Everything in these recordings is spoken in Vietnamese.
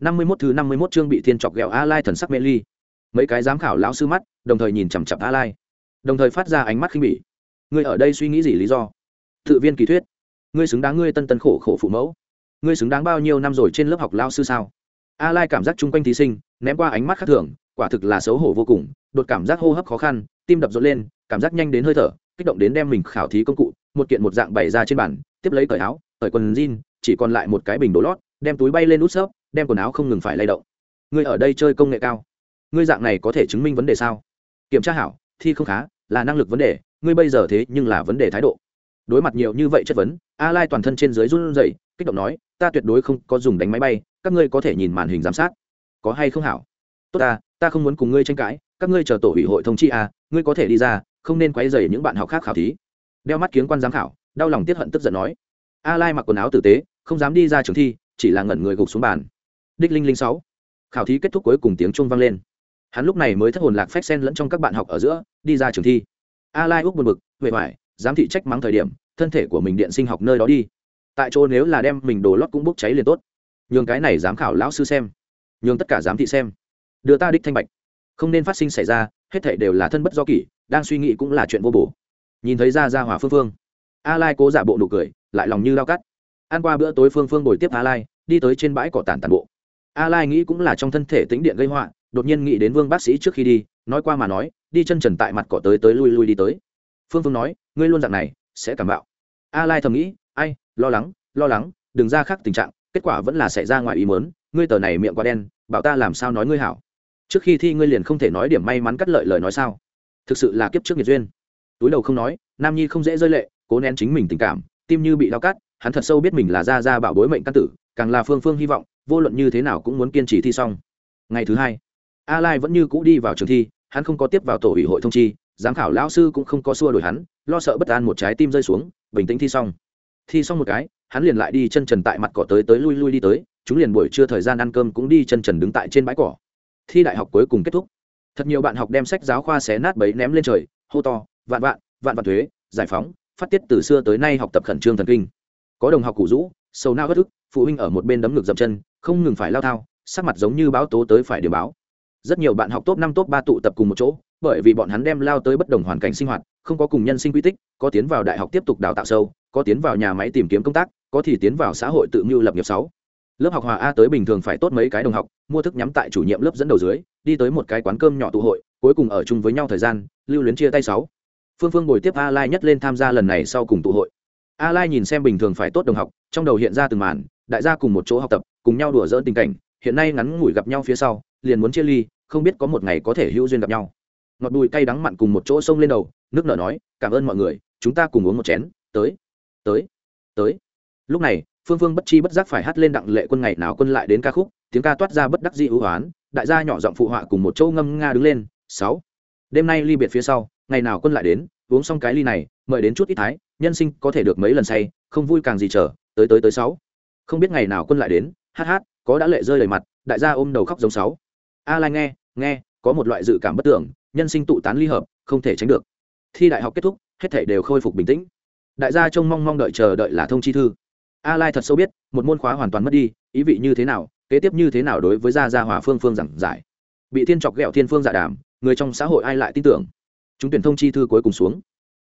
năm mươi mốt thứ năm mươi mốt chương bị thiên chọc ghẹo a lai thần sắc mê ly. Mấy cái giám khảo lão sư mắt đồng thời nhìn chằm chằm a lai đồng thời phát ra ánh mắt khinh bỉ. Ngươi ở đây suy nghĩ gì lý do? Tự viên kỳ thuyết. Ngươi xứng đáng ngươi tân tân khổ khổ phụ mẫu. Ngươi xứng đáng bao nhiêu năm rồi trên lớp học lão sư sao? A lai cảm giác chung quanh thí sinh ném qua ánh mắt khác thường quả thực là xấu hổ vô cùng đột cảm giác hô hấp khó khăn tim đập rộn lên cảm giác nhanh đến hơi thở kích động đến đem mình khảo thí công cụ một kiện một dạng bày ra trên bàn tiếp lấy cởi áo cởi quần jean chỉ còn lại một cái bình đồ lót đem túi bay lên út sấp, đem quần áo không ngừng phải lay động. Ngươi ở đây chơi công nghệ cao. Ngươi dạng này có thể chứng minh vấn đề sao? Kiểm tra hảo, thi không khá, là năng lực vấn đề, ngươi bây giờ thế nhưng là vấn đề thái độ. Đối mặt nhiều như vậy chất vấn, a lai toàn thân trên dưới run rẩy, kích động nói, ta tuyệt đối không có dùng đánh máy bay, các ngươi có thể nhìn màn hình giám sát. Có hay không hảo? Tốt ta ta không muốn cùng ngươi tranh cãi, các ngươi chờ tổ ủy hội thông chi à ngươi có thể đi ra, không nên quấy rầy những bạn học khác khảo thí. Đeo mắt kiếng quan giám khảo, đau lòng tiết hận tức giận nói. A lai mặc quần áo tử tế, không dám đi ra trường thi, chỉ là ngẩn người gục xuống bàn đích linh linh sáu. Khảo thí kết thúc cuối cùng tiếng chuông vang lên. Hắn lúc này mới thất hồn lạc phách sen lẫn trong các bạn học ở giữa, đi ra trường thi. A lai úc buồn bực, huệ hoài, giám thị trách mắng thời điểm, thân thể của mình điện sinh học nơi đó đi. Tại chỗ nếu là đem mình đồ lót cũng bốc cháy liền tốt. Nhường cái này giám khảo lão sư xem. Nhường tất cả giám thị xem. Đưa ta đích thanh bạch. Không nên phát sinh xảy ra, hết thảy đều là thân bất do kỷ, đang suy nghĩ cũng là chuyện vô bổ. Nhìn thấy ra ra hòa phương phương, a lai cố giả bộ nụ cười, lại lòng như lao cắt. Ăn qua bữa tối phương phương bồi tiếp a lai, đi tới trên bãi cỏ tàn tàn bộ a lai nghĩ cũng là trong thân thể tính điện gây họa, đột nhiên nghĩ đến vương bác sĩ trước khi đi, nói qua mà nói, đi chân trần tại mặt cỏ tới tới lui lui đi tới. Phương phương nói, ngươi luôn dạng này, sẽ cảm bạo. A lai thầm nghĩ, ai, lo lắng lo lắng, đừng ra khác tình trạng, kết quả vẫn là xảy ra ngoài ý mớn ngươi tờ này miệng quá đen, bảo ta làm sao nói ngươi hảo? Trước khi thi ngươi liền không thể nói điểm may mắn cắt lợi lời nói sao? Thực sự là kiếp trước nghiệt duyên. Túi đầu không nói, nam nhi không dễ rơi lệ, cố nén chính mình tình cảm, tim như bị đau cắt, hắn thật sâu biết mình là ra ra bảo bối mệnh căn tử, càng là phương phương hy vọng vô luận như thế nào cũng muốn kiên trì thi xong. Ngày thứ hai, a lai vẫn như cũ đi vào trường thi, hắn không có tiếp vào tổ ủy hội thông chi, giám khảo lão sư cũng không có xua đuổi hắn, lo sợ bất an một trái tim rơi xuống, bình tĩnh thi xong. Thi xong một cái, hắn liền lại đi chân trần tại mặt cỏ tới tới lui lui đi tới, chúng liền buổi trưa thời gian ăn cơm cũng đi chân trần đứng tại trên bãi cỏ. Thi đại học cuối cùng kết thúc. Thật nhiều bạn học đem sách giáo khoa xé nát bấy ném lên trời, hô to, vạn vạn vạn vạn thuế, giải phóng, phát tiết từ xưa tới nay học tập khẩn trương thần kinh. Có đồng học cụ rũ, sầu nao bất ức, phụ huynh ở một bên đấm ngực dậm chân không ngừng phải lao thao, sắc mặt giống như báo tố tới phải điều báo. Rất nhiều bạn học top năm, top ba tụ tập cùng một chỗ, bởi vì bọn hắn đem lao tới bất đồng hoàn cảnh sinh hoạt, không có cùng nhân sinh quy tích, có tiến vào đại học tiếp tục đào tạo sâu, có tiến vào nhà máy tìm kiếm công tác, có thì tiến vào xã hội tự mưu lập nghiệp sáu. Lớp học hòa a tới bình thường phải tốt mấy cái đồng học, mua thức nhắm tại chủ nhiệm lớp dẫn đầu dưới, đi tới một cái quán cơm nhỏ tụ hội, cuối cùng ở chung với nhau thời gian, lưu luyến chia tay sáu. Phương phương bồi tiếp a lai nhất lên tham gia lần này sau cùng tụ hội. A lai nhìn xem bình thường phải tốt đồng học, trong đầu hiện ra từng màn, đại gia cùng một chỗ học tập cùng nhau đùa dỡn tình cảnh, hiện nay ngắn ngủi gặp nhau phía sau, liền muốn chia ly, không biết có một ngày có thể hữu duyên gặp nhau. Ngọt bùi cay đắng mặn cùng một chỗ sông lên đầu, nước nở nói, cảm ơn mọi người, chúng ta cùng uống một chén, tới tới tới. Lúc này, phương phương bất chi bất giác phải hát lên đặng lệ quân ngày nào quân lại đến ca khúc, tiếng ca toát ra bất đắc dĩ ưu hoán, đại gia nhỏ giọng phụ họa cùng một chỗ ngâm nga đứng lên, sáu, đêm nay ly biệt phía sau, ngày nào quân lại đến, uống xong cái ly này, mời đến chút ít thái, nhân sinh có thể được mấy lần say, không vui càng gì chờ, tới tới tới, sáu. Không biết ngày nào quân lại đến hát hát, có đã lệ rơi đầy mặt, đại gia ôm đầu khóc giống sáu. A lai nghe nghe, có một loại dự cảm bất tưởng, nhân sinh tụ tán ly hợp, không thể tránh được. Thi đại học kết thúc, hết thể đều khôi phục bình tĩnh. Đại gia trông mong mong đợi chờ đợi là thông chi thư. A lai thật sâu biết, một môn khóa hoàn toàn mất đi, ý vị như thế nào, kế tiếp như thế nào đối với gia gia hòa phương phương giảng giải. Bị thiên chọc ghẹo thiên phương giả đàm, người trong xã hội ai lại tin tưởng? Chúng tuyển thông chi thư cuối cùng xuống.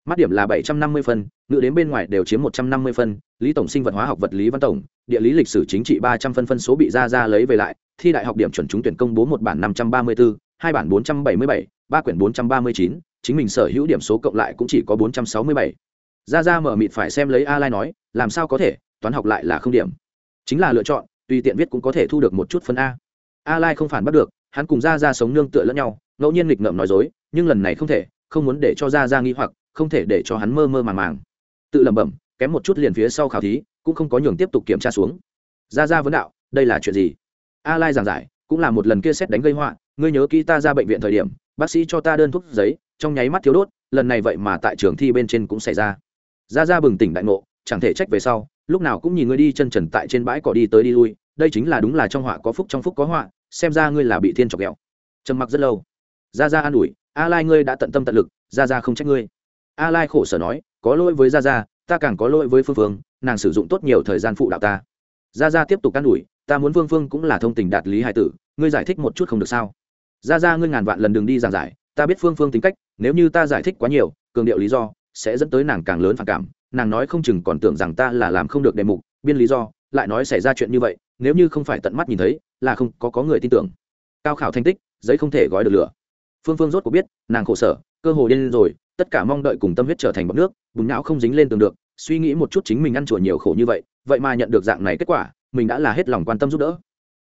Mắt điểm là bảy trăm năm mươi phân ngự đến bên ngoài đều chiếm một trăm năm mươi phân lý tổng sinh vật hóa học vật lý văn tổng địa lý lịch sử chính trị ba trăm phân phân số bị ra ra lấy về lại, thi đại học điểm chuẩn chúng tuyển công bố một bản năm trăm ba mươi bốn hai bản bốn trăm bảy mươi bảy, ba quyển bốn trăm ba mươi chín, chính mình sở hữu điểm số cộng lại cũng chỉ có bốn trăm sáu mươi bảy. Ra ra mở mịt phải xem lấy a lai nói, làm sao có thể, toán học lại là không điểm. Chính là lựa chọn, tùy tiện viết cũng có thể thu được một chút phân a. A lai không phản bắt được, hắn cùng ra ra sống nương tựa lẫn nhau, ngẫu nhiên nghịch ngợm nói dối, nhưng lần này không thể, không muốn để cho ra ra nghi hoặc, không thể để cho hắn mơ mơ màng màng. Tự lẩm bẩm, kém một chút liền phía sau khảo thí cũng không có nhường tiếp tục kiểm tra xuống. Ra ra vấn đạo, đây là chuyện gì? A lai giảng giải, cũng là một lần kia xét đánh gây họa, ngươi nhớ kỹ ta ra bệnh viện thời điểm, bác sĩ cho ta đơn thuốc giấy, trong nháy mắt thiếu đốt, lần này vậy mà tại trường thi bên trên cũng xảy ra. Ra ra bừng tỉnh đại ngộ, chẳng thể trách về sau, lúc nào cũng nhìn ngươi đi chân trần tại trên bãi cỏ đi tới đi lui, đây chính là đúng là trong họa có phúc trong phúc có họa, xem ra ngươi là bị thiên chọc ghẹo. Trầm mặc rất lâu. Ra ra an ủi, a lai ngươi đã tận tâm tận lực, ra ra không trách ngươi. A lai khổ sở nói, có lỗi với ra ra, ta càng có lỗi với phương phương nàng sử dụng tốt nhiều thời gian phụ đạo ta. Ra ra tiếp tục can ủi, ta muốn Vương phương cũng là thông tình đạt lý hải tử, ngươi giải thích một chút không được sao? Ra ra ngươi ngàn vạn lần đừng đi giảng giải, ta biết phương phương tính cách, nếu như ta giải thích quá nhiều, cường điệu lý do, sẽ dẫn tới nàng càng lớn phản cảm. Nàng nói không chừng còn tưởng rằng ta là làm không được đề mục, biên lý do, lại nói xảy ra chuyện như vậy, nếu như không phải tận mắt nhìn thấy, là không có có người tin tưởng. Cao khảo thành tích, giấy không thể gói được lửa. Phương phương rốt cuộc biết, nàng khổ sở, cơ hồ điên rồi, tất cả mong đợi cùng tâm huyết trở thành bọc nước bùn não không dính lên tường được suy nghĩ một chút chính mình ăn chùa nhiều khổ như vậy vậy mà nhận được dạng này kết quả, mình đã là hết lòng quan tâm giúp đỡ.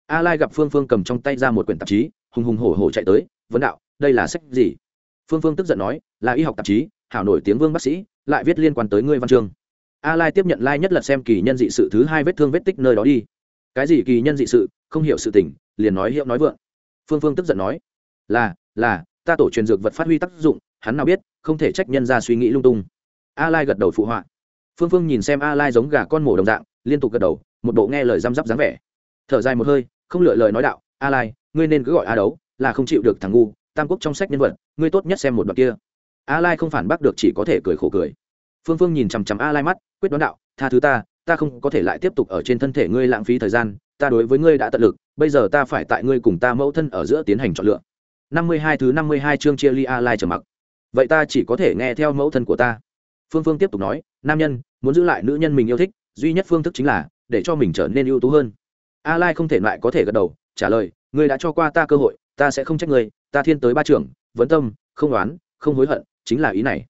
A lai gặp phương phương cầm trong tay ra một quyển tạp chí, hùng hùng hổ hổ chạy tới, vấn đạo, đây là sách gì? Phương phương tức giận nói, là y học tạp chí, hảo nổi tiếng vương bác sĩ, lại viết liên quan tới ngươi văn chương. A lai tiếp nhận lai nhất là xem kỳ nhân dị sự thứ hai vết thương vết tích nơi đó đi. Cái gì kỳ nhân dị sự? Không hiểu sự tình, liền nói hiệu nói vượng. Phương phương tức giận nói, là là, ta tổ truyền dược vật phát huy tác dụng, hắn nào biết, không thể trách nhân ra suy nghĩ lung tung. A lai gật đầu phụ họa phương phương nhìn xem a lai giống gà con mổ đồng dạng, liên tục gật đầu, một bộ nghe lời răm rắp dáng vẻ. Thở dài một hơi, không lựa lời nói đạo, a lai, ngươi nên cứ gọi a đấu, là không chịu được thằng ngu, tam quốc trong sách nhân vật, ngươi tốt nhất xem một đoạn kia. A lai không phản bác được, chỉ có thể cười khổ cười. Phương phương nhìn chằm chằm a lai mắt, quyết đoán đạo, tha thứ ta ta không có thể lại tiếp tục ở trên thân thể ngươi lãng phí thời gian, ta đối với ngươi đã tận lực, bây giờ ta phải tại ngươi cùng ta mẫu thân ở giữa tiến hành chọn lựa. Năm mươi hai thứ năm mươi hai chương chia ly a lai trở mặc. Vậy ta chỉ có thể nghe theo mẫu thân của ta. Phương phương tiếp tục nói nam nhân, muốn giữ lại nữ nhân mình yêu thích, duy nhất phương thức chính là để cho mình trở nên ưu tú hơn. A lai không thể lại có thể gật đầu, trả lời, ngươi đã cho qua ta cơ hội, ta sẽ không trách ngươi, ta thiên tới ba trưởng, vấn tâm, không đoán không hối hận, chính là ý này.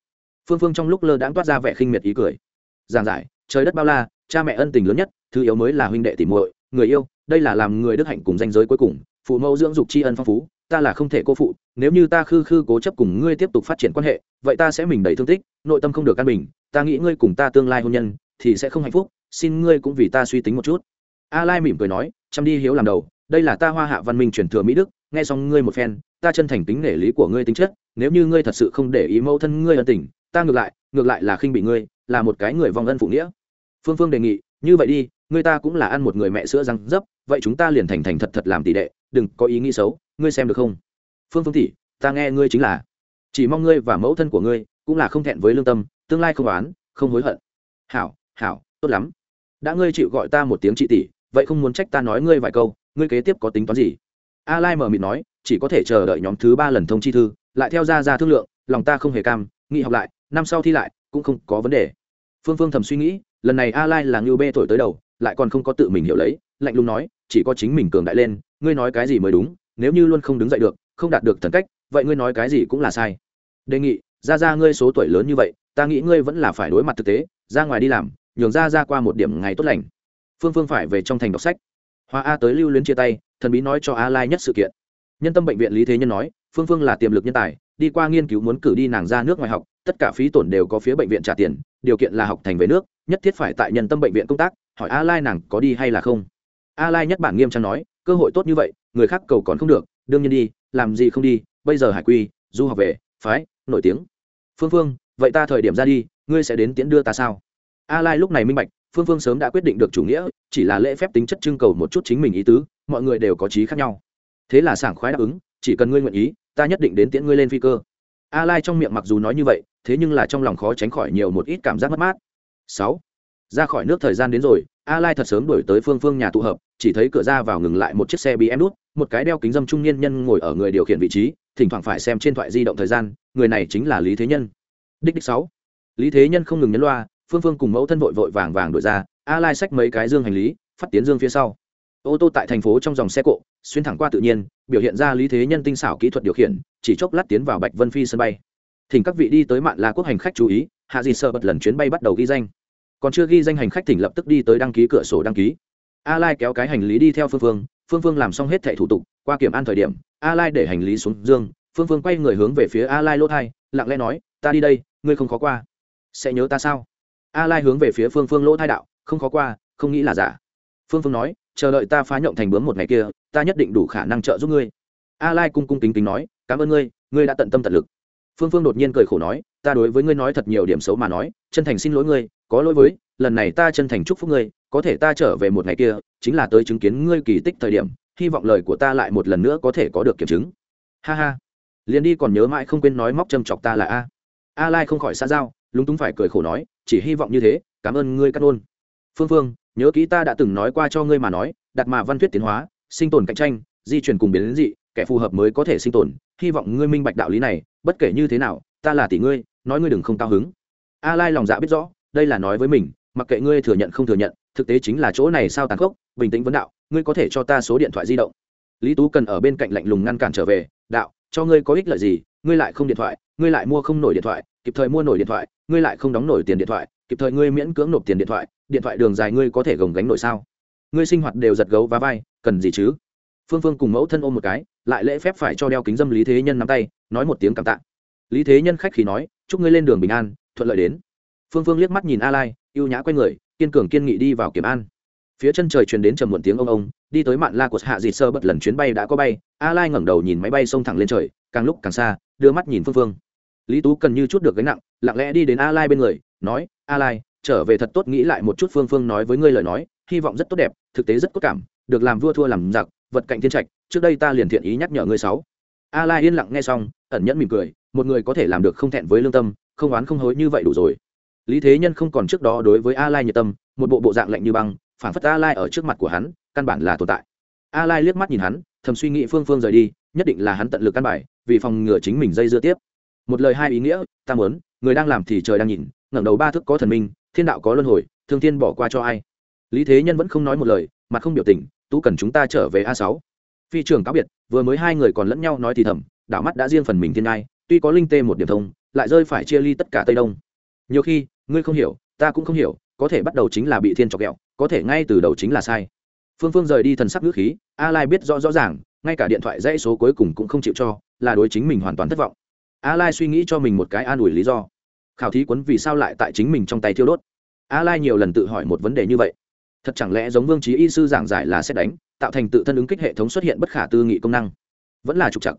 Phương phương trong lúc lơ đãng toát ra vẻ khinh miệt ý cười. Giảng giải, trời đất bao la, cha mẹ ân tình lớn nhất, thứ yếu mới là huynh đệ tỉ muội, người yêu, đây là làm người đức hạnh cùng danh giới cuối cùng, phụ mẫu dưỡng dục tri ân phong phú ta là không thể cô phụ, nếu như ta khư khư cố chấp cùng ngươi tiếp tục phát triển quan hệ, vậy ta sẽ mình đầy thương tích, nội tâm không được căn bình, ta nghĩ ngươi cùng ta tương lai hôn nhân thì sẽ không hạnh phúc, xin ngươi cũng vì ta suy tính một chút. A lai mỉm cười nói, chăm đi hiếu làm đầu, đây là ta hoa hạ văn minh truyền thừa mỹ đức, nghe xong ngươi một phen, ta chân thành tính nể lý của ngươi tính chất, nếu như ngươi thật sự không để ý mẫu thân ngươi ân tình, ta ngược lại ngược lại là khinh bị ngươi, là một cái người vong ân phụ nghĩa. Phương phương đề nghị, như vậy đi, ngươi ta cũng là ăn một người mẹ sữa răng dấp, vậy chúng ta liền thành thành thật thật làm tỷ đệ, đừng có ý nghĩ xấu ngươi xem được không? Phương phương tỷ, ta nghe ngươi chính là. Chỉ mong ngươi và mẫu thân của ngươi cũng là không thẹn với lương tâm, tương lai không oán, không hối hận. Hảo hảo, tốt lắm. Đã ngươi chịu gọi ta một tiếng chị tỷ, vậy không muốn trách ta nói ngươi vài câu, ngươi kế tiếp có tính toán gì? A lai mở mịt nói, chỉ có thể chờ đợi nhóm thứ ba lần thông chi thư, lại theo ra ra thương lượng, lòng ta không hề cam nghị học lại, năm sau thi lại, cũng không có vấn đề. Phương phương thầm suy nghĩ, lần này a lai là ngưu bê thổi tới đầu, lại còn không có tự mình hiểu lấy, lạnh lùng nói, chỉ có chính mình cường đại lên, ngươi nói cái gì mới đúng nếu như luôn không đứng dậy được, không đạt được thần cách, vậy ngươi nói cái gì cũng là sai. Đề nghị ra ra ngươi số tuổi lớn như vậy, ta nghĩ ngươi vẫn là phải đối mặt thực tế, ra ngoài đi làm, nhường ra ra qua một điểm ngày tốt lành. Phương phương phải về trong thành đọc sách. Hoa a tới lưu luyến chia tay, thần bí nói cho a lai nhất sự kiện. Nhân tâm bệnh viện lý thế nhân nói, phương phương là tiềm lực nhân tài, đi qua nghiên cứu muốn cử đi nàng ra nước ngoài học, tất cả phí tổn đều có phía bệnh viện trả tiền, điều kiện là học thành về nước, nhất thiết phải tại nhân tâm bệnh viện công tác, hỏi a lai nàng có đi hay là không. A lai nhất bản nghiêm trang nói cơ hội tốt như vậy, người khác cầu còn không được, đương nhiên đi, làm gì không đi, bây giờ hải quy, du học về phái, nổi tiếng. Phương phương, vậy ta thời điểm ra đi, ngươi sẽ đến tiễn đưa ta sao? A lai lúc này minh bạch, phương phương sớm đã quyết định được chủ nghĩa, chỉ là lễ phép tính chất trưng cầu một chút chính mình ý tứ, mọi người đều có trí khác nhau. Thế là sảng khoái đáp ứng, chỉ cần ngươi nguyện ý, ta nhất định đến tiễn ngươi lên phi cơ. A lai trong miệng mặc dù nói như vậy, thế nhưng là trong lòng khó tránh khỏi nhiều một ít cảm giác mất mát. Sáu, ra khỏi nước thời gian đến rồi, a lai thật sớm đổi tới phương phương nhà tụ hợp chỉ thấy cửa ra vào ngừng lại một chiếc xe bị em đút, một cái đeo kính dâm trung niên nhân ngồi ở người điều khiển vị trí, thỉnh thoảng phải xem trên thoại di động thời gian, người này chính là lý thế nhân. Đích đích sáu. Lý thế nhân không ngừng nhấn loa, phương phương cùng mẫu thân vội vội vàng vàng đổi ra, a lai xách mấy cái dương hành lý, phát tiến dương phía sau. Ô tô tại thành phố trong dòng xe cộ, xuyên thẳng qua tự nhiên, biểu hiện ra lý thế nhân tinh xảo kỹ thuật điều khiển, chỉ chốc lát tiến vào bạch vân phi sân bay. Thỉnh các vị đi tới mạn la quốc hành khách chú ý, hạ gì sợ bật lần chuyến bay bắt đầu ghi danh. Còn chưa ghi danh hành khách thỉnh lập tức đi tới đăng ký cửa sổ đăng ký a lai kéo cái hành lý đi theo phương phương phương phương làm xong hết thẻ thủ tục, qua kiểm an thời điểm a lai để hành lý xuống dương phương phương quay người hướng về phía a lai lỗ thai, lặng lẽ nói, ta đi đây, ngươi không khó qua. Sẽ nhớ ta sao? A lai hướng về phía phương phương lỗ thai đạo, không khó qua, không nghĩ là giả. Phương phương nói, chờ đợi ta phá nhộng thành bướm một ngày kia, ta nhất định đủ khả năng trợ giúp ngươi. A lai cung cung kính kính nói, cảm ơn ngươi ngươi đã tận tâm tận lực. Phương phương đột nhiên cười khổ nói, ta đối với ngươi nói thật nhiều điểm xấu mà nói, chân thành xin lỗi ngươi, có lỗi với, lần này ta chân thành chúc phúc ngươi có thể ta trở về một ngày kia, chính là tới chứng kiến ngươi kỳ tích thời điểm, hy vọng lời của ta lại một lần nữa có thể có được kiểm chứng. Ha ha. Liền đi còn nhớ mãi không quên nói móc châm chọc ta là a. A lai không khỏi xa giao, lúng túng phải cười khổ nói, chỉ hy vọng như thế, cảm ơn ngươi cắt ôn phương phương, nhớ kỹ ta đã từng nói qua cho ngươi mà nói, đặt mà văn thuyết tiến hóa, sinh tồn cạnh tranh, di chuyển cùng biến đến dị, kẻ phù hợp mới có thể sinh tồn. Hy vọng ngươi minh bạch đạo lý này, bất kể như thế nào, ta là tỷ ngươi, nói ngươi đừng không cao hứng. A lai lòng dạ biết rõ, đây là nói với mình, mặc kệ ngươi thừa nhận không thừa nhận thực tế chính là chỗ này sao tàn khốc, bình tĩnh vấn đạo, ngươi có thể cho ta số điện thoại di động. Lý tú cần ở bên cạnh lạnh lùng ngăn cản trở về, đạo, cho ngươi có ích lợi gì, ngươi lại không điện thoại, ngươi lại mua không nổi điện thoại, kịp thời mua nổi điện thoại, ngươi lại không đóng nổi tiền điện thoại, kịp thời ngươi miễn cưỡng nộp tiền điện thoại điện thoại đường dài ngươi có thể gồng gánh nổi sao? Ngươi sinh hoạt đều giật gấu và vai, cần gì chứ? Phương phương cùng mẫu thân ôm một cái, lại lễ phép phải cho đeo kính dâm lý thế nhân nắm tay, nói một tiếng cảm tạ. Lý thế nhân khách khí nói, chúc ngươi lên đường bình an, thuận lợi đến. Phương phương liếc mắt nhìn a lai ưu nhã quay người kiên cường kiên nghị đi vào kiểm an. Phía chân trời truyền đến trầm muộn tiếng ông ông, đi tới mạn la của hạ dịt sơ bật lần chuyến bay đã có bay, a lai ngẩng đầu nhìn máy bay xông thẳng lên trời, càng lúc càng xa, đưa mắt nhìn phương phương. Lý tú cần như chút được gánh nặng, lặng lẽ đi đến a lai bên người, nói, a lai, trở về thật tốt nghĩ lại một chút phương phương nói với ngươi lời nói, hy vọng rất tốt đẹp, thực tế rất cốt cảm, được làm vua thua làm giặc, vật cạnh thiên trạch, trước đây ta liền thiện ý nhắc nhở ngươi sáu. A lai yên lặng nghe xong, ẩn nhẫn mỉm cười, một người có thể làm được không thẹn với lương tâm, không oán không hối như vậy đủ rồi lý thế nhân không còn trước đó đối với a lai nhiệt tâm, một bộ bộ dạng lạnh như băng, phản phất a lai ở trước mặt của hắn, căn bản là tồn tại. A lai liếc mắt nhìn hắn, thầm suy nghĩ phương phương rời đi, nhất định là hắn tận lực căn bài, vì phòng ngừa chính mình dây dưa tiếp. Một lời hai ý nghĩa, ta muốn, người đang làm thì trời đang nhìn, ngẩng đầu ba thức có thần minh, thiên đạo có luân hồi, thương thiên bỏ qua cho ai? Lý thế nhân vẫn không nói một lời, mặt không biểu tình, tú cần chúng ta trở về a sáu. phi trường cáo biệt, vừa mới hai người còn lẫn nhau nói thì thầm đảo mắt đã riêng phần mình thiên ai tuy có linh tê một điểm thông, lại rơi phải chia ly tất cả tây đông. Nhiều khi ngươi không hiểu, ta cũng không hiểu, có thể bắt đầu chính là bị thiên chọc ghẹo, có thể ngay từ đầu chính là sai. Phương phương rời đi thần sắc nước khí, a lai biết rõ rõ ràng, ngay cả điện thoại dãy số cuối cùng cũng không chịu cho, là đối chính mình hoàn toàn thất vọng. A lai suy nghĩ cho mình một cái an ủi lý do. Khảo thí quấn vì sao lại tại chính mình trong tay thiêu đốt. A lai nhiều lần tự hỏi một vấn đề như vậy. Thật chẳng lẽ giống vương trí y sư giảng giải là xét đánh, tạo thành tự thân ứng kích hệ thống xuất hiện bất khả tư nghị công năng? Vẫn là trục chặt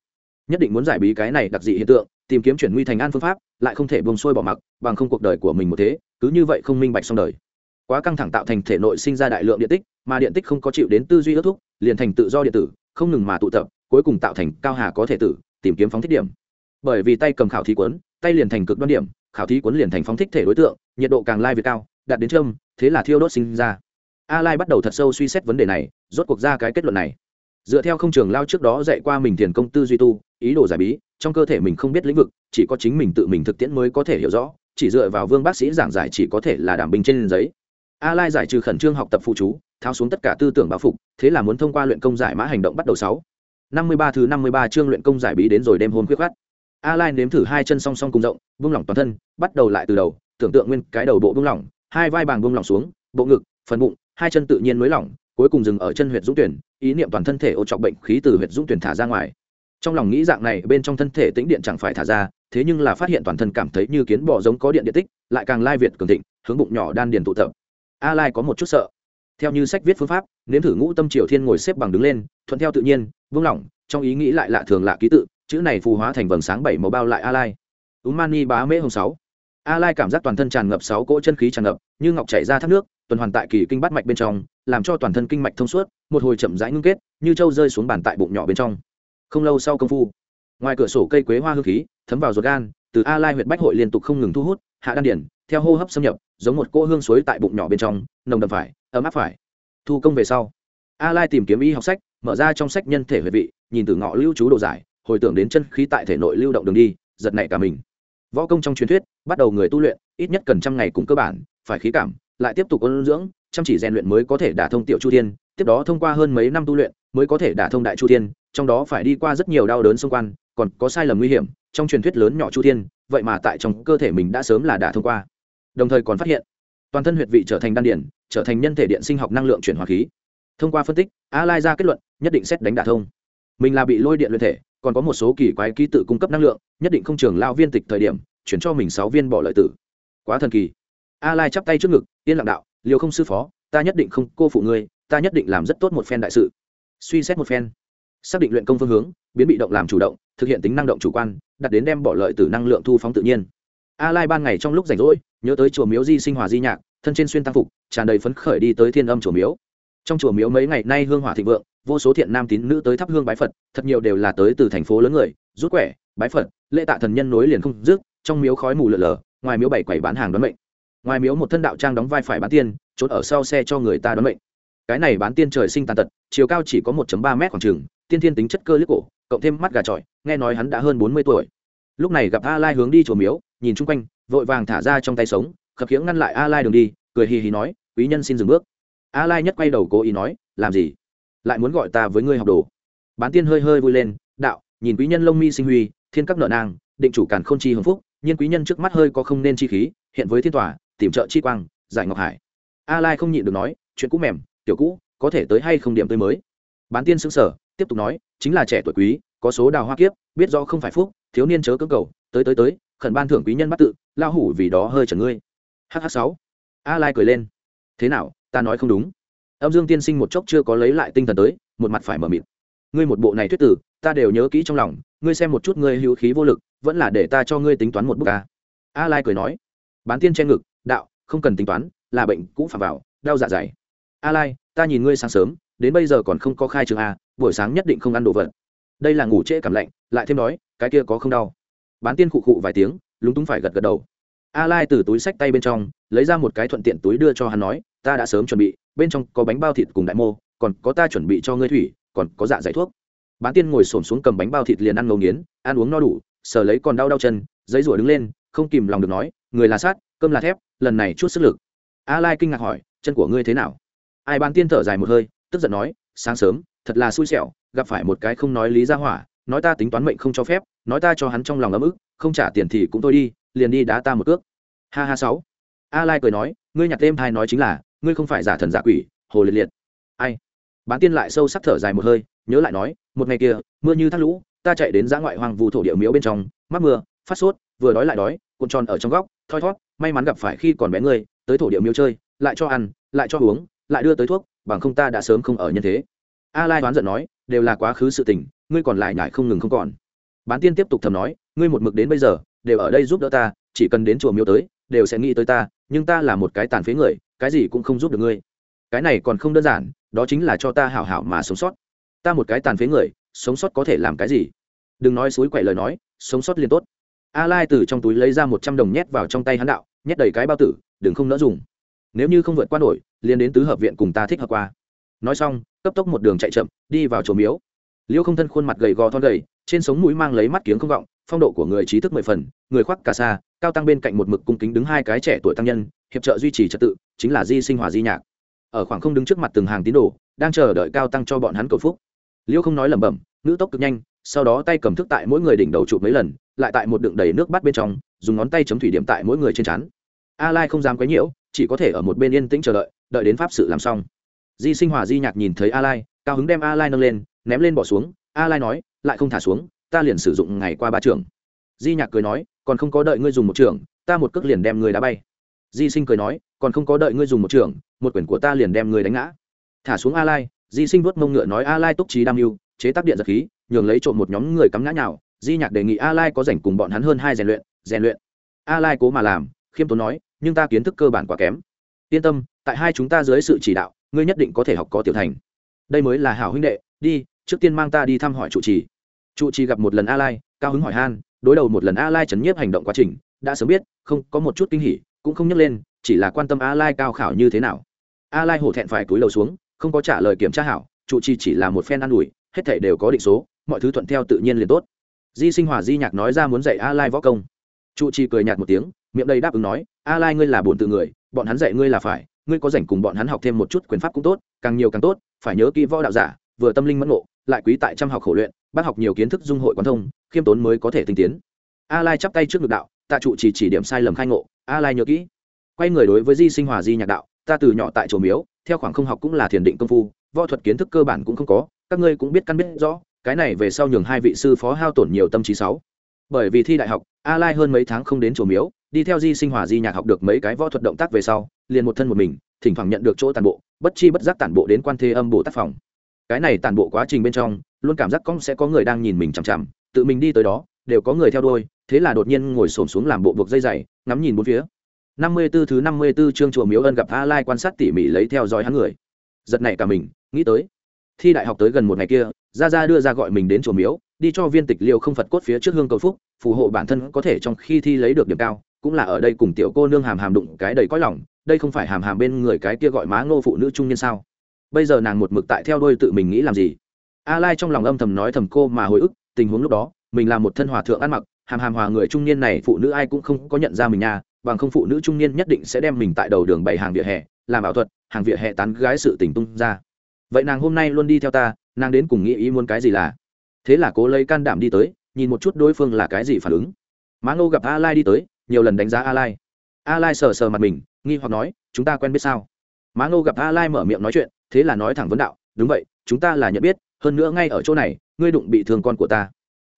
nhất định muốn giải bí cái này đặc dị hiện tượng tìm kiếm chuyển nguy thành an phương pháp lại không thể buông xuôi bỏ mặc bằng không cuộc đời của mình một thế cứ như vậy không minh bạch xong đời. Quá căng thẳng tạo thành thể nội sinh ra đại lượng điện tích mà điện tích không có chịu đến tư duy ước thúc liền thành tự do điện tử không ngừng mà tụ tập cuối cùng tạo thành cao hà có thể tử tìm kiếm phóng thích điểm. Bởi vì tay cầm khảo thí quấn tay liền thành cực đoan điểm khảo thí quấn liền thành phóng thích thể đối tượng nhiệt độ càng lai việt cao đạt đến trơm, thế là thiêu đốt sinh ra. A lai bắt đầu thật sâu suy xét vấn đề này rốt cuộc ra cái kết luận này dựa theo không trường lao trước đó dạy qua mình thiền công tư duy tu, ý đồ giải bí, trong cơ thể mình không biết lĩnh vực, chỉ có chính mình tự mình thực tiễn mới có thể hiểu rõ, chỉ dựa vào vương bác sĩ giảng giải chỉ có thể là đảm bình trên giấy. A lai giải trừ khẩn trương học tập phụ chú, tháo xuống tất cả tư tưởng báo phục, thế là muốn thông qua luyện công giải mã hành động bắt đầu sáu. Năm mươi ba thứ năm mươi ba chương luyện công giải bí đến rồi đêm hôn khuyết khát a lai nếm thử hai chân song song cùng rộng, buông lỏng toàn thân, bắt đầu lại từ đầu, tưởng tượng nguyên cái đầu bộ buông lỏng, hai vai bàng buông lỏng xuống, bộ ngực, phần bụng, hai chân tự nhiên mới lỏng cuối cùng dừng ở chân huyệt dũng tuyển, ý niệm toàn thân thể ô trọc bệnh khí từ huyệt dũng tuyển thả ra ngoài. Trong lòng nghĩ dạng này, bên trong thân thể tĩnh điện chẳng phải thả ra, thế nhưng là phát hiện toàn thân cảm thấy như kiến bò giống có điện điện tích, lại càng lai việt cường thịnh, hướng bụng nhỏ đan điền tụ tập. A lai có một chút sợ. Theo như sách viết phương pháp, nếm thử ngũ tâm triều thiên ngồi xếp bằng đứng lên, thuận theo tự nhiên vương lỏng trong ý nghĩ lại lạ thường lạ ký tự, chữ này phù hóa thành vầng sáng bảy màu bao lại a lai. Umani bá mễ hồng sáu. A lai cảm giác toàn thân tràn ngập sáu cỗ chân khí tràn ngập, như ngọc chảy ra thác nước, tuần hoàn tại kỳ kinh bát mạch bên trong làm cho toàn thân kinh mạch thông suốt, một hồi chậm rãi ngưng kết, như trâu rơi xuống bàn tại bụng nhỏ bên trong. Không lâu sau công phu, ngoài cửa sổ cây quế hoa hương khí, thấm vào ruột gan, từ a lai huyện bách hội liên tục không ngừng thu hút, hạ đan điển, theo hô hấp xâm nhập, giống một cỗ hương suối tại bụng nhỏ bên trong, nồng đậm phải, ấm áp phải. Thu công về sau a lai tìm kiếm y học sách, mở ra trong sách nhân thể huệ vị, nhìn từ ngọ lưu trú đồ giải, hồi tưởng đến chân khí tại thể nội lưu động đường đi, giật nảy cả mình. Võ công trong truyền thuyết, bắt đầu người tu luyện, ít nhất cần trăm ngày cùng cơ bản, phải khí cảm, lại tiếp tục ôn dưỡng chăm chỉ rèn luyện mới có thể đả thông tiểu chu thiên, tiếp đó thông qua hơn mấy năm tu luyện mới có thể đả thông đại chu thiên, trong đó phải đi qua rất nhiều đau đớn xung quanh, còn có sai lầm nguy hiểm, trong truyền thuyết lớn nhỏ chu thiên, vậy mà tại trong cơ thể mình đã sớm là đả thông qua. Đồng thời còn phát hiện, toàn thân huyệt vị trở thành đan điển, trở thành nhân thể điện sinh học năng lượng chuyển hóa khí. Thông qua phân tích, a lai ra kết luận, nhất định xét đánh đả thông. Mình là bị lôi điện luyện thể, còn có một số kỳ quái ký tự cung cấp năng lượng, nhất định không trường lao viên tịch thời điểm, chuyển cho mình sáu viên bỏ lợi tử. Quá thần kỳ. A lai chắp tay trước ngực, yên lặng đạo liều không sư phó, ta nhất định không cô phụ ngươi, ta nhất định làm rất tốt một phen đại sự. Suy xét một phen, xác định luyện công phương hướng, biến bị động làm chủ động, thực hiện tính năng động chủ quan, đặt đến đem bỏ lợi từ năng lượng thu phóng tự nhiên. A lai ban ngày trong lúc rảnh rỗi, nhớ tới chùa miếu di sinh hòa di nhạc, thân trên xuyên tăng phục, tràn đầy phấn khởi đi tới thiên âm chùa miếu. Trong chùa miếu mấy ngày nay hương hỏa thịnh vượng, vô số thiện nam tín nữ tới thắp hương bái phật, thật nhiều đều là tới từ thành phố lớn người, rút quẻ, bái phật, lễ tạ thần nhân nối liền không dứt, trong miếu khói mù lở lở, ngoài miếu bảy quầy bán hàng đón mệnh ngoài miếu một thân đạo trang đóng vai phải bán tiên, trốn ở sau xe cho người ta đón mệnh. Cái này bán tiên trời sinh tàn tật chiều cao chỉ có một ba mét khoảng trường tiên thiên tính chất cơ liếc cổ cộng thêm mắt gà trọi nghe nói hắn đã hơn bốn mươi tuổi. Lúc này gặp a lai hướng đi chùa miếu nhìn chung quanh vội vàng thả ra trong tay sống khập khiễng ngăn lại a lai đường đi cười hì hì nói quý nhân xin dừng bước. A lai nhất quay đầu cố ý nói làm gì? Lại muốn gọi ta với ngươi học đồ. Bán tiên hơi hơi vui lên đạo nhìn quý nhân lông mi sinh huy thiên các nợ nang định chủ cản không chi hưng phúc nhiên quý nhân trước mắt hơi có không nên chi khí hiện với thiên tòa tìm trợ chi quang, giải ngọc hải. A lai không nhịn được nói, chuyện cũ mềm tiểu cũ, có thể tới hay không điểm tới mới. Bán tiên xứng sở tiếp tục nói, chính là trẻ tuổi quý, có số đào hoa kiếp, biết do không phải phúc, thiếu niên chớ cơ cầu, tới tới tới, khẩn ban thưởng quý nhân bắt tự, lao hủ vì đó hơi chẩn ngươi. Hh sáu. A lai cười lên. Thế nào, ta nói không đúng. Âm dương tiên sinh một chốc chưa có lấy lại tinh thần tới, một mặt phải mở mịt ngươi một bộ này thuyết tử, ta đều nhớ kỹ trong lòng, ngươi xem một chút ngươi hữu khí vô lực, vẫn là để ta cho ngươi tính toán một bức ca à. a lai cười nói. Bán tiên che ngực đạo, không cần tính toán, là bệnh cũng phạm vào, đau dạ dày. A lai, ta nhìn ngươi sáng sớm, đến bây giờ còn không có khai trường a, buổi sáng nhất định không ăn đồ vật. Đây là ngủ trễ cảm lạnh, lại thêm đói, cái kia có không đau. Bán tiên khụ khụ vài tiếng, lúng túng phải gật gật đầu. A lai từ túi sách tay bên trong, lấy ra một cái thuận tiện túi đưa cho hắn nói, ta đã sớm chuẩn bị, bên trong có bánh bao thịt cùng đại mô, còn có ta chuẩn bị cho ngươi thủy, còn có dạ dày thuốc. Bán tiên ngồi xổm xuống cầm bánh bao thịt liền ăn ngấu nghiến, ăn uống no đủ, sờ lấy còn đau đau chân, giấy rủa đứng lên, không kìm lòng được nói, người là sát cơm là thép, lần này chút sức lực. A lai kinh ngạc hỏi, chân của ngươi thế nào? Ai bán tiên thở dài một hơi, tức giận nói, sáng sớm, thật là xui xẻo, gặp phải một cái không nói lý ra hỏa, nói ta tính toán mệnh không cho phép, nói ta cho hắn trong lòng ấm ức, không trả tiền thì cũng thôi đi, liền đi đá ta một cước. Ha ha sáu. A lai cười nói, ngươi nhặt thêm thai nói chính là, ngươi không phải giả thần giả quỷ, hồ liệt liệt. Ai? Bán tiên lại sâu sắc thở dài một hơi, nhớ lại nói, một ngày kia, mưa như thác lũ, ta chạy đến giã ngoại hoàng vù thổ địa miếu bên trong, mắc mưa, phát sốt, vừa đói lại đói, cuộn tròn ở trong góc thoi thót, may mắn gặp phải khi còn bé ngươi, tới thổ địa miêu chơi, lại cho ăn, lại cho uống, lại đưa tới thuốc, bằng không ta đã sớm không ở nhân thế. A lai đoán giận nói, đều là quá khứ sự tình, ngươi còn lại nhải không ngừng không còn. Bán tiên tiếp tục thầm nói, ngươi một mực đến bây giờ, đều ở đây giúp đỡ ta, chỉ cần đến chùa miêu tới, đều sẽ nghĩ tới ta, nhưng ta là một cái tàn phế người, cái gì cũng không giúp được ngươi. Cái này còn không đơn giản, đó chính là cho ta hảo hảo mà sống sót. Ta một cái tàn phế người, sống sót có thể làm cái gì? Đừng nói suối quậy lời nói, sống sót liền tốt a lai từ trong túi lấy ra một trăm đồng nhét vào trong tay hắn đạo, nhét đầy cái bao tử, đừng không nỡ dùng. Nếu như không vượt qua nổi, liền đến tứ hợp viện cùng ta thích hợp qua. Nói xong, cấp tốc một đường chạy chậm, đi vào chỗ miếu. Liêu không thân khuôn mặt gầy gò thon gầy, trên sống mũi mang lấy mắt kiếng không vọng, phong độ của người trí thức mười phần, người khoác cà sa, cao tăng bên cạnh một mực cung kính đứng hai cái trẻ tuổi tăng nhân, hiệp trợ duy trì trật tự, chính là di sinh hòa di nhạc. Ở khoảng không đứng trước mặt từng hàng tín đồ, đang chờ đợi cao tăng cho bọn hắn cầu phúc. Liêu không nói lẩm bẩm nữ tốc cực nhanh sau đó tay cầm thức tại mỗi người đỉnh đầu chụp mấy lần, lại tại một đựng đầy nước bắt bên trong, dùng ngón tay chấm thủy điểm tại mỗi người trên chắn a lai không dám quấy nhiễu, chỉ có thể ở một bên yên tĩnh chờ đợi đợi đến pháp sự làm xong. Di sinh hòa di nhạc nhìn thấy a lai, cao hứng đem a lai nâng lên, ném lên bỏ xuống. A lai nói, lại không thả xuống, ta liền sử dụng ngày qua ba trường di nhạc cười nói, còn không có đợi ngươi dùng một trường ta một cước liền đem ngươi đá bay. Di sinh cười nói, còn không có đợi ngươi dùng một trường một quyển của ta liền đem ngươi đánh ngã. Thả xuống a lai, di sinh vuốt mông ngựa nói, a lai túc trí đam mưu, chế tác điện giật khí nhường lấy trộm một nhóm người cắm ngã nhào, di nhạc đề nghị a lai có rảnh cùng bọn hắn hơn hai rèn luyện rèn luyện. A lai cố mà làm, khiêm tốn nói, nhưng ta kiến thức cơ bản quá kém. Yên tâm, tại hai chúng ta dưới sự chỉ đạo, ngươi nhất định có thể học có tiểu thành. Đây mới là hảo huynh đệ, đi, trước tiên mang ta đi thăm hỏi trụ trì. Trụ trì gặp một lần a lai, cao hứng hỏi han, đối đầu một lần a lai chấn nhiếp hành động quá trình, đã sớm biết, không, có một chút kinh hỉ, cũng không nhắc lên, chỉ là quan tâm a lai cao khảo như thế nào. A lai hổ thẹn phải túi lầu xuống, không có trả lời kiểm tra hảo, trụ trì chỉ là một phen ăn ủi, hết thể đều có định số mọi thứ thuận theo tự nhiên liền tốt. Di sinh hòa di nhạc nói ra muốn dạy a lai võ công. Trụ trì cười nhạt một tiếng, miệng đầy đáp ứng nói, a lai ngươi là bổn tự người, bọn hắn dạy ngươi là phải, ngươi có rảnh cùng bọn hắn học thêm một chút quyền pháp cũng tốt, càng nhiều càng tốt, phải nhớ kỹ võ đạo giả, vừa tâm linh mẫn ngộ, lại quý tại trăm học khổ luyện bắt học nhiều kiến thức dung hội quan thông, khiêm tốn mới có thể tinh tiến. A lai chắp tay trước ngực đạo, tạ trụ chỉ chỉ điểm sai lầm khai ngộ, a lai nhớ kỹ. Quay người đối với di sinh hòa di nhạc đạo, ta từ nhỏ tại chỗ miếu, theo khoảng không học cũng là thiền định công phu, võ thuật kiến thức cơ bản cũng không có, các ngươi cũng biết căn biết rõ cái này về sau nhường hai vị sư phó hao tổn nhiều tâm trí sáu bởi vì thi đại học a lai hơn mấy tháng không đến chùa miếu đi theo di sinh hòa di nhạc học được mấy cái võ thuật động tác về sau liền một thân một mình thỉnh thoảng nhận được chỗ tàn bộ bất chi bất giác tàn bộ đến quan thế âm bồ tác phòng cái này tàn bộ quá trình bên trong luôn cảm giác con sẽ có người đang nhìn mình chằm chằm tự mình đi tới đó đều có người theo đuôi thế là đột nhiên ngồi xổm xuống làm bộ buộc dây dày ngắm nhìn bốn phía năm mươi 54 thứ năm mươi 54 chương chùa Miếu Ân gặp A Lai quan sát tỉ mỉ lấy theo dõi hắn người. Giật này cả mình, nghĩ tới. Thi đại học tới gần một ngày kia, Ra Ra đưa ra gọi mình đến chùa Miếu, đi cho viên tịch liêu không Phật cốt phía trước hương cầu phúc, phù hộ bản thân có thể trong khi thi lấy được điểm cao, cũng là ở đây cùng tiểu cô nương hàm hàm đụng cái đầy cõi lòng, đây không phải hàm hàm bên người cái kia gọi má ngô phụ nữ trung nhân sao? Bây giờ nàng một mực tại theo đôi tự mình nghĩ làm gì? A lai trong lòng âm thầm nói thầm cô mà hồi ức tình huống lúc đó mình là một thân hòa thượng ăn mặc hàm hàm hòa người trung niên này phụ nữ ai cũng không có nhận ra mình nha bằng không phụ nữ trung niên nhất định sẽ đem mình tại đầu đường bày hàng vỉa hè làm ảo thuật hàng vỉa hè tán gái sự tình tung ra vậy nàng hôm nay luôn đi theo ta, nàng đến cùng nghĩ ý muốn cái gì là? Thế là cố lấy can đảm đi tới, nhìn một chút đối phương là cái gì phản ứng. Má ngô gặp a lai đi tới, nhiều lần đánh giá a lai a lai sờ sờ mặt mình, nghi hoặc nói, chúng ta quen biết sao? Má ngô gặp a lai mở miệng nói chuyện, thế là nói thẳng vấn đạo, đúng vậy, chúng ta là nhận biết, hơn nữa ngay ở chỗ này, ngươi đụng bị thương con của ta.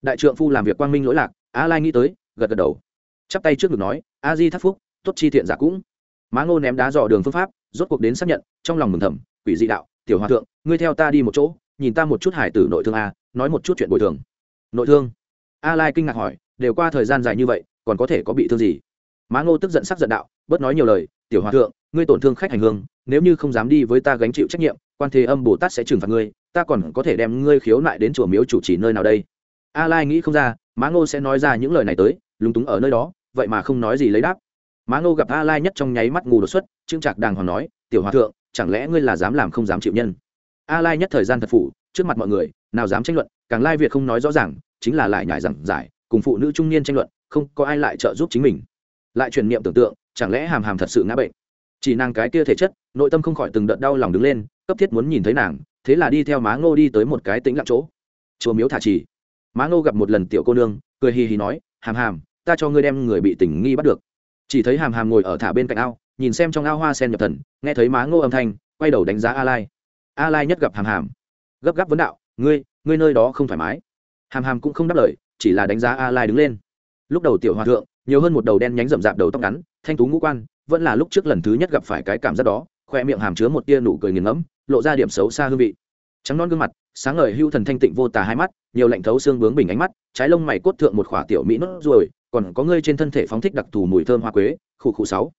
Đại trượng phu làm việc quang minh lỗi lạc a lai nghĩ tới, gật gật đầu. Chắp tay trước ngực nói a di thắc phúc, tốt chi thiện giả cũng. Má ngô ném đá dò đường phương pháp, rốt cuộc đến xác nhận, trong lòng mừng thầm, quỷ dị đạo tiểu hòa thượng, ngươi theo ta đi một chỗ, nhìn ta một chút hải tử nội thương a, nói một chút chuyện bồi thường. Nội thương? A lai kinh ngạc hỏi, đều qua thời gian dài như vậy, còn có thể có bị thương gì? Má ngô tức giận sắc giận đạo, bớt nói nhiều lời, tiểu hòa thượng, ngươi tổn thương khách hành hương, nếu như không dám đi với ta gánh chịu trách nhiệm, quan thế âm bồ tát sẽ trừng phạt ngươi, ta còn có thể đem ngươi khiếu nại đến chùa miếu chủ trì nơi nào đây? A lai nghĩ không ra, má ngô sẽ nói ra những lời này tới, lúng túng ở nơi đó, vậy mà không nói gì lấy đáp. Má ngô gặp a lai nhất trong nháy mắt ngủ đột xuất trương trạc đàng hoàng nói, tiểu hòa thượng chẳng lẽ ngươi là dám làm không dám chịu nhân? A lai nhất thời gian thật phụ trước mặt mọi người, nào dám tranh luận, càng lai việt không nói rõ ràng, chính là lại nhải rằng giải, cùng phụ nữ trung niên tranh luận, không có ai lại trợ giúp chính mình. Lại truyền niệm tưởng tượng, chẳng lẽ hàm hàm thật sự ngã bệnh? Chỉ nàng cái kia thể chất, nội tâm không khỏi từng đợt đau lòng đứng lên, cấp thiết muốn nhìn thấy nàng, thế là đi theo má ngô đi tới một cái tĩnh lặng chỗ. Chùa miếu thả trì. Má ngô gặp một lần tiểu cô nương, cười hì hì nói, hàm hàm, ta cho ngươi đem người bị tình nghi bắt được. Chỉ thấy hàm hàm ngồi ở thả bên cạnh ao nhìn xem trong ao hoa sen nhập thần, nghe thấy má ngô âm thanh, quay đầu đánh giá a lai. A lai nhất gặp hàm hàm. Gấp gáp vấn đạo, ngươi ngươi nơi đó không thoải mái. Hàm hàm cũng không đáp lời, chỉ là đánh giá a lai đứng lên. Lúc đầu tiểu hòa thượng, nhiều hơn một đầu đen nhánh rậm rạp đầu tóc ngắn, thanh tú ngũ quan, vẫn là lúc trước lần thứ nhất gặp phải cái cảm giác đó, khoe miệng hàm chứa một tia nụ cười nghiền ngẫm, lộ ra điểm xấu xa hương vị. Trắng non gương mặt, sáng ngời hưu thần thanh tịnh vô tà hai mắt, nhiều lạnh thấu xương bướng bình ánh mắt, trái lông mày cốt thượng một khỏa tiểu mỹ nốt ruồi, còn có ngươi trên thân thể phóng thích đặc thù mùi thơm hoa quế khu khu sáu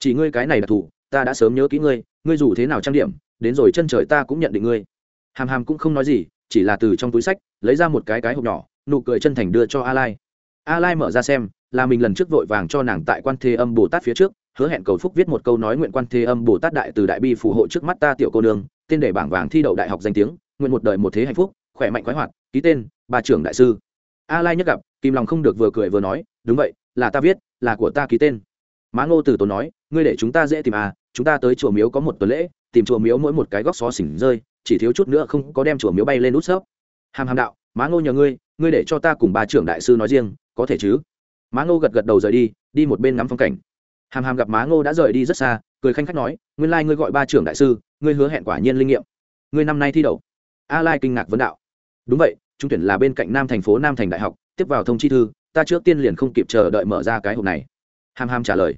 chỉ ngươi cái này đặc thù ta đã sớm nhớ kỹ ngươi ngươi dù thế nào trang điểm, đến rồi chân trời ta cũng nhận định ngươi. Hàm hàm cũng không nói gì, chỉ là từ trong túi sách, lấy ra một cái cái hộp nhỏ, nụ cười chân thành đưa cho a lai. A lai mở ra xem, là mình lần trước vội vàng cho nàng tại quan thế âm bồ tát phía trước, hứa hẹn cầu phúc viết một câu nói nguyện quan thế âm bồ tát đại từ đại bi phù hộ trước mắt ta tiểu cô nương, tên để bảng vàng thi đậu đại học danh tiếng, nguyện một đời một thế hạnh phúc, khỏe mạnh khoái hoạt, ký tên, bà trưởng đại sư. A lai nhất gặp kim lòng không được vừa cười vừa nói, đúng vậy, là ta viết, là của ta ký tên. Má ngô từ tốn nói ngươi để chúng ta dễ tìm à chúng ta tới chùa miếu có một tuần lễ, tìm chùa miếu mỗi một cái góc xó xỉnh rơi, chỉ thiếu chút nữa không có đem chùa miếu bay lên nút sớp hàm hàm đạo, má ngô nhờ ngươi ngươi để cho ta cùng bà trưởng đại sư nói riêng, có thể chứ? Má ngô gật gật đầu rời đi đi một bên ngắm phong cảnh. Hàm hàm gặp má ngô đã rời đi rất xa, cười khanh khách nói, nguyên lai、like、ngươi gọi ba trưởng đại sư, ngươi hứa hẹn quả nhiên linh nghiệm. Ngươi năm nay thi đậu. A lai kinh ngạc vấn đạo. Đúng vậy, trung tuyển là bên cạnh nam thành phố nam thành đại học, tiếp vào thông chi thư, ta trước tiên liền không kịp chờ đợi mở ra cái hộp này. Hàm hàm trả lời.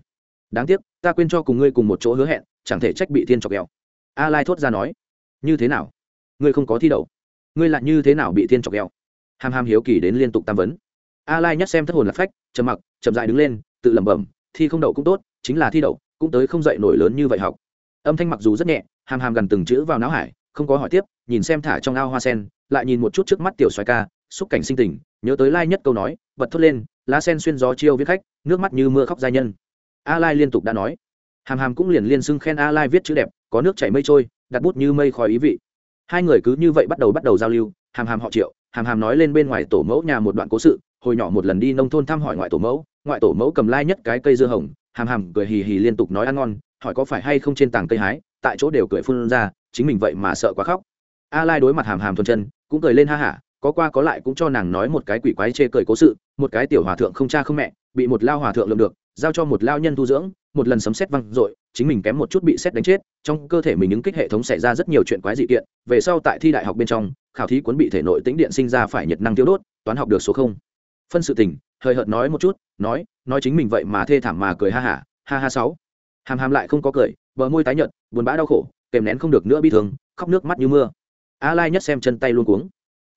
Đáng tiếc ta quên cho cùng ngươi cùng một chỗ hứa hẹn, chẳng thể trách bị thiên chọc ghẹo a lai thốt ra nói, như thế nào? Ngươi không có thi đậu. Ngươi lại như thế nào bị thiên chọc ghẹo hàm hàm hiếu kỳ đến liên tục tam vấn. A lai nhắc xem thất hồn lạc phách, trầm mặc, chậm dại đứng lên, tự lẩm bẩm, thi không đậu cũng tốt, chính là thi đậu, cũng tới không dậy nổi lớn như vậy học. Âm thanh mặc dù rất nhẹ hàm hàm gần từng chữ vào não hải, không có hỏi tiếp, nhìn xem thả trong ao hoa sen, lại nhìn một chút trước mắt tiểu xoài ca, xúc cảnh sinh tình, nhớ tới lai nhất câu nói, bật thốt lên, lá sen xuyên gió chiêu viết khách, nước mắt như mưa khóc giai nhân a lai liên tục đã nói. Hàm hàm cũng liền liên xưng khen a lai viết chữ đẹp, có nước chảy mây trôi, đặt bút như mây khói ý vị. Hai người cứ như vậy bắt đầu bắt đầu giao lưu, hàm hàm họ triệu, hàm hàm nói lên bên ngoài tổ mẫu nhà một đoạn cố sự, hồi nhỏ một lần đi nông thôn thăm hỏi ngoại tổ mẫu, ngoại tổ mẫu cầm lai nhất cái cây dưa hồng, hàm hàm cười hì hì liên tục nói ăn ngon, hỏi có phải hay không trên tảng cây hái, tại chỗ đều cười phun ra, chính mình vậy mà sợ quá khóc. A lai đối mặt hàm hàm thuần chân, cũng cười lên ha hả, có qua có lại cũng cho nàng nói một cái quỷ quái chê cười cố sự, một cái tiểu hòa thượng không cha không mẹ, bị một lao hòa thượng lượm được giao cho một lao nhân tu dưỡng, một lần sấm xét văng dội, chính mình kém một chút bị xét đánh chết, trong cơ thể mình những kích hệ thống xảy ra rất nhiều chuyện quái dị kiện, về sau tại thi đại học bên trong, khảo thí cuốn bị thể nội tĩnh điện sinh ra phải nhiệt năng tiêu đốt, toán học được số không. Phân sự tình, hơi hợt nói một chút, nói nói chính mình vậy mà thê thảm mà cười ha hả, ha ha sáu. Hàm hàm lại không có cười, bờ môi tái nhợt, buồn bã đau khổ, kèm nén không được nữa bi thương, khóc nước mắt như mưa. A lai nhất xem chân tay luôn cuống.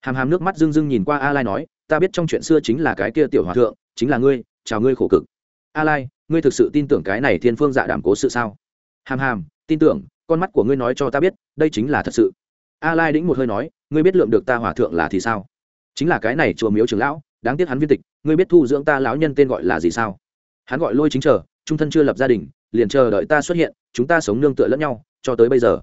Hàm hàm nước mắt rưng rưng nhìn qua a lai nói, ta biết trong chuyện xưa chính là cái kia tiểu hòa thượng, chính là ngươi, chào ngươi khổ cực a lai, ngươi thực sự tin tưởng cái này thiên phương dạ đảm cố sự sao? Hàm hàm, tin tưởng, con mắt của ngươi nói cho ta biết, đây chính là thật sự. A lai đĩnh một hơi nói, ngươi biết lượng được ta hòa thượng là thì sao? Chính là cái này chùa miếu trưởng lão, đáng tiếc hắn viên tịch, ngươi biết thu dưỡng ta lão nhân tên gọi là gì sao? Hắn gọi lôi chính chờ, trung thân chưa lập gia đình, liền chờ đợi ta xuất hiện, chúng ta sống nương tựa lẫn nhau, cho tới bây giờ.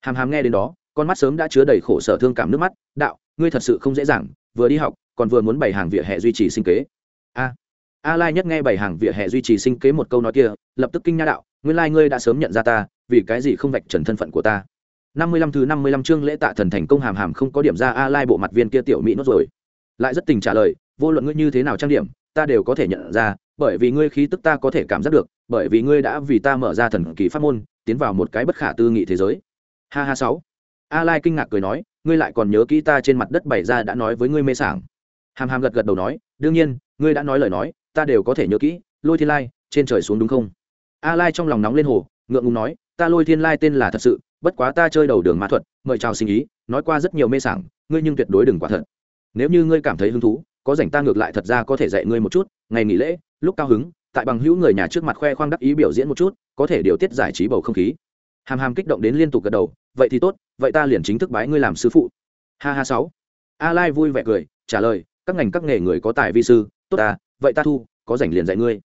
Hàm hàm nghe đến đó, con mắt sớm đã chứa đầy khổ sở thương cảm nước mắt, đạo, ngươi thật sự không dễ dàng, vừa đi học, còn vừa muốn bày hàng vỉa hè duy trì sinh kế. A a lai nhất nghe bảy hàng vỉa hè duy trì sinh kế một câu nói kia, lập tức kinh nha đạo, nguyên lai ngươi đã sớm nhận ra ta, vì cái gì không vạch trần thân phận của ta? Năm mươi lăm thứ năm mươi lăm chương lễ tạ thần thành công hàm hàm không có điểm ra a lai bộ mặt viên kia tiểu mỹ nốt rồi. Lại rất tình trả lời, vô luận ngươi như thế nào trang điểm, ta đều có thể nhận ra, bởi vì ngươi khí tức ta có thể cảm giác được, bởi vì ngươi đã vì ta mở ra thần kỳ pháp môn, tiến vào một cái bất khả tư nghị thế giới. Ha ha sáu. A lai kinh ngạc cười nói, ngươi lại còn nhớ kỹ ta trên mặt đất bày ra đã nói với ngươi mê sảng. Hàm hàm gật gật đầu nói, đương nhiên, ngươi đã nói lời nói ta đều có thể nhớ kỹ, lôi thiên lai, trên trời xuống đúng không? A lai trong lòng nóng lên hồ, ngượng ngùng nói, ta lôi thiên lai tên là thật sự, bất quá ta chơi đầu đường ma thuật, mời chào sinh ý, nói qua rất nhiều mê sảng, ngươi nhưng tuyệt đối đừng quả thật. Nếu như ngươi cảm thấy hứng thú, có rảnh ta ngược lại thật ra có thể dạy ngươi một chút, ngày nghỉ lễ, lúc cao hứng, tại bằng hữu người nhà trước mặt khoe khoang đắc ý biểu diễn một chút, có thể điều tiết giải trí bầu không khí. Hàm hàm kích động đến liên tục gật đầu, vậy thì tốt, vậy ta liền chính thức bái ngươi làm sư phụ. Ha ha sáu. A lai vui vẻ cười, trả lời, các ngành các nghề người có tài vi sư, tốt ta vậy ta thu, có rảnh liền dạy ngươi.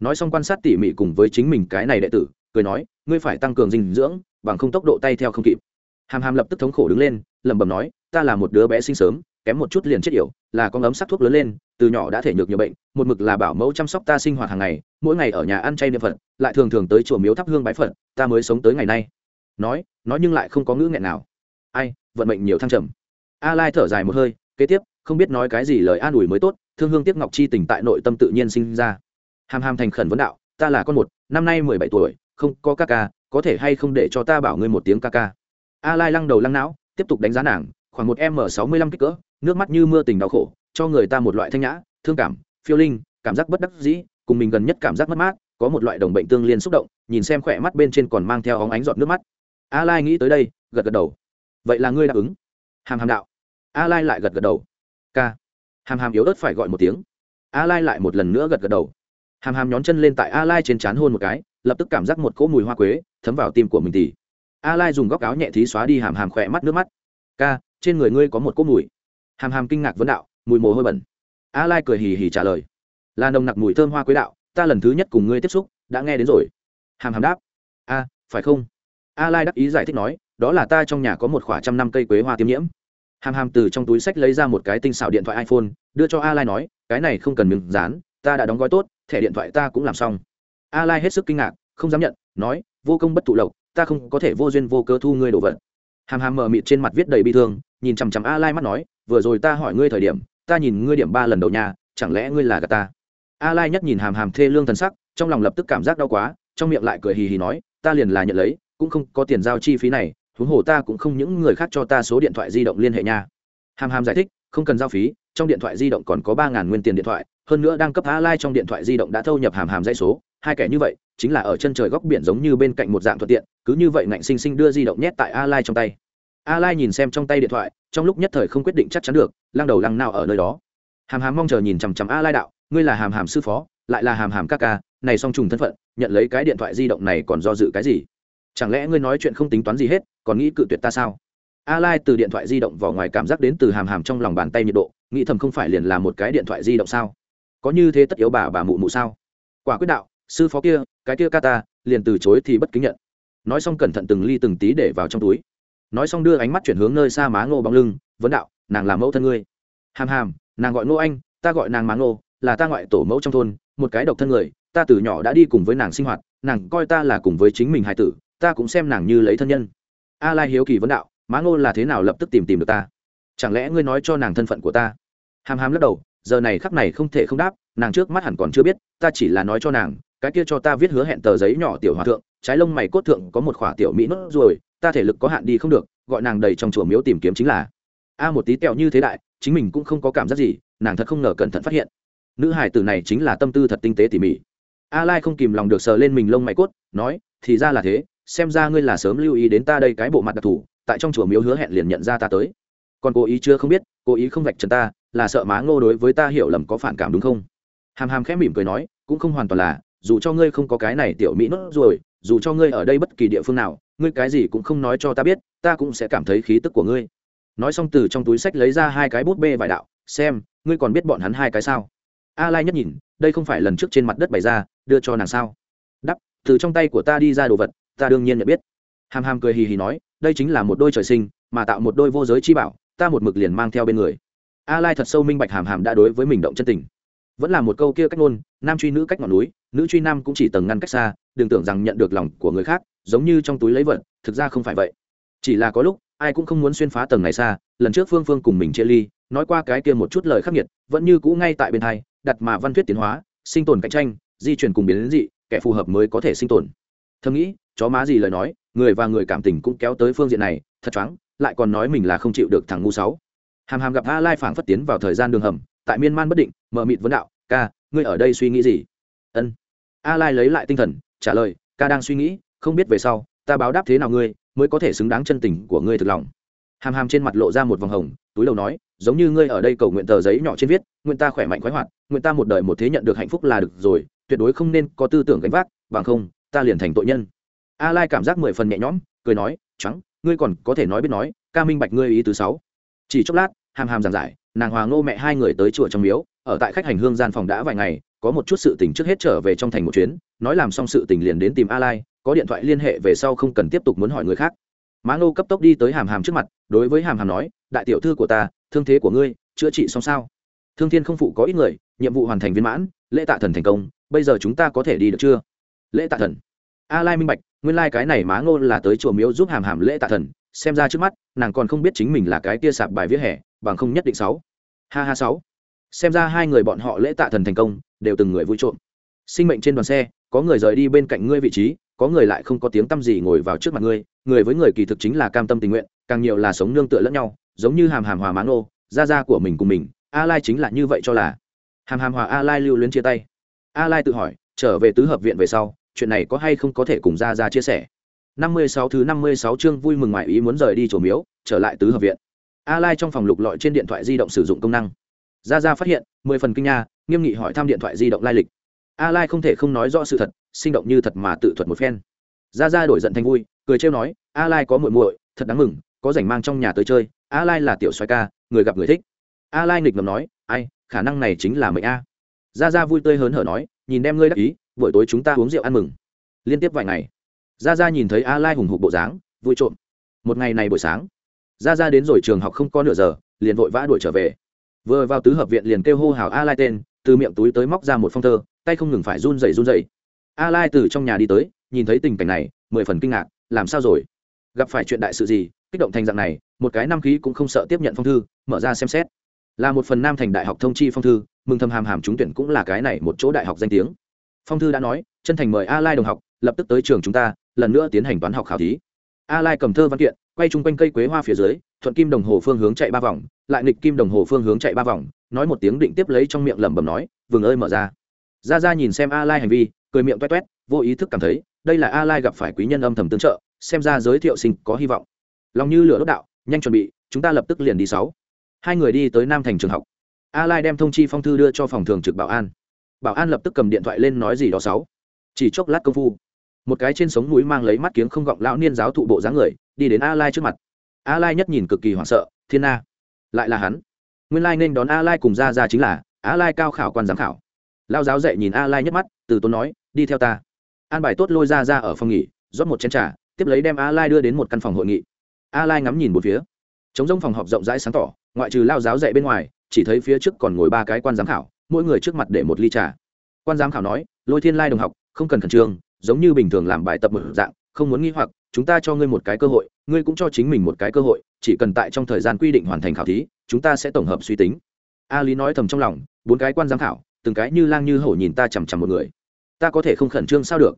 Nói xong quan sát tỉ mỉ cùng với chính mình cái này đệ tử, cười nói, ngươi phải tăng cường dinh dưỡng, bằng không tốc độ tay theo không kịp. Hàm hàm lập tức thống khổ đứng lên, lẩm bẩm nói, ta là một đứa bé sinh sớm, kém một chút liền chết yểu, là con ấm sắc thuốc lớn lên, từ nhỏ đã thể nhược nhiều bệnh, một mực là bảo mẫu chăm sóc ta sinh hoạt hàng ngày, mỗi ngày ở nhà ăn chay niệm phật, lại thường thường tới chùa miếu thắp hương bái phật, ta mới sống tới ngày nay. Nói nói nhưng lại không có ngữ nghẹn nào. Ai, vận mệnh nhiều thăng trầm. A lai thở dài một hơi, kế tiếp không biết nói cái gì lời an ủi mới tốt, thương hương tiếc ngọc chi tình tại nội tâm tự nhiên sinh ra. Hàm hàm thành khẩn vấn đạo, ta là con một, năm nay mười bảy tuổi, không có ca ca, có thể hay không để cho ta bảo ngươi một tiếng ca ca? A lai lăng đầu lăng não, tiếp tục đánh giá nàng, khoảng một m sáu mươi lăm kích cỡ, nước mắt như mưa tình đau khổ, cho người ta một loại thanh nhã, thương cảm, phiêu linh, cảm giác bất đắc dĩ, cùng mình gần nhất cảm giác mất mát, có một loại đồng bệnh tương liên xúc động, nhìn xem khỏe mắt bên trên còn mang theo óng ánh giọt nước mắt. A lai nghĩ tới đây, gật gật đầu. Vậy là ngươi đáp ứng? Hàm hàm đạo. A lai lại gật gật đầu k. Hàm hàm yếu ớt phải gọi một tiếng. A lai lại một lần nữa gật gật đầu. Hàm hàm nhón chân lên tại a lai trên trán hôn một cái, lập tức cảm giác một cỗ mùi hoa quế thấm vào tim của mình tỉ a lai dùng góc áo nhẹ thí xóa đi hàm hàm khỏe mắt nước mắt. Ca trên người ngươi có một cỗ mùi. Hàm hàm kinh ngạc vấn đạo, mùi mồ hôi bẩn. A lai cười hì hì trả lời. Là nồng nặc mùi thơm hoa quế đạo, ta lần thứ nhất cùng ngươi tiếp xúc, đã nghe đến rồi. Hàm hàm đáp. A, phải không? A lai đắc ý giải thích nói, đó là ta trong nhà có một khoảng trăm năm cây quế hoa tiêm nhiễm hàm hàm từ trong túi sách lấy ra một cái tinh xảo điện thoại iphone, đưa cho a lai nói, cái này không cần miếng dán, ta đã đóng gói tốt, thẻ điện thoại ta cũng làm xong. A lai hết sức kinh ngạc, không dám nhận, nói, vô công bất thụ lộc, ta không có thể vô duyên vô cơ thu ngươi đồ vật. Hàm hàm mờ mịt trên mặt viết đầy bi thương, nhìn chằm chằm a lai mắt nói, vừa rồi ta hỏi ngươi thời điểm, ta nhìn ngươi điểm ba lần đầu nhà, chẳng lẽ ngươi là gà ta? A lai nhất nhìn hàm hàm thê lương thần sắc, trong lòng lập tức cảm giác đau quá, trong miệng lại cười hì hì nói, ta liền là nhận lấy, cũng không có tiền giao chi phí này huống hồ ta cũng không những người khác cho ta số điện thoại di động liên hệ nha. Hàm hàm giải thích, không cần giao phí, trong điện thoại di động còn có ba ngàn nguyên tiền điện thoại, hơn nữa đang cấp a lai trong điện thoại di động đã thâu nhập hàm hàm dãy số. Hai kẻ như vậy, chính là ở chân trời góc biển giống như bên cạnh một dạng thuận tiện, cứ như vậy ngạnh sinh sinh đưa di động nhét tại a lai trong tay. A lai nhìn xem trong tay điện thoại, trong lúc nhất thời không quyết định chắc chắn được, lăng đầu lăng nào ở nơi đó. Hàm hàm mong chờ nhìn chằm chằm a lai đạo, ngươi là hàm hàm sư phó, lại là hàm hàm ca ca, này song trùng thân phận, nhận lấy cái điện thoại di động này còn do dự cái gì? Chẳng lẽ ngươi nói chuyện không tính toán gì hết, còn nghĩ cự tuyệt ta sao? A lai từ điện thoại di động vào ngoài cảm giác đến từ hàm hàm trong lòng bàn tay nhiệt độ, nghĩ thầm không phải liền là một cái điện thoại di động sao? Có như thế tất yếu bà bà mụ mụ sao? Quả quyết đạo, sư phó kia, cái kia ca ta, liền từ chối thì bất kính nhận. Nói xong cẩn thận từng ly từng tí để vào trong túi. Nói xong đưa ánh mắt chuyển hướng nơi xa má ngô bóng lưng, vấn đạo, nàng là mẫu thân ngươi. Hàm hàm, nàng gọi ngô anh, ta gọi nàng má ngô, là ta ngoại tổ mẫu trong thôn, một cái độc thân người, ta từ nhỏ đã đi cùng với nàng sinh hoạt, nàng coi ta là cùng với chính mình hài tử ta cũng xem nàng như lấy thân nhân. A lai hiếu kỳ vấn đạo, má ngô là thế nào lập tức tìm tìm được ta? Chẳng lẽ ngươi nói cho nàng thân phận của ta? Hàm hàm lắc đầu, giờ này khắc này không thể không đáp, nàng trước mắt hẳn còn chưa biết, ta chỉ là nói cho nàng, cái kia cho ta viết hứa hẹn tờ giấy nhỏ tiểu hòa thượng, trái lông mày cốt thượng có một khỏa tiểu mỹ nốt rồi ta thể lực có hạn đi không được, gọi nàng đầy trong chùa miếu tìm kiếm chính là. A một tí tẹo như thế đại, chính mình cũng không có cảm giác gì, nàng thật không ngờ cẩn thận phát hiện. Nữ hải tử này chính là tâm tư thật tinh tế tỉ mỉ. A lai không kìm lòng được sờ lên mình lông mày cốt, nói, thì ra là thế xem ra ngươi là sớm lưu ý đến ta đây cái bộ mặt đặc thù, tại trong chùa miếu hứa hẹn liền nhận ra ta tới. Còn cố ý chưa không biết, cố ý không vạch trần ta, là sợ má ngô đối với ta hiểu lầm có phản cảm đúng không? Hàm hàm khẽ mỉm cười nói, cũng không hoàn toàn là, dù cho ngươi không có cái này tiểu mỹ nốt rồi dù cho ngươi ở đây bất kỳ địa phương nào, ngươi cái gì cũng không nói cho ta biết, ta cũng sẽ cảm thấy khí tức của ngươi. Nói xong từ trong túi sách lấy ra hai cái bút bê vải đạo, xem, ngươi còn biết bọn hắn hai cái sao? A lai nhất nhìn, đây không phải lần trước trên mặt đất bày ra, đưa cho nàng sao? Đắp, từ trong tay của ta đi ra đồ vật ta đương nhiên nhận biết. Hàm hàm cười hì hì nói, đây chính là một đôi trời sinh, mà tạo một đôi vô giới chi bảo, ta một mực liền mang theo bên người. A lai thật sâu minh bạch hàm hàm đã đối với mình động chân tình. Vẫn là một câu kia cách ngôn, nam truy nữ cách ngọn núi, nữ truy nam cũng chỉ tầng ngăn cách xa, đừng tưởng rằng nhận được lòng của người khác, giống như trong túi lấy vật, thực ra không phải vậy. Chỉ là có lúc, ai cũng không muốn xuyên phá tầng này xa, lần trước phương phương cùng mình chia ly, nói qua cái kia một chút lời khắc nghiệt, vẫn như cũ ngay tại bên thai đặt mà văn thuyết tiến hóa, sinh tồn cạnh tranh, di chuyển cùng biến đến dị, kẻ phù hợp mới có thể sinh tồn. Thầm nghĩ chó má gì lời nói, người và người cảm tình cũng kéo tới phương diện này, thật choáng, lại còn nói mình là không chịu được thằng ngu sáu. Hàm hàm gặp a lai phảng phất tiến vào thời gian đường hầm, tại miên man bất định mờ mịt vấn đạo, ca, ngươi ở đây suy nghĩ gì? Ân. A lai lấy lại tinh thần, trả lời, ca đang suy nghĩ, không biết về sau, ta báo đáp thế nào ngươi, mới có thể xứng đáng chân tình của ngươi thực lòng. Hàm hàm trên mặt lộ ra một vòng hồng, túi đầu nói, giống như ngươi ở đây cầu nguyện tờ giấy nhỏ trên viết, nguyện ta khỏe mạnh khoái hoạt, nguyện ta một đời một thế nhận được hạnh phúc là được rồi, tuyệt đối không nên có tư tưởng gánh vác, bằng không, ta liền thành tội nhân a lai cảm giác mười phần nhẹ nhõm, cười nói, trắng, ngươi còn có thể nói biết nói, ca minh bạch ngươi ý thứ sáu. Chỉ chốc lát, hàm hàm giảng giải, nàng hòa ngô mẹ hai người tới chùa trong miếu, ở tại khách hành hương gian phòng đã vài ngày, có một chút sự tình trước hết trở về trong thành một chuyến, nói làm xong sự tình liền đến tìm a lai, có điện thoại liên hệ về sau không cần tiếp tục muốn hỏi người khác. Má ngô cấp tốc đi tới hàm hàm trước mặt, đối với hàm hàm nói, đại tiểu thư của ta, thương thế của ngươi, chữa trị xong sao? Thương thiên không phụ có ít người, nhiệm vụ hoàn thành viên mãn, lễ tạ thần thành công, bây giờ chúng ta có thể đi được chưa? Lễ tạ thần a lai minh bạch, nguyên lai cái này má ngô là tới chùa miếu giúp hàm hàm lễ tạ thần, xem ra trước mắt, nàng còn không biết chính mình là cái kia sạp bài vỉa hè, bằng không nhất định sáu. Ha ha sáu. Xem ra hai người bọn họ lễ tạ thần thành công, đều từng người vui trộm. Sinh mệnh trên đoàn xe, có người rời đi bên cạnh ngươi vị trí, có người lại không có tiếng tăm gì ngồi vào trước mặt ngươi, người với người kỳ thực chính là cam tâm tình nguyện, càng nhiều là sống nương tựa lẫn nhau, giống như hàm hàm hòa má ô gia gia của mình cùng mình, a lai chính là như vậy cho là. Hàm hàm hòa a lai lưu luyến chia tay. A lai tự hỏi, trở về tứ hợp viện về sau chuyện này có hay không có thể cùng Ra Ra chia sẻ? 56 thứ 56 chương vui mừng ngoại ý muốn rời đi chỗ miếu, trở lại tứ hợp viện. A lai trong phòng lục lọi trên điện thoại di động sử dụng công năng. Ra Ra phát hiện, mười phần kinh nha, nghiêm nghị hỏi thăm điện thoại di động lai lịch. A lai không thể không nói rõ sự thật, sinh động như thật mà tự thuật một phen. Ra Ra đổi giận thành vui, cười trêu nói, a lai có muội muội, thật đáng mừng, có rảnh mang trong nhà tới chơi, a lai là tiểu xoay ca, người gặp người thích. A lai nghịch ngầm nói, ai, khả năng này chính là mệnh a. Ra Ra vui tươi hớn hở nói, nhìn đem ngươi đắc ý buổi tối chúng ta uống rượu ăn mừng. Liên tiếp vài ngày Ra Ra nhìn thấy a lai hùng hục bộ dáng, vui trộm. Một ngày này buổi sáng Ra Ra đến rồi trường học không có nửa giờ, liền vội vã đuổi trở về. Vừa vào tứ hợp viện liền kêu hô hào a lai tên, từ miệng túi tới móc ra một phong thơ, tay không ngừng phải run rẩy run rẩy. A lai từ trong nhà đi tới, nhìn thấy tình cảnh này, mười phần kinh ngạc, làm sao rồi? Gặp phải chuyện đại sự gì, kích động thành dạng này, một cái nam khí cũng không sợ tiếp nhận phong thư, mở ra xem xét. Là một phần nam thành đại học thông chi phong thư, mừng thầm hàm hàm trúng tuyển cũng là cái này một chỗ đại học danh tiếng phong thư đã nói, chân thành mời a lai đồng học, lập tức tới trường chúng ta, lần nữa tiến hành toán học khảo thí. A lai cầm thơ văn kiện, quay chung quanh cây quế hoa phía dưới, thuận kim đồng hồ phương hướng chạy ba vòng, lại nghịch kim đồng hồ phương hướng chạy ba vòng, nói một tiếng định tiếp lấy trong miệng lẩm bẩm nói vừng ơi mở ra. Ra ra nhìn xem a lai hành vi, cười miệng toét toét vô ý thức cảm thấy, đây là a lai gặp phải quý nhân âm thầm tương trợ, xem ra giới thiệu sinh có hy vọng. Lòng như lửa đốt đạo, nhanh chuẩn bị, chúng ta lập tức liền đi sáu. Hai người đi tới nam thành trường học. A lai đem thông chi phong thư đưa cho phòng thường trực bảo an bảo an lập tức cầm điện thoại lên nói gì đó sáu. Chỉ chốc lát công phu, một cái trên sống núi mang lấy mắt kiếng không gọng lão niên giáo thụ bộ dáng người, đi đến a lai trước mặt. A lai nhất nhìn cực kỳ hoảng sợ, thiên na lại là hắn. Nguyên lai nên đón a lai cùng ra ra chính là a lai cao khảo quan giám khảo. Lao giáo dạy nhìn a lai nhất mắt, từ tốn nói, đi theo ta. An bài tốt lôi ra ra ở phòng nghỉ, rót một chén trà, tiếp lấy đem a lai đưa đến một căn phòng hội nghị. A lai ngắm nhìn một phía. Chống rông phòng họp rộng rãi sáng tỏ, ngoại trừ lao giáo dạy bên ngoài, chỉ thấy phía trước còn ngồi ba cái quan giám khảo mỗi người trước mặt để một ly trà. Quan giám khảo nói, lôi thiên lai đồng học, không cần khẩn trương, giống như bình thường làm bài tập một dạng, không muốn nghi hoặc, chúng ta cho ngươi một cái cơ hội, ngươi cũng cho chính mình một cái cơ hội, chỉ cần tại trong thời gian quy định hoàn thành khảo thí, chúng ta sẽ tổng hợp suy tính. A lý nói thầm trong lòng, bốn cái quan giám khảo, từng cái như lang như hổ nhìn ta chằm chằm một người. Ta có thể không khẩn trương sao được?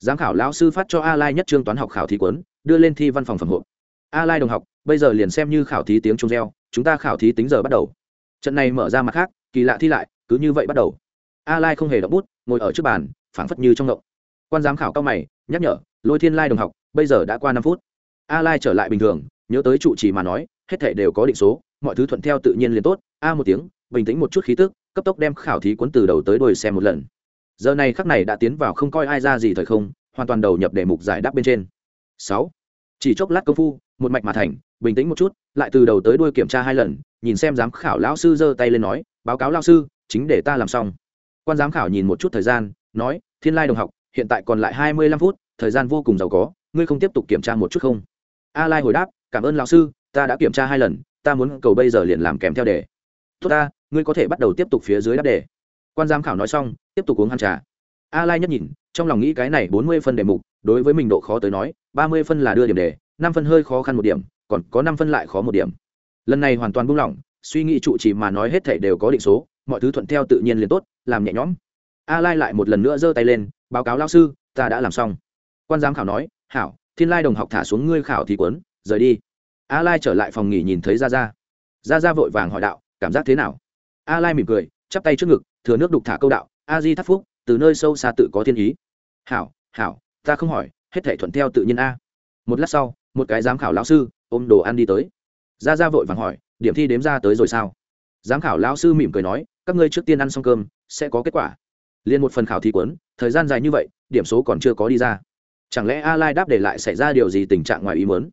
Giám khảo lão sư phát cho a lai nhất trương toán học khảo thí quấn đưa lên thi văn phòng phẩm hộ a lai đồng học, bây giờ liền xem như khảo thí tiếng trung reo, chúng ta khảo thí tính giờ bắt đầu. Trận này mở ra mặt khác, kỳ lạ thi lại cứ như vậy bắt đầu. A lai không hề đọc bút, ngồi ở trước bàn, phảng phất như trong ngộng. Quan giám khảo cao mày, nhắc nhở, lôi thiên lai đồng học, bây giờ đã qua năm phút. A lai trở lại bình thường, nhớ tới trụ trì mà nói, hết thể đều có định số, mọi thứ thuận theo tự nhiên liền tốt. A một tiếng, bình tĩnh một chút khí tức, cấp tốc đem khảo thí cuốn từ đầu tới đuôi xem một lần. Giờ này khắc này đã tiến vào không coi ai ra gì thời không, hoàn toàn đầu nhập đề mục giải đáp bên trên. Sáu. Chỉ chốc lát công phu, một mạch mà thành, bình tĩnh một chút, lại từ đầu tới đuôi kiểm tra hai lần, nhìn xem giám khảo lão sư giơ tay lên nói, báo cáo lão sư chính để ta làm xong. Quan giám khảo nhìn một chút thời gian, nói, thiên lai đồng học, hiện tại còn lại hai mươi lăm phút, thời gian vô cùng giàu có, ngươi không tiếp tục kiểm tra một chút không? A lai hồi đáp, cảm ơn lão sư, ta đã kiểm tra hai lần, ta muốn cầu bây giờ liền làm kèm theo đề. Tốt ta, ngươi có thể bắt đầu tiếp tục phía dưới đáp đề. Quan giám khảo nói xong, tiếp tục uống hàn trà. A lai nhất nhìn, trong lòng nghĩ cái này bốn mươi phân đề mục, đối với mình độ khó tới nói, ba mươi phân là đưa điểm đề, năm phân hơi khó khăn một điểm, còn có năm phân lại khó một điểm. Lần này hoàn toàn buông lỏng, suy nghĩ trụ chỉ mà nói hết thể đều có định số mọi thứ thuận theo tự nhiên liền tốt, làm nhẹ nhõm. A lai lại một lần nữa giơ tay lên, báo cáo lao sư, ta đã làm xong. Quan giám khảo nói, hảo, thiên lai đồng học thả xuống ngươi khảo thì quấn rời đi. A lai trở lại phòng nghỉ nhìn thấy ra ra ra ra vội vàng hỏi đạo, cảm giác thế nào? A lai mỉm cười, chắp tay trước ngực, thừa nước đục thả câu đạo, a di thắt phúc, từ nơi sâu xa tự có thiên ý. Hảo hảo, ta không hỏi, hết thể thuận theo tự nhiên a. Một lát sau, một cái giám khảo lão sư ôm đồ ăn đi tới. Ra ra vội vàng hỏi, điểm thi đếm ra tới rồi sao? Giám khảo lão sư mỉm cười nói các ngươi trước tiên ăn xong cơm, sẽ có kết quả. Liên một phần khảo thí quấn thời gian dài như vậy, điểm số còn chưa có đi ra. Chẳng lẽ a lai đáp để lại xảy ra điều gì tình trạng ngoài ý muốn?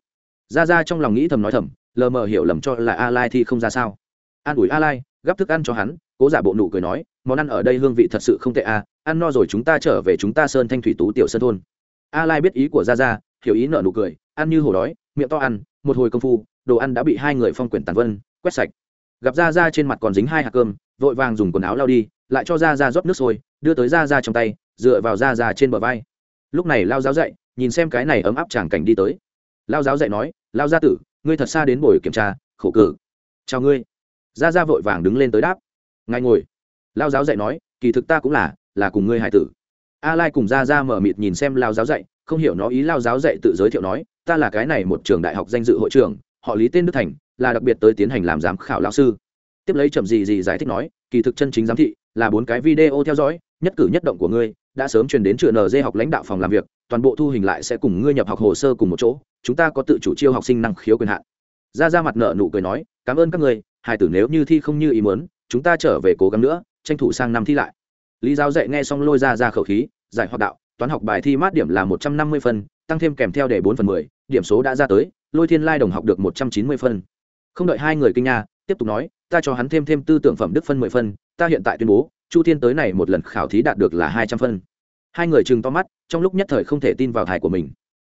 Ra ra trong lòng nghĩ thầm nói thầm, lờ mờ hiểu lầm cho là a lai thi không ra sao. An ủi a lai, gắp thức ăn cho hắn, cố giả bộ nụ cười nói, món ăn ở đây hương vị thật sự không tệ a, ăn no rồi chúng ta trở về chúng ta sơn thanh thủy tú tiểu sơn thôn. A lai biết ý của ra ra, hiểu ý nợ nụ cười, ăn như hổ đói, miệng to ăn, một hồi công phu, đồ ăn đã bị hai người phong quyển tàn vân, quét sạch. Gặp ra ra trên mặt còn dính hai hạt cơm vội vàng dùng quần áo lao đi, lại cho ra ra rót nước sôi, đưa tới ra ra trong tay, dựa vào ra ra trên bờ vai. Lúc này lao giáo Dạy, nhìn xem cái này ấm áp chàng cảnh đi tới. Lao giáo Dạy nói, lao gia tử, ngươi thật xa đến buổi kiểm tra, khổ cử. Chào ngươi. Ra ra vội vàng đứng lên tới đáp. Ngay ngồi. Lao giáo dạy nói, kỳ thực ta cũng là là cùng ngươi hải tử. A lai cùng ra ra mở mịt nhìn xem lao giáo dạy, không hiểu nó ý lao giáo dạy tự giới thiệu nói, ta là cái này một trường đại học danh dự hội trưởng, họ lý tên đức thành, là đặc biệt tới tiến hành làm giám khảo lao sư tiếp lấy chậm gì gì giải thích nói, kỳ thực chân chính giám thị là bốn cái video theo dõi, nhất cử nhất động của ngươi đã sớm truyền đến trường nd học lãnh đạo phòng làm việc, toàn bộ thu hình lại sẽ cùng ngươi nhập học hồ sơ cùng một chỗ, chúng ta có tự chủ chiêu học sinh năng khiếu quyền hạn. Ra ra mặt nợ nụ cười nói, cảm ơn các ngươi hai tử nếu như thi không như ý muốn, chúng ta trở về cố gắng nữa, tranh thủ sang năm thi lại. Lý giáo dạy nghe xong lôi ra ra khẩu khí, giải hoạt đạo, toán học bài thi mát điểm là một trăm năm mươi phân, tăng thêm kèm theo để bốn phần mười, điểm số đã ra tới, lôi thiên lai đồng học được một trăm chín mươi phân. Không đợi hai người kinh nha tiếp tục nói, ta cho hắn thêm thêm tư tưởng phẩm đức phân mười phân, ta hiện tại tuyên bố, chu thiên tới này một lần khảo thí đạt được là hai trăm phân. Hai người chừng to mắt, trong lúc nhất thời không thể tin vào thải của mình.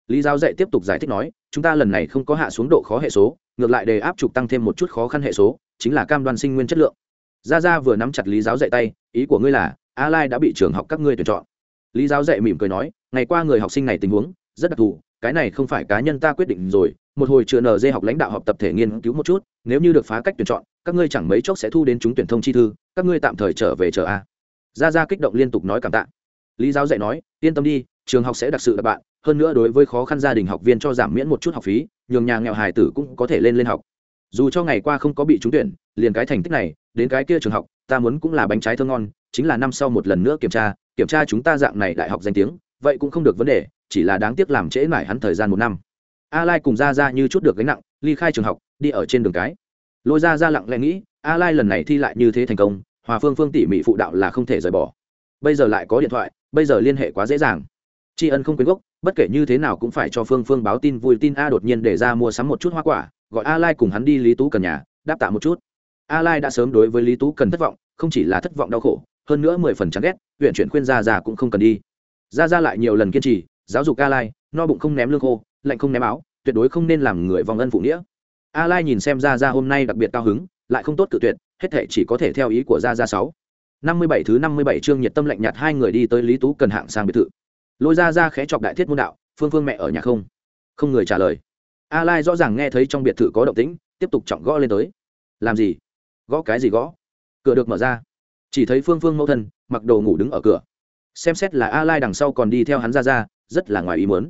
Lý giáo dạy tiếp tục giải thích nói, chúng ta lần này không có hạ xuống độ khó hệ số, ngược lại đề áp trục tăng thêm một chút khó khăn hệ số, chính là cam đoan sinh nguyên chất lượng. Gia gia vừa nắm chặt lý giáo dạy tay, ý của ngươi là, a lai đã bị trường học các ngươi tuyển chọn. Lý giáo dạy mỉm cười nói, ngày qua người học sinh này tình huống, rất đặc thù, cái này không phải cá nhân ta quyết định rồi một hồi chưa nở, dê học lãnh đạo học tập thể nghiên cứu một chút nếu như được phá cách tuyển chọn các ngươi chẳng mấy chốc sẽ thu đến chúng tuyển thông chi thư các ngươi tạm thời trở về chờ a. Gia gia kích động liên tục nói cảm tạ. Lý giáo dạy nói yên tâm đi trường học sẽ đặc sự đặc bạn hơn nữa đối với khó khăn gia đình học viên cho giảm miễn một chút học phí nhường nhà nghèo hài tử cũng có thể lên lên học. Dù cho ngày qua không có bị trúng tuyển liền cái thành tích này đến cái kia trường học ta muốn cũng là bánh trái thơ ngon chính là năm sau một lần nữa kiểm tra kiểm tra chúng ta dạng này đại học danh tiếng vậy cũng không được vấn đề chỉ là đáng tiếc làm trễ mải hắn thời gian một năm a lai cùng ra ra như chút được gánh nặng, ly khai trường học, đi ở trên đường cái. Lôi ra ra lặng lẽ nghĩ, a lai lần này thi lại như thế thành công, hòa phương phương tỉ mỉ phụ đạo là không thể rời bỏ. Bây giờ lại có điện thoại, bây giờ liên hệ quá dễ dàng. Tri ân không quyến gốc, bất kể như thế nào cũng phải cho phương phương báo tin vui tin a đột nhiên để ra mua sắm một chút hoa quả, gọi a lai cùng hắn đi lý tú cần nhà, đáp tạ một chút. A lai đã sớm đối với lý tú cần thất vọng, không chỉ là thất vọng đau khổ, hơn nữa mười phần chán ghét, huyện chuyển khuyên ra ra cũng không cần đi. Ra ra lại nhiều lần kiên trì, giáo dục a lai, no bụng không ném lương khô lạnh không ném áo, tuyệt đối không nên làm người vòng ân phụ nghĩa. A lai nhìn xem ra ra hôm nay đặc biệt cao hứng, lại không tốt cự tuyệt, hết thể chỉ có thể theo ý của ra ra sáu. Năm mươi bảy thứ năm mươi bảy chương nhiệt tâm lạnh nhạt hai người đi tới lý tú cần hạng sang biệt thự. Lôi ra ra khẽ chọc đại thiết môn đạo, phương phương mẹ ở nhà không? Không người trả lời. A lai rõ ràng nghe thấy trong biệt thự có động tĩnh, tiếp tục trọng gõ lên tới. Làm gì? Gõ cái gì gõ? Cửa được mở ra. Chỉ thấy phương phương mẫu thân, mặc đồ ngủ đứng ở cửa. Xem xét là a lai đằng sau còn đi theo hắn ra ra rất là ngoài ý muốn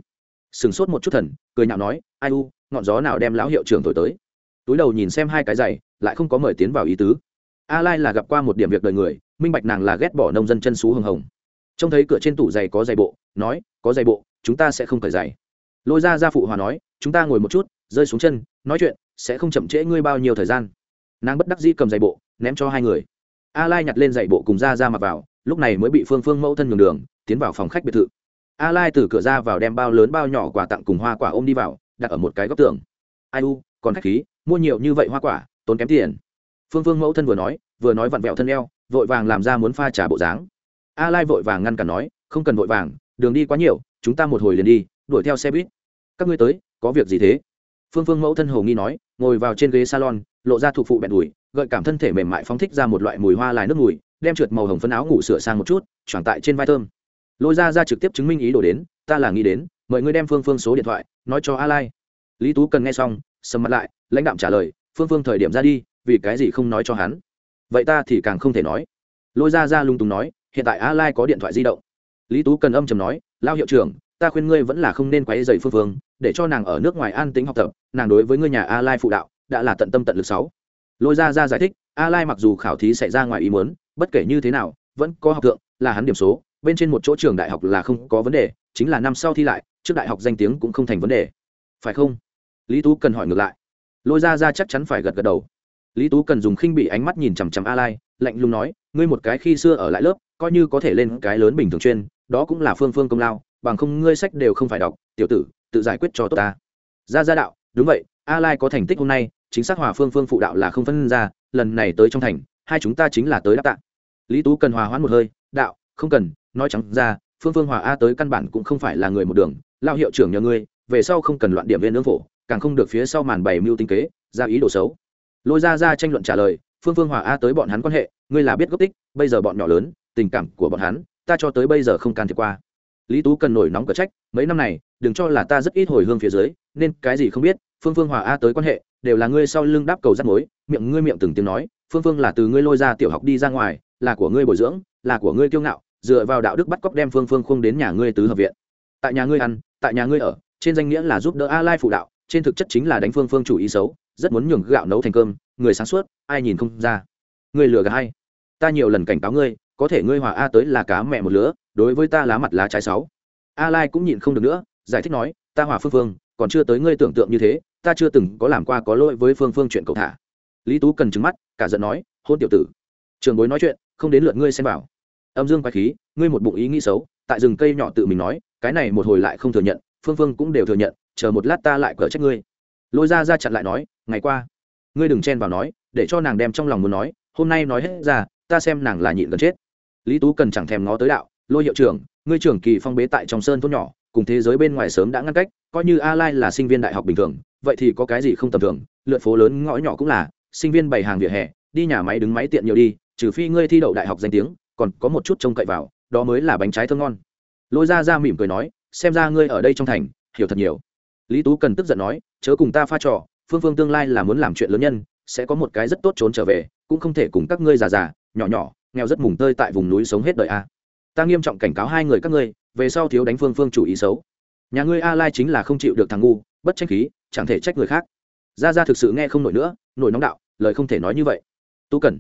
sừng sốt một chút thần, cười nhạo nói, ai u, ngọn gió nào đem lão hiệu trưởng thổi tới? Túi đầu nhìn xem hai cái giày, lại không có mời tiến vào ý tứ. A lai là gặp qua một điểm việc đời người, minh bạch nàng là ghét bỏ nông dân chân xú hồng hồng. Trông thấy cửa trên tủ giày có giày bộ, nói, có giày bộ, chúng ta sẽ không cởi giày. Lôi ra ra phụ hòa nói, chúng ta ngồi một chút, rơi xuống chân, nói chuyện, sẽ không chậm trễ ngươi bao nhiêu thời gian. Nàng bất đắc dĩ cầm giày bộ, ném cho hai người. A lai nhặt lên giày bộ cùng ra ra mặc vào, lúc này mới bị phương phương mẫu thân nhường đường, tiến vào phòng khách biệt thự a lai từ cửa ra vào đem bao lớn bao nhỏ quà tặng cùng hoa quả ôm đi vào, đặt ở một cái góc tường. Ai u, còn khách khí, mua nhiều như vậy hoa quả, tốn kém tiền. Phương phương mẫu thân vừa nói vừa nói vặn vẹo thân eo, vội vàng làm ra muốn pha trà bộ dáng. A lai vội vàng ngăn cản nói, không cần vội vàng, đường đi quá nhiều, chúng ta một hồi liền đi, đuổi theo xe buýt. Các ngươi tới, có việc gì thế? Phương phương mẫu thân hồ nghi nói, ngồi vào trên ghế salon, lộ ra thuộc phụ bẹn đùi, gợi cảm thân thể mềm mại phóng thích ra một loại mùi hoa lại nước mùi, đem trượt màu hồng phấn áo ngủ sửa sang một chút, choàng tại trên vai thơm lôi ra ra trực tiếp chứng minh ý đồ đến, ta là nghĩ đến, mời ngươi đem phương phương số điện thoại, nói cho a lai. Lý tú cần nghe xong, sầm mặt lại, lãnh đạm trả lời, phương phương thời điểm ra đi, vì cái gì không nói cho hắn? Vậy ta thì càng không thể nói. Lôi ra ra lung tùng nói, hiện tại a lai có điện thoại di động. Lý tú cần âm chầm nói, lao hiệu trưởng, ta khuyên ngươi vẫn là không nên quấy dày phương phương, để cho nàng ở nước ngoài an tính học tập, nàng đối với ngươi nhà a lai phụ đạo, đã là tận tâm tận lực sáu. Lôi ra ra giải thích, a lai mặc dù khảo thí xảy ra ngoài ý muốn, bất kể như thế nào, vẫn có học thượng, là hắn điểm số bên trên một chỗ trường đại học là không có vấn đề, chính là năm sau thi lại, trước đại học danh tiếng cũng không thành vấn đề. Phải không? Lý tú cần hỏi ngược lại. Lôi ra ra chắc chắn phải gật gật đầu. Lý tú cần dùng khinh bị ánh mắt nhìn chằm chằm a lai lạnh lùng nói, ngươi một cái khi xưa ở lại lớp, coi như có thể lên cái lớn bình thường chuyên, đó cũng là phương phương công lao, bằng không ngươi sách đều không phải đọc, tiểu tử, tự giải quyết cho tốt ta. Ra ra đạo, đúng vậy a lai có thành tích hôm nay, chính xác hòa phương phương phụ đạo là không phân ra, lần này tới trong thành, hai chúng ta chính là tới đáp tạ. Lý tú cần hòa hoãn một hơi, đạo, không cần nói trắng ra, phương phương hòa a tới căn bản cũng không phải là người một đường, lao hiệu trưởng nhờ ngươi, về sau không cần loạn điểm viên nương phổ, càng không được phía sau màn bày mưu tinh kế, ra ý đồ xấu. Lôi ra ra tranh luận trả lời, phương phương hòa a tới bọn hắn quan hệ, ngươi là biết gốc tích, bây giờ bọn nhỏ lớn, tình cảm của bọn hắn, ta cho tới bây giờ không can thiệp qua. Lý tú cần nổi nóng cờ trách, mấy năm này, đừng cho là ta rất ít hồi hương phía dưới, nên cái gì không biết, phương phương hòa a tới quan hệ, đều là ngươi sau lưng đáp cầu rắt mối, miệng ngươi miệng từng tiếng nói, phương phương là từ ngươi lôi ra tiểu học đi ra ngoài, là của ngươi bồi dưỡng, là của ngươi kiêu ngạo dựa vào đạo đức bắt cóc đem phương phương khung đến nhà ngươi tứ hợp viện. Tại nhà ngươi ăn, tại nhà ngươi ở, trên danh nghĩa là giúp đỡ a lai phụ đạo, trên thực chất chính là đánh phương phương chủ ý xấu, rất muốn nhường gạo nấu thành cơm, người sáng suốt, ai nhìn không ra. Ngươi lừa gạt hay? Ta nhiều lần cảnh cáo ngươi, có thể ngươi hòa a tới là cá mẹ một lứa, đối với ta lá mặt lá trái sáu. A lai cũng nhịn không được nữa, giải thích nói, ta hòa phương phương, còn chưa tới ngươi tưởng tượng như thế, ta chưa từng có làm qua có lỗi với phương phương chuyện cậu thả. Lý tú cần trứng mắt, cả giận nói, hôn tiểu tử. Trường bối nói chuyện, không đến lượt ngươi xem bảo âm dương quái khí, ngươi một bụng ý nghĩ xấu, tại rừng cây nhỏ tự mình nói, cái này một hồi lại không thừa nhận, phương phương cũng đều thừa nhận, chờ một lát ta lại cở trách ngươi. Lôi ra ra chặn lại nói, ngày qua, ngươi đừng chen vào nói, để cho nàng đem trong lòng muốn nói, hôm nay nói hết ra, ta xem nàng là nhịn gần chết. Lý tú cần chẳng thèm ngó tới đạo, lôi hiệu trưởng, ngươi trưởng kỳ phong bế tại trong sơn thôn nhỏ, cùng thế giới bên ngoài sớm đã ngăn cách, coi như a lai là sinh viên đại học bình thường, vậy thì có cái gì không tầm thường lượn phố lớn ngõ nhỏ cũng là, sinh viên bày hàng vỉa hè, đi nhà máy đứng máy tiện nhiều đi, trừ phi ngươi thi đậu đại học danh tiếng còn có một chút trông cậy vào, đó mới là bánh trái thơm ngon. Lôi ra ra mỉm cười nói, xem ra ngươi ở đây trong thành, hiểu thật nhiều. Lý tú cần tức giận nói, chớ cùng ta pha trò, phương phương tương lai là muốn làm chuyện lớn nhân, sẽ có một cái rất tốt trốn trở về, cũng không thể cùng các ngươi già già, nhỏ nhỏ, nghèo rất mùng tơi tại vùng núi sống hết đời a. À. Ta nghiêm trọng cảnh cáo hai người các ngươi, về sau thiếu đánh phương phương chủ ý xấu. Nhà ngươi a lai chính là không chịu được thằng ngu, bất tranh khí, chẳng thể trách người khác. Ra ra thực sự nghe không nổi nữa, nổi nóng đạo, lời không thể nói như vậy. Tú cần,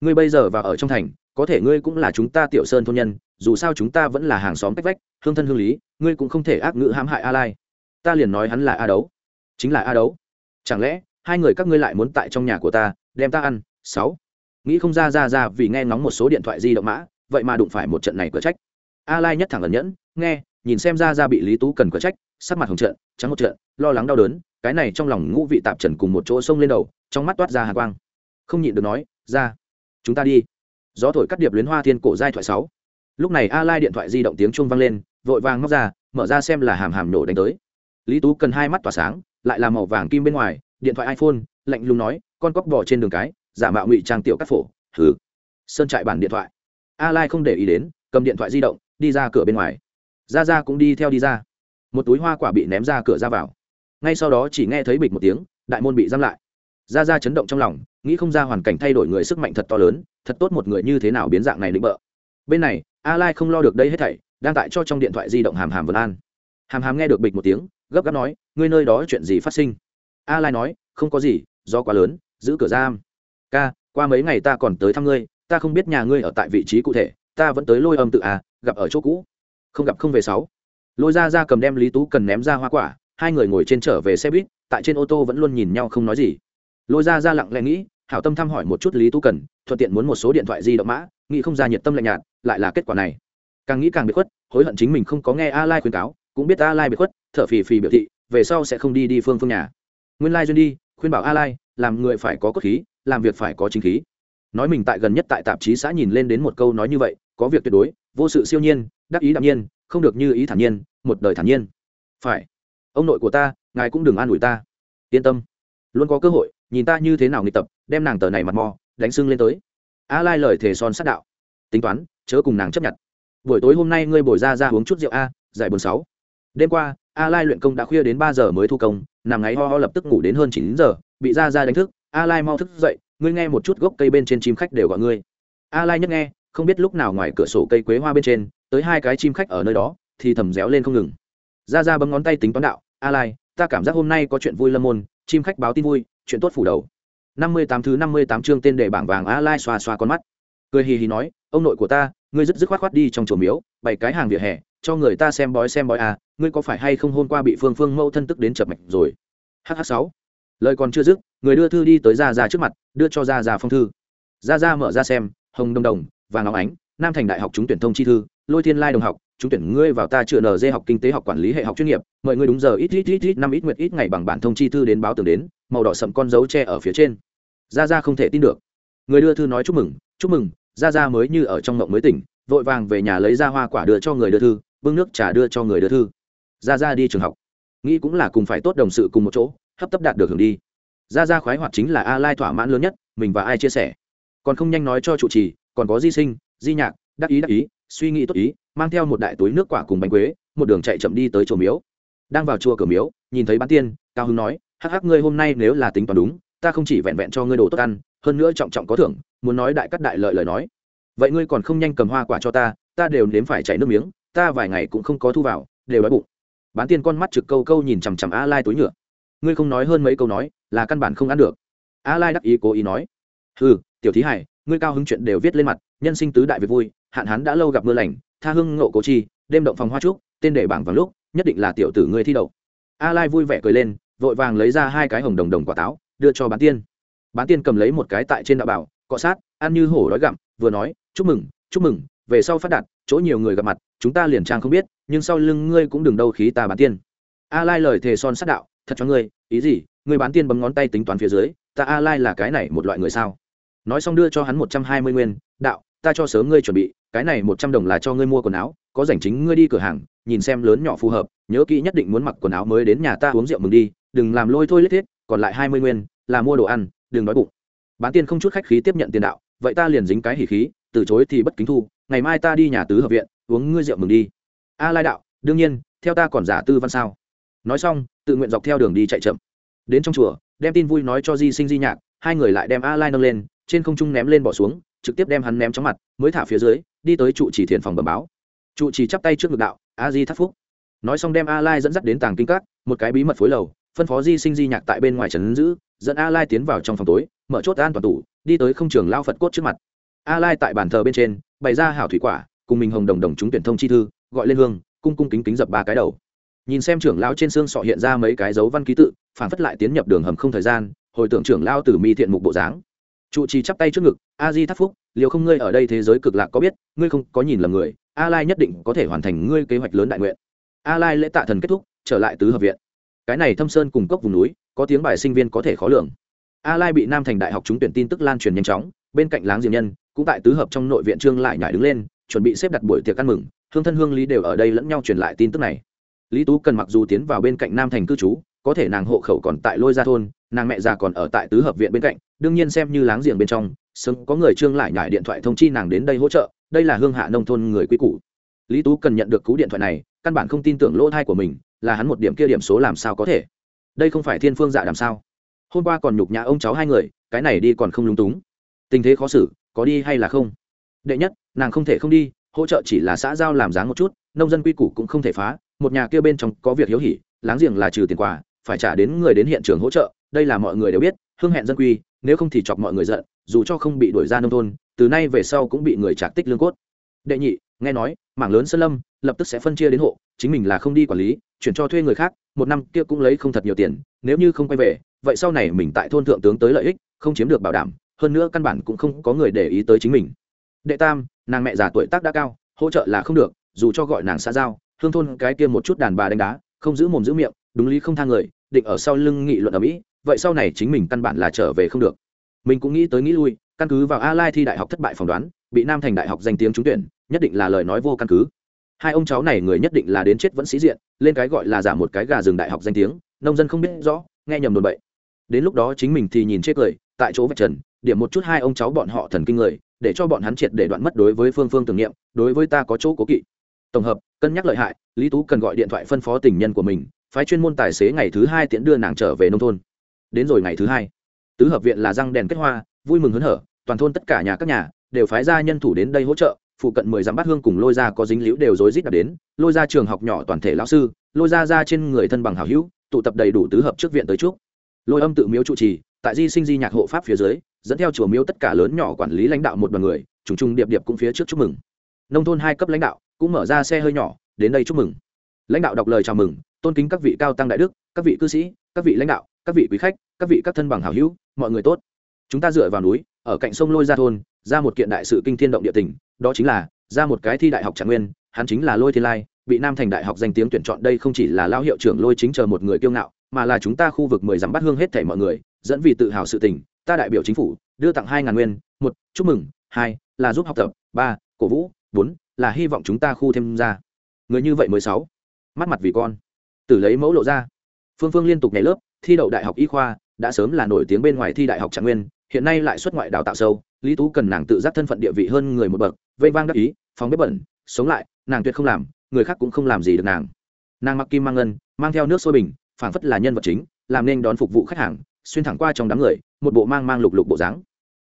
ngươi bây giờ và ở trong thành có thể ngươi cũng là chúng ta tiểu sơn thôn nhân, dù sao chúng ta vẫn là hàng xóm cách vách, hương thân hương lý, ngươi cũng không thể ác ngữ hãm hại a lai. Ta liền nói hắn là a đấu. Chính là a đấu. Chẳng lẽ, hai người các ngươi lại muốn tại trong nhà của ta, đem ta ăn? Sáu. Nghĩ không ra ra ra, vì nghe ngóng một số điện thoại di động mã, vậy mà đụng phải một trận này cửa trách. A lai nhất thẳng ẩn nhẫn, nghe, nhìn xem ra ra bị lý tú cần cửa trách, sắc mặt hồng trận trắng một trận lo lắng đau đớn, cái này trong lòng ngũ vị tạp trần cùng một chỗ sông lên đầu, trong mắt toát ra hà quang. Không nhịn được nói, ra, chúng ta đi gió thổi cắt điệp luyến hoa thiên cổ giai thoại sáu. Lúc này a lai điện thoại di động tiếng chuông vang lên, vội vàng móc ra, mở ra xem là hàm hàm nổ đánh tới. Lý tú cần hai mắt tỏa sáng, lại là màu vàng kim bên ngoài, điện thoại iphone, lạnh lùng nói, con cóc bò trên đường cái, giả mạo ngụy trang tiểu cắt phổ. Thử sơn trại bản điện thoại. A lai không để ý đến, cầm điện thoại di động, đi ra cửa bên ngoài. Ra ra cũng đi theo đi ra. Một túi hoa quả bị ném ra cửa ra vào. Ngay sau đó chỉ nghe thấy bịch một tiếng, đại môn bị giam lại. Ra ra chấn động trong lòng nghĩ không ra hoàn cảnh thay đổi người sức mạnh thật to lớn, thật tốt một người như thế nào biến dạng này định bợ. Bên này, a lai không lo được đây hết thảy, đang tại cho trong điện thoại di động hàm hàm vân an. Hàm hàm nghe được bịch một tiếng, gấp gáp nói, ngươi nơi đó chuyện gì phát sinh? A lai nói, không có gì, do quá lớn, giữ cửa giam. Ca, qua mấy ngày ta còn tới thăm ngươi, ta không biết nhà ngươi ở tại vị trí cụ thể, ta vẫn tới lôi âm tự à gặp ở chỗ cũ. Không gặp không về sáu. Lôi ra ra cầm đem lý tú cần ném ra hoa quả, hai người ngồi trên trở về xe buýt, tại trên ô tô vẫn luôn nhìn nhau không nói gì. Lôi ra ra lặng lẽ nghĩ hảo tâm thăm hỏi một chút lý tú cần, thuận tiện muốn một số điện thoại di động mã, nghĩ không ra nhiệt tâm lạnh nhạt, lại là kết quả này. Càng nghĩ càng bị khuất, hối hận chính mình không có nghe a lai khuyên cáo, cũng biết a lai bị khuất, thở phì phì biểu thị, về sau sẽ không đi đi phương phương nhà. Nguyên lai duyên đi, khuyên bảo a lai, làm người phải có cốt khí, làm việc phải có chính khí. Nói mình tại gần nhất tại tạp chí xã nhìn lên đến một câu nói như vậy, có việc tuyệt đối, vô sự siêu nhiên, đắc ý đạm nhiên, không được như ý thản nhiên, một đời thản nhiên. Phải. Ông nội của ta, ngài cũng đừng an ủi ta. Yên tâm. Luôn có cơ hội, nhìn ta như thế nào nghịch tập đem nàng tờ này mặt mò, đánh sưng lên tới. A lai lời thề son sát đạo. Tính toán, chớ cùng nàng chấp nhận. Buổi tối hôm nay ngươi bồi ra ra uống chút rượu a, giải bốn sáu. Đêm qua, a lai luyện công đã khuya đến ba giờ mới thu công, nằm ngáy ho ho lập tức ngủ đến hơn chín giờ, bị ra ra đánh thức. A lai mau thức dậy, ngươi nghe một chút gốc cây bên trên chim khách đều gọi ngươi. A lai nhất nghe, không biết lúc nào ngoài cửa sổ cây quế hoa bên trên, tới hai cái chim khách ở nơi đó, thì thầm réo lên không ngừng. Ra ra bấm ngón tay tính toán đạo, a lai, ta cảm giác hôm nay có chuyện vui lâm môn, chim khách báo tin vui, chuyện tốt phủ đầu năm mươi tám thứ năm mươi tám chương tên đề bảng vàng a lai xoa xoa con mắt. Cười hì hì nói, ông nội của ta, ngươi rất dứt khoát khoát đi trong chùa miếu bảy cái hàng vỉa hè, cho người ta xem bói xem bói à ngươi có phải hay không hôm qua bị phương phương mâu thân tức đến chập mạch rồi? Hh sáu. Lời còn chưa dứt, người đưa thư đi tới ra ra trước mặt, đưa cho ra ra phong thư. Ra ra mở ra xem, hồng đồng đồng, vàng óng ánh, nam thành đại học trúng tuyển thông chi thư, lôi thiên lai đồng học chúng tuyển ngươi vào ta chữa nd học kinh tế học quản lý hệ học chuyên nghiệp, mời ngươi đúng giờ ít ít ít ít năm ít nguyệt ít ngày bằng bản thông chi thư đến báo tường đến, màu đỏ sậm con dấu tre ở phía trên. Ra ra không thể tin được. Người đưa thư nói chúc mừng chúc mừng ra ra mới như ở trong mộng mới tỉnh, vội vàng về nhà lấy ra hoa quả đưa cho người đưa thư, bưng nước trà đưa cho người đưa thư. Ra ra đi trường học. Nghĩ cũng là cùng phải tốt đồng sự cùng một chỗ, hấp tấp đạt được hưởng đi. Ra ra khoái hoạt chính là a lai thỏa mãn lớn nhất, mình và ai chia sẻ. Còn không nhanh nói cho trụ trì, còn có di sinh, di nhạc, đắc ý đắc ý suy nghĩ tốt ý, mang theo một đại túi nước quả cùng bánh quế, một đường chạy chậm đi tới chùa miếu. Đang vào chùa cửa miếu, nhìn thấy bán tiên, cao hưng nói, hắc hắc, ngươi hôm nay nếu là tính toán đúng, ta không chỉ vẹn vẹn cho ngươi đồ tốt ăn, hơn nữa trọng trọng có thưởng, muốn nói đại cắt đại lợi lời nói. Vậy ngươi còn không nhanh cầm hoa quả cho ta ta đều nếm phải chảy nước miếng, ta vài ngày cũng không có thu vào, đều đói bụng. Bán tiên con mắt trực câu câu nhìn chằm chằm a lai túi nhựa. Ngươi không nói hơn mấy câu nói, là căn bản không ăn được. A lai đắc ý cố ý nói. Ừ tiểu thí hải, ngươi cao hứng chuyện đều viết lên mặt, nhân sinh tứ đại việc vui hạn hán đã lâu gặp mưa lành, tha hưng ngộ cố chi, đêm động phòng hoa trúc, tên để bảng vào lúc, nhất định là tiểu tử ngươi thi đậu. A lai vui vẻ cười lên, vội vàng lấy ra hai cái hồng đồng đồng quả táo, đưa cho bán tiên. Bán tiên cầm lấy một cái tại trên đạo bảo, cọ sát, ăn như hổ đói gặm, vừa nói, chúc mừng chúc mừng, về sau phát đạt, chỗ nhiều người gặp mặt, chúng ta liền trang không biết, nhưng sau lưng ngươi cũng đừng đâu khí ta bán tiên. A lai lời thề son sát đạo, thật cho ngươi, ý gì, ngươi bán tiên bấm ngón tay tính toán phía dưới, ta a lai là cái này một loại người sao? Nói xong đưa cho hắn một trăm hai mươi nguyên, đạo ta cho sớm ngươi chuẩn bị, cái này một trăm đồng là cho ngươi mua quần áo, có rảnh chính ngươi đi cửa hàng, nhìn xem lớn nhỏ phù hợp, nhớ kỹ nhất định muốn mặc quần áo mới đến nhà ta uống rượu mừng đi, đừng làm lôi thôi lết thiết còn lại hai mươi nguyên, là mua đồ ăn, đừng nói bụng. Bán tiên không chút khách khí tiếp nhận tiền đạo, vậy ta liền dính cái hỉ khí, từ chối thì bất kính thu, ngày mai ta đi nhà tứ hợp viện, uống ngươi rượu mừng đi. A lai đạo, đương nhiên, theo ta còn giả tư văn sao. Nói xong, tự nguyện dọc theo đường đi chạy chậm. Đến trong chùa, đem tin vui nói cho di sinh di nhạc, hai người lại đem a lai nâng lên, trên không trung ném lên bỏ xuống trực tiếp đem hắn ném chóng mặt, mới thả phía dưới, đi tới trụ trì thiền phòng bẩm báo. Trụ trì chắp tay trước ngực đạo, a di thắt phúc. Nói xong đem a lai dẫn dắt đến tàng kinh các, một cái bí mật phối lầu, phân phó di sinh di nhạc tại bên ngoài trần giữ, dẫn a lai tiến vào trong phòng tối, mở chốt an toàn tủ, đi tới không trường lao phật cốt trước mặt. A lai tại bàn thờ bên trên, bày ra hảo thủy quả, cùng mình hồng đồng đồng chúng tuyển thông chi thư, gọi lên hương, cung cung kính kính dập ba cái đầu. Nhìn xem trưởng lão trên xương sọ hiện ra mấy cái dấu văn ký tự, phản phất lại tiến nhập đường hầm không thời gian, hồi tưởng trưởng lao từ mi thiện mục bộ dáng trụ trì chắp tay trước ngực, a di thắc phúc liệu không ngươi ở đây thế giới cực lạc có biết, ngươi không có nhìn lầm người, a lai nhất định có thể hoàn thành ngươi kế hoạch lớn đại nguyện. A lai lễ tạ thần kết thúc, trở lại tứ hợp viện. Cái này thâm sơn cùng cốc vùng núi, có tiếng bài sinh viên có thể khó lường. A lai bị nam thành đại học trúng tuyển tin tức lan truyền nhanh chóng, bên cạnh láng diệm nhân, cũng tại tứ hợp trong nội viện trương lại nhảy đứng lên, chuẩn bị xếp đặt buổi tiệc ăn mừng, hương thân hương lý đều ở đây lẫn nhau truyền lại tin tức này. Lý tú cần mặc dù tiến vào bên cạnh nam thành cư trú có thể nàng hộ khẩu còn tại lôi gia thôn, nàng mẹ già còn ở tại tứ hợp viện bên cạnh, đương nhiên xem như láng giềng bên trong, sớm có người trương lại nhải điện thoại thông chi nàng đến đây hỗ trợ, đây là hương hạ nông thôn người quy cũ lý tú cần nhận được cú điện thoại này, căn bản không tin tưởng lỗ thai của mình, là hắn một điểm kia điểm số làm sao có thể. Đây không phải thiên phương dạ làm sao? Hôm qua còn nhục nhã ông cháu hai người, cái này đi còn không lúng túng. Tình thế khó xử, có đi hay là không? Đệ nhất, nàng không thể không đi, hỗ trợ chỉ là xã giao làm dáng một chút, nông dân quy củ cũng không thể phá, một nhà kia bên trong có việc hiếu hỉ, láng giềng là trừ tiền quà phải trả đến người đến hiện trường hỗ trợ, đây là mọi người đều biết hương hẹn dân quy, nếu không thì chọc mọi người giận, dù cho không bị đuổi ra nông thôn, từ nay về sau cũng bị người trạc tích lương cốt. Đệ nhị, nghe nói, mảng lớn sơn lâm, lập tức sẽ phân chia đến hộ, chính mình là không đi quản lý, chuyển cho thuê người khác, một năm kia cũng lấy không thật nhiều tiền, nếu như không quay về, vậy sau này mình tại thôn thượng tướng tới lợi ích, không chiếm được bảo đảm, hơn nữa căn bản cũng không có người để ý tới chính mình. Đệ tam, nàng mẹ già tuổi tác đã cao, hỗ trợ là không được, dù cho gọi nàng xã giao, hương thôn cái kia một chút đàn bà đánh đá, không giữ mồm giữ miệng, đúng lý không thang người định ở sau lưng nghị luận ở mỹ, vậy sau này chính mình căn bản là trở về không được. Mình cũng nghĩ tới nghĩ lui, căn cứ vào a lai thi đại học thất bại phỏng đoán, bị nam thành đại học danh tiếng trúng tuyển, nhất định là lời nói vô căn cứ. Hai ông cháu này người nhất định là đến chết vẫn sĩ diện, lên cái gọi là giả một cái gà rừng đại học danh tiếng, nông dân không biết rõ, nghe nhầm đồn bậy. Đến lúc đó chính mình thì nhìn chết cười, tại chỗ vạch trần, điểm một chút hai ông cháu bọn họ thần kinh người, để cho bọn hắn triệt để đoạn mất đối với phương phương tưởng niệm, đối với ta có chỗ cố kỵ. Tổng hợp, cân nhắc lợi hại, lý tú cần gọi điện thoại phân phó tình nhân của mình phái chuyên môn tài xế ngày thứ hai tiễn đưa nàng trở về nông thôn. Đến rồi ngày thứ hai, tứ hợp viện là răng đèn kết hoa, vui mừng hớn hở, toàn thôn tất cả nhà các nhà đều phái ra nhân thủ đến đây hỗ trợ, phụ cận mười dặm bát hương cùng lôi ra có dính liễu đều rối rít đặt đến, lôi ra trường học nhỏ toàn thể lão sư, lôi ra ra trên người thân bằng hảo hữu, tụ tập đầy đủ tứ hợp trước viện tới trước lôi âm tự miếu trụ trì, tại di sinh di nhạc hộ pháp phía dưới, dẫn theo chùa miếu tất cả lớn nhỏ quản lý lãnh đạo một đoàn người, trùng trùng điệp điệp cũng phía trước chúc mừng. Nông thôn hai cấp lãnh đạo cũng mở ra xe hơi nhỏ, đến đây chúc mừng. Lãnh đạo đọc lời chào mừng tôn kính các vị cao tăng đại đức, các vị cư sĩ, các vị lãnh đạo, các vị quý khách, các vị các thân bằng hảo hữu, mọi người tốt. Chúng ta dựa vào núi, ở cạnh sông lôi ra thôn, ra một kiện đại sự kinh thiên động địa tình, đó chính là, ra một cái thi đại học trạng nguyên, hắn chính là lôi thiên lai, bị nam thành đại học danh tiếng tuyển chọn đây không chỉ là lao hiệu trưởng lôi chính chờ một người kiêu ngạo, mà là chúng ta khu vực mười dặm bắt hương hết thảy mọi người, dẫn vì tự hào sự tình, ta đại biểu chính phủ, đưa tặng hai ngàn nguyên, một, chúc mừng, hai, là giúp học tập, ba, cổ vũ, bốn, là hy vọng chúng ta khu thêm ra. Người như vậy mới sáu. Mắt mặt vì con tử lấy mẫu lộ ra. Phương phương liên tục nhảy lớp, thi đậu đại học y khoa, đã sớm là nổi tiếng bên ngoài thi đại học trạng nguyên, hiện nay lại xuất ngoại đào tạo sâu, lý tú cần nàng tự giác thân phận địa vị hơn người một bậc, vây vang đắc ý, phóng bếp bẩn, sống lại, nàng tuyệt không làm, người khác cũng không làm gì được nàng. Nàng mặc kim mang ngân, mang theo nước sôi bình, phảng phất là nhân vật chính, làm nên đón phục vụ khách hàng, xuyên thẳng qua trong đám người, một bộ mang mang lục lục bộ dáng.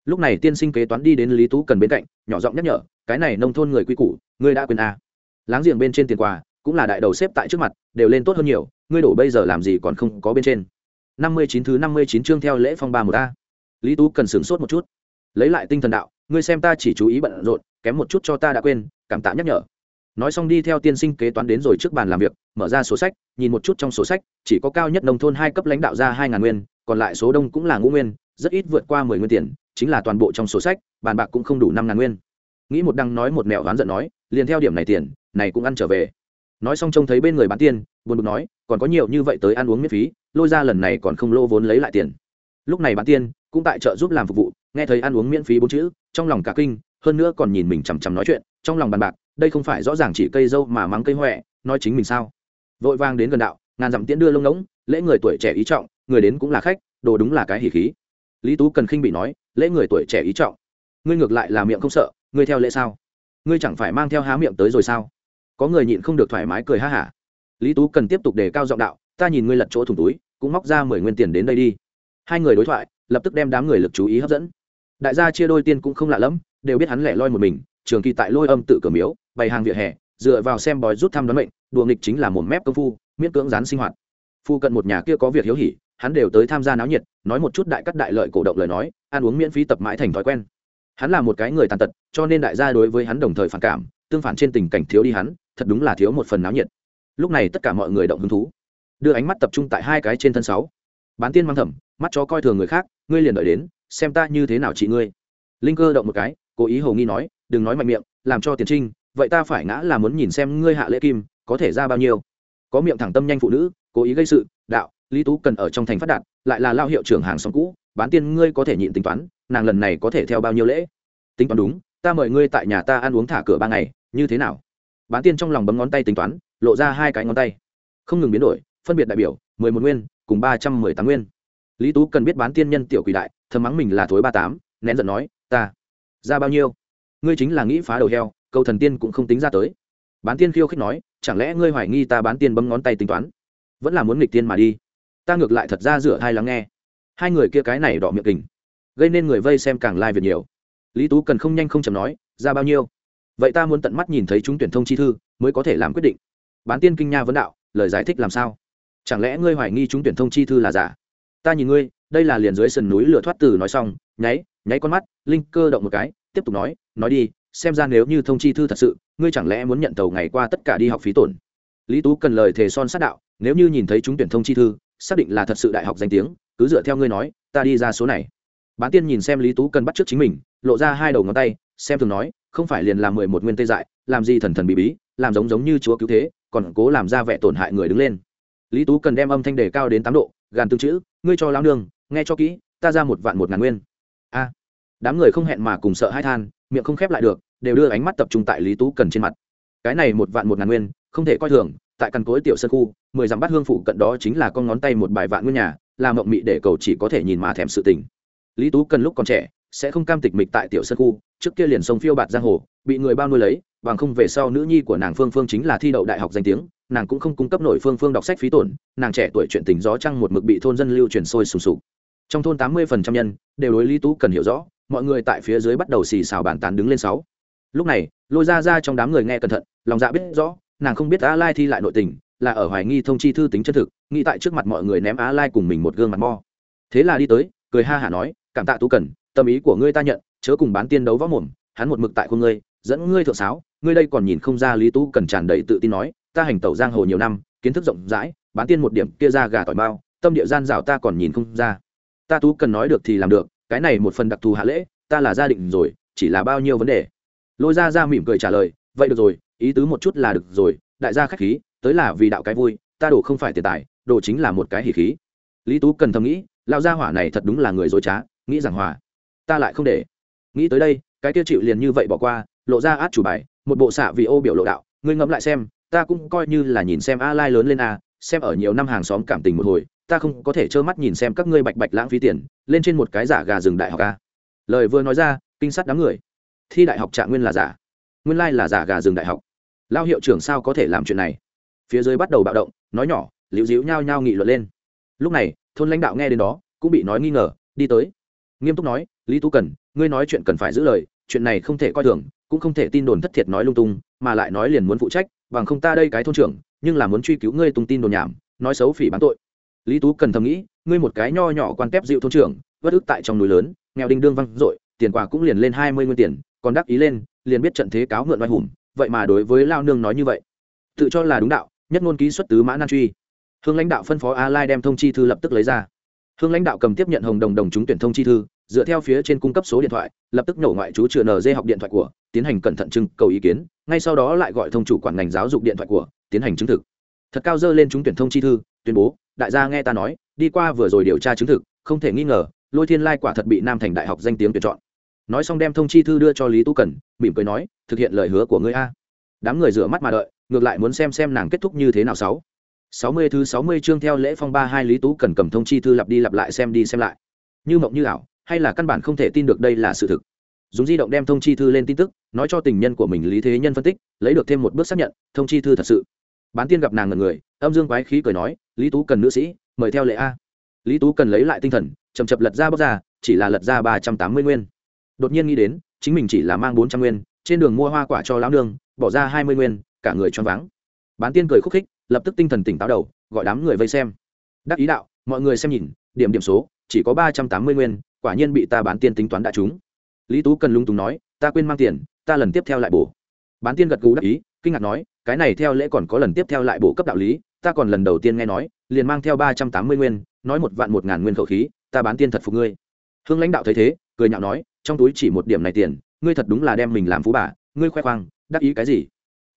Lúc này tiên sinh kế toán đi đến lý tú cần bên cạnh, nhỏ giọng nhắc nhở, cái này nông thôn người quy củ, ngươi đã quên a à. láng giềng bên trên tiền quà cũng là đại đầu xếp tại trước mặt, đều lên tốt hơn nhiều, ngươi đổ bây giờ làm gì còn không có bên trên. Năm mươi chín thứ năm mươi chín chương theo lễ phong ba một a. Lý tú cần sửng sốt một chút. Lấy lại tinh thần đạo, ngươi xem ta chỉ chú ý bận rộn, kém một chút cho ta đã quên, cảm tạ nhắc nhở. Nói xong đi theo tiên sinh kế toán đến rồi trước bàn làm việc, mở ra sổ sách, nhìn một chút trong sổ sách, chỉ có cao nhất nông thôn hai cấp lãnh đạo ra hai ngàn nguyên, còn lại số đông cũng là ngũ nguyên, rất ít vượt qua mười nguyên tiền, chính là toàn bộ trong sổ sách, bàn bạc cũng không đủ năm ngàn nguyên. Nghĩ một đăng nói một mẹo oán giận nói, liền theo điểm này tiền, này cũng ăn trở về nói xong trông thấy bên người bán tiền buồn bực nói, còn có nhiều như vậy tới ăn uống miễn phí, lôi ra lần này còn không lô vốn lấy lại tiền. Lúc này bán tiền cũng tại chợ giúp làm phục vụ, nghe thấy ăn uống miễn phí bốn chữ, trong lòng cả kinh, hơn nữa còn nhìn mình chằm chằm nói chuyện, trong lòng bàn bạc, đây không phải rõ ràng chỉ cây dâu mà mắng cây huệ nói chính mình sao? Vội vang đến gần đạo, ngàn dặm tiễn đưa lông ngỗng, lễ người tuổi trẻ ý trọng, người đến cũng là khách, đồ đúng là cái hỉ khí. Lý tú cần khinh bị nói, lễ người tuổi trẻ ý trọng. Ngươi ngược lại là miệng không sợ, ngươi theo lễ sao? Ngươi chẳng phải mang theo há miệng tới rồi sao? Có người nhịn không được thoải mái cười ha hả. Lý tú cần tiếp tục đề cao giọng đạo, ta nhìn ngươi lật chỗ thủng túi, cũng móc ra mười nguyên tiền đến đây đi. Hai người đối thoại, lập tức đem đám người lực chú ý hấp dẫn. Đại gia chia đôi tiên cũng không lạ lẫm, đều biết hắn lẻ loi một mình, trường kỳ tại lôi âm tự cửa miếu, bày hàng vỉa hè, dựa vào xem bói rút thăm đoán mệnh, đùa nghịch chính là một mép công phu, miễn cưỡng rán sinh hoạt. Phu cận một nhà kia có việc hiếu hỉ, hắn đều tới tham gia náo nhiệt, nói một chút đại cắt đại lợi cổ động lời nói, ăn uống miễn phí tập mãi thành thói quen hắn là một cái người tàn tật, cho nên đại gia đối với hắn đồng thời phản cảm, tương phản trên tình cảnh thiếu đi hắn, thật đúng là thiếu một phần náo nhiệt. Lúc này tất cả mọi người động hứng thú, đưa ánh mắt tập trung tại hai cái trên thân sáu. Bán tiên mang thầm mắt chó coi thường người khác, ngươi liền đợi đến, xem ta như thế nào chị ngươi. Linh cơ động một cái, cố ý hầu nghi nói, đừng nói mạnh miệng, làm cho tiền trinh, vậy ta phải ngã là muốn nhìn xem ngươi hạ lễ kim, có thể ra bao nhiêu. Có miệng thẳng tâm nhanh phụ nữ, cố ý gây sự, đạo, lý tú cần ở trong thành phát đạt, lại là lao hiệu trưởng hàng xóm cũ, bán tiên ngươi có thể nhịn tính toán nàng lần này có thể theo bao nhiêu lễ? Tính toán đúng, ta mời ngươi tại nhà ta ăn uống thả cửa ba ngày, như thế nào? Bán tiên trong lòng bấm ngón tay tính toán, lộ ra hai cái ngón tay. Không ngừng biến đổi, phân biệt đại biểu, mười một nguyên, cùng ba trăm mười tám nguyên. Lý tú cần biết bán tiên nhân tiểu quỷ đại, thầm mắng mình là thối ba tám, nén giận nói, ta, ra bao nhiêu? Ngươi chính là nghĩ phá đầu heo câu thần tiên cũng không tính ra tới. Bán tiên khiêu khích nói, chẳng lẽ ngươi hoài nghi ta bán tiên bấm ngón tay tính toán? Vẫn là muốn nghịch tiên mà đi. Ta ngược lại thật ra rửa hai lắng nghe. Hai người kia cái này đỏ miệng kình gây nên người vây xem càng lai việt nhiều. Lý tú cần không nhanh không chầm nói, ra bao nhiêu? Vậy ta muốn tận mắt nhìn thấy chúng tuyển thông chi thư, mới có thể làm quyết định. Bán tiên kinh nha vấn đạo, lời giải thích làm sao? Chẳng lẽ ngươi hoài nghi chúng tuyển thông chi thư là giả? Ta nhìn ngươi, đây là liền dưới sườn núi lửa thoát từ nói xong, nháy nháy con mắt, linh cơ động một cái, tiếp tục nói nói đi, xem ra nếu như thông chi thư thật sự, ngươi chẳng lẽ muốn nhận tàu ngày qua tất cả đi học phí tổn? Lý tú cần lời thề son sát đạo, nếu như nhìn thấy chúng tuyển thông chi thư, xác định là thật sự đại học danh tiếng, cứ dựa theo ngươi nói, ta đi ra số này bán tiên nhìn xem lý tú cần bắt trước chính mình, lộ ra hai đầu ngón tay, xem thường nói, không phải liền làm mười một nguyên tê dại, làm gì thần thần bị bí, làm giống giống như chúa cứu thế, còn cố làm ra vẻ tổn hại người đứng lên. Lý tú cần đem âm thanh đề cao đến tám độ, gàn tương chữ, ngươi cho lão đường nghe cho kỹ, ta ra một vạn một ngàn nguyên. A. Đám người không hẹn mà cùng sợ hai than, miệng không khép lại được, đều đưa ánh mắt tập trung tại lý tú cần trên mặt. Cái này một vạn một ngàn nguyên, không thể coi thường, tại căn cối tiểu sân khu, mười dặm bát hương phụ cận đó chính là con ngón tay một bài vạn nguyên nhà, là mộng mị để cầu chỉ có thể nhìn mà thèm sự tình lý tú cần lúc còn trẻ sẽ không cam tịch mịch tại tiểu sân khu, trước kia liền sông phiêu bạt giang hồ, bị người bao nuôi lấy, bằng không về sau nữ nhi của nàng phương phương chính là thi đậu đại học danh tiếng, nàng cũng không cung cấp nổi phương phương đọc sách phí tổn, nàng trẻ tuổi chuyện tình gió trăng một mực bị thôn dân lưu truyền sôi sùng sục. Trong thôn tám mươi phần trăm nhân đều đối lý tú cần hiểu rõ, mọi người tại phía dưới bắt đầu xì xào bàn tán đứng lên sáu. Lúc này, lôi ra ra trong đám người nghe cẩn thận, lòng dạ biết rõ, nàng không biết a lai thi lại nội tình, là ở hoài nghi thông chi thư tính chân thực, nghĩ tại trước mặt mọi người ném a lai cùng mình một gương mặt mo. Thế là đi tới cười ha hả nói, cảm tạ tú cần, tâm ý của ngươi ta nhận, chớ cùng bán tiên đấu võ mồm, hắn một mực tại khuôn ngươi, dẫn ngươi thượng sáo, ngươi đây còn nhìn không ra lý tú cần tràn đầy tự tin nói, ta hành tẩu giang hồ nhiều năm, kiến thức rộng rãi, bán tiên một điểm kia ra gà tỏi bao, tâm địa gian rào ta còn nhìn không ra. Ta tú cần nói được thì làm được, cái này một phần đặc thù hạ lễ, ta là gia định rồi, chỉ là bao nhiêu vấn đề. Lôi ra ra mỉm cười trả lời, vậy được rồi, ý tứ một chút là được rồi, đại gia khách khí, tới là vì đạo cái vui, ta đổ không phải tiền tài đồ chính là một cái hỉ khí. Lý tú cần thầm nghĩ lao gia hỏa này thật đúng là người dối trá, nghĩ rằng hòa. Ta lại không để. Nghĩ tới đây, cái tiêu chịu liền như vậy bỏ qua, lộ ra át chủ bài, một bộ xạ vì ô biểu lộ đạo, ngươi ngẫm lại xem, ta cũng coi như là nhìn xem a lai lớn lên a, xem ở nhiều năm hàng xóm cảm tình một hồi, ta không có thể trơ mắt nhìn xem các ngươi bạch bạch lãng phí tiền, lên trên một cái giả gà rừng đại học a. Lời vừa nói ra, kinh sát đám người. Thi đại học trạng nguyên là giả. Nguyên lai là giả gà rừng đại học. Lao hiệu trưởng sao có thể làm chuyện này? Phía dưới bắt đầu bạo động, nói nhỏ, liễu díu nhao nhao nghị luận lên. Lúc này thôn lãnh đạo nghe đến đó, cũng bị nói nghi ngờ, đi tới. Nghiêm túc nói, lý tú cần, ngươi nói chuyện cần phải giữ lời, chuyện này không thể coi thường, cũng không thể tin đồn thất thiệt nói lung tung, mà lại nói liền muốn phụ trách, bằng không ta đây cái thôn trưởng, nhưng là muốn truy cứu ngươi tung tin đồn nhảm, nói xấu phỉ bán tội. Lý tú cần thầm nghĩ, ngươi một cái nho nhỏ quan tép dịu thôn trưởng, vất ức tại trong núi lớn, nghèo đinh đương văng dội, tiền quà cũng liền lên hai mươi nguyên tiền, còn đắc ý lên, liền biết trận thế cáo mượn oai hùng, vậy mà đối với lao nương nói như vậy. Tự cho là đúng đạo, nhất ngôn ký xuất tứ mã nan truy hương lãnh đạo phân phó a lai đem thông chi thư lập tức lấy ra. Hương lãnh đạo cầm tiếp nhận hồng đồng đồng trúng tuyển thông chi thư, dựa theo phía trên cung cấp số điện thoại, lập tức nổ ngoại chú chừa nd học điện thoại của, tiến hành cẩn thận trưng cầu ý kiến, ngay sau đó lại gọi thông chủ quản ngành giáo dục điện thoại của, tiến hành chứng thực. Thật cao dơ lên trúng tuyển thông chi thư, tuyên bố, đại gia nghe ta nói, đi qua vừa rồi điều tra chứng thực, không thể nghi ngờ, lôi thiên lai quả thật bị nam thành đại học danh tiếng tuyển chọn. Nói xong đem thông chi thư đưa cho lý tú cần, mỉm cười nói, thực hiện lời hứa của ngươi a. Đám người rửa mắt mà đợi, ngược lại muốn xem xem nàng kết thúc như thế nào sáu sáu mươi thứ sáu mươi chương theo lễ phong ba hai lý tú cần cầm thông chi thư lặp đi lặp lại xem đi xem lại. Như mộng như ảo, hay là căn bản không thể tin được đây là sự thực. Dùng di động đem thông chi thư lên tin tức, nói cho tình nhân của mình lý thế nhân phân tích, lấy được thêm một bước xác nhận, thông chi thư thật sự. Bán tiên gặp nàng ngần người, âm dương quái khí cười nói, lý tú cần nữ sĩ, mời theo lễ a. Lý tú cần lấy lại tinh thần chầm chập lật ra bóc ra, chỉ là lật ra ba trăm tám mươi nguyên. Đột nhiên nghĩ đến, chính mình chỉ là mang bốn trăm nguyên, trên đường mua hoa quả cho lão nương, bỏ ra hai mươi nguyên, cả người choáng váng. Bán tiên cười khúc khích lập tức tinh thần tỉnh táo đầu, gọi đám người vây xem. Đắc ý đạo, mọi người xem nhìn, điểm điểm số, chỉ có ba trăm tám mươi nguyên, quả nhiên bị ta bán tiên tính toán đã trúng. Lý tú cần lung túng nói, ta quên mang tiền, ta lần tiếp theo lại bổ. Bán tiên gật gù đắc ý, kinh ngạc nói, cái này theo lễ còn có lần tiếp theo lại bổ cấp đạo lý, ta còn lần đầu tiên nghe nói, liền mang theo ba trăm tám mươi nguyên, nói một vạn một ngàn nguyên khẩu khí, ta bán tiên thật phục ngươi. Hương lãnh đạo thấy thế, cười nhạo nói, trong túi chỉ một điểm này tiền, ngươi thật đúng là đem mình làm phú bà, ngươi khoe khoang, đắc ý cái gì?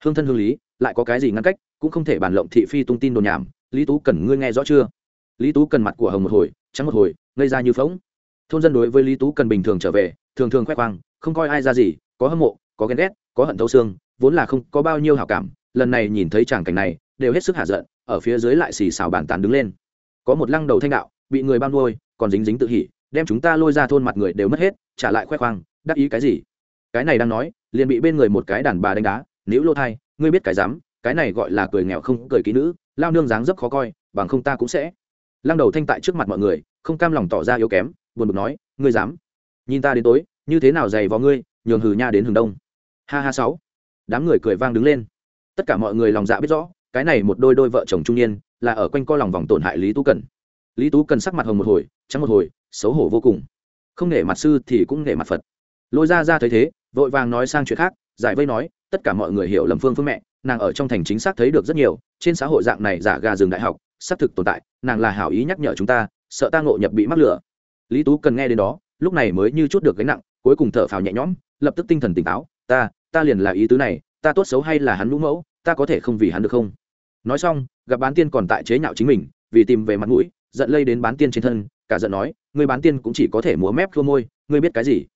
Hương thân hương lý lại có cái gì ngăn cách, cũng không thể bàn lộng thị phi tung tin đồn nhảm, lý tú cần ngươi nghe rõ chưa? Lý tú cần mặt của hồng một hồi, trắng một hồi, ngây ra như phóng thôn dân đối với lý tú cần bình thường trở về, thường thường khoe khoang, không coi ai ra gì, có hâm mộ, có ghen ghét, có hận thấu xương, vốn là không có bao nhiêu hảo cảm, lần này nhìn thấy tràng cảnh này, đều hết sức hạ giận, ở phía dưới lại xì xào bàn tàn đứng lên. Có một lăng đầu thanh đạo, bị người bao nuôi, còn dính dính tự hỉ, đem chúng ta lôi ra thôn mặt người đều mất hết, trả lại khoe khoang, đắc ý cái gì? Cái này đang nói, liền bị bên người một cái đàn bà đánh đá nếu lô thai ngươi biết cái dám, cái này gọi là cười nghèo không cười kỹ nữ, lao nương dáng dấp khó coi, bằng không ta cũng sẽ. Lăng đầu thanh tại trước mặt mọi người, không cam lòng tỏ ra yếu kém, buồn bực nói, ngươi dám? Nhìn ta đến tối, như thế nào dày vào ngươi, nhường hừ nha đến hừng đông. Ha ha sáu. Đám người cười vang đứng lên. Tất cả mọi người lòng dạ biết rõ, cái này một đôi đôi vợ chồng trung niên, là ở quanh co lòng vòng tổn hại lý tú cần. Lý tú cần sắc mặt hồng một hồi, trắng một hồi, xấu hổ vô cùng. Không nể mặt sư thì cũng nể mặt phật. Lôi ra ra thấy thế, vội vàng nói sang chuyện khác, giải vây nói tất cả mọi người hiểu lầm phương phương mẹ, nàng ở trong thành chính xác thấy được rất nhiều, trên xã hội dạng này giả gà rừng đại học, xác thực tồn tại, nàng là hảo ý nhắc nhở chúng ta, sợ ta ngộ nhập bị mắc lửa lý tú cần nghe đến đó, lúc này mới như chút được gánh nặng, cuối cùng thở phào nhẹ nhõm, lập tức tinh thần tỉnh táo, ta ta liền là ý tứ này, ta tốt xấu hay là hắn lũ mẫu, ta có thể không vì hắn được không? Nói xong, gặp bán tiên còn tại chế nhạo chính mình, vì tìm về mặt mũi, giận lây đến bán tiên trên thân, cả giận nói, người bán tiên cũng chỉ có thể múa mép khua môi, ngươi biết cái gì?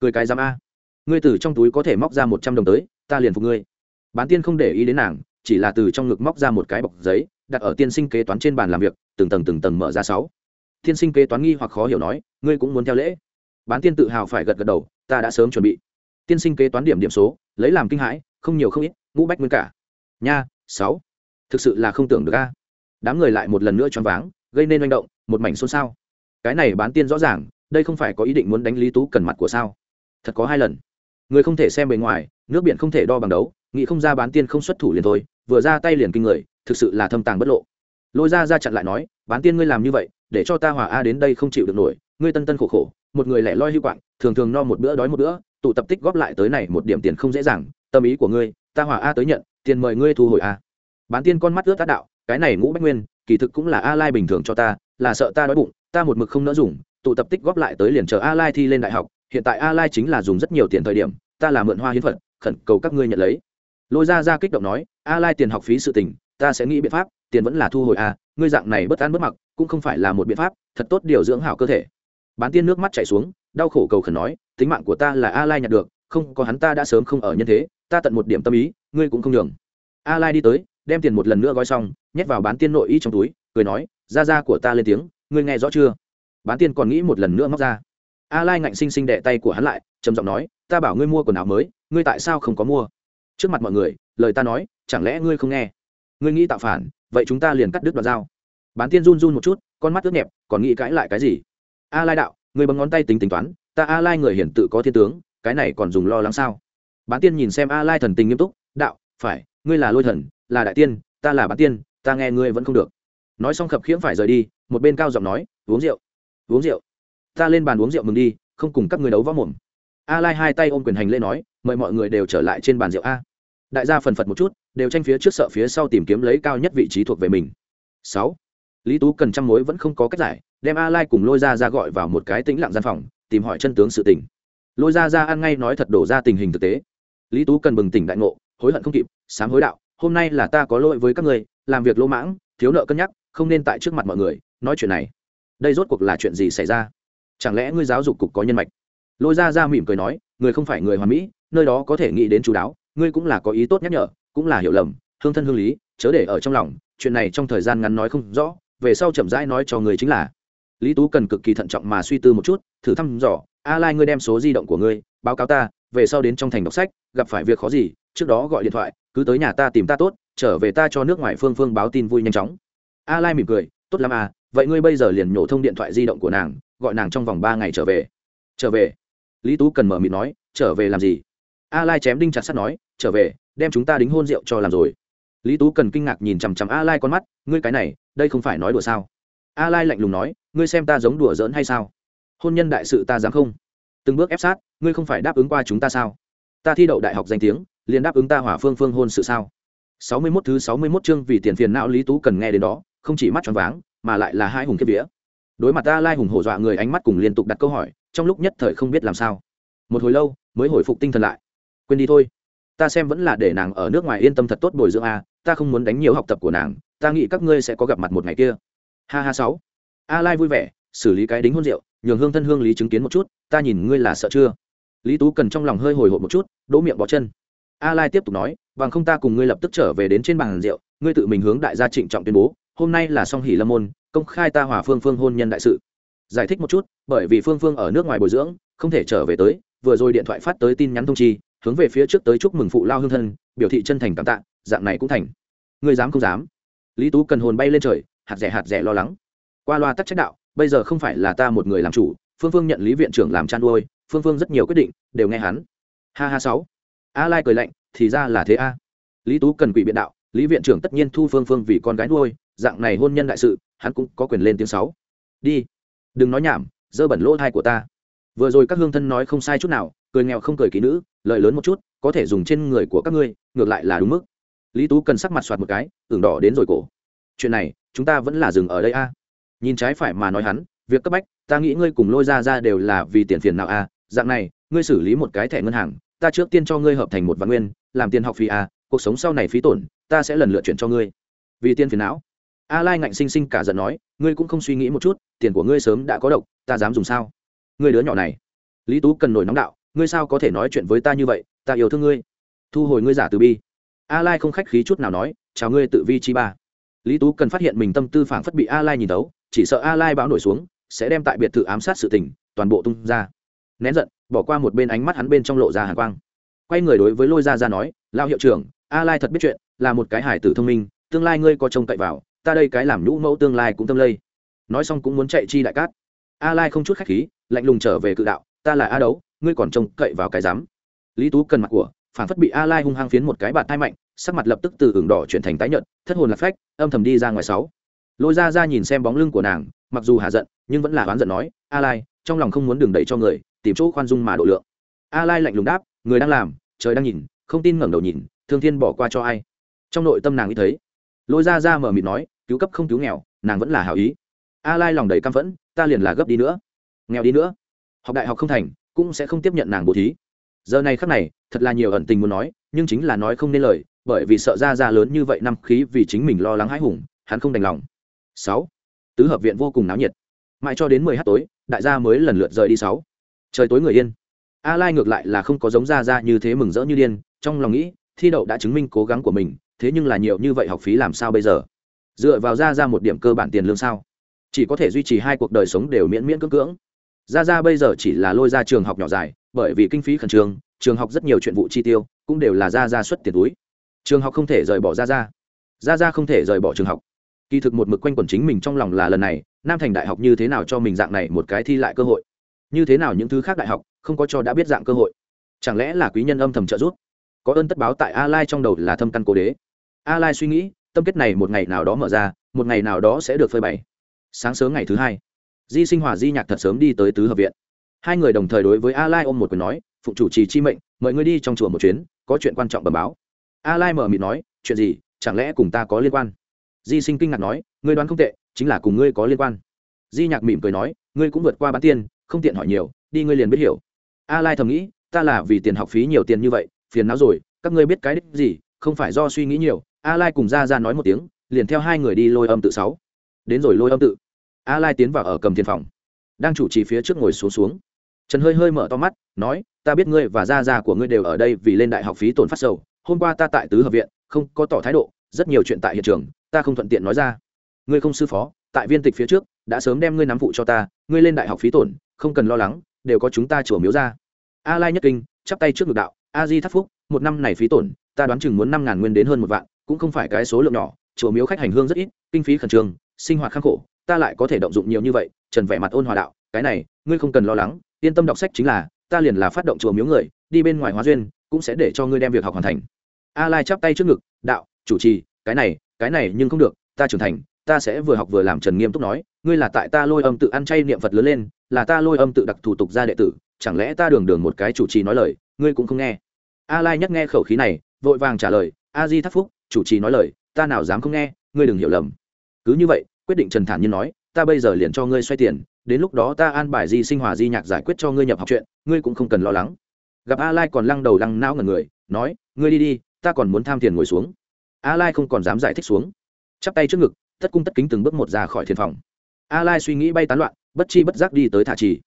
Cười cái giam a, ngươi từ trong túi có thể móc ra một trăm đồng tới ta liền phục ngươi. Bán tiên không để ý đến nàng, chỉ là từ trong ngực móc ra một cái bọc giấy, đặt ở tiên sinh kế toán trên bàn làm việc, từng tầng từng tầng mở ra sáu. Tiên sinh kế toán nghi hoặc khó hiểu nói, ngươi cũng muốn theo lễ. Bán tiên tự hào phải gật gật đầu, ta đã sớm chuẩn bị. Tiên sinh kế toán điểm điểm số, lấy làm kinh hãi, không nhiều không ít, ngũ bách nguyên cả. Nha, sáu. Thực sự là không tưởng được a. Đám người lại một lần nữa choáng váng, gây nên manh động, một mảnh xôn xao. Cái này bán tiên rõ ràng, đây không phải có ý định muốn đánh lý tú cần mặt của sao? Thật có hai lần. Người không thể xem bề ngoài nước biển không thể đo bằng đấu, nghĩ không ra bán tiên không xuất thủ liền thôi, vừa ra tay liền kinh người, thực sự là thâm tàng bất lộ. Lôi ra ra chặn lại nói, bán tiên ngươi làm như vậy, để cho ta hòa a đến đây không chịu được nổi, ngươi tân tân khổ khổ, một người lẻ loi hưu quạng, thường thường no một bữa đói một bữa, tụ tập tích góp lại tới này một điểm tiền không dễ dàng, tâm ý của ngươi, ta hòa a tới nhận, tiền mời ngươi thu hồi a. Bán tiên con mắt ướt tác đạo, cái này ngũ bách nguyên, kỳ thực cũng là a lai bình thường cho ta, là sợ ta đói bụng, ta một mực không nỡ dùng, tụ tập tích góp lại tới liền chờ a lai thi lên đại học, hiện tại a lai chính là dùng rất nhiều tiền thời điểm, ta là mượn hoa hiến phật khẩn cầu các ngươi nhận lấy. Lôi ra ra kích động nói, a lai tiền học phí sự tình, ta sẽ nghĩ biện pháp, tiền vẫn là thu hồi a ngươi dạng này bất an bất mặc, cũng không phải là một biện pháp, thật tốt điều dưỡng hảo cơ thể. Bán tiên nước mắt chảy xuống, đau khổ cầu khẩn nói, tính mạng của ta là a lai nhặt được, không có hắn ta đã sớm không ở nhân thế, ta tận một điểm tâm ý, ngươi cũng không nhường. A lai đi tới, đem tiền một lần nữa gói xong, nhét vào bán tiên nội y trong túi, cười nói ra ra của ta lên tiếng, ngươi nghe rõ chưa? Bán tiên còn nghĩ một lần nữa móc ra. A lai ngạnh sinh sinh đệ tay của hắn lại, trầm giọng nói, ta bảo ngươi mua quần áo mới ngươi tại sao không có mua? Trước mặt mọi người, lời ta nói, chẳng lẽ ngươi không nghe? Ngươi nghĩ tạo phản, vậy chúng ta liền cắt đứt đoạn dao bán tiên run run một chút, con mắt ướt nhẹp, còn nghĩ cãi lại cái gì? A lai đạo, ngươi bằng ngón tay tính tính toán, ta a lai người hiển tự có thiên tướng, cái này còn dùng lo lắng sao? Bán tiên nhìn xem a lai thần tình nghiêm túc, đạo, phải, ngươi là lôi thần, là đại tiên, ta là bán tiên, ta nghe ngươi vẫn không được. Nói xong khập khiễng phải rời đi, một bên cao giọng nói, uống rượu uống rượu. Ta lên bàn uống rượu mừng đi, không cùng các người đấu võ mồm. A lai hai tay ôm quyền hành lễ nói mời mọi người đều trở lại trên bàn rượu a. Đại gia phần phật một chút, đều tranh phía trước sợ phía sau tìm kiếm lấy cao nhất vị trí thuộc về mình. Sáu. Lý tú cần trăm mối vẫn không có cách giải, đem a lai cùng lôi ra ra gọi vào một cái tĩnh lặng gian phòng, tìm hỏi chân tướng sự tình. Lôi ra ra ăn ngay nói thật đổ ra tình hình thực tế. Lý tú cần bừng tỉnh đại ngộ, hối hận không kịp, sám hối đạo, hôm nay là ta có lỗi với các người làm việc lỗ mãng, thiếu nợ cân nhắc, không nên tại trước mặt mọi người, nói chuyện này. Đây rốt cuộc là chuyện gì xảy ra? Chẳng lẽ ngươi giáo dục cục có nhân mạch? Lôi ra ra mỉm cười nói, người không phải người hoàn mỹ, nơi đó có thể nghĩ đến chú đáo, ngươi cũng là có ý tốt nhắc nhở, cũng là hiểu lầm, hương thân hương lý, chớ để ở trong lòng, chuyện này trong thời gian ngắn nói không rõ, về sau chậm rãi nói cho người chính là. Lý tú cần cực kỳ thận trọng mà suy tư một chút, thử thăm dò, a lai ngươi đem số di động của ngươi, báo cáo ta, về sau đến trong thành đọc sách, gặp phải việc khó gì, trước đó gọi điện thoại, cứ tới nhà ta tìm ta tốt, trở về ta cho nước ngoài phương phương báo tin vui nhanh chóng. A lai mỉm cười, tốt lắm à vậy ngươi bây giờ liền nhổ thông điện thoại di động của nàng, gọi nàng trong vòng ba ngày trở về. Trở về lý tú cần mở mịt nói, trở về làm gì? A lai chém đinh chặt sắt nói, trở về, đem chúng ta đính hôn rượu cho làm rồi. Lý tú cần kinh ngạc nhìn chằm chằm a lai con mắt, ngươi cái này, đây không phải nói đùa sao? A lai lạnh lùng nói, ngươi xem ta giống đùa giỡn hay sao? Hôn nhân đại sự ta dám không? Từng bước ép sát, ngươi không phải đáp ứng qua chúng ta sao? Ta thi đậu đại học danh tiếng, liền đáp ứng ta hỏa phương phương hôn sự sao? Sáu mươi 61 thứ sáu mươi 61 chương vì tiền phiền não lý tú cần nghe đến đó, không chỉ mắt tròn váng, mà lại là hai hùng kiếp vía. Đối mặt A lai hùng hổ dọa người ánh mắt cùng liên tục đặt câu hỏi trong lúc nhất thời không biết làm sao. Một hồi lâu, mới hồi phục tinh thần lại. Quên đi thôi. Ta xem vẫn là để nàng ở nước ngoài yên tâm thật tốt bồi dưỡng a, ta không muốn đánh nhiều học tập của nàng, ta nghĩ các ngươi sẽ có gặp mặt một ngày kia. Ha ha sáu. A lai vui vẻ, xử lý cái đính hôn rượu, nhường hương thân hương lý chứng kiến một chút, ta nhìn ngươi là sợ chưa? Lý tú cần trong lòng hơi hồi hộp một chút, đỗ miệng bỏ chân. A lai tiếp tục nói, bằng không ta cùng ngươi lập tức trở về đến trên bàn rượu, ngươi tự mình hướng đại gia trịnh trọng tuyên bố, hôm nay là song hỷ lâm môn, công khai ta hòa phương phương hôn nhân đại sự giải thích một chút, bởi vì phương phương ở nước ngoài bồi dưỡng, không thể trở về tới, vừa rồi điện thoại phát tới tin nhắn thông chi, hướng về phía trước tới chúc mừng phụ lao hương thân, biểu thị chân thành cảm tạ, dạng này cũng thành. Người dám không dám? Lý tú cần hồn bay lên trời, hạt rẻ hạt rẻ lo lắng. Qua loa tắc trách đạo, bây giờ không phải là ta một người làm chủ, phương phương nhận lý viện trưởng làm chăn nuôi phương phương rất nhiều quyết định, đều nghe hắn. Ha ha sáu. A lai cười lạnh, thì ra là thế a. Lý tú cần quỷ biện đạo, lý viện trưởng tất nhiên thu phương phương vì con gái nuôi, dạng này hôn nhân đại sự, hắn cũng có quyền lên tiếng sáu. Đi đừng nói nhảm, dơ bẩn lỗ thai của ta. Vừa rồi các hương thân nói không sai chút nào, cười nghèo không cười kỹ nữ lợi lớn một chút, có thể dùng trên người của các ngươi, ngược lại là đúng mức. Lý tú cần sắc mặt soạt một cái tưởng đỏ đến rồi cổ. Chuyện này, chúng ta vẫn là dừng ở đây a. Nhìn trái phải mà nói hắn, việc cấp bách, ta nghĩ ngươi cùng lôi ra ra đều là vì tiền phiền nào a. Dạng này, ngươi xử lý một cái thẻ ngân hàng, ta trước tiên cho ngươi hợp thành một vạn nguyên, làm tiền học phí a, cuộc sống sau này phí tổn, ta sẽ lần lượt chuyển cho ngươi. Vì tiền phiền não. A lai ngạnh sinh sinh cả giận nói, ngươi cũng không suy nghĩ một chút tiền của ngươi sớm đã có độc, ta dám dùng sao? Ngươi đứa nhỏ này. Lý tú cần nổi nóng đạo, ngươi sao có thể nói chuyện với ta như vậy, ta yêu thương ngươi. Thu hồi ngươi giả từ bi. A lai không khách khí chút nào nói, chào ngươi tự vi chi ba. Lý tú cần phát hiện mình tâm tư phản phất bị a lai nhìn tấu, chỉ sợ a lai báo nổi xuống, sẽ đem tại biệt thự ám sát sự tình, toàn bộ tung ra. Nén giận, bỏ qua một bên ánh mắt hắn bên trong lộ ra hàn quang. Quay người đối với lôi ra ra nói lao hiệu trưởng a lai thật biết chuyện, là một cái hải tử thông minh, tương lai ngươi có trông cậy vào, ta đây cái làm nhũ mẫu tương lai cũng tâm lây nói xong cũng muốn chạy chi đại cát. A lai không chút khách khí, lạnh lùng trở về cự đạo, ta là a đấu, ngươi còn trông cậy vào cái dám lý tú cần mặt của, phản phất bị a lai hung hăng phiến một cái bạt thai mạnh, sắc mặt lập tức từ ửng đỏ chuyển thành tái nhợt, thất hồn lạc phách, âm thầm đi ra ngoài sáu. Lôi ra ra nhìn xem bóng lưng của nàng, mặc dù hạ giận, nhưng vẫn là oán giận nói, a lai, trong lòng không muốn đường đẩy cho người, tìm chỗ khoan dung mà độ lượng. A lai lạnh lùng đáp, người đang làm, trời đang nhìn, không tin ngẩng đầu nhìn, thương thiên bỏ qua cho ai? Trong nội tâm nàng nghĩ thấy, lôi ra ra mở mịt nói, cứu cấp không cứu nghèo, nàng vẫn là hảo ý a lai lòng đầy căm phẫn, ta liền là gấp đi nữa. Nghèo đi nữa. Học đại học không thành, cũng sẽ không tiếp nhận nàng bố thí. Giờ này khắc này, thật là nhiều ẩn tình muốn nói, nhưng chính là nói không nên lời, bởi vì sợ ra ra lớn như vậy năm khí vì chính mình lo lắng hãi hùng, hắn không đành lòng. Sáu. Tứ hợp viện vô cùng náo nhiệt. Mãi cho đến mười h tối, đại gia mới lần lượt rời đi sáu. Trời tối người yên. A lai ngược lại là không có giống ra ra như thế mừng rỡ như điên, trong lòng nghĩ, thi đậu đã chứng minh cố gắng của mình, thế nhưng là nhiều như vậy học phí làm sao bây giờ? Dựa vào ra ra một điểm cơ bản tiền lương sao? Chỉ có thể duy trì hai cuộc đời sống đều miễn miễn cưỡng cưỡng. Ra ra bây giờ chỉ là lôi ra trường học nhỏ dài, bởi vì kinh phí khẩn trương, trường học rất nhiều chuyện vụ chi tiêu, cũng đều là ra ra xuất tiền túi. Trường học không thể rời bỏ ra ra ra ra không thể rời bỏ trường học. Kỳ thực một mực quanh quẩn chính mình trong lòng là lần này, nam thành đại học như thế nào cho mình dạng này một cái thi lại cơ hội? Như thế nào những thứ khác đại học không có cho đã biết dạng cơ hội? Chẳng lẽ là quý nhân âm thầm trợ giúp? Có ơn tất báo tại a lai trong đầu là thâm căn cố đế. A lai suy nghĩ, tâm kết này một ngày nào đó mở ra, một ngày nào đó sẽ được phơi bày sáng sớm ngày thứ hai, di sinh hòa di nhạc thật sớm đi tới tứ hợp viện. Hai người đồng thời đối với a lai ôm một quyền nói phụ chủ trì chi mệnh, mời ngươi đi trong chùa một chuyến, có chuyện quan trọng bẩm báo. A lai mở mịt nói, chuyện gì? Chẳng lẽ cùng ta có liên quan? Di sinh kinh ngạc nói, ngươi đoán không tệ, chính là cùng ngươi có liên quan. Di nhạc mỉm cười nói, ngươi cũng vượt qua bán tiền, không tiện hỏi nhiều, đi ngươi liền biết hiểu. A lai thầm nghĩ, ta là vì tiền học phí nhiều tiền như vậy, phiền não rồi, các ngươi biết cái đích gì, không phải do suy nghĩ nhiều. A lai cùng ra ra nói một tiếng, liền theo hai người đi lôi âm tự sáu đến rồi lôi âm tự. A lai tiến vào ở cầm thiên phòng. Đang chủ trì phía trước ngồi xuống xuống. Trần hơi hơi mở to mắt, nói, ta biết ngươi và gia gia của ngươi đều ở đây vì lên đại học phí tổn phát sầu. Hôm qua ta tại tứ hợp viện, không có tỏ thái độ, rất nhiều chuyện tại hiện trường, ta không thuận tiện nói ra. Ngươi không sư phó, tại viên tịch phía trước, đã sớm đem ngươi nắm vụ cho ta, ngươi lên đại học phí tổn, không cần lo lắng, đều có chúng ta chùa miếu ra. A lai nhất kinh, chắp tay trước ngực đạo, a di thắt phúc, một năm này phí tổn, ta đoán chừng muốn năm ngàn nguyên đến hơn một vạn, cũng không phải cái số lượng nhỏ, chùa miếu khách hành hương rất ít, kinh phí khẩn trương sinh hoạt khắc khổ, ta lại có thể động dụng nhiều như vậy, trần vẻ mặt ôn hòa đạo, cái này, ngươi không cần lo lắng, yên tâm đọc sách chính là, ta liền là phát động chùa miếu người, đi bên ngoài hóa duyên, cũng sẽ để cho ngươi đem việc học hoàn thành. A lai chắp tay trước ngực, đạo, chủ trì, cái này cái này nhưng không được, ta trưởng thành, ta sẽ vừa học vừa làm trần nghiêm túc nói, ngươi là tại ta lôi âm tự ăn chay niệm phật lớn lên, là ta lôi âm tự đặc thủ tục ra đệ tử, chẳng lẽ ta đường đường một cái chủ trì nói lời, ngươi cũng không nghe? A lai nhắc nghe khẩu khí này, vội vàng trả lời, a di thắc phúc, chủ trì nói lời, ta nào dám không nghe, ngươi đừng hiểu lầm cứ như vậy, quyết định trần thản nhiên nói, ta bây giờ liền cho ngươi xoay tiền, đến lúc đó ta an bài di sinh hòa di nhạc giải quyết cho ngươi nhập học chuyện, ngươi cũng không cần lo lắng. Gặp a lai còn lăng đầu lăng não ngần người, nói, ngươi đi đi, ta còn muốn tham tiền ngồi xuống. A lai không còn dám giải thích xuống. Chắp tay trước ngực, tất cung tất kính từng bước một ra khỏi thiền phòng. A lai suy nghĩ bay tán loạn, bất chi bất giác đi tới thả trì.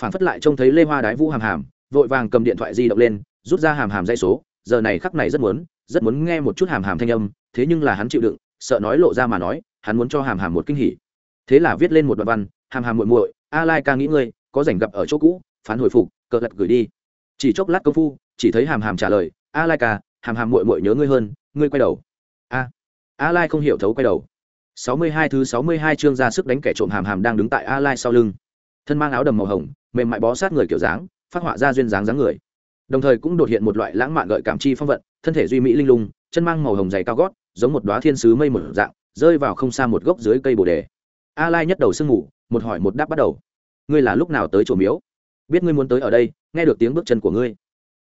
Phản phất lại trông thấy lê hoa đái vũ hàm hàm, vội vàng cầm điện thoại di động lên, rút ra hàm hàm dây số, giờ này khắc này rất muốn rất muốn nghe một chút hàm hàm thanh âm, thế nhưng là hắn chịu đựng, sợ nói lộ ra mà nói hắn muốn cho hàm hàm một kinh hỉ. Thế là viết lên một đoạn văn, hàm hàm muội muội, a lai ca nghĩ ngươi, có rảnh gặp ở chỗ cũ, phán hồi phục, cờ lật gửi đi. Chỉ chốc lát công phu, chỉ thấy hàm hàm trả lời, a lai ca, hàm hàm muội muội nhớ ngươi hơn, ngươi quay đầu. A a lai không hiểu thấu quay đầu. 62 thứ 62 chương ra sức đánh kẻ trộm hàm hàm đang đứng tại a lai sau lưng. Thân mang áo đầm màu hồng, mềm mại bó sát người kiểu dáng, phát họa ra duyên dáng dáng người. Đồng thời cũng đột hiện một loại lãng mạn gợi cảm chi phong vận, thân thể duy mỹ linh lung, chân mang màu hồng dày cao gót, giống một đóa thiên sứ mây một dạng rơi vào không xa một gốc dưới cây bồ đề. A lai nhất đầu sương ngủ một hỏi một đáp bắt đầu. Ngươi là lúc nào tới chỗ miếu? Biết ngươi muốn tới ở đây, nghe được tiếng bước chân của ngươi.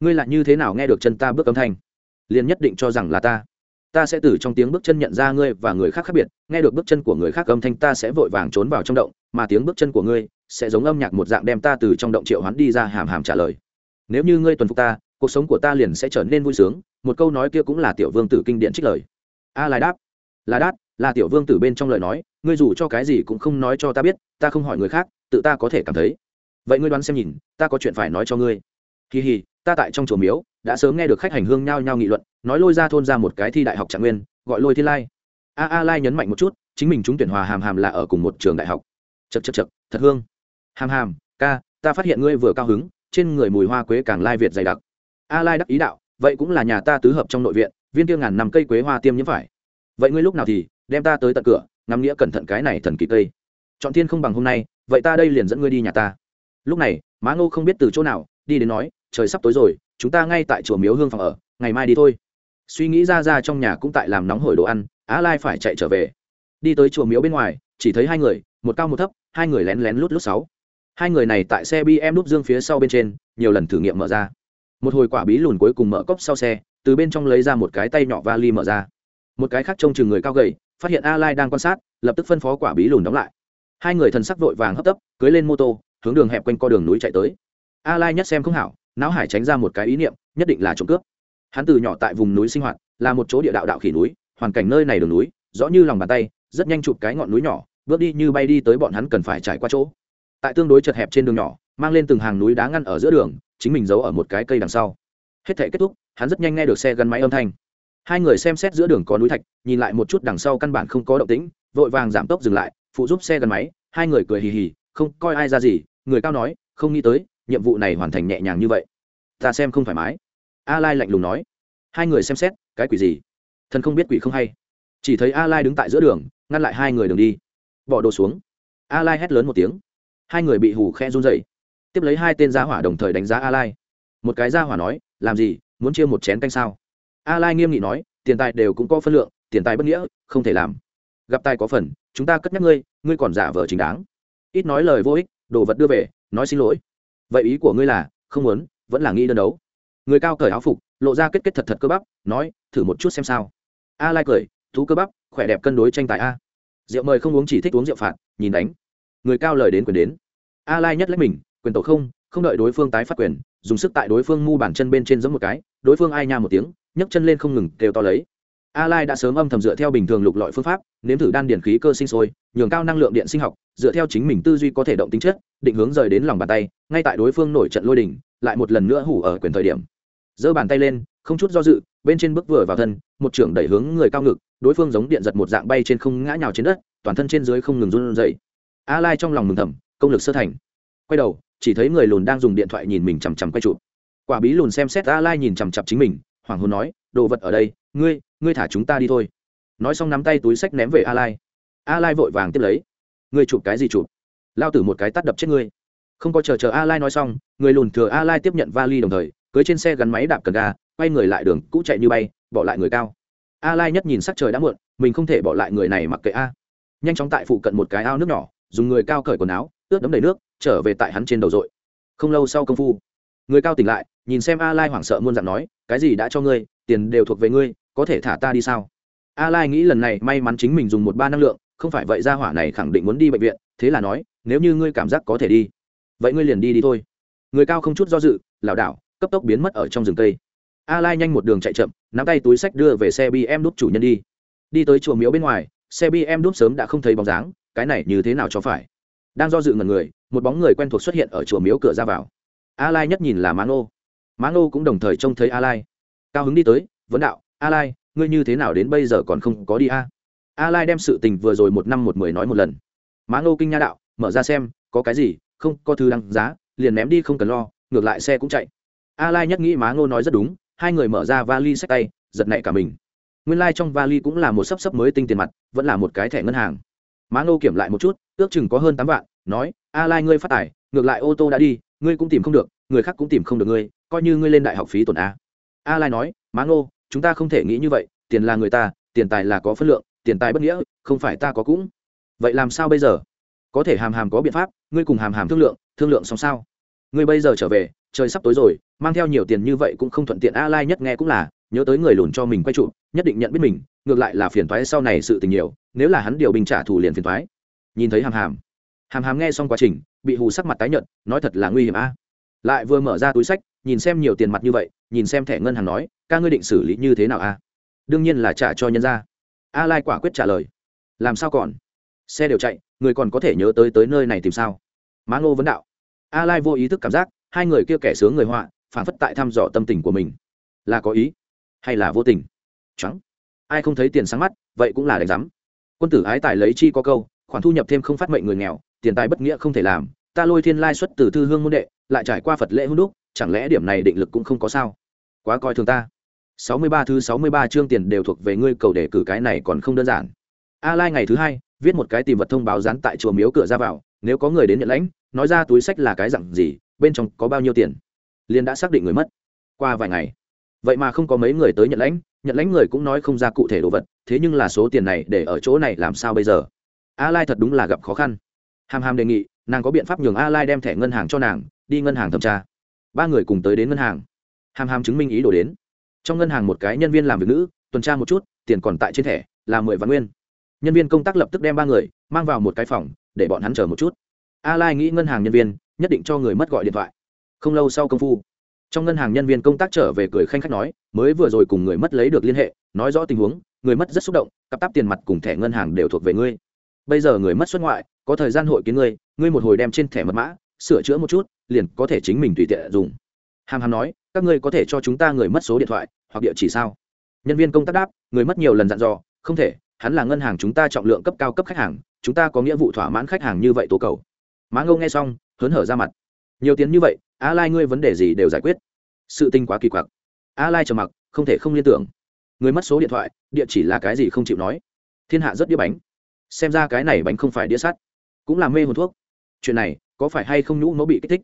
Ngươi là như thế nào nghe được chân ta bước âm thanh? Liền nhất định cho rằng là ta. Ta sẽ từ trong tiếng bước chân nhận ra ngươi và người khác khác biệt, nghe được bước chân của người khác âm thanh ta sẽ vội vàng trốn vào trong động, mà tiếng bước chân của ngươi sẽ giống âm nhạc một dạng đem ta từ trong động triệu hoán đi ra hàm hàm trả lời. Nếu như ngươi tuần phục ta, cuộc sống của ta liền sẽ trở nên vui sướng, một câu nói kia cũng là tiểu vương tử kinh điển trích lời. A Lai đáp, là đát là tiểu vương tử bên trong lời nói, ngươi dù cho cái gì cũng không nói cho ta biết, ta không hỏi người khác, tự ta có thể cảm thấy. Vậy ngươi đoán xem nhìn, ta có chuyện phải nói cho ngươi. Kỳ hì, ta tại trong chùa miếu, đã sớm nghe được khách hành hương nhao nhao nghị luận, nói lôi ra thôn ra một cái thi đại học trạng nguyên, gọi lôi thiên lai. A a lai nhấn mạnh một chút, chính mình chúng tuyển hòa hàm hàm là ở cùng một trường đại học. Chật chật chật thật hương. Hàm hàm, ca, ta phát hiện ngươi vừa cao hứng, trên người mùi hoa quế càng lai việt dày đặc. A lai đắc ý đạo, vậy cũng là nhà ta tứ hợp trong nội viện, viên kia ngàn năm cây quế hoa tiêm nhiễm phải. Vậy ngươi lúc nào thì đem ta tới tận cửa, ngắm nghĩa cẩn thận cái này thần kỳ cây. Chọn thiên không bằng hôm nay, vậy ta đây liền dẫn ngươi đi nhà ta. Lúc này, má ngô không biết từ chỗ nào, đi đến nói, trời sắp tối rồi, chúng ta ngay tại chùa miếu hương phòng ở, ngày mai đi thôi. Suy nghĩ ra ra trong nhà cũng tại làm nóng hổi đồ ăn, á lai phải chạy trở về. Đi tới chùa miếu bên ngoài, chỉ thấy hai người, một cao một thấp, hai người lén lén lút lút sáu. Hai người này tại xe bm đúp dương phía sau bên trên, nhiều lần thử nghiệm mở ra. Một hồi quả bí lùn cuối cùng mở cốc sau xe, từ bên trong lấy ra một cái tay nhỏ vali mở ra. Một cái khác trông chừng người cao gầy phát hiện a lai đang quan sát, lập tức phân phó quả bí lùn đóng lại. Hai người thần sắc vội vàng hấp tấp, cưới lên mô tô, hướng đường hẹp quanh co đường núi chạy tới. A lai nhất xem không hảo, não hải tránh ra một cái ý niệm, nhất định là trộm cướp. Hắn từ nhỏ tại vùng núi sinh hoạt, là một chỗ địa đạo đạo khỉ núi, hoàn cảnh nơi này đường núi, rõ như lòng bàn tay, rất nhanh chụp cái ngọn núi nhỏ, bước đi như bay đi tới bọn hắn cần phải trải qua chỗ. Tại tương đối chật hẹp trên đường nhỏ, mang lên từng hàng núi đá ngăn ở giữa đường, chính mình giấu ở một cái cây đằng sau. Hết thể kết thúc, hắn rất nhanh nghe được xe gắn máy âm thanh hai người xem xét giữa đường có núi thạch, nhìn lại một chút đằng sau căn bản không có động tĩnh, vội vàng giảm tốc dừng lại, phụ giúp xe gắn máy, hai người cười hì hì, không coi ai ra gì, người cao nói, không nghĩ tới, nhiệm vụ này hoàn thành nhẹ nhàng như vậy. Ta xem không thoải mái. A lai lạnh lùng nói. Hai người xem xét, cái quỷ gì? Thần không biết quỷ không hay. Chỉ thấy a lai đứng tại giữa đường, ngăn lại hai người đường đi. Bỏ đồ xuống. A lai hét lớn một tiếng. Hai người bị hù khe run dậy tiếp lấy hai tên gia hỏa đồng thời đánh giá a lai một cái gia hỏa nói, làm gì? Muốn chia một chén canh sao? A lai nghiêm nghị nói, tiền tài đều cũng có phân lượng, tiền tài bất nghĩa, không thể làm. Gặp tài có phần, chúng ta cất nhắc ngươi ngươi còn giả vờ chính đáng. Ít nói lời vô ích, đồ vật đưa về, nói xin lỗi. Vậy ý của ngươi là, không muốn, vẫn là nghĩ đơn đấu. Người cao cởi áo phục, lộ ra kết kết thật thật cơ bắp, nói, thử một chút xem sao. A lai cười, thú cơ bắp, khỏe đẹp cân đối tranh tài a. Rượu mời không uống chỉ thích uống rượu phạt, nhìn đánh. Người cao lời đến quyền đến. A lai nhất lấy mình, quyền tổ không không đợi đối phương tái phát quyền dùng sức tại đối phương mu bàn chân bên trên giống một cái, đối phương ai nha một tiếng, nhấc chân lên không ngừng kêu to lấy. A lai đã sớm âm thầm dựa theo bình thường lục lọi phương pháp, nếm thử đan điển khí cơ sinh sôi, nhường cao năng lượng điện sinh học, dựa theo chính mình tư duy có thể động tính chất, định hướng rời đến lòng bàn tay, ngay tại đối phương nổi trận lôi đỉnh lại một lần nữa hủ ở quyền thời điểm. Giơ bàn tay lên, không chút do dự, bên trên bước vừa vào thân, một trưởng đẩy hướng người cao ngực, đối phương giống điện giật một dạng bay trên không ngã nhào trên đất, toàn thân trên dưới không ngừng run rẩy. A lai trong lòng mừng thầm, công lực sơ thành. Quay đầu chỉ thấy người lùn đang dùng điện thoại nhìn mình chằm chằm quay chụp. Quả bí lùn xem xét a lai nhìn chằm chặp chính mình hoàng hôn nói, đồ vật ở đây, ngươi ngươi thả chúng ta đi thôi. Nói xong nắm tay túi sách ném về a lai. A lai vội vàng tiếp lấy, ngươi chụp cái gì chụp? Lao tử một cái tắt đập chết ngươi. Không có chờ chờ a lai nói xong, người lùn thừa a lai tiếp nhận vali đồng thời, cưới trên xe gắn máy đạp cần ga, quay người lại đường, cũ chạy như bay, bỏ lại người cao. A lai nhất nhìn sắc trời đã muộn, mình không thể bỏ lại người này mặc kệ a. Nhanh chóng tại phụ cận một cái ao nước nhỏ, dùng người cao cởi quần áo, ướt đấm đầy nước trở về tại hắn trên đầu dội. Không lâu sau công phu, người cao tỉnh lại, nhìn xem a lai hoảng sợ muôn dặn nói, cái gì đã cho ngươi, tiền đều thuộc về ngươi, có thể thả ta đi sao? A lai nghĩ lần này may mắn chính mình dùng một ba năng lượng, không phải vậy ra hỏa này khẳng định muốn đi bệnh viện, thế là nói, nếu như ngươi cảm giác có thể đi, vậy ngươi liền đi đi thôi. Người cao không chút do dự, lảo đảo, cấp tốc biến mất ở trong rừng cây. A lai nhanh một đường chạy chậm, nắm tay túi sách đưa về xe bm đút chủ nhân đi. Đi tới chùa miếu bên ngoài, xe bm đút sớm đã không thấy bóng dáng, cái này như thế nào cho phải? Đang do dự ngần người, một bóng người quen thuộc xuất hiện ở chùa miếu cửa ra vào. A lai nhất nhìn là má ngô. Má ngô cũng đồng thời trông thấy a lai cao hứng đi tới, vấn đạo a lai ngươi như thế nào đến bây giờ còn không có đi a? A lai đem sự tình vừa rồi một năm một mười nói một lần. Má ngô kinh nha đạo, mở ra xem, có cái gì, không, có thứ đăng giá, liền ném đi không cần lo, ngược lại xe cũng chạy. A lai nhất nghĩ má ngô nói rất đúng, hai người mở ra vali sách tay, giật nảy cả mình. Nguyên lai trong vali cũng là một sấp sấp mới tinh tiền mặt, vẫn là một cái thẻ ngân hàng má ngô kiểm lại một chút, ước chừng có hơn tám vạn, nói, a lai ngươi phát tài, ngược lại ô tô đã đi, ngươi cũng tìm không được, người khác cũng tìm không được ngươi, coi như ngươi lên đại học phí tổn a. A lai nói, má ngô, chúng ta không thể nghĩ như vậy, tiền là người ta, tiền tài là có phân lượng, tiền tài bất nghĩa, không phải ta có cũng. Vậy làm sao bây giờ? Có thể hàm hàm có biện pháp, ngươi cùng hàm hàm thương lượng thương lượng xong sao? Ngươi bây giờ trở về, trời sắp tối rồi, mang theo nhiều tiền như vậy cũng không thuận tiện. A lai nhất nghe cũng là nhớ tới người lùn cho mình quay trụ, nhất định nhận biết mình, ngược lại là phiền thoái sau này sự tình nhiều, nếu là hắn điều bình trả thù liền phiền thoái nhìn thấy hàm hàm hàm hàm nghe xong quá trình, bị hù sắc mặt tái nhợt, nói thật là nguy hiểm a. Lại vừa mở ra túi sách, nhìn xem nhiều tiền mặt như vậy, nhìn xem thẻ ngân hàng nói, ca ngươi định xử lý như thế nào a? Đương nhiên là trả cho nhân ra a lai quả quyết trả lời. Làm sao còn? Xe đều chạy, người còn có thể nhớ tới tới nơi này tìm sao? Má ngô vấn đạo. A lai vô ý thức cảm giác, hai người kia kẻ sướng người họa, phản phất tại thăm dò tâm tình của mình. Là có ý hay là vô tình? Trắng. Ai không thấy tiền sáng mắt, vậy cũng là đánh giám. Quân tử ái tài lấy chi có câu, khoản thu nhập thêm không phát mệnh người nghèo, tiền tài bất nghĩa không thể làm, ta lôi thiên lai xuất từ thư hương môn đệ, lại trải qua phật lễ hôn đúc, chẳng lẽ điểm này định lực cũng không có sao? Quá coi thường ta. Sáu mươi ba thứ sáu mươi ba chương tiền đều thuộc về ngươi, cầu để cử cái này còn không đơn giản. A lai ngày thứ hai, viết một cái tìm vật thông báo dán tại chùa miếu cửa ra vào, nếu có người đến nhận lãnh, nói ra túi sách là cái dặn gì, bên trong có bao nhiêu tiền? Liền đã xác định người mất. Qua vài ngày vậy mà không có mấy người tới nhận lãnh nhận lãnh người cũng nói không ra cụ thể đồ vật, thế nhưng là số tiền này để ở chỗ này làm sao bây giờ? A lai thật đúng là gặp khó khăn. Hàm hàm đề nghị, nàng có biện pháp nhường a lai đem thẻ ngân hàng cho nàng, đi ngân hàng thẩm tra. Ba người cùng tới đến ngân hàng. Hàm hàm chứng minh ý đồ đến. Trong ngân hàng một cái nhân viên làm việc nữ, tuần tra một chút, tiền còn tại trên thẻ, là mười vạn nguyên. Nhân viên công tác lập tức đem ba người mang vào một cái phòng, để bọn hắn chờ một chút. A lai nghĩ ngân hàng nhân viên, nhất định cho người mất gọi điện thoại. Không lâu sau công phu trong ngân hàng nhân viên công tác trở về cười khanh khách nói, mới vừa rồi cùng người mất lấy được liên hệ, nói rõ tình huống, người mất rất xúc động, cặp tắp tiền mặt cùng thẻ ngân hàng đều thuộc về ngươi. Bây giờ người mất xuất ngoại, có thời gian hội kiến ngươi ngươi một hồi đem trên thẻ mật mã, sửa chữa một chút, liền có thể chính mình tùy tiện dùng. Hàm hàm nói, các ngươi có thể cho chúng ta người mất số điện thoại, hoặc địa chỉ sao? Nhân viên công tác đáp, người mất nhiều lần dặn dò, không thể, hắn là ngân hàng chúng ta trọng lượng cấp cao cấp khách hàng, chúng ta có nghĩa vụ thỏa mãn khách hàng như vậy tố cầu. Má ngâu nghe xong, hớn hở ra mặt. Nhiều tiền như vậy a lai ngươi vấn đề gì đều giải quyết. Sự tinh quá kỳ quặc. A lai trầm mặc, không thể không liên tưởng. Người mất số điện thoại, địa chỉ là cái gì không chịu nói. Thiên hạ rất đĩa bánh. Xem ra cái này bánh không phải đĩa sắt, cũng là mê hồn thuốc. Chuyện này, có phải hay không nhũ nó bị kích thích?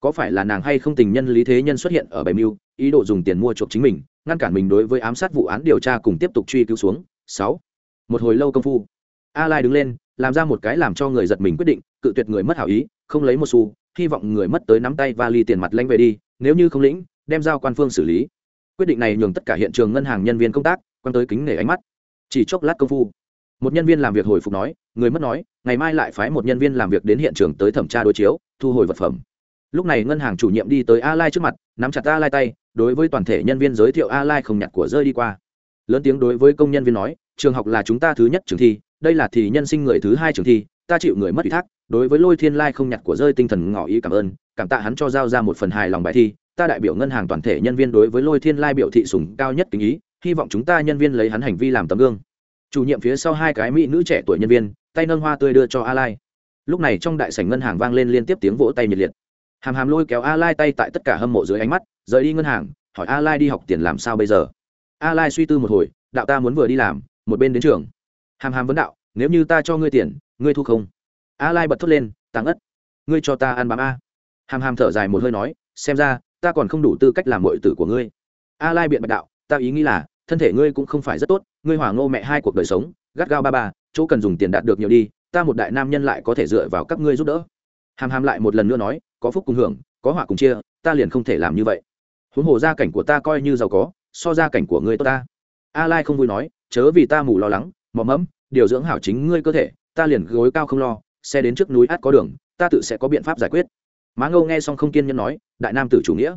Có phải là nàng hay không tình nhân lý thế nhân xuất hiện ở bảy mưu, ý đồ dùng tiền mua chuộc chính mình, ngăn cản mình đối với ám sát vụ án điều tra cùng tiếp tục truy cứu xuống? Sáu. Một hồi lâu công phu, a lai đứng lên, làm ra một cái làm cho người giật mình quyết định, cự tuyệt người mất hảo ý, không lấy một xu hy vọng người mất tới nắm tay và ly tiền mặt lanh về đi, nếu như không lĩnh, đem giao quan phương xử lý. Quyết định này nhường tất cả hiện trường ngân hàng nhân viên công tác quan tới kính nể ánh mắt. Chỉ chốc lát công phu, một nhân viên làm việc hồi phục nói, người mất nói, ngày mai lại phái một nhân viên làm việc đến hiện trường tới thẩm tra đối chiếu, thu hồi vật phẩm. Lúc này ngân hàng chủ nhiệm đi tới a lai trước mặt, nắm chặt a lai tay, đối với toàn thể nhân viên giới thiệu a lai không nhặt của rơi đi qua. Lớn tiếng đối với công nhân viên nói, trường học là chúng ta thứ nhất trường thi, đây là thì nhân sinh người thứ hai trường thi, ta chịu người mất ủy thác đối với lôi thiên lai không nhặt của rơi tinh thần ngỏ ý cảm ơn, cảm tạ hắn cho giao ra một phần hài lòng bài thi, ta đại biểu ngân hàng toàn thể nhân viên đối với lôi thiên lai biểu thị sùng cao nhất tình ý, hy vọng chúng ta nhân viên lấy hắn hành vi làm tấm gương. Chủ nhiệm phía sau hai cái mỹ nữ trẻ tuổi nhân viên, tay nâng hoa tươi đưa cho a lai. Lúc này trong đại sảnh ngân hàng vang lên liên tiếp tiếng vỗ tay nhiệt liệt. Hàm hàm lôi kéo a lai tay tại tất cả hâm mộ dưới ánh mắt, rời đi ngân hàng, hỏi a lai đi học tiền làm sao bây giờ? A lai suy tư một hồi, đạo ta muốn vừa đi làm, một bên đến trường. Hàm hàm vấn đạo, nếu như ta cho ngươi tiền, ngươi thu không? A lai bật thốt lên tăng ất, ngươi cho ta ăn bám a. Hàm hàm thở dài một hơi nói, xem ra, ta còn không đủ tư cách làm mọi tử của ngươi. A lai biện bạch đạo, ta ý nghĩ là, thân thể ngươi cũng không phải rất tốt, ngươi hỏa ngô mẹ hai cuộc đời sống, gắt gao ba ba, chỗ cần dùng tiền đạt được nhiều đi, ta một đại nam nhân lại có thể dựa vào các ngươi giúp đỡ. Hàm hàm lại một lần nữa nói, có phúc cùng hưởng, có họa cùng chia, ta liền không thể làm như vậy. Huống hồ gia cảnh của ta coi như giàu có, so gia cảnh của ngươi tốt ta. A lai không vui nói, chớ vì ta mù lo lắng, mò mẫm, điều dưỡng hảo chính ngươi cơ thể, ta liền gối cao không lo xe đến trước núi át có đường, ta tự sẽ có biện pháp giải quyết. Má ngâu nghe xong không kiên nhẫn nói, đại nam tử chủ nghĩa.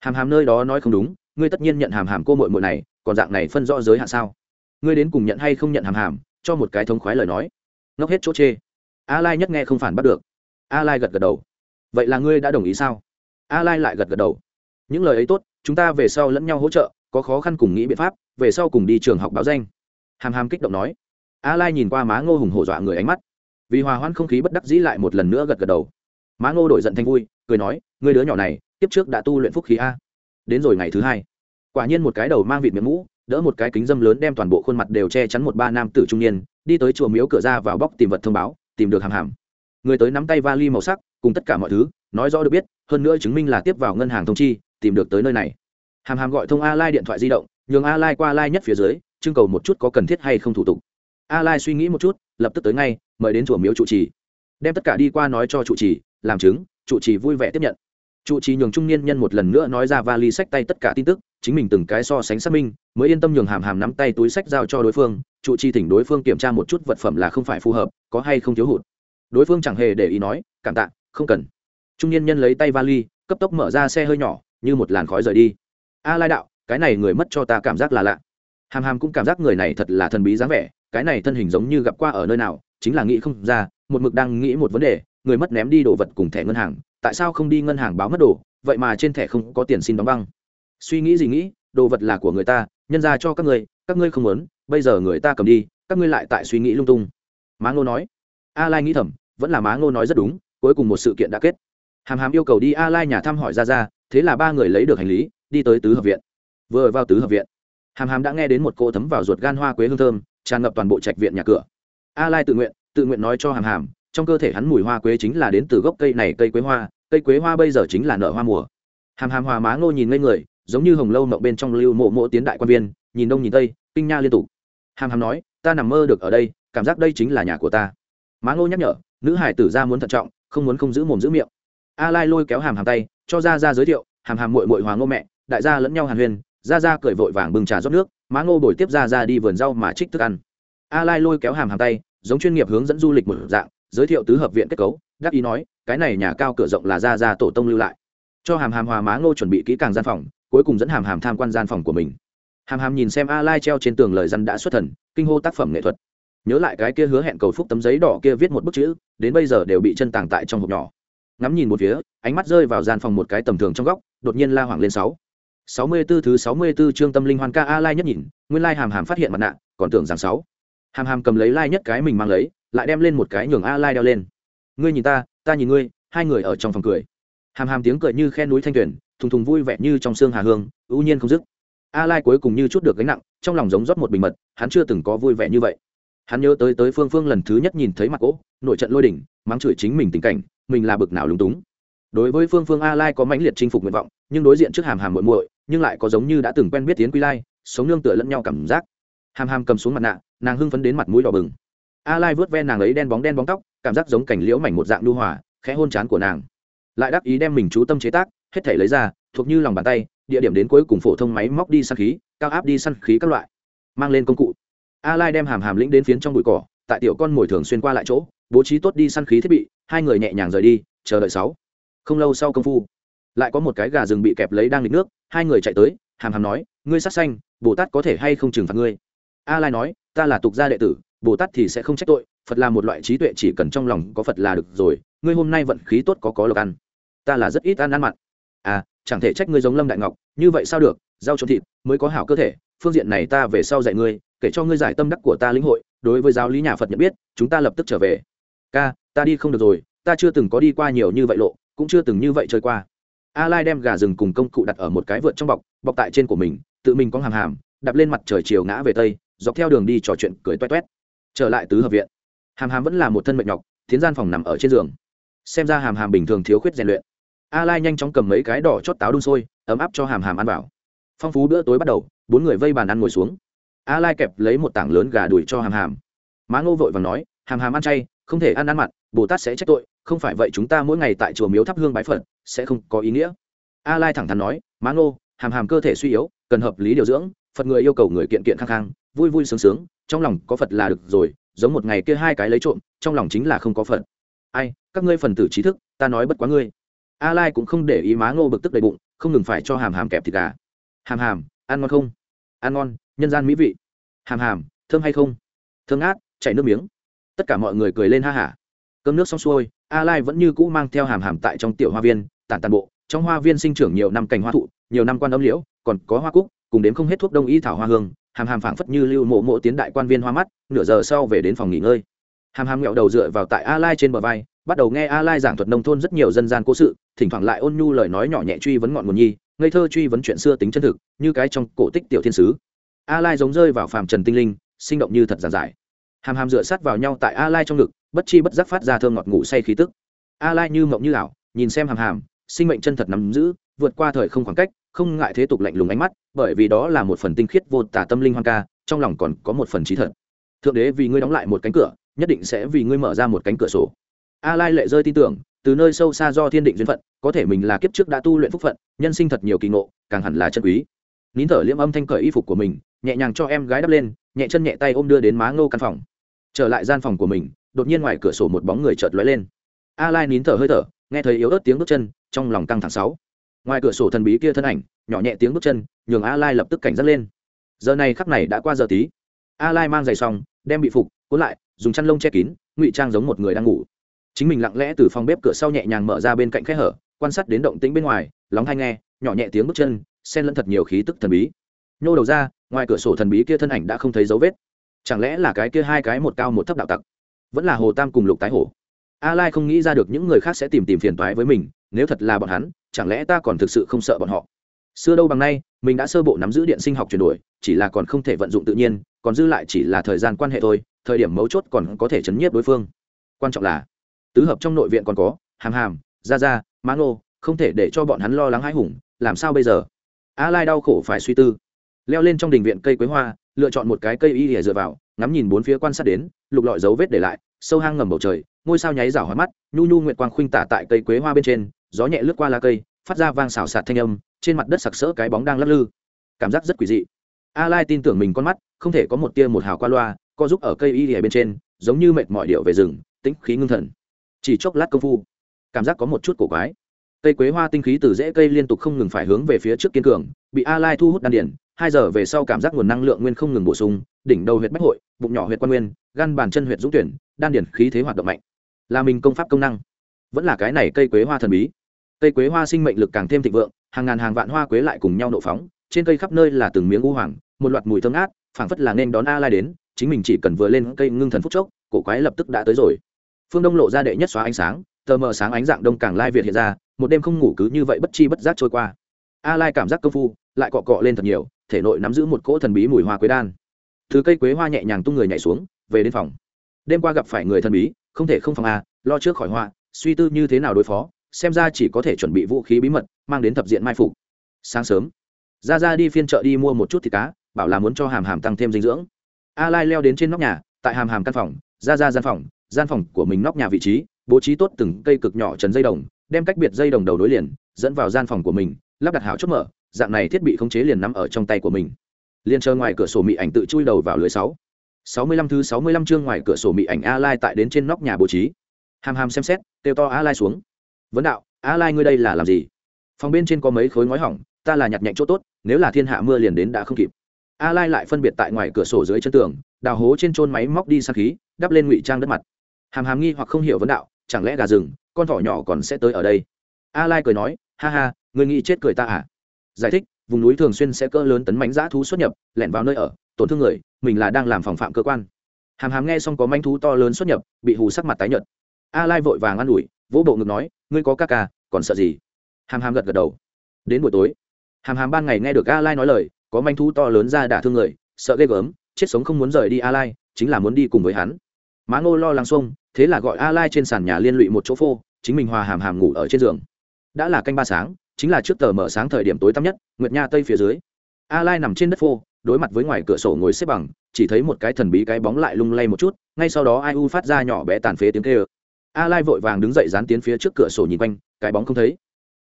Hàm hàm nơi đó nói không đúng, ngươi tất nhiên nhận hàm hàm cô mội mội này, còn dạng này phân rõ giới hạn sao? Ngươi đến cùng nhận hay không nhận hàm hàm, cho một cái thống khoái lời nói. Ngốc hết chỗ chê. A lai nhất nghe không phản bắt được. A lai gật gật đầu. Vậy là ngươi đã đồng ý sao? A lai lại gật gật đầu. Những lời ấy tốt, chúng ta về sau lẫn nhau hỗ trợ, có khó khăn cùng nghĩ biện pháp, về sau cùng đi trường học báo danh. Hàm hàm kích động nói. A lai nhìn qua má ngô hùng hổ dọa người ánh mắt vì hòa hoãn không khí bất đắc dĩ lại một lần nữa gật gật đầu. Má ngô đổi giận thành vui, cười nói người đứa nhỏ này tiếp trước đã tu luyện phúc khí a. Đến rồi ngày thứ hai. Quả nhiên một cái đầu mang vịt miệng mũ, đỡ một cái kính dâm lớn đem toàn bộ khuôn mặt đều che chắn một ba nam tử trung niên, đi tới chùa miếu cửa ra vào bóc tìm vật thông báo, tìm được hàm hàm. Người tới nắm tay vali màu sắc, cùng tất cả mọi thứ, nói rõ được biết, hơn nữa chứng minh là tiếp vào ngân hàng thông chi, tìm được tới nơi này. Hàm hàm gọi thông a lai điện thoại di động, nhường a lai qua lai nhất phía dưới, trưng cầu một chút có cần thiết hay không thủ tục. A lai suy nghĩ một chút, lập tức tới ngay mời đến chùa miếu trụ trì. Đem tất cả đi qua nói cho trụ trì, làm chứng, trụ trì vui vẻ tiếp nhận. Trụ trì nhường trung niên nhân một lần nữa nói ra vali sách tay tất cả tin tức, chính mình từng cái so sánh xác minh, mới yên tâm nhường hàm hàm nắm tay túi sách giao cho đối phương, trụ trì thỉnh đối phương kiểm tra một chút vật phẩm là không phải phù hợp, có hay không thiếu hụt. Đối phương chẳng hề để ý nói, cảm tạ, không cần. Trung niên nhân lấy tay vali, cấp tốc mở ra xe hơi nhỏ, như một làn khói rời đi. A lai đạo, cái này người mất cho ta cảm giác là lạ. Hàm hàm cũng cảm giác người này thật là thần bí dáng vẻ cái này thân hình giống như gặp qua ở nơi nào, chính là nghĩ không ra, một mực đang nghĩ một vấn đề, người mất ném đi đồ vật cùng thẻ ngân hàng, tại sao không đi ngân hàng báo mất đồ, vậy mà trên thẻ không có tiền xin đóng băng. Suy nghĩ gì nghĩ, đồ vật là của người ta, nhân ra cho các ngươi các ngươi không muốn, bây giờ người ta cầm đi, các ngươi lại tại suy nghĩ lung tung. Má ngô nói. A lai nghĩ thầm, vẫn là má ngô nói rất đúng, cuối cùng một sự kiện đã kết. Hàm hàm yêu cầu đi a lai nhà thăm hỏi ra ra thế là ba người lấy được hành lý, đi tới tứ hợp viện. Vừa vào tứ hợp viện, hàm hàm đã nghe đến một cô thấm vào ruột gan hoa quế hương thơm tràn ngập toàn bộ trạch viện nhà cửa. A lai tự nguyện tự nguyện nói cho hàm hàm, trong cơ thể hắn mùi hoa quế chính là đến từ gốc cây này cây quế hoa, cây quế hoa bây giờ chính là nở hoa mùa. Hàm hàm hòa má ngô nhìn ngây người, giống như hồng lâu mộng bên trong lưu mộ mộ tiến đại quan viên, nhìn đông nhìn tây, kinh nha liên tục. Hàm hàm nói, ta nằm mơ được ở đây, cảm giác đây chính là nhà của ta. Má ngô nhắc nhở, nữ hải tử ra muốn thận trọng, không muốn không giữ mồm giữ miệng. A lai lôi kéo hàm hàm tay, cho ra ra giới thiệu, hàm hàm mội mội hòa ngô mẹ, đại gia lẫn nhau hàn huyền ra ra cười vội vàng bưng trà rót nước, má ngô bồi tiếp ra ra đi vườn rau mà trích thức ăn. A lai lôi kéo hàm hàm tay, giống chuyên nghiệp hướng dẫn du lịch một dạng, giới thiệu tứ hợp viện kết cấu đắc ý nói, cái này nhà cao cửa rộng là ra ra tổ tông lưu lại. Cho hàm hàm hòa má ngô chuẩn bị kỹ càng gian phòng, cuối cùng dẫn hàm hàm tham quan gian phòng của mình. Hàm hàm nhìn xem a lai treo trên tường lời dân đã xuất thần, kinh hô tác phẩm nghệ thuật. Nhớ lại cái kia hứa hẹn cầu phúc tấm giấy đỏ kia viết một bức chữ, đến bây giờ đều bị chân tàng tại trong hộp nhỏ. Ngắm nhìn một phía, ánh mắt rơi vào gian phòng một cái tầm thường trong góc, đột nhiên la hoảng lên sáu sáu mươi 64 thứ sáu mươi 64 chương tâm linh hoàn ca a lai nhất nhìn, nguyên lai hàm hàm phát hiện mặt nạ, còn tưởng rằng sáu. Hàm hàm cầm lấy lai nhất cái mình mang lấy, lại đem lên một cái nhường a lai đeo lên. Ngươi nhìn ta ta nhìn ngươi, hai người ở trong phòng cười. Hàm hàm tiếng cười như khe núi thanh tuyển thùng thùng vui vẻ như trong xương hà hương, ưu nhiên không dứt. A lai cuối cùng như chút được gánh nặng, trong lòng giống rót một bình mật, hắn chưa từng có vui vẻ như vậy. Hắn nhớ tới tới phương phương lần thứ nhất nhìn thấy mặt cỗ nội trận lôi đỉnh, mắng chửi chính mình tình cảnh, mình là bực nào lúng túng. Đối với phương phương a lai có mãnh liệt chinh phục nguyện vọng, nhưng đối diện trước hàm hàm muội muội nhưng lại có giống như đã từng quen biết tiến quy lai, sống nương tựa lẫn nhau cảm giác. Hàm hàm cầm xuống mặt nạ, nàng hưng phấn đến mặt mũi đỏ bừng. A lai vớt ve nàng ấy đen bóng đen bóng tóc, cảm giác giống cảnh liễu mảnh một dạng lưu hòa, khẽ hôn chán của nàng. Lại đắc ý đem mình chú tâm chế tác, hết thể lấy ra, thuộc như lòng bàn tay, địa điểm đến cuối cùng phổ thông máy móc đi săn khí, cao áp đi săn khí các loại. Mang lên công cụ. A lai đem hàm hàm lĩnh đến phiến trong bụi cỏ, tại tiểu con mồi thường xuyên qua lại chỗ, bố trí tốt đi săn khí thiết bị, hai người nhẹ nhàng rời đi, chờ đợi sáu. Không lâu sau công phu lại có một cái gà rừng bị kẹp lấy đang nghịch nước, hai người chạy tới, hàm hàm nói, ngươi sát xanh bồ tát có thể hay không trừng phạt ngươi? A lai nói, ta là tục gia đệ tử, bồ tát thì sẽ không trách tội, phật là một loại trí tuệ chỉ cần trong lòng có phật là được rồi, ngươi hôm nay vận khí tốt có có lộc ăn. Ta là rất ít ăn ăn mặn. À chẳng thể trách ngươi giống lâm đại ngọc, như vậy sao được, rau trộn thịt mới có hảo cơ thể, phương diện này ta về sau dạy ngươi, kể cho ngươi giải tâm đắc của ta lĩnh hội, đối với giáo lý nhà phật nhận biết, chúng ta lập tức trở về. Ca, ta đi không được rồi, ta chưa từng có đi qua nhiều như vậy lộ, cũng chưa từng như vậy chơi qua a lai đem gà rừng cùng công cụ đặt ở một cái vượt trong bọc bọc tại trên của mình, tự mình có hàng hàm, đạp lên mặt trời chiều ngã về tây, dọc theo đường đi trò chuyện, cười toét toét. Trở lại tứ hợp viện. Hàm hàm vẫn là một thân mệt nhọc tiến gian phòng nằm ở trên giường. Xem ra hàm hàm bình thường thiếu khuyết rèn luyện. A lai nhanh chóng cầm mấy cái đỏ chót táo đun sôi, ấm áp cho hàm hàm ăn vào. Phong phú bữa tối bắt đầu, bốn người vây bàn ăn ngồi xuống. A lai kẹp lấy một tảng lớn gà đuổi cho hàm hàm. Má ngô vội và nói, hàm hàm ăn chay, không thể ăn ăn mặn, bồ tát sẽ trách tội, không phải vậy chúng ta mỗi ngày tại chùa miếu thắp hương bái phật sẽ không có ý nghĩa. A lai thẳng thắn nói, má ngô, hàm hàm cơ thể suy yếu, cần hợp lý điều dưỡng, phật người yêu cầu người kiện kiện khang khang vui vui sướng sướng, trong lòng có phật là được rồi, giống một ngày kia hai cái lấy trộm, trong lòng chính là không có phật. Ai, các ngươi phần tử trí thức, ta nói bất quá ngươi. A lai cũng không để ý má ngô bực tức đầy bụng, không ngừng phải cho hàm hàm kẹp thịt gà. Hàm hàm, ăn ngon không? Ăn ngon, nhân gian mỹ vị. Hàm hàm, thơm hay không? Thơm ngát, chảy nước miếng. Tất cả mọi người cười lên ha hả. Cơm nước xong xuôi, a lai vẫn như cũ mang theo hàm hàm tại trong tiểu hoa viên tản tàn bộ, trong hoa viên sinh trưởng nhiều năm cành hoa thụ, nhiều năm quan âm liễu, còn có hoa cúc, cùng đến không hết thuốc đông y thảo hoa hương, hàm hàm phảng phất như lưu mộ mộ tiến đại quan viên hoa mắt, nửa giờ sau về đến phòng nghỉ ngơi. Hàm hàm nghẹo đầu dựa vào tại a lai trên bờ vai, bắt đầu nghe a lai giảng thuật nông thôn rất nhiều dân gian cố sự, thỉnh thoảng lại ôn nhu lời nói nhỏ nhẹ truy vấn ngọn nguồn nhi, ngây thơ truy vấn chuyện xưa tính chân thực, như cái trong cổ tích tiểu thiên sứ. A lai giống rơi vào phàm trần tinh linh, sinh động như thật giản giải. Hàm hàm dựa sát vào nhau tại a lai trong ngực, bất chi bất giác phát ra thơm ngọt ngủ say khí tức. A lai như mộng như ảo, nhìn xem hàm hàm sinh mệnh chân thật nắm giữ, vượt qua thời không khoảng cách, không ngại thế tục lạnh lùng ánh mắt, bởi vì đó là một phần tinh khiết vô tả tâm linh hoang ca, trong lòng còn có một phần trí thật. Thượng đế vì ngươi đóng lại một cánh cửa, nhất định sẽ vì ngươi mở ra một cánh cửa sổ. A lai lệ rơi tin tưởng, từ nơi sâu xa do thiên định duyên phận, có thể mình là kiếp trước đã tu luyện phúc phận, nhân sinh thật nhiều kỳ ngộ, càng hẳn là chân quý. Nín thở liễm âm thanh cởi y phục của mình, nhẹ nhàng cho em gái đắp lên, nhẹ chân nhẹ tay ôm đưa đến má ngô căn phòng. Trở lại gian phòng của mình, đột nhiên ngoài cửa sổ một bóng người chợt lóe lên. A lai nín thở hơi thở, nghe thấy yếu ớt tiếng bước chân trong lòng căng thẳng sáu. Ngoài cửa sổ thần bí kia thân ảnh, nhỏ nhẹ tiếng bước chân, nhường a lai lập tức cảnh giác lên. Giờ này khắc này đã qua giờ tí. A lai mang giày xong, đem bị phục, cuốn lại, dùng chăn lông che kín, ngụy trang giống một người đang ngủ. Chính mình lặng lẽ từ phòng bếp cửa sau nhẹ nhàng mở ra bên cạnh khe hở, quan sát đến động tĩnh bên ngoài, lóng hay nghe, nhỏ nhẹ tiếng bước chân, xen lẫn thật nhiều khí tức thần bí. Nhô đầu ra, ngoài cửa sổ thần bí kia thân ảnh đã không thấy dấu vết. Chẳng lẽ là cái kia hai cái một cao một thấp đạo tặc? Vẫn là hồ tam cùng lục tái hổ. A lai không nghĩ ra được những người khác sẽ tìm tìm phiền toái với mình nếu thật là bọn hắn, chẳng lẽ ta còn thực sự không sợ bọn họ? Xưa đâu bằng nay, mình đã sơ bộ nắm giữ điện sinh học chuyển đổi, chỉ là còn không thể vận dụng tự nhiên, còn dư lại chỉ là thời gian quan hệ thôi, thời điểm mấu chốt còn có thể chấn nhiếp đối phương. Quan trọng là, tứ hợp trong nội viện còn có, hàm hàm ra ra má ngô, không thể để cho bọn hắn lo lắng hãi hùng, làm sao bây giờ? A lai đau khổ phải suy tư. Leo lên trong đình viện cây quế hoa, lựa chọn một cái cây y để dựa vào, ngắm nhìn bốn phía quan sát đến, lục lọi dấu vết để lại, sâu hang ngầm bầu trời, ngôi sao nháy rảo hoa mắt, nhu nhu nguyệt quang khuynh tả tại cây quế hoa bên trên gió nhẹ lướt qua lá cây, phát ra vang xào xạc thanh âm, trên mặt đất sặc sỡ cái bóng đang lắc lư. Cảm giác rất quỷ dị. A lai tin tưởng mình con mắt, không thể có một tia một hào qua loa, co giúp ở cây y lìa bên trên, giống như mệt mỏi điệu về rừng, tĩnh khí ngưng thần. Chỉ chốc lát công phu, cảm giác có một chút cổ quái. Cây quế hoa tinh khí từ rễ cây liên tục không ngừng phải hướng về phía trước kiên cường, bị a lai thu hút đan điển, hai giờ về sau cảm giác nguồn năng lượng nguyên không ngừng bổ sung, đỉnh đầu huyệt bách hội, bụng nhỏ huyệt quan nguyên, gan bàn chân huyệt dũng tuyển, đan điển khí thế hoạt động mạnh. Là mình công pháp công năng. Vẫn là cái này cây quế hoa thần bí cây quế hoa sinh mệnh lực càng thêm thịnh vượng, hàng ngàn hàng vạn hoa quế lại cùng nhau nộ phóng, trên cây khắp nơi là từng miếng u hoàng, một loạt mùi thơm ngát, phảng phất là nên đón a lai đến, chính mình chỉ cần vừa lên cây ngưng thần phúc chốc, cổ quái lập tức đã tới rồi. Phương đông lộ ra đệ nhất xóa ánh sáng, tờ mờ sáng ánh dạng đông càng lai việt hiện ra, một đêm không ngủ cứ như vậy bất chi bất giác trôi qua. A lai cảm giác công phu, lại cọ cọ lên thật nhiều, thể nội nắm giữ một cỗ thần bí mùi hoa quế đan. Thứ cây quế hoa nhẹ nhàng tung người nhảy xuống, về đến phòng. Đêm qua gặp phải người thần bí, không thể không phòng a, lo trước khỏi hoa suy tư như thế nào đối phó xem ra chỉ có thể chuẩn bị vũ khí bí mật, mang đến thập diện mai phục. Sáng sớm ra ra đi phiên chợ đi mua một chút thịt cá, bảo là muốn cho hàm hàm tăng thêm dinh dưỡng. A lai leo đến trên nóc nhà, tại hàm hàm căn phòng ra ra gian phòng gian phòng của mình nóc nhà vị trí, bố trí tốt từng cây cực nhỏ trần dây đồng, đem cách biệt dây đồng đầu đối liền, dẫn vào gian phòng của mình, lắp đặt hảo chốt mở, dạng này thiết bị khống chế liền nằm ở trong tay của mình. Liền chờ ngoài cửa sổ mị ảnh tự chui đầu vào lưới sáu. Sáu mươi lăm thứ sáu mươi lăm chương ngoài cửa sổ mị ảnh a lai tại đến trên nóc nhà bố trí. Hàm hàm xem xét, kêu to a lai xuống vấn đạo, a lai ngươi đây là làm gì? Phòng bên trên có mấy khối ngói hỏng, ta là nhặt nhạnh chỗ tốt, nếu là thiên hạ mưa liền đến đã không kịp. A lai lại phân biệt tại ngoài cửa sổ dưới chân tường, đào hố trên trôn máy móc đi sang khí, đắp lên ngụy trang đất mặt. Hàm hàm nghi hoặc không hiểu vấn đạo, chẳng lẽ gà rừng, con thỏ nhỏ còn sẽ tới ở đây? A lai cười nói, ha ha người nghĩ chết cười ta à? Giải thích, vùng núi thường xuyên sẽ cỡ lớn tấn mánh giã thú xuất nhập, lẻn vào nơi ở, tổn thương người, mình là đang làm phòng phạm cơ quan. Hàm hàm nghe xong có manh thú to lớn xuất nhập, bị hù sắc mặt tái nhợt. A lai vội vàng an ủi vỗ bộ ngực nói, ngươi có ca ca, còn sợ gì? Hàm hàm gật gật đầu. Đến buổi tối, hàm hàm ban ngày nghe được a lai nói lời, có manh thú to lớn ra đả thương người, sợ ghê gớm, chết sống không muốn rời đi a lai, chính là muốn đi cùng với hắn. Má ngô lo lắng xuông, thế là gọi a lai trên sàn nhà liên lụy một chỗ phô, chính mình hòa hàm hàm ngủ ở trên giường. Đã là canh ba sáng, chính là trước tờ mở sáng thời điểm tối tăm nhất, nguyệt nha tây phía dưới. A lai nằm trên đất phô, đối mặt với ngoài cửa sổ ngồi xếp bằng, chỉ thấy một cái thần bí cái bóng lại lung lay một chút, ngay sau đó ai u phát ra nhỏ bé tàn phế tiếng kêu a lai vội vàng đứng dậy dán tiến phía trước cửa sổ nhìn quanh, cái bóng không thấy.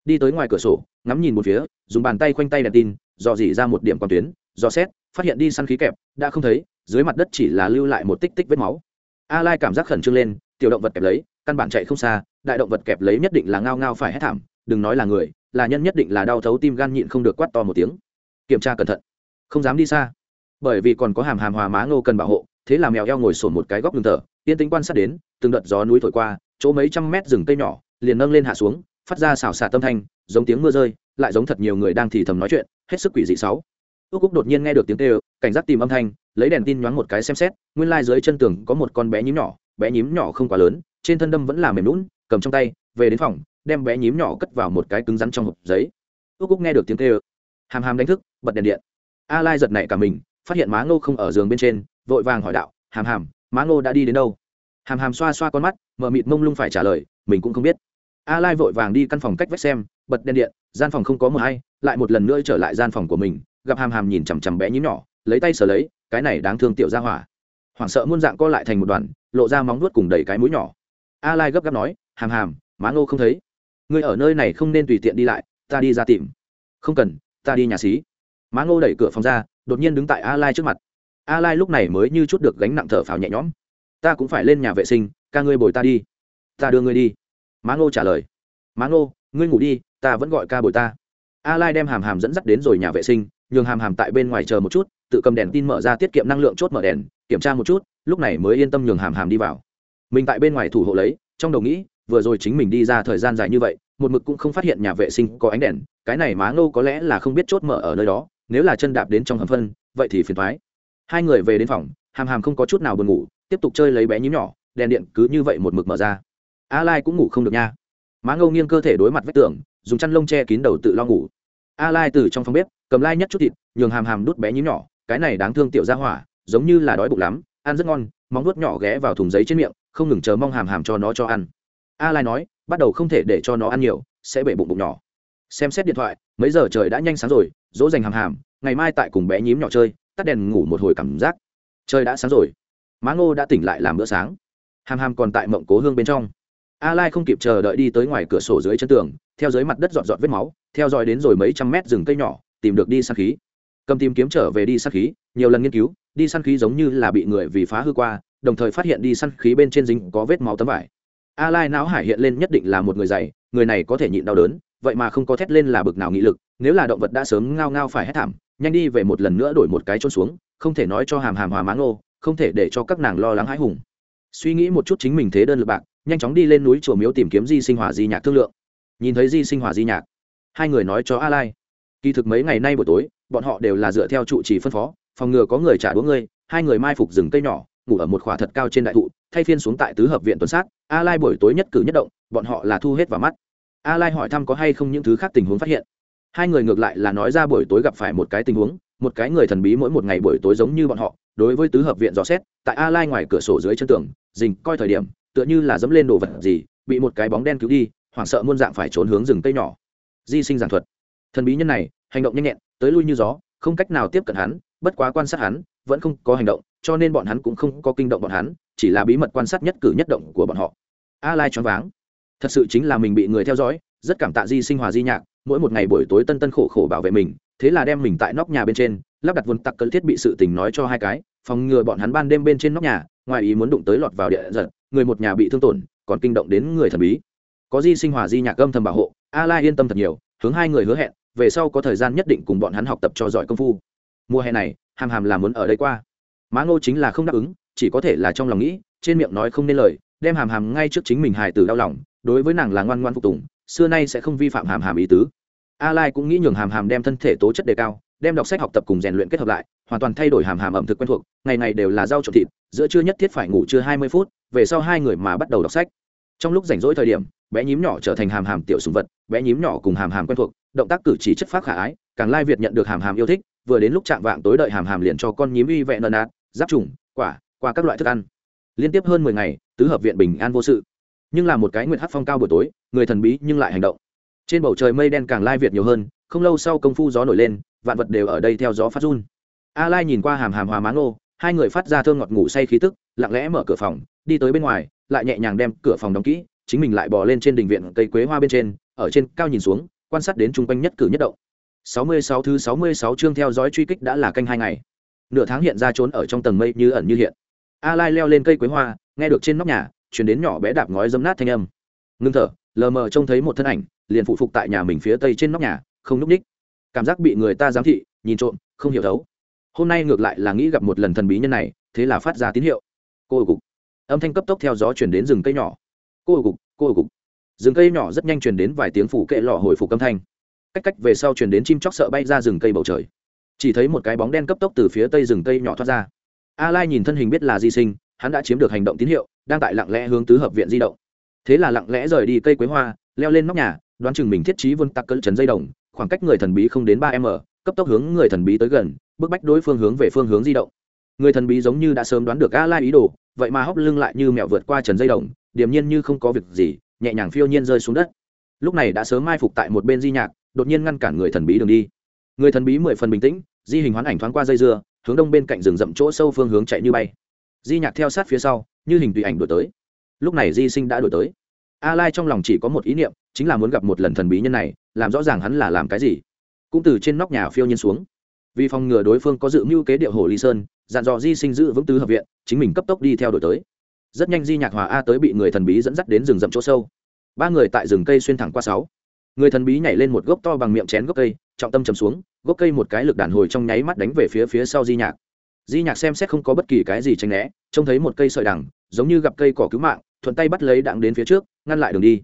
Đi tới ngoài cửa sổ, ngắm nhìn một phía, dùng bàn tay khoanh tay đèn tin, dò dỉ ra một điểm quan tuyến, dò xét, phát hiện đi săn khí kẹp, đã không thấy, dưới mặt đất chỉ là lưu lại một tích tích vết máu. A lai cảm giác khẩn trương lên, tiểu động vật kẹp lấy, căn bản chạy không xa, đại động vật kẹp lấy nhất định là ngao ngao phải hết thảm, đừng nói là người, là nhân nhất định là đau thấu tim gan nhịn không được quát to một tiếng. Kiểm tra cẩn thận. Không dám đi xa. Bởi vì còn có hàm hàm hòa má ngô cần bảo hộ, thế là mèo eo ngồi sổn một cái góc đường thở, yên tĩnh quan sát đến, từng đợt gió núi thổi qua chỗ mấy trăm mét rừng cây nhỏ, liền nâng lên hạ xuống, phát ra xào xạ tâm thanh, giống tiếng mưa rơi, lại giống thật nhiều người đang thì thầm nói chuyện, hết sức quỷ dị sáu. Ước cúc đột nhiên nghe được tiếng kêu, cảnh giác tìm âm thanh, lấy đèn tin nhoáng một cái xem xét, nguyên lai dưới chân tường có một con bé nhím nhỏ, bé nhím nhỏ không quá lớn, trên thân đâm vẫn là mềm lún cầm trong tay, về đến phòng, đem bé nhím nhỏ cất vào một cái cứng rắn trong hộp giấy. Ước cúc nghe được tiếng kêu, hàm hàm đánh thức, bật đèn điện. A lai giật nảy cả mình, phát hiện má ngô không ở giường bên trên, vội vàng hỏi đạo, hàm hàm, má ngô đã đi đến đâu? Hàm hàm xoa xoa con mắt mờ mịt mông lung phải trả lời, mình cũng không biết. A lai vội vàng đi căn phòng cách vách xem, bật đèn điện, gian phòng không có mờ hay lại một lần nữa trở lại gian phòng của mình, gặp hàm hàm nhìn chằm chằm bé nhím nhỏ, lấy tay sờ lấy, cái này đáng thương tiểu ra hỏa. Hoảng sợ muôn dạng co lại thành một đoàn, lộ ra móng nuốt cùng đầy cái mũi nhỏ. A lai gấp gáp nói, hàm hàm, má ngô không thấy. Ngươi ở nơi này không nên tùy tiện đi lại, ta đi ra tìm. Không cần, ta đi nhà xí. Má ngô đẩy cửa phòng ra, đột nhiên đứng tại a lai trước mặt. A lai lúc này mới như chút được gánh nặng thở phào nhẹ nhõm ta cũng phải lên nhà vệ sinh, ca ngươi bồi ta đi. Ta đưa ngươi đi. Má ngô trả lời. Má ngô, ngươi ngủ đi, ta vẫn gọi ca bồi ta. A lai đem hàm hàm dẫn dắt đến rồi nhà vệ sinh, nhường hàm hàm tại bên ngoài chờ một chút, tự cầm đèn tin mở ra tiết kiệm năng lượng chốt mở đèn, kiểm tra một chút, lúc này mới yên tâm nhường hàm hàm đi vào. Mình tại bên ngoài thủ hộ lấy, trong đầu nghĩ, vừa rồi chính mình đi ra thời gian dài như vậy, một mực cũng không phát hiện nhà vệ sinh có ánh đèn, cái này má ngô có lẽ là không biết chốt mở ở nơi đó, nếu là chân đạp đến trong hầm phân, vậy thì phiền thoái hai người về đến phòng, hàm hàm không có chút nào buồn ngủ tiếp tục chơi lấy bé nhím nhỏ, đèn điện cứ như vậy một mực mở ra. A lai cũng ngủ không được nha. Má ngâu nghiêng cơ thể đối mặt vách tường, dùng chăn lông che kín đầu tự lo ngủ. A lai từ trong phòng bếp, cầm lai nhất chút thịt, nhường hàm hàm đút bé nhím nhỏ, cái này đáng thương tiểu ra hỏa, giống như là đói bụng lắm, ăn rất ngon, móng nuốt nhỏ ghé vào thùng giấy trên miệng, không ngừng chờ mong hàm hàm cho nó cho ăn. A lai nói, bắt đầu không thể để cho nó ăn nhiều, sẽ bể bụng bụng nhỏ. Xem xét điện thoại, mấy giờ trời đã nhanh sáng rồi, dỗ dành hàm hàm, ngày mai tại cùng bé nhím nhỏ chơi, tắt đèn ngủ một hồi cảm giác. Trời đã sáng rồi má ngô đã tỉnh lại làm bữa sáng. Hàm hàm còn tại mộng cố hương bên trong. A lai không kịp chờ đợi đi tới ngoài cửa sổ dưới chân tường, theo dưới mặt đất dọn dọn vết máu, theo dõi đến rồi mấy trăm mét rừng cây nhỏ, tìm được đi săn khí. Cầm tìm kiếm trở về đi săn khí, nhiều lần nghiên cứu, đi săn khí giống như là bị người vì phá hư qua, đồng thời phát hiện đi săn khí bên trên dính có vết máu tấm vải. A lai não hải hiện lên nhất định là một người dày, người này có thể nhịn đau đớn, vậy mà không có thét lên là bực nào nghị lực, nếu là động vật đã sớm ngao ngao phải hét thảm, nhanh đi về một lần nữa đổi một cái trôn xuống, không thể nói cho hàm hàm hòa máng ô không thể để cho các nàng lo lắng hãi hùng. Suy nghĩ một chút chính mình thế đơn lực bạc, nhanh chóng đi lên núi chùa miếu tìm kiếm di sinh hỏa di nhạc thương lượng. Nhìn thấy di sinh hỏa di nhạc, hai người nói cho a lai, kỳ thực mấy ngày nay buổi tối, bọn họ đều là dựa theo trụ trì phân phó, phòng ngừa có người trả đũa ngươi, hai người mai phục rừng cây nhỏ, ngủ ở một khỏa thật cao trên đại thụ, thay phiên xuống tại tứ hợp viện tuần sát, a lai buổi tối nhất cử nhất động, bọn họ là thu hết vào mắt. A lai hỏi thăm có hay không những thứ khác tình huống phát hiện. Hai người ngược lại là nói ra buổi tối gặp phải một cái tình huống, một cái người thần bí mỗi một ngày buổi tối giống như bọn họ đối với tứ hợp viện dò xét, tại a lai ngoài cửa sổ dưới chân tường, dình coi thời điểm, tựa như là dẫm lên đồ vật gì, bị một cái bóng đen cứu đi, hoảng sợ muôn dạng phải trốn hướng rừng cây nhỏ. Di sinh giảng thuật. Thần bí nhân này, hành động nhanh nhẹn, tới lui như gió, không cách nào tiếp cận hắn, bất quá quan sát hắn, vẫn không có hành động, cho nên bọn hắn cũng không có kinh động bọn hắn, chỉ là bí mật quan sát nhất cử nhất động của bọn họ. A lai choáng váng. Thật sự chính là mình bị người theo dõi, rất cảm tạ di sinh hòa di nhạc, mỗi một ngày buổi tối tân tân khổ khổ bảo vệ mình thế là đem mình tại nóc nhà bên trên, lắp đặt vốn tặc cân thiết bị sự tình nói cho hai cái, phòng ngừa bọn hắn ban đêm bên trên nóc nhà, ngoài ý muốn đụng tới lọt vào địa giật, người một nhà bị thương tổn, còn kinh động đến người thần bí. Có di sinh hòa di nhạc âm thầm bảo hộ, a lai yên tâm thật nhiều, hướng hai người hứa hẹn, về sau có thời gian nhất định cùng bọn hắn học tập cho giỏi công phu. Mùa hè này, hàm hàm là muốn ở đây qua. Má ngô chính là không đáp ứng, chỉ có thể là trong lòng nghĩ, trên miệng nói không nên lời, đem hàm hàm ngay trước chính mình hài tử đau lòng, đối với nàng là ngoan ngoan phục tùng, xưa nay sẽ không vi phạm hàm hàm ý tứ a lai cũng nghĩ nhường hàm hàm đem thân thể tố chất đề cao, đem đọc sách học tập cùng rèn luyện kết hợp lại, hoàn toàn thay đổi hàm hàm ẩm thực quen thuộc, ngày ngày đều là rau trộn thịt, giữa trưa nhất thiết phải ngủ trưa 20 phút, về sau hai người mà bắt đầu đọc sách. Trong lúc rảnh rỗi thời điểm, bé nhím nhỏ trở thành hàm hàm tiểu sùng vật, bé nhím nhỏ cùng hàm hàm quen thuộc, động tác cử chỉ chất phác khả ái, càng lai việt nhận được hàm hàm yêu thích, vừa đến lúc chạm vạng tối đợi hàm hàm liền cho con nhím uy vẹn nợ nạt, giáp trùng, quả, qua các loại thức ăn. Liên tiếp hơn mười ngày, tứ hợp viện bình an vô sự. Nhưng là một cái nguyện hát phong cao buổi tối, người thần bí nhưng lại hành động trên bầu trời mây đen càng lai việt nhiều hơn, không lâu sau công phu gió nổi lên, vạn vật đều ở đây theo gió phát run. A lai nhìn qua hàm hàm hòa máng ngô, hai người phát ra thơm ngọt ngủ say khí tức, lặng lẽ mở cửa phòng, đi tới bên ngoài, lại nhẹ nhàng đem cửa phòng đóng kỹ, chính mình lại bò lên trên đình viện cây quế hoa bên trên, ở trên cao nhìn xuống, quan sát đến chung quanh nhất cử nhất động. 66 thứ 66 chương theo dõi truy kích đã là canh hai ngày. Nửa tháng hiện ra trốn ở trong tầng mây như ẩn như hiện. A lai leo lên cây quế hoa, nghe được trên nóc nhà, chuyển đến nhỏ bé đạp ngói dấm nát thanh âm. Ngưng thở lờ mờ trông thấy một thân ảnh, liền phụ phục tại nhà mình phía tây trên nóc nhà, không núp ních. Cảm giác bị người ta giám thị, nhìn trộm, không hiểu thấu. Hôm nay ngược lại là nghĩ gặp một lần thần bí nhân này, thế là phát ra tín hiệu. Cô ở cục. Âm thanh cấp tốc theo gió chuyển đến rừng cây nhỏ. Cô ở cục, cô ở cục. Rừng cây nhỏ rất nhanh chuyển đến vài tiếng phủ kệ lọ hồi phục âm thanh. Cách cách về sau chuyển đến chim chóc sợ bay ra rừng cây bầu trời. Chỉ thấy một cái bóng đen cấp tốc từ phía tây rừng cây nhỏ thoát ra. A lai nhìn thân hình biết là di sinh, hắn đã chiếm được hành động tín hiệu, đang tại lặng lẽ hướng tứ hợp viện di động thế là lặng lẽ rời đi cây quế hoa, leo lên nóc nhà, đoán chừng mình thiết trí vươn tắc cỡ trấn dây đồng, khoảng cách người thần bí không đến ba m cấp tốc hướng người thần bí tới gần, bức bách đối phương hướng về phương hướng di động. Người thần bí giống như đã sớm đoán được a lai ý đồ, vậy mà hóc lưng lại như mẹo vượt qua trần dây đồng, điềm nhiên như không có việc gì, nhẹ nhàng phiêu nhiên rơi xuống đất. Lúc này đã sớm mai phục tại một bên di nhạc, đột nhiên ngăn cản người thần bí đường đi. Người thần bí mười phần bình tĩnh, di hình hoán ảnh thoáng qua dây dưa, hướng đông bên cạnh rừng rậm chỗ sâu phương hướng chạy như bay. Di nhạc theo sát phía sau, như hình tùy ảnh đổi tới lúc này di sinh đã đổi tới. A lai trong lòng chỉ có một ý niệm, chính là muốn gặp một lần thần bí nhân này, làm rõ ràng hắn là làm cái gì. Cũng từ trên nóc nhà phiêu nhiên xuống. Vì phòng ngừa đối phương có dự mưu kế điệu hồ ly sơn, dặn dò di sinh giữ vững tứ hợp viện, chính mình cấp tốc đi theo đổi tới. Rất nhanh di nhạc hòa a tới bị người thần bí dẫn dắt đến rừng rậm chỗ sâu. Ba người tại rừng cây xuyên thẳng qua sáu. Người thần bí nhảy lên một gốc to bằng miệng chén gốc cây, trọng tâm chầm xuống, gốc cây một cái lực đàn hồi trong nháy mắt đánh về phía phía sau di nhạc. Di nhạc xem xét không có bất kỳ cái gì tránh né, trông thấy một cây sợi đằng, giống như gặp cây cỏ cứu mạng thuận tay bắt lấy đặng đến phía trước ngăn lại đường đi.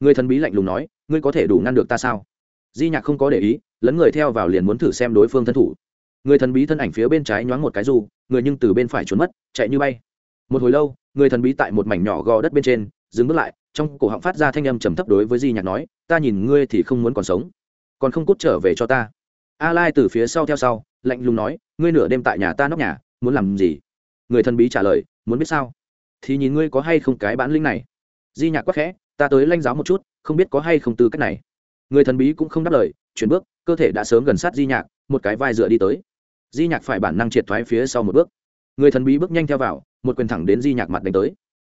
Người thần bí lạnh lùng nói ngươi có thể đủ ngăn được ta sao? Di nhạc không có để ý lấn người theo vào liền muốn thử xem đối phương thân thủ. Người thần bí thân ảnh phía bên trái nhoáng một cái dù, người nhưng từ bên phải trốn mất chạy như bay. Một hồi lâu người thần bí tại một mảnh nhỏ gò đất bên trên dừng bước lại trong cổ họng phát ra thanh âm trầm thấp đối với di nhạc nói ta nhìn ngươi thì không muốn còn sống còn không cút trở về cho ta. A lai từ phía sau theo sau lạnh lùng nói ngươi nửa đêm tại nhà ta nóc nhà muốn làm gì? Người thần bí trả lời muốn biết sao? Thì nhìn ngươi có hay không cái bản lĩnh này. Di nhạc quắc khẽ, ta tới lanh giáo một chút, không biết có hay không tư cách này. Người thần bí cũng không đáp lời, chuyển bước, cơ thể đã sớm gần sát di nhạc, một cái vai dựa đi tới. Di nhạc phải bản năng triệt thoái phía sau một bước. Người thần bí bước nhanh theo vào, một quyền thẳng đến di nhạc mặt đánh tới.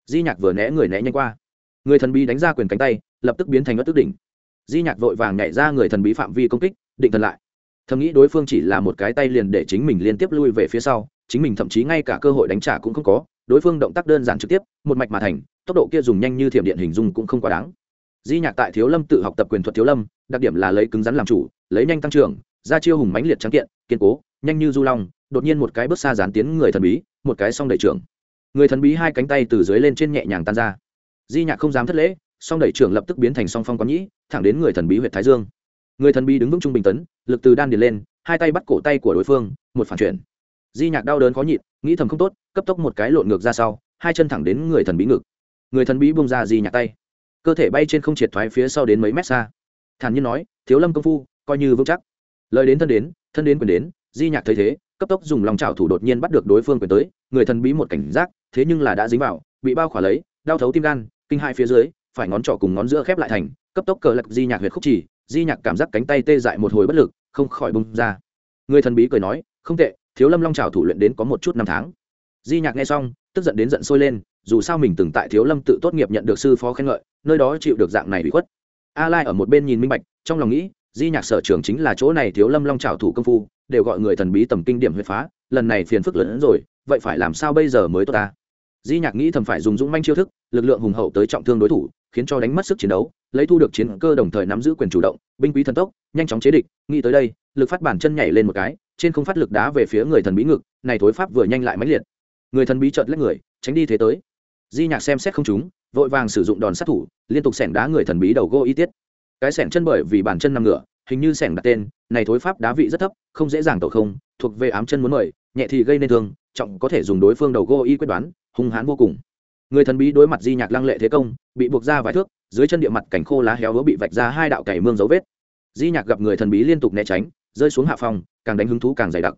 Di nhạc vừa né người né nhanh qua. Người thần bí đánh ra quyền cánh tay, lập tức biến thành ất tức đỉnh. Di nhạc vội vàng nhảy ra người thần bí phạm vi công kích, định thần lại. Thầm nghĩ đối phương chỉ là một cái tay liền để chính mình liên tiếp lui về phía sau, chính mình thậm chí ngay cả cơ hội đánh trả cũng không có đối phương động tác đơn giản trực tiếp, một mạch mà thành, tốc độ kia dùng nhanh như thiểm điện hình dung cũng không quá đáng. Di nhạc tại thiếu lâm tự học tập quyền thuật thiếu lâm, đặc điểm là lấy cứng rắn làm chủ, lấy nhanh tăng trưởng, ra chiêu hùng mãnh liệt trắng kiện, kiên cố, nhanh như du long, đột nhiên một cái bước xa dán tiến người thần bí, một cái song đẩy trưởng. Người thần bí hai cánh tay từ dưới lên trên nhẹ nhàng tan ra. Di nhạc không dám thất lễ, song đẩy trưởng lập tức biến thành song phong quán nhĩ, thẳng đến người thần bí huyện thái dương. Người thần bí đứng vững trung bình tấn, lực từ đan điền lên, hai tay bắt cổ tay của đối phương, một phản chuyển di nhạc đau đớn khó nhịn, nghĩ thầm không tốt, cấp tốc một cái lộn ngược ra sau, hai chân thẳng đến người thần bí ngực. Người thần bí bung ra di nhạc tay. Cơ thể bay trên không triệt thoái phía sau đến mấy mét xa. Thản nhiên nói, thiếu lâm công phu, coi như vững chắc. Lời đến thân đến thân đến quyền đến, di nhạc thấy thế, cấp tốc dùng lòng trào thủ đột nhiên bắt được đối phương quyền tới, người thần bí một cảnh giác, thế nhưng là đã dính vào, bị bao khỏa lấy, đau thấu tim gan, kinh hai phía dưới, phải ngón trỏ cùng ngón giữa khép lại thành, cấp tốc cờ lật di nhạc huyệt khúc chỉ, di nhạc cảm giác cánh tay tê dại một hồi bất lực, không khỏi bung ra. Người thần bí cười nói, không tệ thiếu lâm long trào thủ luyện đến có một chút năm tháng. Di nhạc nghe xong, tức giận đến giận sôi lên, dù sao mình từng tại thiếu lâm tự tốt nghiệp nhận được sư phó khen ngợi, nơi đó chịu được dạng này bị khuất. A lai ở một bên nhìn minh bạch, trong lòng nghĩ, di nhạc sở trường chính là chỗ này thiếu lâm long trào thủ công phu, đều gọi người thần bí tầm kinh điểm huyệt phá, lần này phiền phức lớn hơn rồi, vậy phải làm sao bây giờ mới tốt ta? Di nhạc nghĩ thầm phải dùng dũng manh chiêu thức, lực lượng hùng hậu tới trọng thương đối thủ, khiến cho đánh mất sức chiến đấu, lấy thu được chiến cơ đồng thời nắm giữ quyền chủ động, binh quý thần tốc, nhanh chóng chế địch, nghĩ tới đây lực phát bản chân nhảy lên một cái, trên không phát lực đá về phía người thần bí ngực, này thối pháp vừa nhanh lại mãnh liệt. Người thần bí chợt lách người, tránh đi thế tới. Di nhạc xem xét không chúng vội vàng sử dụng đòn sát thủ, liên tục sẻng đá người thần bí đầu gô y tiết. Cái sẻng chân bởi vì bản chân nằm ngửa, hình như sẻng đặt tên, này thối pháp đá vị rất thấp, không dễ dàng tẩu không, thuộc về ám chân muốn mời, nhẹ thì gây nên thương, trọng có thể dùng đối phương đầu gô y quyết đoán, hung hãn vô cùng. Người thần bí đối mặt di nhạc lăng lệ thế công, bị buộc ra vài thước, dưới chân địa mặt cảnh khô lá héo hứa bị vạch ra hai đạo cày mương dấu vết. Di nhạc gặp người thần bí liên tục né tránh rơi xuống hạ phòng càng đánh hứng thú càng dày đặc.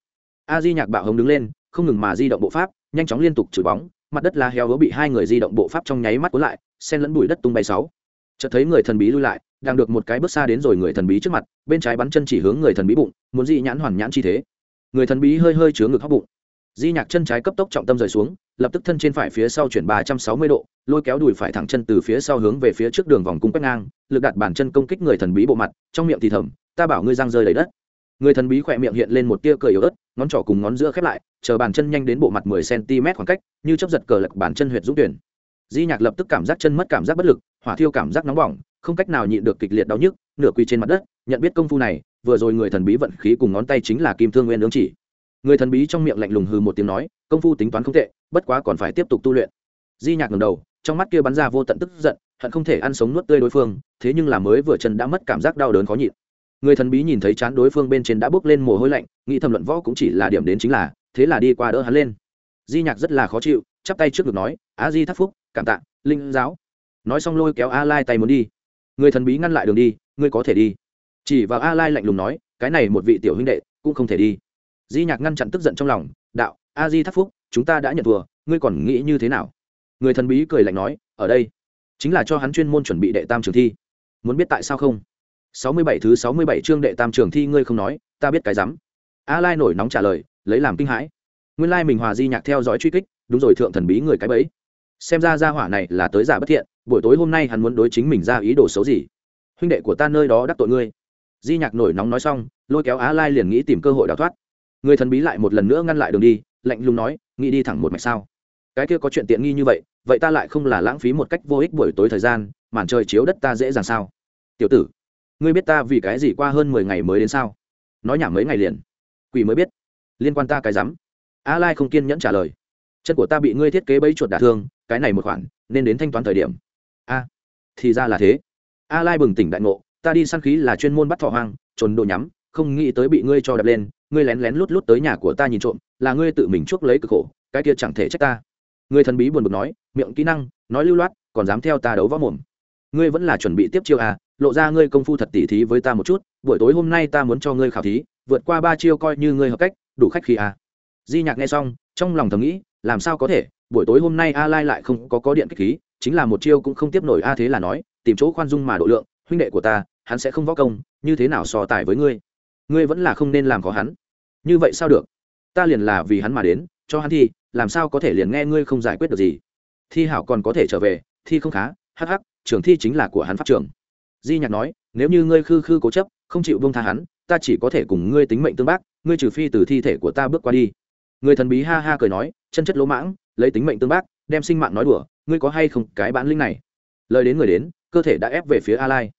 A di nhạc bạo hống đứng lên, không ngừng mà di động bộ pháp, nhanh chóng liên tục chửi bóng, mặt đất lá heo hứa bị hai người di động bộ pháp trong nháy mắt cuốn lại sen lẫn bụi đất tung bay sáu. Chợt thấy người thần bí lui lại, đang được một cái bước xa đến rồi người thần bí trước mặt, bên trái bắn chân chỉ hướng người thần bí bụng, muốn di nhãn hoàn nhãn chi thế. Người thần bí hơi hơi chứa ngực hóc bụng. Di nhạc chân trái cấp tốc trọng tâm rời xuống, lập tức thân trên phải phía sau chuyển ba trăm sáu mươi độ, lôi kéo đùi phải thẳng chân từ phía sau hướng về phía trước đường vòng cung quét ngang, lực đặt bàn chân công kích người thần bí bộ mặt, trong miệng thì thầm, ta bảo ngươi răng rơi đầy đất người thần bí khỏe miệng hiện lên một tia cười yếu ớt, ngón trỏ cùng ngón giữa khép lại, chờ bàn chân nhanh đến bộ mặt mười cm khoảng cách, như chấp giật cờ lật bàn chân huyệt dũng tuyển. Di nhạc lập tức cảm giác chân mất cảm giác bất lực, hỏa thiêu cảm giác nóng bỏng, không cách nào nhịn được kịch liệt đau nhức, nửa quỳ trên mặt đất, nhận biết công phu này, vừa rồi người thần bí vận khí cùng ngón tay chính là kim thương nguyên ứng chỉ. Người thần bí trong miệng lạnh lùng hư một tiếng nói, công phu tính toán không tệ, bất quá còn phải tiếp tục tu luyện. Di nhạc ngầm đầu, trong mắt kia bắn ra vô tận tức giận, hận không thể ăn sống nuốt tươi đối phương, thế nhưng là mới vừa chân đã mất cảm giác đau đớn khó nhịn người thần bí nhìn thấy chán đối phương bên trên đã bước lên mồ hôi lạnh, nghĩ thầm luận võ cũng chỉ là điểm đến chính là, thế là đi qua đỡ hắn lên. Di nhạc rất là khó chịu, chắp tay trước ngực nói, A di thắc phúc, cảm tạ, linh giáo. Nói xong lôi kéo a lai tay muốn đi. Người thần bí ngăn lại đường đi, ngươi có thể đi. Chỉ vào a lai lạnh lùng nói, cái này một vị tiểu huynh đệ, cũng không thể đi. Di nhạc ngăn chặn tức giận trong lòng, đạo, a di thắc phúc, chúng ta đã nhận thua, ngươi còn nghĩ như thế nào? Người thần bí cười lạnh nói, ở đây, chính là cho hắn chuyên môn chuẩn bị đệ tam trường thi. Muốn biết tại sao không? Sáu mươi bảy thứ sáu mươi bảy chương đệ tam trường thi ngươi không nói, ta biết cái rắm. A lai nổi nóng trả lời, lấy làm kinh hãi. Nguyên lai mình hòa di nhạc theo dõi truy kích, đúng rồi, thượng thần bí người cái bấy xem ra gia hỏa này là tới giả bất thiện, buổi tối hôm nay hắn muốn đối chính mình ra ý đồ xấu gì? Huynh đệ của ta nơi đó đắc tội ngươi. Di nhạc nổi nóng nói xong, lôi kéo á lai liền nghĩ tìm cơ hội đào thoát. Người thần bí lại một lần nữa ngăn lại đường đi, lạnh lùng nói, nghĩ đi thẳng một mạch sao? Cái kia có chuyện tiện nghi như vậy vậy ta lại không là lãng phí một cách vô ích buổi tối thời gian, màn trời chiếu đất ta dễ dàng sao? Tiểu tử ngươi biết ta vì cái gì qua hơn mười ngày mới đến sao? Nói nhảm mấy ngày liền. Quỷ mới biết. Liên quan ta cái rắm. A lai không kiên nhẫn trả lời. Chân của ta bị ngươi thiết kế bẫy chuột đả thương, cái này một khoản, nên đến thanh toán thời điểm. A, thì ra là thế. A lai bừng tỉnh đại ngộ, ta đi săn khí là chuyên môn bắt thỏ hoang trồn đồ nhắm, không nghĩ tới bị ngươi cho đập lên, ngươi lén lén lút lút tới nhà của ta nhìn trộm, là ngươi tự mình chuốc lấy cực khổ, cái kia chẳng thể trách ta. Người thần bí buồn bực nói, miệng kỹ năng, nói lưu loát, còn dám theo ta đấu võ mồm ngươi vẫn là chuẩn bị tiếp chiêu à lộ ra ngươi công phu thật tỉ thí với ta một chút, buổi tối hôm nay ta muốn cho ngươi khảo thí, vượt qua ba chiêu coi như ngươi hợp cách, đủ khách khí à. Di nhạc nghe xong, trong lòng thầm nghĩ, làm sao có thể, buổi tối hôm nay a lai lại không có có điện kích khí, chính là một chiêu cũng không tiếp nổi a thế là nói, tìm chỗ khoan dung mà độ lượng, huynh đệ của ta, hắn sẽ không võ công, như thế nào so tài với ngươi? Ngươi vẫn là không nên làm khó hắn. Như vậy sao được? Ta liền là vì hắn mà đến, cho hắn thi, làm sao có thể liền nghe ngươi không giải quyết được gì? Thi hảo còn có thể trở về, thi không khá, hắc hắc trường thi chính là của hắn pháp trường. Di nhạc nói, nếu như ngươi khư khư cố chấp, không chịu bông tha hắn, ta chỉ có thể cùng ngươi tính mệnh tương bác, ngươi trừ phi từ thi thể của ta bước qua đi. Người thần bí ha ha cười nói, chân chất lỗ mãng, lấy tính mệnh tương bác, đem sinh mạng nói đùa, ngươi có hay không cái bản linh này? Lời đến người đến, cơ thể đã ép về phía a lai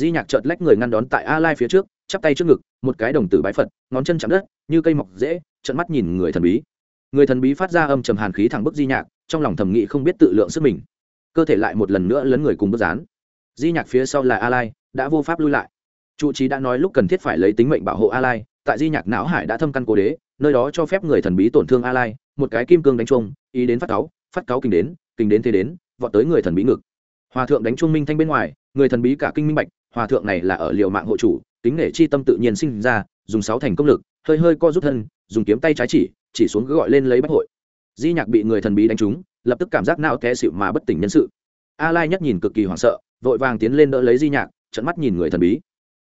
di nhạc chợt lách người ngăn đón tại a lai phía trước, chắp tay trước ngực, một cái đồng tử bái phật, ngón chân chạm đất, như cây mọc dễ trận mắt nhìn người thần bí. Người thần bí phát ra âm trầm hàn khí thẳng bức di nhạc, trong lòng thầm nghĩ không biết tự lượng sức mình cơ thể lại một lần nữa lấn người cùng bước dán. Di nhạc phía sau là a lai đã vô pháp lui lại. Trụ trí đã nói lúc cần thiết phải lấy tính mệnh bảo hộ a lai tại di nhạc não hải đã thâm căn cố đế, nơi đó cho phép người thần bí tổn thương a lai một cái kim cương đánh chuông, ý đến phát cáu phát cáu kinh đến kinh đến thế đến, vọt tới người thần bí ngực. Hòa thượng đánh chuông minh thanh bên ngoài, người thần bí cả kinh minh bạch, hòa thượng này là ở liệu mạng hộ chủ tính nể chi tâm tự nhiên sinh ra, dùng sáu thành công lực, hơi hơi co rút thân, dùng kiếm tay trái chỉ chỉ xuống gọi lên lấy bách hội. Di nhạc bị người thần bí đánh trúng lập tức cảm giác não té xịu mà bất tỉnh nhân sự. A lai nhất nhìn cực kỳ hoảng sợ, vội vàng tiến lên đỡ lấy di nhạc trận mắt nhìn người thần bí.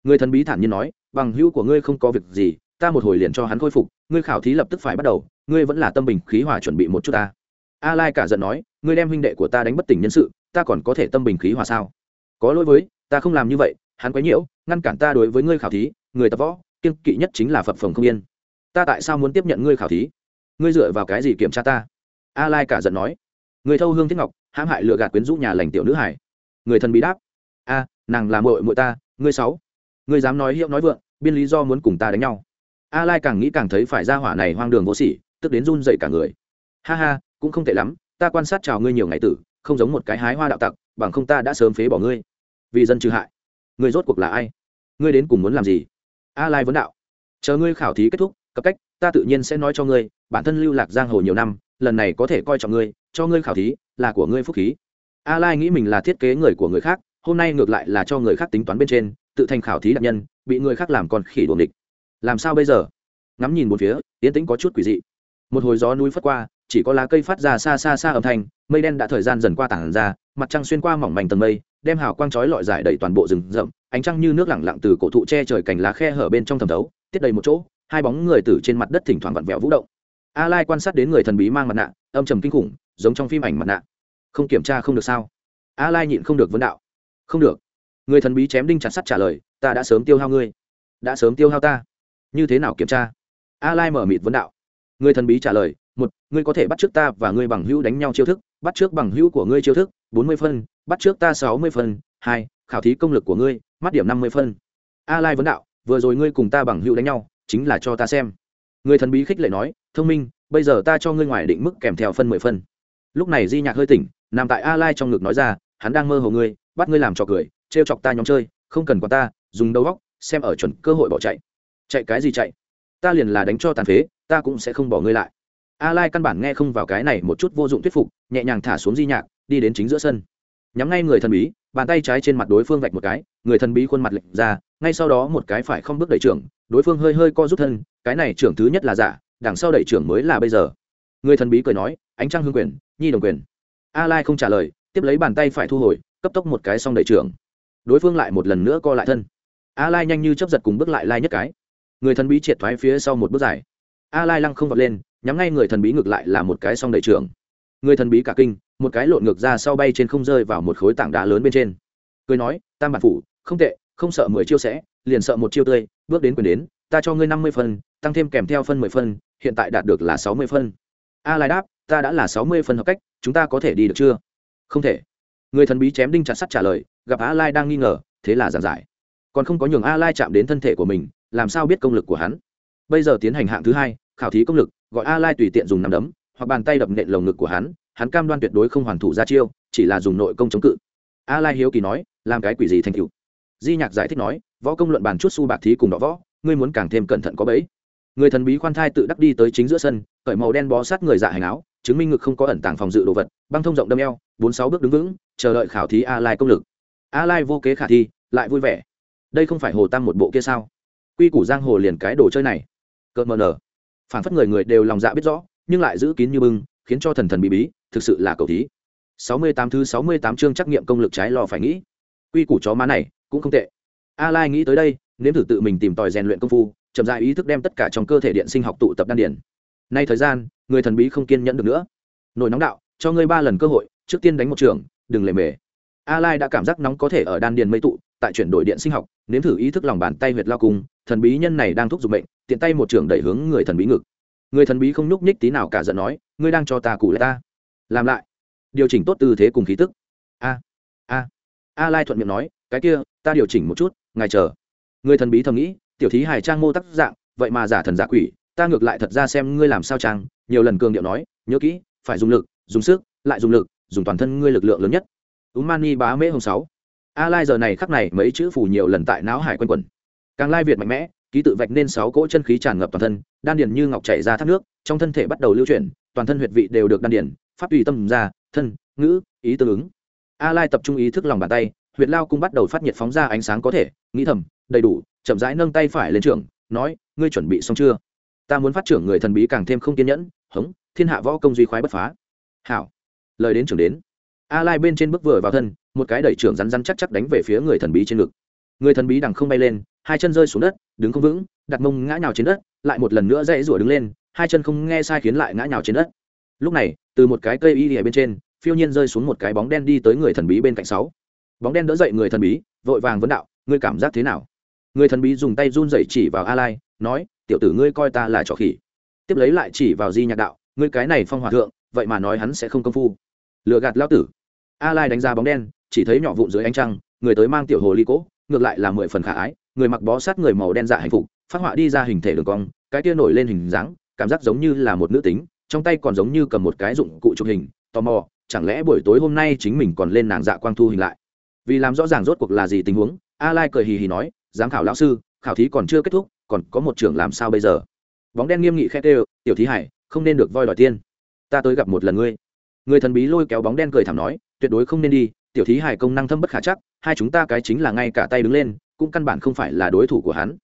Người thần bí thản nhiên nói, bằng hữu của ngươi không có việc gì, ta một hồi liền cho hắn khôi phục, ngươi khảo thí lập tức phải bắt đầu, ngươi vẫn là tâm bình khí hòa chuẩn bị một chút ta. A lai cả giận nói, ngươi đem huynh đệ của ta đánh bất tỉnh nhân sự, ta còn có thể tâm bình khí hòa sao? Có lỗi với, ta không làm như vậy, hắn quấy nhiễu, ngăn cản ta đối với ngươi khảo thí, người tập võ kiên kỵ nhất chính là phập phồng không yên. Ta tại sao muốn tiếp nhận ngươi khảo thí? Ngươi dựa vào cái gì kiểm tra ta? A lai cả giận nói người thâu hương thiết ngọc, hãm hại lừa gạt quyến rũ nhà lành tiểu nữ hải người thần bí đáp, a, nàng là mội mội ta, ngươi sáu. Ngươi dám nói hiệu nói vượng, biên lý do muốn cùng ta đánh nhau. A lai càng nghĩ càng thấy phải ra hỏa này hoang đường vô sỉ, tức đến run dậy cả người. Ha ha, cũng không tệ lắm, ta quan sát chào ngươi nhiều ngày tử, không giống một cái hái hoa đạo tặc, bằng không ta đã sớm phế bỏ ngươi. Vì dân trừ hại, ngươi rốt cuộc là ai? Ngươi đến cùng muốn làm gì? A lai vấn đạo, chờ ngươi khảo thí kết thúc cấp cách, ta tự nhiên sẽ nói cho ngươi, bản thân lưu lạc giang hồ nhiều năm lần này có thể coi trọng ngươi, cho ngươi khảo thí, là của ngươi phúc khí. A lai nghĩ mình là thiết kế người của người khác, hôm nay ngược lại là cho người khác tính toán bên trên, tự thành khảo thí đặc nhân, bị người khác làm con khỉ đuồng địch làm sao bây giờ? Ngắm nhìn một phía tiến tĩnh có chút quỷ dị. Một hồi gió núi phất qua, chỉ có lá cây phát ra xa xa xa âm thanh, mây đen đã thời gian dần qua tảng ra, mặt trăng xuyên qua mỏng mảnh tầng mây, đem hào quang chói lọi dài đầy toàn bộ rừng rậm, ánh trăng như nước lẳng lặng từ cổ thụ che trời cành lá khe hở bên trong thầm thấu, tiết đầy một chỗ, hai bóng người tử trên mặt đất thỉnh thoảng vặn vẹo vũ động a lai quan sát đến người thần bí mang mặt nạ, âm trầm kinh khủng, giống trong phim ảnh mặt nạ. Không kiểm tra không được sao? A lai nhịn không được vấn đạo. Không được. Người thần bí chém đinh chặt sắt trả lời, ta đã sớm tiêu hao ngươi. Đã sớm tiêu hao ta. Như thế nào kiểm tra? A lai mở mịt vấn đạo. Người thần bí trả lời, một, ngươi có thể bắt trước ta và ngươi bằng hữu đánh nhau chiêu thức, bắt trước bằng hữu của ngươi chiêu thức, bốn mươi phân, bắt trước ta sáu mươi phân, hai, khảo thí công lực của ngươi, mắt điểm năm mươi phân. A lai vấn đạo, vừa rồi ngươi cùng ta bằng hữu đánh nhau, chính là cho ta xem người thần bí khích lệ nói, thông minh, bây giờ ta cho ngươi ngoài định mức kèm theo phân mười phân. Lúc này di nhạc hơi tỉnh, nằm tại a lai trong ngực nói ra, hắn đang mơ hồ ngươi, bắt ngươi làm trò cười, trêu chọc ta nhóm chơi, không cần qua ta, dùng đầu góc xem ở chuẩn cơ hội bỏ chạy. Chạy cái gì chạy? Ta liền là đánh cho tàn phế, ta cũng sẽ không bỏ ngươi lại. A lai căn bản nghe không vào cái này một chút vô dụng thuyết phục, nhẹ nhàng thả xuống di nhạc, đi đến chính giữa sân. Nhắm ngay người thần bí, bàn tay trái trên mặt đối phương vạch một cái, người thần bí khuôn mặt lệch ra, ngay sau đó một cái phải không bước đẩy trưởng, đối phương hơi hơi co rút thân cái này trưởng thứ nhất là giả, đằng sau đẩy trưởng mới là bây giờ. Người thần bí cười nói, ánh trăng hương quyền, nhi đồng quyền. A lai không trả lời, tiếp lấy bàn tay phải thu hồi, cấp tốc một cái xong đẩy trưởng. Đối phương lại một lần nữa co lại thân. A lai nhanh như chấp giật cùng bước lại lai nhất cái. Người thần bí triệt thoái phía sau một bước dài. A lai lăng không vọt lên, nhắm ngay người thần bí ngược lại là một cái xong đẩy trưởng. Người thần bí cả kinh, một cái lộn ngược ra sau bay trên không rơi vào một khối tảng đá lớn bên trên. Cười nói, tam bản phủ, không tệ, không sợ mười chiêu sẽ, liền sợ một chiêu tươi, bước đến quyền đến, ta cho ngươi năm mươi phần tăng thêm kèm theo phân mười phân, hiện tại đạt được là sáu mươi phân. A lai đáp, ta đã là sáu mươi phân hợp cách, chúng ta có thể đi được chưa? Không thể. Người thần bí chém đinh chặt sắt trả lời, gặp a lai đang nghi ngờ, thế là giảng giải. Còn không có nhường a lai chạm đến thân thể của mình, làm sao biết công lực của hắn? Bây giờ tiến hành hạng thứ hai, khảo thí công lực, gọi a lai tùy tiện dùng nắm đấm, hoặc bàn tay đập nện lồng ngực của hắn hắn cam đoan tuyệt đối không hoàn thủ ra chiêu, chỉ là dùng nội công chống cự. A lai hiếu kỳ nói, làm cái quỷ gì thành cựu di nhạc giải thích nói, võ công luận bàn chút su bạc thí cùng đỏ võ, ngươi muốn càng thêm cẩn thận có bấy người thần bí khoan thai tự đắc đi tới chính giữa sân, cởi màu đen bó sát người dạ hành áo, chứng minh ngực không có ẩn tàng phòng dự đồ vật, băng thông rộng đâm eo, bốn sáu bước đứng vững, chờ đợi khảo thí a lai công lực. A lai vô kế khả thi, lại vui vẻ. Đây không phải hồ tam một bộ kia sao? Quy củ giang hồ liền cái đồ chơi này. Cợt mờ nở. Phản phất người người đều lòng dạ biết rõ, nhưng lại giữ kín như bưng, khiến cho thần thần bí bí, thực sự là cầu thí. 68 thứ 68 chương trắc nghiệm công lực trái lò phải nghĩ. Quy củ chó má này cũng không tệ. A lai nghĩ tới đây, nếm thử tự mình tìm tòi rèn luyện công phu chậm dài ý thức đem tất cả trong cơ thể điện sinh học tụ tập đan điển nay thời gian, người thần bí không kiên nhẫn được nữa. Nổi nóng đạo, cho ngươi ba lần cơ hội, trước tiên đánh một trường, đừng lề mề. A lai đã cảm giác nóng có thể ở đan điền mây tụ, tại chuyển đổi điện sinh học, nếm thử ý thức lòng bàn tay huyệt lao cung, thần bí nhân này đang thúc giục bệnh tiện tay một trường đẩy hướng người thần bí ngực. Người thần bí không nhúc nhích tí nào cả giận nói, ngươi đang cho ta cụ lại ta. Làm lại, điều chỉnh tốt tư thế cùng khí tức. A a. A lai thuận miệng nói, cái kia, ta điều chỉnh một chút, ngài chờ. Người thần bí thầm nghĩ tiểu thí hài trang mô tác dạng, vậy mà giả thần giả quỷ, ta ngược lại thật ra xem ngươi làm sao trang, nhiều lần cường điệu nói, nhớ kỹ, phải dùng lực, dùng sức, lại dùng lực, dùng toàn thân ngươi lực lượng lớn nhất. Umani bá mễ hồng sáu. A lai giờ này khắc này mấy chữ phủ nhiều lần tại não hải quanh quẩn. Càng lai việt mạnh mẽ, ký tự vạch nên sáu cỗ chân khí tràn ngập toàn thân, đan điền như ngọc chảy ra thác nước, trong thân thể bắt đầu lưu chuyển, toàn thân huyệt vị đều được đan điền, pháp tùy tâm ra, thân, ngữ, ý tương ứng. A lai tập trung ý thức lòng bàn tay, huyệt lao cũng bắt đầu phát nhiệt phóng ra ánh sáng có thể, nghĩ thầm, đầy đủ chậm rãi nâng tay phải lên trưởng, nói, ngươi chuẩn bị xong chưa? Ta muốn phát trưởng người thần bí càng thêm không kiên nhẫn, hống, thiên hạ võ công duy khoái bất phá. Hảo. Lời đến trưởng đến. A lai bên trên bước vừa vào thân, một cái đẩy trưởng rắn rắn chắc chắc đánh về phía người thần bí trên ngực. Người thần bí đằng không bay lên, hai chân rơi xuống đất, đứng không vững, đặt mông ngã nhào trên đất, lại một lần nữa dãy rủa đứng lên, hai chân không nghe sai khiến lại ngã nhào trên đất. Lúc này, từ một cái cây y ở bên trên, phiêu nhiên rơi xuống một cái bóng đen đi tới người thần bí bên cạnh sáu. Bóng đen đỡ dậy người thần bí, vội vàng vấn đạo, ngươi cảm giác thế nào? Người thần bí dùng tay run rẩy chỉ vào a lai, nói, tiểu tử ngươi coi ta là trò khỉ. Tiếp lấy lại chỉ vào di nhạc đạo, ngươi cái này phong hòa thượng, vậy mà nói hắn sẽ không công phu. Lừa gạt lao tử. A lai đánh ra bóng đen, chỉ thấy nhỏ vụn dưới ánh trăng, người tới mang tiểu hồ ly cỗ, ngược lại là mười phần khả ái, người mặc bó sát người màu đen dạ hạnh phục, phát họa đi ra hình thể đường cong, cái kia nổi lên hình dáng, cảm giác giống như là một nữ tính, trong tay còn giống như cầm một cái dụng cụ chụp hình, tò mò, chẳng lẽ buổi tối hôm nay chính mình còn lên nàng dạ quang thu hình lại? Vì làm rõ ràng rốt cuộc là gì tình huống, a lai cười hì hì nói giám khảo lão sư, khảo thí còn chưa kết thúc, còn có một trường làm sao bây giờ? Bóng đen nghiêm nghị khét ê tiểu thí hải, không nên được voi đòi tiên ta tới gặp một lần ngươi. Người thần bí lôi kéo bóng đen cười thảm nói, tuyệt đối không nên đi, tiểu thí hải công năng thâm bất khả chắc, hai chúng ta cái chính là ngay cả tay đứng lên, cũng căn bản không phải là đối thủ của hắn.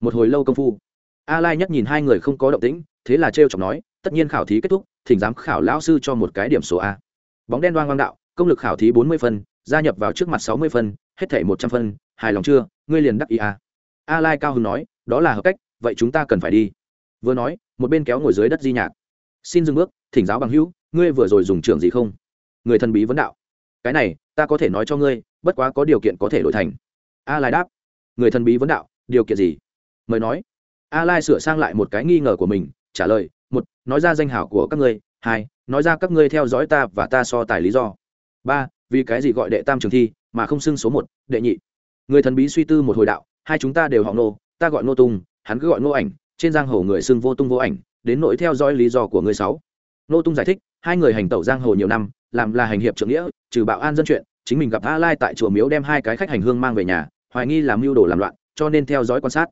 Một hồi lâu công phu, a lai nhất nhìn hai người không có động tĩnh, thế là trêu chọc nói, tất nhiên khảo thí kết thúc, thỉnh giám khảo lão sư cho một cái điểm số a. Bóng đen đoan hoang đạo, công lực khảo thí bốn mươi phân gia nhập vào trước mặt sáu mươi phân hết thể một trăm phân hài lòng chưa? Ngươi liền đắc ý a a lai cao hưng nói, đó là hợp cách, vậy chúng ta cần phải đi. Vừa nói, một bên kéo ngồi dưới đất di nhạc. Xin dừng bước, thỉnh giáo bằng hữu, ngươi vừa rồi dùng trường gì không? Người thần bí vấn đạo. Cái này, ta có thể nói cho ngươi, bất quá có điều kiện có thể đổi thành. A lai đáp. Người thần bí vấn đạo, điều kiện gì? Mời nói. A lai sửa sang lại một cái nghi ngờ của mình, trả lời, một, nói ra danh hảo của các ngươi, hai, nói ra các ngươi theo dõi ta và ta so tài lý do. Ba, vì cái gì gọi đệ tam trường thi, mà không xưng số một, đệ nhị? Người thần bí suy tư một hồi đạo, hai chúng ta đều họ nô ta gọi nô tung hắn cứ gọi nô ảnh, trên giang hồ người xưng vô tung vô ảnh, đến nỗi theo dõi lý do của người sáu. Nô tung giải thích, hai người hành tẩu giang hồ nhiều năm, làm là hành hiệp trưởng nghĩa, trừ bạo an dân chuyện, chính mình gặp a lai tại chùa miếu đem hai cái khách hành hương mang về nhà, hoài nghi làm mưu đồ làm loạn, cho nên theo dõi quan sát.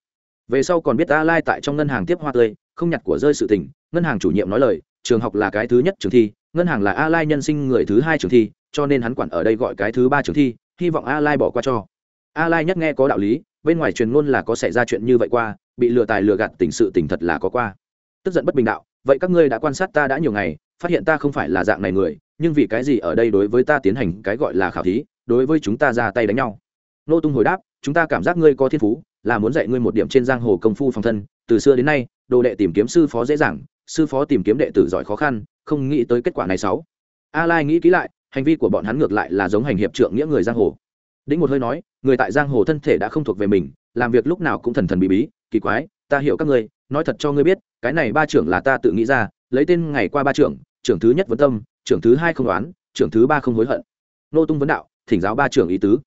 Về sau còn biết a lai tại trong ngân hàng tiếp hoa tươi, không nhặt của rơi sự tình, ngân hàng chủ nhiệm nói lời, trường học là cái thứ nhất trường thi, ngân hàng là a lai nhân sinh người thứ hai trường thi, cho nên hắn quản ở đây gọi cái thứ ba trường thi, hy vọng a lai bỏ qua cho a lai nhất nghe có đạo lý, bên ngoài truyền ngôn là có xảy ra chuyện như vậy qua, bị lừa tài lừa gạt tình sự tình thật là có qua. Tức giận bất bình đạo, vậy các ngươi đã quan sát ta đã nhiều ngày, phát hiện ta không phải là dạng này người, nhưng vì cái gì ở đây đối với ta tiến hành cái gọi là khảo thí, đối với chúng ta ra tay đánh nhau? Nô tung hồi đáp, chúng ta cảm giác ngươi có thiên phú, là muốn dạy ngươi một điểm trên giang hồ công phu phòng thân. Từ xưa đến nay, đồ đệ tìm kiếm sư phó dễ dàng, sư phó tìm kiếm đệ tử giỏi khó khăn, không nghĩ tới kết quả này sáu. A lai nghĩ kỹ lại, hành vi của bọn hắn ngược lại là giống hành hiệp trượng nghĩa người giang hồ đĩnh một hơi nói, người tại giang hồ thân thể đã không thuộc về mình, làm việc lúc nào cũng thần thần bí bí, kỳ quái, ta hiểu các ngươi, nói thật cho ngươi biết, cái này ba trưởng là ta tự nghĩ ra, lấy tên ngày qua ba trưởng trưởng thứ nhất vấn tâm, trưởng thứ hai không đoán, trưởng thứ ba không hối hận. Nô tung vấn đạo, thỉnh giáo ba trưởng ý tứ.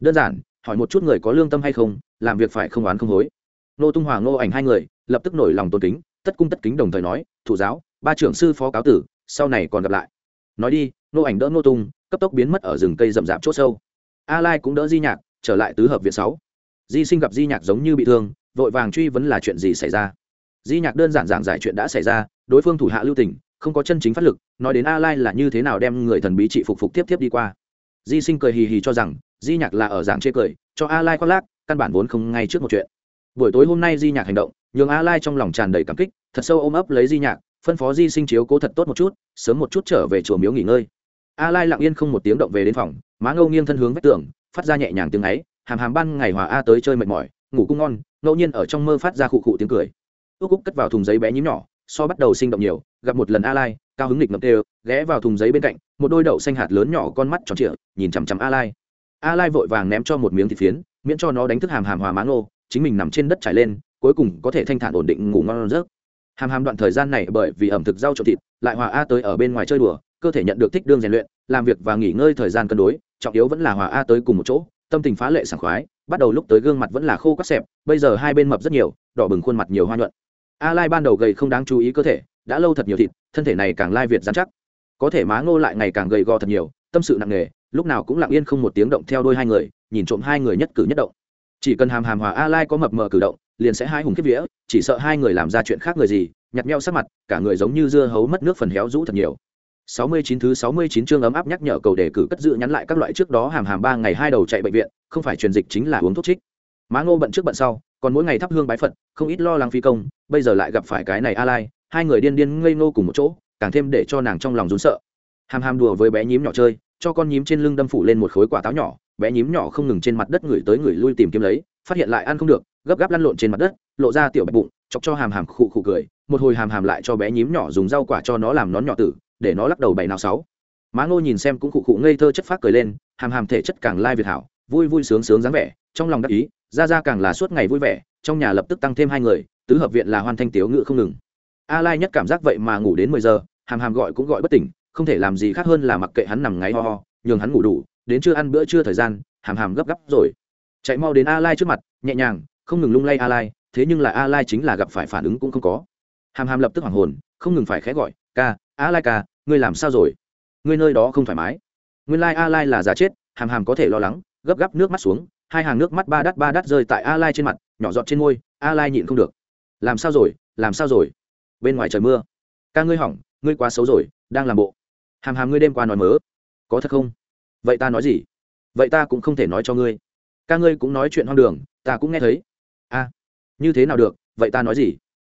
Đơn giản, hỏi một chút người có lương tâm hay không, làm việc phải không oán không hối. Nô tung hòa ngô ảnh hai người, lập tức nổi lòng tôn kính, tất cung tất kính đồng thời nói, thủ giáo, ba trưởng sư phó cáo tử, sau này còn gặp lại. Nói đi nô ảnh đỡ nô tung, cấp tốc biến mất ở rừng cây rậm rạp c h ỗ sâu a lai cũng đỡ di nhạc, trở lại tứ hợp viện sáu. Di sinh gặp di nhạc giống như bị thương, vội vàng truy vấn là chuyện gì xảy ra. Di nhạc đơn giản giảng giải chuyện đã xảy ra, đối phương thủ hạ lưu tình, không có chân chính phát lực, nói đến a lai là như thế nào đem người thần bí trị phục phục tiếp tiếp đi qua. Di sinh cười hì hì cho rằng, di nhạc là ở dạng chê cười, cho a lai khoác lác, căn bản vốn không ngay trước một chuyện. Buổi tối hôm nay di nhạc hành động, nhường a lai trong lòng tràn đầy cảm kích, thật sâu ôm ấp lấy di nhạc, phân phó di sinh chiếu cố thật tốt một chút, sớm một chút trở về chùa miếu nghỉ ngơi a lai lặng yên không một tiếng động về đến phòng, má ngâu nghiêng thân hướng vách tường, phát ra nhẹ nhàng tiếng ấy, hàm hàm ban ngày hòa a tới chơi mệt mỏi, ngủ cũng ngon, ngẫu nhiên ở trong mơ phát ra khụ khụ tiếng cười. Ước úc cất vào thùng giấy bé nhím nhỏ, so bắt đầu sinh động nhiều, gặp một lần a lai, cao hứng nghịch ngập đều ghé vào thùng giấy bên cạnh, một đôi đậu xanh hạt lớn nhỏ con mắt tròn trịa, nhìn chằm chằm a lai. A lai vội vàng ném cho một miếng thịt phiến, miễn cho nó đánh thức hàm hàm hòa má ngô, chính mình nằm trên đất trải lên, cuối cùng có thể thanh thản ổn định ngủ ngon giấc. Hàm hàm đoạn thời gian này bởi vì ẩm thực rau trộn thịt, lại hòa a tới ở bên ngoài chơi đùa cơ thể nhận được thích đương rèn luyện, làm việc và nghỉ ngơi thời gian cân đối, trọng yếu vẫn là hòa a tới cùng một chỗ, tâm tình phá lệ sảng khoái, bắt đầu lúc tới gương mặt vẫn là khô quắt xẹp, bây giờ hai bên mập rất nhiều, đỏ bừng khuôn mặt nhiều hoa nhuận. A lai ban đầu gầy không đáng chú ý cơ thể, đã lâu thật nhiều thịt, thân thể này càng lai việt dán chắc. Có thể má ngô lại ngày càng gầy gò thật nhiều, tâm sự nặng nề, lúc nào cũng lặng yên không một tiếng động theo đôi hai người, nhìn trộm hai người nhất cử nhất động. Chỉ cần hàm hàm hòa a lai có mập mờ cử động, liền sẽ hai hùng kiếp vía, chỉ sợ hai người làm ra chuyện khác người gì nhặt meo sắc mặt, cả người giống như dưa hấu mất nước phần héo rũ thật nhiều. 69 thứ 69 chương ấm áp nhắc nhở cầu đề cử cất dự nhắn lại các loại trước đó hàm hàm ba ngày hai đầu chạy bệnh viện, không phải truyền dịch chính là uống thuốc trích. Má ngô bận trước bận sau, còn mỗi ngày thắp hương bái phật, không ít lo lắng phi công, bây giờ lại gặp phải cái này a lai, hai người điên điên ngây ngô cùng một chỗ, càng thêm để cho nàng trong lòng run sợ. Hàm hàm đùa với bé nhím nhỏ chơi, cho con nhím trên lưng đâm phủ lên một khối quả táo nhỏ, bé nhím nhỏ không ngừng trên mặt đất người tới người lui tìm kiếm lấy, phát hiện lại ăn không được, gấp gáp lăn lộn trên mặt đất, lộ ra tiểu bạch bụng, chọc cho hàm hàm khụ khụ cười, một hồi hàm hàm lại cho bé nhím nhỏ dùng rau quả cho nó làm nón nhỏ tử để nó lắc đầu bảy nào sáu. Má ngô nhìn xem cũng cụ cụ ngây thơ chất phát cười lên, hàm hàm thể chất càng lai việt hảo, vui vui sướng sướng dáng vẻ, trong lòng đắc ý, ra ra càng là suốt ngày vui vẻ, trong nhà lập tức tăng thêm hai người, tứ hợp viện là hoàn thanh tiếu ngự không ngừng. A lai nhất cảm giác vậy mà ngủ đến mười giờ, hàm hàm gọi cũng gọi bất tỉnh, không thể làm gì khác hơn là mặc kệ hắn nằm ngáy ho ho, nhường hắn ngủ đủ, đến chưa ăn bữa trưa thời gian, hàm hàm gấp gấp rồi. Chạy mau đến a lai trước mặt, nhẹ nhàng, không ngừng lung lay a lai, thế nhưng là a lai chính là gặp phải phản ứng cũng không có. Hàm hàm lập tức hoảng hồn, không ngừng phải khẽ gọi, ca a lai ca, ngươi làm sao rồi? Ngươi nơi đó không thoải mái. Nguyên lai a lai là giả chết, hàm hàm có thể lo lắng, gấp gáp nước mắt xuống, hai hàng nước mắt ba đắt ba đắt rơi tại a lai trên mặt, nhỏ giọt trên môi, a lai nhịn không được. Làm sao rồi? Làm sao rồi? Bên ngoài trời mưa. Ca ngươi hỏng, ngươi quá xấu rồi, đang làm bộ. Hàm hàm ngươi đêm qua nói mớ. Có thật không? Vậy ta nói gì? Vậy ta cũng không thể nói cho ngươi. Ca ngươi cũng nói chuyện hoang đường, ta cũng nghe thấy. A, như thế nào được? Vậy ta nói gì?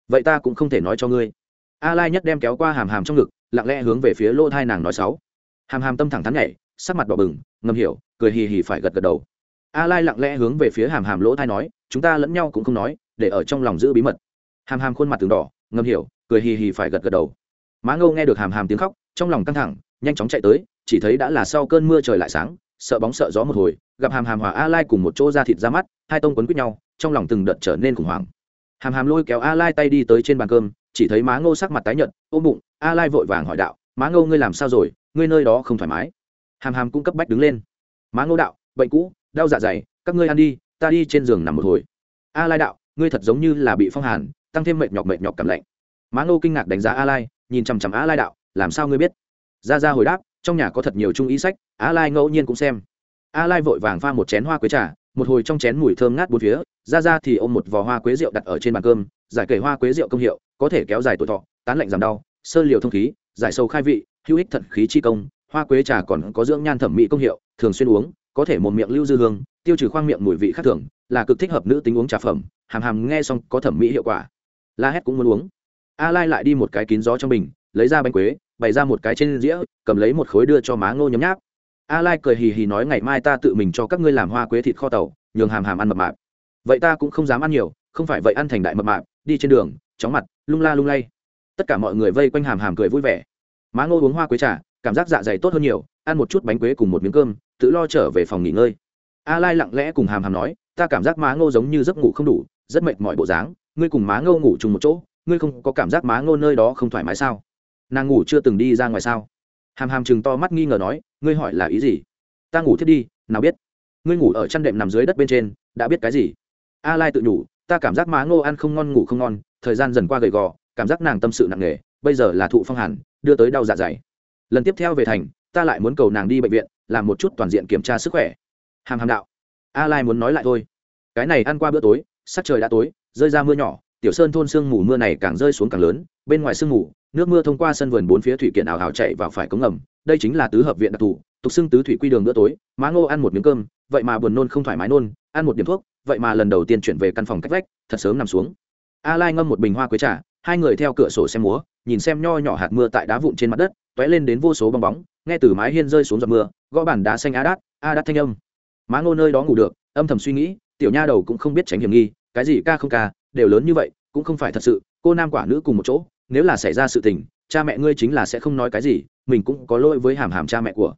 Vậy ta cũng không thể nói cho ngươi a lai nhất đem kéo qua hàm hàm trong ngực, lặng lẽ hướng về phía lỗ thai nàng nói sáu hàm hàm tâm thẳng thắn nhảy, sắc mặt đỏ bừng, ngầm hiểu, cười hì hì phải gật gật đầu. A lai lặng lẽ hướng về phía hàm hàm lỗ thai nói, chúng ta lẫn nhau cũng không nói, để ở trong lòng giữ bí mật. Hàm hàm khuôn mặt từng đỏ, ngầm hiểu, cười hì hì phải gật gật đầu. Má ngâu nghe được hàm hàm tiếng khóc, trong lòng căng thẳng, nhanh chóng chạy tới, chỉ thấy đã là sau cơn mưa trời lại sáng, sợ bóng sợ gió một hồi, gặp hàm hàm hòa a lai cùng một chỗ ra thịt ra mắt, hai tông quấn quýt nhau, trong lòng từng đợt trở nên khủng hoảng hàm hàm lôi kéo a lai tay đi tới trên bàn cơm, chỉ thấy má ngô sắc mặt tái nhợt, ôm bụng, a lai vội vàng hỏi đạo, má ngô, ngươi làm sao rồi? Ngươi nơi đó không thoải mái. Hàm hàm cũng cấp bách đứng lên. Má ngô đạo, bệnh cũ, đau dạ dày, các ngươi ăn đi, ta đi trên giường nằm một hồi. A lai đạo, ngươi thật giống như là bị phong hàn, tăng thêm mệt nhọc mệt nhọc cảm lạnh. Má ngô kinh ngạc đánh giá a lai, nhìn chằm chằm a lai đạo, làm sao ngươi biết? Ra ra hồi đáp, trong nhà có thật nhiều trung ý sách, a lai ngẫu nhiên cũng xem. A lai vội vàng pha một chén hoa quế trà một hồi trong chén mùi thơm ngát bốn phía, ra ra thì ôm một vò hoa quế rượu đặt ở trên bàn cơm, giải kể hoa quế rượu công hiệu, có thể kéo dài tuổi thọ, tán lạnh giảm đau, sơ liều thông khí, giải sâu khai vị, hữu ích thận khí chi công, hoa quế trà còn có dưỡng nhan thẩm mỹ công hiệu, thường xuyên uống, có thể một miệng lưu dư hương, tiêu trừ khoang miệng mùi vị khác thường, là cực thích hợp nữ tính uống trà phẩm, hàm hàm nghe xong có thẩm mỹ hiệu quả. La hét cũng muốn uống. A lai lại đi một cái kín gió trong bình, lấy ra bánh quế, bày ra một cái trên dĩa, cầm lấy một khối đưa cho má ngô nhấm nháp a lai cười hì hì nói, ngày mai ta tự mình cho các ngươi làm hoa quế thịt kho tàu, nhường hàm hàm ăn mập mạp. Vậy ta cũng không dám ăn nhiều, không phải vậy ăn thành đại mập mạp, đi trên đường, chóng mặt, lung la lung lay. Tất cả mọi người vây quanh hàm hàm cười vui vẻ. Má ngô uống hoa quế trà, cảm giác dạ dày tốt hơn nhiều, ăn một chút bánh quế cùng một miếng cơm, tự lo trở về phòng nghỉ ngơi. A lai lặng lẽ cùng hàm hàm nói, ta cảm giác má ngô giống như giấc ngủ không đủ, rất mệt mỏi bộ dáng, ngươi cùng má ngô ngủ chung một chỗ, ngươi không có cảm giác má ngô nơi đó không thoải mái sao? Nàng ngủ chưa từng đi ra ngoài sao? Hàm hàm chừng to mắt nghi ngờ nói, ngươi hỏi là ý gì? Ta ngủ thiết đi, nào biết. Ngươi ngủ ở chăn đệm nằm dưới đất bên trên, đã biết cái gì? A lai tự nhủ, ta cảm giác má ngô ăn không ngon, ngủ không ngon, thời gian dần qua gầy gò, cảm giác nàng tâm sự nặng nề, bây giờ là thụ phong hàn, đưa tới đau dạ dày. Lần tiếp theo về thành, ta lại muốn cầu nàng đi bệnh viện, làm một chút toàn diện kiểm tra sức khỏe. Hàm hàm đạo. A lai muốn nói lại thôi. Cái này ăn qua bữa tối, sắc trời đã tối, rơi ra mưa nhỏ, tiểu sơn thôn sương mù mưa này càng rơi xuống càng lớn, bên ngoài sương mù nước mưa thông qua sân vườn bốn phía thủy kiện ảo hào chạy vào phải cống ngầm, đây chính là tứ hợp viện đặc thù, tục xưng tứ thủy quy đường bữa tối, má ngô ăn một miếng cơm, vậy mà buồn nôn không thoải mái nôn, ăn một điểm thuốc, vậy mà lần đầu tiên chuyển về căn phòng cách vách, thật sớm nằm xuống. A lai ngâm một bình hoa quế trà, hai người theo cửa sổ xem múa, nhìn xem nho nhỏ hạt mưa tại đá vụn trên mặt đất t lên đến vô số bong bóng, nghe từ mái hiên rơi xuống giọt mưa, gõ bản đá xanh a đát a đát thanh âm. Má ngô nơi đó ngủ được, âm thầm suy nghĩ, tiểu nha đầu cũng không biết tránh hiểm nghi, cái gì ca không ca, đều lớn như vậy, cũng không phải thật sự, cô nam quả nữ cùng một chỗ nếu là xảy ra sự tình, cha mẹ ngươi chính là sẽ không nói cái gì, mình cũng có lỗi với hàm hàm cha mẹ của.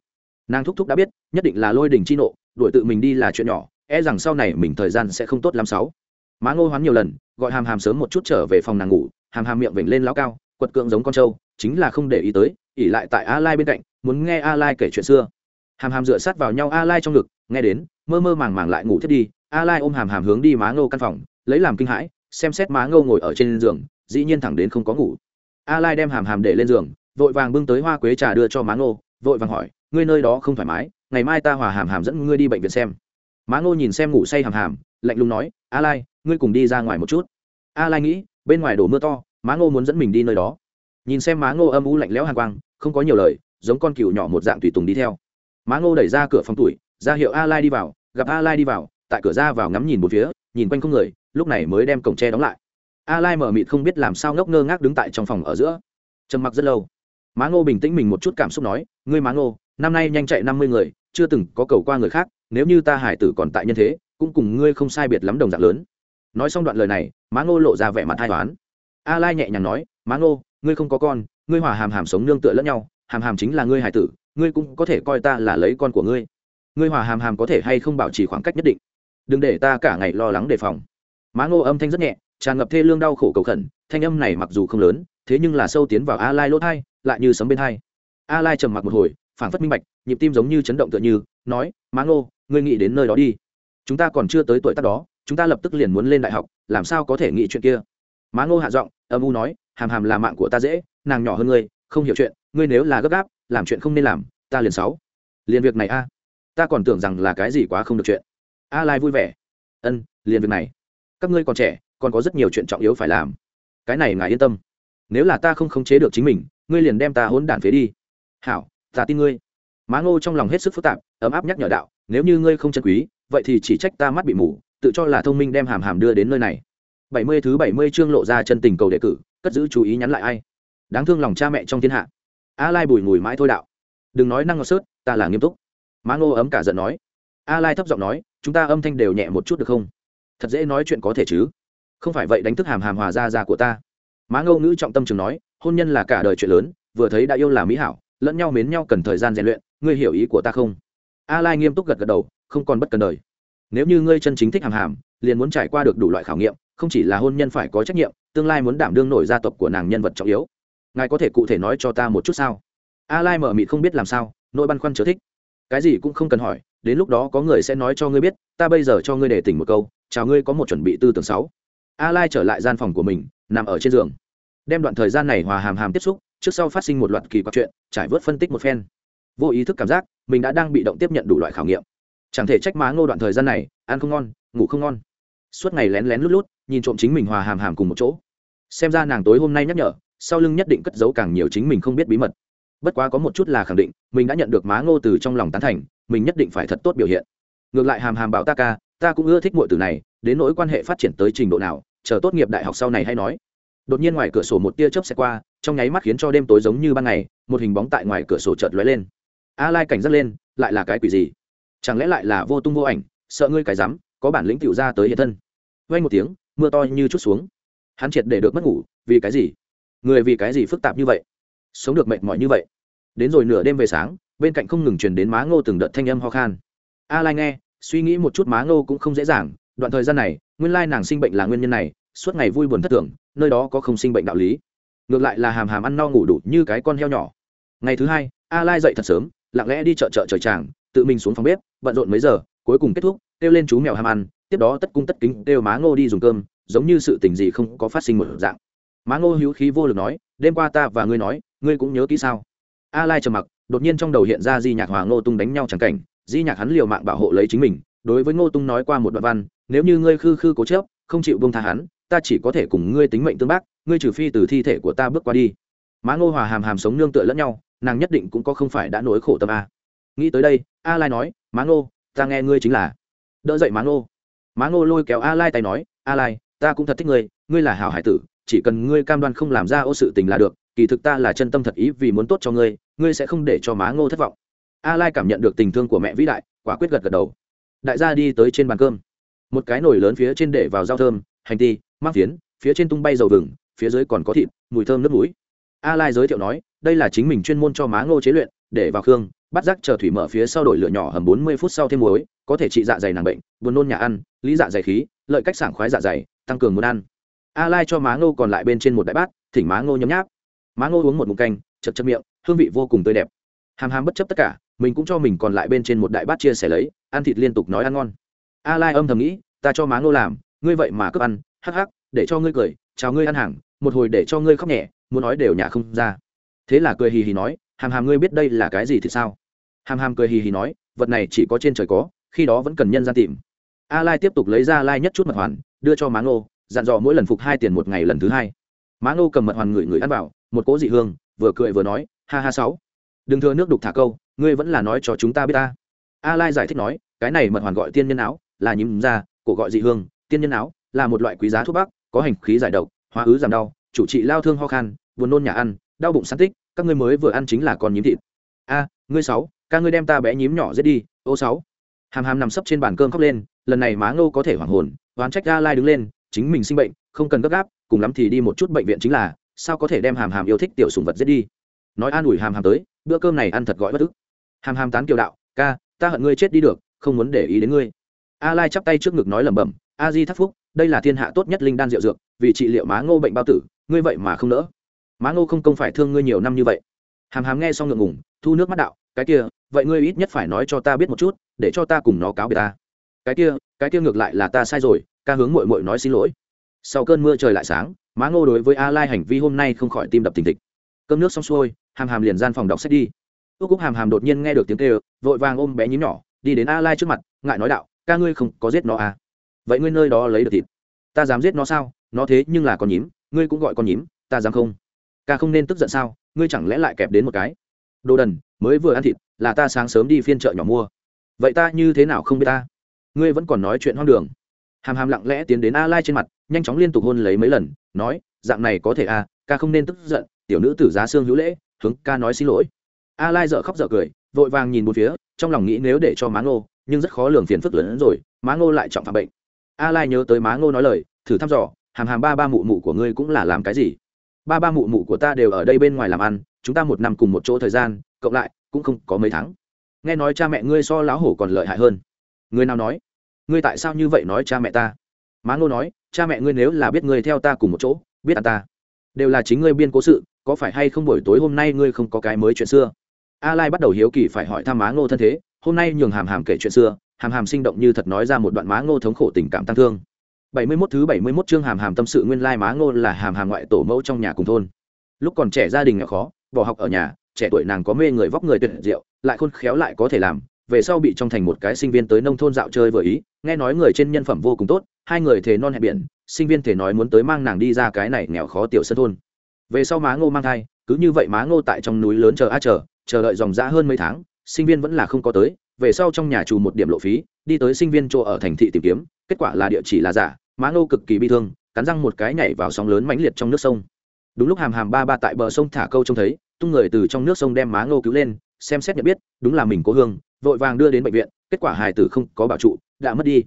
Nàng thúc thúc đã biết, nhất định là lôi đình chi nộ, đuổi tự mình đi là chuyện nhỏ e rằng sau này mình thời gian sẽ không tốt lắm sáu. Má ngô hoán nhiều lần, gọi hàm hàm sớm một chút trở về phòng nàng ngủ, hàm hàm miệng vểnh lên lão cao, quật cưỡng giống con trâu, chính là không để ý tới, ỉ lại tại a lai bên cạnh, muốn nghe a lai kể chuyện xưa. Hàm hàm dựa sát vào nhau a lai trong ngực, nghe đến, mơ mơ màng màng lại ngủ thiết đi, a lai ôm hàm hàm hướng đi má ngô căn phòng, lấy làm kinh hãi, xem xét má ngô ngồi ở trên giường dĩ nhiên thẳng đến không có ngủ. A lai đem hàm hàm để lên giường, vội vàng bưng tới hoa quế trà đưa cho má ngô, vội vàng hỏi, ngươi nơi đó không thoải mái, ngày mai ta hòa hàm hàm dẫn ngươi đi bệnh viện xem. Má ngô nhìn xem ngủ say hàm hàm, lạnh lùng nói, a lai, ngươi cùng đi ra ngoài một chút. A lai nghĩ, bên ngoài đổ mưa to, má ngô muốn dẫn mình đi nơi đó. Nhìn xem má ngô âm u lạnh lẽo hàng quang, không có nhiều lời, giống con cừu nhỏ một dạng tùy tùng đi theo. Má ngô đẩy ra cửa phòng tuổi ra hiệu a lai đi vào, gặp a lai đi vào, tại cửa ra vào ngắm nhìn một phía, nhìn quanh không người, lúc này mới đem cổng tre đóng lại a lai mở mịt không biết làm sao ngốc ngơ ngác đứng tại trong phòng ở giữa. Trầm mặc rất lâu. Má ngô bình tĩnh mình một chút cảm xúc nói, ngươi má ngô, năm nay nhanh chạy năm mươi người, chưa từng có cầu qua người khác, nếu như ta hải tử còn tại nhân thế, cũng cùng ngươi không sai biệt lắm đồng dạng lớn. Nói xong đoạn lời này, má ngô lộ ra vẻ mặt hai toán a lai nhẹ nhàng nói, má ngô, ngươi không có con, ngươi hòa hàm hàm sống nương tựa lẫn nhau, hàm hàm chính là ngươi hải tử, ngươi cũng có thể coi ta là lấy con của ngươi. Ngươi hòa hàm hàm có thể hay không bảo trì khoảng cách nhất định? Đừng để ta cả ngày lo lắng đề phòng. Má ngô âm thanh rất nhẹ tràn ngập thê lương đau khổ cầu khẩn, thanh âm này mặc dù không lớn, thế nhưng là sâu tiến vào a lai lỗ thai, lại như sấm bên thai a lai trầm mặc một hồi, phảng phất minh bạch, nhịp tim giống như chấn động tựa như, nói, má ngô, ngươi nghĩ đến nơi đó đi. Chúng ta còn chưa tới tuổi tác đó, chúng ta lập tức liền muốn lên đại học, làm sao có thể nghĩ chuyện kia? Má ngô hạ giọng, âm u nói, hàm hàm là mạng của ta dễ, nàng nhỏ hơn ngươi, không hiểu chuyện, ngươi nếu là gấp gáp, làm chuyện không nên làm, ta liền sáu. Liền việc này a. Ta còn tưởng rằng là cái gì quá không được chuyện. A lai vui vẻ. Ân, liền việc này. Các ngươi còn trẻ còn có rất nhiều chuyện trọng yếu phải làm. Cái này ngài yên tâm. Nếu là ta không khống chế được chính mình, ngươi liền đem ta hỗn đản phế đi. Hảo, ta tin ngươi. Má ngô trong lòng hết sức phức tạp, ấm áp nhắc nhở đạo, nếu như ngươi không chân quý, vậy thì chỉ trách ta mắt bị mù, tự cho là thông minh đem hàm hàm đưa đến nơi này. Bảy mươi thứ bảy mươi chương lộ ra chân tình cầu đề cử, cất giữ chú ý nhắn lại ai? Đáng thương lòng cha mẹ trong thiên hạ. A lai bùi ngùi mãi thôi đạo. Đừng nói năng ngọt sớt, ta là nghiêm túc. Má ngô ấm cả giận nói. A lai thấp giọng nói, chúng ta âm thanh đều nhẹ một chút được không? Thật dễ nói chuyện có thể chứ? Không phải vậy đánh thức hàm hàm hòa ra ra của ta. Má ngâu ngữ trọng tâm chừng nói, hôn nhân là cả đời chuyện lớn, vừa thấy đã yêu là mỹ hảo, lẫn nhau mến nhau cần thời gian rèn luyện, ngươi hiểu ý của ta không? A lai nghiêm túc gật gật đầu, không còn bất cần đời. Nếu như ngươi chân chính thích hàm hàm, liền muốn trải qua được đủ loại khảo nghiệm, không chỉ là hôn nhân phải có trách nhiệm, tương lai muốn đảm đương nổi gia tộc của nàng nhân vật trọng yếu. Ngài có thể cụ thể nói cho ta một chút sao? A lai mở mịt không biết làm sao nỗi băn khoăn chớ thích. Cái gì cũng không cần hỏi, đến lúc đó có người sẽ nói cho ngươi biết, ta bây giờ cho ngươi để tỉnh một câu, chào ngươi có một chuẩn bị tư tưởng sáu a lai trở lại gian phòng của mình, nằm ở trên giường. Đem đoạn thời gian này hòa hàm hàm tiếp xúc, trước sau phát sinh một loạt kỳ quặc chuyện, trải vớt phân tích một phen. Vô ý thức cảm giác, mình đã đang bị động tiếp nhận đủ loại khảo nghiệm. Chẳng thể trách má ngô đoạn thời gian này, ăn không ngon, ngủ không ngon. Suốt ngày lén lén lút lút, nhìn trộm chính mình hòa hàm hàm cùng một chỗ. Xem ra nàng tối hôm nay nhắc nhở, sau lưng nhất định cất giấu càng nhiều chính mình không biết bí mật. Bất quá có một chút là khẳng định, mình đã nhận được má ngô từ trong lòng tán thành, mình nhất định phải thật tốt biểu hiện. Ngược lại hàm hàm bảo ta ca, ta cũng ưa thích mọi từ này, đến nỗi quan hệ phát triển tới trình độ nào chờ tốt nghiệp đại học sau này hay nói. Đột nhiên ngoài cửa sổ một tia chớp xe qua, trong nháy mắt khiến cho đêm tối giống như ban ngày, một hình bóng tại ngoài cửa sổ chợt lóe lên. A lai cảnh giác lên, lại là cái quỷ gì? Chẳng lẽ lại là vô tung vô ảnh, sợ ngươi cái rắm, có bản lĩnh tiểu ra tới hiện thân. Vang một tiếng, mưa to như chút xuống. Hắn triệt để được mất ngủ, vì cái gì? Người vì cái gì phức tạp như vậy? Sống được mệt mỏi như vậy. Đến rồi nửa đêm về sáng, bên cạnh không ngừng truyền đến má ngô từng đợt thanh âm ho khan. A lai nghe, suy nghĩ một chút má ngô cũng không dễ dàng đoạn thời gian này, nguyên lai nàng sinh bệnh là nguyên nhân này, suốt ngày vui buồn thất thường, nơi đó có không sinh bệnh đạo lý. Ngược lại là hàm hàm ăn no ngủ đủ như cái con heo nhỏ. Ngày thứ hai, a lai dậy thật sớm, lặng lẽ đi chợ chợ trời tràng, tự mình xuống phòng bếp, bận rộn mấy giờ, cuối cùng kết thúc, kêu lên chú mèo ham ăn, tiếp đó tất cung tất kính kêu má ngô đi dùng cơm, giống như sự tình gì không có phát sinh một dạng. Má ngô hữu khí vô lực nói, đêm qua ta và ngươi nói, ngươi cũng nhớ kỹ sao? A lai trầm mặc, đột nhiên trong đầu hiện ra di nhạc hòa ngô tung đánh nhau chẳng cảnh, di nhạc hắn liều mạng bảo hộ lấy chính mình đối với ngô tung nói qua một đoạn văn, nếu như ngươi khư khư cố chớp không chịu bông tha hắn, ta chỉ có thể cùng ngươi tính mệnh tương bác, ngươi trừ phi từ thi thể của ta bước qua đi. Má ngô hòa hàm hàm sống nương tựa lẫn nhau, nàng nhất định cũng có không phải đã nỗi khổ tâm a. Nghĩ tới đây, a lai nói, má ngô, ta nghe ngươi chính là. Đỡ dậy má ngô. Má ngô lôi kéo a lai tay nói, a lai, ta cũng thật thích ngươi ngươi là hảo hải tử, chỉ cần ngươi cam đoan không làm ra ô sự tình là được, kỳ thực ta là chân tâm thật ý vì muốn tốt cho ngươi ngươi sẽ không để cho má ngô thất vọng. A lai cảm nhận được tình thương của mẹ vĩ đại, quả quyết gật gật đầu đại gia đi tới trên bàn cơm. Một cái nồi lớn phía trên để vào rau thơm, hành ti mắc phiến, phía trên tung bay dầu vừng, phía dưới còn có thịt, mùi thơm nước mũi. A lai giới thiệu nói, đây là chính mình chuyên môn cho má ngô chế luyện, để vào khương, bắt rắc chờ thủy mở phía sau đổi lửa nhỏ hầm 40 phút sau thêm muối, có thể trị dạ dày nàng bệnh, buồn nôn nhà ăn, lý dạ dày khí, lợi cách sảng khoái dạ dày, tăng cường muốn ăn. A lai cho má ngô còn lại bên trên một đại bát, thỉnh má ngô nhấm nháp. Má ngô uống một mụn canh, chật chật miệng, hương vị vô cùng tươi đẹp. Hàm hàm bất chấp tất cả mình cũng cho mình còn lại bên trên một đại bát chia sẻ lấy, ăn thịt liên tục nói ăn ngon. A lai âm thầm nghĩ, ta cho má ngô làm, ngươi vậy mà cướp ăn, hắc hắc, để cho ngươi cười, chào ngươi ăn hàng, một hồi để cho ngươi khóc nhẹ, muốn nói đều nhà không ra. Thế là cười hì hì nói, hàm hàm ngươi biết đây là cái gì thì sao? Hàm hàm cười hì hì nói, vật này chỉ có trên trời có, khi đó vẫn cần nhân gian tìm. A lai tiếp tục lấy ra lai nhất chút mật hoàn, đưa cho má ngô, dặn dò mỗi lần phục hai tiền một ngày lần thứ hai. Má ngô cầm mật hoàn người người ăn vào, một cỗ dị hương, vừa cười vừa nói, ha ha sáu, đừng thừa nước đục thả câu ngươi vẫn là nói cho chúng ta biết ta. A lai giải thích nói, cái này mật hoàn gọi tiên nhân áo, là nhím ra, cổ gọi dị hương. Tiên nhân áo là một loại quý giá thuốc bắc, có hành khí giải độc, hóa ứ giảm đau, chủ trị lao thương ho khan, buồn nôn nhà ăn, đau bụng sán tích, các ngươi mới vừa ăn chính là con nhím thịt. A, ngươi sáu, ca ngươi đem ta bé nhím nhỏ giết đi, ô sáu. Hàm hàm nằm sấp trên bàn cơm khóc lên, lần này má ngô có thể hoảng hồn, oán trách a lai đứng lên, chính mình sinh bệnh, không cần gấp gáp, cùng lắm thì đi một chút bệnh viện chính là, sao có thể đem hàm hàm yêu thích tiểu sùng vật giết đi. Nói an ủi hàm hàm tới, bữa cơm này ăn thật gọi bất ức hàm hàm tán kiều đạo, ca, ta hận ngươi chết đi được, không muốn để ý đến ngươi. A lai chắp tay trước ngực nói lẩm bẩm a di thắc phúc, đây là thiên hạ tốt nhất linh đan rượu dược, vì trị liệu má ngô bệnh bao tử, ngươi vậy mà không nỡ. Má ngô không công phải thương ngươi nhiều năm như vậy. Hàm hàm nghe xong ngượng ngùng, thu nước mắt đạo, cái kia, vậy ngươi ít nhất phải nói cho ta biết một chút, để cho ta cùng nó cáo biệt ta. Cái kia cái kia ngược lại là ta sai rồi, ca hướng mội mội nói xin lỗi. Sau cơn mưa trời lại sáng, má ngô đối với a lai hành vi hôm nay không khỏi tim đập thình thịch. Cơm nước xong xuôi, hàm hàm liền gian phòng đọc sách đi ước cúc hàm hàm đột nhiên nghe được tiếng kêu vội vàng ôm bé nhím nhỏ đi đến a lai trước mặt ngại nói đạo ca ngươi không có giết nó à? Vậy ngươi nơi đó lấy được thịt ta dám giết nó sao? Nó thế nhưng là con nhím ngươi cũng gọi con nhím ta dám không? Ca không nên tức giận sao? Ngươi chẳng lẽ lại kẹp đến một cái? Đồ đần mới vừa ăn thịt là ta sáng sớm đi phiên chợ nhỏ mua. Vậy ta như thế nào không biết ta? Ngươi vẫn còn nói chuyện hoang đường. Hàm hàm lặng lẽ tiến đến a lai trên mặt nhanh chóng liên tục hôn lấy mấy lần nói dạng này có thể a à, ca không nên tức giận tiểu nữ tử giá xương hữu lễ hướng ca nói xin lỗi a lai dở khóc dở cười, vội vàng nhìn một phía, trong lòng nghĩ nếu để cho má ngô, nhưng rất khó lường phiền phức lớn hơn rồi, má ngô lại trọng phạm bệnh. A lai nhớ tới má ngô nói lời, thử thăm dò, hàm hàm ba ba mụ mụ của ngươi cũng là làm cái gì? Ba ba mụ mụ của ta đều ở đây bên ngoài làm ăn, chúng ta một năm cùng một chỗ thời gian, cộng lại, cũng không có mấy tháng. Nghe nói cha mẹ ngươi so lão hổ còn lợi hại hơn. Người nào nói? Ngươi tại sao như vậy nói cha mẹ ta? Má ngô nói, cha mẹ ngươi nếu là biết ngươi theo ta cùng một chỗ, biết ăn ta. Đều là chính ngươi biên cố sự, có phải hay không buổi tối hôm nay ngươi không có cái mới chuyện xưa? A lai bắt đầu hiếu kỳ phải hỏi thăm má ngô thân thế, hôm nay nhường hàm hàm kể chuyện xưa, hàm hàm sinh động như thật nói ra một đoạn má ngô thống khổ tình cảm tăng thương. 71 thứ 71 chương hàm hàm tâm sự nguyên lai má ngô là hàm hàm ngoại tổ mẫu trong nhà cùng thôn. Lúc còn trẻ gia đình nghèo khó, bỏ học ở nhà, trẻ tuổi nàng có mê người vóc người tuyệt diệu, lại khôn khéo lại có thể làm, về sau bị trong thành một cái sinh viên tới nông thôn dạo chơi vừa ý, nghe nói người trên nhân phẩm vô cùng tốt, hai người thề non hẹn biển, sinh viên thể nói muốn tới mang nàng đi ra cái này nghèo khó tiểu sân thôn. Về sau má ngô mang thai, cứ như vậy má ngô tại trong núi lớn chờ a chờ chờ đợi dòng dã hơn mấy tháng, sinh viên vẫn là không có tới, về sau trong nhà trù một điểm lộ phí, đi tới sinh viên chỗ ở thành thị tìm kiếm, kết quả là địa chỉ là giả má ngô cực kỳ bi thương, cắn răng một cái nhảy vào sóng lớn mãnh liệt trong nước sông. Đúng lúc hàm hàm ba ba tại bờ sông thả câu trông thấy, tung người từ trong nước sông đem má ngô cứu lên, xem xét nhận biết, đúng là mình cố hương, vội vàng đưa đến bệnh viện, kết quả hài tử không có bảo trụ, đã mất đi.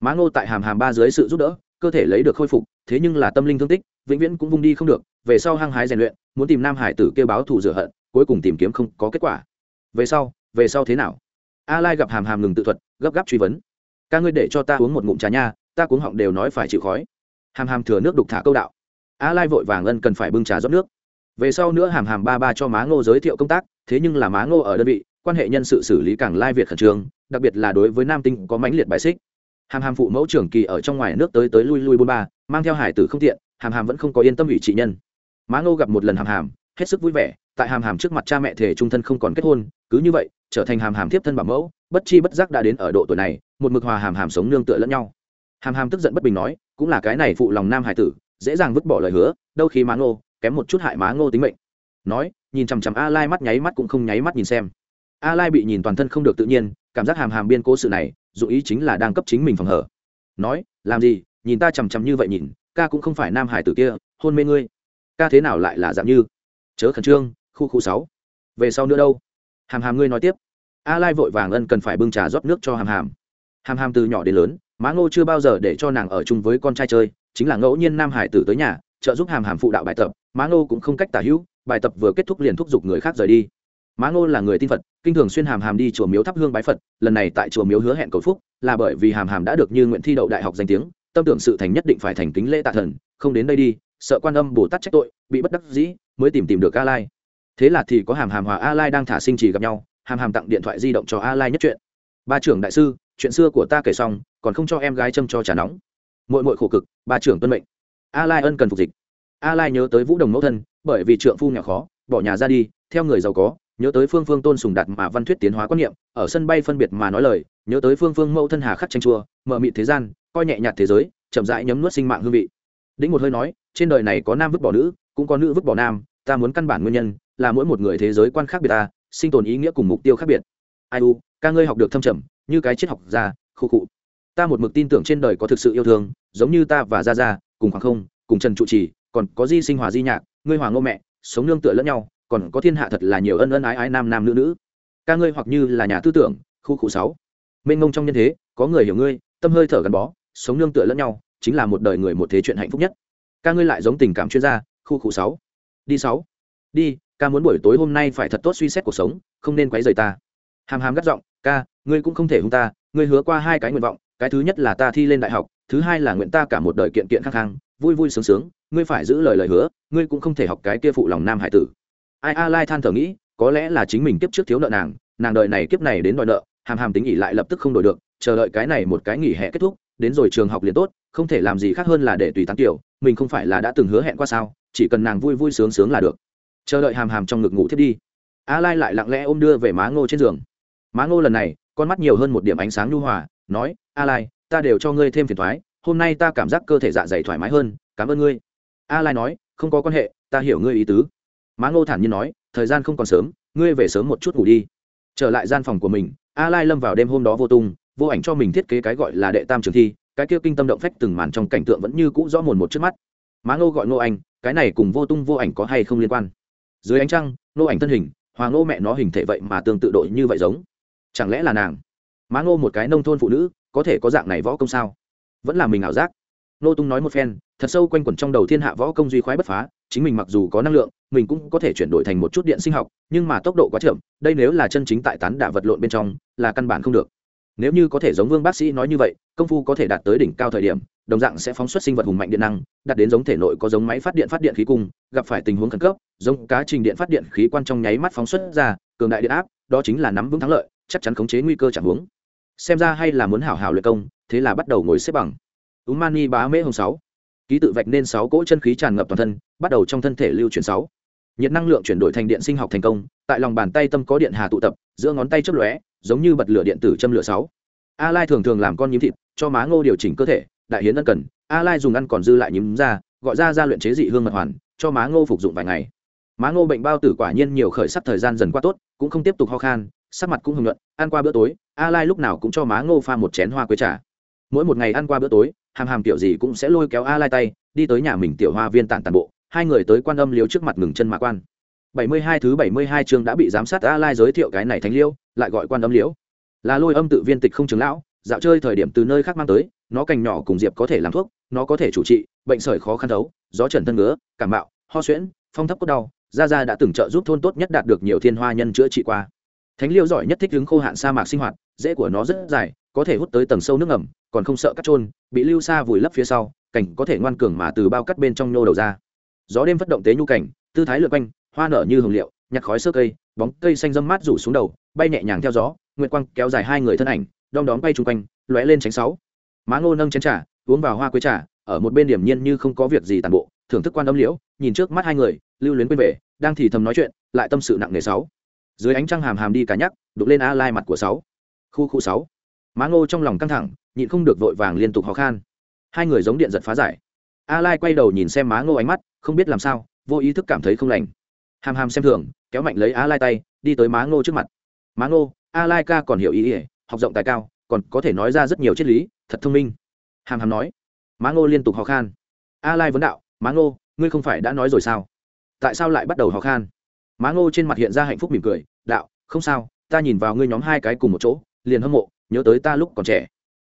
Má ngô tại hàm hàm ba dưới sự giúp đỡ, cơ thể lấy được khôi phục, thế nhưng là tâm linh thương tích, vĩnh viễn cũng vung đi không được, về sau hăng hái rèn luyện, muốn tìm nam hải tử kêu báo thù rửa hận cuối cùng tìm kiếm không có kết quả. Về sau về sau thế nào? A lai gặp hàm hàm ngừng tự thuật, gấp gáp truy vấn. Ca ngươi để cho ta uống một ngụm trà nha, ta cuống họng đều nói phải chịu khói. Hàm hàm thừa nước đục thả câu đạo. A lai vội vàng ân cần phải bưng trà rót nước. Về sau nữa hàm hàm ba ba cho má ngô giới thiệu công tác, thế nhưng là má ngô ở đơn vị, quan hệ nhân sự xử lý càng lai việt khẩn trương, đặc biệt là đối với nam tinh có mãnh liệt bài xích. Hàm hàm phụ mẫu trưởng kỳ ở trong ngoài nước tới tới lui lui bôn ba, mang theo hải tử không tiện, hàm hàm vẫn không có yên tâm ủy trị nhân. Má ngô gặp một lần hàm hàm hết sức vui vẻ, tại hàm hàm trước mặt cha mẹ thể trung thân không còn kết hôn, cứ như vậy, trở thành hàm hàm tiếp thân bảo mẫu, bất chi bất giác đã đến ở độ tuổi này, một mực hòa hàm hàm sống nương tựa lẫn nhau. Hàm hàm tức giận bất bình nói, cũng là cái này phụ lòng nam hải tử, dễ dàng vứt bỏ lời hứa, đâu khi má ngô, kém một chút hại má ngô tính mệnh. Nói, nhìn chằm chằm a lai mắt nháy mắt cũng không nháy mắt nhìn xem. A lai bị nhìn toàn thân không được tự nhiên, cảm giác hàm hàm biên cố sự này, dù ý chính là đang cấp chính mình phòng hở. Nói, làm gì, nhìn ta chằm chằm như vậy nhìn, ca cũng không phải nam hải tử kia, hôn mê ngươi. Ca thế nào lại là dạng như? Chớ khẩn trương, khu khu sáu. Về sau nữa đâu? Hàm hàm ngươi nói tiếp. A lai vội vàng ân cần phải bưng trà rót nước cho hàm hàm. Hàm hàm từ nhỏ đến lớn, má ngô chưa bao giờ để cho nàng ở chung với con trai chơi, chính là ngẫu nhiên nam hải tử tới nhà, trợ giúp hàm hàm phụ đạo bài tập, má ngô cũng không cách tả hữu, bài tập vừa kết thúc liền thúc giục người khác rời đi. Má ngô là người tin phật, kinh thường xuyên hàm hàm đi chùa miếu thắp hương bái phật, lần này tại chùa miếu hứa hẹn cầu phúc, là bởi vì hàm hàm đã được như nguyện thi đậu đại học danh tiếng, tâm tưởng sự thành nhất định phải thành kính lễ tạ thần, không đến đây đi sợ quan âm bồ tát trách tội, bị bất đắc dĩ, mới tìm tìm được a lai. Thế là thì có hàm hàm hòa a lai đang thả sinh trì gặp nhau, hàm hàm tặng điện thoại di động cho a lai nhất chuyện. Ba trưởng đại sư, chuyện xưa của ta kể xong, còn không cho em gái châm cho trà nóng. Mội mội khổ cực, ba trưởng tuân mệnh. A lai ân cần phục dịch. A lai nhớ tới vũ đồng mẫu thân, bởi vì trượng phu nghèo khó, bỏ nhà ra đi, theo người giàu có, nhớ tới phương phương tôn sùng đạt mà văn thuyết tiến hóa quan niệm, ở sân bay phân biệt mà nói lời, nhớ tới phương phương mẫu thân hà khắc tranh chua, mở mịt thế gian, coi nhẹ nhạt thế giới, chậm rãi nhấm nuốt sinh mạng hương vị đĩnh một hơi nói, trên đời này có nam vứt bỏ nữ, cũng có nữ vứt bỏ nam, ta muốn căn bản nguyên nhân là mỗi một người thế giới quan khác biệt ta, sinh tồn ý nghĩa cùng mục tiêu khác biệt. Ai u, ca ngươi học được thâm trầm, như cái triết học gia khu cụ ta một mực tin tưởng trên đời có thực sự yêu thương, giống như ta và gia gia, cùng khoảng không, cùng trần trụ trì, còn có di sinh hòa di nhạc, ngươi hoàng ngô mẹ, sống nương tựa lẫn nhau, còn có thiên hạ thật là nhiều ân ân ái ái nam nam nữ nữ. Ca ngươi hoặc như là nhà tư tưởng khu cụ sáu. Mênh ngông trong nhân thế, có người hiểu ngươi, tâm hơi thở gắn bó, sống nương tựa lẫn nhau chính là một đời người một thế chuyện hạnh phúc nhất. Ca ngươi lại giống tình cảm chuyên gia, khu khu sáu. Đi sáu. Đi, ca muốn buổi tối hôm nay phải thật tốt suy xét cuộc sống, không nên quấy rầy ta. Hàm hàm gắt giọng, ca, ngươi cũng không thể hung ta, ngươi hứa qua hai cái nguyện vọng, cái thứ nhất là ta thi lên đại học, thứ hai là nguyện ta cả một đời kiện kiện khăng khăng, vui vui sướng sướng, ngươi phải giữ lời lời hứa, ngươi cũng không thể học cái kia phụ lòng nam hải tử. Ai a lai than thở nghĩ, có lẽ là chính mình kiếp trước thiếu nợ nàng nàng đợi này kiếp này đến đòi nợ. Hàm hàm tính nghỉ lại lập tức không đổi được, chờ đợi cái này một cái nghỉ hè kết thúc đến rồi trường học liền tốt, không thể làm gì khác hơn là để tùy tán tiểu, mình không phải là đã từng hứa hẹn qua sao, chỉ cần nàng vui vui sướng sướng là được. Chờ đợi hàm hàm trong ngực ngủ thiết đi. A lai lại lặng lẽ ôm đưa về má ngô trên giường. Má ngô lần này, con mắt nhiều hơn một điểm ánh sáng nhu hòa, nói, a lai, ta đều cho ngươi thêm phiền thoái, hôm nay ta cảm giác cơ thể dạ dày thoải mái hơn, cảm ơn ngươi. A lai nói, không có quan hệ, ta hiểu ngươi ý tứ. Má ngô thản nhiên nói, thời gian không còn sớm, ngươi về sớm một chút ngủ đi. Trở lại gian phòng của mình, a lai lâm vào đêm hôm đó vô tung vô ảnh cho mình thiết kế cái gọi là đệ tam trường thi, cái kia kinh tâm động phách từng màn trong cảnh tượng vẫn như cũ rõ mồn một trước mắt. Má ngô gọi ngô anh, cái này cùng vô tung vô ảnh có hay không liên quan? Dưới ánh trăng, ngô ảnh thân hình hoàng ngô mẹ nó hình thể vậy mà tương tự đội như vậy giống. Chẳng lẽ là nàng? Má ngô một cái nông thôn phụ nữ, có thể có dạng này võ công sao? Vẫn là mình ảo giác. Nô tung nói một phen, thật sâu quanh quẩn trong đầu thiên hạ võ công duy khoái bất phá, chính mình mặc dù có năng lượng, mình cũng có thể chuyển đổi thành một chút điện sinh học, nhưng mà tốc độ quá chậm, đây nếu là chân chính tại tán đả vật lộn bên trong, là căn bản không được nếu như có thể giống vương bác sĩ nói như vậy, công phu có thể đạt tới đỉnh cao thời điểm, đồng dạng sẽ phóng xuất sinh vật hùng mạnh điện năng, đạt đến giống thể nội có giống máy phát điện phát điện khí cung, gặp phải tình huống khẩn cấp, giống cá trình điện phát điện khí quan trong nháy mắt phóng xuất ra, cường đại điện áp, đó chính là nắm vững thắng lợi, chắc chắn khống chế nguy cơ chẳng huống. Xem ra hay là muốn hảo hảo luyện công, thế là bắt đầu ngồi xếp bằng. Umani bá mễ hồng sáu. Ký tự vạch nên sáu cỗ chân khí tràn ngập toàn thân, bắt đầu trong thân thể lưu chuyển sáu. Nhiệt năng lượng chuyển đổi thành điện sinh học thành công, tại lòng bàn tay tâm có điện hà tụ tập, giữa ngón tay chớp lóe giống như bật lửa điện tử châm lửa sáu. A lai thường thường làm con nhím thịt, cho má ngô điều chỉnh cơ thể, đại hiến ân cần. A lai dùng ăn còn dư lại nhím ra, gọi ra ra luyện chế dị hương mật hoàn, cho má ngô phục dụng vài ngày. Má ngô bệnh bao tử quả nhiên nhiều khởi sắc thời gian dần qua tốt, cũng không tiếp tục ho khan, sắc mặt cũng hưng luận ăn qua bữa tối a lai lúc nào cũng cho má ngô pha một chén hoa quế trà. Mỗi một ngày ăn qua bữa tối, hàm hàm kiểu gì cũng sẽ lôi kéo a lai tay, đi tới nhà mình tiểu hoa viên tản tàn bộ, hai người tới quan âm liếu trước mặt ngừng chân mạ quan. 72 thứ 72 chương đã bị giám sát a lai giới thiệu cái này thánh liêu, lại gọi quan âm liễu. Là lôi âm tự viên tịch không chứng lão, dạo chơi thời điểm từ nơi khác mang tới, nó cành nhỏ cùng diệp có thể làm thuốc, nó có thể chủ trị, bệnh sởi khó khăn thấu, gió trần thân ngứa, cảm mạo ho suyễn, phong thấp cốt đau gia gia đã từng trợ giúp thôn tốt nhất đạt được nhiều thiên hoa nhân chữa trị qua. Thánh liêu giỏi nhất thích ứng khô hạn sa mạc sinh hoạt rễ của nó rất dài, có thể hút tới tầng sâu nước ngầm, còn không sợ cắt trôn, bị lưu xa vùi lấp phía sau, cảnh có thể ngoan cường mà từ bao cắt bên trong nhô đầu ra. Gió đêm phất động tế nhu cảnh, tư thái lượn quanh hoa nở như hồng liệu, nhặt khói sơ cây, bóng cây xanh dâm mát rủ xuống đầu, bay nhẹ nhàng theo gió, nguyệt quang kéo dài hai người thân ảnh, đom đóm bay chung quanh, lóe lên tránh sáu. Má ngô nâng chén trà, uống vào hoa quế trà, ở một bên điểm nhiên như không có việc gì tàn bộ, thưởng thức quan âm liễu, nhìn trước mắt hai người, lưu luyến quên về, đang thì thầm nói chuyện, lại tâm sự nặng nề sáu. Dưới ánh trăng hàm hàm đi cả nhắc, đục lên a lai mặt của sáu. Khu khu sáu. Má ngô trong lòng căng thẳng, nhịn không được vội vàng liên tục ho khan. Hai người giống điện giật phá giải. A lai quay đầu nhìn xem má ngô ánh mắt, không biết làm sao, vô ý thức cảm thấy không lành hàm hàm xem thường, kéo mạnh lấy a lai tay, đi tới má ngô trước mặt. Má ngô, a lai ca còn hiểu ý ỉa học rộng tài cao, còn có thể nói ra rất nhiều triết lý, thật thông minh. Hàm hàm nói. Má ngô liên tục ho khan. A lai vấn đạo, má ngô, ngươi không phải đã nói rồi sao? Tại sao lại bắt đầu ho khan? Má ngô trên mặt hiện ra hạnh phúc mỉm cười, đạo, không sao, ta nhìn vào ngươi nhóm hai cái cùng một chỗ, liền hâm mộ, nhớ tới ta lúc còn trẻ.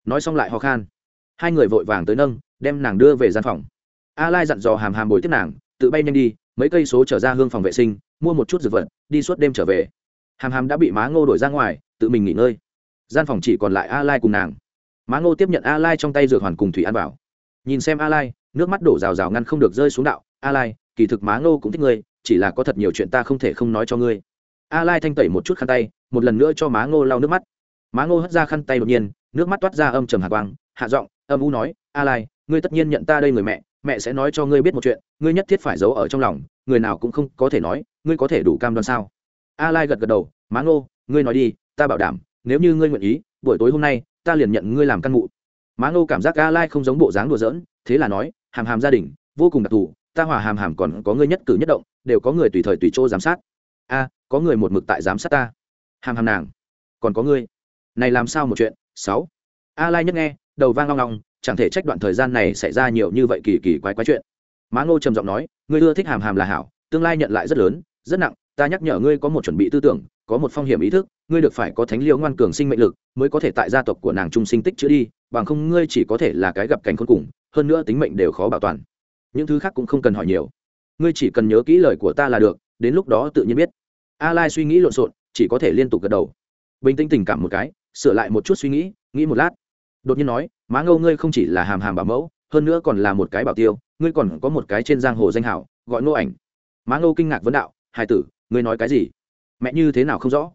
Nói xong lại ho khan. Hai người vội vàng tới nâng, đem nàng đưa về gian phòng. A lai dặn dò hàm hàm bồi tiếp nàng, tự bay nhanh đi mấy cây số trở ra hương phòng vệ sinh, mua một chút dược vật, đi suốt đêm trở về. Hàm hàm đã bị má ngô đổi ra ngoài, tự mình nghỉ ngơi. Gian phòng chỉ còn lại a lai cùng nàng. Má ngô tiếp nhận a lai trong tay dược hoàn cùng thủy An bảo. nhìn xem a lai, nước mắt đổ rào rào ngăn không được rơi xuống đạo, a lai, kỳ thực má ngô cũng thích ngươi, chỉ là có thật nhiều chuyện ta không thể không nói cho ngươi. A lai thanh tẩy một chút khăn tay, một lần nữa cho má ngô lau nước mắt. Má ngô hất ra khăn tay đột nhiên, nước mắt toát ra âm trầm hạ quang, hạ giọng, âm u nói, a lai, ngươi tất nhiên nhận ta đây người mẹ mẹ sẽ nói cho ngươi biết một chuyện, ngươi nhất thiết phải giấu ở trong lòng, người nào cũng không có thể nói, ngươi có thể đủ cam đoan sao? A lai gật gật đầu, má ngô, ngươi nói đi, ta bảo đảm, nếu như ngươi nguyện ý, buổi tối hôm nay, ta liền nhận ngươi làm căn mụ. Má ngô cảm giác a lai không giống bộ dáng đùa giỡn, thế là nói, hàm hàm gia đình, vô cùng đặc thù, ta hòa hàm hàm còn có ngươi nhất cử nhất động, đều có người tùy thời tùy chỗ giám sát. A, có người một mực tại giám sát ta. Hàm hàm nàng, còn có ngươi. Này làm sao một chuyện, sáu? A lai nhất nghe, đầu vang long long chẳng thể trách đoạn thời gian này xảy ra nhiều như vậy kỳ kỳ quái quái chuyện. Má ngô trầm giọng nói, ngươi ưa thích hàm hàm là hảo, tương lai nhận lại rất lớn, rất nặng, ta nhắc nhở ngươi có một chuẩn bị tư tưởng, có một phong hiểm ý thức, ngươi được phải có thánh liêu ngoan cường sinh mệnh lực, mới có thể tại gia tộc của nàng trung sinh tích chữa đi, bằng không ngươi chỉ có thể là cái gặp cảnh khốn cùng, hơn nữa tính mệnh đều khó bảo toàn. Những thứ khác cũng không cần hỏi nhiều. Ngươi chỉ cần nhớ kỹ lời của ta là được, đến lúc đó tự nhiên biết. A lai suy nghĩ lộn xộn, chỉ có thể liên tục gật đầu. Bình tĩnh tình cảm một cái, sửa lại một chút suy nghĩ nghĩ một lát. Đột nhiên nói má ngâu ngươi không chỉ là hàm hàm bảo mẫu, hơn nữa còn là một cái bảo tiêu, ngươi còn có một cái trên giang hồ danh hảo, gọi nô ảnh. Má ngâu kinh ngạc vấn đạo hai tử, ngươi nói cái gì? Mẹ như thế nào không rõ?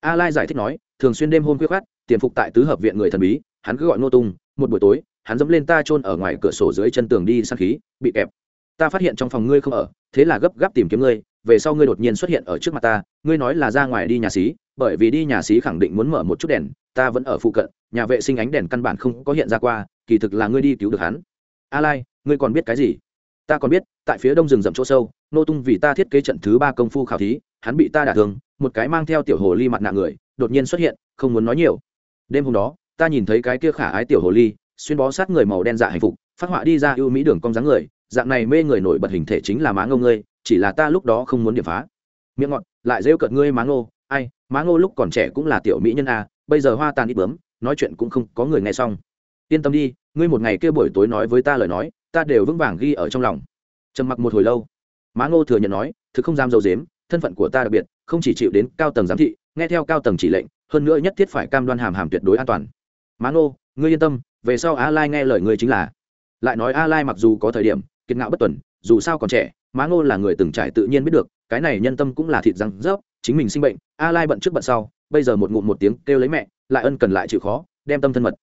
A lai giải thích nói, thường xuyên đêm hôm khuya khát tiềm phục tại tứ hợp viện người thần bí, hắn cứ gọi nô tung, một buổi tối, hắn dẫm lên ta chôn ở ngoài cửa sổ dưới chân tường đi săn khí, bị kẹp. Ta phát hiện trong phòng ngươi không ở, thế là gấp gáp tìm kiếm ngươi, về sau ngươi đột nhiên xuất hiện ở trước mặt ta, ngươi nói là ra ngoài đi nhà xí, bởi vì đi nhà xí khẳng định muốn mở một chút đèn, ta vẫn ở phụ cận nhà vệ sinh ánh đèn căn bản không có hiện ra qua, kỳ thực là ngươi đi cứu được hắn. A lai, ngươi còn biết cái gì? Ta còn biết, tại phía đông rừng rậm chỗ sâu, nô tung vì ta thiết kế trận thứ ba công phu khảo thí, hắn bị ta đả thương, một cái mang theo tiểu hồ ly mặt nạ người, đột nhiên xuất hiện, không muốn nói nhiều. Đêm hôm đó, ta nhìn thấy cái kia khả ái tiểu hồ ly, xuyên bó sát người màu đen dạ hạnh phục, phát họa đi ra ưu mỹ đường cong dáng người, dạng này mê người nổi bật hình thể chính là má ngô ngươi, chỉ là ta lúc đó không muốn điểm phá. Miệng ngọt, lại rêu cợt ngươi má ngô, ai, má ngô lúc còn trẻ cũng là tiểu mỹ nhân a, bây giờ hoa tàn ít bướm nói chuyện cũng không có người nghe xong. Yên tâm đi, ngươi một ngày kia buổi tối nói với ta lời nói, ta đều vững vàng ghi ở trong lòng. Trầm mặc một hồi lâu, má ngô thừa nhận nói, thực không dám dầu dếm, thân phận của ta đặc biệt, không chỉ chịu đến cao tầng giám thị, nghe theo cao tầng chỉ lệnh, hơn nữa nhất thiết phải cam đoan hàm hàm tuyệt đối an toàn. Má ngô, ngươi yên tâm, về sau a lai nghe lời ngươi chính là. Lại nói a lai mặc dù có thời điểm, kiệt ngạo bất tuần, dù sao còn trẻ, má ngô là người từng trải tự nhiên biết được, cái này nhân tâm cũng là thịt răng rớp, chính mình sinh bệnh, a lai bận trước bận sau bây giờ một ngụm một tiếng kêu lấy mẹ, lại ân cần lại chịu khó, đem tâm thân mật.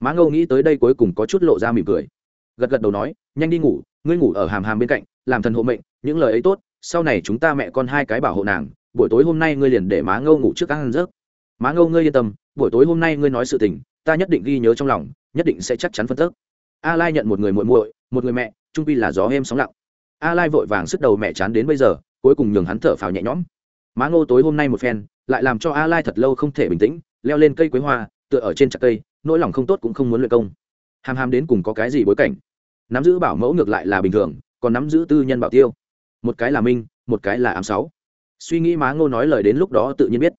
Má ngô nghĩ tới đây cuối cùng có chút lộ ra mỉm cười. Gật gật đầu nói, nhanh đi ngủ, ngươi ngủ ở hàm hàm bên cạnh, làm thần hộ mệnh, những lời ấy tốt, sau này chúng ta mẹ con hai cái bảo hộ nàng, buổi tối hôm nay ngươi liền để má ngâu ngủ trước các ăn rớt má ngâu ngươi yên tâm, buổi tối hôm nay ngươi nói sự tình, ta nhất định ghi nhớ trong lòng, nhất định sẽ chắc chắn phân tức a lai nhận một người muội muội, một người mẹ, trung pi là gió êm sóng lặng. A lai vội vàng sức đầu mẹ chán đến bây giờ, cuối cùng nhường hắn thở phào nhẹ nhõm má ngô tối hôm nay một phen, lại làm cho a lai thật lâu không thể bình tĩnh, leo lên cây quế hoa, tựa ở trên chặt cây, nỗi lòng không tốt cũng không muốn luyện công. Hàm hàm đến cùng có cái gì bối cảnh? Nắm giữ bảo mẫu ngược lại là bình thường, còn nắm giữ tư nhân bảo tiêu. Một cái là minh, một cái là ám sáu. Suy nghĩ má ngô nói lời đến lúc đó tự nhiên biết.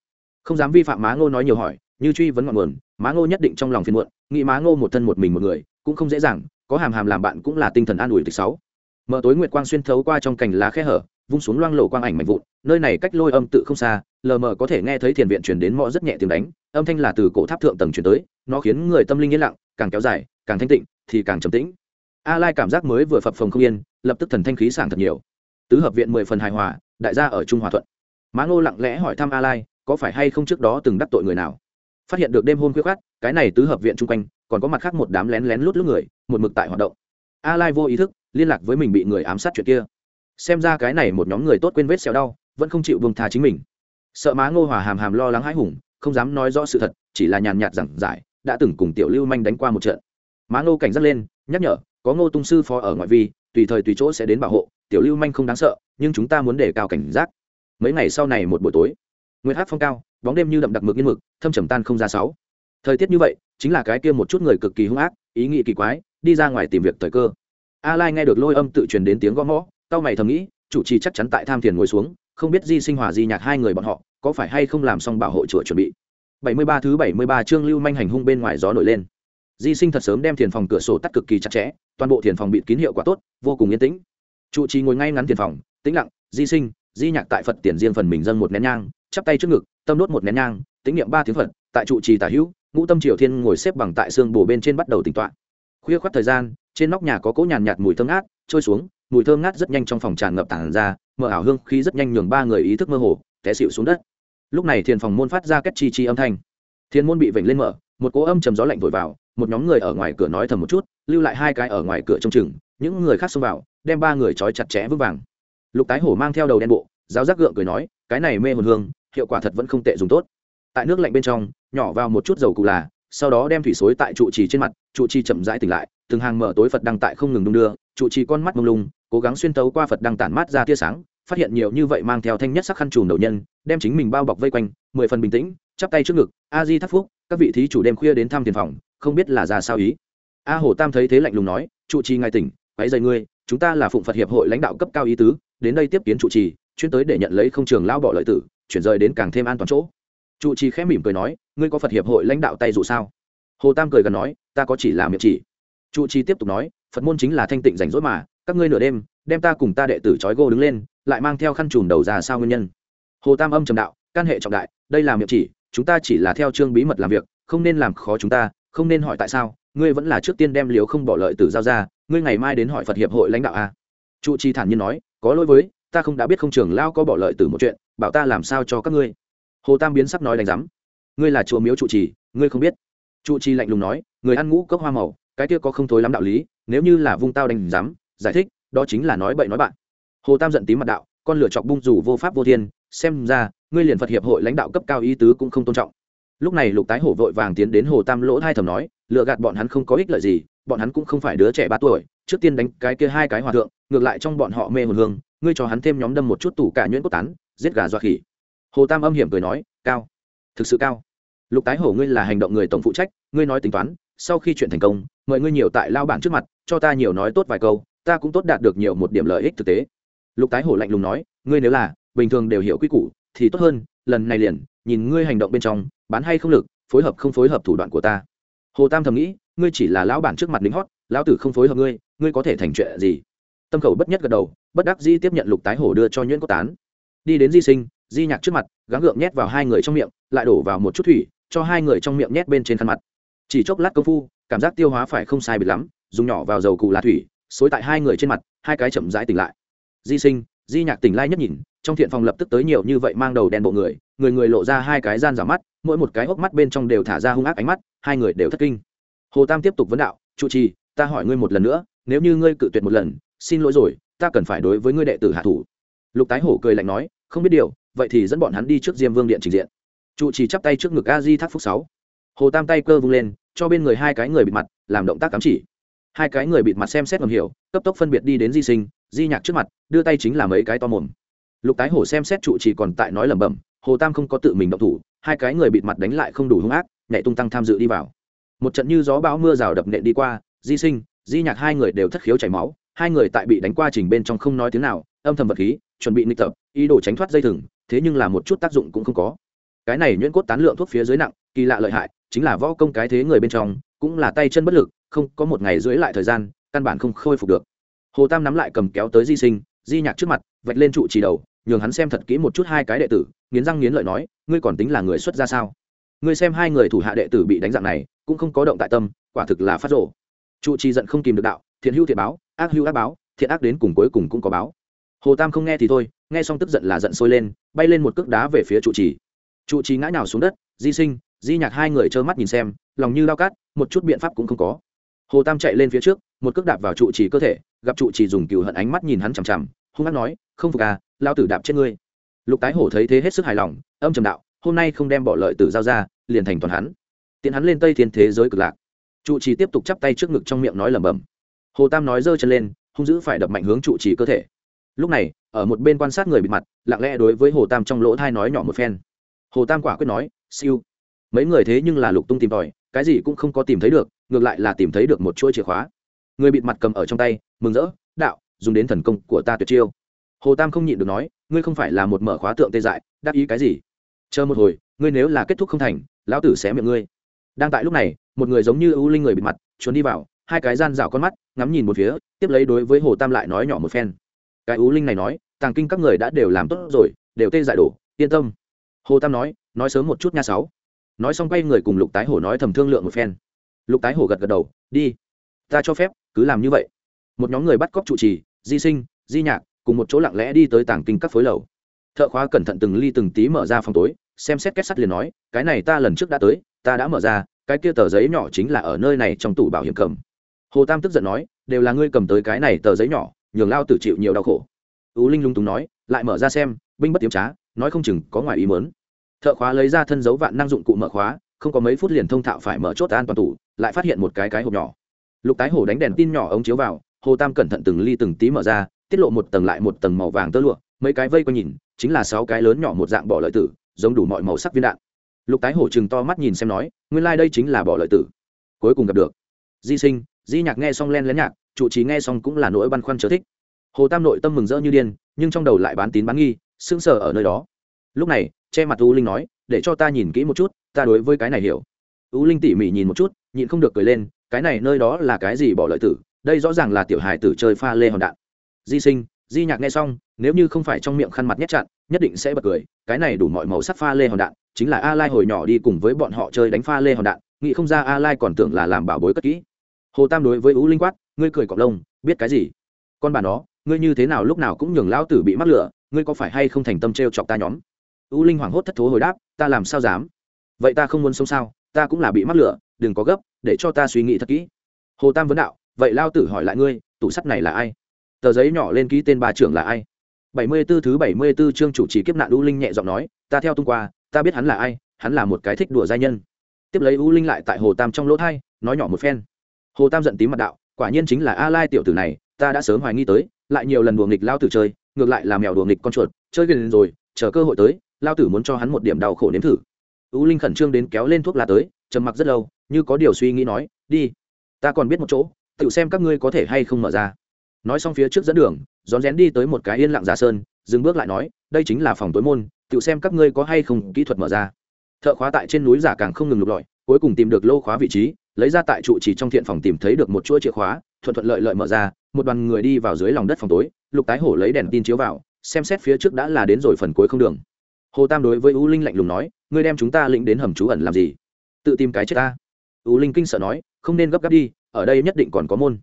Không dám vi phạm má ngô nói nhiều hỏi, như truy vấn ngọn nguồn, má ngô nhất định trong lòng phiền muộn, nghĩ má ngô một thân một mình một người, cũng không dễ dàng, có hàm hàm làm bạn cũng là tinh thần an ủi tịch sáu. Mở tối nguyệt quang xuyên thấu qua trong cành lá khe hở vung xuống loang lổ quang ảnh mạnh vụn, nơi này cách lôi âm tự không xa, lờ mờ có thể nghe thấy thiền viện chuyển đến mõ rất nhẹ tiếng đánh, âm thanh là từ cổ tháp thượng tầng chuyển tới, nó khiến người tâm linh yên lặng, càng kéo dài, càng thanh tịnh, thì càng trầm tĩnh. A lai cảm giác mới vừa phập phồng không yên, lập tức thần thanh khí sảng thật nhiều. Tứ hợp viện mười phần hài hòa, đại gia ở trung hòa thuận. Má ngô lặng lẽ hỏi thăm a lai, có phải hay không trước đó từng đắc tội người nào? Phát hiện được đêm hôm khuya khát cái này tứ hợp viện chung quanh, còn có mặt khác một đám lén lén lút lút người, một mực tại hoạt động. A lai vô ý thức, liên lạc với mình bị người ám sát chuyện kia xem ra cái này một nhóm người tốt quên vết xẹo đau, vẫn không chịu buông tha chính mình. Sợ má ngô hòa hàm hàm lo lắng hãi hùng, không dám nói rõ sự thật, chỉ là nhàn nhạt giảng giải, đã từng cùng tiểu lưu manh đánh qua một trận. Má ngô cảnh giác lên, nhắc nhở, có ngô tung sư phó ở ngoại vi, tùy thời tùy chỗ sẽ đến bảo hộ, tiểu lưu manh không đáng sợ, nhưng chúng ta muốn đề cao cảnh giác. Mấy ngày sau này một buổi tối nguyên hát phong cao, bóng đêm như đậm đặc mực như mực, thâm trầm tan không ra sáu thời tiết như vậy, chính là cái kia một chút người cực kỳ hung ác, ý nghĩ kỳ quái, đi ra ngoài tìm việc thời cơ. A lai nghe được lôi âm tự truyền đến tiếng gõ mõ cao mày thầm nghĩ, chủ trì chắc chắn tại tham thiền ngồi xuống, không biết di sinh hòa di nhạc hai người bọn họ có phải hay không làm xong bảo hộ chùa chuẩn bị. 73 thứ 73 chương lưu manh hành hung bên ngoài gió nổi lên. Di sinh thật sớm đem thiền phòng cửa sổ tắt cực kỳ chặt chẽ, toàn bộ thiền phòng bị kín hiệu quả tốt, vô cùng yên tĩnh. Trụ trì ngồi ngay ngắn thiền phòng, tĩnh lặng, di sinh, di nhạc tại phật tiền riêng phần mình dâng một nén nhang, chắp tay trước ngực, tâm đốt một nén nhang, tĩnh niệm ba tiếng phật, tại trụ trì tả hữu, ngũ tâm triều thiên ngồi xếp bằng tại xương bồ bên trên bắt đầu tỉnh tọa. khuya khoắt thời gian, trên nóc nhà có cỗ nhàn nhạt mùi thơm ngát, trôi xuống mùi thơm ngát rất nhanh trong phòng tràn ngập tản ra, mở ảo hương khí rất nhanh nhường ba người ý thức mơ hồ, té xịu xuống đất. Lúc này thiền phòng môn phát ra cách chi chi âm thanh. Thiên môn bị vểnh lên mở, một cỗ âm trầm gió lạnh vội vào, một nhóm người ở ngoài cửa nói thầm một chút, lưu lại hai cái ở ngoài cửa trông chừng, những người khác xông vào, đem ba người trói chặt chẽ vững vàng. Lục tái hổ mang theo đầu đen bộ, giáo giác gượng cười nói, cái này mê hồn hương, hiệu quả thật vẫn không tệ dùng tốt. Tại nước lạnh bên trong, nhỏ vào một chút dầu cụ là, sau đó đem thủy xối tại trụ trì trên mặt, trụ trì chậm rãi tỉnh lại, từng hàng mở tối phật đăng tại không ngừng đung đưa, trụ trì con mắt mông lung cố gắng xuyên tấu qua phật đăng tản mát ra tia sáng, phát hiện nhiều như vậy mang theo thanh nhất sắc khăn trùm đầu nhân, đem chính mình bao bọc vây quanh, mười phần bình tĩnh, chắp tay trước ngực, a di thắc phúc, các vị thí chủ đêm khuya đến thăm tiền phòng, không biết là ra sao ý. A hồ tam thấy thế lạnh lùng nói, trụ trì ngài tỉnh quái dày ngươi, chúng ta là phụng phật hiệp hội lãnh đạo cấp cao ý tứ, đến đây tiếp kiến trụ trì, chuyên tới để nhận lấy không trường lao bỏ lợi tử, chuyển rời đến càng thêm an toàn chỗ. Trụ trì khẽ mỉm cười nói, ngươi có phật hiệp hội lãnh đạo tay dụ sao? Hồ tam cười gần nói, ta có chỉ là miệng chỉ. Trụ trì tiếp tục nói, phật môn chính là thanh tịnh rảnh rỗi mà các ngươi nửa đêm, đem ta cùng ta đệ tử trói gô đứng lên, lại mang theo khăn trùm đầu ra sao nguyên nhân? Hồ tam âm trầm đạo, can hệ trọng đại, đây là miệng chỉ, chúng ta chỉ là theo chương bí mật làm việc, không nên làm khó chúng ta, không nên hỏi tại sao, ngươi vẫn là trước tiên đem liều không bỏ lợi tử giao ra, ngươi ngày mai đến hỏi phật hiệp hội lãnh đạo a. Trụ trì thản nhiên nói, có lỗi với, ta không đã biết không trường lao có bỏ lợi tử một chuyện, bảo ta làm sao cho các ngươi? Hồ tam biến sắc nói đánh giám, ngươi là chùa miếu trụ trì, ngươi không biết. Trụ trì lạnh lùng nói, người ăn ngũ cốc hoa màu, cái kia có không thối lắm đạo lý, nếu như là vung tao đánh giám giải thích, đó chính là nói bậy nói bạn. Hồ tam giận tím mặt đạo, con lửa chọc bung dù vô pháp vô thiên, xem ra, ngươi liền phật hiệp hội lãnh đạo cấp cao ý tứ cũng không tôn trọng. Lúc này lục tái hổ vội vàng tiến đến hồ tam lỗ hai thầm nói, lựa gạt bọn hắn không có ích lợi gì, bọn hắn cũng không phải đứa trẻ ba tuổi, trước tiên đánh cái kia hai cái hòa thượng, ngược lại trong bọn họ mê hồn hương, ngươi cho hắn thêm nhóm đâm một chút tủ cả nhuyễn cốt tán, giết gà dọa khỉ. Hồ tam âm hiểm cười nói, cao, thực sự cao. Lục tái hổ ngươi là hành động người tổng phụ trách, ngươi nói tính toán, sau khi chuyện thành công, mời ngươi nhiều tại lao bản trước mặt, cho ta nhiều nói tốt vài câu ta cũng tốt đạt được nhiều một điểm lợi ích thực tế. Lục tái hổ lạnh lùng nói, ngươi nếu là, bình thường đều hiểu quy củ, thì tốt hơn, lần này liền, nhìn ngươi hành động bên trong, bán hay không lực, phối hợp không phối hợp thủ đoạn của ta. Hồ tam thầm nghĩ, ngươi chỉ là lão bản trước mặt lính hót, lão tử không phối hợp ngươi ngươi có thể thành chuyện gì? Tâm khẩu bất nhất gật đầu, bất đắc di tiếp nhận lục tái hổ đưa cho nhuyễn cốt tán. Đi đến di sinh, di nhạc trước mặt, gắng gượng nhét vào hai người trong miệng, lại đổ vào một chút thủy, cho hai người trong miệng nhét bên trên khăn mặt. Chỉ chốc lát công phu, cảm giác tiêu hóa phải không sai biệt lắm, dùng nhỏ vào dầu cụ lá thủy xối tại hai người trên mặt, hai cái chậm rãi tỉnh lại. Di sinh, di nhạc tỉnh lai nhất nhìn, trong thiện phòng lập tức tới nhiều như vậy mang đầu đen bộ người người người lộ ra hai cái gian giả mắt, mỗi một cái hốc mắt bên trong đều thả ra hung ác ánh mắt, hai người đều thất kinh. Hồ tam tiếp tục vấn đạo, trụ trì, ta hỏi ngươi một lần nữa, nếu như ngươi cự tuyệt một lần, xin lỗi rồi, ta cần phải đối với ngươi đệ tử hạ thủ. Lục tái hổ cười lạnh nói, không biết điều, vậy thì dẫn bọn hắn đi trước diêm vương điện trình diện. Trụ trì chắp tay trước ngực a di thác phúc sáu. Hồ tam tay cơ vung lên, cho bên người hai cái người bịt mặt, làm động tác cắm chỉ hai cái người bịt mặt xem xét ngầm hiểu, cấp tốc phân biệt đi đến di sinh, di nhạc trước mặt, đưa tay chính là mấy cái to mồm. Lục tái hổ xem xét trụ trì còn tại nói lẩm bẩm, hồ tam không có tự mình động thủ, hai cái người bịt mặt đánh lại không đủ hung ác, nhảy tung tăng tham dự đi vào. Một trận như gió bão mưa rào đập nện đi qua, di sinh, di nhạc hai người đều thất khiếu chảy máu, hai người tại bị đánh qua trình bên trong không nói tiếng nào, âm thầm vật khí, chuẩn bị nịch tập, ý đồ tránh thoát dây thừng, thế nhưng là một chút tác dụng cũng không có. Cái này nhuyễn cốt tán lượng thuốc phía dưới nặng, kỳ lạ lợi hại, chính là võ công cái thế người bên trong, cũng là tay chân bất lực không có một ngày rưỡi lại thời gian, căn bản không khôi phục được. Hồ tam nắm lại cầm kéo tới di sinh, di nhạc trước mặt, vạch lên trụ chỉ đầu, nhường hắn xem thật kỹ một chút hai cái đệ tử, nghiến răng nghiến lợi nói, ngươi còn tính là người xuất ra sao? Ngươi xem hai người thủ hạ đệ tử bị đánh dạng này, cũng không có động tại tâm, quả thực là phát rổ trụ trì giận không kìm được đạo, thiện hữu thiện báo, ác hữu ác báo, thiện ác đến cùng cuối cùng cũng có báo. Hồ tam không nghe thì thôi, nghe xong tức giận là giận sôi lên, bay lên một cước đá về phía trụ trì. Trụ trì ngã nào xuống đất, di sinh, di nhạc hai người trơ mắt nhìn xem, lòng như lao cát, một chút biện pháp cũng không có hồ tam chạy lên phía trước, một cước đạp vào trụ trì cơ thể, gặp trụ trì dùng cừu hận ánh mắt nhìn hắn chằm chằm, hung hát nói, không phục à lao tử đạp chết ngươi. Lục tái hổ thấy thế hết sức hài lòng, âm trầm đạo, hôm nay không đem bỏ lợi tử giao ra, liền thành toàn hắn. Tiện hắn lên tây thiên thế giới cực lạc. Trụ trì tiếp tục chắp tay trước ngực trong miệng nói lẩm bẩm. Hồ tam nói giơ chân lên, hung dữ phải đập mạnh hướng trụ trì cơ thể. Lúc này, ở một bên quan sát người bị mặt, lặng lẽ đối với hồ tam trong lỗ thai nói nhỏ một phen. Hồ tam quả quyết nói, siêu. Mấy người thế nhưng là lục tung tìm tòi, cái gì cũng không có tìm thấy được ngược lại là tìm thấy được một chuỗi chìa khóa. Người bịt mặt cầm ở trong tay, mừng rỡ, đạo, dùng đến thần công của ta tuyệt chiêu. Hồ tam không nhịn được nói, ngươi không phải là một mở khóa tượng tê dại đáp ý cái gì? Chờ một hồi, ngươi nếu là kết thúc không thành, lão tử xé miệng ngươi. Đang tại lúc này, một người giống như ưu linh người bịt mặt, trốn đi vào, hai cái gian rào con mắt, ngắm nhìn một phía, tiếp lấy đối với hồ tam lại nói nhỏ một phen. Cái ưu linh này nói, tàng kinh các người đã đều làm tốt rồi, đều tê dại đổ, yên tâm. Hồ tam nói nói sớm một chút nha sáu. Nói xong quay người cùng lục tái hổ nói thầm thương lượng một phen lục tái hổ gật gật đầu, đi, ta cho phép, cứ làm như vậy. Một nhóm người bắt cóc trụ trì, di sinh, di nhạc cùng một chỗ lặng lẽ đi tới tàng kinh các phối lầu. Thợ khóa cẩn thận từng ly từng tí mở ra phòng tối, xem xét kết sắt liền nói, cái này ta lần trước đã tới, ta đã mở ra, cái kia tờ giấy nhỏ chính là ở nơi này trong tủ bảo hiểm cầm. Hồ tam tức giận nói, đều là ngươi cầm tới cái này tờ giấy nhỏ, nhường lao tử chịu nhiều đau khổ. Ú linh lung túng nói, lại mở ra xem, binh bất tiếm trá, nói không chừng có ngoài ý mớn thợ khóa lấy ra thân dấu vạn năng dụng cụ mở khóa, không có mấy phút liền thông thạo phải mở chốt an toàn tủ lại phát hiện một cái cái hộp nhỏ. Lục tái hổ đánh đèn tin nhỏ ống chiếu vào, hồ tam cẩn thận từng ly từng tí mở ra, tiết lộ một tầng lại một tầng màu vàng tơ lụa, mấy cái vây quanh nhìn, chính là sáu cái lớn nhỏ một dạng bỏ lợi tử, giống đủ mọi màu sắc viên đạn. Lục tái hổ chừng to mắt nhìn xem nói, nguyên lai、like、đây chính là bỏ lợi tử. Cuối cùng gặp được. Di sinh, di nhạc nghe xong len lén nhạc, trụ trì nghe xong cũng là nỗi băn khoăn chớ thích. Hồ tam nội tâm mừng rỡ như điên, nhưng trong đầu lại bán tín bán nghi, sững sờ ở nơi đó. Lúc này, che mặt u linh nói, để cho ta nhìn kỹ một chút, ta đối với cái này hiểu. U linh tỉ mỉ nhìn một chút nhịn không được cười lên, cái này nơi đó là cái gì bỏ lợi tử, đây rõ ràng là tiểu hài tử chơi pha lê hòn đạn. Di sinh, di nhạc nghe xong, nếu như không phải trong miệng khăn mặt nhét chặn, nhất định sẽ bật cười, cái này đủ mọi màu sắc pha lê hòn đạn, chính là a lai hồi nhỏ đi cùng với bọn họ chơi đánh pha lê hòn đạn, nghĩ không ra a lai còn tưởng là làm bảo bối cất kỹ. Hồ tam đối với ú linh quát, ngươi cười cọc lông, biết cái gì? Con bà nó, ngươi như thế nào lúc nào cũng nhường lão tử bị mắc lửa, ngươi có phải hay không thành tâm trêu chọc ta nhóm? Ú linh hoảng hốt thất thố hồi đáp, ta làm sao dám? Vậy ta không muốn sống sao? Ta cũng là bị mắc lửa đừng có gấp để cho ta suy nghĩ thật kỹ hồ tam vấn đạo vậy lao tử hỏi lại ngươi tủ sắt này là ai tờ giấy nhỏ lên ký tên bà trưởng là ai bảy mươi 74 thứ bảy mươi 74 chương chủ trì kiếp nạn U Linh nhẹ giọng nói, ta theo tung qua, ta biết hắn là ai, hắn là một cái thích đùa giai nhân. Tiếp lấy U Linh lại tại Hồ Tam trong lỗ thay, nói nhỏ một phen. Hồ Tam giận tím mặt đạo, quả nhiên chính là A Lai tiểu tử này, ta đã sớm hoài nghi tới, lại nhiều lần đùa nghịch lao tử chơi, ngược lại là mèo đùa nghịch con chuột, chơi gần rồi, chờ cơ hội tới, lao tử muốn cho hắn một điểm đau khổ nếm thử. U Linh khẩn trương đến kéo lên thuốc lá tới, trầm mặc rất lâu, như có điều suy nghĩ nói, đi, ta còn biết một chỗ, tự xem các ngươi có thể hay không mở ra. Nói xong phía trước dẫn đường rón rén đi tới một cái yên lặng giả sơn dừng bước lại nói đây chính là phòng tối môn tự xem các ngươi có hay không kỹ thuật mở ra. Thợ khóa tại trên núi giả càng không ngừng lục lọi cuối cùng tìm được lô khóa vị trí lấy ra tại trụ chỉ trong thiện phòng tìm thấy được một chuỗi chìa khóa thuận thuận lợi lợi mở ra một đoàn người đi vào dưới lòng đất phòng tối lục tái hổ lấy đèn tin chiếu vào xem xét phía trước đã là đến rồi phần cuối không đường. Hồ tam đối với u linh lạnh lùng nói ngươi đem chúng ta lĩnh đến hầm trú ẩn làm gì? Tự tìm cái chết ta. U linh kinh sợ nói, không nên gấp gáp đi, ở đây nhất định còn có môn.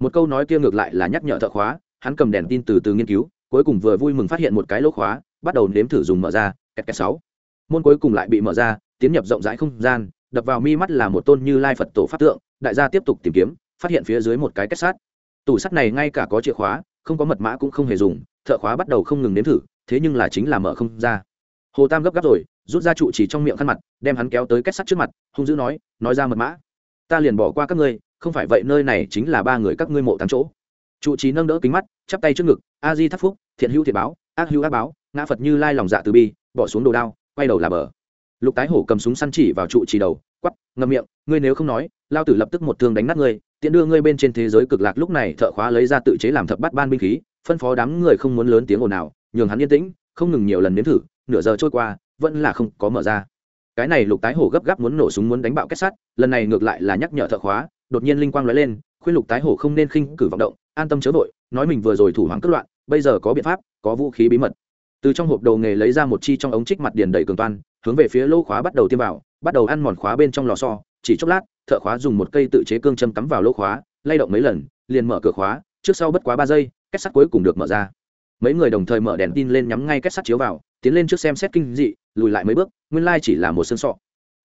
Một câu nói kia ngược lại là nhắc nhở thợ khóa, hắn cầm đèn tin từ từ nghiên cứu, cuối cùng vừa vui mừng phát hiện một cái lỗ khóa, bắt đầu nếm thử dùng mở ra, kẹt kẹt sáu. Môn cuối cùng lại bị mở ra, tiến nhập rộng rãi không gian, đập vào mi mắt là một tôn như lai phật tổ pháp tượng, đại gia tiếp tục tìm kiếm, phát hiện phía dưới một cái kết sắt tủ sắt này ngay cả có chìa khóa, không có mật mã cũng không hề dùng, thợ khóa bắt đầu không ngừng nếm thử, thế nhưng là chính là mở không ra hồ tam gấp gáp rồi, rút ra trụ chỉ trong miệng khăn mặt, đem hắn kéo tới kết sắt trước mặt, hung dữ nói nói ra mật mã. Ta liền bỏ qua các ngươi, không phải vậy nơi này chính là ba người các ngươi mộ tám chỗ. Trụ trí nâng đỡ kính mắt, chắp tay trước ngực, a di thắc phúc, thiện hữu thiện báo, ác hữu ác báo, ngã phật như lai lòng dạ từ bi, bỏ xuống đồ đao, quay đầu là bờ. Lục tái hổ cầm súng săn chỉ vào trụ trì đầu quắp ngậm miệng, ngươi nếu không nói, lao tử lập tức một thương đánh nát ngươi, tiện đưa ngươi bên trên thế giới cực lạc. Lúc này thợ khóa lấy ra tự chế làm thập bắt ban binh khí, phân phó đám người không muốn lớn tiếng ồn nào nhường hắn yên tĩnh, không ngừng nhiều lần nếm thử nửa giờ trôi qua, vẫn là không có mở ra. Cái này lục tái hổ gấp gáp muốn nổ súng muốn đánh bạo kết sắt lần này ngược lại là nhắc nhở thợ khóa, đột nhiên linh quang lóe lên, khuyên lục tái hổ không nên khinh cử vọng động, an tâm chớ vội, nói mình vừa rồi thủ hoàng cất loạn, bây giờ có biện pháp, có vũ khí bí mật. Từ trong hộp đầu nghề lấy ra một chi trong ống trích mặt điền đầy cường toan, hướng về phía lỗ khóa bắt đầu tiêm vào, bắt đầu ăn mòn khóa bên trong lò xo, chỉ chốc lát, thợ khóa dùng một cây tự chế cương châm cắm vào lỗ khóa, lay động mấy lần, liền mở cửa khóa, trước sau bất quá ba giây, kết sắt cuối cùng được mở ra. Mấy người đồng thời mở đèn tin lên nhắm ngay kết sắt chiếu vào tiến lên trước xem xét kinh dị lùi lại mấy bước nguyên lai chỉ là một xương sọ.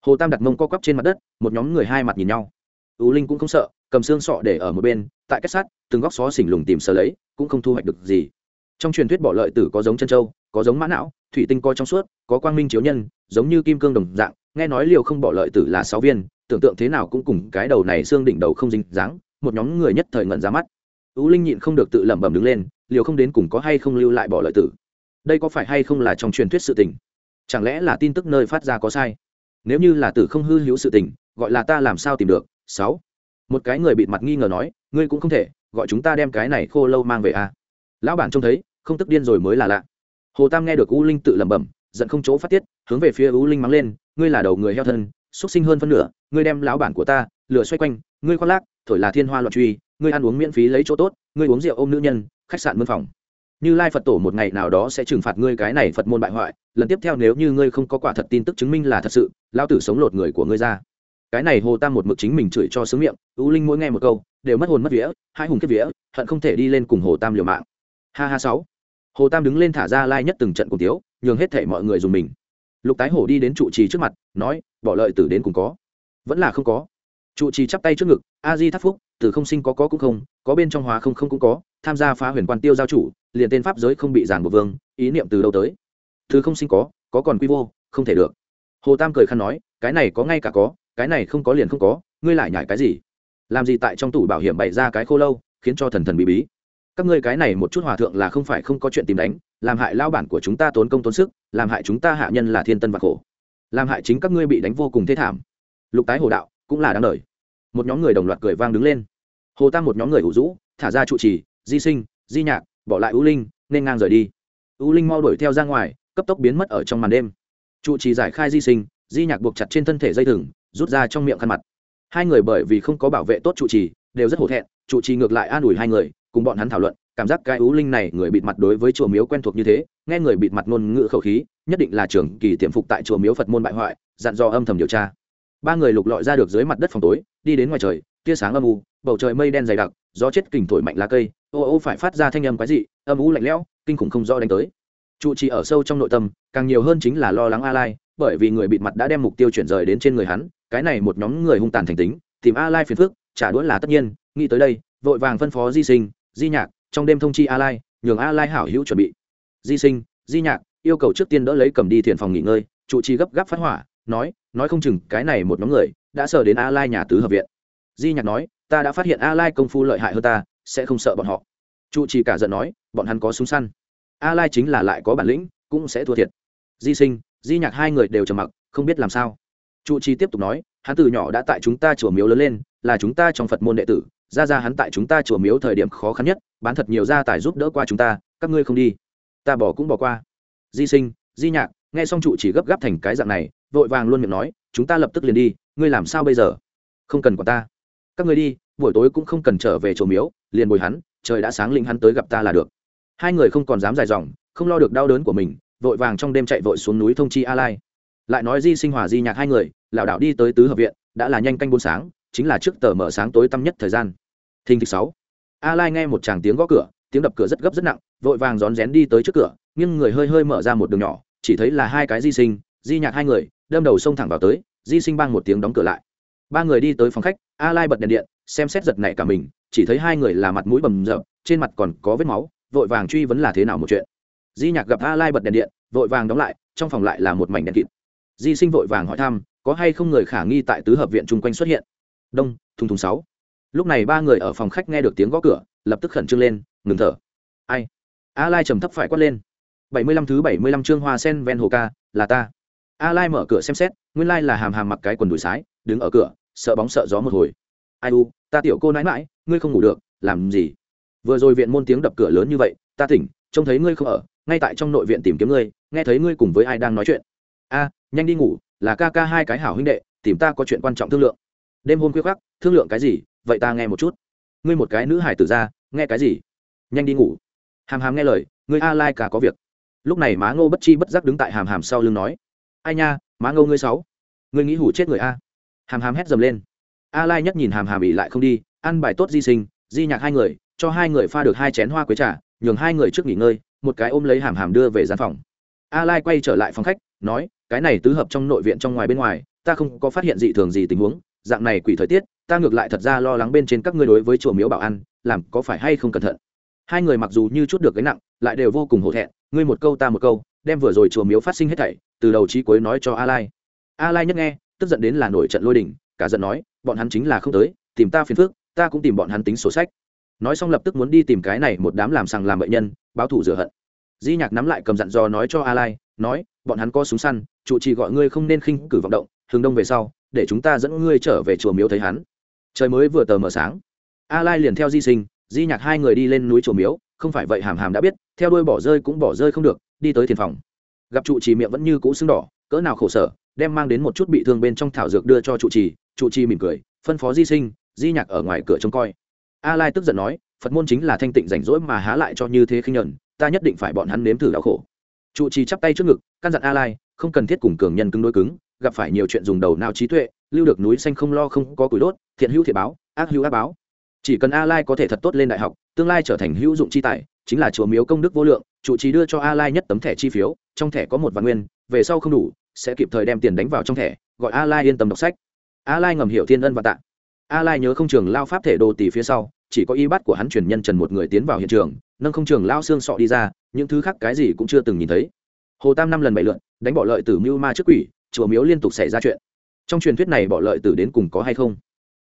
Hồ tam đặt mông co quắp trên mặt đất một nhóm người hai mặt nhìn nhau. Ú linh cũng không sợ cầm xương sọ để ở một bên tại kết sát, từng góc xó xỉnh lùng tìm sờ lấy cũng không thu hoạch được gì. Trong truyền thuyết bỏ lợi tử có giống chân trâu có giống mã não thủy tinh coi trong suốt có quang minh chiếu nhân giống như kim cương đồng dạng nghe nói liều không bỏ lợi tử là sáu viên tưởng tượng thế nào cũng cùng cái đầu này xương đỉnh đầu không dính dáng một nhóm người nhất thời ngẩn ra mắt. Ú linh nhịn không được tự lẩm bẩm đứng lên liều không đến cùng có hay không lưu lại bỏ lợi tử đây có phải hay không là trong truyền thuyết sự tình? Chẳng lẽ là tin tức nơi phát ra có sai? Nếu như là tử không hư hữu sự tình, gọi là ta làm sao tìm được? Sáu. Một cái người bịt mặt nghi ngờ nói, ngươi cũng không thể, gọi chúng ta đem cái này khô lâu mang về à? Lão bản trông thấy, không tức điên rồi mới là lạ. Hồ tam nghe được u linh tự lẩm bẩm, giận không chỗ phát tiết, hướng về phía u linh mắng lên, ngươi là đầu người heo thân xuất sinh hơn phân nửa, ngươi đem lão bản của ta, lửa xoay quanh, ngươi khoác lác, thổi là thiên hoa loạn truy, ngươi ăn uống miễn phí lấy chỗ tốt, ngươi uống rượu ôm nữ nhân, khách sạn mân phòng như lai phật tổ một ngày nào đó sẽ trừng phạt ngươi cái này phật môn bại hoại, lần tiếp theo nếu như ngươi không có quả thật tin tức chứng minh là thật sự, lao tử sống lột người của ngươi ra. Cái này hồ tam một mực chính mình chửi cho sướng miệng, u linh mỗi nghe một câu, đều mất hồn mất vía, hai hùng kết vía, hận không thể đi lên cùng hồ tam liều mạng. Ha ha sáu. Hồ tam đứng lên thả ra lai nhất từng trận cùng tiếu, nhường hết thể mọi người dùng mình. Lục tái hổ đi đến trụ trì trước mặt, nói, bỏ lợi tử đến cùng có. Vẫn là không có. Trụ trì chắp tay trước ngực, a di thắt phúc từ không sinh có có cũng không, có bên trong hóa không không cũng có, tham gia phá huyền quan tiêu giao chủ, liền tên pháp giới không bị giàn buộc vương, ý niệm từ đâu tới? Thứ không sinh có có còn quy vô, không thể được. Hồ tam cười khăn nói, cái này có ngay cả có, cái này không có liền không có, ngươi lại nhải cái gì? Làm gì tại trong tủ bảo hiểm bày ra cái khô lâu, khiến cho thần thần bí bí? Các ngươi cái này một chút hòa thượng là không phải không có chuyện tìm đánh, làm hại lao bản của chúng ta tốn công tốn sức, làm hại chúng ta hạ nhân là thiên tân và khổ. Làm hại chính các ngươi bị đánh vô cùng thê thảm. Lục tái hồ đạo, cũng là đáng đời một nhóm người đồng loạt cười vang đứng lên. Hồ tam một nhóm người ủ rũ, thả ra trụ trì, di sinh, di nhạc, bỏ lại ưu linh, nên ngang rời đi. Ưu linh mau đuổi theo ra ngoài, cấp tốc biến mất ở trong màn đêm. Trụ trì giải khai di sinh, di nhạc buộc chặt trên thân thể dây thừng, rút ra trong miệng khăn mặt. Hai người bởi vì không có bảo vệ tốt trụ trì, đều rất hổ thẹn, trụ trì ngược lại an ủi hai người, cùng bọn hắn thảo luận, cảm giác cái ưu linh này người bịt mặt đối với chùa miếu quen thuộc như thế, nghe người bịt mặt ngôn ngữ khẩu khí, nhất định là trưởng kỳ tiềm phục tại chùa miếu phật môn bại hoại, dặn dò âm thầm điều tra ba người lục lọi ra được dưới mặt đất phòng tối, đi đến ngoài trời, tia sáng âm u, bầu trời mây đen dày đặc, gió chết kình thổi mạnh lá cây, ô ô phải phát ra thanh âm quái dị, âm u lạnh lẽo, kinh khủng không rõ đánh tới. Trụ trì ở sâu trong nội tâm, càng nhiều hơn chính là lo lắng a lai bởi vì người bịt mặt đã đem mục tiêu chuyển rời đến trên người hắn, cái này một nhóm người hung tàn thành tính, tìm a lai phiền phức, trả đũa là tất nhiên, nghĩ tới đây, vội vàng phân phó di sinh, di nhạc, trong đêm thông chi a lai nhường a lai hảo hữu chuẩn bị. Di sinh, di nhạc, yêu cầu trước tiên đỡ lấy cầm đi thiền phòng nghỉ ngơi, trụ trì gấp gáp phát hỏa nói nói không chừng cái này một nhóm người đã sờ đến a lai nhà tứ hợp viện. Di nhạc nói, ta đã phát hiện a lai công phu lợi hại hơn ta, sẽ không sợ bọn họ. Trụ trì cả giận nói, bọn hắn có súng săn. A lai chính là lại có bản lĩnh, cũng sẽ thua thiệt. Di sinh, di nhạc hai người đều trầm mặc, không biết làm sao. Trụ trì tiếp tục nói, hắn từ nhỏ đã tại chúng ta chùa miếu lớn lên, là chúng ta trong phật môn đệ tử, ra ra hắn tại chúng ta chùa miếu thời điểm khó khăn nhất, bán thật nhiều gia tài giúp đỡ qua chúng ta, các ngươi không đi. Ta bỏ cũng bỏ qua. Di sinh, di nhạc, nghe xong trụ chỉ gấp gáp thành cái dạng này vội vàng luôn miệng nói, chúng ta lập tức liền đi, ngươi làm sao bây giờ? Không cần quản ta. Các ngươi đi, buổi tối cũng không cần trở về chỗ miếu, liền bồi hắn, trời đã sáng linh hắn tới gặp ta là được. Hai người không còn dám dài dòng, không lo được đau đớn của mình, vội vàng trong đêm chạy vội xuống núi thông chi a lai. Lại nói di sinh hòa di nhạc hai người, lảo đảo đi tới tứ hợp viện, đã là nhanh canh buôn sáng, chính là trước tờ mở sáng tối tăm nhất thời gian. Thình thịch sáu. A lai nghe một chàng tiếng gõ cửa, tiếng đập cửa rất gấp rất nặng, vội vàng rón rén đi tới trước cửa, nhưng người hơi hơi mở ra một đường nhỏ, chỉ thấy là hai cái di sinh, di nhạc hai người đâm đầu xông thẳng vào tới, di sinh bang một tiếng đóng cửa lại. Ba người đi tới phòng khách, a lai bật đèn điện, xem xét giật nảy cả mình, chỉ thấy hai người là mặt mũi bầm rợp trên mặt còn có vết máu, vội vàng truy vấn là thế nào một chuyện. Di nhạc gặp a lai bật đèn điện, vội vàng đóng lại, trong phòng lại là một mảnh đèn kịt. Di sinh vội vàng hỏi thăm, có hay không người khả nghi tại tứ hợp viện chung quanh xuất hiện? Đông, thùng thùng sáu. Lúc này ba người ở phòng khách nghe được tiếng gõ cửa, lập tức khẩn trương lên, ngừng thở. Ai? A lai trầm thấp phải quát lên. Bảy mươi lăm thứ bảy mươi lăm chương hoa sen ven hồ ca, là ta a lai mở cửa xem xét, nguyên lai là hàm hàm mặc cái quần đùi sái, đứng ở cửa, sợ bóng sợ gió một hồi. Ai u, ta tiểu cô nãi mãi ngươi không ngủ được, làm gì? Vừa rồi viện môn tiếng đập cửa lớn như vậy, ta tỉnh, trông thấy ngươi không ở, ngay tại trong nội viện tìm kiếm ngươi, nghe thấy ngươi cùng với ai đang nói chuyện. A, nhanh đi ngủ, là ca ca hai cái hảo huynh đệ, tìm ta có chuyện quan trọng thương lượng. Đêm hôm khuya khắc thương lượng cái gì, vậy ta nghe một chút. Ngươi một cái nữ hải tử ra, nghe cái gì? Nhanh đi ngủ. Hàm hàm nghe lời, ngươi a lai cả có việc. Lúc này má ngô bất chi bất giác đứng tại hàm hàm sau lưng nói ai nha, má ngâu ngươi sáu. Ngươi nghĩ hủ chết người a? Hàm hàm hét dầm lên. A lai nhất nhìn hàm hàm ỉ lại không đi, ăn bài tốt di sinh, di nhạc hai người, cho hai người pha được hai chén hoa quế trà, nhường hai người trước nghỉ ngơi, một cái ôm lấy hàm hàm đưa về gian phòng. A lai quay trở lại phòng khách, nói, cái này tứ hợp trong nội viện trong ngoài bên ngoài, ta không có phát hiện dị thường gì tình huống, dạng này quỷ thời tiết, ta ngược lại thật ra lo lắng bên trên các ngươi đối với chùa miếu bảo ăn, làm có phải hay không cẩn thận. Hai người mặc dù như chút được gánh nặng, lại đều vô cùng hổ thẹn, ngươi một câu ta một câu đem vừa rồi chùa miếu phát sinh hết thảy, từ đầu chí cuối nói cho a lai a lai nhất nghe, tức giận đến là nổi trận lôi đình, cả giận nói, bọn hắn chính là không tới, tìm ta phiền phước ta cũng tìm bọn hắn tính sổ sách. Nói xong lập tức muốn đi tìm cái này một đám làm sằng làm bệnh nhân, báo thủ rửa hận. Di nhạc nắm lại cầm dặn dò nói cho a lai nói, bọn hắn có súng săn trụ trì gọi ngươi không nên khinh cử vọng động, hướng đông về sau, để chúng ta dẫn ngươi trở về chùa miếu thấy hắn. Trời mới vừa tờ mờ sáng. A lai liền theo di sinh, di nhạc hai người đi lên núi chùa miếu không phải vậy hàm hàm đã biết, theo đuôi bỏ rơi cũng bỏ rơi không được, đi tới thiền phòng. Gặp trụ trì miệng vẫn như cũ sưng đỏ, cỡ nào khổ sở, đem mang đến một chút bị thương bên trong thảo dược đưa cho trụ trì trụ trì mỉm cười, phân phó di sinh, di nhạc ở ngoài cửa trông coi. A lai tức giận nói, phật môn chính là thanh tịnh rảnh rỗi mà há lại cho như thế khinh nhẫn, ta nhất định phải bọn hắn nếm thử đau khổ. Trụ trì chắp tay trước ngực, căn dặn a lai, không cần thiết cùng cường nhân cứng đối cứng, gặp phải nhiều chuyện dùng đầu nào trí tuệ, lưu được núi xanh không lo không có củi đốt, thiện hữu thiện báo, ác hữu ác báo chỉ cần a lai có thể thật tốt lên đại học, tương lai trở thành hữu dụng chi tài, chính là chùa miếu công đức vô lượng trụ trì đưa cho a lai nhất tấm thẻ chi phiếu, trong thẻ có một vạn nguyên, về sau không đủ, sẽ kịp thời đem tiền đánh vào trong thẻ, gọi a lai yên tâm đọc sách. A lai ngầm hiểu thiên ân và tạ. A lai nhớ không trường lao pháp thể đồ tỷ phía sau, chỉ có y bắt của hắn truyền nhân trần một người tiến vào hiện trường, nâng không trường lao xương sọ đi ra, những thứ khác cái gì cũng chưa từng nhìn thấy. Hồ tam năm lần bảy lượn, đánh bỏ lợi tử mưu ma trước quỷ chùa miếu liên tục xảy ra chuyện. Trong truyền thuyết này bỏ lợi tử đến cùng có hay không?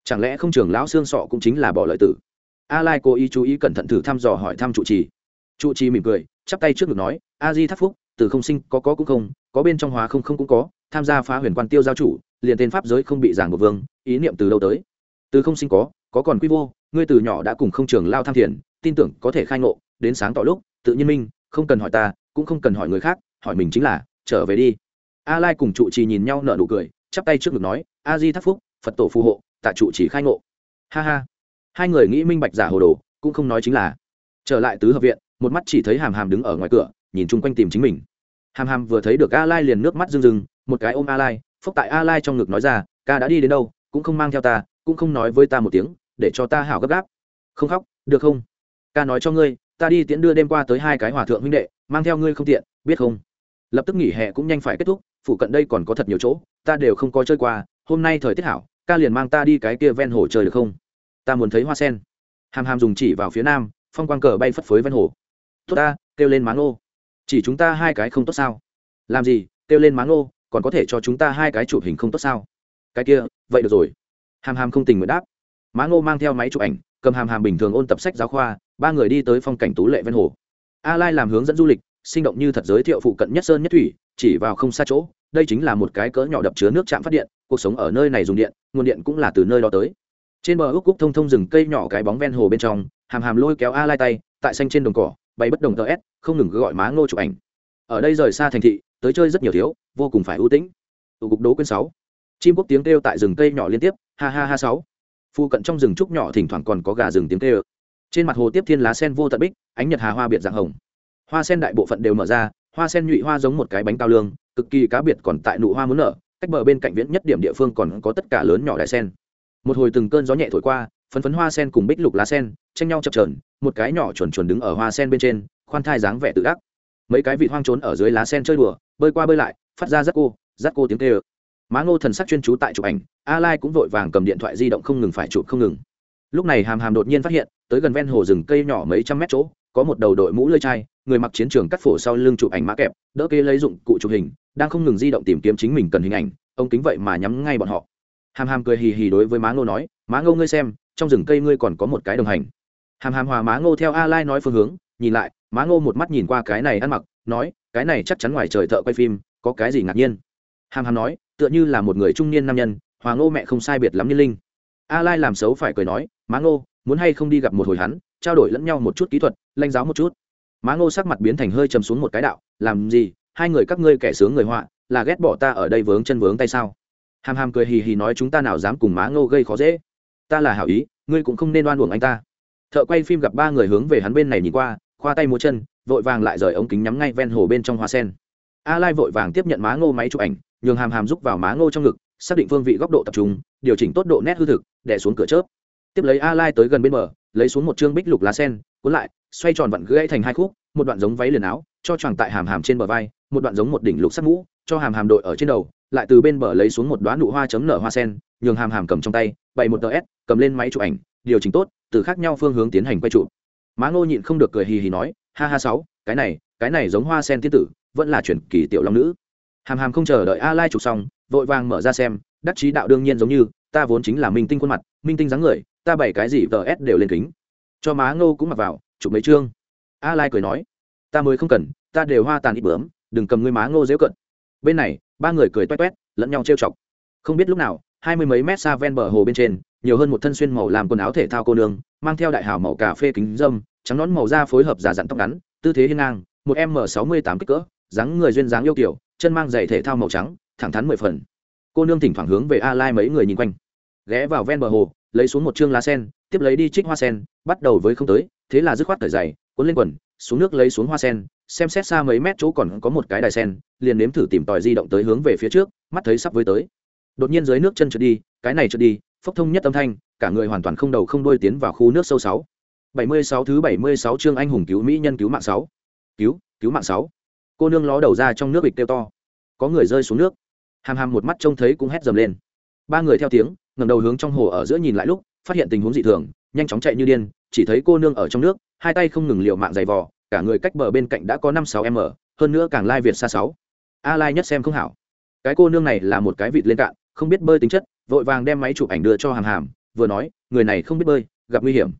Chẳng lẽ không trường lão xương sọ cũng chính là bỏ lợi tử? A lai cố ý chú ý cẩn thận thử thăm dò hỏi thăm trụ trì. Trụ trì mỉm cười, chắp tay trước ngực nói, a di thắc phúc, từ không sinh có có cũng không, có bên trong hóa không không cũng có, tham gia phá huyền quan tiêu giao chủ, liền tên pháp giới không bị giảng một vương, ý niệm từ đâu tới? Từ không sinh có có còn quy vô, ngươi từ nhỏ đã cùng không trường lao tham thiền, tin tưởng có thể khai ngộ, đến sáng tỏ lúc, tự nhiên minh, không cần hỏi ta, cũng không cần hỏi người khác, hỏi mình chính là, trở về đi. A lai cùng trụ trì nhìn nhau nở nụ cười, chắp tay trước ngực nói, a di thắc phúc, phật tổ phù hộ tạ trụ chỉ khai ngộ. Ha ha. Hai người nghĩ minh bạch giả hồ đồ, cũng không nói chính là. Trở lại tứ hợp viện, một mắt chỉ thấy hàm hàm đứng ở ngoài cửa, nhìn chung quanh tìm chính mình. Hàm hàm vừa thấy được a lai liền nước mắt rưng rưng, một cái ôm a lai phúc tại a lai trong ngực nói ra, ca đã đi đến đâu, cũng không mang theo ta, cũng không nói với ta một tiếng, để cho ta hảo gấp gáp. Không khóc, được không? Ca nói cho ngươi, ta đi tiễn đưa đêm qua tới hai cái hòa thượng huynh đệ, mang theo ngươi không tiện, biết không? Lập tức nghỉ hè cũng nhanh phải kết thúc, phụ cận đây còn có thật nhiều chỗ, ta đều không có chơi qua, hôm nay thời tiết hảo ca liền mang ta đi cái kia ven hồ chơi được không? Ta muốn thấy hoa sen. Hàm hàm dùng chỉ vào phía nam, phong quang cờ bay phất phới ven hồ. Tốt ta, kêu lên máng ô chỉ chúng ta hai cái không tốt sao? Làm gì, kêu lên máng ô còn có thể cho chúng ta hai cái chụp hình không tốt sao? Cái kia, vậy được rồi. Hàm hàm không tình nguyện đáp. Máng ngô mang theo máy chụp ảnh, cầm hàm hàm bình thường ôn tập sách giáo khoa, ba người đi tới phong cảnh tú lệ ven hồ. A lai làm hướng dẫn du lịch, sinh động như thật giới thiệu phụ cận nhất sơn nhất thủy, chỉ vào không xa chỗ đây chính là một cái cỡ nhỏ đập chứa nước chạm phát điện, cuộc sống ở nơi này dùng điện, nguồn điện cũng là từ nơi đó tới. Trên bờ úc cúc thông thông rừng cây nhỏ cái bóng ven hồ bên trong, hàm hàm lôi kéo a lai tay, tại xanh trên đồng cỏ, bay bất đồng tờ s, không ngừng gọi má ngô chụp ảnh. Ở đây rời xa thành thị, tới chơi rất nhiều thiếu, vô cùng phải ưu tĩnh. Tụ cục đố quên sáu. Chim quốc tiếng kêu tại rừng cây nhỏ liên tiếp, ha ha ha sáu. Phu cận trong rừng trúc nhỏ thỉnh thoảng còn có gà rừng tiếng kêu. Trên mặt hồ tiếp thiên lá sen vô tận bích, ánh nhật hà hoa biệt dạng hồng. Hoa sen đại bộ phận đều mở ra, hoa sen nhụy hoa giống một cái bánh cao lương cực kỳ cá biệt còn tại nụ hoa muốn nở, cách bờ bên cạnh viễn nhất điểm địa phương còn có tất cả lớn nhỏ đại sen. Một hồi từng cơn gió nhẹ thổi qua, phấn phấn hoa sen cùng bích lục lá sen, tranh nhau chập trờn một cái nhỏ chuẩn chuẩn đứng ở hoa sen bên trên, khoan thai dáng vẻ tự ác mấy cái vị hoang trốn ở dưới lá sen chơi đùa, bơi qua bơi lại, phát ra rắc cô rắc cô tiếng tê ơ má ngô thần sắc chuyên trú tại chụp ảnh, a lai cũng vội vàng cầm điện thoại di động không ngừng phải chụp không ngừng. Lúc này hàm hàm đột nhiên phát hiện, tới gần ven hồ rừng cây nhỏ mấy trăm mét chỗ có một đầu đội mũ lơi chai, người mặc chiến trường cắt phổ sau lưng chụp ảnh mã kẹp, đỡ kê lấy dụng cụ chụp hình, đang không ngừng di động tìm kiếm chính mình cần hình ảnh, ông kính vậy mà nhắm ngay bọn họ. Hàm hàm cười hì hì đối với má ngô nói, má ngô ngươi xem, trong rừng cây ngươi còn có một cái đồng hành. Hàm hàm hòa má ngô theo a lai nói phương hướng, nhìn lại, má ngô một mắt nhìn qua cái này ăn mặc, nói, cái này chắc chắn ngoài trời thợ quay phim, có cái gì ngạc nhiên? Hàm hàm nói, tựa như là một người trung niên nam nhân, hòa ngô mẹ không sai biệt lắm như linh. A lai làm xấu phải cười nói, má ngô, muốn hay không đi gặp một hồi hắn trao đổi lẫn nhau một chút kỹ thuật lanh giáo một chút. Má ngô sắc mặt biến thành hơi chầm xuống một cái đạo, làm gì? Hai người các ngươi kẻ sướng người họa, là ghét bỏ ta ở đây vướng chân vướng tay sao? Hàm hàm cười hì hì nói, chúng ta nào dám cùng má ngô gây khó dễ? Ta là hảo ý, ngươi cũng không nên oan uổng anh ta. Thợ quay phim gặp ba người hướng về hắn bên này nhìn qua, khoa tay múa chân, vội vàng lại rời ống kính nhắm ngay ven hồ bên trong hoa sen. A lai vội vàng tiếp nhận má ngô máy chụp ảnh, nhường hàm hàm rúc vào má ngô trong ngực, xác định phương vị góc độ tập trung, điều chỉnh tốt độ nét hư thực đẻ xuống cửa chớp. Tiếp lấy a lai tới gần bên bờ lấy xuống một chương bích lục lá sen, cuốn lại, xoay tròn vặn gãy thành hai khúc, một đoạn giống váy liền áo, cho choàng tại hàm hàm trên bờ vai, một đoạn giống một đỉnh lục sắc mũ, cho hàm hàm đội ở trên đầu, lại từ bên bờ lấy xuống một đoá nụ hoa chấm nở hoa sen, nhường hàm hàm cầm trong tay, bày một tờ s, cầm lên máy chụp ảnh, điều chỉnh tốt, từ khác nhau phương hướng tiến hành quay chụp. Má ngô nhịn không được cười hì hì nói, ha ha sáu, cái này cái này giống hoa sen tiên tử, vẫn là chuyển kỳ tiểu long nữ. Hàm hàm không chờ đợi a lai chụp xong, vội vàng mở ra xem, đắc chí đạo đương nhiên giống như, ta vốn chính là minh tinh khuôn mặt, minh tinh dáng người ta bày cái gì tờ s đều lên kính. Cho má ngô cũng mặc vào, chụp mấy chương. A lai cười nói, ta mới không cần, ta đều hoa tàn ít bướm, đừng cầm ngươi má ngô dễ cận. Bên này, ba người cười toét toét, lẫn nhau trêu chọc. Không biết lúc nào, hai mươi mấy mét xa ven bờ hồ bên trên, nhiều hơn một thân xuyên màu làm quần áo thể thao cô nương, mang theo đại hào màu cà phê kính dâm, trắng nón màu da phối hợp giả dặn tóc ngắn, tư thế hiên ngang, một m sáu mươi tám kích cỡ, dáng người duyên dáng yêu kiểu chân mang giày thể thao màu trắng, thẳng thắn mười phần. Cô nương thỉnh thoảng hướng về a lai mấy người nhìn quanh, ghé vào ven bờ hồ lấy xuống một chương lá sen, tiếp lấy đi trích hoa sen, bắt đầu với không tới, thế là dứt khoát cởi giày, cuốn lên quần, xuống nước lấy xuống hoa sen, xem xét xa mấy mét chỗ còn có một cái đài sen, liền nếm thử tìm tòi di động tới hướng về phía trước, mắt thấy sắp với tới. Đột nhiên dưới nước chân trượt đi, cái này trượt đi, phốc thông nhất âm thanh, cả người hoàn toàn không đầu không đuôi tiến vào khu nước sâu sáu. Bảy mươi sáu thứ bảy mươi sáu chương anh hùng cứu mỹ nhân cứu mạng sáu. Cứu cứu mạng sáu. Cô nương ló đầu ra trong nước bịch kêu to. Có người rơi xuống nước. Hàm hàm một mắt trông thấy cũng hét dầm lên. Ba người theo tiếng ngầm đầu hướng trong hồ ở giữa nhìn lại lúc, phát hiện tình huống dị thường, nhanh chóng chạy như điên, chỉ thấy cô nương ở trong nước, hai tay không ngừng liều mạng giày vò, cả người cách bờ bên cạnh đã có năm sáu m, hơn nữa càng lai việt xa sáu. A lai nhất xem không hảo. Cái cô nương này là một cái vịt lên cạn, không biết bơi tính chất, vội vàng đem máy chụp ảnh đưa cho hàm hàm, vừa nói, người này không biết bơi, gặp nguy hiểm.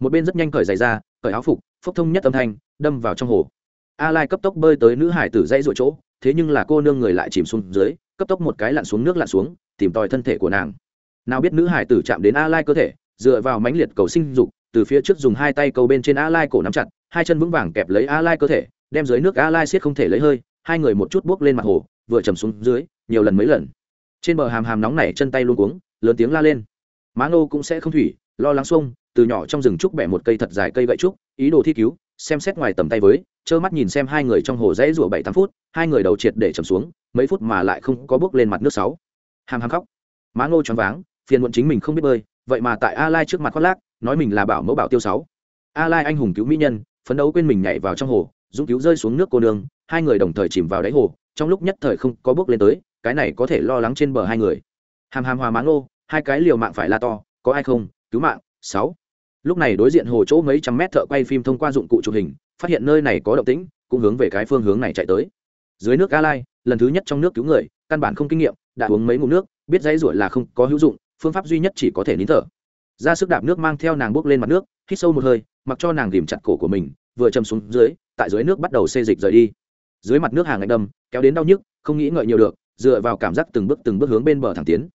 Một bên rất nhanh cởi giày ra, cởi áo phục, phốc thông nhất âm thanh, đâm vào trong hồ. A lai cấp tốc bơi tới nữ hải tử dãy ruột chỗ, thế nhưng là cô nương người lại chìm xuống dưới, cấp tốc một cái lặn xuống, nước lặn xuống, tìm tòi thân thể của nàng nào biết nữ hải tử chạm đến a lai cơ thể, dựa vào mãnh liệt cầu sinh dục, từ phía trước dùng hai tay cầu bên trên a lai cổ nắm chặt, hai chân vững vàng kẹp lấy a lai cơ thể, đem dưới nước a lai siết không thể lấy hơi, hai người một chút buốc lên mặt hồ, vừa chầm xuống dưới, nhiều lần mấy lần. Trên bờ hàm hàm nóng này chân tay luôn cuống, lớn tiếng la lên. Má ngô cũng sẽ không thủy, lo lắng xuông, từ nhỏ trong rừng trúc bẻ một cây thật dài cây gậy trúc, ý đồ thi cứu, xem xét ngoài tầm tay với, trơ mắt nhìn xem hai người trong hồ dãy rủa bảy tám phút, hai người đầu triệt để chầm xuống, mấy phút mà lại không có bước lên mặt nước sáu. Hàm hàm khóc. Má ngô choáng váng phiền muộn chính mình không biết bơi vậy mà tại a lai trước mặt khoác lác nói mình là bảo mẫu bảo tiêu sáu. A lai anh hùng cứu mỹ nhân phấn đấu quên mình nhảy vào trong hồ dũng cứu rơi xuống nước cô đường hai người đồng thời chìm vào đáy hồ trong lúc nhất thời không có bước lên tới cái này có thể lo lắng trên bờ hai người. Hàm hàm hòa máng ô, hai cái liều mạng phải la to có ai không? Cứu mạng sáu. Lúc này đối diện hồ chỗ mấy trăm mét thợ quay phim thông qua dụng cụ chụp hình phát hiện nơi này có động tĩnh cũng hướng về cái phương hướng này chạy tới. Dưới nước a lai lần thứ nhất trong nước cứu người căn bản không kinh nghiệm đã uống mấy ngụm nước biết dãy ruổi là không có hữu dụng phương pháp duy nhất chỉ có thể nín thở. Ra sức đạp nước mang theo nàng bốc lên mặt nước, hít sâu một hơi, mặc cho nàng ghìm chặt cổ của mình, vừa châm xuống dưới, tại dưới nước bắt đầu xê dịch rời đi. Dưới mặt nước hàng ngạch đâm, kéo đến đau nhức, không nghĩ ngợi nhiều được, dựa vào cảm giác từng bước từng bước hướng bên bờ thẳng tiến.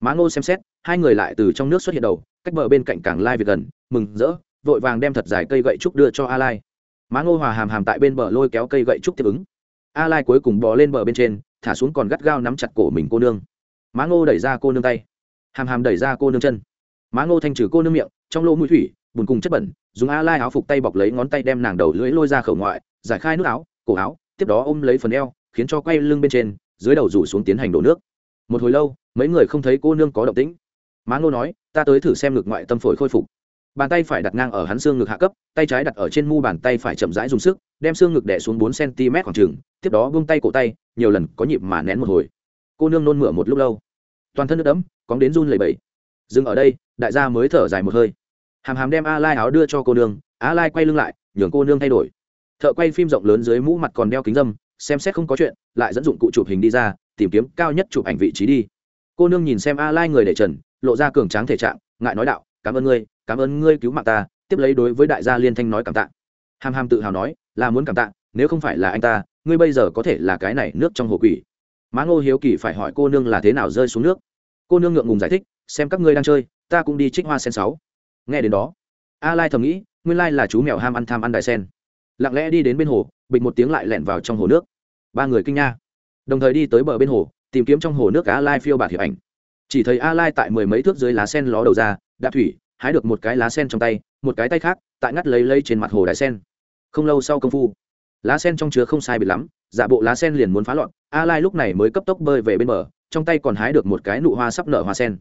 Má ngô xem xét, hai người lại từ trong nước xuất hiện đầu, cách bờ bên cạnh càng lai việc gần, mừng rỡ, vội vàng đem thật dài cây gậy trúc đưa cho a lai. Má ngô hòa hàm hàm tại bên bờ lôi kéo cây gậy trúc tiếp ứng. A lai cuối cùng bò lên bờ bên trên, thả xuống còn gắt gao nắm chặt cổ mình cô nương. Má ngô đẩy ra cô nương tay hàm hàm đẩy ra cô nương chân. Má ngô thanh trừ cô nương miệng, trong lô mũi thủy bùn cùng chất bẩn, dùng a lai áo phục tay bọc lấy ngón tay đem nàng đầu lưỡi lôi ra khẩu ngoại, giải khai nước áo, cổ áo, tiếp đó ôm lấy phần eo, khiến cho quay lưng bên trên, dưới đầu rủ xuống tiến hành đổ nước. Một hồi lâu, mấy người không thấy cô nương có động tĩnh. Má ngô nói, ta tới thử xem ngực ngoại tâm phổi khôi phục. Bàn tay phải đặt ngang ở hắn xương ngực hạ cấp, tay trái đặt ở trên mu bàn tay phải chậm rãi dùng sức, đem xương ngực đẻ xuống bốn cm khoảng trừng tiếp đó buông tay cổ tay, nhiều lần có nhịp mà nén một hồi. Cô nương nôn mửa một lúc lâu toàn thân nước đẫm, cóng đến run lầy bẫy dừng ở đây, đại gia mới thở dài một hơi. Hàm hàm đem a lai áo đưa cho cô nương, a lai quay lưng lại, nhường cô nương thay đổi. Thợ quay phim rộng lớn dưới mũ mặt còn đeo kính dâm, xem xét không có chuyện, lại dẫn dụng cụ chụp hình đi ra, tìm kiếm cao nhất chụp ảnh vị trí đi. Cô nương nhìn xem a lai người để trần, lộ ra cường tráng thể trạng, ngại nói đạo, cảm ơn ngươi, cảm ơn ngươi cứu mạng ta, tiếp lấy đối với đại gia liên thanh nói cảm tạ. Hàm hàm tự hào nói, là muốn cảm tạ, nếu không phải là anh ta, ngươi bây giờ có thể là cái này nước trong hồ quỷ má ngô hiếu kỳ phải hỏi cô nương là thế nào rơi xuống nước. Cô nương ngượng ngùng giải thích, xem các ngươi đang chơi, ta cũng đi trích hoa sen sáu. Nghe đến đó, a lai thầm nghĩ, nguyên lai là chú mèo ham ăn tham ăn đại sen. Lặng lẽ đi đến bên hồ, bịch một tiếng lại lẻn vào trong hồ nước. Ba người kinh nha. Đồng thời đi tới bờ bên hồ, tìm kiếm trong hồ nước a lai phiêu bạt hiệp ảnh. Chỉ thấy a lai tại mười mấy thước dưới lá sen ló đầu ra, đạp thủy, hái được một cái lá sen trong tay, một cái tay khác, tại ngắt lấy lấy trên mặt hồ đại sen. Không lâu sau công phu, lá sen trong chứa không sai bị lắm giả bộ lá sen liền muốn phá loạn a lai lúc này mới cấp tốc bơi về bên bờ, trong tay còn hái được một cái nụ hoa sắp nở hoa sen.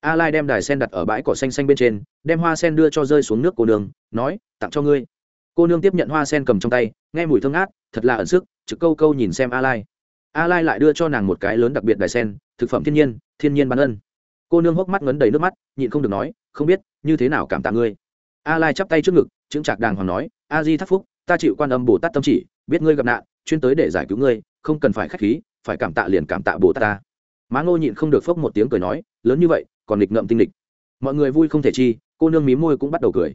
A lai đem đài sen đặt ở bãi cỏ xanh xanh bên trên, đem hoa sen đưa cho rơi xuống nước cô nương, nói, tặng cho ngươi. Cô nương tiếp nhận hoa sen cầm trong tay, nghe mùi thơm ngát, thật là ẩn sức, trực câu câu nhìn xem a lai a lai lại đưa cho nàng một cái lớn đặc biệt đài sen, thực phẩm thiên nhiên thiên nhiên bán ân. Cô nương hốc mắt ngấn đầy nước mắt, nhịn không được nói, không biết, như thế nào cảm tạ ngươi? A lai chắp tay trước ngực, chững chạc đàng hoàng nói, a di thắc phúc, ta chịu quan âm bồ tát tâm chỉ, biết ngươi gặp nạn chuyên tới để giải cứu ngươi, không cần phải khách khí, phải cảm tạ liền cảm tạ bồ tát ta. Má ngô nhịn không được phốc một tiếng cười nói, lớn như vậy, còn nghịch ngậm tinh lịch mọi người vui không thể chi, cô nương mí môi cũng bắt đầu cười.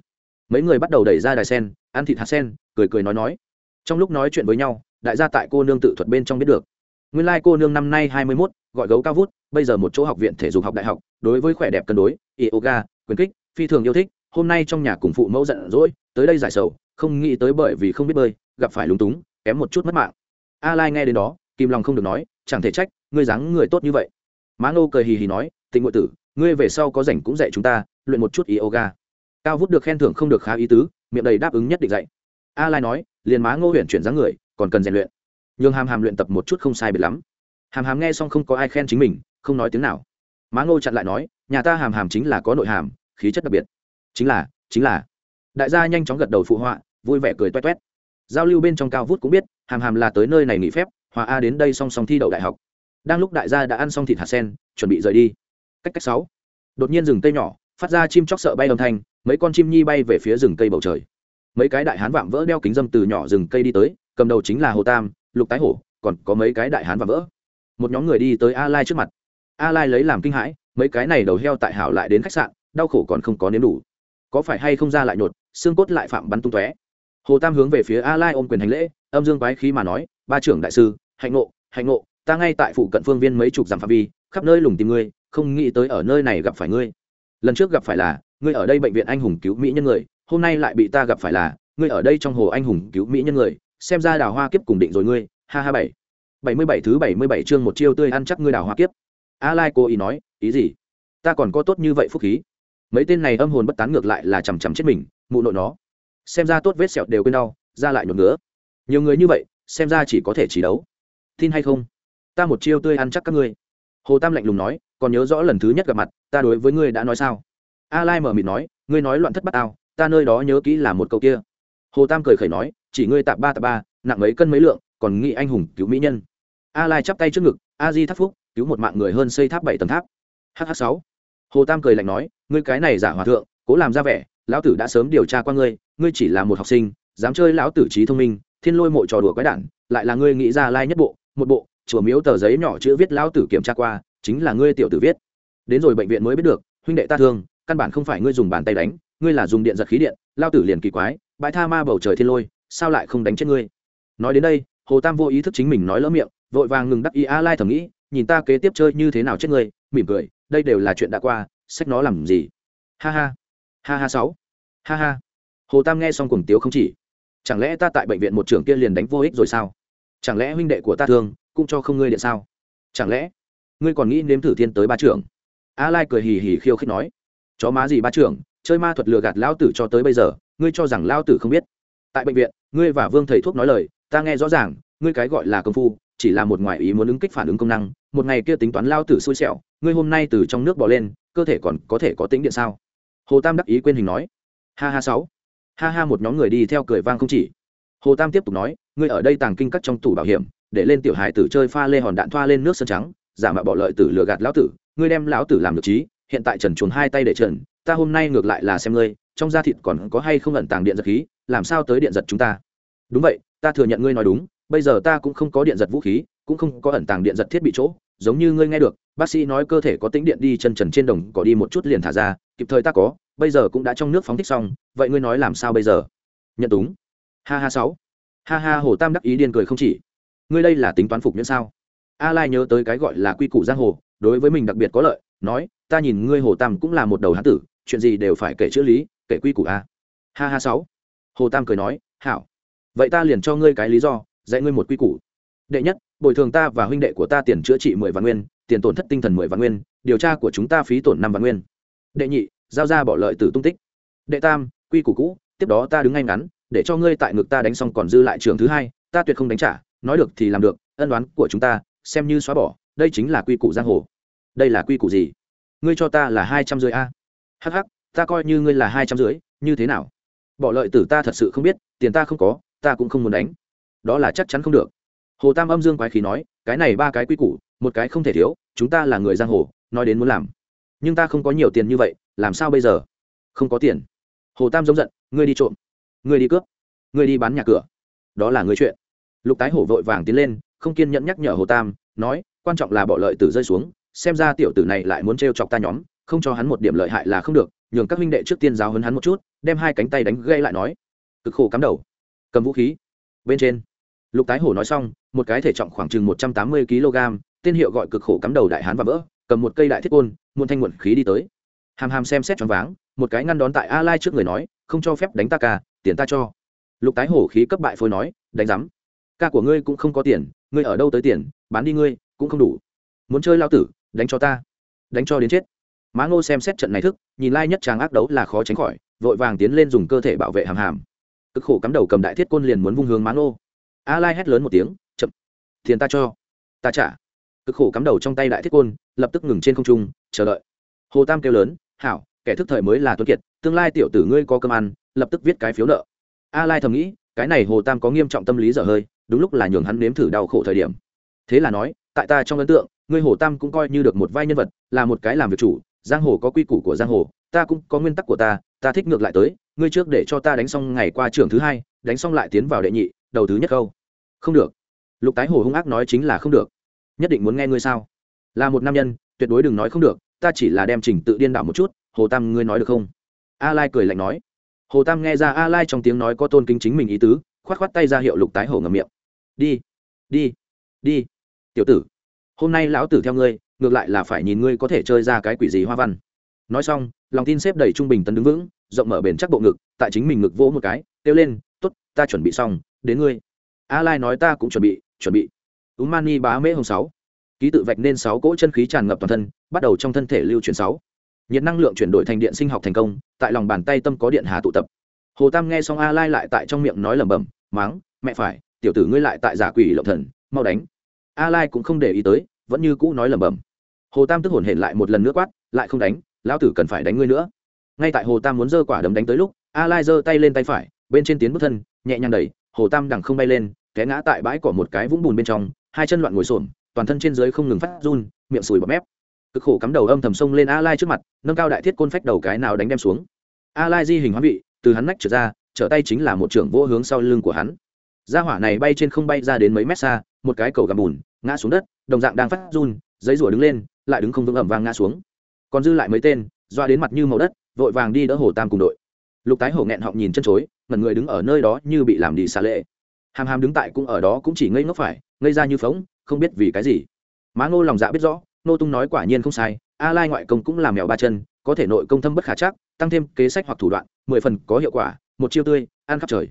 Mấy người bắt đầu đẩy ra đài sen, ăn thịt hạt sen, cười cười nói nói. Trong lúc nói chuyện với nhau, đại gia tại cô nương tự thuật bên trong biết được. Nguyên lai cô nương năm nay hai mươi mốt, gọi gấu cao vút, bây giờ một chỗ học viện thể dục học đại học, đối với khỏe đẹp cân đối, yoga, quyền kích, phi thường yêu thích, hôm nay trong nhà cùng phụ mẫu giận dỗi, tới đây giải sầu, không nghĩ tới bởi vì không biết bơi, gặp phải lúng túng kém một chút mất mạng. A lai nghe đến đó kim lòng không được nói, chẳng thể trách, ngươi dáng người tốt như vậy. Má ngô cười hì hì nói tình ngụy tử, ngươi về sau có rảnh cũng dạy chúng ta luyện một chút yoga. Cao vút được khen thưởng không được khá ý tứ, miệng đầy đáp ứng nhất định dạy. A lai nói, liền má ngô huyện chuyển dáng người, còn cần rèn luyện. Nhường hàm hàm luyện tập một chút không sai biệt lắm. Hàm hàm nghe xong không có ai khen chính mình, không nói tiếng nào. Má ngô chặn lại nói, nhà ta hàm hàm chính là có nội hàm, khí chất đặc biệt. Chính là chính là. Đại gia nhanh chóng gật đầu phụ họa, vui vẻ cười toét toét giao lưu bên trong cao vút cũng biết, hàm hàm là tới nơi này nghỉ phép, hòa a đến đây song song thi đậu đại học. Đang lúc đại gia đã ăn xong thịt hạt sen, chuẩn bị rời đi. Cách cách sáu. Đột nhiên rừng cây nhỏ, phát ra chim chóc sợ bay âm thanh, mấy con chim nhi bay về phía rừng cây bầu trời. Mấy cái đại hán vạm vỡ đeo kính dâm từ nhỏ rừng cây đi tới, cầm đầu chính là hồ tam, lục tái hổ, còn có mấy cái đại hán vạm vỡ. Một nhóm người đi tới a lai trước mặt. A lai lấy làm kinh hãi, mấy cái này đầu heo tại hảo lại đến khách sạn, đau khổ còn không có nếm đủ. Có phải hay không ra lại nhột, xương cốt lại phạm bắn tung tóe hồ tam hướng về phía a lai ôm quyền hành lễ, âm dương quái khí mà nói, ba trưởng đại sư, hạnh ngộ hạnh ngộ, ta ngay tại phụ cận phương viên mấy chục dặm phạm vi, khắp nơi lùng tìm ngươi, không nghĩ tới ở nơi này gặp phải ngươi. Lần trước gặp phải là, ngươi ở đây bệnh viện anh hùng cứu mỹ nhân người, hôm nay lại bị ta gặp phải là, ngươi ở đây trong hồ anh hùng cứu mỹ nhân người, xem ra đào hoa kiếp cùng định rồi ngươi, ha ha bảy. Bảy mươi bảy thứ bảy mươi bảy chương một chiêu tươi ăn chắc ngươi đào hoa kiếp. A lai cô ý nói, ý gì? Ta còn có tốt như vậy phúc khí. Mấy tên này âm hồn bất tán ngược lại là chằm chằm chết mình, mụ nội nó xem ra tốt vết sẹo đều quên đau, ra lại nhột ngứa. Nhiều người như vậy, xem ra chỉ có thể chỉ đấu. Tin hay không? Ta một chiêu tươi ăn chắc các ngươi. Hồ tam lạnh lùng nói, còn nhớ rõ lần thứ nhất gặp mặt, ta đối với ngươi đã nói sao? A lai mở mịt nói, ngươi nói loạn thất bát ao ta nơi đó nhớ kỹ là một câu kia. Hồ tam cười khẩy nói, chỉ ngươi tạp ba tạp ba, nặng mấy cân mấy lượng, còn nghĩ anh hùng cứu mỹ nhân. A lai chắp tay trước ngực, a di tháp phúc, cứu một mạng người hơn xây tháp bảy tầng tháp. Hh sáu. Hồ tam cười lạnh nói, ngươi cái này giả hòa thượng, cố làm ra vẻ lão tử đã sớm điều tra qua ngươi ngươi chỉ là một học sinh, dám chơi lão tử trí thông minh, thiên lôi mộ trò đùa quái đản, lại là ngươi nghĩ ra lai nhất bộ, một bộ, chùa miếu tờ giấy nhỏ chữ viết lão tử kiểm tra qua, chính là ngươi tiểu tử viết. Đến rồi bệnh viện mới biết được, huynh đệ ta thương, căn bản không phải ngươi dùng bàn tay đánh, ngươi là dùng điện giật khí điện lao tử liền kỳ quái, bãi tha ma bầu trời thiên lôi, sao lại không đánh chết ngươi? Nói đến đây, hồ tam vô ý thức chính mình nói lỡ miệng, vội vàng ngừng đắc ý a lai thầm nghĩ, nhìn ta kế tiếp chơi như thế nào chết ngươi, mỉm cười, đây đều là chuyện đã qua, sách nó làm gì? Ha ha ha ha sáu. Ha ha. Hồ tam nghe xong cùng tiếu không chỉ. Chẳng lẽ ta tại bệnh viện một trưởng kia liền đánh vô ích rồi sao? Chẳng lẽ huynh đệ của ta thương, cũng cho không ngươi điện sao? Chẳng lẽ? Ngươi còn nghĩ nếm thử thiên tới ba trưởng? A lai cười hì hì khiêu khích nói. Chó má gì ba trưởng, chơi ma thuật lừa gạt lao tử cho tới bây giờ, ngươi cho rằng lao tử không biết. Tại bệnh viện, ngươi và vương thầy thuốc nói lời, ta nghe rõ ràng, ngươi cái gọi là công phu, chỉ là một ngoại ý muốn ứng kích phản ứng công năng, một ngày kia tính toán lao tử xui xẻo, ngươi hôm nay từ trong nước bỏ lên, cơ thể còn có thể có tính điện sao? Hồ tam đắc ý quên hình nói, ha ha sáu, ha ha một nhóm người đi theo cười vang không chỉ. hồ tam tiếp tục nói, ngươi ở đây tàng kinh cắt trong tủ bảo hiểm, để lên tiểu hải tử chơi pha lê hòn đạn thoa lên nước sơn trắng, giả mạo bỏ lợi tử lừa gạt lão tử, ngươi đem lão tử làm được trí, hiện tại trần chuồn hai tay để trần, ta hôm nay ngược lại là xem ngươi, trong da thịt còn có hay không ẩn tàng điện giật khí, làm sao tới điện giật chúng ta? Đúng vậy, ta thừa nhận ngươi nói đúng, bây giờ ta cũng không có điện giật vũ khí, cũng không có ẩn tàng điện giật thiết bị chỗ, giống như ngươi nghe được bác sĩ nói cơ thể có tính điện đi chân trần trên đồng cỏ đi một chút liền thả ra, kịp thời ta có, bây giờ cũng đã trong nước phóng thích xong, vậy ngươi nói làm sao bây giờ? Nhận đúng ha ha sáu. Ha ha, hồ tam đắc ý điên cười không chỉ. Ngươi đây là tính toán phục miễn sao? A lai nhớ tới cái gọi là quy củ giang hồ, đối với mình đặc biệt có lợi, nói, ta nhìn ngươi hồ tam cũng là một đầu hán tử, chuyện gì đều phải kể chữ lý, kể quy củ a. Ha ha sáu. Hồ tam cười nói, hảo. Vậy ta liền cho ngươi cái lý do, dạy ngươi một quy củ. Đệ nhất, bồi thường ta và huynh đệ của ta tiền chữa trị mười vạn nguyên tiền tổn thất tinh thần mười vạn nguyên, điều tra của chúng ta phí tổn năm vạn nguyên. Đệ nhị, giao ra bỏ lợi từ tung tích. Đệ tam, quy củ cũ, tiếp đó ta đứng ngay ngắn, để cho ngươi tại ngực ta đánh xong còn dư lại trường thứ hai, ta tuyệt không đánh trả, nói được thì làm được, ân đoán của chúng ta, xem như xóa bỏ, đây chính là quy củ giang hồ. Đây là quy củ gì? Ngươi cho ta là hai trăm rưỡi a. Hh ta coi như ngươi là hai trăm rưỡi, như thế nào? Bỏ lợi tử ta thật sự không biết, tiền ta không có, ta cũng không muốn đánh. Đó là chắc chắn không được. Hồ tam âm dương quái khí nói, cái này ba cái quy củ một cái không thể thiếu, chúng ta là người giang hồ, nói đến muốn làm. Nhưng ta không có nhiều tiền như vậy, làm sao bây giờ? Không có tiền. Hồ tam giống giận, ngươi đi trộm. Ngươi đi cướp. Ngươi đi bán nhà cửa. Đó là ngươi chuyện. Lục tái hổ vội vàng tiến lên, không kiên nhẫn nhắc nhở hồ tam, nói, quan trọng là bỏ lợi tử rơi xuống, xem ra tiểu tử này lại muốn t chọc ta nhóm, không cho hắn một điểm lợi hại là không được, nhường các huynh đệ trước tiên giáo hấn hắn một chút, đem hai cánh tay đánh gây lại nói. Cực khổ cắm đầu. Cầm vũ khí. Bên trên. Lục tái hổ nói xong, một cái thể trọng khoảng chừng một trăm tám mươi kg tên hiệu gọi cực khổ cắm đầu đại hán và vỡ, cầm một cây đại thiết côn, muôn thanh muộn khí đi tới. Hàm hàm xem xét choáng váng, một cái ngăn đón tại a lai trước người nói, không cho phép đánh ta ca, tiền ta cho. Lục tái hổ khí cấp bại phôi nói, đánh rắm ca của ngươi cũng không có tiền, ngươi ở đâu tới tiền, bán đi ngươi, cũng không đủ. Muốn chơi lao tử, đánh cho ta, đánh cho đến chết. Má ngô xem xét trận này thức, nhìn lai nhất tràng ác đấu là khó tránh khỏi, vội vàng tiến lên dùng cơ thể bảo vệ hàm hàm. Cực khổ cắm đầu cầm đại thiết côn liền muốn vung hướng má ngô. A lai hét lớn một tiếng, chậm, tiền ta cho, ta trả cực khổ cắm đầu trong tay đại thiết côn, lập tức ngừng trên không trung, chờ đợi. Hồ tam kêu lớn, hảo, kẻ thức thời mới là tuấn kiệt, tương lai tiểu tử ngươi có cơm ăn, lập tức viết cái phiếu nợ. A lai thầm nghĩ, cái này hồ tam có nghiêm trọng tâm lý dở hơi, đúng lúc là nhường hắn nếm thử đau khổ thời điểm. Thế là nói, tại ta trong ấn tượng, ngươi hồ tam cũng coi như được một vai nhân vật, là một cái làm việc chủ, giang hồ có quy củ của giang hồ, ta cũng có nguyên tắc của ta ta thích ngược lại tới, ngươi trước để cho ta đánh xong ngày qua trường thứ hai, đánh xong lại tiến vào đệ nhị, đầu thứ nhất câu. Không được. Lục tái hồ hung ác nói chính là không được nhất định muốn nghe ngươi sao? Là một nam nhân, tuyệt đối đừng nói không được, ta chỉ là đem trình tự điên đảo một chút, hồ tam ngươi nói được không? A lai cười lạnh nói. Hồ tam nghe ra a lai trong tiếng nói có tôn kính chính mình ý tứ, khoát khoát tay ra hiệu lục tái hổ ngầm miệng. Đi đi đi, tiểu tử. Hôm nay lão tử theo ngươi, ngược lại là phải nhìn ngươi có thể chơi ra cái quỷ gì hoa văn. Nói xong, lòng tin xếp đầy trung bình tấn đứng vững, rộng mở bền chắc bộ ngực, tại chính mình ngực vỗ một cái, kêu lên t ố t ta chuẩn bị xong, đến ngươi. A lai nói, ta cũng chuẩn bị chuẩn bị. Umani mani bá mễ hồng sáu. Ký tự vạch nên sáu cỗ chân khí tràn ngập toàn thân, bắt đầu trong thân thể lưu chuyển sáu. Nhiệt năng lượng chuyển đổi thành điện sinh học thành công, tại lòng bàn tay tâm có điện hà tụ tập. Hồ tam nghe xong a lai lại tại trong miệng nói lẩm bẩm, máng, mẹ phải, tiểu tử ngươi lại tại giả quỷ lộng thần, mau đánh. A lai cũng không để ý tới, vẫn như cũ nói lẩm bẩm. Hồ tam tức hồn hển lại một lần nữa quát, lại không đánh, lão tử cần phải đánh ngươi nữa. Ngay tại hồ tam muốn giơ quả đấm đánh tới lúc, a lai giơ tay lên tay phải, bên trên tiến bước thân, nhẹ nhàng đẩy, hồ tam đằng không bay lên, té ngã tại bãi cỏ một cái vũng bùn bên trong hai chân loạn ngồi xổm, toàn thân trên dưới không ngừng phát run, miệng sùi bọt mép. Cực khổ cắm đầu âm thầm sông lên a lai trước mặt, nâng cao đại thiết côn phách đầu cái nào đánh đem xuống. A lai di hình hóa vị, từ hắn nách trở ra, trở tay chính là một trưởng vô hướng sau lưng của hắn. Gia hỏa này bay trên không bay ra đến mấy mét xa, một cái cầu gầm bùn, ngã xuống đất, đồng dạng đang phát run, giấy rủa đứng lên, lại đứng không vững ẩm vang ngã xuống. Còn dư lại mấy tên, doa đến mặt như màu đất, vội vàng đi đỡ hồ tam cùng đội. Lục tái hổ nghẹn họng nhìn chân chối, ngẩn người đứng ở nơi đó như bị làm đi xa lệ. Hàm hàm đứng tại cũng ở đó cũng chỉ ngây ngốc phải ngây ra như phóng, không biết vì cái gì. Má ngô lòng dạ biết rõ nô tung nói quả nhiên không sai, a lai ngoại công cũng làm mèo ba chân, có thể nội công thâm bất khả chắc, tăng thêm kế sách hoặc thủ đoạn, mười phần có hiệu quả, một chiêu tươi, ăn khắp trời.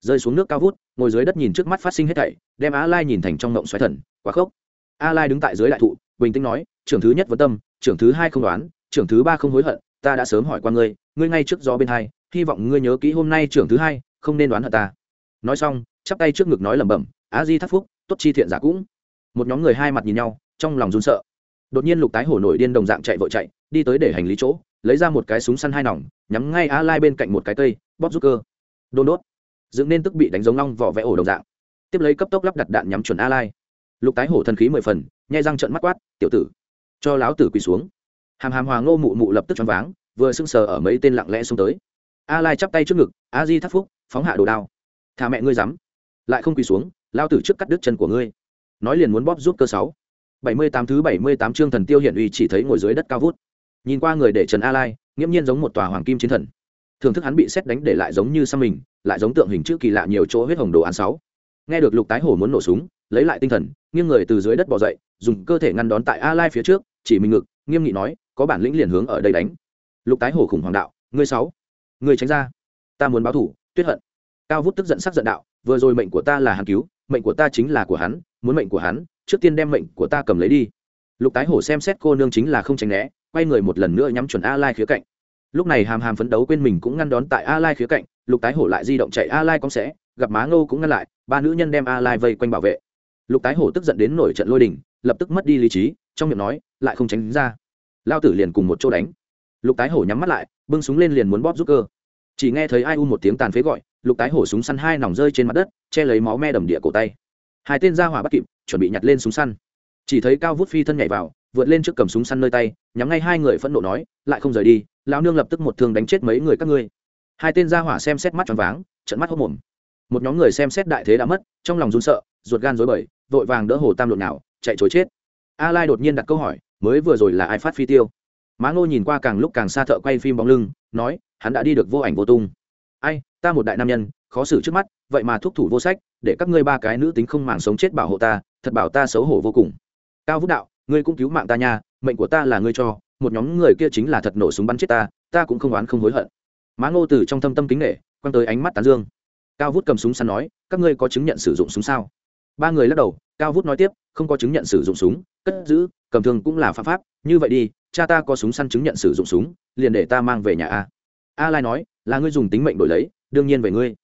Rơi xuống nước cao vút, ngồi dưới đất nhìn trước mắt phát sinh hết thảy, đem a lai nhìn thành trong ngộng xoáy thần quá khốc. A lai đứng tại dưới đại thụ, bình tĩnh nói, trưởng thứ nhất vấn tâm, trưởng thứ hai không đoán, trưởng thứ ba không hối hận, ta đã sớm hỏi qua ngươi ngươi ngay trước gió bên hai, hy vọng ngươi nhớ kỹ hôm nay trưởng thứ hai, không nên đoán hận ta. Nói xong, chắp tay trước ngực nói lẩm bẩm á di thắc phúc tốt chi thiện giả cũng. Một nhóm người hai mặt nhìn nhau, trong lòng run sợ. Đột nhiên lục tái hổ nổi điên đồng dạng chạy vội chạy, đi tới để hành lý chỗ, lấy ra một cái súng săn hai nòng, nhắm ngay a lai bên cạnh một cái cây, bóp rút cơ. Đôn đốt. Dựng nên tức bị đánh giống long vỏ vẽ ổ đồng dạng. Tiếp lấy cấp tốc lắp đặt đạn nhắm chuẩn a lai. Lục tái hổ thần khí mười phần, nhai răng trận mắt quát, tiểu tử, cho láo tử quỳ xuống. Hàm hàm hòa ngô mụ mụ lập tức choáng váng, vừa sưng sờ ở mấy tên lặng lẽ xuống tới. A lai chắp tay trước ngực, a di thắt phúc, phóng hạ đồ đao. Thả mẹ ngươi dám. Lại không quỳ xuống lao tử trước cắt đứt chân của ngươi. Nói liền muốn bóp giúp cơ sáu. Bảy mươi tám thứ bảy mươi tám chương thần tiêu hiển uy chỉ thấy ngồi dưới đất cao vút. Nhìn qua người để trần a lai, nghiễm nhiên giống một tòa hoàng kim chiến thần. Thưởng thức hắn bị xét đánh để lại giống như xăm mình, lại giống tượng hình chữ kỳ lạ nhiều chỗ huyết hồng đồ án sáu. Nghe được lục tái hổ muốn nổ súng, lấy lại tinh thần, nghiêng người từ dưới đất bỏ dậy, dùng cơ thể ngăn đón tại a lai phía trước, chỉ mình ngực, nghiêm nghị nói, có bản lĩnh liền hướng ở đây đánh. Lục tái hổ khủng hoàng đạo, ngươi sáu, ngươi tránh ra. Ta muốn báo thủ, tuyết hận. Cao vút tức giận sắc giận đạo, vừa rồi mệnh của ta là hàn cứu mệnh của ta chính là của hắn, muốn mệnh của hắn, trước tiên đem mệnh của ta cầm lấy đi. Lục tái hổ xem xét cô nương chính là không tránh né, quay người một lần nữa nhắm chuẩn a lai khía cạnh. Lúc này hàm hàm phấn đấu quên mình cũng ngăn đón tại a lai khía cạnh, lục tái hổ lại di động chạy a lai cong sẽ, gặp má ngô cũng ngăn lại, ba nữ nhân đem a lai vây quanh bảo vệ. Lục tái hổ tức giận đến nổi trận lôi đình, lập tức mất đi lý trí, trong miệng nói, lại không tránh ra. Lao tử liền cùng một chỗ đánh. Lục tái hổ nhắm mắt lại, bưng súng lên liền muốn bóp giúp cơ. Chỉ nghe thấy ai u một tiếng tàn phế gọi lục tái hổ súng săn hai nòng rơi trên mặt đất, che lấy máu me đầm địa cổ tay. Hai tên ra hỏa bắt kịp, chuẩn bị nhặt lên súng săn. Chỉ thấy cao vút phi thân nhảy vào, vượt lên trước cầm súng săn nơi tay, nhắm ngay hai người phẫn nộ nói, lại không rời đi, lão nương lập tức một thương đánh chết mấy người các ngươi. Hai tên ra hỏa xem xét mắt tròn váng trận mắt hốc mồm một nhóm người xem xét đại thế đã mất, trong lòng run sợ, ruột gan rối bời, vội vàng đỡ hồ tam lộn nào, chạy chối chết. A lai đột nhiên đặt câu hỏi, mới vừa rồi là ai phát phi tiêu? Má ngô nhìn qua càng lúc càng xa thợ quay phim bóng lưng, nói, hắn đã đi được vô ảnh vô tung ai, ta một đại nam nhân, khó xử trước mắt, vậy mà thúc thủ vô sách, để các ngươi ba cái nữ tính không màng sống chết bảo hộ ta, thật bảo ta xấu hổ vô cùng. Cao vũ đạo, ngươi cũng cứu mạng ta nha, mệnh của ta là ngươi cho, một nhóm người kia chính là thật nổ súng bắn chết ta ta cũng không oán không hối hận. Má ngô từ trong thâm tâm kính nghệ quăng tới ánh mắt tán dương. Cao vút cầm súng săn nói, các ngươi có chứng nhận sử dụng súng sao? Ba người lắc đầu, cao vút nói tiếp, không có chứng nhận sử dụng súng, cất giữ, cầm thương cũng là pháp pháp, như vậy đi, cha ta có súng săn chứng nhận sử dụng súng, liền để ta mang về nhà a a lai nói, là ngươi dùng tính mệnh đổi lấy, đương nhiên về ngươi.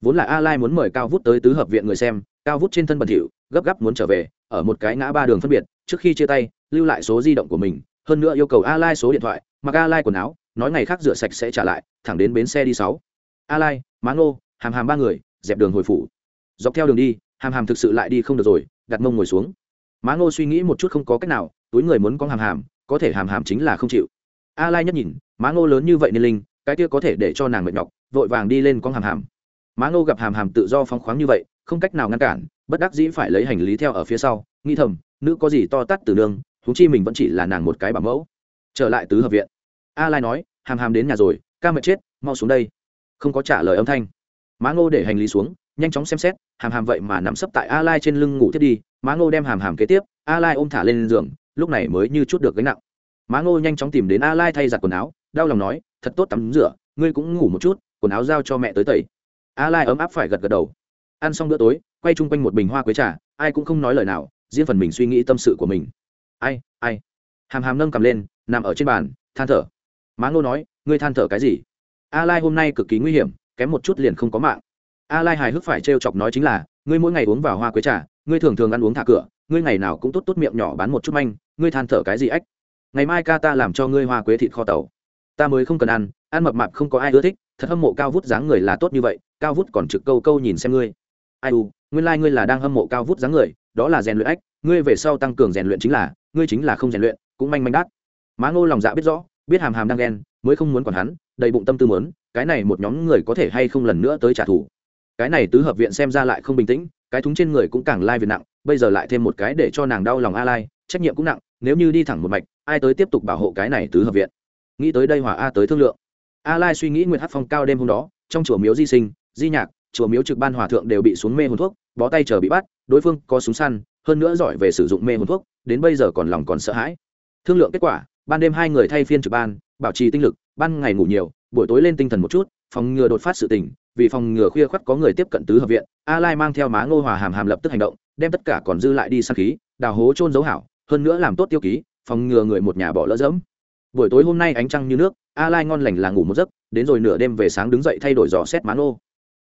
Vốn là a lai muốn mời cao vút tới tứ hợp viện người xem, cao vút trên thân bẩn thỉu, gấp gáp muốn trở về, ở một cái ngã ba đường phân biệt, trước khi chia tay, lưu lại số di động của mình, hơn nữa yêu cầu a lai số điện thoại, mặc a lai quần áo, nói ngày khác rửa sạch sẽ trả lại, thẳng đến bến xe đi sáu. A lai, má ngô, hàm hàm ba người, dẹp đường hồi phủ. Dọc theo đường đi, hàm hàm thực sự lại đi không được rồi, đặt mông ngồi xuống. Má ngô suy nghĩ một chút không có cách nào, túi người muốn có hàm hàm, có thể hàm hàm chính là không chịu. A lai nhất nhìn, má ngô lớn như vậy nên linh cái kia có thể để cho nàng mệt nhọc, vội vàng đi lên con hàm hàm. Má ngô gặp hàm hàm tự do phóng khoáng như vậy, không cách nào ngăn cản, bất đắc dĩ phải lấy hành lý theo ở phía sau nghi thầm, nữ có gì to tát từ đường thú chi mình vẫn chỉ là nàng một cái bảo mẫu. Trở lại tứ hợp viện. A lai nói, hàm hàm đến nhà rồi, ca mệt chết, mau xuống đây. Không có trả lời âm thanh. Má ngô để hành lý xuống, nhanh chóng xem xét, hàm hàm vậy mà nằm sấp tại a lai trên lưng ngủ thiết đi. Má ngô đem hàm hàm kế tiếp, a lai ôm thả lên giường, lúc này mới như chút được gánh nặng. Má ngô nhanh chóng tìm đến a lai thay giặt quần áo đau lòng nói, thật tốt tắm rửa, ngươi cũng ngủ một chút, quần áo giao cho mẹ tới tẩy. A lai ấm áp phải gật gật đầu. Ăn xong bữa tối, quay chung quanh một bình hoa quế trà, ai cũng không nói lời nào, riêng phần mình suy nghĩ tâm sự của mình. Ai ai? Hàm hàm nâng cầm lên, nằm ở trên bàn, than thở. Má ngô nói, ngươi than thở cái gì? A lai hôm nay cực kỳ nguy hiểm, kém một chút liền không có mạng. A lai hài hước phải trêu chọc nói chính là, ngươi mỗi ngày uống vào hoa quế trà, ngươi thường thường ăn uống thả cửa, ngươi ngày nào cũng tốt tốt miệng nhỏ bán một chút manh, ngươi than thở cái gì ách? Ngày mai ca ta làm cho ngươi hoa quế thịt kho tàu ta mới không cần ăn ăn mập mạp không có ai ưa thích, thật hâm mộ cao vút dáng người là tốt như vậy, cao vút còn trực câu câu nhìn xem ngươi. Ai u, nguyên lai、like、ngươi là đang hâm mộ cao vút dáng người, đó là rèn luyện ách, ngươi về sau tăng cường rèn luyện chính là, ngươi chính là không rèn luyện, cũng manh manh đắt má ngô lòng dạ biết rõ, biết hàm hàm đang ghen, mới không muốn còn hắn, đầy bụng tâm tư mớn cái này một nhóm người có thể hay không lần nữa tới trả thù. Cái này tứ hợp viện xem ra lại không bình tĩnh, cái thúng trên người cũng càng lai việt nặng, bây giờ lại thêm một cái để cho nàng đau lòng a lai, trách nhiệm cũng nặng, nếu như đi thẳng một mạch, ai tới tiếp tục bảo hộ cái này tứ hợp viện? Nghĩ tới đây hòa a tới thương lượng. A lai suy nghĩ nguyệt hát phong cao đêm hôm đó, trong chùa miếu di sinh, di nhạc, chùa miếu trực ban hòa thượng đều bị xuống mê hồn thuốc, bó tay chờ bị bắt, đối phương có súng săn, hơn nữa giỏi về sử dụng mê hồn thuốc, đến bây giờ còn lòng còn sợ hãi. Thương lượng kết quả, ban đêm hai người thay phiên trực ban, bảo trì tinh lực, ban ngày ngủ nhiều, buổi tối lên tinh thần một chút, phòng ngừa đột phát sự tình, vì phòng ngừa khuya khoắt có người tiếp cận tứ hợp viện, a lai mang theo má ngô hòa hàm hàm lập tức hành động, đem tất cả còn dư lại đi săn khí, đào hố trôn dấu hảo, hơn nữa làm tốt tiêu ký, phòng ngừa người một nhà bỏ lỡ dẫm buổi tối hôm nay ánh trăng như nước, a lai ngon lành là ngủ một giấc, đến rồi nửa đêm về sáng đứng dậy thay đổi dò xét má ô.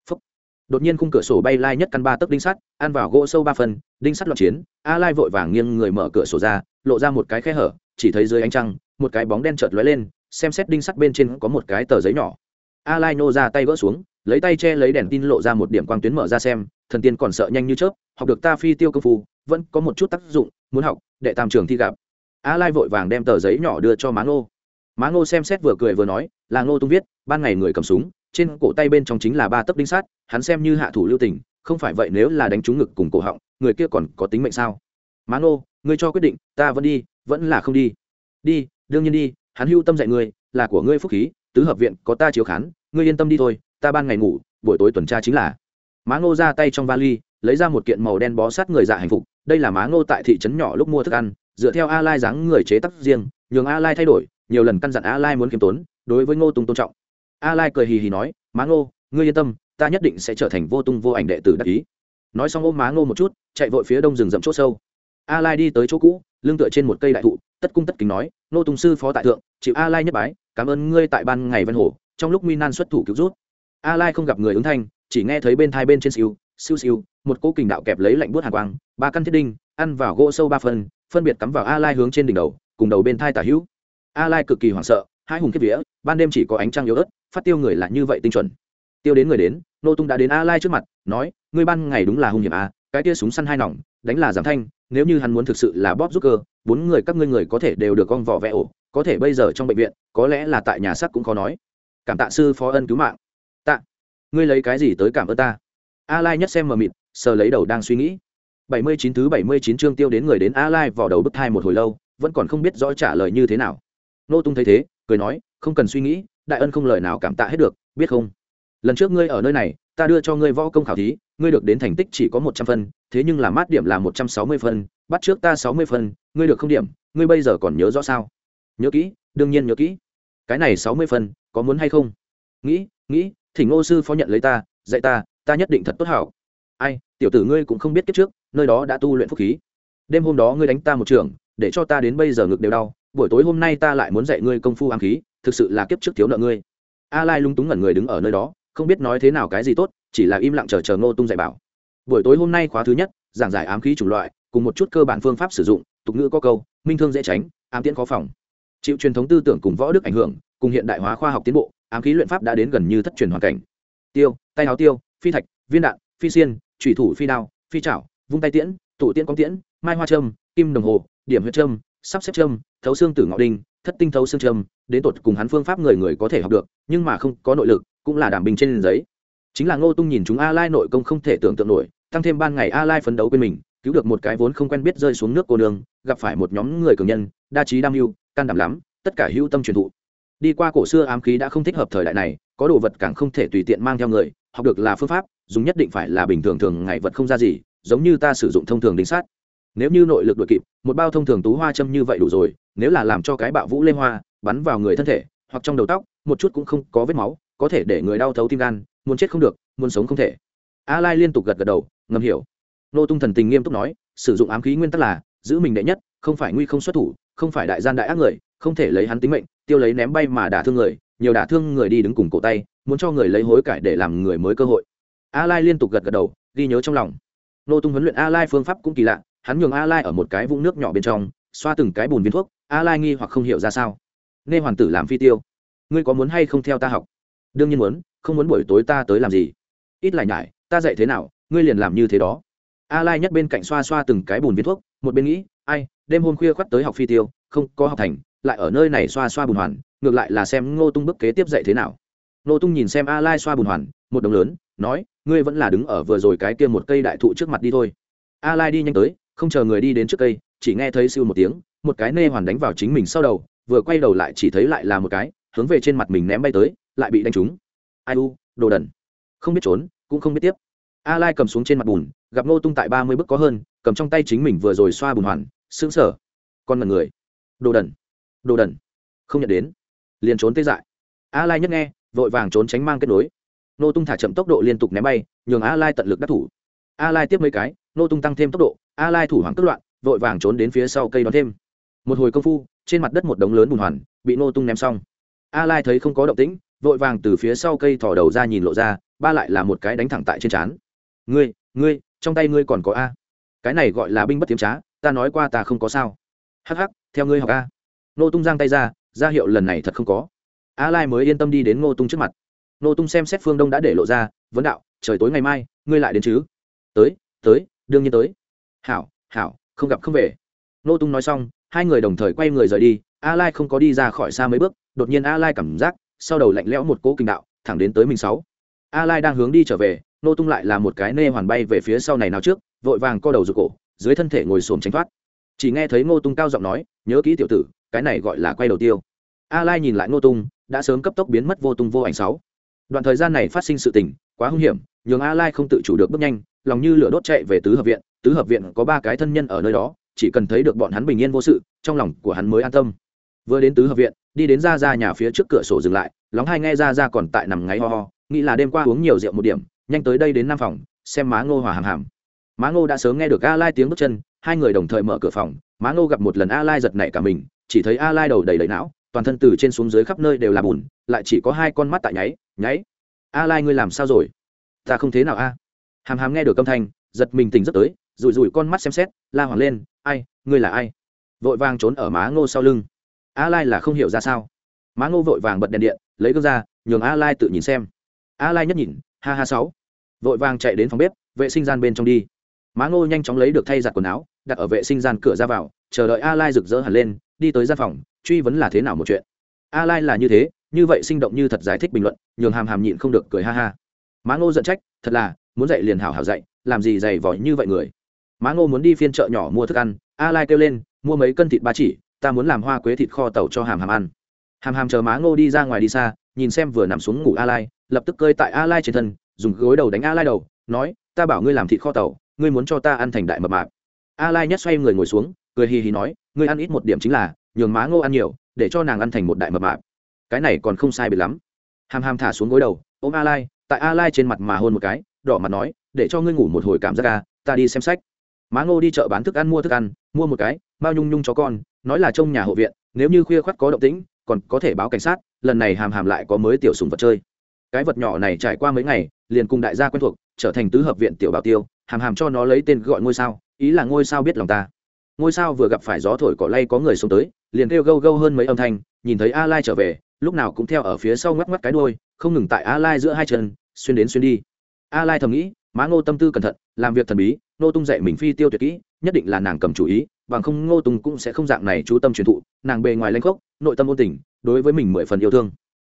Phúc. đột nhiên khung cửa sổ bay lai nhất căn ba tấc đinh sắt, ăn vào gỗ sâu ba phần, đinh sắt loạn chiến, a lai vội vàng nghiêng người mở cửa sổ ra, lộ ra một cái khe hở, chỉ thấy dưới ánh trăng, một cái bóng đen chợt lóe lên, xem xét đinh sắt bên trên có một cái tờ giấy nhỏ. A lai nô ra tay gỡ xuống, lấy tay che lấy đèn tin lộ ra một điểm quang tuyến mở ra xem, thần tiên còn sợ nhanh như chớp, học được ta phi tiêu công phu, vẫn có một chút tác dụng, muốn học, đệ tam trường thi gặp a lai vội vàng đem tờ giấy nhỏ đưa cho má ngô. Má ngô xem xét vừa cười vừa nói, là ngô tung viết, ban ngày người cầm súng, trên cổ tay bên trong chính là ba tấc đinh sát hắn xem như hạ thủ lưu tình, không phải vậy nếu là đánh trúng ngực cùng cổ họng, người kia còn có tính mệnh sao? Má ngô, ngươi cho quyết định, ta vẫn đi, vẫn là không đi. Đi, đương nhiên đi, hắn hưu tâm dạy ngươi, là của ngươi phúc khí, tứ hợp viện có ta chiếu khán, ngươi yên tâm đi thôi, ta ban ngày ngủ, buổi tối tuần tra chính là. Má ngô ra tay trong vali, lấy ra một kiện màu đen bó sát người dạ hạnh phục, đây là má ngô tại thị trấn nhỏ lúc mua thức ăn dựa theo a lai dáng người chế tác riêng, nhường a lai thay đổi, nhiều lần căn dặn a lai muốn kiêm tốn, đối với ngô tung tôn trọng. A lai cười hì hì nói, má ngô, ngươi yên tâm, ta nhất định sẽ trở thành vô tung vô ảnh đệ tử đắc ý. Nói xong ôm má ngô một chút, chạy vội phía đông rừng rậm chỗ sâu. A lai đi tới chỗ cũ, lưng tựa trên một cây đại thụ, tất cung tất kính nói, Ngô tùng sư phó tại thượng, chịu a lai nhất bái, cảm ơn ngươi tại ban ngày văn hồ, trong lúc nguy nan xuất thủ cứu rút a lai không gặp người ứng thanh, chỉ nghe thấy bên thai bên trên siêu siêu siêu, một cỗ kình đạo kẹp lấy lạnh buốt hàn quang, ba căn thiết đinh, ăn vào gỗ sâu ba phần phân biệt cắm vào a lai hướng trên đỉnh đầu, cùng đầu bên thai tả hữu. A lai cực kỳ hoảng sợ, hai hùng kiếp vía, ban đêm chỉ có ánh trăng yếu ớt, phát tiêu người là như vậy tinh chuẩn. Tiêu đến người đến, nô tung đã đến a lai trước mặt, nói, ngươi ban ngày đúng là hung hiểm a cái tia súng săn hai nòng, đánh là giảm thanh, nếu như hắn muốn thực sự là bóp rút cơ, bốn người các ngươi người có thể đều được con vỏ vẽ ổ, có thể bây giờ trong bệnh viện, có lẽ là tại nhà sắc cũng khó nói. Cảm tạ sư phó ân cứu mạng. Tạ, ngươi lấy cái gì tới cảm ơn ta? A lai nhất xem mờ mịt, sờ lấy đầu đang suy nghĩ. 79 thứ 79 chương tiêu đến người đến a lai vào đầu bức thai một hồi lâu, vẫn còn không biết rõ trả lời như thế nào. Nô tung thấy thế, cười nói, không cần suy nghĩ, đại ân không lời nào cảm tạ hết được, biết không? Lần trước ngươi ở nơi này, ta đưa cho ngươi võ công khảo thí, ngươi được đến thành tích chỉ có một trăm phân, thế nhưng là mát điểm là một trăm sáu mươi phân, bắt trước ta sáu mươi phân, ngươi được không điểm, ngươi bây giờ còn nhớ rõ sao? Nhớ kỹ, đương nhiên nhớ kỹ. Cái này sáu mươi phân, có muốn hay không? Nghĩ nghĩ, thỉnh ngô sư phó nhận lấy ta, dạy ta ta nhất định thật tốt hảo ai, tiểu tử ngươi cũng không biết kết trước nơi đó đã tu luyện phúc khí. Đêm hôm đó ngươi đánh ta một trường, để cho ta đến bây giờ ngực đều đau, buổi tối hôm nay ta lại muốn dạy ngươi công phu ám khí, thực sự là kiếp trước thiếu nợ ngươi. A lai lung túng ngẩn người đứng ở nơi đó, không biết nói thế nào cái gì tốt, chỉ là im lặng chờ chờ ngô tung dạy bảo. Buổi tối hôm nay khóa thứ nhất, giảng giải ám khí chủng loại, cùng một chút cơ bản phương pháp sử dụng, tục ngữ có câu, minh thương dễ tránh, ám tiễn khó phòng. Chịu truyền thống tư tưởng cùng võ đức ảnh hưởng, cùng hiện đại hóa khoa học tiến bộ, ám khí luyện pháp đã đến gần như thất truyền hoàn cảnh. Tiêu, tay áo tiêu, phi thạch, viên đạn, phi xiên thủy thủ, phi đao, phi chảo vung tay tiễn tụ tiễn quang tiễn, mai hoa trâm, kim đồng hồ, điểm huyết trâm, sắp xếp trâm, thấu xương tử ngọ đinh, thất tinh thấu xương trâm, đến tột cùng hắn phương pháp người người có thể học được, nhưng mà không có nội lực, cũng là đảm bình trên giấy. Chính là ngô tung nhìn chúng a lai nội công không thể tưởng tượng nổi, tăng thêm ban ngày a lai phấn đấu quên mình, cứu được một cái vốn không quen biết rơi xuống nước cô đường gặp phải một nhóm người cường nhân, đa trí đam mưu, can đảm lắm, tất cả hữu tâm truyền thụ. Đi qua cổ xưa ám khí đã không thích hợp thời đại này, có đồ vật càng không thể tùy tiện mang theo người, học được là phương pháp, dùng nhất định phải là bình thường thường ngày vật không ra gì giống như ta sử dụng thông thường đính sát. Nếu như nội lực đội kịp, một bao thông thường tú hoa châm như vậy đủ rồi, nếu là làm cho cái bạo vũ lê hoa bắn vào người thân thể, hoặc trong đầu tóc, một chút cũng không có vết máu, có thể để người đau thấu tim gan, muốn chết không được, muốn sống không thể. A lai liên tục gật gật đầu, ngầm hiểu. Nô tung thần tình nghiêm túc nói, sử dụng ám khí nguyên tắc là, giữ mình đệ nhất, không phải nguy không xuất thủ, không phải đại gian đại ác người, không thể lấy hắn tính mệnh, tiêu lấy ném bay mà đả thương người, nhiều đả thương người đi đứng cùng cổ tay, muốn cho người lấy hối cải để làm người mới cơ hội. A lai liên tục gật gật đầu, ghi nhớ trong lòng nô tung huấn luyện a lai phương pháp cũng kỳ lạ, hắn nhường a lai ở một cái vũng nước nhỏ bên trong, xoa từng cái bùn viên thuốc, a lai nghi hoặc không hiểu ra sao. Nên hoàn tử làm phi tiêu, ngươi có muốn hay không theo ta học? Đương nhiên muốn, không muốn buổi tối ta tới làm gì? Ít lại nhải, ta dạy thế nào, ngươi liền làm như thế đó. A lai nhất bên cạnh xoa xoa từng cái bùn viên thuốc, một bên nghĩ, ai, đêm hôm khuya khoắt tới học phi tiêu, không có học thành, lại ở nơi này xoa xoa bùn hoàn, ngược lại là xem ngô tung bức kế tiếp dạy thế nào. Ngô tung nhìn xem a lai xoa bùn hoàn, một đồng lớn, nói ngươi vẫn là đứng ở vừa rồi cái kia một cây đại thụ trước mặt đi thôi. A lai đi nhanh tới, không chờ người đi đến trước cây, chỉ nghe thấy siêu một tiếng, một cái nê hoàn đánh vào chính mình sau đầu, vừa quay đầu lại chỉ thấy lại là một cái, hướng về trên mặt mình ném bay tới, lại bị đánh trúng. Ai u, đồ đần. Không biết trốn, cũng không biết tiếp. A lai cầm xuống trên mặt bùn, gặp ngô tung tại ba mươi bước có hơn, cầm trong tay chính mình vừa rồi xoa bùn hoàn, sững sờ. Con mật người. Đồ đần. Đồ đần. Không nhận đến. Liền trốn tê dại. A lai nhất nghe, vội vàng trốn tránh mang kết nối nô tung thả chậm tốc độ liên tục ném bay, nhường a lai tận lực đắc thủ. A lai tiếp mấy cái, nô tung tăng thêm tốc độ, a lai thủ hoàng tức loạn, vội vàng trốn đến phía sau cây đón thêm. Một hồi công phu, trên mặt đất một đống lớn bùn hoàn, bị nô tung ném xong. A lai thấy không có động tĩnh, vội vàng từ phía sau cây thò đầu ra nhìn lộ ra, ba lại là một cái đánh thẳng tại trên trán. Ngươi ngươi, trong tay ngươi còn có a? Cái này gọi là binh bất tiếm trá, ta nói qua ta không có sao. Hắc hắc, theo ngươi học a. Nô tung giang tay ra ra hiệu lần này thật không có. A lai mới yên tâm đi đến ngô tung trước mặt nô tung xem xét phương đông đã để lộ ra, vấn đạo, trời tối ngày mai, ngươi lại đến chứ? Tới tới, đương nhiên tới. Hảo hảo, không gặp không về. Nô tung nói xong, hai người đồng thời quay người rời đi, a lai không có đi ra khỏi xa mấy bước, đột nhiên a lai cảm giác, sau đầu lạnh lẽo một cỗ kinh đạo, thẳng đến tới mình sáu. A lai đang hướng đi trở về, nô tung lại là một cái nê hoàn bay về phía sau này nào trước, vội vàng co đầu rụt cổ, dưới thân thể ngồi xổm tránh thoát. Chỉ nghe thấy ngô tung cao giọng nói, nhớ kỹ tiểu tử, cái này gọi là quay đầu tiêu. A lai nhìn lại ngô tung, đã sớm cấp tốc biến mất vô tung vô ảnh sáu đoạn thời gian này phát sinh sự tình, quá hung hiểm, nhường a lai không tự chủ được bước nhanh, lòng như lửa đốt chạy về tứ hợp viện, tứ hợp viện có ba cái thân nhân ở nơi đó, chỉ cần thấy được bọn hắn bình yên vô sự, trong lòng của hắn mới an tâm. Vừa đến tứ hợp viện, đi đến ra ra nhà phía trước cửa sổ dừng lại, lóng hai nghe ra ra còn tại nằm ngáy ho ho, nghĩ là đêm qua uống nhiều rượu một điểm, nhanh tới đây đến năm phòng, xem má ngô hòa hàm hàm. Má ngô đã sớm nghe được a lai tiếng bước chân, hai người đồng thời mở cửa phòng, má ngô gặp một lần a lai giật nảy cả mình, chỉ thấy a lai đầu đầy đầy não, toàn thân từ trên xuống dưới khắp nơi đều là bùn, lại chỉ có hai con mắt tại nháy nháy. A lai, ngươi làm sao rồi? Ta không thế nào a. Hàm hàm nghe được âm thanh, giật mình tỉnh giấc tới, rủi rủi con mắt xem xét, la hoàng lên, ai, ngươi là ai? Vội vàng trốn ở má ngô sau lưng. A lai là không hiểu ra sao. Má ngô vội vàng bật đèn điện, lấy gương ra, nhường a lai tự nhìn xem. A lai nhất nhìn, ha ha sáu. Vội vàng chạy đến phòng bếp, vệ sinh gian bên trong đi. Má ngô nhanh chóng lấy được thay giặt quần áo, đặt ở vệ sinh gian cửa ra vào, chờ đợi a lai rực rỡ hẳn lên, đi tới gian phòng, truy vấn là thế nào một chuyện. A lai là như thế như vậy sinh động như thật giải thích bình luận, nhường hàm hàm nhịn không được cười ha ha. Má ngô giận trách, thật là, muốn dạy liền hảo hảo dạy làm gì dày vòi như vậy người. Má ngô muốn đi phiên chợ nhỏ mua thức ăn a lai kêu lên, mua mấy cân thịt ba chỉ, ta muốn làm hoa quế thịt kho tàu cho hàm hàm ăn. Hàm hàm chờ má ngô đi ra ngoài đi xa, nhìn xem vừa nằm xuống ngủ a lai lập tức cơi tại a lai trên thân, dùng gối đầu đánh a lai đầu, nói, ta bảo ngươi làm thịt kho tàu, ngươi muốn cho ta ăn thành đại mập mạp. A lai nhất xoay người ngồi xuống, cười hì hì nói, ngươi ăn ít một điểm chính là, nhường má ngô ăn nhiều, để cho nàng ăn thành một đại mập mạp cái này còn không sai biệt lắm. Hàm hàm thả xuống gối đầu, ôm a lai tại a lai trên mặt mà hôn một cái, đỏ mặt nói, để cho ngươi ngủ một hồi cảm giác ca ta đi xem sách. Má ngô đi chợ bán thức ăn mua thức ăn, mua một cái bao nhung nhung cho con, nói là trong nhà hộ viện, nếu như khuya khoắt có động tĩnh, còn có thể báo cảnh sát, lần này hàm hàm lại có mới tiểu sùng vật chơi. Cái vật nhỏ này trải qua mấy ngày, liền cùng đại gia quen thuộc, trở thành tứ hợp viện tiểu bảo tiêu, hàm hàm cho nó lấy tên gọi ngôi sao, ý là ngôi sao biết lòng ta. Ngôi sao vừa gặp phải gió thổi cỏ lay có người xuống tới, liền kêu gâu gâu hơn mấy âm thanh, nhìn thấy a lai trở về lúc nào cũng theo ở phía sau ngoắc ngoắc cái đuôi, không ngừng tại a lai giữa hai chân xuyên đến xuyên đi. A lai thầm nghĩ má ngô tâm tư cẩn thận làm việc thần bí Ngô tung dạy mình phi tiêu tuyệt kỹ nhất định là nàng cầm chủ ý bằng không ngô tung cũng sẽ không dạng này chú tâm truyền thụ nàng bề ngoài lanh khốc nội tâm ôn tình đối với mình mười phần yêu thương.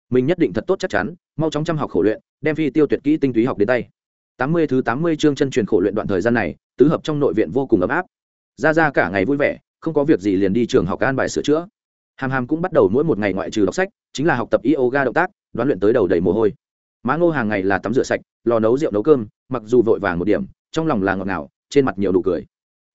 Mình nhất định thật tốt chắc chắn mau chóng chăm học khổ luyện đem phi tiêu tuyệt kỹ tinh túy học đến tay. Tám mươi thứ tám mươi chương chân truyền khổ luyện đoạn thời gian này tứ hợp trong nội viện vô cùng ấm áp. Ra ra cả ngày vui vẻ không có việc gì liền đi trường học an bài sửa chữa hàm hàm cũng bắt đầu mỗi một ngày ngoại trừ đọc sách, chính là học tập yoga động tác, đoán luyện tới đầu đầy mồ hôi. Má ngô hàng ngày là tắm rửa sạch, lò nấu rượu nấu cơm, mặc dù vội vàng một điểm, trong lòng là ngọt ngào, trên mặt nhiều nụ cười.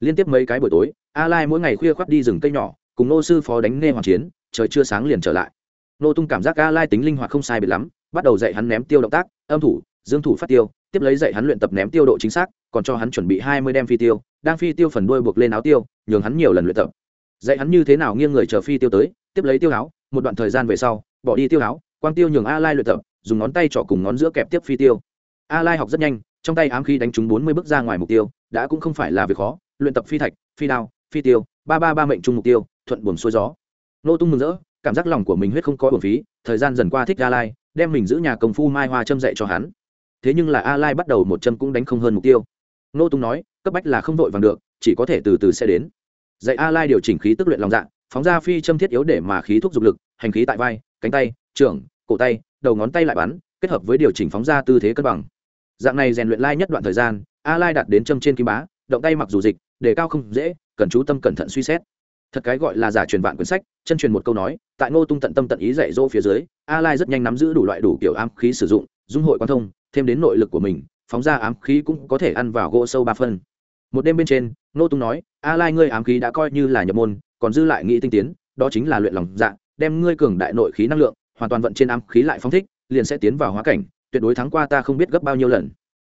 Liên tiếp mấy cái buổi tối, a lai mỗi ngày khuya khoác đi rừng cây nhỏ, cùng nô sư phó đánh nghe hoàng chiến, trời chưa sáng liền trở lại. Nô tung cảm giác a lai tính linh hoạt không sai biệt lắm, bắt đầu dạy hắn ném tiêu động tác, âm thủ, dương thủ phát tiêu, tiếp lấy dạy hắn luyện tập ném tiêu độ chính xác, còn cho hắn chuẩn bị hai mươi đem phi tiêu, đang phi tiêu phần đuôi buộc lên áo tiêu, nhường hắn nhiều lần luyện tập dạy hắn như thế nào nghiêng người chờ phi tiêu tới, tiếp lấy tiêu háo, một đoạn thời gian về sau, bỏ đi tiêu háo, quang tiêu nhường a lai luyện tập, dùng ngón tay trỏ cùng ngón giữa kẹp tiếp phi tiêu. A lai học rất nhanh, trong tay ám khí đánh trúng bốn mươi bước ra ngoài mục tiêu, đã cũng không phải là việc khó, luyện tập phi thạch, phi đao, phi tiêu, ba ba ba mệnh chung mục tiêu, thuận buồm xuôi gió. Nô tung mừng rỡ, cảm giác lòng của mình huyết không có bổn phí, thời gian dần qua thích a lai, đem mình giữ nhà công phu mai hoa châm dạy cho hắn. Thế nhưng là a lai bắt đầu một châm cũng đánh không hơn mục tiêu. Nô tung nói, cấp bách là không vội vàng được, chỉ có thể từ từ sẽ đến dạy a lai điều chỉnh khí tức luyện lòng dạ phóng ra phi châm thiết yếu để mà khí thúc dục lực, hành khí tại vai, cánh tay, trưởng, cổ tay, đầu ngón tay lại bắn, kết hợp với điều chỉnh phóng ra tư thế cân bằng. Dạng này rèn luyện lai nhất đoạn thời gian a lai đạt đến châm trên kim bá, động tay mặc dù dịch, để cao không dễ, cần chú tâm cẩn thận suy xét. Thật cái gọi là giả truyền vạn quyển sách, chân truyền một câu nói, tại ngô tung tận tâm tận ý dạy dỗ phía dưới a lai rất nhanh nắm giữ đủ loại đủ kiểu ám khí sử dụng, dung hội quan thông, thêm đến nội lực của mình, phóng ra ám khí cũng có thể ăn vào gỗ sâu ba phân. Một đêm bên trên, ngô tung nói a lai ngươi ám khí đã coi như là nhập môn, còn dư lại nghĩ tinh tiến, đó chính là luyện lòng dạ đem ngươi cường đại nội khí năng lượng, hoàn toàn vận trên ám khí lại phóng thích, liền sẽ tiến vào hóa cảnh, tuyệt đối thắng qua ta không biết gấp bao nhiêu lần.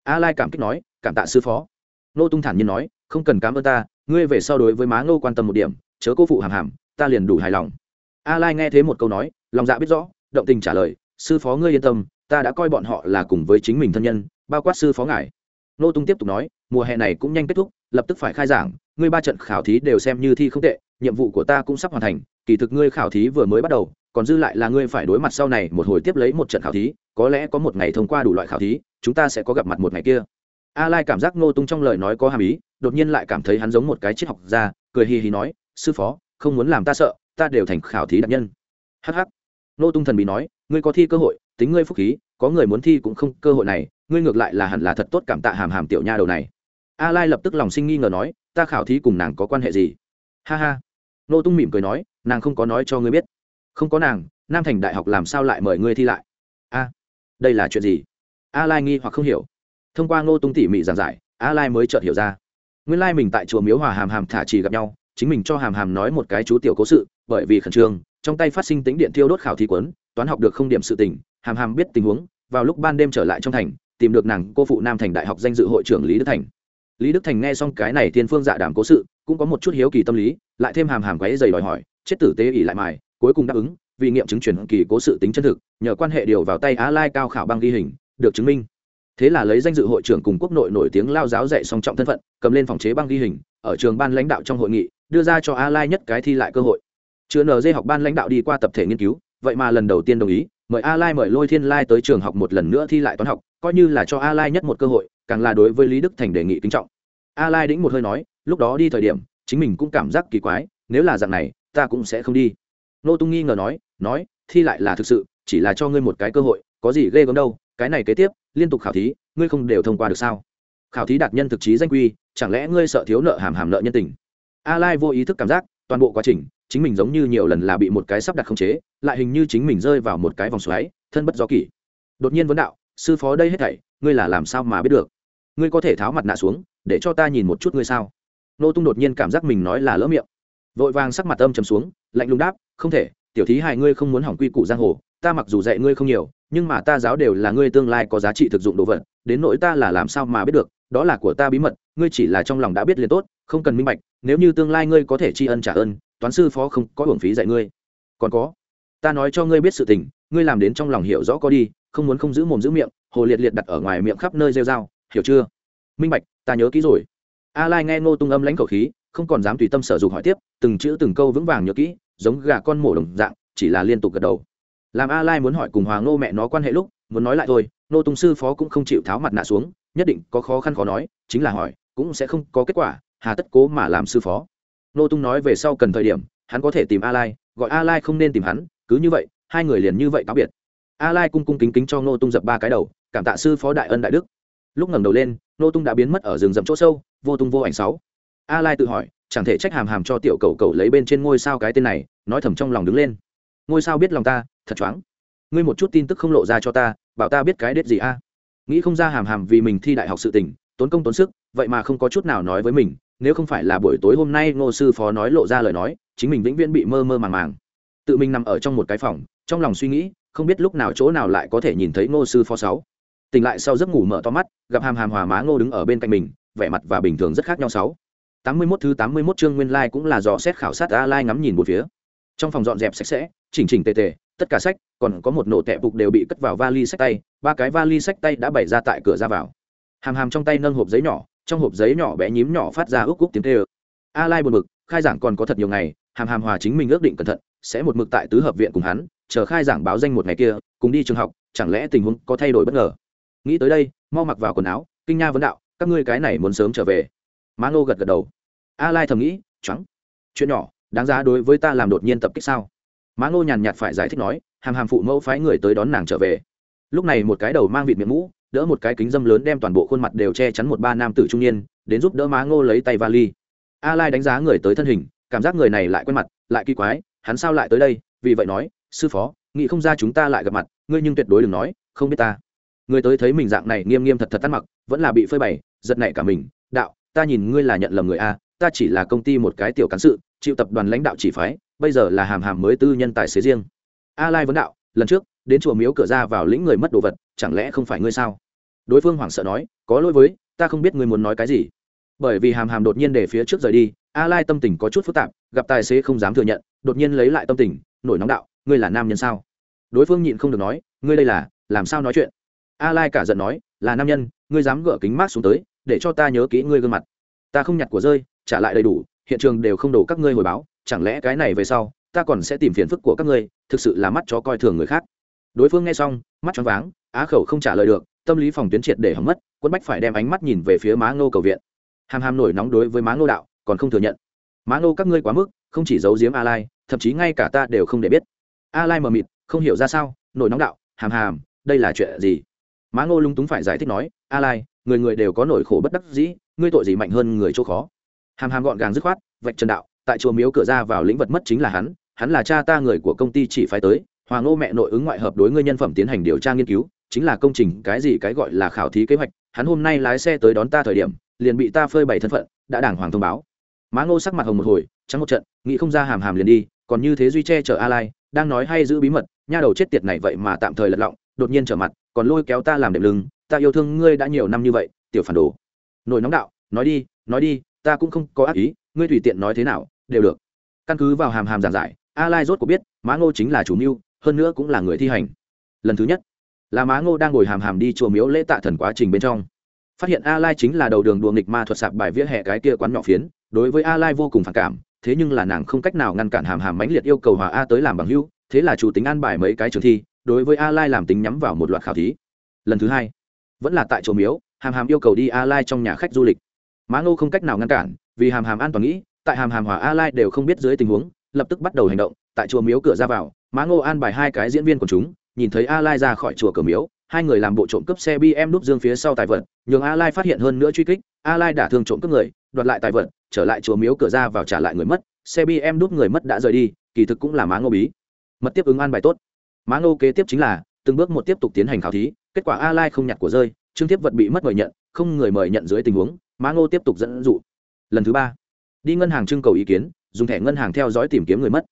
A lai cảm kích nói, cảm tạ sư phó. Nô tung thản nhiên nói, không cần cảm ơn ta, ngươi về sau đối với má ngô quan tâm một điểm, chớ cô phụ hàm hàm, ta liền đủ hài lòng. A lai nghe thế một câu nói, lòng dạ biết rõ, động tình trả lời, sư phó ngươi yên tâm, ta đã coi bọn họ là cùng với chính mình thân nhân, bao quát sư phó ngài. Nô tung tiếp tục nói, mùa hè này cũng nhanh kết thúc, lập tức phải khai giảng ngươi ba trận khảo thí đều xem như thi không tệ, nhiệm vụ của ta cũng sắp hoàn thành, kỳ thực ngươi khảo thí vừa mới bắt đầu, còn dư lại là ngươi phải đối mặt sau này một hồi tiếp lấy một trận khảo thí, có lẽ có một ngày thông qua đủ loại khảo thí, chúng ta sẽ có gặp mặt một ngày kia. A lai cảm giác ngô tung trong lời nói có hàm ý, đột nhiên lại cảm thấy hắn giống một cái triết học gia, cười hì hì nói, sư phó, không muốn làm ta sợ, ta đều thành khảo thí đặc nhân. Hh ngô tung thần bí nói, ngươi có thi cơ hội, tính ngươi phúc khí, có người muốn thi cũng không cơ hội này, ngươi ngược lại là hẳn là thật tốt cảm tạ hàm hàm tiểu nha đầu này. A lai lập tức lòng sinh nghi ngờ nói ta khảo thí cùng nàng có quan hệ gì? Ha ha. Nô tung mỉm cười nói, nàng không có nói cho ngươi biết. Không có nàng, nam thành đại học làm sao lại mời ngươi thi lại? A, đây là chuyện gì? A lai nghi hoặc không hiểu. Thông qua ngô tung tỉ mỉ giảng giải, a lai mới chợt hiểu ra. Nguyên lai mình tại chùa miếu hòa hàm hàm thả trì gặp nhau, chính mình cho hàm hàm nói một cái chú tiểu cố sự, bởi vì khẩn trương, trong tay phát sinh tính điện thiêu đốt khảo thí quấn toán học được không điểm sự tình, hàm hàm biết tình huống, vào lúc ban đêm trở lại trong thành, tìm được nàng cô phụ nam thành đại học danh dự hội trưởng lý đức thành lý đức thành nghe xong cái này tiên phương dạ đảm cố sự, cũng có một chút hiếu kỳ tâm lý, lại thêm hàm hàm quáy dày đòi hỏi, chết tử tế ỉ lại mài, cuối cùng đáp ứng, vì nghiệm chứng chuyển kỳ cố sự tính chân thực, nhờ quan hệ điều vào tay á lai cao khảo băng ghi hình, được chứng minh. Thế là lấy danh dự hội trưởng cùng quốc nội nổi tiếng lao giáo dạy song trọng thân phận, cầm lên phòng chế băng ghi hình, ở trường ban lãnh đạo trong hội nghị, đưa ra cho a lai nhất cái thi lại cơ hội. Chứa nd học ban lãnh đạo đi qua tập thể nghiên cứu, vậy mà lần đầu tiên đồng ý, mời a lai mời lôi thiên lai tới trường học một lần nữa thi lại toán học, coi như là cho a lai nhất một cơ hội càng là đối với lý đức thành đề nghị kính trọng. A lai đĩnh một hơi nói, lúc đó đi thời điểm, chính mình cũng cảm giác kỳ quái, nếu là dạng này, ta cũng sẽ không đi. Nô tung nghi ngờ nói nói, thi lại là thực sự, chỉ là cho ngươi một cái cơ hội, có gì ghê gớm đâu, cái này kế tiếp, liên tục khảo thí, ngươi không đều thông qua được sao? Khảo thí đạt nhân thực chí danh quy, chẳng lẽ ngươi sợ thiếu nợ hàm hàm nợ nhân tình? A lai vô ý thức cảm giác, toàn bộ quá trình, chính mình giống như nhiều lần là bị một cái sắp đặt khống chế, lại hình như chính mình rơi vào một cái vòng xoáy, thân bất do kỷ. Đột nhiên vấn đạo, sư phó đây hết thảy, ngươi là làm sao mà biết được? Ngươi có thể tháo mặt nạ xuống, để cho ta nhìn một chút ngươi sao? Nô tung đột nhiên cảm giác mình nói là lỡ miệng. Vội vàng sắc mặt âm trầm xuống, lạnh lùng đáp, không thể, tiểu thí hài ngươi không muốn hỏng quy củ giang hồ, ta mặc dù dạy ngươi không nhiều, nhưng mà ta giáo đều là ngươi tương lai có giá trị thực dụng đồ vật, đến nỗi ta là làm sao mà biết được, đó là của ta bí mật, ngươi chỉ là trong lòng đã biết liền tốt, không cần minh bạch, nếu như tương lai ngươi có thể tri ân trả ơn, toán sư phó không có hưởng phí dạy ngươi. Còn có, ta nói cho ngươi biết sự tình, ngươi làm đến trong lòng hiểu rõ có đi, không muốn không giữ mồm giữ miệng, hồ liệt liệt đặt ở ngoài miệng khắp nơi rêu dao hiểu chưa? Minh bạch, ta nhớ kỹ rồi. A lai nghe ngô tung âm lãnh khẩu khí, không còn dám tùy tâm sở dục hỏi tiếp, từng chữ từng câu vững vàng nhớ kỹ, giống gà con mổ đồng dạng, chỉ là liên tục gật đầu. Làm a lai muốn hỏi cùng hòa ngô mẹ nó quan hệ lúc, muốn nói lại thôi nô tung sư phó cũng không chịu tháo mặt nạ xuống, nhất định có khó khăn khó nói, chính là hỏi, cũng sẽ không có kết quả, hà tất cố mà làm sư phó. Nô tung nói về sau cần thời điểm, hắn có thể tìm a lai, gọi a lai không nên tìm hắn, cứ như vậy, hai người liền như vậy cáo biệt. A lai cung cung kính kính cho nô tung dập ba cái đầu, cảm tạ sư phó đại ân đại đức lúc ngẩng đầu lên nô tung đã biến mất ở rừng rậm chỗ sâu, vô tung vô ảnh sáu. A lai tự hỏi, chẳng thể trách hàm hàm cho tiểu cầu cầu lấy bên trên ngôi sao cái tên này, nói thầm trong lòng đứng lên. Ngôi sao biết lòng ta, thật choáng. Ngươi một chút tin tức không lộ ra cho ta, bảo ta biết cái đết gì a? Nghĩ không ra hàm hàm vì mình thi đại học sự tình, tốn công tốn sức, vậy mà không có chút nào nói với mình, nếu không phải là buổi tối hôm nay ngô sư phó nói lộ ra lời nói, chính mình vĩnh viễn bị mơ mơ màng màng. Tự mình nằm ở trong một cái phòng, trong lòng suy nghĩ, không biết lúc nào chỗ nào lại có thể nhìn thấy ngô sư phó sáu tỉnh lại sau giấc ngủ mở to mắt, gặp hàm hàm hòa má ngô đứng ở bên cạnh mình, vẻ mặt và bình thường rất khác nhau sáu. Tám mươi mốt thứ tám mươi mốt chương nguyên lai like cũng là dò xét khảo sát a lai ngắm nhìn một phía. Trong phòng dọn dẹp sạch sẽ, chỉnh chỉnh tề tề, tất cả sách, còn có một nổ tẹp bục đều bị cất vào vali sách tay, ba cái vali sách tay đã bày ra tại cửa ra vào. Hàm hàm trong tay nâng hộp giấy nhỏ, trong hộp giấy nhỏ bé nhím nhỏ phát ra ước úc tiếng tê ơ a lai buồn mực khai giảng còn có thật nhiều ngày, hàm hàm hòa chính mình ước định cẩn thận, sẽ một mực tại tứ hợp viện cùng hắn, chờ khai giảng báo danh một ngày kia, cùng đi trường học, chẳng lẽ tình huống có thay đổi bất ngờ? Nghĩ tới đây, mau mặc vào quần áo, kinh nha vấn đạo, các ngươi cái này muốn sớm trở về. Má ngô gật gật đầu. A lai thầm nghĩ trắng chuyện nhỏ, đáng giá đối với ta làm đột nhiên tập kích sao? Má ngô nhàn nhạt phải giải thích nói, hàm hàm phụ mẫu phái người tới đón nàng trở về. Lúc này một cái đầu mang vịt miệng mũ, đỡ một cái kính dâm lớn đem toàn bộ khuôn mặt đều che chắn một ba nam tử trung niên, đến giúp đỡ má ngô lấy tay vali. A lai đánh giá người tới thân hình, cảm giác người này lại quen mặt, lại kỳ quái, hắn sao lại tới đây? Vì vậy nói, sư phó, nghĩ không ra chúng ta lại gặp mặt, ngươi nhưng tuyệt đối đừng nói, không biết ta người tới thấy mình dạng này nghiêm nghiêm thật thật tắt mặc, vẫn là bị phơi bày, giật nảy cả mình. Đạo, ta nhìn ngươi là nhận lầm người a, ta chỉ là công ty một cái tiểu cán sự chịu tập đoàn lãnh đạo chỉ phái, bây giờ là hàm hàm mới tư nhân tài xế riêng. A lai vấn đạo, lần trước, đến chùa miếu cửa ra vào lĩnh người mất đồ vật, chẳng lẽ không phải ngươi sao? Đối phương hoảng sợ nói, có lỗi với, ta không biết ngươi muốn nói cái gì. Bởi vì hàm hàm đột nhiên để phía trước rời đi, a lai tâm tình có chút phức tạp, gặp tài xế không dám thừa nhận, đột nhiên lấy lại tâm tình, nổi nóng đạo, ngươi là nam nhân sao? Đối phương nhịn không được nói, ngươi đây là, làm sao nói chuyện? A lai cả giận nói, là nam nhân, ngươi dám gỡ kính mát xuống tới, để cho ta nhớ kỹ ngươi gương mặt. Ta không nhặt của rơi, trả lại đầy đủ, hiện trường đều không đổ các ngươi hồi báo, chẳng lẽ cái này về sau, ta còn sẽ tìm phiền phức của các ngươi, thực sự là mắt chó coi thường người khác. Đối phương nghe xong, mắt choáng váng, á khẩu không trả lời được, tâm lý phòng tuyến triệt để hỏng mất, quân bách phải đem ánh mắt nhìn về phía má ngô cầu viện. Hàm hàm nổi nóng đối với má ngô đạo, còn không thừa nhận. Má ngô các ngươi quá mức, không chỉ giấu giếm a lai, thậm chí ngay cả ta đều không để biết. A lai mờ mịt, không hiểu ra sao, nổi nóng đạo, hàm hàm, đây là chuyện gì? Má ngô lung túng phải giải thích nói, a lai, người người đều có nỗi khổ bất đắc dĩ, ngươi tội gì mạnh hơn người chỗ khó? Hàm hàm gọn gàng dứt khoát, vạch trần đạo, tại chùa miếu cửa ra vào lĩnh vật mất chính là hắn hắn là cha ta người của công ty chỉ phải tới hoàng ngô mẹ nội ứng ngoại hợp đối ngươi nhân phẩm tiến hành điều tra nghiên cứu, chính là công trình cái gì cái gọi là khảo thí kế hoạch, hắn hôm nay lái xe tới đón ta thời điểm, liền bị ta phơi bày thân phận, đã đảng hoàng thông báo. Má ngô sắc mặt hồng một hồi, trắng một trận, nghĩ không ra hàm hàm liền đi, còn như thế duy che chở a lai, đang nói hay giữ bí mật, nha đầu chết tiệt này vậy mà tạm thời lật lọng đột nhiên trở mặt còn lôi kéo ta làm đệm lưng ta yêu thương ngươi đã nhiều năm như vậy tiểu phản đồ. Nổi nóng đạo nói đi nói đi ta cũng không có ác ý ngươi tùy tiện nói thế nào đều được. Căn cứ vào hàm hàm giảng giải a lai rốt của biết má ngô chính là chủ mưu hơn nữa cũng là người thi hành. Lần thứ nhất là má ngô đang ngồi hàm hàm đi chùa miếu lễ tạ thần quá trình bên trong. Phát hiện a lai chính là đầu đường đùa nghịch ma thuật sạp bài vỉa hè cái kia quán nhỏ phiến đối với a lai vô cùng phản cảm thế nhưng là nàng không cách nào ngăn cản hàm hàm mãnh liệt yêu cầu hòa a tới làm bằng hữu, thế là chủ tính an bài mấy cái trường thi đối với a lai làm tính nhắm vào một loạt khảo thí. Lần thứ hai, vẫn là tại chùa miếu, hàm hàm yêu cầu đi a lai trong nhà khách du lịch. Má ngô không cách nào ngăn cản, vì hàm hàm an toàn nghĩ, tại hàm hàm hòa a lai đều không biết dưới tình huống, lập tức bắt đầu hành động, tại chùa miếu cửa ra vào, má ngô an bài hai cái diễn viên của chúng, nhìn thấy a lai ra khỏi chùa cửa miếu, hai người làm bộ trộm cướp xe bm núp dương phía sau tài vật, nhường a lai phát hiện hơn nữa truy kích, a lai đã thương trộm cướp người, đoạt lại tài vật, trở lại chùa miếu cửa ra vào trả lại người mất, xe bm đút người mất đã rời đi, kỳ thực cũng là má ngô bí. Mật tiếp ứng an bài tốt má ngô kế tiếp chính là, từng bước một tiếp tục tiến hành khảo thí, kết quả a lai không nhặt của rơi, trương tiếp vật bị mất mời nhận, không người mời nhận dưới tình huống má ngô tiếp tục dẫn dụ. Lần thứ ba, đi ngân hàng trưng cầu ý kiến, dùng thẻ ngân hàng theo dõi tìm kiếm người mất.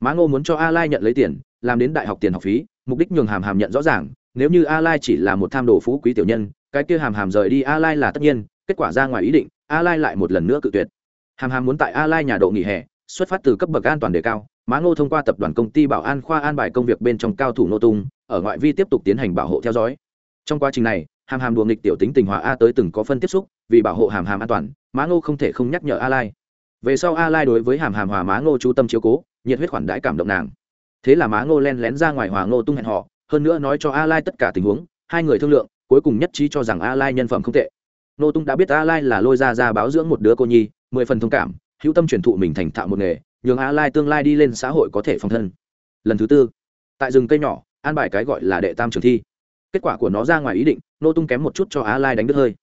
Má ngô muốn cho a lai nhận lấy tiền, làm đến đại học tiền học phí, mục đích nhường hàm hàm nhận rõ ràng, nếu như a lai chỉ là một tham đồ phú quý tiểu nhân, cái kia hàm hàm rời đi a lai là tất nhiên, kết quả ra ngoài ý định a lai lại một lần nữa cự tuyệt. Hàm hàm muốn tại a lai nhà độ nghỉ hè, xuất phát từ cấp bậc an toàn đề cao má ngô thông qua tập đoàn công ty bảo an khoa an bài công việc bên trong cao thủ nô tung, ở ngoại vi tiếp tục tiến hành bảo hộ theo dõi. Trong quá trình này, hàm hàm đùa nghịch tiểu tính tình hòa a tới từng có phân tiếp xúc, vì bảo hộ hàm hàm an toàn, má ngô không thể không nhắc nhở a lai. Về sau a lai đối với hàm hàm hòa má ngô chú tâm chiếu cố, nhiệt huyết khoản đãi cảm động nàng. Thế là má ngô len lén ra ngoài hòa ngô tung hẹn họ hơn nữa nói cho a lai tất cả tình huống, hai người thương lượng, cuối cùng nhất trí cho rằng a lai nhân phẩm không tệ. Ngô tung đã biết a lai là lôi ra ra báo dưỡng một đứa cô nhi, mười phần thông cảm, hữu tâm truyền thụ mình thành thạo một nghề nhường a lai tương lai đi lên xã hội có thể phòng thân. Lần thứ tư, tại rừng cây nhỏ, an bài cái gọi là đệ tam trường thi. Kết quả của nó ra ngoài ý định, nô tung kém một chút cho a lai đánh đứt hơi.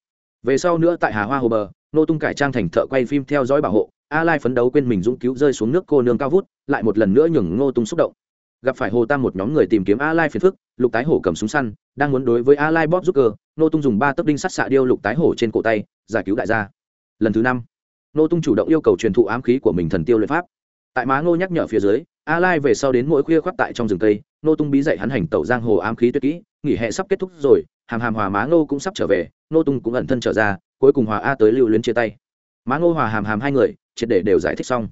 Về sau nữa tại hà hoa hồ bờ, nô tung cải trang thành thợ quay phim theo dõi bảo hộ, a lai phấn đấu quên mình dũng cứu rơi xuống nước cô nương cao vút, lại một lần nữa nhường ngô tung xúc động. Gặp phải hồ tam một nhóm người tìm kiếm a lai phiền phức, lục tái hổ cầm súng săn, đang muốn đối với a lai bóp giúp cơ, nô tung dùng ba tấc đinh sắt xạ điêu lục tái hổ trên cổ tay, giải cứu đại gia. Lần thứ năm, nô tung chủ động yêu cầu truyền thụ ám khí của mình thần tiêu luyện pháp tại má ngô nhắc nhở phía dưới a lai về sau đến mỗi khuya khoác tại trong rừng tây, nô tung bí dạy hắn hành tẩu giang hồ ám khí tuyệt kỹ nghỉ hè sắp kết thúc rồi hàm hàm hòa má ngô cũng sắp trở về nô tung cũng ẩn thân trở ra cuối cùng hòa a tới lưu luyến chia tay. Má ngô hòa hàm hàm hai người triệt để đều giải thích xong.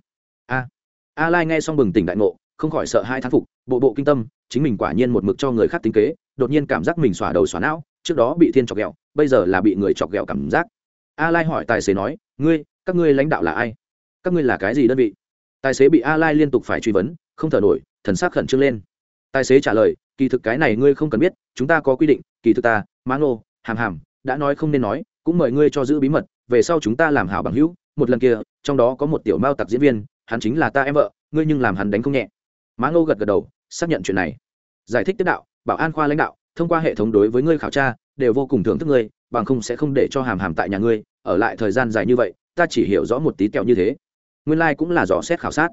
A a lai nghe xong bừng tỉnh đại ngộ không khỏi sợ hai thán phục bộ bộ kinh tâm chính mình quả nhiên một mực cho người khác tính kế đột nhiên cảm giác mình xỏa đầu xóa não trước đó bị thiên chọc ghẹo bây giờ là bị người chọc ghẹo cảm giác. A lai hỏi tài xế nói ngươi các ngươi lãnh đạo là ai? Các ngươi là cái gì đơn vị? Tài xế bị a lai liên tục phải truy vấn, không thở nổi, thần sắc khẩn trương lên. Tài xế trả lời, kỳ thực cái này ngươi không cần biết, chúng ta có quy định, kỳ thực ta má ngô, hàm hàm, đã nói không nên nói, cũng mời ngươi cho giữ bí mật, về sau chúng ta làm hảo bằng hữu, một lần kia, trong đó có một tiểu mao tặc diễn viên, hắn chính là ta em vợ, ngươi nhưng làm hắn đánh không nhẹ. Má ngô gật gật đầu, xác nhận chuyện này. Giải thích tiếp đạo, bảo an khoa lãnh đạo, thông qua hệ thống đối với ngươi khảo tra, đều vô cùng thưởng thức ngươi, bằng không sẽ không để cho hàm hàm tại nhà ngươi, ở lại thời gian dài như vậy, ta chỉ hiểu rõ một tí kẹo như thế nguyên Lai cũng là dò xét khảo sát.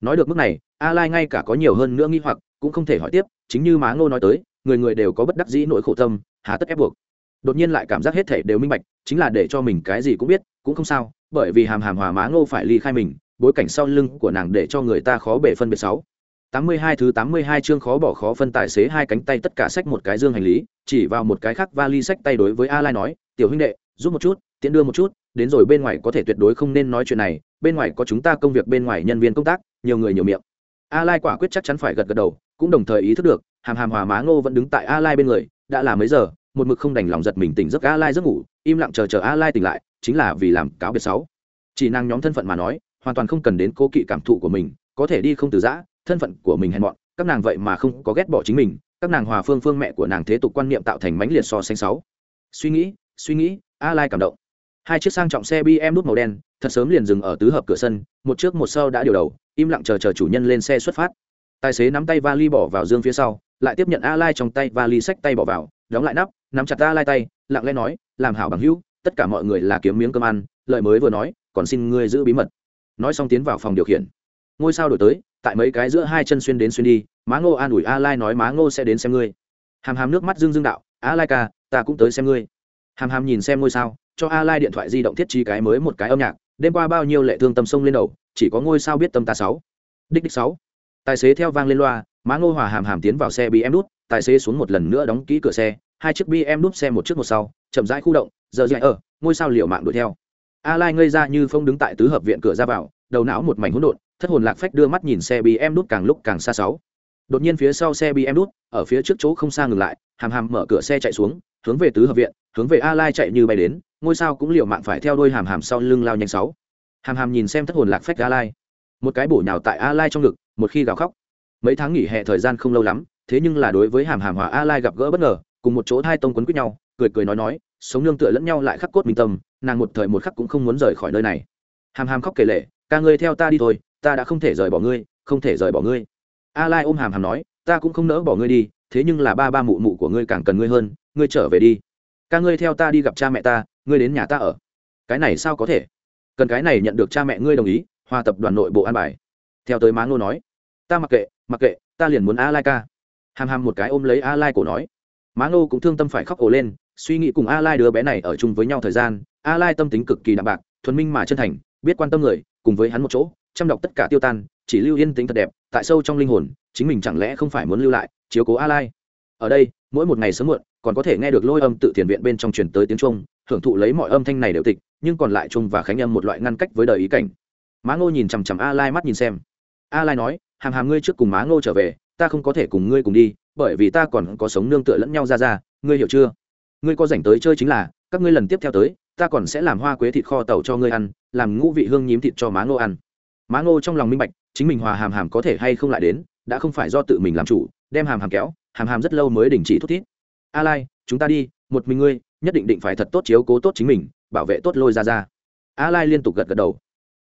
Nói được mức này, a lai ngay cả có nhiều hơn nữa nghi hoặc, cũng không thể hỏi tiếp, chính như má ngô nói tới, người người đều có bất đắc dĩ nỗi khổ tâm, hà tất ép buộc. Đột nhiên lại cảm giác hết thể đều minh bạch, chính là để cho mình cái gì cũng biết, cũng không sao, bởi vì hàm hàm hòa má ngô phải ly khai mình, bối cảnh sau lưng của nàng để cho người ta khó bể phân biệt sáu. Tám mươi hai thứ tám mươi hai chương khó bỏ khó phân tài xế hai cánh tay tất cả sách một cái dương hành lý, chỉ vào một cái khác vali sách tay đối với a lai nói, tiểu huynh đệ, giúp một chút, tiện đưa một chút đến rồi bên ngoài có thể tuyệt đối không nên nói chuyện này, bên ngoài có chúng ta công việc bên ngoài nhân viên công tác, nhiều người nhiều miệng. A lai quả quyết chắc chắn phải gật gật đầu, cũng đồng thời ý thức được, hàm hàm hòa má ngô vẫn đứng tại a lai bên người, đã là mấy giờ, một mực không đành lòng giật mình tỉnh giấc a lai giấc ngủ, im lặng chờ chờ a lai tỉnh lại, chính là vì làm cáo biệt sáu. Chỉ nàng nhóm thân phận mà nói, hoàn toàn không cần đến cố kỵ cảm thụ của mình, có thể đi không từ giã, thân phận của mình hèn mọn, các nàng vậy mà không có ghét bỏ chính mình, các nàng hòa phương phương mẹ của nàng thế tục quan niệm tạo thành mãnh liệt so sánh sáu. Suy nghĩ suy nghĩ, a lai cảm động hai chiếc sang trọng xe bm nút màu đen, thật sớm liền dừng ở tứ hợp cửa sân, một trước một sau đã điều đầu, im lặng chờ chờ chủ nhân lên xe xuất phát. Tài xế nắm tay vali bỏ vào dương phía sau, lại tiếp nhận a lai trong tay vali xách tay bỏ vào, đóng lại nắp, nắm chặt a lai tay, lặng lẽ nói, làm hảo bằng hữu, tất cả mọi người là kiếm miếng cơm ăn lợi mới vừa nói, còn xin ngươi giữ bí mật. Nói xong tiến vào phòng điều khiển. Ngôi sao đổi tới, tại mấy cái giữa hai chân xuyên đến xuyên đi, má ngô an ủi a lai nói, má ngô sẽ đến xem ngươi. Hàm hàm nước mắt dương dương đạo a lai ca, ta cũng tới xem ngươi. Hàm hàm nhìn xem ngôi sao cho a lai điện thoại di động thiết trí cái mới một cái âm nhạc, đêm qua bao nhiêu lệ thương tâm sông lên đầu, chỉ có ngôi sao biết tâm ta sáu. Đích đích sáu. Tài xế theo vang lên loa, má ngô hòa hàm hàm tiến vào xe bị em đút, tài xế xuống một lần nữa đóng kỹ cửa xe, hai chiếc bm đút xe một trước một sau, chậm rãi khu động, giờ dạy ở, ngôi sao liều mạng đuổi theo. A lai ngây ra như phong đứng tại tứ hợp viện cửa ra vào, đầu não một mảnh hỗn độn, thất hồn lạc phách đưa mắt nhìn xe bm đút càng lúc càng xa sáu. Đột nhiên phía sau xe bm đút, ở phía trước chỗ không xa ngừng lại, hàm hàm mở cửa xe chạy xuống, hướng về tứ hợp viện, hướng về a lai chạy như bay đến ngôi sao cũng liều mạng phải theo đôi hàm hàm sau lưng lao nhanh sáu. Hàm hàm nhìn xem thất hồn lạc phách a lai một cái bổ nhào tại a lai trong ngực, một khi gào khóc. Mấy tháng nghỉ hè thời gian không lâu lắm, thế nhưng là đối với hàm hàm hòa a lai gặp gỡ bất ngờ, cùng một chỗ hai tông quấn quýt nhau, cười cười nói nói, sống nương tựa lẫn nhau lại khắc cốt minh tâm, nàng một thời một khắc cũng không muốn rời khỏi nơi này. Hàm hàm khóc kể lệ ca ngươi theo ta đi thôi, ta đã không thể rời bỏ ngươi, không thể rời bỏ ngươi. A lai ôm hàm hàm nói, ta cũng không nỡ bỏ ngươi đi, thế nhưng là ba ba mụ mụ của ngươi càng cần ngươi hơn, ngươi trở về đi. Ca ngươi theo ta đi gặp cha mẹ ta ngươi đến nhà ta ở. Cái này sao có thể? Cần cái này nhận được cha mẹ ngươi đồng ý, hòa tập đoàn nội bộ an bài. Theo tới má ngô nói, ta mặc kệ mặc kệ, ta liền muốn a lai ca hàm hàm một cái ôm lấy a lai cổ nói. Má ngô cũng thương tâm phải khóc ổ lên, suy nghĩ cùng a lai đứa bé này ở chung với nhau thời gian a lai tâm tính cực kỳ đạm bạc, thuần minh mà chân thành, biết quan tâm người, cùng với hắn một chỗ, chăm đọc tất cả tiêu tan, chỉ lưu yên tính thật đẹp, tại sâu trong linh hồn, chính mình chẳng lẽ không phải muốn lưu lại, chiếu cố a lai ở đây, mỗi một ngày sớm muộn, còn có thể nghe được lôi âm tự thiền viện bên trong truyền tới tiếng trung hưởng thụ lấy mọi âm thanh này đều tịch, nhưng còn lại chung và khánh âm một loại ngăn cách với đời ý cảnh. Má ngô nhìn chằm chằm a lai mắt nhìn xem. A lai nói hàng hàng ngươi trước cùng má ngô trở về, ta không có thể cùng ngươi cùng đi, bởi vì ta còn có sống nương tựa lẫn nhau ra ra, ngươi hiểu chưa? Ngươi có rảnh tới chơi chính là, các ngươi lần tiếp theo tới, ta còn sẽ làm hoa quế thịt kho tàu cho ngươi ăn, làm ngũ vị hương nhím thịt cho má ngô ăn. Má ngô trong lòng minh bạch, chính mình hòa hàm hàm có thể hay không lại đến, đã không phải do tự mình làm chủ, đem hàm hàm kéo, hàm hàm rất lâu mới đình chỉ thúc thiết. a lai, chúng ta đi, một mình ngươi nhất định định phải thật tốt chiếu cố tốt chính mình, bảo vệ tốt lôi ra ra. A lai liên tục gật gật đầu.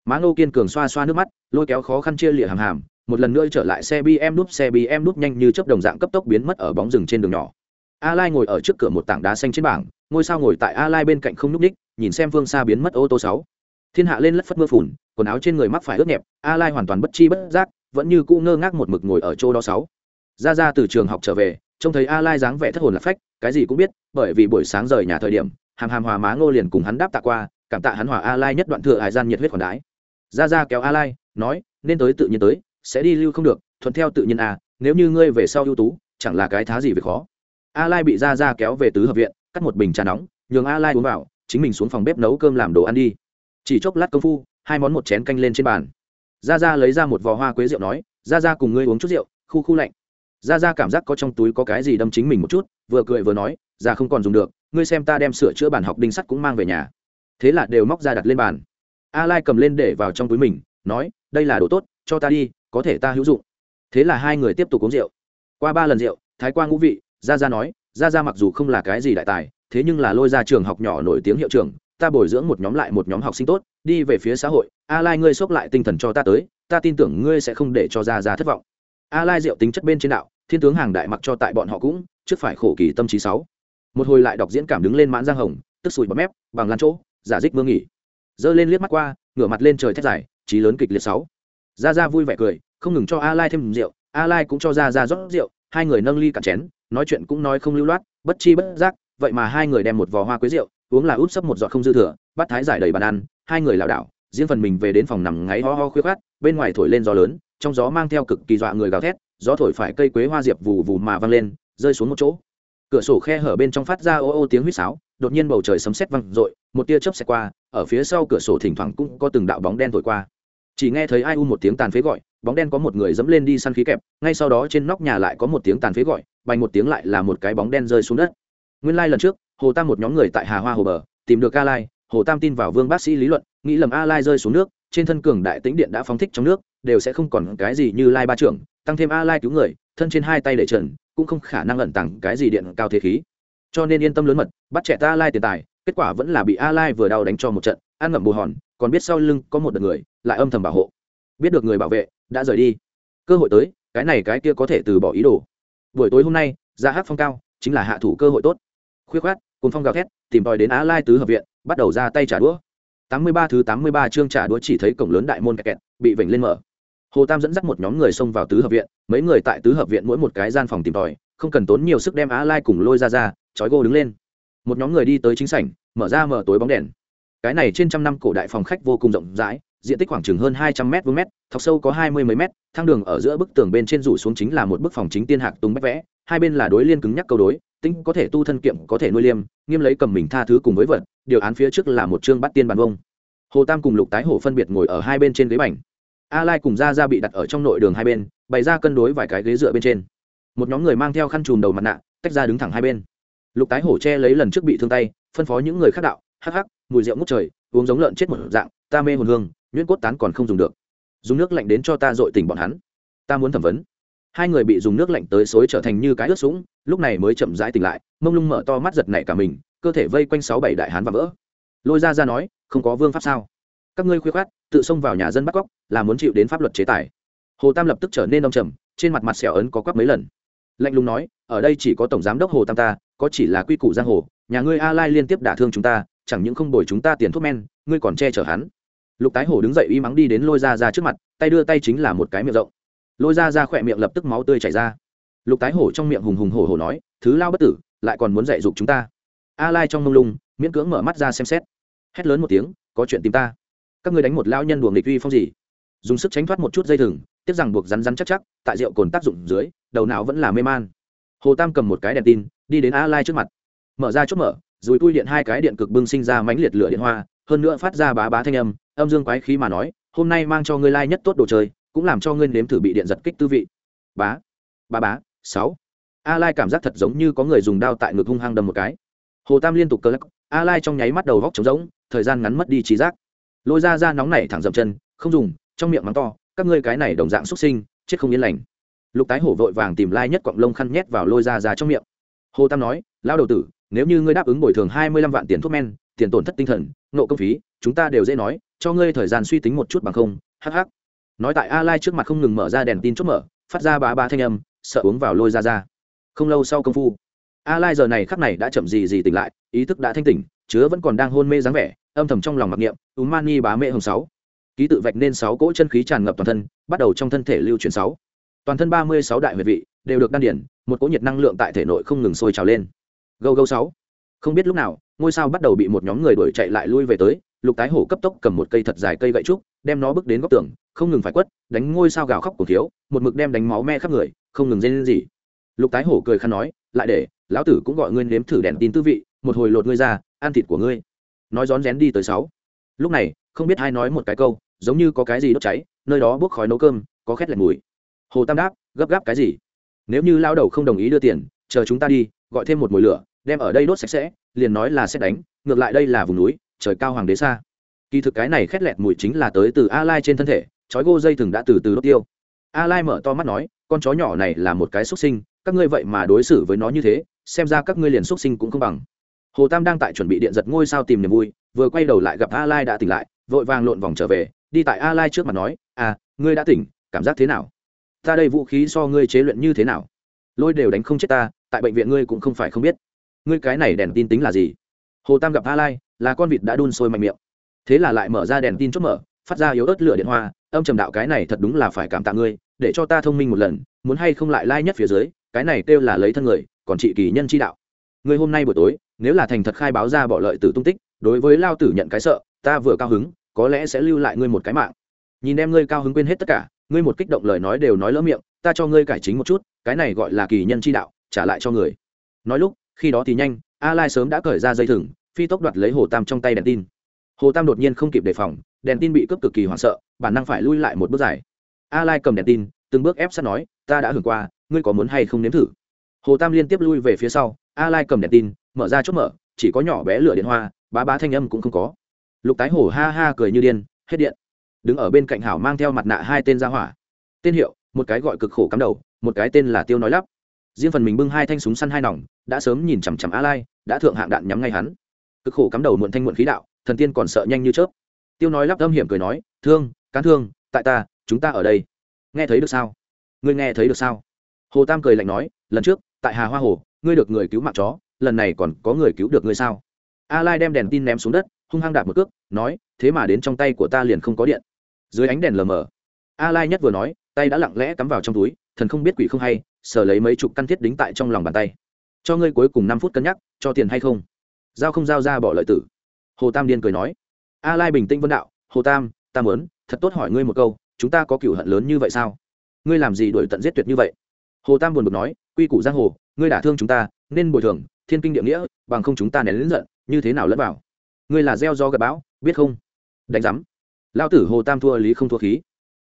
Má ngô kiên cường xoa xoa nước mắt, lôi kéo khó khăn chia lịa hàm hàm, một lần nữa trở lại xe bm đúp, xe bm đúp nhanh như chớp đồng dạng cấp tốc biến mất ở bóng rừng trên đường nhỏ. A lai ngồi ở trước cửa một tảng đá xanh trên bảng, ngôi sao ngồi tại a lai bên cạnh không nhúc ních, nhìn xem phương xa biến mất ô tô 6. thiên hạ lên lất phất mưa phùn, quần áo trên người mắc phải ướt nhẹp, a lai hoàn toàn bất chi bất giác, vẫn như cũ ngơ ngác một mực ngồi ở chỗ đó sáu. Ra ra từ trường học trở về trông thấy a lai dáng vẻ thất hồn lạc phách, cái gì cũng biết, bởi vì buổi sáng rời nhà thời điểm, hàm hàm hòa má ngô liền cùng hắn đáp tạ qua, cảm tạ hắn hòa a lai nhất đoạn thừa hải gian nhiệt huyết khoản đái ra ra kéo a lai, nói, nên tới tự nhiên tới, sẽ đi lưu không được, thuận theo tự nhiên a nếu như ngươi về sau ưu tú, chẳng là cái thá gì về khó. A lai bị ra ra kéo về tứ hợp viện, cắt một bình trà nóng, nhường a lai uống vào, chính mình xuống phòng bếp nấu cơm làm đồ ăn đi. Chỉ chốc lát công phu, hai món một chén canh lên trên bàn. Ra ra lấy ra một vò hoa quế rượu nói, ra ra cùng ngươi uống chút rượu, khu khu lạnh ra ra cảm giác có trong túi có cái gì đâm chính mình một chút, vừa cười vừa nói ra không còn dùng được, ngươi xem ta đem sửa chữa bản học đinh sắt cũng mang về nhà. Thế là đều móc ra đặt lên bàn. A lai cầm lên để vào trong túi mình, nói, đây là đồ tốt, cho ta đi, có thể ta hữu dụng. Thế là hai người tiếp tục uống rượu. Qua ba lần rượu, thái Quang ngũ vị gia gia nói gia gia mặc dù không là cái gì đại tài, thế nhưng là lôi ra trường học nhỏ nổi tiếng hiệu trưởng, ta bồi dưỡng một nhóm lại một nhóm học sinh tốt, đi về phía xã hội, a lai ngươi xốc lại tinh thần cho ta tới, ta tin tưởng ngươi sẽ không để cho gia gia thất vọng a lai rượu tính chất bên trên đạo, thiên tướng hàng đại mặc cho tại bọn họ cũng, trước phải khổ kỳ tâm trí sáu. Một hồi lại đọc diễn cảm đứng lên mãn giang hồng, tức sùi bọt mép, bằng lan chỗ, giả dích mương nghỉ. Giơ lên liếc mắt qua, ngửa mặt lên trời thét dài, trí lớn kịch liệt sáu. Ra Ra vui vẻ cười, không ngừng cho a lai thêm rượu, a lai cũng cho Ra Ra rót rượu, hai người nâng ly cạn chén, nói chuyện cũng nói không lưu loát, bất chi bất giác, vậy mà hai người đem một vò hoa quế rượu, uống là úp sấp một giọt không dư thừa, bắt thái giải đầy bàn ăn, hai người lảo đảo, riêng phần mình về đến phòng nằm ngáy ho ho khuyết khát bên ngoài thổi lên gió lớn trong gió mang theo cực kỳ dọa người gào thét, gió thổi phải cây quế hoa diệp vù vù mà văng lên, rơi xuống một chỗ. Cửa sổ khe hở bên trong phát ra ô ô tiếng huýt sáo, đột nhiên bầu trời sấm sét văng rội một tia chớp xẹt qua, ở phía sau cửa sổ thỉnh thoảng cũng có từng đạo bóng đen thổi qua. Chỉ nghe thấy ai u một tiếng tàn phế gọi, bóng đen có một người dẫm lên đi săn khí kẹp, ngay sau đó trên nóc nhà lại có một tiếng tàn phế gọi, bành một tiếng lại là một cái bóng đen rơi xuống đất. Nguyên lai、like、lần trước, hồ tam một nhóm người tại hà hoa hồ bờ, tìm được a lai, hồ tam tin vào vương bác sĩ lý luận, nghĩ lầm a lai rơi xuống nước trên thân cường đại tĩnh điện đã phóng thích trong nước, đều sẽ không còn cái gì như lai ba trưởng, tăng thêm a lai cứu người, thân trên hai tay để trần, cũng không khả năng ẩn tặng cái gì điện cao thế khí. Cho nên yên tâm lớn mật, bắt trẻ ta a lai tiền tài, kết quả vẫn là bị a lai vừa đau đánh cho một trận, ăn ngậm bù hòn, còn biết sau lưng có một đợt người, lại âm thầm bảo hộ. Biết được người bảo vệ, đã rời đi. Cơ hội tới, cái này cái kia có thể từ bỏ ý đồ. Buổi tối hôm nay ra hát phong cao chính là hạ thủ cơ hội tốt. Khuyết khát, cùng phong gào thét, tìm tòi đến á lai tứ hợp viện, bắt đầu ra tay trả đũa tám mươi ba thứ tám mươi ba chương trả đũa chỉ thấy cổng lớn đại môn kẹt kẹt, bị vểnh lên mở. Hồ tam dẫn dắt một nhóm người xông vào tứ hợp viện, mấy người tại tứ hợp viện mỗi một cái gian phòng tìm tòi, không cần tốn nhiều sức đem á lai cùng lôi ra ra, chói gô đứng lên. Một nhóm người đi tới chính sảnh, mở ra mở tối bóng đèn. Cái này trên trăm năm cổ đại phòng khách vô cùng rộng rãi, diện tích khoảng chừng hơn hai trăm mét vuông mét, thọc sâu có hai mươi mấy mét, thang đường ở giữa bức tường bên trên rủ xuống chính là một bức phòng chính tiên hạc tung bách vẽ, hai bên là đối liên cứng nhắc câu đối, tính có thể tu thân kiệm, có thể nuôi liêm, nghiêm lấy cầm mình tha thứ cùng với vật điều án phía trước là một chương bắt tiên bàn vông. Hồ tam cùng lục tái hổ phân biệt ngồi ở hai bên trên ghế bành. A lai cùng ra ra bị đặt ở trong nội đường hai bên, bày ra cân đối vài cái ghế dựa bên trên. Một nhóm người mang theo khăn chùm đầu mặt nạ, tách ra đứng thẳng hai bên. Lục tái hổ che lấy lần trước bị thương tay, phân phó những người khác đạo, hắc hắc, mùi rượu ngút trời, uống giống lợn chết một dạng, ta mê hồn hương, nhuyễn cốt tán còn không dùng được. Dùng nước lạnh đến cho ta dội tỉnh bọn hắn. Ta muốn thẩm vấn. Hai người bị dùng nước lạnh tới xối trở thành như cái ướt sũng, lúc này mới chậm rãi tỉnh lại, mông lung mở to mắt giật nảy cả mình cơ thể vây quanh sáu bảy đại hán và vỡ. Lôi ra ra nói, không có vương pháp sao? Các ngươi khuyết khát tự xông vào nhà dân bắt cóc, là muốn chịu đến pháp luật chế tài. Hồ tam lập tức trở nên đông trầm, trên mặt mặt sẹo ấn có quắc mấy lần. Lạnh lùng nói, ở đây chỉ có tổng giám đốc hồ tam ta, có chỉ là quy củ giang hồ, nhà ngươi a lai liên tiếp đả thương chúng ta, chẳng những không bồi chúng ta tiền thuốc men, ngươi còn che chở hắn. Lục tái hổ đứng dậy y mắng đi đến lôi ra ra trước mặt, tay đưa tay chính là một cái miệng rộng. Lôi ra ra khỏe miệng lập tức máu tươi chảy ra. Lục tái hổ trong miệng hùng hùng hổ hổ nói, thứ lao bất tử, lại còn muốn dạy dục chúng ta a lai trong mông lung, miễn cưỡng mở mắt ra xem xét. Hét lớn một tiếng, có chuyện tìm ta. Các ngươi đánh một lao nhân đuồng địch uy phong gì? Dùng sức tránh thoát một chút dây thừng, tiếc rằng buộc rắn rắn chắc chắc, tại rượu cồn tác dụng dưới, đầu não vẫn là mê man. Hồ tam cầm một cái đèn tin, đi đến a lai trước mặt. Mở ra chốt mở, rồi tui điện hai cái điện cực bưng sinh ra mánh liệt lửa điện hoa, hơn nữa phát ra bá bá thanh âm âm dương quái khí mà nói, hôm nay mang cho ngươi lai nhất tốt đồ chơi, cũng làm cho ngươi nếm thử bị điện giật kích tư vị. Bá bá bá, sáu. A lai cảm giác thật giống như có người dùng đao tại ngực hung hăng đâm một cái hồ tam liên tục cơ lắc a lai trong nháy mắt đầu vóc trống rỗng, thời gian ngắn mất đi trí giác. Lôi ra ra nóng nảy thẳng dậm chân, không dùng, trong miệng mắng to, các ngươi cái này đồng dạng xuất sinh, chết không yên lành. Lục tái hổ vội vàng tìm lai nhất quặng lông khăn nhét vào lôi ra ra trong miệng. Hồ tam nói lao đầu tử, nếu như ngươi đáp ứng bồi thường hai mươi lăm vạn tiền thuốc men, tiền tổn thất tinh thần, nộ công phí, chúng ta đều dễ nói, cho ngươi thời gian suy tính một chút bằng không. Hắc hắc. Nói tại a lai trước mặt không ngừng mở ra đèn tin chốt mở, phát ra bá ba thanh âm, sợ uống vào lôi ra ra. Không lâu sau công phu a lai giờ này khắc này đã chậm gì gì tỉnh lại, ý thức đã thanh tỉnh, chứa vẫn còn đang hôn mê dáng vẻ, âm thầm trong lòng mặc niệm úm mani bá mẹ hồng sáu. Ký tự vạch nên sáu cỗ chân khí tràn ngập toàn thân, bắt đầu trong thân thể lưu chuyển sáu. Toàn thân ba mươi sáu đại huyệt vị đều được đan điển, một cỗ nhiệt năng lượng tại thể nội không ngừng sôi trào lên. Gâu gâu sáu. Không biết lúc nào, ngôi sao bắt đầu bị một nhóm người đuổi chạy lại lui về tới, lục tái hổ cấp tốc cầm một cây thật dài cây gậy trúc, đem nó bước đến góc tường, không ngừng phải quất, đánh ngôi sao gào khóc cổ thiếu, một mực đem đánh máu me khắp người, không ngừng dây lên gì lục tái hổ cười khăn nói, lại để lão tử cũng gọi ngươi nếm thử đèn tin tư vị, một hồi lột ngươi ra, ăn thịt của ngươi. Nói rón rén đi tới sáu. Lúc này, không biết ai nói một cái câu, giống như có cái gì đốt cháy, nơi đó bốc khói nấu cơm, có khét lẹt mùi. Hồ tam đáp, gấp gáp cái gì? Nếu như lao đầu không đồng ý đưa tiền, chờ chúng ta đi, gọi thêm một mùi lửa, đem ở đây đốt sạch sẽ, liền nói là xét đánh, ngược lại đây là vùng núi, trời cao hoàng đế xa. Kỳ thực cái này khét lẹt mùi chính là tới từ a lai trên thân thể, chói gô dây thừng đã từ từ đốt tiêu. A lai mở to mắt nói, con chó nhỏ này là một cái xuất sinh, các ngươi vậy mà đối xử với nó như thế xem ra các ngươi liền xuất sinh cũng không bằng. Hồ tam đang tại chuẩn bị điện giật ngôi sao tìm niềm vui, vừa quay đầu lại gặp a lai đã tỉnh lại, vội vàng lộn vòng trở về, đi tại a lai trước mặt nói à ngươi đã tỉnh, cảm giác thế nào? Ta đây vũ khí so ngươi chế luyện như thế nào? Lôi đều đánh không chết ta, tại bệnh viện ngươi cũng không phải không biết. Ngươi cái này đèn tin tính là gì? Hồ tam gặp a lai, là con vịt đã đun sôi mạnh miệng. Thế là lại mở ra đèn tin chốt mở, phát ra yếu ớt lửa điện hoa, âm trầm đạo, cái này thật đúng là phải cảm tạ ngươi, để cho ta thông minh một lần, muốn hay không lại lai nhất phía dưới, cái này kêu là lấy thân người còn trị kỳ nhân chi đạo. Ngươi hôm nay buổi tối, nếu là thành thật khai báo ra bỏ lợi tử tung tích, đối với lao tử nhận cái sợ, ta vừa cao hứng, có lẽ sẽ lưu lại ngươi một cái mạng. Nhìn em ngươi cao hứng quên hết tất cả, ngươi một kích động lời nói đều nói lỡ miệng, ta cho ngươi cải chính một chút, cái này gọi là kỳ nhân chi đạo, trả lại cho người. Nói lúc, khi đó thì nhanh, a lai sớm đã cởi ra dây thừng, phi tốc đoạt lấy hồ tam trong tay đèn tin. Hồ tam đột nhiên không kịp đề phòng, đèn tin bị cướp cực kỳ hoảng sợ, bản năng phải lui lại một bước dài. A lai cầm đèn tin, từng bước ép sát nói, ta đã hưởng qua, ngươi có muốn hay không nếm thử? Hồ tam liên tiếp lui về phía sau, a lai cầm đèn tin, mở ra chốt mở, chỉ có nhỏ bé lửa điện hoa, bá bá thanh âm cũng không có. Lục tái hổ ha ha cười như điên, hết điện. Đứng ở bên cạnh hảo mang theo mặt nạ hai tên ra hỏa. Tên hiệu, một cái gọi cực khổ cắm đầu, một cái tên là tiêu nói lắp. Riêng phần mình bưng hai thanh súng săn hai nòng, đã sớm nhìn chằm chằm a lai, đã thượng hạng đạn nhắm ngay hắn. Cực khổ cắm đầu muộn thanh muộn khí đạo, thần tiên còn sợ nhanh như chớp. Tiêu nói lắp âm hiểm cười nói, thương, cán thương, tại ta, chúng ta ở đây. Nghe thấy được sao? Ngươi nghe thấy được sao? Hồ tam cười lạnh nói, lần trước tại hà hoa hồ, ngươi được người cứu mạng chó, lần này còn có người cứu được ngươi sao? A lai đem đèn tin ném xuống đất, hung hăng đạp một cước, nói, thế mà đến trong tay của ta liền không có điện. Dưới ánh đèn lờ mờ, a lai nhất vừa nói, tay đã lặng lẽ cắm vào trong túi, thần không biết quỷ không hay, sờ lấy mấy chục căn thiết đính tại trong lòng bàn tay. Cho ngươi cuối cùng năm phút cân nhắc, cho tiền hay không? Giao không giao ra bỏ lợi tử. Hồ tam điên cười nói. A lai bình tĩnh vân đạo, hồ tam, ta muốn, thật tốt hỏi ngươi một câu, chúng ta có cửu hận lớn như vậy sao? Ngươi làm gì đổi tận giết tuyệt như vậy? Hồ tam buồn bực nói quy củ giang hồ, ngươi đả thương chúng ta, nên bồi thường, thiên kinh địa nghĩa, bằng không chúng ta nén lớn giận, như thế nào lẫn vào? Ngươi là gieo do gặp bão, biết không? Đánh giám. Lao tử hồ tam thua lý không thua khí.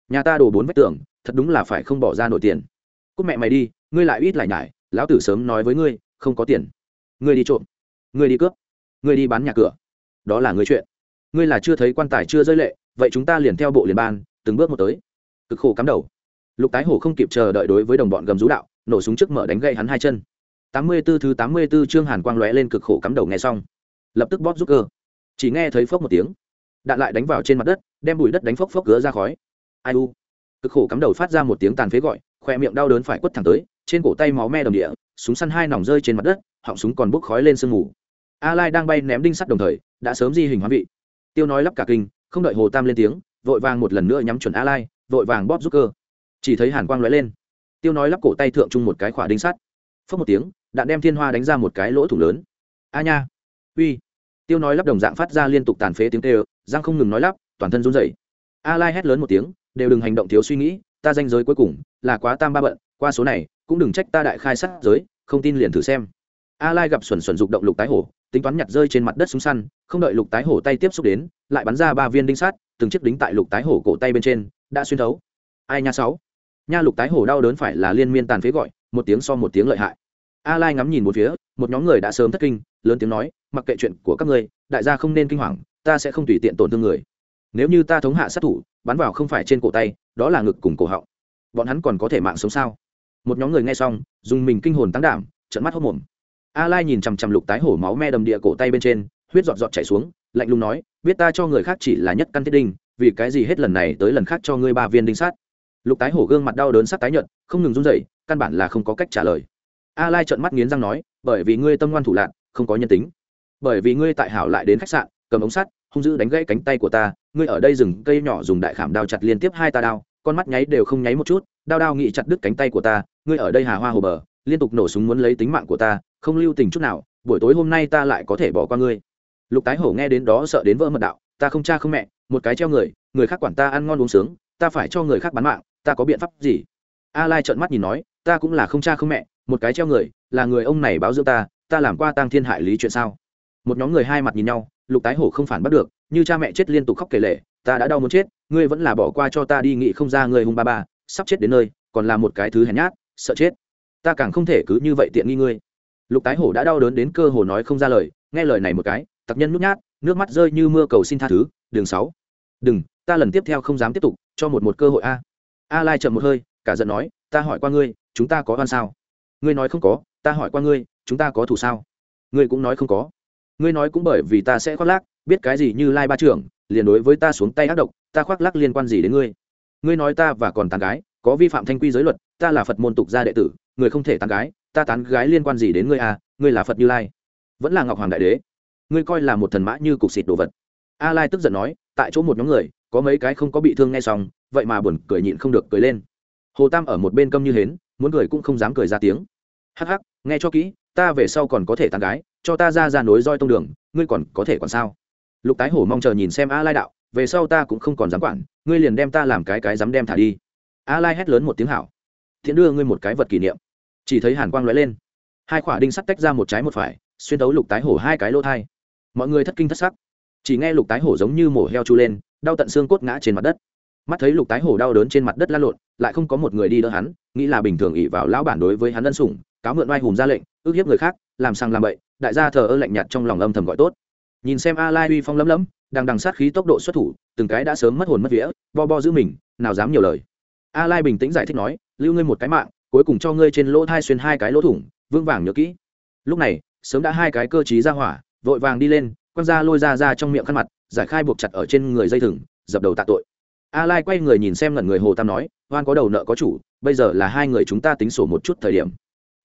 Nhà ta đổ bốn vách tường, thật đúng là phải không bỏ ra nổi tiền. Cúc mẹ mày đi, ngươi lại ít lại nhải, lão tử sớm nói với ngươi, không có tiền. Ngươi đi trộm. Ngươi đi cướp. Ngươi đi bán nhà cửa. Đó là ngươi chuyện. Ngươi là chưa thấy quan tài chưa rơi lệ, vậy chúng ta liền theo bộ liền ban, từng bước một tới. Cực khổ cắm đầu. Lục tái hổ không kịp chờ đợi đối với đồng bọn gầm rú đạo nổ súng trước mở đánh gậy hắn hai chân. Tám mươi 84 thứ tám mươi 84 chương hàn quang lóe lên cực khổ cắm đầu nghe xong. Lập tức bóp giúp cơ. Chỉ nghe thấy phốc một tiếng. Đạn lại đánh vào trên mặt đất, đem bụi đất đánh phốc phốc gỡ ra khói. Ai u. Cực khổ cắm đầu phát ra một tiếng tàn phế gọi khoe miệng đau đớn phải quất thẳng tới, trên cổ tay máu me đồng địa, súng săn hai nòng rơi trên mặt đất, họng súng còn bốc khói lên sương mù. A lai đang bay ném đinh sắt đồng thời, đã sớm di hình hóa vị. Tiêu nói lắp cả kinh, không đợi hồ tam lên tiếng, vội vàng một lần nữa nhắm chuẩn a lai, vội vàng bóp giúp cơ. Chỉ thấy hàn quang lóe lên tiêu nói lắp cổ tay thượng chung một cái khỏa đinh sắt. Phớt một tiếng, đạn đem thiên hoa đánh ra một cái lỗ thủ lớn. A nha. Uy. Tiêu nói lắp đồng dạng phát ra liên tục tàn phế tiếng tê giang không ngừng nói lắp, toàn thân run rẩy. A lai hét lớn một tiếng, đều đừng hành động thiếu suy nghĩ, ta danh giới cuối cùng là quá tam ba bận, qua số này, cũng đừng trách ta đại khai sát giới, không tin liền thử xem. A lai gặp xuẩn xuẩn dục động lục tái hổ, tính toán nhặt rơi trên mặt đất súng săn, không đợi lục tái hổ tay tiếp xúc đến, lại bắn ra ba viên đinh sát từng chiếc đính tại lục tái hổ cổ tay bên trên, đã xuyên thấu. Ai nha sáu nha lục tái hổ đau đớn phải là liên miên tàn phế gọi, một tiếng so một tiếng lợi hại. A lai ngắm nhìn một phía, một nhóm người đã sớm thất kinh, lớn tiếng nói, mặc kệ chuyện của các ngươi, đại gia không nên kinh hoàng, ta sẽ không tùy tiện tổn thương người. Nếu như ta thống hạ sát thủ, bắn vào không phải trên cổ tay, đó là ngực cùng cổ họng. Bọn hắn còn có thể mạng sống sao? Một nhóm người nghe xong, dùng mình kinh hồn tăng đảm trận mắt hốc mồm. A lai nhìn chằm chằm lục tái hổ máu me đầm địa cổ tay bên trên, huyết giọt giọt chảy xuống, lạnh lùng nói, biết ta cho người khác chỉ là nhất căn thiết đinh, vì cái gì hết lần này tới lần khác cho ngươi ba viên đinh sát? Lục tái hổ gương mặt đau đớn sắc tái nhợt, không ngừng run rẩy, căn bản là không có cách trả lời. A lai trợn mắt nghiến răng nói, bởi vì ngươi tâm ngoan thủ lạc không có nhân tính. Bởi vì ngươi tại hảo lại đến khách sạn, cầm ống sắt, hung dữ đánh gãy cánh tay của ta, ngươi ở đây rừng cây nhỏ dùng đại khảm đao chặt liên tiếp hai ta đao, con mắt nháy đều không nháy một chút, đao đao nghị chặt đứt cánh tay của ta, ngươi ở đây hà hoa hồ bờ, liên tục nổ súng muốn lấy tính mạng của ta, không lưu tình chút nào, buổi tối hôm nay ta lại có thể bỏ qua ngươi. Lục tái hổ nghe đến đó sợ đến vỡ mật đạo, ta không cha không mẹ, một cái treo người người khác quản ta ăn ngon uống sướng, ta phải cho người khác bán mạng ta có biện pháp gì? A lai trợn mắt nhìn nói, ta cũng là không cha không mẹ, một cái treo người, là người ông này báo dưỡng ta ta làm qua tang thiên hại lý chuyện sao? Một nhóm người hai mặt nhìn nhau, lục tái hổ không phản bắt được, như cha mẹ chết liên tục khóc kể lệ ta đã đau muốn chết, ngươi vẫn là bỏ qua cho ta đi nghị không ra người hung ba ba, sắp chết đến nơi, còn là một cái thứ hèn nhát, sợ chết. Ta càng không thể cứ như vậy tiện nghi ngươi. Lục tái hổ đã đau đớn đến cơ hồ nói không ra lời, nghe lời này một cái, tặc nhân nhút nhát, nước mắt rơi như mưa cầu xin tha thứ đường sáu. Đừng, ta lần tiếp theo không dám tiếp tục, cho một một cơ hội a a lai chậm một hơi, cả giận nói, ta hỏi qua ngươi, chúng ta có oan sao? Ngươi nói không có, ta hỏi qua ngươi, chúng ta có thù sao? Ngươi cũng nói không có. Ngươi nói cũng bởi vì ta sẽ khoác lác, biết cái gì như lai ba trưởng, liền đối với ta xuống tay ác độc, ta khoác lác liên quan gì đến ngươi? Ngươi nói ta và còn tán gái, có vi phạm thanh quy giới luật, ta là phật môn tục gia đệ tử, người không thể tán gái, ta tán gái liên quan gì đến ngươi à ngươi là phật như lai. Vẫn là ngọc hoàng đại đế. Ngươi coi là một thần mã như cục xịt đồ vật. A lai tức giận nói, tại chỗ một nhóm người có mấy cái không có bị thương nghe xong, vậy mà buồn cười nhịn không được cười lên. Hồ tam ở một bên câm như hến, muốn cười cũng không dám cười ra tiếng. Hắc hắc, nghe cho kỹ, ta về sau còn có thể tán gái, cho ta ra ra nối roi tông đường, ngươi còn có thể còn sao? Lục tái hổ mong chờ nhìn xem a lai đạo, về sau ta cũng không còn dám quản, ngươi liền đem ta làm cái cái dám đem thả đi. A lai hét lớn một tiếng hảo. Thiện đưa ngươi một cái vật kỷ niệm. Chỉ thấy hàn quang lóe lên. Hai quả đinh sắt tách ra một trái một phải, xuyên tấu lục tái hổ hai cái lỗ thai. Mọi người thất kinh thất sắc. Chỉ nghe lục tái hổ giống như mổ heo chu lên đau tận xương cốt ngã trên mặt đất. Mắt thấy lục tái hổ đau đớn trên mặt đất la lộn, lại không có một người đi đỡ hắn, nghĩ là bình thường ỉ vào lão bản đối với hắn ân sủng, cáo mượn oai hùng ra lệnh, ước hiếp người khác, làm sang làm bậy, đại gia thờ ơ lạnh nhạt trong lòng âm thầm gọi tốt. Nhìn xem a lai uy phong lấm lấm, đang đằng sát khí tốc độ xuất thủ, từng cái đã sớm mất hồn mất vía, bo bo giữ mình, nào dám nhiều lời. A lai bình tĩnh giải thích nói, lưu ngươi một cái mạng, cuối cùng cho ngươi trên lỗ thai xuyên hai cái lỗ thủng vương vàng nhớ kỹ. Lúc này, sớm đã hai cái cơ trí ra hỏa, vội vàng đi lên, quăng ra lôi ra ra trong miệng khăn mặt giải khai buộc chặt ở trên người dây thừng, dập đầu tạ tội. A lai quay người nhìn xem ngẩn người hồ tam nói, oan có đầu nợ có chủ, bây giờ là hai người chúng ta tính sổ một chút thời điểm.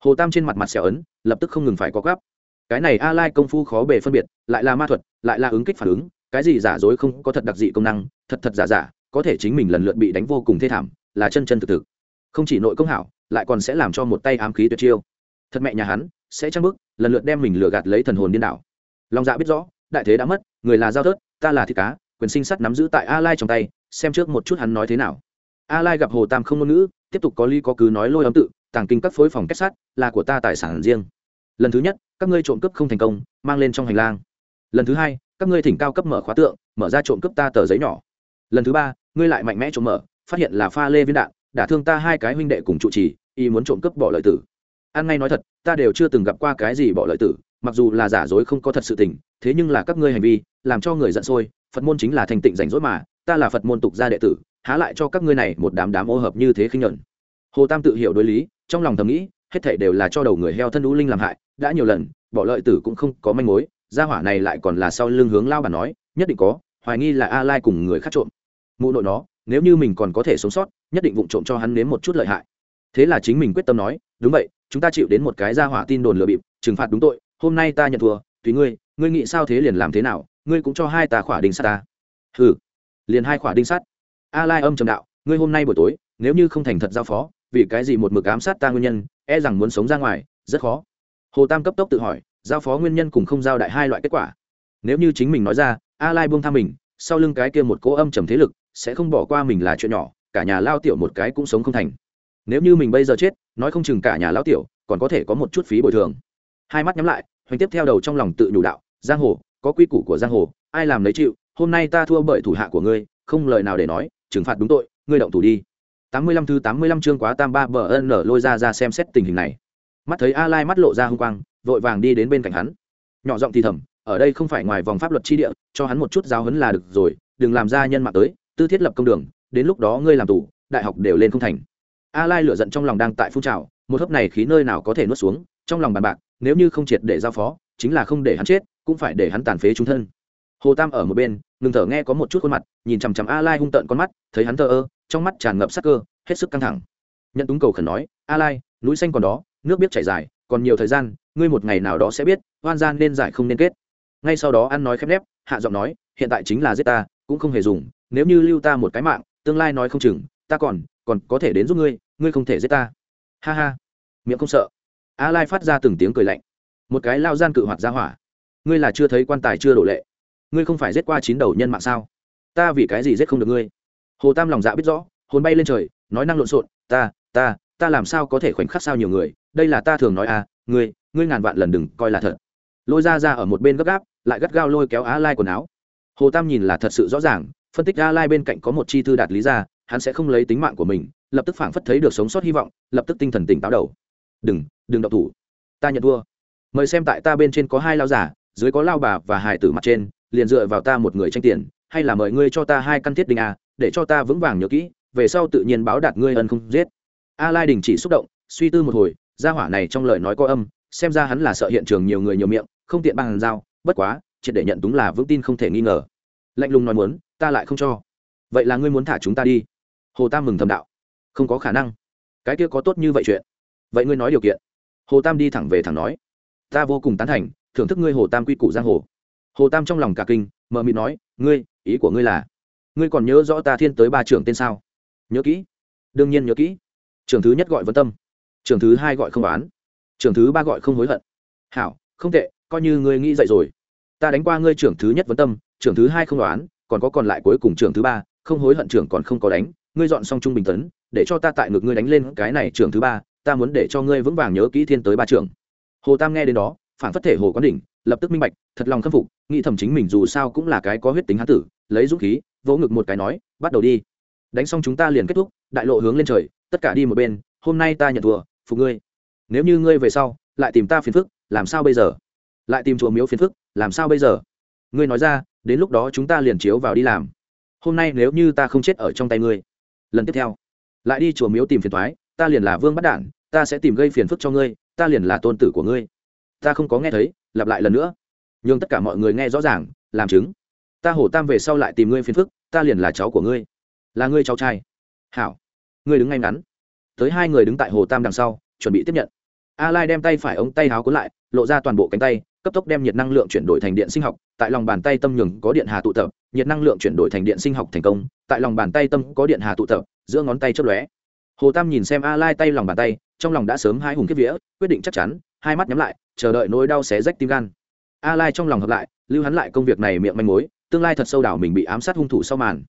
Hồ tam trên mặt mặt xẻo ấn, lập tức không ngừng phải có gấp cái này a lai công phu khó bề phân biệt, lại là ma thuật, lại là ứng kích phản ứng, cái gì giả dối không có thật đặc dị công năng, thật thật giả giả, có thể chính mình lần lượt bị đánh vô cùng thê thảm, là chân chân thực thực. Không chỉ nội công hảo, lại còn sẽ làm cho một tay ám khí tuyệt chiêu. Thật mẹ nhà hắn, sẽ trăng bức lần lượt đem mình lừa gạt lấy thần hồn điên đảo. Long dạ biết rõ, đại thế đã mất, người là giao thớt ta là thịt cá, quyền sinh sắt nắm giữ tại a lai trong tay, xem trước một chút hắn nói thế nào. A lai gặp hồ tam không ngôn ngữ, tiếp tục có ly có cứ nói lôi ấm tự, tàng kinh các phối phòng kết sắt là của ta tài sản riêng. Lần thứ nhất, các ngươi trộm cướp không thành công, mang lên trong hành lang. Lần thứ hai, các ngươi thỉnh cao cấp mở khóa tượng, mở ra trộm cướp ta tờ giấy nhỏ. Lần thứ ba, ngươi lại mạnh mẽ trộm mở, phát hiện là pha lê viên đạn đả thương ta hai cái huynh đệ cùng trụ trì y muốn trộm cướp bỏ lợi tử. Ăn ngay nói thật, ta đều chưa từng gặp qua cái gì bỏ lợi tử, mặc dù là giả dối không có thật sự tình thế nhưng là các ngươi hành vi, làm cho người giận sôi, phật môn chính là thành tịnh rảnh rỗi mà, ta là phật môn tục gia đệ tử, há lại cho các ngươi này một đám đám ô hợp như thế khinh nhuận. Hồ tam tự hiểu đối lý, trong lòng thầm nghĩ, hết thảy đều là cho đầu người heo thân đũ linh làm hại, đã nhiều lần, bỏ lợi tử cũng không có manh mối, gia hỏa này lại còn là sau lưng hướng lao bản nói, nhất định có, hoài nghi là a lai cùng người khác trộm. Mụ nội nó, nếu như mình còn có thể sống sót, nhất định vụng trộm cho hắn nếm một chút lợi hại. Thế là chính mình quyết tâm nói, đúng vậy, chúng ta chịu đến một cái gia hỏa tin đồn lừa bịp, trừng phạt đúng tội, hôm nay ta nhận thua, tùy ngươi ngươi nghĩ sao thế liền làm thế nào, ngươi cũng cho hai tà khỏa đinh sắt ta. Hừ, liền hai khỏa đinh sắt. A lai âm trầm đạo, ngươi hôm nay buổi tối, nếu như không thành thật giao phó, vì cái gì một mực ám sát ta nguyên nhân e rằng muốn sống ra ngoài, rất khó. Hồ tam cấp tốc tự hỏi, giao phó nguyên nhân cùng không giao đại hai loại kết quả. Nếu như chính mình nói ra, a lai buông tha mình, sau lưng cái kia một cỗ âm trầm thế lực, sẽ không bỏ qua mình là chuyện nhỏ, cả nhà lao tiểu một cái cũng sống không thành. Nếu như mình bây giờ chết, nói không chừng cả nhà lao tiểu còn có thể có một chút phí bồi thường. Hai mắt nhắm lại, hoành tiếp theo đầu trong lòng tự nhủ đạo giang hồ, có quy củ của giang hồ, ai làm lấy chịu, hôm nay ta thua bởi thủ hạ của ngươi, không lời nào để nói, trừng phạt đúng tội, ngươi động thủ đi. Tám mươi lăm thứ tám mươi lăm chương quá tam ba bờ ân nở lôi ra ra xem xét tình hình này. Mắt thấy a lai mắt lộ ra hung quang, vội vàng đi đến bên cạnh hắn. Nhỏ giọng thì thầm, ở đây không phải ngoài vòng pháp luật chi địa, cho hắn một chút giáo huấn là được rồi, đừng làm ra nhân mạng tới, tư thiết lập công đường, đến lúc đó ngươi làm tù, đại học đều lên không thành. A lai lửa giận trong lòng đang tại phun trào, một hớp này khí nơi nào có thể nuốt xuống, trong lòng bàn bạc, nếu như không triệt để giao phó, chính là không để hắn chết cũng phải để hắn tàn phế trung thân. Hồ tam ở một bên, ngừng thở nghe có một chút khuôn mặt, nhìn chằm chằm a lai hung tợn con mắt, thấy hắn thờ ơ, trong mắt tràn ngập sắc cơ, hết sức căng thẳng. Nhận túng cầu khẩn nói, a lai, núi xanh còn đó, nước biết chảy dài, còn nhiều thời gian, ngươi một ngày nào đó sẽ biết, oan gian nên giải không nên kết. Ngay sau đó ăn nói khép nép, hạ giọng nói, hiện tại chính là giết ta, cũng không hề dùng, nếu như lưu ta một cái mạng, tương lai nói không chừng, ta còn còn có thể đến giúp ngươi ngươi không thể giết ta. Ha ha. Miệng không sợ. A lai phát ra từng tiếng cười lạnh. Một cái lao gian cự hoạt ra hỏa ngươi là chưa thấy quan tài chưa đổ lệ. Ngươi không phải giết qua chín đầu nhân mạng sao? Ta vì cái gì giết không được ngươi? Hồ tam lòng dạ biết rõ, hồn bay lên trời, nói năng lộn xộn, ta ta ta làm sao có thể khoảnh khắc sao nhiều người? Đây là ta thường nói à ngươi ngươi ngàn vạn lần đừng coi là thật. Lôi ra ra ở một bên gấp gáp, lại gắt gao lôi kéo á lai quần áo. Hồ tam nhìn là thật sự rõ ràng, phân tích á lai bên cạnh có một chi thư đạt lý ra, hắn sẽ không lấy tính mạng của mình, lập tức phảng phất thấy được sống sót hy vọng, lập tức tinh thần tỉnh táo đầu. Đừng đừng độc thủ. Ta nhận thua. Mời xem tại ta bên trên có hai lao giả dưới có lao bà và hải tử mặt trên, liền dựa vào ta một người tranh tiền, hay là mời ngươi cho ta hai căn thiết đình a để cho ta vững vàng nhớ kỹ, về sau tự nhiên báo đạt ngươi ân không giết. A lai đình chỉ xúc động, suy tư một hồi, gia hỏa này trong lời nói có âm, xem ra hắn là sợ hiện trường nhiều người nhiều miệng, không tiện bằng giao, bất quá, triệt để nhận đúng là vững tin không thể nghi ngờ. Lạnh lùng nói muốn, ta lại không cho. Vậy là ngươi muốn thả chúng ta đi. Hồ tam mừng thầm đạo. Không có khả năng. Cái kia có tốt như vậy chuyện. Vậy ngươi nói điều kiện. Hồ tam đi thẳng về thẳng nói. Ta vô cùng tán thành thưởng thức ngươi hồ tam quy củ giang hồ. Hồ tam trong lòng cả kinh, mờ mịt nói, ngươi, ý của ngươi là, ngươi còn nhớ rõ ta thiên tới ba trưởng tên sao? Nhớ kỹ. Đương nhiên nhớ kỹ. Trưởng thứ nhất gọi vân tâm, trưởng thứ hai gọi không oán, trưởng thứ ba gọi không hối hận. Hảo, không tệ, coi như ngươi nghĩ dậy rồi. Ta đánh qua ngươi trưởng thứ nhất vấn tâm, trưởng thứ hai không đoán còn có còn lại cuối cùng trưởng thứ ba, không hối hận trưởng còn không có đánh. Ngươi dọn xong trung bình tấn, để cho ta tại ngực ngươi đánh lên cái này trưởng thứ ba, ta muốn để cho ngươi vững vàng nhớ kỹ thiên tới ba trưởng. Hồ tam nghe đến đó phản phất thể hồ quán đỉnh, lập tức minh bạch, thật lòng khâm phục, nghĩ thầm chính mình dù sao cũng là cái có huyết tính hán tử, lấy dũng khí, vỗ ngực một cái nói, bắt đầu đi. Đánh xong chúng ta liền kết thúc, đại lộ hướng lên trời, tất cả đi một bên, hôm nay ta nhận thua, phục ngươi. Nếu như ngươi về sau, lại tìm ta phiền phức, làm sao bây giờ? Lại tìm chùa miếu phiền phức, làm sao bây giờ? Ngươi nói ra, đến lúc đó chúng ta liền chiếu vào đi làm. Hôm nay nếu như ta không chết ở trong tay ngươi. Lần tiếp theo, lại đi chùa miếu tìm phiền thoái, ta liền là vương bắt đản, ta sẽ tìm gây phiền phức cho ngươi, ta liền là tôn tử của ngươi ta không có nghe thấy, lặp lại lần nữa. Nhưng tất cả mọi người nghe rõ ràng, làm chứng. Ta hổ tam về sau lại tìm ngươi phiền phức, ta liền là cháu của ngươi. Là ngươi cháu trai. Hảo. Ngươi đứng ngay ngắn. Tới hai người đứng tại hồ tam đằng sau, chuẩn bị tiếp nhận. A lai đem tay phải ống tay háo cuốn lại, lộ ra toàn bộ cánh tay, cấp tốc đem nhiệt năng lượng chuyển đổi thành điện sinh học, tại lòng bàn tay tâm nhường có điện hà tụ tập, nhiệt năng lượng chuyển đổi thành điện sinh học thành công, tại lòng bàn tay tâm có điện hà tụ tập, giữa ngón tay chớp lóe. Hồ tam nhìn xem a lai tay lòng bàn tay, trong lòng đã sớm hai hùng kiếp vía, quyết định chắc chắn hai mắt nhắm lại, chờ đợi nỗi đau xé rách tim gan. A lai trong lòng hợp lại, lưu hắn lại công việc này miệng manh mối, tương lai thật sâu đảo mình bị ám sát hung thủ sau màn.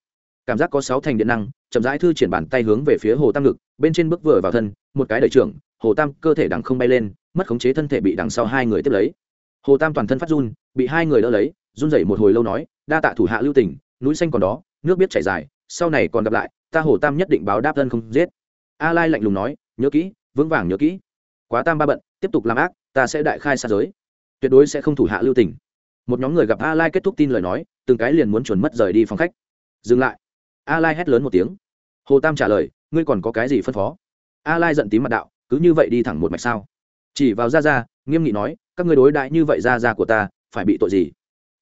Cảm giác có sáu thành điện năng, chậm rãi thư triển bàn tay hướng về phía hồ tam ngực, bên trên bước vừa vào thân, một cái đẩy trưởng, hồ tam, cơ thể đằng không bay lên, mất khống chế thân thể bị đằng sau hai người tiếp lấy. Hồ tam toàn thân phát run, bị hai người đỡ lấy, run rẩy một hồi lâu nói, đa tạ thủ hạ lưu tình, núi xanh còn đó, nước biết chảy dài, sau này còn gặp lại, ta hồ tam nhất định báo đáp thân không giết. A lai lạnh lùng nói, nhớ kỹ, vững vàng nhớ kỹ quá tam ba bận, tiếp tục làm ác, ta sẽ đại khai xa giới. Tuyệt đối sẽ không thủ hạ lưu tình. Một nhóm người gặp a lai kết thúc tin lời nói, từng cái liền muốn chuẩn mất rời đi phòng khách. Dừng lại. A lai hét lớn một tiếng. Hồ tam trả lời, ngươi còn có cái gì phân phó? A lai giận tím mặt đạo, cứ như vậy đi thẳng một mạch sao? Chỉ vào ra ra nghiêm nghị nói, các ngươi đối đại như vậy ra ra của ta, phải bị tội gì?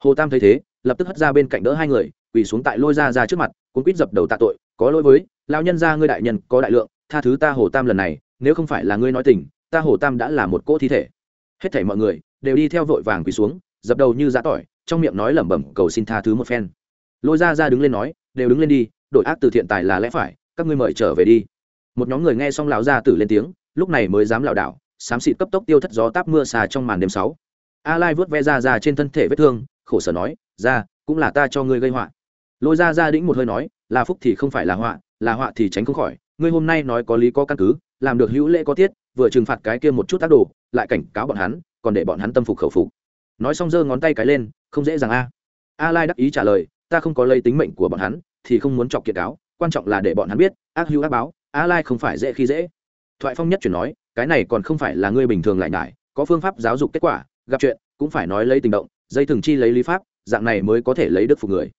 Hồ tam thấy thế, lập tức hất ra bên cạnh đỡ hai người, quỳ xuống tại lôi ra ra trước mặt cũng quýt dập đầu tạ tội, có lỗi với lao nhân ra ngươi đại nhân có đại lượng, tha thứ ta hồ tam lần này, nếu không phải là ngươi nói tình ta hồ tam đã là một cỗ thi thể. Hết thảy mọi người đều đi theo vội vàng quỳ xuống, dập đầu như giã tỏi, trong miệng nói lẩm bẩm, cầu xin tha thứ một phen. Lôi ra ra đứng lên nói, đều đứng lên đi, đội ác từ thiện tài là lẽ phải, các ngươi mời trở về đi. Một nhóm người nghe xong lão gia tử lên tiếng, lúc này mới dám lảo đảo, xám xịt cấp tốc tiêu thất gió táp mưa xà trong màn đêm sáu. A lai vớt ve ra ra trên thân thể vết thương, khổ sở nói ra cũng là ta cho ngươi gây họa. Lôi ra ra đĩnh một hơi nói, là phúc thì không phải là họa là họa thì tránh không khỏi, ngươi hôm nay nói có lý có căn cứ, làm được hữu lễ có tiết vừa trừng phạt cái kia một chút tác đồ, lại cảnh cáo bọn hắn, còn để bọn hắn tâm phục khẩu phục. Nói xong giơ ngón tay cái lên, không dễ dàng a. A lai đắc ý trả lời, ta không có lấy tính mệnh của bọn hắn, thì không muốn chọc kiệt cáo, quan trọng là để bọn hắn biết, ác hữu ác báo a lai không phải dễ khi dễ. Thoại phong nhất chuyển nói, cái này còn không phải là ngươi bình thường lại nhải, có phương pháp giáo dục kết quả, gặp chuyện, cũng phải nói lấy tình động, dây thường chi lấy lý pháp, dạng này mới có thể lấy đức phục người.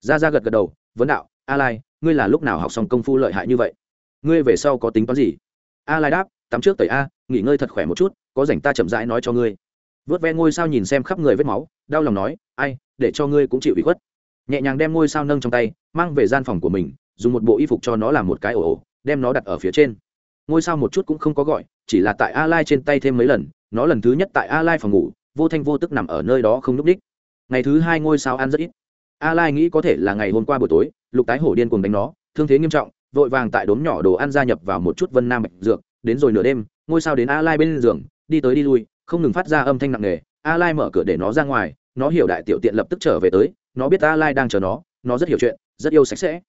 Ra ra gật gật đầu, vấn đạo a lai ngươi là lúc nào học xong công phu lợi hại như vậy? Ngươi về sau có tính toán gì? A lai đáp tắm trước tẩy a, nghỉ ngơi thật khỏe một chút, có rảnh ta chậm rãi nói cho ngươi. Vớt ve ngôi sao nhìn xem khắp người vết máu, đau lòng nói, ai, để cho ngươi cũng chịu bị khuất. Nhẹ nhàng đem ngôi sao nâng trong tay, mang về gian phòng của mình, dùng một bộ y phục cho nó làm một cái ổ ổ, đem nó đặt ở phía trên. Ngôi sao một chút cũng không có gọi, chỉ là tại a lai trên tay thêm mấy lần, nó lần thứ nhất tại a lai phòng ngủ, vô thanh vô tức nằm ở nơi đó không n ú c đích ngày thứ hai ngôi sao ăn rất ít. A lai nghĩ có thể là ngày hôm qua buổi tối, lục tái hổ điên cùng đánh nó, thương thế nghiêm trọng, vội vàng tại đốm nhỏ đồ ăn gia nhập vào một chút vân nam bạch dược đến rồi nửa đêm, ngôi sao đến a lai bên giường, đi tới đi lui, không ngừng phát ra âm thanh nặng nề. A lai mở cửa để nó ra ngoài, nó hiểu đại tiểu tiện lập tức trở về tới, nó biết a lai đang chờ nó nó rất hiểu chuyện, rất yêu sạch sẽ.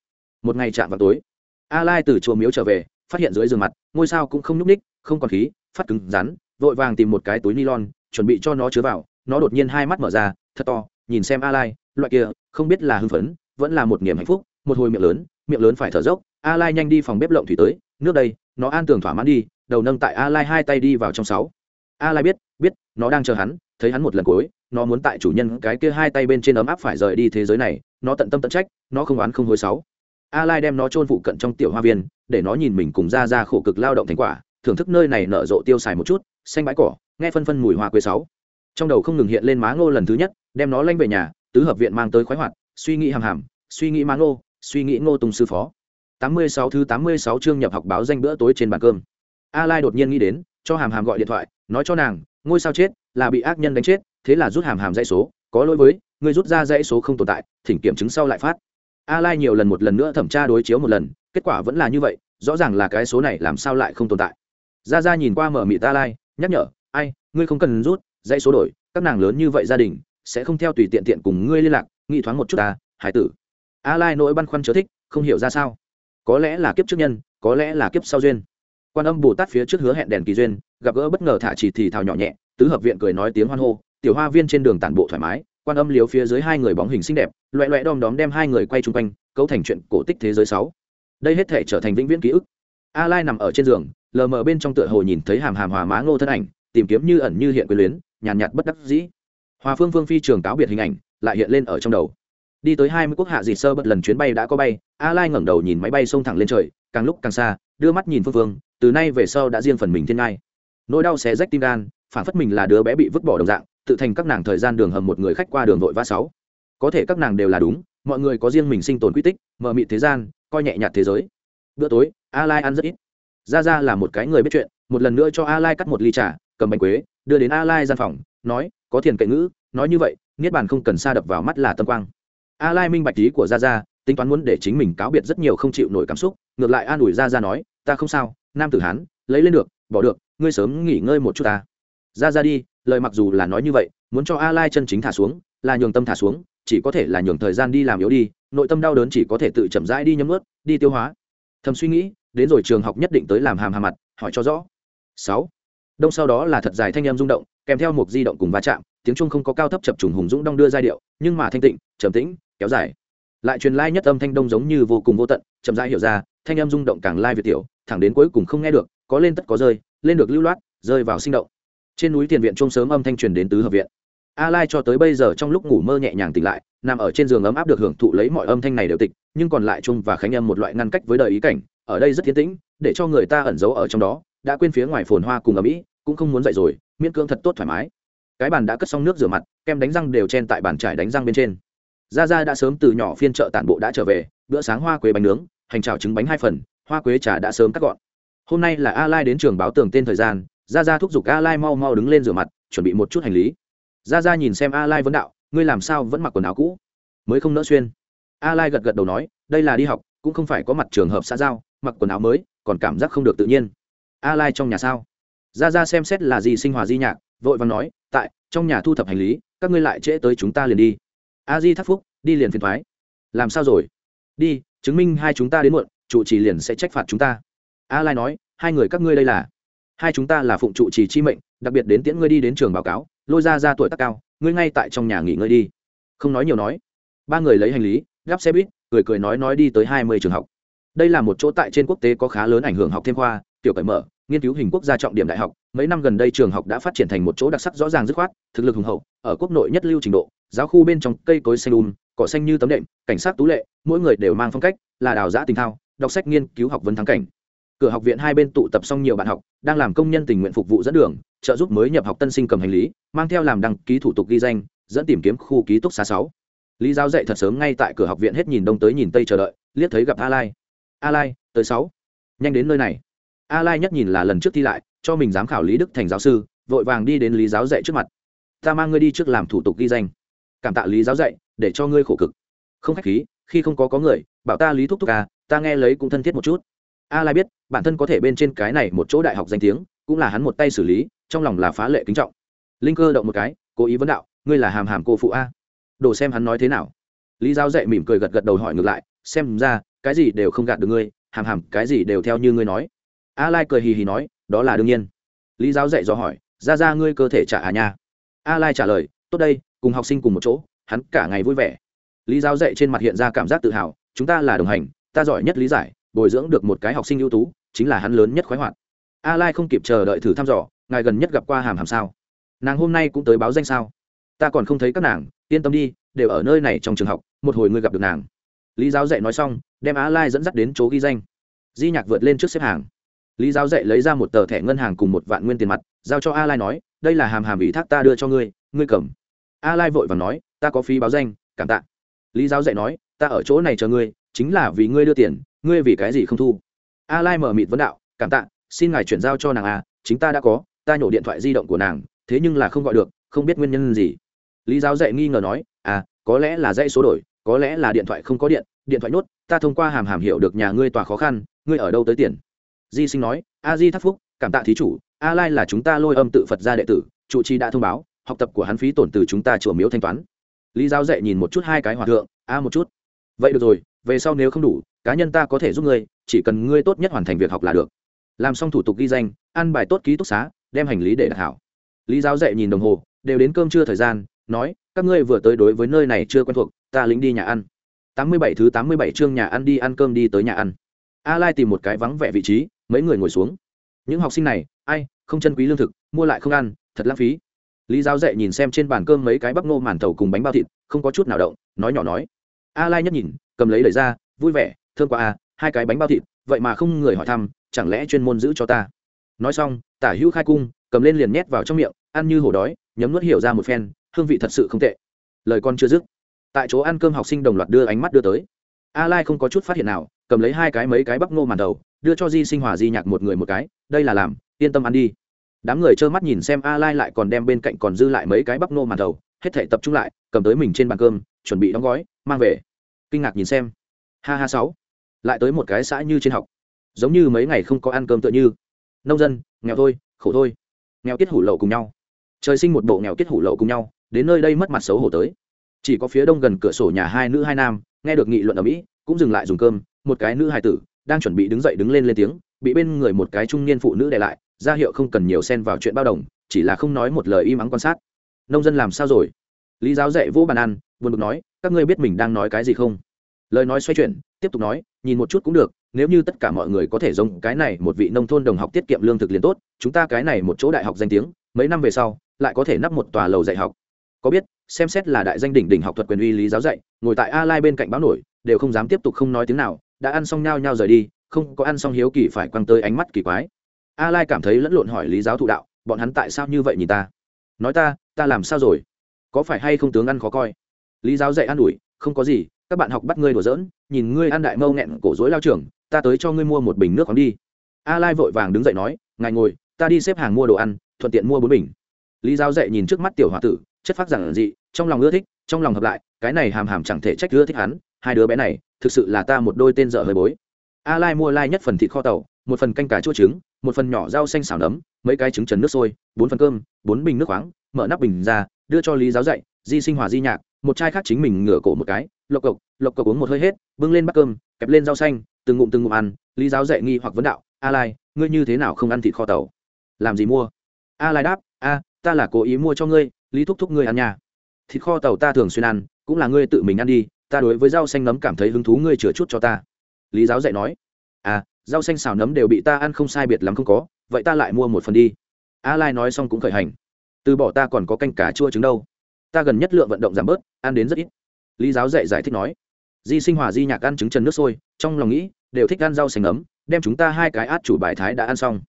Một ngày chạm vào tối, a lai từ chùa miếu trở về, phát hiện dưới giường mặt, ngôi sao cũng không nhúc ních không còn khí, phát cứng rắn, vội vàng tìm một cái túi nylon, chuẩn bị cho nó chứa vào. Nó đột nhiên hai mắt mở ra, thật to, nhìn xem a lai, loại kia, không biết là hưng phấn, vẫn là một niềm hạnh phúc, một hồi miệng lớn miệng lớn phải thở dốc. A lai nhanh đi phòng bếp lộng thủy tới nước đây, nó an tường thỏa mãn đi, đầu nâng tại a lai hai tay đi vào trong sáu. A lai biết biết, nó đang chờ hắn, thấy hắn một lần cuối, nó muốn tại chủ nhân cái kia hai tay bên trên ấm áp phải rời đi thế giới này, nó tận tâm tận trách, nó không oán không hối sáu. A lai đem nó chôn phụ cận trong tiểu hoa viên, để nó nhìn mình cùng ra ra khổ cực lao động thành quả, thưởng thức nơi này nở rộ tiêu xài một chút, xanh bãi cỏ, nghe phân phân mùi hoa quế sáu. Trong đầu không ngừng hiện lên má ngô lần thứ nhất, đem nó lanh về nhà, tứ hợp viện mang tới khoái hoạt, suy nghĩ hàm hàm, suy nghĩ má ngô, suy nghĩ ngô tùng sư phó. 86 thứ 86 chương nhập học báo danh bữa tối trên bàn cơm. A lai đột nhiên nghĩ đến, cho hàm hàm gọi điện thoại, nói cho nàng, ngôi sao chết, là bị ác nhân đánh chết, thế là rút hàm hàm dãy số, có lỗi với người rút ra dãy số không tồn tại, thỉnh kiểm chứng sau lại phát. A lai nhiều lần một lần nữa thẩm tra đối chiếu một lần, kết quả vẫn là như vậy, rõ ràng là cái số này làm sao lại không tồn tại. Gia Gia nhìn qua mở miệng A lai, nhắc nhở, ai, ngươi không cần rút, dãy số đổi, các nàng lớn như vậy gia đình, sẽ không theo tùy tiện tiện cùng ngươi liên lạc nghĩ thoáng một chút ta, hải tử. A lai nỗi băn khoăn chớ thích, không hiểu ra sao có lẽ là kiếp trước nhân có lẽ là kiếp sau duyên. Quan âm bồ tát phía trước hứa hẹn đèn kỳ duyên gặp gỡ bất ngờ thả chỉ thì thào nhỏ nhẹ tứ hợp viện cười nói tiếng hoan hô tiểu hoa viên trên đường tản bộ thoải mái quan âm liếu phía dưới hai người bóng hình xinh đẹp loẹ loẹ đom đóm đem hai người quay chung quanh cấu thành chuyện cổ tích thế giới sáu. Đây hết thể trở thành vĩnh viễn ký ức. A lai nằm ở trên giường lờ mờ bên trong tựa hồ nhìn thấy hàm hàm hòa má ngô thân ảnh tìm kiếm như ẩn như hiện quyền luyến nhàn nhạt, nhạt bất đắc dĩ. Hòa phương phương phi trường cáo biệt hình ảnh lại hiện lên ở trong đầu đi tới hai mươi quốc hạ dịt sơ bất lần chuyến bay đã có bay, a lai ngẩng đầu nhìn máy bay xông thẳng lên trời, càng lúc càng xa, đưa mắt nhìn phương phương, từ nay về sau đã riêng phần mình thiên ngai. Nỗi đau xé rách tim gan, phản phất mình là đứa bé bị vứt bỏ đồng dạng, tự thành các nàng thời gian đường hầm một người khách qua đường vội vã sáu. Có thể các nàng đều là đúng, mọi người có riêng mình sinh tồn quy tích mờ mịt thế gian, coi nhẹ nhạt thế giới. Bữa tối, a lai ăn rất ít. Ra ra là một cái người biết chuyện, một lần nữa cho a lai cắt một ly trà, cầm bánh quế, đưa đến a lai gian phòng, nói, có thiền cậy ngữ, nói như vậy, niết bàn không cần xa đập vào mắt là tâm quang a lai minh bạch ý của ra ra tính toán muốn để chính mình cáo biệt rất nhiều không chịu nổi cảm xúc, ngược lại an ủi ra ra nói, ta không sao, nam tử hán, lấy lên được, bỏ được, ngươi sớm nghỉ ngơi một chút ta. Ra ra đi, lời mặc dù là nói như vậy, muốn cho a lai chân chính thả xuống, là nhường tâm thả xuống, chỉ có thể là nhường thời gian đi làm yếu đi, nội tâm đau đớn chỉ có thể tự chậm rãi đi nhấm ướt đi tiêu hóa. Thầm suy nghĩ, đến rồi trường học nhất định tới làm hàm hà mặt, hỏi cho rõ. Sáu. Đông sau đó là thật dài thanh âm rung động, kèm theo một di động cùng va chạm, tiếng trung không có cao thấp chập trùng hùng dũng đong đưa giai điệu, nhưng mà thanh tịnh, trầm tĩnh kéo dài. Lại truyền lai nhất âm thanh đông giống như vô cùng vô tận, chậm rãi hiểu ra, thanh âm rung động càng lai việt tiểu, thẳng đến cuối cùng không nghe được, có lên tất có rơi, lên được lưu loát, rơi vào sinh động. Trên núi tiền viện trung sớm âm thanh truyền đến tứ hợp viện. A lai cho tới bây giờ trong lúc ngủ mơ nhẹ nhàng tỉnh lại, nằm ở trên giường ấm áp được hưởng thụ lấy mọi âm thanh này đều tịch, nhưng còn lại chung và khánh âm một loại ngăn cách với đời ý cảnh, ở đây rất thiên tĩnh, để cho người ta ẩn giấu ở trong đó, đã quên phía ngoài phồn hoa cùng ở mỹ cũng không muốn dậy rồi, miễn cưỡng thật tốt thoải mái. Cái bàn đã cất xong nước rửa mặt, kem đánh răng đều chen tại bàn trải đánh răng bên trên gia gia đã sớm từ nhỏ phiên chợ tản bộ đã trở về, bữa sáng hoa quế bánh nướng, hành trào trứng bánh hai phần, hoa quế trà đã sớm cắt gọn. Hôm nay là a lai đến trường báo tường tên thời gian, gia gia thúc giục a lai mau mau đứng lên rửa mặt, chuẩn bị một chút hành lý. Gia gia nhìn xem a lai vấn đạo, ngươi làm sao vẫn mặc quần áo cũ? Mới không nỡ xuyên. A lai gật gật đầu nói, đây là đi học, cũng không phải có mặt trường hợp xã giao, mặc quần áo mới, còn cảm giác không được tự nhiên. A lai trong nhà sao? Gia Gia xem xét là gì sinh hòa di nhạc, vội vàng nói, tại, trong nhà thu thập hành lý, các ngươi lại trễ tới chúng ta liền đi a di thắc phúc, đi liền phiền thoái. Làm sao rồi? Đi, chứng minh hai chúng ta đến muộn, trụ trì liền sẽ trách phạt chúng ta. A lai nói, hai người các ngươi đây là? Hai chúng ta là phụng trụ trì chi mệnh, đặc biệt đến tiễn ngươi đi đến trường báo cáo, lôi ra ra tuổi tác cao, ngươi ngay tại trong nhà nghỉ ngơi đi. Không nói nhiều nói. Ba người lấy hành lý, gắp xe buýt, cười cười nói nói đi tới hai mươi trường học. Đây là một chỗ tại trên quốc tế có khá lớn ảnh hưởng học thêm khoa, tiểu cởi mở, nghiên cứu hình quốc gia trọng điểm đại học. Mấy năm gần đây trường học đã phát triển thành một chỗ đặc sắc rõ ràng dứt khoát, thực lực hùng hậu, ở quốc nội nhất lưu trình độ giáo khu bên trong cây cối xanh um cỏ xanh như tấm đệm, cảnh sát tú lệ, mỗi người đều mang phong cách là đào giã tình thao, đọc sách nghiên cứu học vấn thắng cảnh. Cửa học viện hai bên tụ tập xong nhiều bạn học, đang làm công nhân tình nguyện phục vụ dẫn đường, trợ giúp mới nhập học tân sinh cầm hành lý, mang theo làm đăng ký thủ tục ghi danh, dẫn tìm kiếm khu ký túc xá sáu. Lý giáo dạy thật sớm ngay tại cửa học viện hết nhìn đông tới nhìn tây chờ đợi, liếc thấy gặp a lai a lai tới sáu. Nhanh đến nơi này. A lai nhất nhìn là lần trước thi lại, cho mình giám khảo lý đức thành giáo sư, vội vàng đi đến lý giáo dạy trước mặt. Ta mang ngươi đi trước làm thủ tục ghi danh cảm tạ lý giáo dạy, để cho ngươi khổ cực. Không khách khí, khi không có có người, bảo ta lý thúc thúc à ta nghe lấy cũng thân thiết một chút. A lai biết, bản thân có thể bên trên cái này một chỗ đại học danh tiếng, cũng là hắn một tay xử lý, trong lòng là phá lệ kính trọng. Linh cơ động một cái, cố ý vấn đạo, ngươi là hàm hàm cô phụ a. Đồ xem hắn nói thế nào. Lý giáo dạy mỉm cười gật gật đầu hỏi ngược lại, xem ra, cái gì đều không gạt được ngươi, hàm hàm, cái gì đều theo như ngươi nói. A lai cười hì hì nói, đó là đương nhiên. Lý giáo dạy do hỏi, ra ra ngươi cơ thể trả à nha. A lai trả lời tốt đây, cùng học sinh cùng một chỗ, hắn cả ngày vui vẻ. Lý giáo dạy trên mặt hiện ra cảm giác tự hào, chúng ta là đồng hành, ta giỏi nhất lý giải, bồi dưỡng được một cái học sinh ưu tú, chính là hắn lớn nhất khoái hoạt. A lai không kịp chờ đợi thử thăm dò, ngài gần nhất gặp qua hàm hàm sao? Nàng hôm nay cũng tới báo danh sao? Ta còn không thấy các nàng, yên tâm đi, đều ở nơi này trong trường học, một hồi ngươi gặp được nàng. Lý giáo dạy nói xong, đem a lai dẫn dắt đến chỗ ghi danh. Di nhạc vượt lên trước xếp hàng. Lý giáo dạy lấy ra một tờ thẻ ngân hàng cùng một vạn nguyên tiền mặt, giao cho a lai nói, đây là hàm hàm ủy thác ta đưa cho ngươi ngươi cầm a lai vội và nói, ta có phí báo danh, cảm tạ. Lý giáo dạy nói, ta ở chỗ này chờ ngươi, chính là vì ngươi đưa tiền, ngươi vì cái gì không thu? A lai mở mịt vấn đạo, cảm tạ, xin ngài chuyển giao cho nàng a chính ta đã có, ta nhổ điện thoại di động của nàng, thế nhưng là không gọi được, không biết nguyên nhân gì. Lý giáo dạy nghi ngờ nói à có lẽ là dãy số đổi, có lẽ là điện thoại không có điện điện thoại nhốt, ta thông qua hàm hàm hiểu được nhà ngươi tòa khó khăn, ngươi ở đâu tới tiền? Di sinh nói, a di thắc phúc, cảm tạ thí chủ, a lai là chúng ta lôi âm tự phật gia đệ tử, trụ trì đã thông báo học tập của hắn phí tổn từ chúng ta chùa miếu thanh toán. Lý giáo dạy nhìn một chút hai cái hòa thượng, a, một chút. Vậy được rồi, về sau nếu không đủ, cá nhân ta có thể giúp ngươi, chỉ cần ngươi tốt nhất hoàn thành việc học là được. Làm xong thủ tục ghi danh ăn bài tốt ký túc xá, đem hành lý để đặt hảo. Lý giáo dạy nhìn đồng hồ, đều đến cơm trưa thời gian, nói, các ngươi vừa tới đối với nơi này chưa quen thuộc, ta lính đi nhà ăn. Tám mươi bảy thứ tám mươi bảy chương nhà ăn đi ăn cơm đi tới nhà ăn. A lai tìm một cái vắng vẻ vị trí, mấy người ngồi xuống. Những học sinh này, ai, không chân quý lương thực, mua lại không ăn, thật lãng phí lý giáo dạy nhìn xem trên bàn cơm mấy cái bắp ngô màn thầu cùng bánh bao thịt, không có chút nào động, nói nhỏ nói. A lai nhất nhìn, cầm lấy lời ra, vui vẻ, thương qua a à, hai cái bánh bao thịt, vậy mà không người hỏi thăm, chẳng lẽ chuyên môn giữ cho ta? Nói xong, tả hữu khai cung, cầm lên liền nhét vào trong miệng, ăn như hổ đói, nhấm nuốt hiểu ra một phen, hương vị thật sự không tệ. Lời con chưa dứt, tại chỗ ăn cơm học sinh đồng loạt đưa ánh mắt đưa tới. A lai không có chút phát hiện nào, cầm lấy hai cái mấy cái bắp ngô màn đầu đưa cho di sinh hòa di nhạc một người một cái, đây là làm, yên tâm ăn đi đám người trơ mắt nhìn xem a lai lại còn đem bên cạnh còn dư lại mấy cái bắp nô màn đầu, hết thể tập trung lại, cầm tới mình trên bàn cơm, chuẩn bị đóng gói, mang về. Kinh ngạc nhìn xem. Ha ha sáu. Lại tới một cái xã như trên học. Giống như mấy ngày không có ăn cơm tựa như. Nông dân, nghèo thôi, khổ thôi. Nghèo kết hủ lậu cùng nhau. Trời sinh một bộ nghèo kết hủ lậu cùng nhau, đến nơi đây mất mặt xấu hổ tới. Chỉ có phía đông gần cửa sổ nhà hai nữ hai nam, nghe được nghị luận ở mỹ, cũng dừng lại dùng cơm, một cái nữ hài tử, đang chuẩn bị đứng dậy đứng lên lên tiếng, bị bên người một cái trung niên phụ nữ để lại ra hiệu không cần nhiều xen vào chuyện bao đồng, chỉ là không nói một lời im ắng quan sát. Nông dân làm sao rồi? Lý giáo dạy vỗ bàn ăn, buồn bực nói, các ngươi biết mình đang nói cái gì không? Lời nói xoay chuyển, tiếp tục nói, nhìn một chút cũng được, nếu như tất cả mọi người có thể giống cái này một vị nông thôn đồng học tiết kiệm lương thực liền tốt, chúng ta cái này một chỗ đại học danh tiếng, mấy năm về sau, lại có thể nắp một tòa lầu dạy học. Có biết, xem xét là đại danh đỉnh đỉnh học thuật quyền uy lý giáo dạy, ngồi tại a lai bên cạnh báo nổi, đều không dám tiếp tục không nói tiếng nào, đã ăn xong nhau nhau rời đi, không có ăn xong hiếu kỳ phải quăng tới ánh mắt kỳ quái a lai cảm thấy lẫn lộn hỏi lý giáo thụ đạo, bọn hắn tại sao như vậy nhìn ta? Nói ta ta làm sao rồi? Có phải hay không tướng ăn khó coi? Lý giáo dạy ăn ủi, không có gì, các bạn học bắt ngươi đùa giỡn, nhìn ngươi ăn đại mâu nghẹn cổ dối lao trưởng ta tới cho ngươi mua một bình nước khoáng đi. A lai vội vàng đứng dậy nói, ngài ngồi, ta đi xếp hàng mua đồ ăn, thuận tiện mua bốn bình. Lý giáo dạy nhìn trước mắt tiểu h o a tử, chất phát giản dị, trong lòng ưa thích, trong lòng hợp lại, cái này hàm hàm chẳng thể trách ưa thích hắn, hai đứa bé này, thực sự là ta một đôi tên dở hơi bối. A lai mua Lai nhất phần thịt kho tàu, một phần canh cá chua trứng một phần nhỏ rau xanh xào nấm, mấy cái trứng trần nước sôi, bốn phần cơm, bốn bình nước khoáng, mở nắp bình ra, đưa cho lý giáo dạy, di sinh hòa di nhạc, một chai khác chính mình ngửa cổ một cái, lộc cộc lộc cộc uống một hơi hết, bưng lên bát cơm, kẹp lên rau xanh, từng ngụm từng ngụm ăn, lý giáo dạy nghi hoặc vấn đạo, a lai, ngươi như thế nào không ăn thịt kho tàu? Làm gì mua? A lai đáp, a, ta là cố ý mua cho ngươi, lý thúc thúc ngươi ăn nhà thịt kho tàu ta thường xuyên ăn, cũng là ngươi tự mình ăn đi, ta đối với rau xanh nấm cảm thấy hứng thú ngươi chừa chút cho ta. Lý giáo dạy nói à rau xanh xào nấm đều bị ta ăn không sai biệt lắm không có, vậy ta lại mua một phần đi. A lai nói xong cũng khởi hành. Từ bỏ ta còn có canh cá chua trứng đâu. Ta gần nhất lượng vận động giảm bớt, ăn đến rất ít. Lý giáo dạy giải thích nói. Di sinh hòa di nhạc ăn trứng trần nước sôi, trong lòng nghĩ, đều thích ăn rau xanh ấm đem chúng ta hai cái át chủ bài thái đã ăn xong.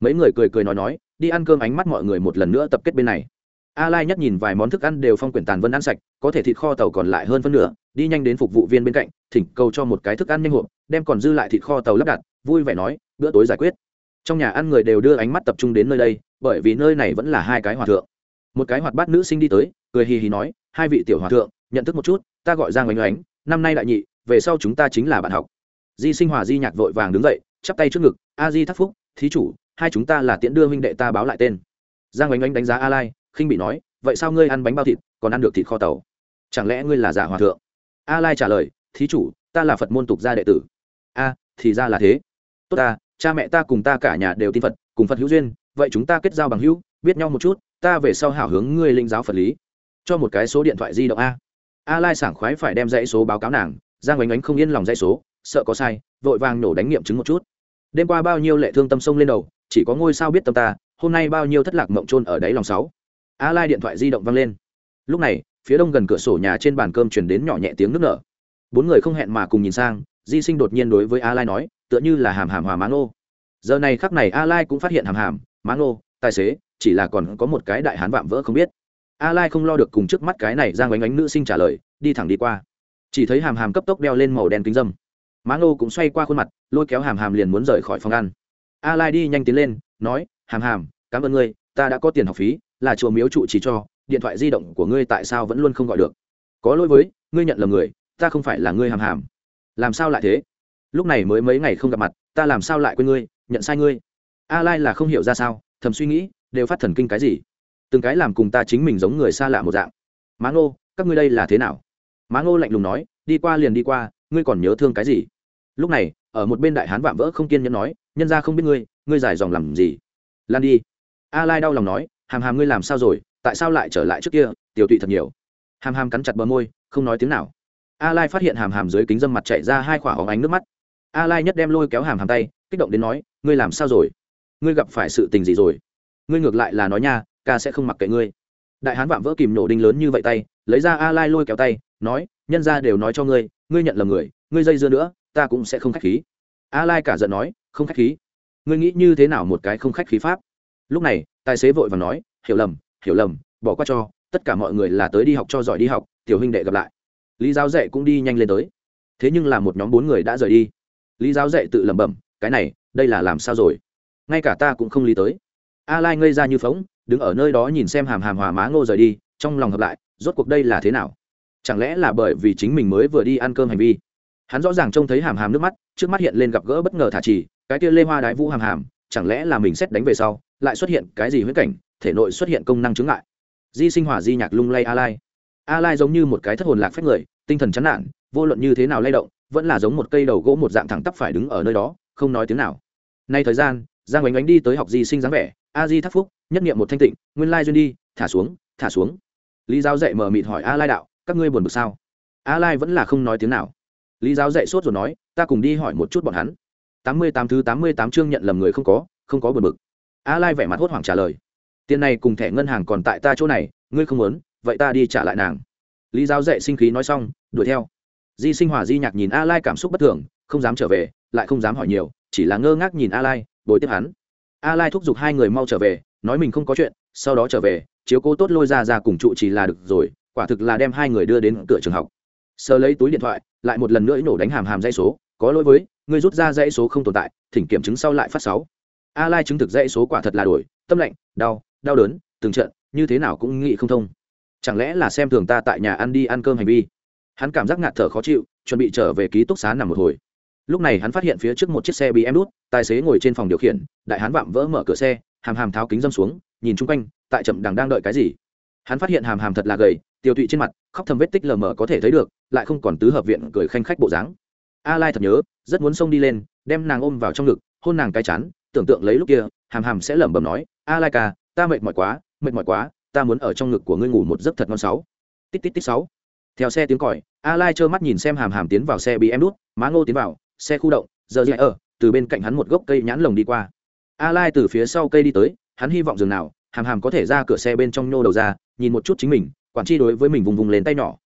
Mấy người cười cười nói nói, đi ăn cơm ánh mắt mọi người một lần nữa tập kết bên này. A lai nhất nhìn vài món thức ăn đều phong quyển tàn vân ăn sạch, có thể thịt kho tàu còn lại hơn phân nửa, đi nhanh đến phục vụ viên bên cạnh, thỉnh cầu cho một cái thức ăn nhanh hộp, đem còn dư lại thịt kho tàu lắp đặt vui vẻ nói, bữa tối giải quyết. Trong nhà ăn người đều đưa ánh mắt tập trung đến nơi đây, bởi vì nơi này vẫn là hai cái hòa thượng. Một cái hoạt bát nữ sinh đi tới, cười hì hì nói, hai vị tiểu hòa thượng, nhận thức một chút, ta gọi giang oanh oánh năm nay đại nhị, về sau chúng ta chính là bạn học. Di sinh hòa di nhạc vội vàng đứng dậy, chắp tay trước ngực, a di thắc phúc, thí chủ, hai chúng ta là tiễn đưa huynh đệ ta báo lại tên. Giang oanh oánh đánh giá a lai, khinh bị nói, vậy sao ngươi ăn bánh bao thịt, còn ăn được thịt kho tàu? Chẳng lẽ ngươi là giả hòa thượng? A lai trả lời, thí chủ, ta là phật môn tục gia đệ tử. A, thì ra là thế tốt ta, cha mẹ ta cùng ta cả nhà đều tin phật, cùng phật hữu duyên, vậy chúng ta kết giao bằng hữu, biết nhau một chút, ta về sau hảo hướng ngươi linh giáo phật lý. Cho một cái số điện thoại di động a. A lai sảng khoái phải đem dãy số báo cáo nàng, giang oánh oánh không yên lòng dãy số, sợ có sai, vội vàng nổ đánh nghiệm chứng một chút. Đêm qua bao nhiêu lệ thương tâm sông lên đầu, chỉ có ngôi sao biết tâm ta, hôm nay bao nhiêu thất lạc mộng trôn ở đáy lòng sáu. A lai điện thoại di động văng lên. Lúc này, phía đông gần cửa sổ nhà trên bàn cơm chuyển đến nhỏ nhẹ tiếng nước nở. Bốn người không hẹn mà cùng nhìn sang, di sinh đột nhiên đối với a lai nói tựa như là hàm hàm hòa máng ô. Giờ này khắc này a lai cũng phát hiện hàm hàm máng ô, tài xế, chỉ là còn có một cái đại hán vạm vỡ không biết. A lai không lo được cùng trước mắt cái này giang ánh ánh nữ sinh trả lời, đi thẳng đi qua. Chỉ thấy hàm hàm cấp tốc đeo lên màu đen kính dâm. Máng ô cũng xoay qua khuôn mặt, lôi kéo hàm hàm liền muốn rời khỏi phòng ăn. A lai đi nhanh tiến lên, nói, hàm hàm, cảm ơn ngươi, ta đã có tiền học phí, là chùa miếu trụ chỉ cho, điện thoại di động của ngươi tại sao vẫn luôn không gọi được? Có lỗi với, ngươi nhận lầm người, ta không phải là ngươi hàm hàm. Làm sao lại thế? Lúc này mới mấy ngày không gặp mặt, ta làm sao lại quên ngươi, nhận sai ngươi? A lai là không hiểu ra sao, thầm suy nghĩ, đều phát thần kinh cái gì? Từng cái làm cùng ta chính mình giống người xa lạ một dạng. Má ngô, các ngươi đây là thế nào? Má ngô lạnh lùng nói, đi qua liền đi qua, ngươi còn nhớ thương cái gì? Lúc này, ở một bên đại hán vạm vỡ không kiên nhẫn nói, nhân ra không biết ngươi ngươi giải dòng làm gì? Lan đi. A lai đau lòng nói, hàm hàm ngươi làm sao rồi, tại sao lại trở lại trước kia, tiểu tụy thật nhiều. Hàm hàm cắn chặt bờ môi, không nói tiếng nào. A lai phát hiện hàm hàm dưới kính dâm mặt chạy ra hai khỏa óng ánh nước mắt a lai nhất đem lôi kéo hàm hàm tay, kích động đến nói, ngươi làm sao rồi? Ngươi gặp phải sự tình gì rồi? Ngươi ngược lại là nói nha, ca sẽ không mặc kệ ngươi. Đại hán vạm vỡ kìm nổ đinh lớn như vậy tay, lấy ra a lai lôi kéo tay, nói, nhân ra đều nói cho ngươi ngươi nhận lầm người, ngươi dây dưa nữa, ta cũng sẽ không khách khí. A lai cả giận nói, không khách khí? Ngươi nghĩ như thế nào một cái không khách khí pháp? Lúc này, tài xế vội và nói, hiểu lầm hiểu lầm, bỏ qua cho, tất cả mọi người là tới đi học cho giỏi đi học, tiểu huynh đệ gặp lại. Lý giáo dạy cũng đi nhanh lên tới. Thế nhưng là một nhóm bốn người đã rời đi lý giáo dạy tự lẩm bẩm, cái này, đây là làm sao rồi? Ngay cả ta cũng không lý tới. A lai ngây ra như phóng đứng ở nơi đó nhìn xem hàm hàm hòa má ngô rời đi, trong lòng hợp lại, rốt cuộc đây là thế nào? Chẳng lẽ là bởi vì chính mình mới vừa đi ăn cơm hành vi? Hắn rõ ràng trông thấy hàm hàm nước mắt, trước mắt hiện lên gặp gỡ bất ngờ thả trì, cái kia lê hoa đại vũ hàm hàm, chẳng lẽ là mình xét đánh về sau, lại xuất hiện cái gì huyết cảnh, thể nội xuất hiện công năng chứng ngại. di sinh hỏa di nhạc lung lay a lai. A lai giống như một cái thất hồn lạc phép người, tinh thần chán nản, vô luận như thế nào lay động vẫn là giống một cây đầu gỗ một dạng thẳng tắp phải đứng ở nơi đó, không nói tiếng nào. Nay thời gian, giang oánh oánh đi tới học di sinh dáng vẻ, a di thắc phúc, nhất nghiệm một thanh tịnh, nguyên lai duyên đi, thả xuống thả xuống. Lý giáo dạy mờ mịt hỏi a lai đạo, các ngươi buồn bực sao? A lai vẫn là không nói tiếng nào. Lý giáo dạy sốt rồi nói, ta cùng đi hỏi một chút bọn hắn. Tám mươi tám thứ tám mươi tám chương nhận lầm người không có không có buồn bực. A lai vẻ mặt hốt hoảng trả lời, tiền này cùng thẻ ngân hàng còn tại ta chỗ này, ngươi không muốn, vậy ta đi trả lại nàng. Lý giáo dạy sinh khí nói xong, đuổi theo di sinh hòa di nhạc nhìn a lai cảm xúc bất thường, không dám trở về, lại không dám hỏi nhiều, chỉ là ngơ ngác nhìn a lai, bồi tiếp hắn. A lai thúc giục hai người mau trở về, nói mình không có chuyện, sau đó trở về, chiếu cố tốt lôi ra ra cùng trụ chỉ là được rồi, quả thực là đem hai người đưa đến cửa trường học. Sờ lấy túi điện thoại, lại một lần nữa nổ đánh hàm hàm dãy số, có lỗi với người rút ra dãy số không tồn tại, thỉnh kiểm chứng sau lại phát sáu. A lai chứng thực dãy số quả thật là đổi, tâm lạnh, đau đau đớn, từng trận, như thế nào cũng nghĩ không thông. Chẳng lẽ là xem thường ta tại nhà ăn đi ăn cơm hành vi? Hắn cảm giác ngạt thở khó chịu, chuẩn bị trở về ký túc xá nằm một hồi. Lúc này hắn phát hiện phía trước một chiếc xe bị em đút, tài xế ngồi trên phòng điều khiển, đại hắn vạm vỡ mở cửa xe, hàm hàm tháo kính dâm xuống, nhìn chung quanh, tại chậm đằng đang đợi cái gì. Hắn phát hiện hàm hàm thật là gầy tiêu tụy trên mặt, khóc thầm vết tích lờ mờ có thể thấy được, lại không còn tứ hợp viện cười khanh khách bộ dáng. A lai thật nhớ, rất muốn xông đi lên, đem nàng ôm vào trong ngực, hôn nàng cái chán, tưởng tượng lấy lúc kia, hàm hàm sẽ lẩm bẩm nói, a lai ca, ta mệt mỏi quá, mệt mỏi quá, ta muốn ở trong ngực của ngươi ngủ một giấc thật ngon sáu. Tít tít tít sáu theo xe tiếng còi a lai trơ mắt nhìn xem hàm hàm tiến vào xe bị em đút, má ngô tiến vào, xe khu động, giờ dạy ở, từ bên cạnh hắn một gốc cây nhãn lồng đi qua. A lai từ phía sau cây đi tới, hắn hy vọng dường nào, hàm hàm có thể ra cửa xe bên trong nhô đầu ra, nhìn một chút chính mình, quản chi đối với mình vùng vùng lên tay nhỏ.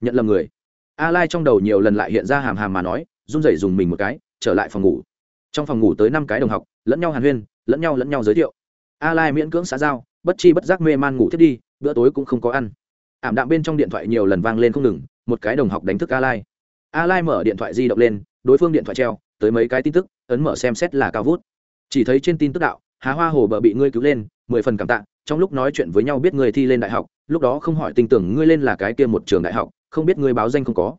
Nhận lầm người. A lai trong đầu nhiều lần lại hiện ra hàm hàm mà nói, run rẩy dùng mình một cái, trở lại phòng ngủ. Trong phòng ngủ tới năm cái đồng học, lẫn nhau hàn huyên, lẫn nhau lẫn nhau giới thiệu. A lai miễn cưỡng xã giao, bất chi bất giác mê man ngủ thiết đi, bữa tối cũng không có ăn ảm đạm bên trong điện thoại nhiều lần vang lên không ngừng, một cái đồng học đánh thức a lai a lai mở điện thoại di động lên, đối phương điện thoại treo, tới mấy cái tin tức, ấn mở xem xét là cao vút. Chỉ thấy trên tin tức đạo, Hà hoa hồ bờ bị ngươi cứu lên, mười phần cảm tạ, trong lúc nói chuyện với nhau biết ngươi thi lên đại học, lúc đó không hỏi tin tưởng ngươi lên là cái kia một trường đại học, không biết ngươi báo danh không có.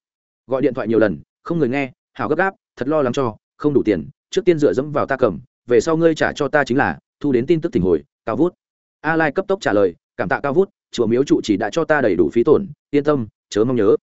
Gọi điện thoại nhiều lần, không người nghe hảo gấp gáp, thật lo lắng cho, không đủ tiền, trước tiên dựa dẫm vào ta cầm, về sau ngươi trả cho ta chính là, thu đến tin tức tình hồi, cao vút. A lai cấp tốc trả lời, cảm tạ cao vút chùa miếu trụ chỉ đã cho ta đầy đủ phí tổn, yên tâm, chớ mong nhớ.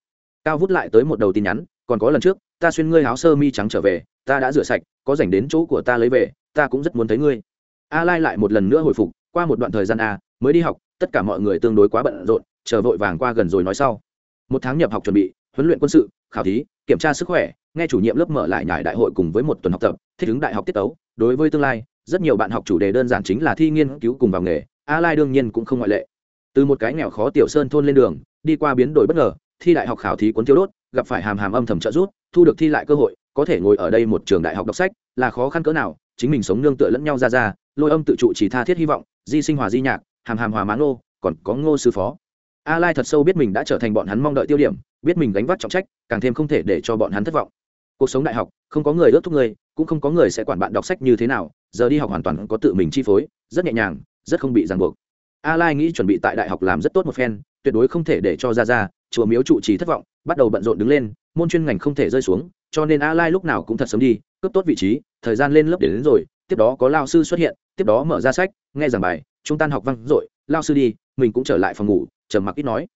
Cao vút lại tới một đầu tin nhắn, còn có lần trước, ta xuyên ngươi áo sơ mi trắng trở về, ta đã rửa sạch, có dành đến chỗ của ta lấy về, ta cũng rất muốn thấy ngươi. A lai lại một lần nữa hồi phục, qua một đoạn thời gian a mới đi học, tất cả mọi người tương đối quá bận rộn, chờ vội vàng qua gần rồi nói sau. Một tháng nhập học chuẩn bị, huấn luyện quân sự, khảo thí, kiểm tra sức khỏe, nghe chủ nhiệm lớp mở lại nhải đại hội cùng với một tuần học tập, thích ứng đại học tiết tấu. Đối với tương lai, rất nhiều bạn học chủ đề đơn giản chính là thi nghiên cứu cùng vào nghề a lai đương nhiên cũng không ngoại lệ từ một cái nghèo khó tiểu sơn thôn lên đường, đi qua biến đổi bất ngờ, thi đại học khảo thí cuốn thiếu đốt, gặp phải hàm hàm âm thầm trợ rút thu được thi lại cơ hội, có thể ngồi ở đây một trường đại học đọc sách, là khó khăn cỡ nào, chính mình sống nương tựa lẫn nhau ra ra, lôi âm tự trụ chỉ tha thiết hy vọng, di sinh hòa di nhạc, hàm hàm hòa máng ngô, còn có ngô sư phó. A lai thật sâu biết mình đã trở thành bọn hắn mong đợi tiêu điểm, biết mình gánh vác trọng trách, càng thêm không thể để cho bọn hắn thất vọng. Cuộc sống đại học, không có người ước thúc người, cũng không có người sẽ quản bạn đọc sách như thế nào, giờ đi học hoàn toàn có tự mình chi phối, rất nhẹ nhàng, rất không bị ràng buộc a lai nghĩ chuẩn bị tại đại học làm rất tốt một phen, tuyệt đối không thể để cho ra ra chùa miếu trụ trì thất vọng, bắt đầu bận rộn đứng lên, môn chuyên ngành không thể rơi xuống, cho nên a lai lúc nào cũng thật sớm đi, cướp tốt vị trí, thời gian lên lớp để đến rồi, tiếp đó có lao sư xuất hiện, tiếp đó mở ra sách, nghe giảng bài Chúng tan học văn rồi, lao sư đi, mình cũng trở lại phòng ngủ, trầm mặc ít nói.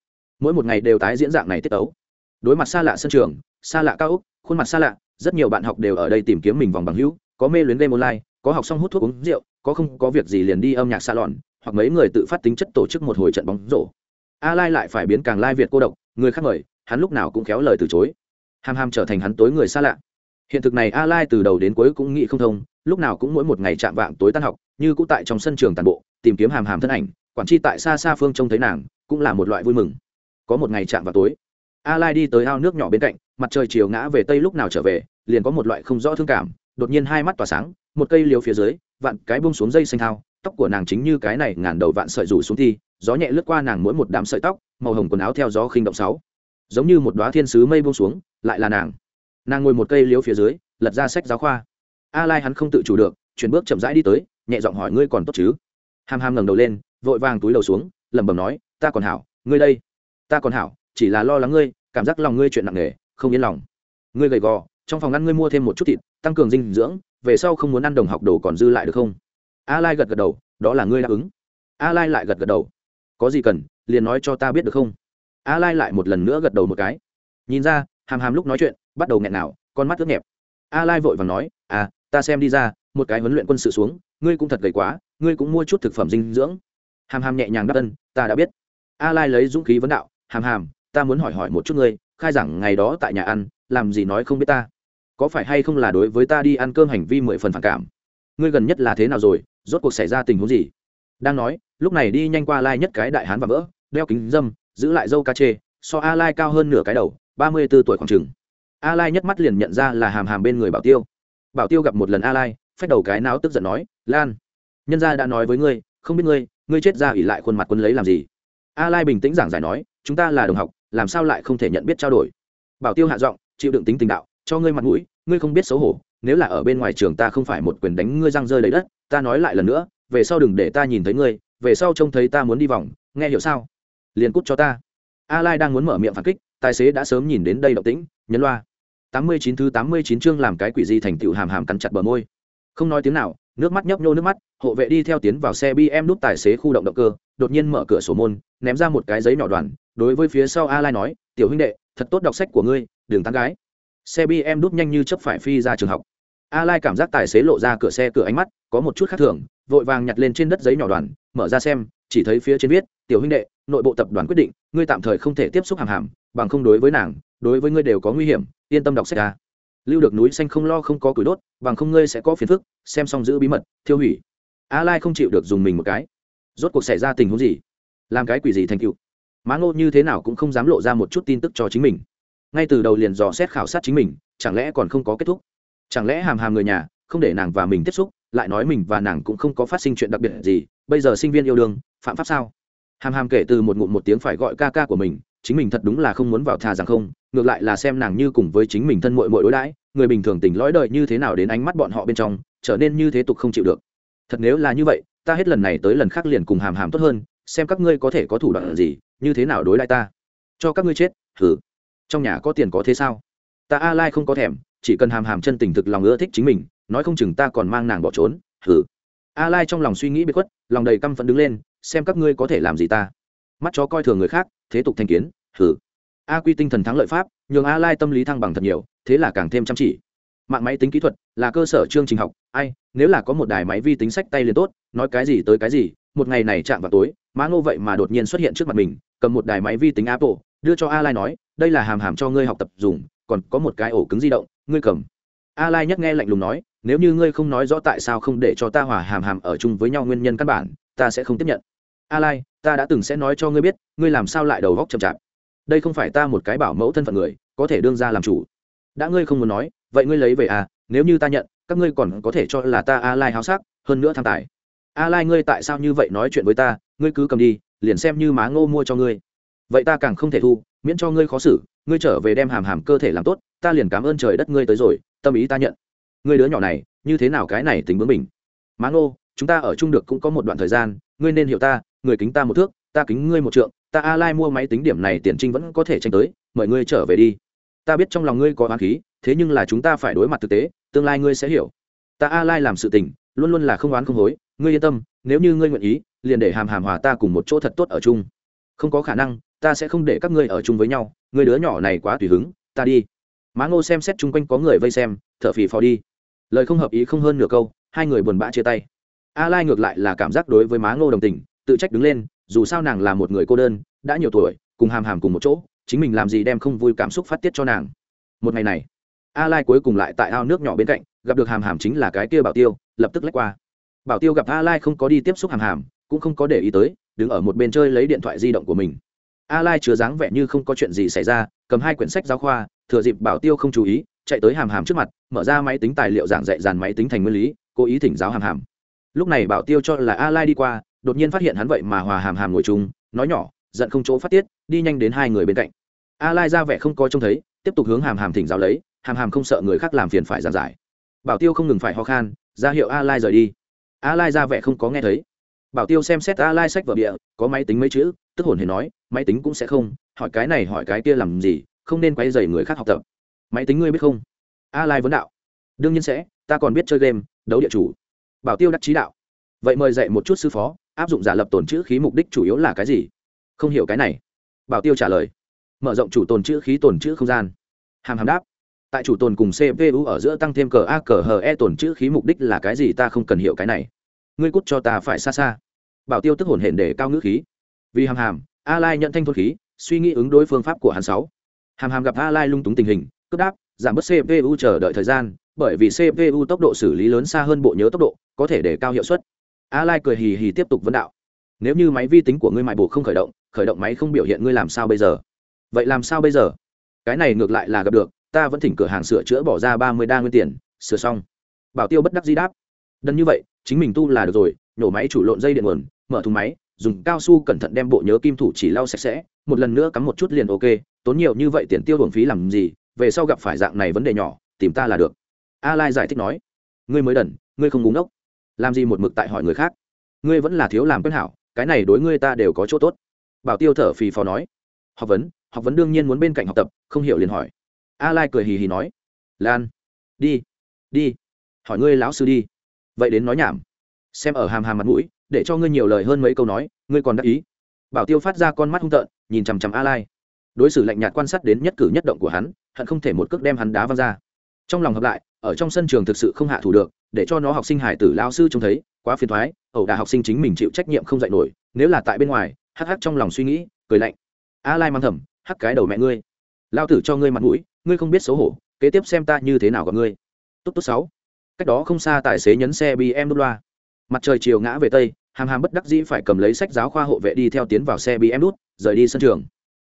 Mỗi một ngày đều tái diễn dạng này tiết tấu. Đối mặt xa lạ sân trường, xa lạ cao úc khuôn mặt xa lạ, rất nhiều bạn học đều ở đây tìm kiếm mình vòng bằng hữu, có mê luyến game online, có học xong hút thuốc uống rượu, có không có việc gì liền đi âm nhạc xa lòn hoặc mấy người tự phát tính chất tổ chức một hồi trận bóng rổ. A lai lại phải biến càng lai việt cô độc, người khác mời, hắn lúc nào cũng khéo lời từ chối. Ham ham trở thành hắn tối người xa lạ. Hiện thực này a lai từ đầu đến cuối cũng nghĩ không thông, lúc nào cũng mỗi một ngày chạm vạng tối tan học, như cũng tại trong sân trường tàn bộ, tìm kiếm hàm hàm thân ảnh, quản tri tại xa xa phương trông thấy nàng, cũng là một loại vui mừng. Có một ngày chạm vào tối, a lai đi tới ao nước nhỏ bên cạnh, mặt trời chiều ngã về tây lúc nào trở về, liền có một loại không rõ thương cảm, đột nhiên hai mắt tỏa sáng, một cây liều phía dưới, vạn cái bông xuống dây xanh thao tóc của nàng chính như cái này, ngàn đầu vạn sợi rủ xuống thi, gió nhẹ lướt qua nàng mỗi một đám sợi tóc, màu hồng quần áo theo gió khinh động sáu. Giống như một đoá thiên sứ mây buông xuống, lại là nàng. Nàng ngồi một cây liếu phía dưới, lật ra sách giáo khoa. A lai hắn không tự chủ được, chuyển bước chậm rãi đi tới, nhẹ giọng hỏi ngươi còn tốt chứ? Ham ham ngẩng đầu lên, vội vàng túi đầu xuống, lẩm bẩm nói, ta còn hảo, ngươi đây. Ta còn hảo, chỉ là lo lắng ngươi, cảm giác lòng ngươi chuyện nặng nề, không yên lòng. Ngươi gầy gò, trong phòng ăn ngươi mua thêm một chút thịt, tăng cường dinh dưỡng, về sau không muốn ăn đồng học đồ còn dư lại được không? A lai gật gật đầu, đó là ngươi đáp ứng. A lai lại gật gật đầu. Có gì cần, liền nói cho ta biết được không? A lai lại một lần nữa gật đầu một cái. Nhìn ra, hàm hàm lúc nói chuyện, bắt đầu nghẹn nào con mắt ướt nhẹp. A lai vội vàng nói à ta xem đi ra, một cái huấn luyện quân sự xuống, ngươi cũng thật gầy quá, ngươi cũng mua chút thực phẩm dinh dưỡng. Hàm hàm nhẹ nhàng đáp ân, ta đã biết. A lai lấy dũng khí vấn đạo, hàm hàm, ta muốn hỏi hỏi một chút ngươi, khai giảng ngày đó tại nhà ăn, làm gì nói không biết ta? Có phải hay không là đối với ta đi ăn cơm hành vi mười phần phản cảm? Ngươi gần nhất là thế nào rồi? Rốt cuộc xảy ra tình huống gì? Đang nói, lúc này đi nhanh qua lai nhất cái đại hán và vỡ, đeo kính dâm, giữ lại dâu ca chê, so a lai cao hơn nửa cái đầu, ba mươi 34 tuổi khoảng chừng. A lai nhất mắt liền nhận ra là hàm hàm bên người bảo tiêu. Bảo tiêu gặp một lần a lai, phách đầu cái não tức giận nói, lan, nhân gia đã nói với ngươi, không biết ngươi ngươi chết ra ỉ lại khuôn mặt quân lấy làm gì? A lai bình tĩnh giảng giải nói, chúng ta là đồng học, làm sao lại không thể nhận biết trao đổi? Bảo tiêu hạ giọng, chịu đựng tính tình đạo, cho ngươi mặt mũi, ngươi không biết xấu hổ nếu là ở bên ngoài trường ta không phải một quyền đánh ngươi răng rơi lấy đất, ta nói lại lần nữa, về sau đừng để ta nhìn thấy ngươi, về sau trông thấy ta muốn đi vòng, nghe hiểu sao? Liền cút cho ta. A lai đang muốn mở miệng phản kích, tài xế đã sớm nhìn đến đây động tĩnh, nhấn loa. Tám mươi chín thứ tám mươi chín chương làm cái quỷ gì thành tựu hàm hàm cắn chặt bờ môi. Không nói tiếng nào, nước mắt nhấp nhô nước mắt, hộ vệ đi theo tiến vào xe bm đút tài xế khu động động cơ, đột nhiên mở cửa sổ môn, ném ra một cái giấy nhỏ đoàn, đối với phía sau a lai nói, tiểu huynh đệ, thật tốt đọc sách của ngươi đường tán gái. Xe bm đút nhanh như chấp phải phi ra trường học a lai cảm giác tài xế lộ ra cửa xe cửa ánh mắt, có một chút khác thường, vội vàng nhặt lên trên đất giấy nhỏ đoàn, mở ra xem, chỉ thấy phía trên viết, tiểu huynh đệ, nội bộ tập đoàn quyết định, ngươi tạm thời không thể tiếp xúc hàng hàm, bằng không đối với nàng, đối với ngươi đều có nguy hiểm, yên tâm đọc sách ra lưu được núi xanh không lo không có củi đốt, bằng không ngươi sẽ có phiền phức, xem xong giữ bí mật, thiêu hủy. A lai không chịu được dùng mình một cái. Rốt cuộc xảy ra tình huống gì? Làm cái quỷ gì thành cựu má ngô như thế nào cũng không dám lộ ra một chút tin tức cho chính mình. Ngay từ đầu liền dò xét khảo sát chính mình, chẳng lẽ còn không có kết thúc? Chẳng lẽ hàm hàm người nhà, không để nàng và mình tiếp xúc, lại nói mình và nàng cũng không có phát sinh chuyện đặc biệt gì, bây giờ sinh viên yêu đương, phạm pháp sao? Hàm hàm kể từ một ngụm một tiếng phải gọi ca ca của mình, chính mình thật đúng là không muốn vào thà rằng không, ngược lại là xem nàng như cùng với chính mình thân mội mội đối đãi, người bình thường tỉnh lõi đời như thế nào đến ánh mắt bọn họ bên trong, trở nên như thế tục không chịu được. Thật nếu là như vậy, ta hết lần này tới lần khác liền cùng hàm hàm tốt hơn, xem các ngươi có thể có thủ đoạn gì, như thế nào đối lại ta. Cho các ngươi chết thử trong nhà có tiền có thế sao? Ta a lai không có thèm chỉ cần hàm hàm chân tình thực lòng ưa thích chính mình, nói không chừng ta còn mang nàng bỏ trốn hử a lai trong lòng suy nghĩ bị khuất, lòng đầy căm phẫn đứng lên, xem các ngươi có thể làm gì ta. Mắt chó coi thường người khác, thế tục thanh kiến hử a quy tinh thần thắng lợi pháp, nhường a lai tâm lý thăng bằng thật nhiều, thế là càng thêm chăm chỉ. Mạng máy tính kỹ thuật là cơ sở chương trình học, ai, nếu là có một đài máy vi tính sách tay liền tốt, nói cái gì tới cái gì, một ngày này chạm vào tối, má ngô vậy mà đột nhiên xuất hiện trước mặt mình, cầm một đài máy vi tính apple, đưa cho a lai nói, đây là hàm hàm cho ngươi học tập dùng còn có một cái ổ cứng di động, ngươi cầm. A lai nhắc nghe lạnh lùng nói, nếu như ngươi không nói rõ tại sao không để cho ta hòa hàm hàm ở chung với nhau nguyên nhân căn bản, ta sẽ không tiếp nhận. A lai ta đã từng sẽ nói cho ngươi biết, ngươi làm sao lại đầu góc chậm chạp. Đây không phải ta một cái bảo mẫu thân phận người, có thể đương ra làm chủ. Đã ngươi không muốn nói, vậy ngươi lấy về à nếu như ta nhận, các ngươi còn có thể cho là ta a lai háo sắc, hơn nữa tham tài. A lai ngươi tại sao như vậy nói chuyện với ta, ngươi cứ cầm đi, liền xem như má ngô mua cho ngươi. Vậy ta càng không thể thu, miễn cho ngươi khó xử ngươi trở về đem hàm hàm cơ thể làm tốt, ta liền cảm ơn trời đất ngươi tới rồi, tâm ý ta nhận. Ngươi đứa nhỏ này, như thế nào cái này tính bướng mình má ngô, chúng ta ở chung được cũng có một đoạn thời gian, ngươi nên hiểu ta, người kính ta một thước, ta kính ngươi một trượng, ta a lai mua máy tính điểm này tiền trinh vẫn có thể tranh tới, mời ngươi trở về đi. Ta biết trong lòng ngươi có oán khí, thế nhưng là chúng ta phải đối mặt thực tế, tương lai ngươi sẽ hiểu. Ta a lai làm sự tình, luôn luôn là không oán không hối, ngươi yên tâm, nếu như ngươi nguyện ý, liền để hàm hàm hòa ta cùng một chỗ thật tốt ở chung. Không có khả năng, ta sẽ không để các ngươi ở chung với nhau người đứa nhỏ này quá tùy hứng, ta đi. Má ngô xem xét chung quanh có người vây xem, thở phì phò đi. Lời không hợp ý không hơn nửa câu, hai người buồn bã chia tay. A lai ngược lại là cảm giác đối với má ngô đồng tình, tự trách đứng lên, dù sao nàng là một người cô đơn, đã nhiều tuổi, cùng hàm hàm cùng một chỗ, chính mình làm gì đem không vui cảm xúc phát tiết cho nàng. Một ngày này, a lai cuối cùng lại tại ao nước nhỏ bên cạnh, gặp được hàm hàm chính là cái kia bảo tiêu, lập tức lách qua. Bảo tiêu gặp a lai không có đi tiếp xúc hàm hàm, cũng không có để ý tới, đứng ở một bên chơi lấy điện thoại di động của mình a lai chứa dáng vẻ như không có chuyện gì xảy ra, cầm hai quyển sách giáo khoa, thừa dịp bảo tiêu không chú ý, chạy tới hàm hàm trước mặt, mở ra máy tính tài liệu giảng dạy dàn máy tính thành nguyên lý, cố ý thỉnh giáo hàm hàm. Lúc này bảo tiêu cho là a lai đi qua, đột nhiên phát hiện hắn vậy mà hòa hàm hàm ngồi chung, nói nhỏ, giận không chỗ phát tiết, đi nhanh đến hai người bên cạnh. A lai ra vẻ không có trông thấy, tiếp tục hướng hàm hàm thỉnh giáo lấy, hàm hàm không sợ người khác làm phiền phải giảng giải. Bảo tiêu không ngừng phải ho khan, ra hiệu a lai rời đi. A lai ra vẻ không có nghe thấy bảo tiêu xem xét a lai sách vở bịa có máy tính mấy chữ, tức hồn hề nói, máy tính cũng sẽ không, hỏi cái này hỏi cái kia làm gì, không nên quay dày người khác học tập. Máy tính ngươi biết không? A lai vấn đạo. Đương nhiên sẽ, ta còn biết chơi game, đấu địa chủ. Bảo tiêu đắc trí đạo. Vậy mời dạy một chút sư phó, áp dụng giả lập tồn chữ khí mục đích chủ yếu là cái gì? Không hiểu cái này. Bảo tiêu trả lời. Mở rộng chủ tồn chữ khí tồn chữ không gian. Hàm hàm đáp. Tại chủ tồn cùng cpu ở giữa tăng thêm cờ a cờ hờ e tồn chữ khí mục đích là cái gì ta không cần hiểu cái này ngươi cút cho ta phải xa xa. Bảo tiêu tức hồn hển để cao ngữ khí. Vì hàm hàm, a lai nhận thanh thôn khí, suy nghĩ ứng đối phương pháp của hắn sáu. Hàm hàm gặp a lai lung túng tình hình, cướp đáp, giảm bớt cpu chờ đợi thời gian, bởi vì cpu tốc độ xử lý lớn xa hơn bộ nhớ tốc độ, có thể để cao hiệu suất. A lai cười hì hì tiếp tục vấn đạo. Nếu như máy vi tính của ngươi mại bộ không khởi động khởi động máy không biểu hiện ngươi làm sao bây giờ? Vậy làm sao bây giờ? Cái này ngược lại là gặp được, ta vẫn thỉnh cửa hàng sửa chữa bỏ ra ba mươi đa nguyên tiền, sửa xong. Bảo tiêu bất đắc di đáp. Đần như vậy chính mình tu là được rồi nổ máy chủ lộn dây điện nguồn, mở thùng máy, dùng cao su cẩn thận đem bộ nhớ kim thủ chỉ lau sạch sẽ, một lần nữa cắm một chút liền ok, tốn nhiều như vậy tiền tiêu hưởng phí làm gì, về sau gặp phải dạng này vấn đề nhỏ, tìm ta là được. A lai giải thích nói. Ngươi mới đần, ngươi không ngúng ốc làm gì một mực tại hỏi người khác? Ngươi vẫn là thiếu làm quen hảo, cái này đối ngươi ta đều có chỗ tốt. Bảo tiêu thở phì phò nói. Học vấn học vấn đương nhiên muốn bên cạnh học tập, không hiểu liền hỏi. A lai cười hì hì nói. Lan, đi đi, hỏi ngươi lão sư đi vậy đến nói nhảm. Xem ở hàm hàm mặt mũi, để cho ngươi nhiều lời hơn mấy câu nói, ngươi còn đắc ý. Bảo tiêu phát ra con mắt hung tợn, nhìn chằm chằm a lai. Đối xử lạnh nhạt quan sát đến nhất cử nhất động của hắn, hận không thể một cước đem hắn đá văng ra. Trong lòng hợp lại, ở trong sân trường thực sự không hạ thủ được, để cho nó học sinh hải tử lao sư trông thấy, quá phiền thoái ẩu đà học sinh chính mình chịu trách nhiệm không dạy nổi, nếu là tại bên ngoài, hắc hắc trong lòng suy nghĩ, cười lạnh. A lai mang thầm, hắc cái đầu mẹ ngươi. Lao tử cho ngươi mặt mũi, ngươi không biết xấu hổ, kế tiếp xem ta như thế nào gặp ngươi. Tốt tốt sáu cách đó không xa tài xế nhấn xe bm đút loa mặt trời chiều ngã về tây, hàm hàm bất đắc dĩ phải cầm lấy sách giáo khoa hộ vệ đi theo tiến vào xe bm đút rời đi sân trường.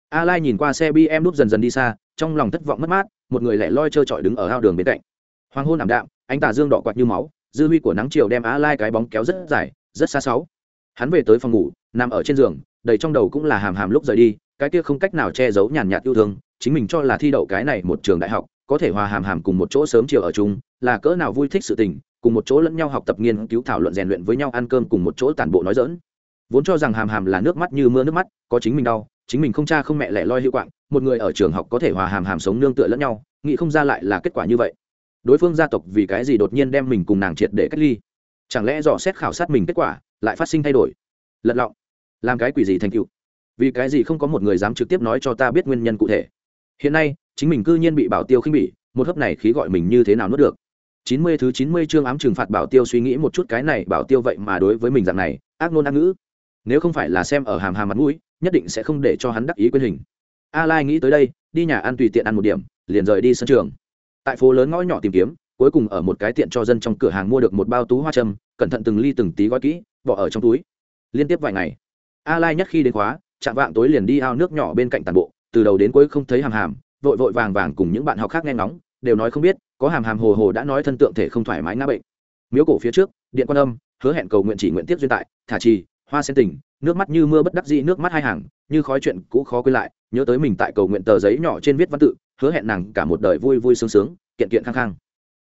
A lai nhìn qua xe bm đút dần dần đi xa, trong lòng thất vọng mất mát, một người lẻ loi trơ trọi đứng ở ao đường bên cạnh. Hoàng hôn ảm đạm, ánh tà dương đỏ quạt như máu, dư huy của nắng chiều đem a lai cái bóng kéo rất dài, rất xa sáu. Hắn về tới phòng ngủ, nằm ở trên giường, đầy trong đầu cũng là hàm hàm lúc rời đi, cái kia không cách nào che giấu nhàn nhạt yêu thương, chính mình cho là thi đậu cái này một trường đại học có thể hòa hàm hàm cùng một chỗ sớm chiều ở chung, là cỡ nào vui thích sự tình, cùng một chỗ lẫn nhau học tập nghiên cứu thảo luận rèn luyện với nhau ăn cơm cùng một chỗ tản bộ nói dỡn vốn cho rằng hàm hàm là nước mắt như mưa nước mắt, có chính mình đau, chính mình không cha không mẹ lẻ loi hữu quạng, một người ở trường học có thể hòa hàm hàm sống nương tựa lẫn nhau, nghĩ không ra lại là kết quả như vậy. Đối phương gia tộc vì cái gì đột nhiên đem mình cùng nàng triệt để cách ly? Chẳng lẽ dò xét khảo sát mình kết quả, lại phát sinh thay đổi? Lật lọng. Làm cái quỷ gì thành cựu vì cái gì không có một người dám trực tiếp nói cho ta biết nguyên nhân cụ thể? Hiện nay chính mình cư nhiên bị bảo tiêu khinh bỉ, một hớp này khí gọi mình như thế nào nuốt được. Chín mươi thứ chín mươi chương ám trừng phạt bảo tiêu suy nghĩ một chút cái này bảo tiêu vậy mà đối với mình dạng này, ác nôn ác ngữ. Nếu không phải là xem ở hàm hàm mặt mũi, nhất định sẽ không để cho hắn đắc ý quyên hình. A lai nghĩ tới đây, đi nhà ăn tùy tiện ăn một điểm, liền rời đi sân trường. Tại phố lớn ngõ nhỏ tìm kiếm, cuối cùng ở một cái tiện cho dân trong cửa hàng mua được một bao tú hoa châm, cẩn thận từng ly từng tí gói kỹ, bỏ ở trong túi. Liên tiếp vài ngày, a lai nhất khi đến khóa, chạm vạng tối liền đi ao nước nhỏ bên cạnh tàn bộ, từ đầu đến cuối không thấy hàm hàm vội vội vàng vàng cùng những bạn học khác nghe ngóng, đều nói không biết, có hàm hàm hồ hồ đã nói thân tượng thể không thoải mái ngã bệnh. Miếu cổ phía trước, điện quan âm, hứa hẹn cầu nguyện chỉ nguyện tiếp duyên tại, thả trì, hoa sen tình, nước mắt như mưa bất đắc dĩ, nước mắt hai hàng, như khói chuyện cũ khó quên lại, nhớ tới mình tại cầu nguyện tờ giấy nhỏ trên viết văn tự, hứa hẹn nàng cả một đời vui vui sướng sướng, kiện kiện khang khang.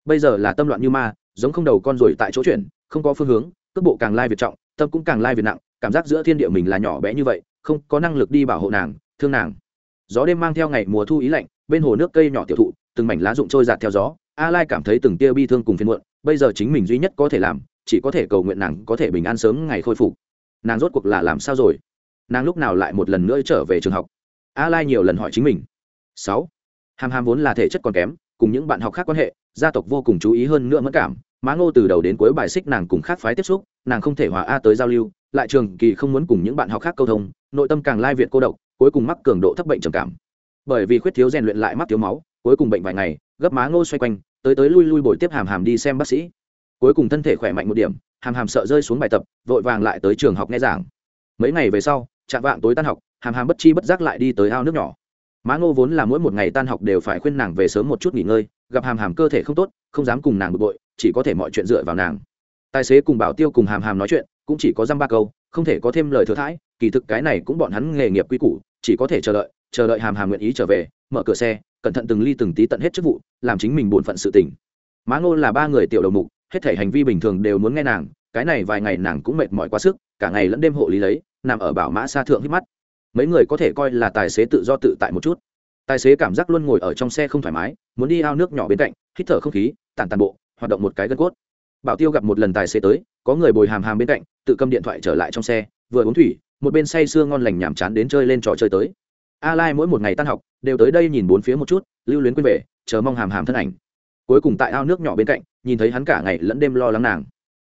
Bây giờ là tâm loạn như ma, giống không đầu con rồi tại chỗ chuyển không có phương hướng, cước bộ càng lai việt trọng, tâm cũng càng lai việt nặng, cảm giác giữa thiên địa mình là nhỏ bé như vậy, không có năng lực đi bảo hộ nàng, thương nàng gió đêm mang theo ngày mùa thu ý lạnh, bên hồ nước cây nhỏ tiểu thụ, từng mảnh lá rụng trôi giạt theo gió. A lai cảm thấy từng tia bi thương cùng phiền muộn, bây giờ chính mình duy nhất có thể làm, chỉ có thể cầu nguyện nàng có thể bình an sớm ngày khôi phục. Nàng rốt cuộc là làm sao rồi? Nàng lúc nào lại một lần nữa trở về trường học? A lai nhiều lần hỏi chính mình. Sáu. Hàm hàm vốn là thể chất còn kém, cùng những bạn học khác quan hệ, gia tộc vô cùng chú ý hơn nữa mất cảm. Má ngô từ đầu đến cuối bài xích nàng cùng khác phái tiếp xúc, nàng không thể hòa a tới giao lưu, lại trường kỳ không muốn cùng những bạn học khác câu thông, nội tâm càng lai việt cô độc cuối cùng mắc cường độ thấp bệnh trầm cảm. Bởi vì khuyết thiếu rèn luyện lại mắc thiếu máu, cuối cùng bệnh vài ngày, gấp má ngô xoay quanh, tới tới lui lui bồi tiếp hàm hàm đi xem bác sĩ. Cuối cùng thân thể khỏe mạnh một điểm, hàm hàm sợ rơi xuống bài tập, vội vàng lại tới trường học nghe giảng. Mấy ngày về sau chạm vạng tối tan học, hàm hàm bất chi bất giác lại đi tới ao nước nhỏ. Má ngô vốn là mỗi một ngày tan học đều phải khuyên nàng về sớm một chút nghỉ ngơi, gặp hàm hàm cơ thể không tốt, không dám cùng nàng bực bội, chỉ có thể mọi chuyện dựa vào nàng. Tài xế cùng bảo tiêu cùng hàm hàm nói chuyện, cũng chỉ có dăm ba câu, không thể có thêm lời thừa thãi kỳ thực cái này cũng bọn hắn nghề nghiệp quy củ, chỉ có thể chờ đợi chờ đợi hàm hàm nguyện ý trở về, mở cửa xe, cẩn thận từng ly từng tí tận hết chức vụ, làm chính mình bổn phận sự tình. Má ngô là ba người tiểu đầu mục, hết thể hành vi bình thường đều muốn nghe nàng, cái này vài ngày nàng cũng mệt mỏi quá sức, cả ngày lẫn đêm hộ lý lấy, nằm ở bảo mã xa thượng hít mắt. Mấy người có thể coi là tài xế tự do tự tại một chút. Tài xế cảm giác luôn ngồi ở trong xe không thoải mái, muốn đi ao nước nhỏ bên cạnh, hít thở không khí, tản tàn bộ, hoạt động một cái gân cốt. Bảo tiêu gặp một lần tài xế tới, có người bồi hàm hàm bên cạnh, tự cầm điện thoại trở lại trong xe, vừa uống thủy một bên say sưa ngon lành nhàm chán đến chơi lên trò chơi tới. A lai mỗi một ngày tan học, đều tới đây nhìn bốn phía một chút, lưu luyến quên về, chờ mong hàm hàm thân ảnh. Cuối cùng tại ao nước nhỏ bên cạnh, nhìn thấy hắn cả ngày lẫn đêm lo lắng nàng.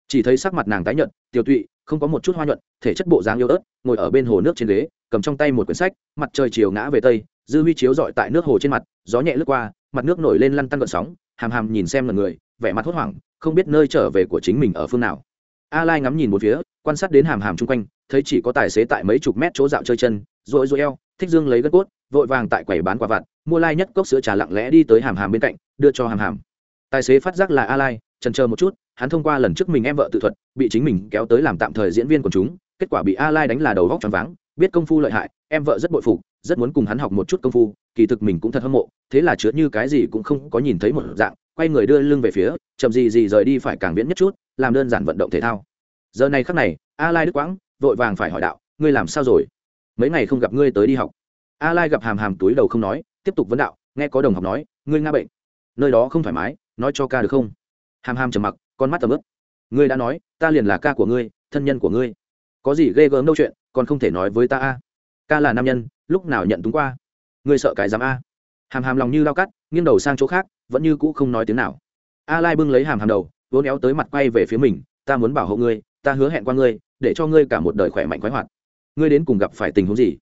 Chỉ thấy sắc mặt nàng tái nhợt tiêu tụy, không có một chút hoa nhuận, thể chất bộ dáng yếu ớt, ngồi ở bên hồ nước trên ghế, cầm trong tay một quyển sách, mặt trời chiều ngã về tây, dư huy chiếu dọi tại nước hồ trên mặt, gió nhẹ lướt qua, mặt nước nổi lên lăn tăn gợn sóng, hàm hàm nhìn xem là người, vẻ mặt hốt hoảng, không biết nơi trở về của chính mình ở phương nào. A lai ngắm nhìn một phía, quan sát đến hàm hàm chung quanh thấy chỉ có tài xế tại mấy chục mét chỗ dạo chơi chân rồi rồi eo, thích dương lấy gân cốt, vội vàng tại quầy bán quả vặt, mua lai nhất cốc sữa trà lặng lẽ đi tới hàm hàm bên cạnh, đưa cho hàm hàm. Tài xế phát giác là a lai trần chờ một chút, hắn thông qua lần trước mình em vợ tự thuật, bị chính mình kéo tới làm tạm thời diễn viên của chúng, kết quả bị a lai đánh là đầu góc tròn váng, biết công phu lợi hại, em vợ rất bội phục, rất muốn cùng hắn học một chút công phu, kỳ thực mình cũng thật hâm mộ, thế là chứa như cái gì cũng không có nhìn thấy một dạng, quay người đưa lưng về phía, chậm gì gì rời đi phải càng viễn nhất chút, làm đơn giản vận động thể thao. Giờ này khắc này, a lai đức quãng vội vàng phải hỏi đạo, ngươi làm sao rồi? Mấy ngày không gặp ngươi tới đi học. A lai gặp hàm hàm túi đầu không nói, tiếp tục vấn đạo, nghe có đồng học nói, ngươi nga bệnh, nơi đó không thoải mái, nói cho ca được không? Hàm hàm trầm mặc, con mắt tầm ướp ngươi đã nói, ta liền là ca của ngươi, thân nhân của ngươi. Có gì ghê gớm đâu chuyện, còn không thể nói với ta a. Ca là nam nhân, lúc nào nhận túng qua? Ngươi sợ cái dám a? Hàm hàm lòng như lao cắt, nghiêng đầu sang chỗ khác, vẫn như cũ không nói tiếng nào. A lai bưng lấy hàm hàm đầu vốn éo tới mặt quay về phía mình, ta muốn bảo hộ ngươi, ta hứa hẹn qua ngươi để cho ngươi cả một đời khỏe mạnh khoái hoạt. Ngươi đến cùng gặp phải tình huống gì?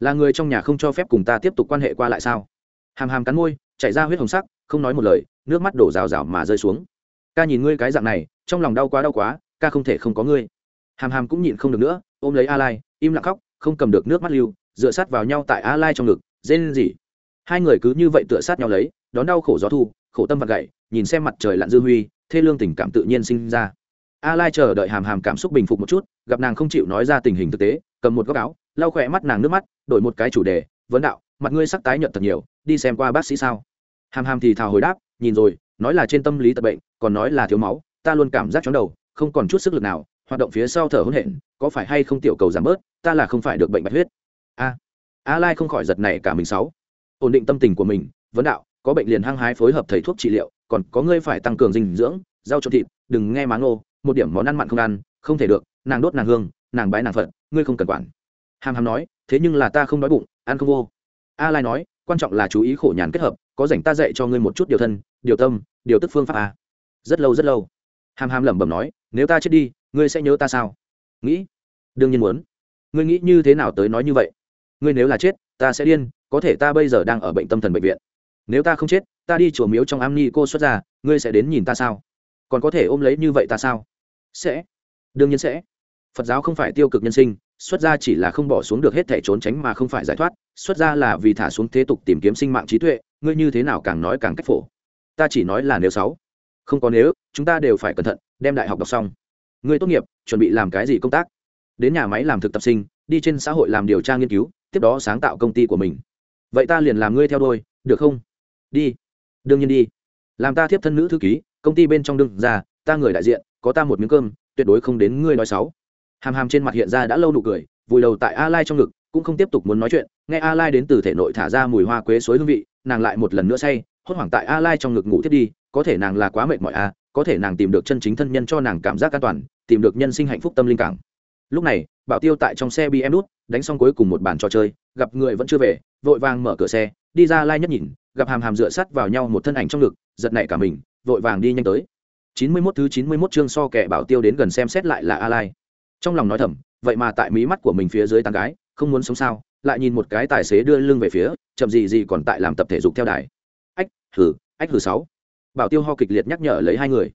Là người trong nhà không cho phép cùng ta tiếp tục quan hệ qua lại sao? Hàm hàm cắn môi chạy ra huyết hồng sắc, không nói một lời, nước mắt đổ rào rào mà rơi xuống. Ca nhìn ngươi cái dạng này, trong lòng đau quá đau quá, ca không thể không có ngươi. Hàm hàm cũng nhịn không được nữa, ôm lấy a lai, im lặng khóc, không cầm được nước mắt lưu, dựa sát vào nhau tại a lai trong ngực, rên gì hai người cứ như vậy tựa sát nhau lấy, đón đau khổ gió thu, khổ tâm vặt gậy nhìn xem mặt trời lặn dư huy, thê lương tình cảm tự nhiên sinh ra a lai chờ đợi hàm hàm cảm xúc bình phục một chút, gặp nàng không chịu nói ra tình hình thực tế, cầm một góc áo, lau khỏe mắt nàng nước mắt, đổi một cái chủ đề, vấn đạo, mặt ngươi sắc tái nhợt thật nhiều, đi xem qua bác sĩ sao? Hàm hàm thì thào hồi đáp, nhìn rồi, nói là trên tâm lý tật bệnh, còn nói là thiếu máu, ta luôn cảm giác chóng đầu, không còn chút sức lực nào, hoạt động phía sau thở hôn hển, có phải hay không tiểu cầu giảm bớt, ta là không phải được bệnh bạch huyết. A a lai không khỏi giật này cả mình sáu. Ổn định tâm tình của mình, vấn đạo, có bệnh liền hăng hái phối hợp thầy thuốc trị liệu, còn có ngươi phải tăng cường dinh dưỡng, rau cho thịt, đừng nghe má ngô một điểm món ăn mặn không ăn, không thể được, nàng đốt nàng hương, nàng bái nàng phật, ngươi không cần quản. Hàm hàm nói, thế nhưng là ta không đói bụng, ăn không vô. A lai nói, quan trọng là chú ý khổ nhàn kết hợp, có rảnh ta dạy cho ngươi một chút điều thân, điều tâm, điều tức phương pháp a. Rất lâu rất lâu. Hàm hàm lẩm bẩm nói, nếu ta chết đi, ngươi sẽ nhớ ta sao? Nghĩ. Đương nhiên muốn. Ngươi nghĩ như thế nào tới nói như vậy? Ngươi nếu là chết, ta sẽ điên, có thể ta bây giờ đang ở bệnh tâm thần bệnh viện. Nếu ta không chết, ta đi chùa miếu trong am ni cô xuất ra, ngươi sẽ đến nhìn ta sao? Còn có thể ôm lấy như vậy ta sao? Sẽ. Đương nhiên sẽ. Phật giáo không phải tiêu cực nhân sinh, xuất gia chỉ là không bỏ xuống được hết thể trốn tránh mà không phải giải thoát, xuất gia là vì thả xuống thế tục tìm kiếm sinh mạng trí tuệ, ngươi như thế nào càng nói càng cách phổ. Ta chỉ nói là nếu sáu. Không có nếu, chúng ta đều phải cẩn thận, đem đại học đọc xong. Ngươi tốt nghiệp, chuẩn bị làm cái gì công tác? Đến nhà máy làm thực tập sinh, đi trên xã hội làm điều tra nghiên cứu, tiếp đó sáng tạo công ty của mình. Vậy ta liền làm ngươi theo đôi, được không? Đi. Đương nhiên đi. Làm ta tiếp thân nữ thư ký, công ty bên trong đương ra ta người đại diện có ta một miếng cơm, tuyệt đối không đến ngươi nói sáu hàm hàm trên mặt hiện ra đã lâu nụ cười, vùi đầu tại a lai trong ngực, cũng không tiếp tục muốn nói chuyện, nghe a lai đến từ thể nội thả ra mùi hoa quế suối hương vị, nàng lại một lần nữa say, hốt hoảng tại a lai trong ngực ngủ thiết đi, có thể nàng là quá mệt mỏi a có thể nàng tìm được chân chính thân nhân cho nàng cảm giác an toàn, tìm được nhân sinh hạnh phúc tâm linh cảng lúc này, bảo tiêu tại trong xe bị em đút đánh xong cuối cùng một bàn trò chơi, gặp người vẫn chưa về, vội vàng mở cửa xe, đi ra lai nhất nhìn, gặp hàm hàm dựa sắt vào nhau một thân ảnh trong ngực, giật nảy cả mình, vội vàng đi nhanh tới chín mươi 91 thứ chín mươi 91 chương so kẻ bảo tiêu đến gần xem xét lại là a lai trong lòng nói thầm vậy mà tại mí mắt của mình phía dưới tán gái không muốn sống sao lại nhìn một cái tài xế đưa lưng về phía chậm gì gì còn tại làm tập thể dục theo đài. Ách hừ, ách hừ sáu. Bảo tiêu ho kịch liệt nhắc nhở lấy hai người.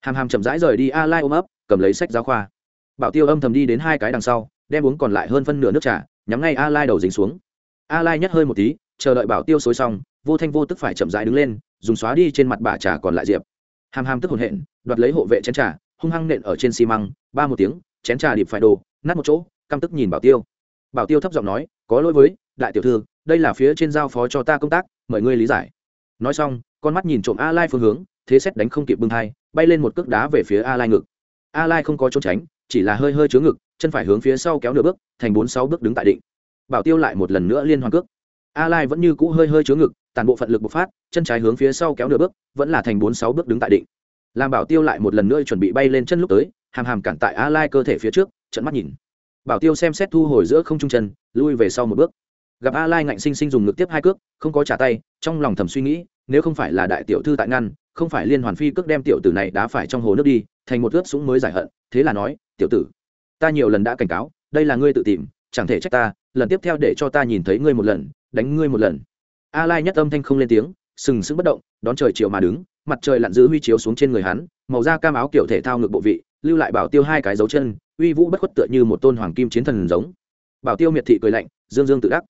Hàm hàm chậm rãi rời đi a lai ôm ấp cầm lấy sách giáo khoa. Bảo tiêu âm thầm đi đến hai cái đằng sau đem uống còn lại hơn phân nửa nước trà nhắm ngay a lai đầu dính xuống. A lai nhấc hơi một tí chờ đợi bảo tiêu xối xong vô thanh vô tức phải chậm rãi đứng lên dùng xóa đi trên mặt bả trà còn lại diệp hàm hàm tức hồn hện đoạt lấy hộ vệ chén trà hung hăng nện ở trên xi măng ba một tiếng chén trà điệp phải đồ nát một chỗ căm tức nhìn bảo tiêu. Bảo tiêu thấp giọng nói có lỗi với đại tiểu thư đây là phía trên giao phó cho ta công tác mời ngươi lý giải. Nói xong con mắt nhìn trộm a lai phương hướng thế xét đánh không kịp bưng thai, bay lên một cước đá về phía a lai ngực. A lai không có trốn tránh chỉ là hơi hơi chướng ngực chân phải hướng phía sau kéo nửa bước thành bốn sáu bước đứng tại định. Bảo tiêu lại một lần nữa liên hoàn cước. A lai vẫn như cũ hơi hơi chướng ngực tàn bộ phận lực bộc phát, chân trái hướng phía sau kéo nửa bước, vẫn là thành bốn sáu bước đứng tại định. Làm bảo tiêu lại một lần nữa chuẩn bị bay lên chân lúc tới, hàm hàm cản tại a lai cơ thể phía trước trận mắt nhìn. Bảo tiêu xem xét thu hồi giữa không trung chân, lui về sau một bước. Gặp a lai ngạnh sinh sinh dùng ngực tiếp hai cước, không có trả tay, trong lòng thầm suy nghĩ, nếu không phải là đại tiểu thư tại ngăn, không phải liên hoàn phi cước đem tiểu tử này đá phải trong hồ nước đi, thành một ướt súng mới giải hận, thế là nói, tiểu tử, ta nhiều lần đã cảnh cáo, đây là ngươi tự tìm, chẳng thể trách ta, lần tiếp theo để cho ta nhìn thấy ngươi một lần, đánh ngươi một lần a lai nhất âm thanh không lên tiếng, sừng sững bất động, đón trời chiều mà đứng, mặt trời lặn giữ huy chiếu xuống trên người hắn, màu da cam áo kiểu thể thao ngực bộ vị, lưu lại bảo tiêu hai cái dấu chân, uy vũ bất khuất tựa như một tôn hoàng kim chiến thần giống. Bảo tiêu miệt thị cười lạnh, dương dương tự đắc.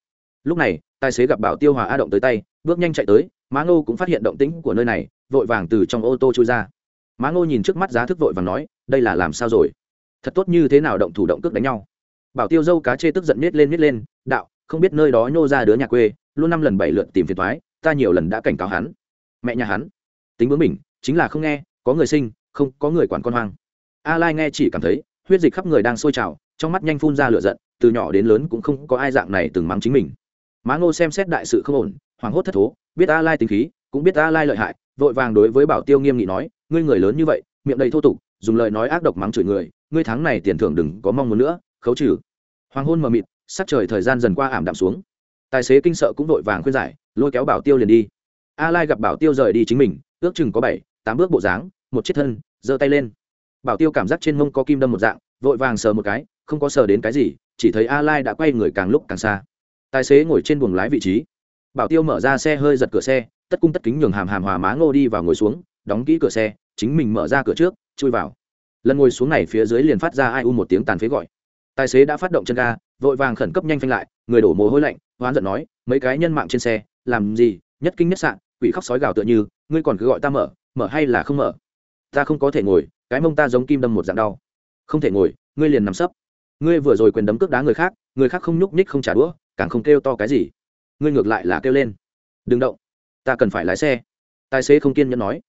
Lúc này, tài xế gặp bảo tiêu hòa a động tới tay, bước nhanh chạy tới, má ngô cũng phát hiện động tĩnh của nơi này, vội vàng từ trong ô tô trôi ra. Má ngô nhìn trước mắt giá thức vội vàng nói, đây là làm sao rồi? Thật tốt như thế nào động thủ động cước đánh nhau? Bảo tiêu dâu cá chê tức giận miết lên miết lên, đạo, không biết nơi đó nhô ra đứa nhà quê luôn năm lần bảy lượt tìm phiền thoái, ta nhiều lần đã cảnh cáo hắn. Mẹ nhà hắn. Tính bướng mình chính là không nghe, có người sinh, không có người quản con hoang. A lai nghe chỉ cảm thấy, huyết dịch khắp người đang sôi trào, trong mắt nhanh phun ra lửa giận, từ nhỏ đến lớn cũng không có ai dạng này từng mắng chính mình. Má ngô xem xét đại sự không ổn, hoảng hốt thất thố, biết a lai tính khí, cũng biết a lai lợi hại, vội vàng đối với bảo tiêu nghiêm nghị nói, ngươi người lớn như vậy, miệng đầy thô tục, dùng lời nói ác độc mắng chửi người, ngươi tháng này tiền thưởng đừng có mong muốn nữa, khấu trừ. Hoàng hôn mờ mịt, sắc trời thời gian dần qua ảm đạm xuống tài xế kinh sợ cũng vội vàng khuyên giải, lôi kéo bảo tiêu liền đi. A lai gặp bảo tiêu rời đi chính mình, ước chừng có bảy, tám bước bộ dáng, một chiếc thân, giơ tay lên. Bảo tiêu cảm giác trên mông có kim đâm một dạng, vội vàng sờ một cái, không có sờ đến cái gì, chỉ thấy a lai đã quay người càng lúc càng xa. Tài xế ngồi trên buồng lái vị trí. Bảo tiêu mở ra xe hơi giật cửa xe, tất cung tất kính nhường hàm hàm hòa má ngô đi vào ngồi xuống, đóng kỹ cửa xe, chính mình mở ra cửa trước, chui vào. Lần ngồi xuống này phía dưới liền phát ra ai u một tiếng tàn phế gọi. Tài xế đã phát động chân ga, vội vàng khẩn cấp nhanh phanh lại người đổ mồ hôi lạnh, hoán giận nói, mấy cái nhân mạng trên xe, làm gì? Nhất kinh nhất sạn, quỷ khóc sói gào tựa như, ngươi còn cứ gọi ta mở mở hay là không mở? Ta không có thể ngồi, cái mông ta giống kim đâm một dạng đau. Không thể ngồi, ngươi liền nằm sấp. Ngươi vừa rồi quyền đấm cước đá người khác người khác không nhúc nhích không trả đũa, càng không kêu to cái gì. Ngươi ngược lại là kêu lên. Đừng động. Ta cần phải lái xe. Tài xế không kiên nhẫn nói.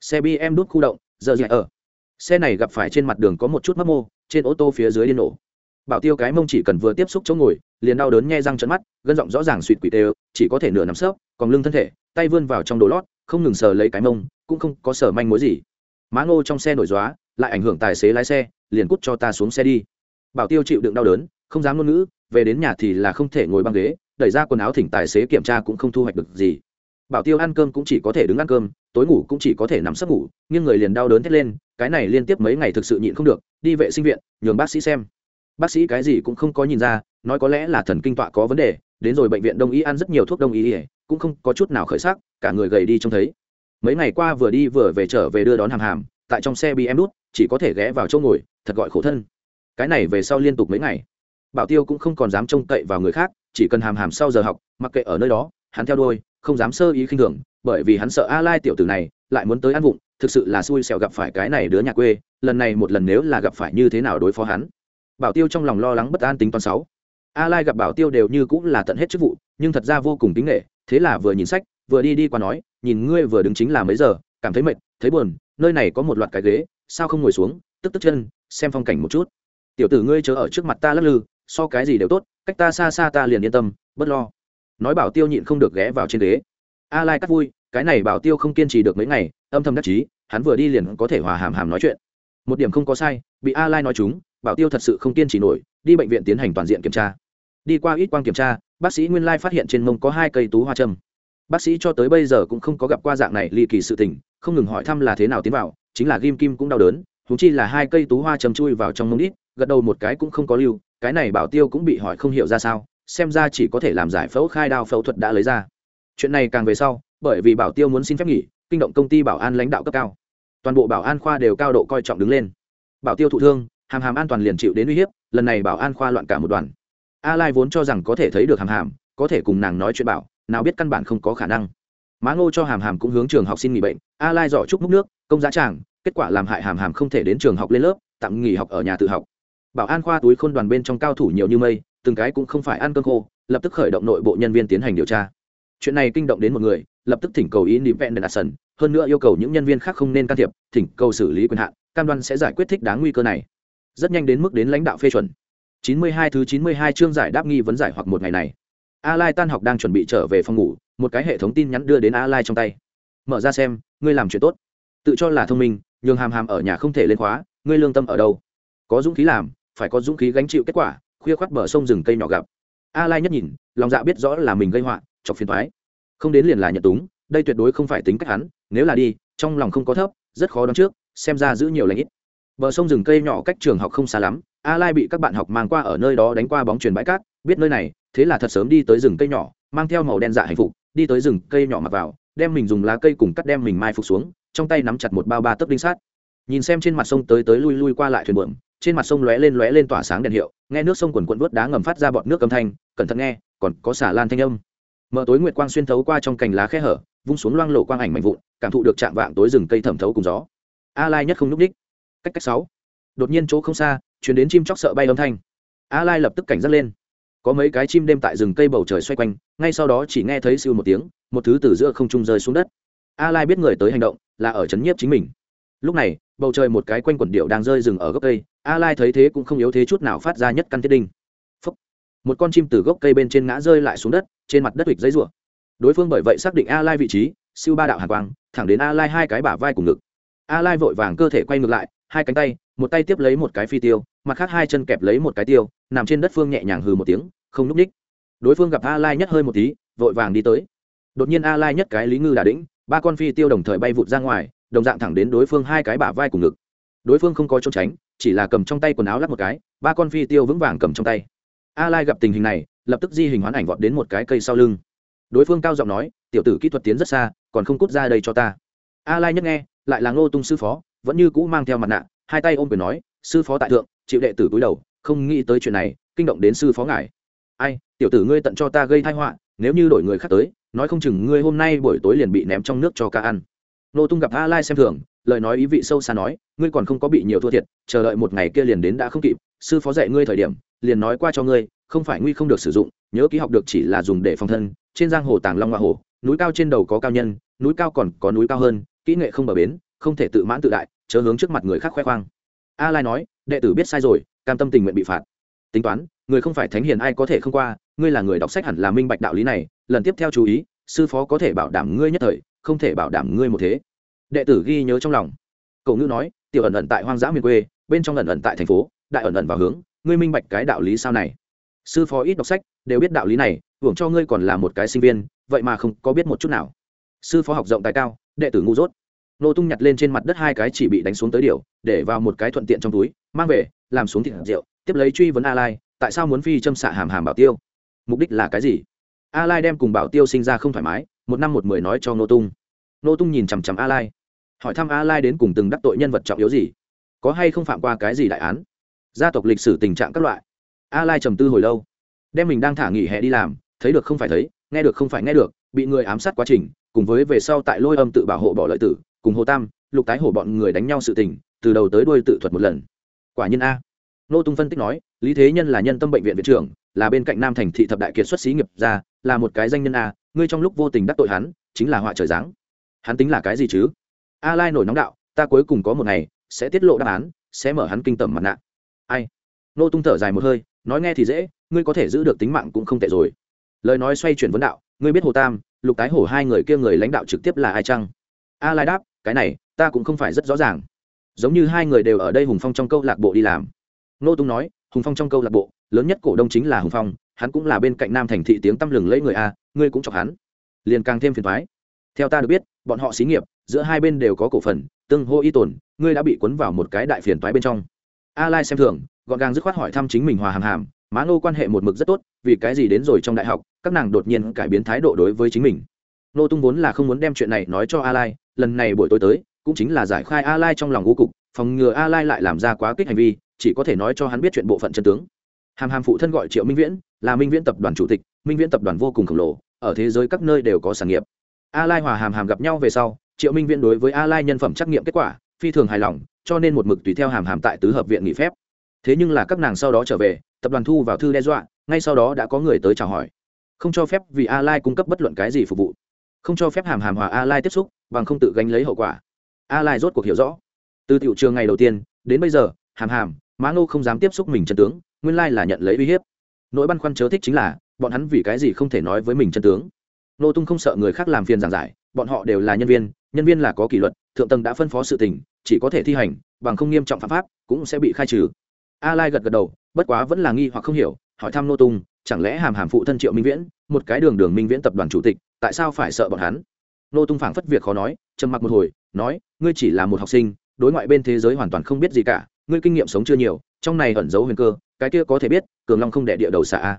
Xe bi em đút khu động, giờ dạy ở. Xe này gặp phải trên mặt đường có một chút mấp mô, trên ô tô phía dưới đi nổ bảo tiêu cái mông chỉ cần vừa tiếp xúc chỗ ngồi, liền đau đớn nghe răng trận mắt, gân giọng rõ ràng suỵt quỷ tê chỉ có thể nửa nằm sấp, còn lưng thân thể, tay vươn vào trong đồ lót, không ngừng sờ lấy cái mông, cũng không có sờ manh mối gì. Má ngô trong xe nổi dóa lại ảnh hưởng tài xế lái xe, liền cút cho ta xuống xe đi. Bảo tiêu chịu đựng đau đớn, không dám ngôn ngữ, về đến nhà thì là không thể ngồi băng ghế, đẩy ra quần áo thỉnh tài xế kiểm tra cũng không thu hoạch được gì. Bảo tiêu ăn cơm cũng chỉ có thể đứng ăn cơm, tối ngủ cũng chỉ có thể nằm sấp ngủ nhưng người liền đau đớn thét lên, cái này liên tiếp mấy ngày thực sự nhịn không được, đi vệ sinh viện, nhường bác sĩ xem bác sĩ cái gì cũng không có nhìn ra, nói có lẽ là thần kinh tọa có vấn đề, đến rồi bệnh viện đông y ăn rất nhiều thuốc đông y, cũng không có chút nào khởi sắc, cả người gầy đi trông thấy. Mấy ngày qua vừa đi vừa về trở về đưa đón hàm hàm, tại trong xe bị em đút, chỉ có thể ghé vào chỗ ngồi, thật gọi khổ thân. Cái này về sau liên tục mấy ngày. Bảo tiêu cũng không còn dám trông cậy vào người khác, chỉ cần hàm hàm sau giờ học, mặc kệ ở nơi đó, hắn theo đôi không dám sơ ý khinh thường, bởi vì hắn sợ a lai tiểu tử này lại muốn tới ăn vụng, thực sự là xui xẻo gặp phải cái này đứa nhà quê, lần này một lần nếu là gặp phải như thế nào đối phó hắn bảo tiêu trong lòng lo lắng bất an tính toán sáu. A lai gặp bảo tiêu đều như cũng là tận hết chức vụ, nhưng thật ra vô cùng tính nghệ thế là vừa nhìn sách, vừa đi đi qua nói, nhìn ngươi vừa đứng chính là mấy giờ, cảm thấy mệt, thấy buồn, nơi này có một loạt cái ghế, sao không ngồi xuống, tức tức chân, xem phong cảnh một chút. Tiểu tử ngươi chớ ở trước mặt ta lắc lư, so cái gì đều tốt, cách ta xa xa ta liền yên tâm bất lo. Nói bảo tiêu nhịn không được ghé vào trên ghế. A lai cắt vui, cái này bảo tiêu không kiên trì được mấy ngày, âm thầm đắc chí, hắn vừa đi liền có thể hòa hàm hàm nói chuyện. Một điểm không có sai, bị a lai nói chúng bảo tiêu thật sự không kiên trì nổi, đi bệnh viện tiến hành toàn diện kiểm tra. Đi qua ít quang kiểm tra, bác sĩ nguyên lai phát hiện trên mông có hai cây tú hoa châm. Bác sĩ cho tới bây giờ cũng không có gặp qua dạng này ly kỳ sự tình, không ngừng hỏi thăm là thế nào tiến vào, chính là ghim kim cũng đau đớn thú chi là hai cây tú hoa châm chui vào trong mông đít, gật đầu một cái cũng không có lưu, cái này bảo tiêu cũng bị hỏi không hiểu ra sao, xem ra chỉ có thể làm giải phẫu khai đao phẫu thuật đã lấy ra. Chuyện này càng về sau, bởi vì bảo tiêu muốn xin phép nghỉ, kinh động công ty bảo an lãnh đạo cấp cao. Toàn bộ bảo an khoa đều cao độ coi trọng đứng lên. Bảo tiêu thụ thương hàm hàm an toàn liền chịu đến uy hiếp, lần này bảo an khoa loạn cả một đoàn. A lai vốn cho rằng có thể thấy được hàm hàm, có thể cùng nàng nói chuyện bảo, nào biết căn bản không có khả năng. Má ngô cho hàm hàm cũng hướng trường học xin nghỉ bệnh, a lai giỏ chúc múc nước, công giá tràng, kết quả làm hại hàm hàm không thể đến trường học lên lớp, tạm nghỉ học ở nhà tự học. Bảo an khoa túi khôn đoàn bên trong cao thủ nhiều như mây, từng cái cũng không phải ăn cơm khô, lập tức khởi động nội bộ nhân viên tiến hành điều tra. Chuyện này kinh động đến một người, lập tức thỉnh cầu ý niệm vẹn đặt sần, hơn nữa yêu cầu những nhân viên khác không nên can thiệp, thỉnh cầu xử lý quyền hạn, cam đoan sẽ giải quyết thích đáng nguy cơ này rất nhanh đến mức đến lãnh đạo phê chuẩn. 92 thứ 92 chương giải đáp nghi vấn giải hoặc một ngày này. A lai tan học đang chuẩn bị trở về phòng ngủ, một cái hệ thống tin nhắn đưa đến a lai trong tay. Mở ra xem, ngươi làm chuyện tốt. Tự cho là thông minh, nhường hàm hàm ở nhà không thể lên khóa, ngươi lương tâm ở đâu? Có dũng khí làm, phải có dũng khí gánh chịu kết quả, khuya khoắt bờ sông rừng cây nhỏ gặp. A lai nhất nhìn, lòng dạ biết rõ là mình gây họa, chọc phiền thoái không đến liền là nhận túng, đây tuyệt đối không phải tính cách hắn, nếu là đi, trong lòng không có thấp, rất khó đoán trước, xem ra giữ nhiều lãnh ít bờ sông rừng cây nhỏ cách trường học không xa lắm, a lai bị các bạn học mang qua ở nơi đó đánh qua bóng truyền bãi cát, biết nơi này, thế là thật sớm đi tới rừng cây nhỏ, mang theo màu đen dạ hạnh phục đi tới rừng cây nhỏ mặc vào, đem mình dùng lá cây cùng cắt đem mình mai phục xuống, trong tay nắm chặt một bao ba tấc đinh sát nhìn xem trên mặt sông tới tới lui lui qua lại thuyền buồm, trên mặt sông lóe lên lóe lên tỏa sáng đèn hiệu, nghe nước sông quần quận vớt đá ngầm phát ra bọt nước âm thanh, cẩn thận nghe, còn có xả lan thanh âm. Mở tối nguyệt quang xuyên thấu qua trong cành lá khe hở, vung xuống loang lộ quang ảnh mạnh vụn, cảm thụ được chạm vạng tối rừng cây thẩm thấu cùng gió. A lai nhất không núp đích cách cách sáu. Đột nhiên chỗ không xa chuyển đến chim chóc sợ bay âm thanh. A lai lập tức cảnh giác lên. Có mấy cái chim đêm tại rừng cây bầu trời xoay quanh, ngay sau đó chỉ nghe thấy siêu một tiếng, một thứ từ giữa không trung rơi xuống đất. A lai biết người tới hành động, là ở chấn nhiếp chính mình. Lúc này, bầu trời một cái quanh quần điệu đang rơi rừng ở gốc cây, a lai thấy thế cũng không yếu thế chút nào phát ra nhất căn thiết đinh. Phúc. một con chim từ gốc cây bên trên ngã rơi lại xuống đất, trên mặt đất hịch giấy rủa. Đối phương bởi vậy xác định a lai vị trí, siêu ba đạo hàn quang, thẳng đến a lai hai cái bả vai cùng ngực. A lai vội vàng cơ thể quay ngược lại hai cánh tay, một tay tiếp lấy một cái phi tiêu, mặt khác hai chân kẹp lấy một cái tiêu, nằm trên đất phương nhẹ nhàng hừ một tiếng, không núp ních. Đối phương gặp a lai nhất hơi một tí, vội vàng đi tới. Đột nhiên a lai nhất cái lý ngư đà đĩnh, ba con phi tiêu đồng thời bay vụt ra ngoài, đồng dạng thẳng đến đối phương hai cái bả vai cùng ngực. Đối phương không có trốn tránh, chỉ là cầm trong tay quần áo lắp một cái, ba con phi tiêu vững vàng cầm trong tay. A lai gặp tình hình này, lập tức di hình hoán ảnh vọt đến một cái cây sau lưng. Đối phương cao giọng nói, tiểu tử kỹ thuật tiến rất xa, còn không cút ra đây cho ta. A lai nhất nghe, lại là ngô tung sư phó vẫn như cũ mang theo mặt nạ, hai tay ôm quyền nói, sư phó tại thượng, chịu đệ tử cúi đầu, không nghĩ tới chuyện này, kinh động đến sư phó ngài. Ai, tiểu tử ngươi tận cho ta gây thai họa, nếu như đổi người khác tới, nói không chừng ngươi hôm nay buổi tối liền bị ném trong nước cho ca ăn. Nô tung gặp a lai xem thường, lời nói ý vị sâu xa nói, ngươi còn không có bị nhiều thua thiệt, chờ đợi một ngày kia liền đến đã không kịp, sư phó dạy ngươi thời điểm, liền nói qua cho ngươi, không phải nguy không được sử dụng, nhớ ký học được chỉ là dùng để phòng thân, trên giang hồ tàng long hoa hồ, núi cao trên đầu có cao nhân, núi cao còn có núi cao hơn, kỹ nghệ không bờ bến không thể tự mãn tự đại, chớ hướng trước mặt người khác khoe khoang. A lai nói, đệ tử biết sai rồi, cam tâm tình nguyện bị phạt. Tính toán, người không phải thánh hiền ai có thể không qua, ngươi là người đọc sách hẳn là minh bạch đạo lý này, lần tiếp theo chú ý, sư phó có thể bảo đảm ngươi nhất thời, không thể bảo đảm ngươi một thế. Đệ tử ghi nhớ trong lòng. Cậu ngữ nói, tiểu ẩn ẩn tại hoang dã miền quê, bên trong ẩn ẩn tại thành phố, đại ẩn ẩn vào hướng, ngươi minh bạch cái đạo lý sao này. Sư phó ít đọc sách, đều biết đạo lý này, hưởng cho ngươi còn là một cái sinh viên, vậy mà không có biết một chút nào. Sư phó học rộng tài cao, đệ tử ngu dốt nô tung nhặt lên trên mặt đất hai cái chỉ bị đánh xuống tới điều, để vào một cái thuận tiện trong túi, mang về, làm xuống thịt rượu, tiếp lấy truy vấn a lai, tại sao muốn phi châm xạ hàm hàm bảo tiêu? Mục đích là cái gì? A lai đem cùng bảo tiêu sinh ra không thoải mái, một năm một mười nói cho nô tung. Nô tung nhìn chằm chằm a lai, hỏi thăm a lai đến cùng từng đắc tội nhân vật trọng yếu gì, có hay không phạm qua cái gì đại án, gia tộc lịch sử tình trạng các loại. A lai trầm tư hồi lâu, đem mình đang thả nghỉ hè đi làm, thấy được không phải thấy, nghe được không phải nghe được, bị người ám sát quá trình, cùng với về sau tại lôi âm tự bảo hộ bỏ lợi tử cùng hồ tam, lục tái hổ bọn người đánh nhau sự tình, từ đầu tới đuôi tự thuật một lần. Quả nhiên a. Nô tung phân tích nói, lý thế nhân là nhân tâm bệnh viện viện trưởng, là bên cạnh nam thành thị thập đại kiệt xuất xí nghiệp ra là một cái danh nhân a, ngươi trong lúc vô tình đắc tội hắn, chính là họa trời giáng. Hắn tính là cái gì chứ? A lai nổi nóng đạo, ta cuối cùng có một ngày sẽ tiết lộ đáp án, sẽ mở hắn kinh tởm mặt nạ. Ai? Nô tung thở dài một hơi, nói nghe thì dễ, ngươi có thể giữ được tính mạng cũng không tệ rồi. Lời nói xoay chuyển vấn đạo, ngươi biết hồ tam, lục tái hổ hai người kia người lãnh đạo trực tiếp là ai chăng? A lai đáp cái này, ta cũng không phải rất rõ ràng. Giống như hai người đều ở đây hùng phong trong câu lạc bộ đi làm. Nô tung nói, hùng phong trong câu lạc bộ, lớn nhất cổ đông chính là hùng phong, hắn cũng là bên cạnh nam thành thị tiếng tăm lừng lấy người a, ngươi cũng chọc hắn. Liền càng thêm phiền thoái theo ta được biết, bọn họ xí nghiệp, giữa hai bên đều có cổ phần, tương hô y tồn, ngươi đã bị cuốn vào một cái đại phiền toái bên trong. A lai xem thường, gọn gàng dứt khoát hỏi thăm chính mình hòa hàm hàm, má ngô quan hệ một mực rất tốt, vì cái gì đến rồi trong đại học, các nàng đột nhiên cải biến thái độ đối với chính mình nô tung vốn là không muốn đem chuyện này nói cho a lai lần này buổi tối tới, cũng chính là giải khai a lai trong lòng vô cục, phòng ngừa a lai lại làm ra quá kích hành vi, chỉ có thể nói cho hắn biết chuyện bộ phận chân tướng. Hàm hàm phụ thân gọi triệu minh viễn, là minh viễn tập đoàn chủ tịch, minh viễn tập đoàn vô cùng khổng lồ, ở thế giới các nơi đều có sản nghiệp. A lai hòa hàm hàm gặp nhau về sau, triệu minh viễn đối với a lai nhân phẩm trắc nghiệm kết quả, phi thường hài lòng, cho nên một mực tùy theo hàm hàm tại tứ hợp viện nghỉ phép. Thế nhưng là các nàng sau đó trở về, tập đoàn thu vào thư đe dọa, ngay sau đó đã có người tới chào hỏi. Không cho phép vì a lai cung cấp bất luận cái gì phục vụ không cho phép hàm hàm hòa a lai tiếp xúc, bằng không tự gánh lấy hậu quả. A lai rốt cuộc hiểu rõ. Từ tiểu trường ngày đầu tiên, đến bây giờ, hàm hàm má ngô không dám tiếp xúc mình chân tướng, nguyên lai là nhận lấy uy hiếp. Nỗi băn khoăn chớ thích chính là, bọn hắn vì cái gì không thể nói với mình chân tướng. Nô tung không sợ người khác làm phiền giảng giải, bọn họ đều là nhân viên nhân viên là có kỷ luật, thượng tầng đã phân phó sự tình, chỉ có thể thi hành, bằng không nghiêm trọng phạm pháp, cũng sẽ bị khai trừ. A lai gật gật đầu, bất quá vẫn là nghi hoặc không hiểu, hỏi thăm nô tung, chẳng lẽ hàm hàm phụ thân triệu minh viễn, một cái đường đường minh viễn tập đoàn chủ tịch tại sao phải sợ bọn hắn? Nô tung phảng phất việc khó nói, trầm mặc một hồi, nói, ngươi chỉ là một học sinh, đối ngoại bên thế giới hoàn toàn không biết gì cả, ngươi kinh nghiệm sống chưa nhiều, trong này ẩn giấu huyền cơ, cái kia có thể biết, cường long không đệ địa đầu xạ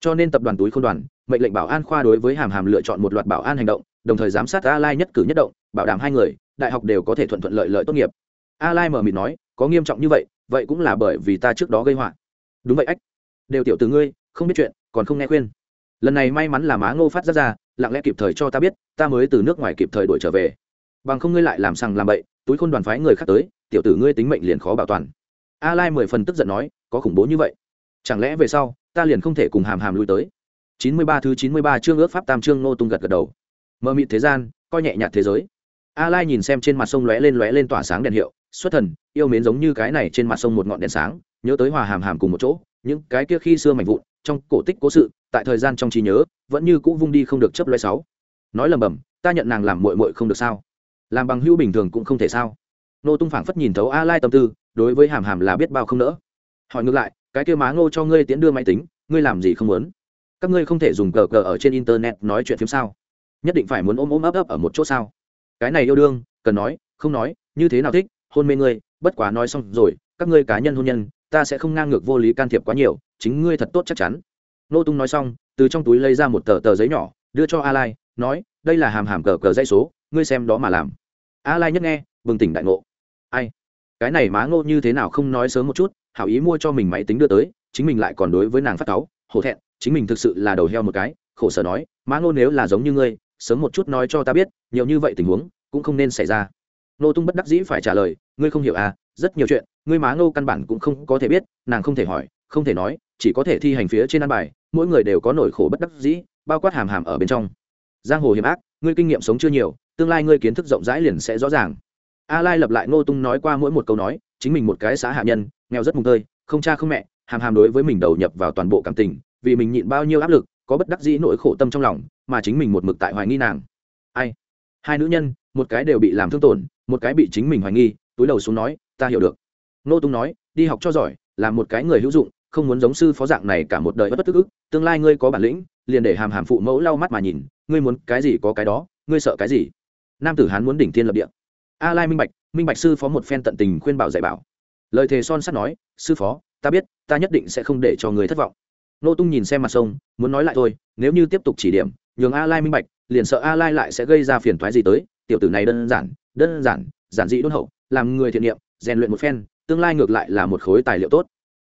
cho nên tập đoàn túi không đoàn, mệnh lệnh bảo an khoa đối với hàm hàm lựa chọn một loạt bảo an hành động, đồng thời giám sát a lai nhất cử nhất động, bảo đảm hai người, đại học đều có thể thuận thuận lợi lợi tốt nghiệp. A lai mở mịt nói, có nghiêm trọng như vậy vậy cũng là bởi vì ta trước đó gây họa. Đúng vậy ách, đều tiểu từ ngươi, không biết chuyện, còn không nghe khuyên lần này may mắn là má ngô phát ra ra, lặng lẽ kịp thời cho ta biết, ta mới từ nước ngoài kịp thời đuổi trở về. Bằng không ngươi lại làm sằng làm bậy, túi khôn đoàn phái người khác tới, tiểu tử ngươi tính mệnh liền khó bảo toàn. A lai mười phần tức giận nói, có khủng bố như vậy? Chẳng lẽ về sau, ta liền không thể cùng hàm hàm lui tới? Chín mươi ba thứ chín mươi ba chương ước pháp tam chương nô tung gật gật đầu. Mơ mịt thế gian, coi nhẹ nhạt thế giới. A lai nhìn xem trên mặt sông lóe lên lóe lên tỏa sáng đèn hiệu, xuất thần, yêu mến giống như cái này trên mặt sông một ngọn đèn sáng, nhớ tới hòa hàm hàm cùng một chỗ, những cái kia khi xưa mạnh vụn trong cổ tích cố sự, tại thời gian trong trí nhớ, vẫn như cũ vung đi không được chấp loay sáu. Nói lầm bầm, ta nhận nàng làm mội mội không được sao? Làm bằng hữu bình thường cũng không thể sao? Nô tung phảng phất nhìn thấu a lai tâm tư, đối với hàm hàm là biết bao không nỡ. Hỏi ngược lại, cái kêu má ngô cho ngươi tiến đưa máy tính, ngươi làm gì không muốn? Các ngươi không thể dùng cờ cờ ở trên internet nói chuyện phim sao? Nhất định phải muốn ôm ôm ấp ấp ở một chỗ sao? Cái này yêu đương, cần nói, không nói, như thế nào thích, hôn mê ngươi, bất quá nói xong rồi, các ngươi cá nhân hôn nhân, ta sẽ không ngang ngược vô lý can thiệp quá nhiều chính ngươi thật tốt chắc chắn. Nô tung nói xong, từ trong túi lấy ra một tờ tờ giấy nhỏ, đưa cho a lai, nói, đây là hàm hàm cờ cờ dây số, ngươi xem đó mà làm. A lai nhất nghe, bừng tỉnh đại ngộ. Ai? Cái này má ngô như thế nào không nói sớm một chút, hảo ý mua cho mình máy tính đưa tới, chính mình lại còn đối với nàng phát cáu, hổ thẹn, chính mình thực sự là đầu heo một cái, khổ sở nói, má ngô nếu là giống như ngươi, sớm một chút nói cho ta biết, nhiều như vậy tình huống, cũng không nên xảy ra. Nô tung bất đắc dĩ phải trả lời, ngươi không hiểu à rất nhiều chuyện, ngươi má ngô căn bản cũng không có thể biết, nàng không thể hỏi, không thể nói chỉ có thể thi hành phía trên ăn bài, mỗi người đều có nỗi khổ bất đắc dĩ, bao quát hàm hàm ở bên trong. Giang hồ hiểm ác, ngươi kinh nghiệm sống chưa nhiều, tương lai ngươi kiến thức rộng rãi liền sẽ rõ ràng. A lai lập lại ngô tung nói qua mỗi một câu nói, chính mình một cái xã hạ nhân, nghèo rất mùng tơi, không cha không mẹ, hàm hàm đối với mình đầu nhập vào toàn bộ cảm tình, vì mình nhịn bao nhiêu áp lực, có bất đắc dĩ nỗi khổ tâm trong lòng, mà chính mình một mực tại hoài nghi nàng. Ai? Hai nữ nhân, một cái đều bị làm thương tổn, một cái bị chính mình hoài nghi, túi đầu xuống nói, ta hiểu được. Nô tung nói, đi học cho giỏi, là một cái người hữu dụng không muốn giống sư phó dạng này cả một đời bất tức ức, tương lai ngươi có bản lĩnh, liền để hàm hàm phụ mẫu lau mắt mà nhìn, ngươi muốn cái gì có cái đó, ngươi sợ cái gì? Nam tử hán muốn đỉnh thiên lập địa. A lai minh bạch minh bạch sư phó một phen tận tình khuyên bảo dạy bảo. Lời thề son sắt nói, sư phó, ta biết, ta nhất định sẽ không để cho người thất vọng. Nô tung nhìn xem mặt sông, muốn nói lại thôi, nếu như tiếp tục chỉ điểm, nhường a lai minh bạch, liền sợ a lai lại sẽ gây ra phiền thoái gì tới, tiểu tử này đơn giản đơn giản giản dị đôn hậu, làm người thiện niệm, rèn luyện một phen, tương lai ngược lại là một khối tài liệu tốt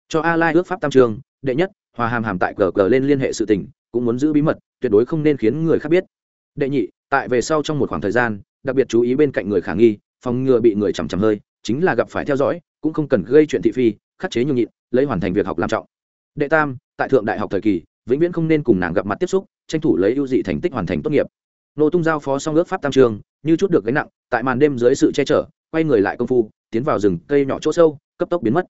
cho a lai ước pháp tam trường, đệ nhất, hòa hàm hàm tại cờ cờ lên liên hệ sự tình, cũng muốn giữ bí mật, tuyệt đối không nên khiến người khác biết. Đệ nhị, tại về sau trong một khoảng thời gian, đặc biệt chú ý bên cạnh người khả nghi, phòng ngừa bị người chằm chằm hơi, chính là gặp phải theo dõi, cũng không cần gây chuyện thị phi, khắc chế nhường nhịn, lấy hoàn thành việc học làm trọng. Đệ tam, tại thượng đại học thời kỳ, vĩnh viễn không nên cùng nàng gặp mặt tiếp xúc, tranh thủ lấy ưu dị thành tích hoàn thành tốt nghiệp. Nô tung giao phó xong ước pháp tam trường, như chút được gánh nặng, tại màn đêm dưới sự che chở, quay người lại công phu, tiến vào rừng cây nhỏ chỗ sâu, cấp tốc biến mất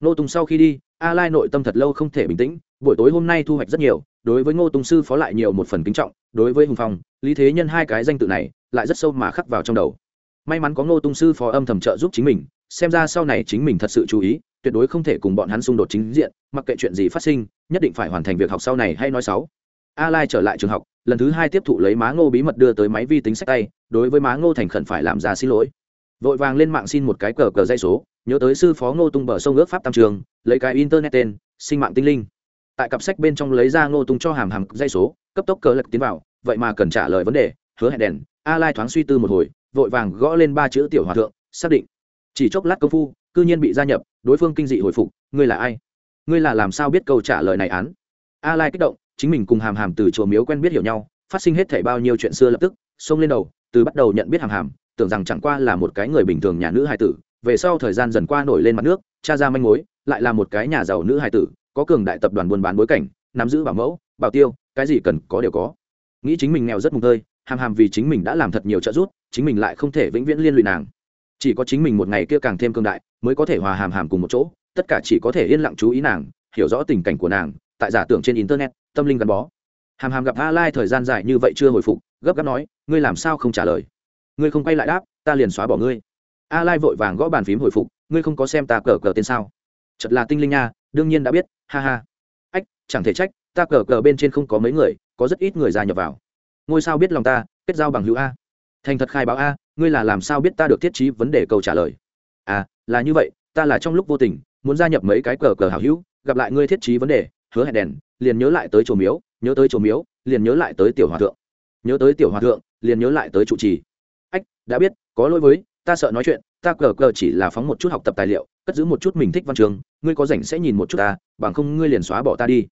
nô tung sau khi đi, a lai nội tâm thật lâu không thể bình tĩnh, buổi tối hôm nay thu hoạch rất nhiều, đối với ngô tung sư phó lại nhiều một phần kính trọng, đối với hùng phong, lý thế nhân hai cái danh tự này, lại rất sâu mà khắc vào trong đầu. May mắn có ngô tung sư phó âm thầm trợ giúp chính mình, xem ra sau này chính mình thật sự chú ý, tuyệt đối không thể cùng bọn hắn xung đột chính diện, mặc kệ chuyện gì phát sinh, nhất định phải hoàn thành việc học sau này hay nói sáu a lai trở lại trường học, lần thứ hai tiếp thụ lấy má ngô bí mật đưa tới máy vi tính sách tay, đối với má ngô thành khẩn phải làm ra xin lỗi. Vội vàng lên mạng xin một cái cờ cờ dây số nhớ tới sư phó ngô tung bờ sông ước pháp tam trường, lấy cái internet tên, sinh mạng tinh linh. Tại cặp sách bên trong lấy ra ngô tung cho hàm hàm dây số, cấp tốc cờ lật tiến vào, vậy mà cần trả lời vấn đề, hứa hẹn đèn a lai thoáng suy tư một hồi, vội vàng gõ lên ba chữ tiểu hòa thượng, xác định. Chỉ chốc lát công phu, cư nhiên bị gia nhập, đối phương kinh dị hồi phục, ngươi là ai? Ngươi là làm sao biết câu trả lời này án? A lai kích động, chính mình cùng hàm hàm từ chùa miếu quen biết hiểu nhau, phát sinh hết thảy bao nhiêu chuyện xưa lập tức, xông lên đầu, từ bắt đầu nhận biết hàm hàm, tưởng rằng chẳng qua là một cái người bình thường nhà nữ hài tử về sau thời gian dần qua nổi lên mặt nước, cha ra manh mối, lại là một cái nhà giàu nữ hài tử, có cường đại tập đoàn buôn bán bối cảnh, nắm giữ bảo mẫu, bảo tiêu, cái gì cần có đều có. Nghĩ chính mình nghèo rất mùng tơi, hàm hàm vì chính mình đã làm thật nhiều trợ giúp, chính mình lại không thể vĩnh viễn liên lụy nàng. Chỉ có chính mình một ngày kia càng thêm cương đại, mới có thể hòa hàm hàm cùng một chỗ, tất cả chỉ có thể yên lặng chú ý nàng, hiểu rõ tình cảnh của nàng, tại giả tưởng trên internet, tâm linh gắn bó. Hàm hàm gặp a lai thời gian dài như vậy chưa hồi phục, gấp gáp nói, ngươi làm sao không trả lời? Ngươi không quay lại đáp, ta liền xóa bỏ ngươi a lai vội vàng gõ bàn phím hồi phục, ngươi không có xem ta cờ cờ tên sao? Chật là tinh linh nha, đương nhiên đã biết, ha ha. Ách, chẳng thể trách, ta cờ cờ bên trên không có mấy người, có rất ít người gia nhập vào. Ngôi sao biết lòng ta, kết giao bằng hữu a. Thành thật khai báo a, ngươi là làm sao biết ta được thiết trí vấn đề câu trả lời? À là như vậy, ta là trong lúc vô tình, muốn gia nhập mấy cái cờ cờ hảo hữu, gặp lại ngươi thiết trí vấn đề, hứa hẹn đèn, liền nhớ lại tới chùa miếu, nhớ tới chùa miếu, liền nhớ lại tới tiểu hòa thượng, nhớ tới tiểu hòa thượng, liền nhớ lại tới trụ trì. Ách, đã biết, có lỗi với ta sợ nói chuyện, ta cờ cờ chỉ là phóng một chút học tập tài liệu, cất giữ một chút mình thích văn trường, ngươi có rảnh sẽ nhìn một chút ta, bằng không ngươi liền xóa bỏ ta đi.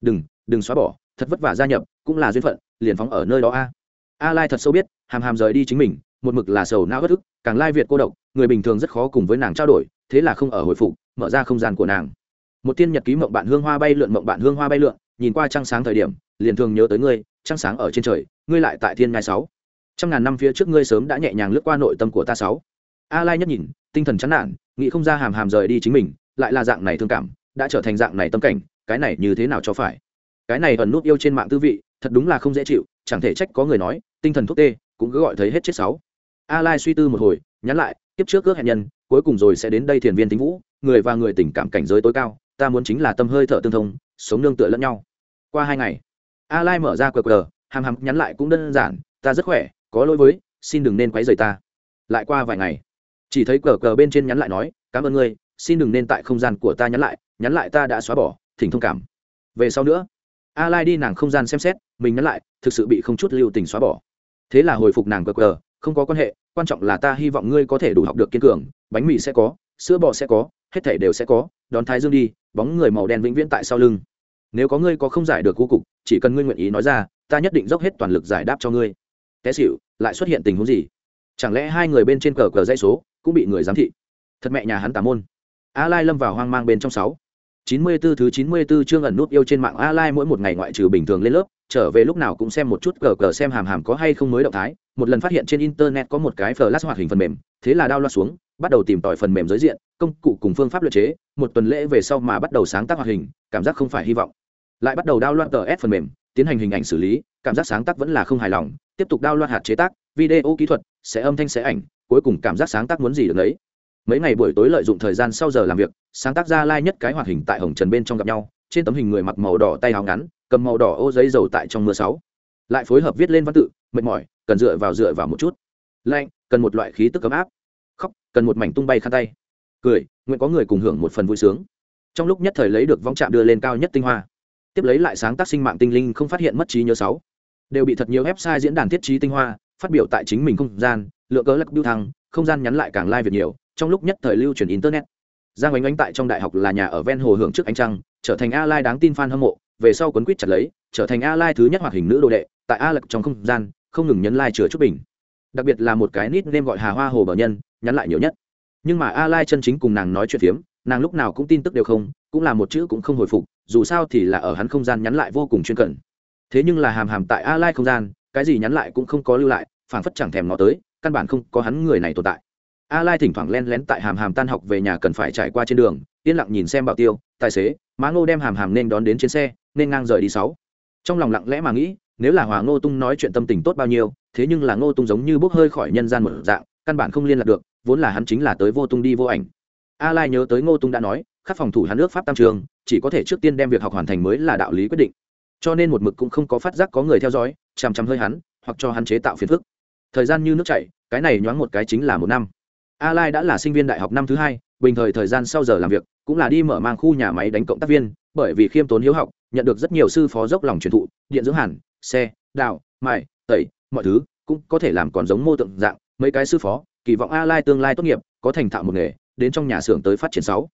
Đừng đừng xóa bỏ, thật vất vả gia nhập, cũng là duyên phận, liền phóng ở nơi đó a. A lai thật sâu biết, hàm hàm rời đi chính mình, một mực là sầu não bất ức, càng lai việt cô độc, người bình thường rất khó cùng với nàng trao đổi, thế là không ở hồi phục, mở ra không gian của nàng. Một tiên nhật ký mộng bạn hương hoa bay lượn mộng bạn hương hoa bay lượn, nhìn qua trăng sáng thời điểm, liền thường nhớ tới ngươi, trăng sáng ở trên trời, ngươi lại tại thiên ngai sáu trăm ngàn năm phía trước ngươi sớm đã nhẹ nhàng lướt qua nội tâm của ta sáu. A lai nhất nhìn, tinh thần chán nản, nghĩ không ra hàm hàm rời đi chính mình, lại là dạng này thương cảm, đã trở thành dạng này tâm cảnh, cái này như thế nào cho phải? Cái này ẩn nút yêu trên mạng tư vị, thật đúng là không dễ chịu, chẳng thể trách có người nói, tinh thần thuốc tê, cũng cứ gọi thấy hết chết sáu. A lai suy tư một hồi, nhắn lại tiếp trước ước hẹn nhân, cuối cùng rồi sẽ đến đây thiền viên tính vũ, người và người tình cảm cảnh giới tối cao, ta muốn chính là tâm hơi thở tương thông, sống nương tựa lẫn nhau. Qua hai ngày, a lai mở ra cờ cờ hàm hàm nhắn lại cũng đơn giản, ta rất khỏe có lỗi với, xin đừng nên quấy rầy ta. Lại qua vài ngày, chỉ thấy cờ cờ bên trên nhắn lại nói, cảm ơn ngươi, xin đừng nên tại không gian của ta nhắn lại nhắn lại ta đã xóa bỏ, thỉnh thông cảm. Về sau nữa a lai đi nàng không gian xem xét, mình nhắn lại, thực sự bị không chút lưu tình xóa bỏ. Thế là hồi phục nàng cờ cờ, không có quan hệ, quan trọng là ta hy vọng ngươi có thể đủ học được kiên cường, bánh mì sẽ có, sữa bò sẽ có, hết thể đều sẽ có, đón thái dương đi, bóng người màu đen vĩnh viễn tại sau lưng. Nếu có ngươi có không giải được cô cục, chỉ cần ngươi nguyện ý nói ra, ta nhất định dốc hết toàn lực giải đáp cho ngươi té xỉu, lại xuất hiện tình huống gì? Chẳng lẽ hai người bên trên cờ cờ dây số cũng bị người giám thị? Thật mẹ nhà hắn tà môn. A lai lâm vào hoang mang bên trong sáu. Chín mươi 94 thứ chín mươi 94 chương ẩn nút yêu trên mạng a lai mỗi một ngày ngoại trừ bình thường lên lớp, trở về lúc nào cũng xem một chút cờ cờ xem hàm hàm có hay không mới động thái. Một lần phát hiện trên internet có một cái flash hoạt hình phần mềm, thế là download xuống, bắt đầu tìm tòi phần mềm giới diện, công cụ cùng phương pháp luật chế. Một tuần lễ về sau mà bắt đầu sáng tác hoạt hình, cảm giác không phải hy vọng. Lại bắt đầu download tờ s phần mềm, tiến hành hình ảnh xử lý, cảm giác sáng tác vẫn là không hài lòng tiếp tục đao loạt hạt chế tác, video kỹ thuật, sẽ âm thanh, sẽ ảnh, cuối cùng cảm giác sáng tác muốn gì được đấy mấy ngày buổi tối lợi dụng thời gian sau giờ làm việc, sáng tác ra lai、like、nhất nhất cái hoạt hình tại hồng trần bên trong gặp nhau, trên tấm hình người mặc màu đỏ tay áo ngắn, cầm màu đỏ ô giấy dầu tại trong mưa sáu. Lại phối hợp viết lên văn tự, mệt mỏi, cần dựa vào dựa vào một chút. Lạnh, cần một loại khí tức ấm áp. Khóc, cần một mảnh tung bay khăn tay. Cười, nguyện có người cùng hưởng một phần vui sướng. Trong lúc nhất thời lấy được vong trạm đưa lên cao nhất tinh hoa. Tiếp lấy lại sáng tác sinh mạng tinh linh không phát hiện mất trí nhớ sáu đều bị thật nhiều website diễn đàn thiết trí tinh hoa, phát biểu tại chính mình không gian, lựa cớ lắc biêu thăng, không gian nhắn lại càng lai việt nhiều, trong lúc nhất thời lưu truyền internet. Giang oanh oanh tại trong đại học là nhà ở ven hồ hưởng trước ánh trăng, trở thành a lai đáng tin fan hâm mộ, về sau quấn quýt chặt lấy, trở thành a lai thứ nhất hoạt hình nữ đồ đệ, tại a lật trong không gian, không ngừng nhấn lai chút bình. Đặc biệt là một cái nít nên gọi hà hoa hồ bờ nhân, nhắn lại nhiều nhất. Nhưng mà a lai chân chính cùng nàng nói chuyện phiếm, nàng lúc nào cũng tin tức đều không, cũng là một chữ cũng không hồi phục, dù sao thì là ở hắn không gian nhắn lại vô cùng chuyên cần thế nhưng là hàm hàm tại a lai không gian, cái gì nhắn lại cũng không có lưu lại, phảng phất chẳng thèm nó tới, căn bản không có hắn người này tồn tại. A lai thỉnh thoảng len lén tại hàm hàm tan học về nhà cần phải trải qua trên đường, yên lặng nhìn xem bảo tiêu, tài xế, má ngô đem hàm hàm nên đón đến trên xe, nên ngang rời đi sáu. Trong lòng lặng lẽ mà nghĩ, nếu là hòa ngô tung nói chuyện tâm tình tốt bao nhiêu, thế nhưng là ngô tung giống như bốc hơi khỏi nhân gian một dạng, căn bản không liên lạc được, vốn là hắn chính là tới vô tung đi vô ảnh. A lai nhớ tới ngô tung đã nói khắc phòng thủ hắn nước pháp tam trường, chỉ có thể trước tiên đem việc học hoàn thành mới là đạo lý quyết định cho nên một mực cũng không có phát giác có người theo dõi, chằm chằm hơi hắn, hoặc cho hắn chế tạo phiền phức. Thời gian như nước chảy, cái này nhoáng một cái chính là một năm. A lai đã là sinh viên đại học năm thứ hai, bình thời thời gian sau giờ làm việc, cũng là đi mở mang khu nhà máy đánh cộng tác viên, bởi vì khiêm tốn hiếu học, nhận được rất nhiều sư phó dốc lòng truyền thụ, điện dưỡng hàn, xe, đào, mài, tẩy, mọi thứ, cũng có thể làm còn giống mô tượng dạng, mấy cái sư phó, kỳ vọng a lai tương lai tốt nghiệp, có thành thạo một nghề, đến trong nhà xưởng tới phát triển sáu.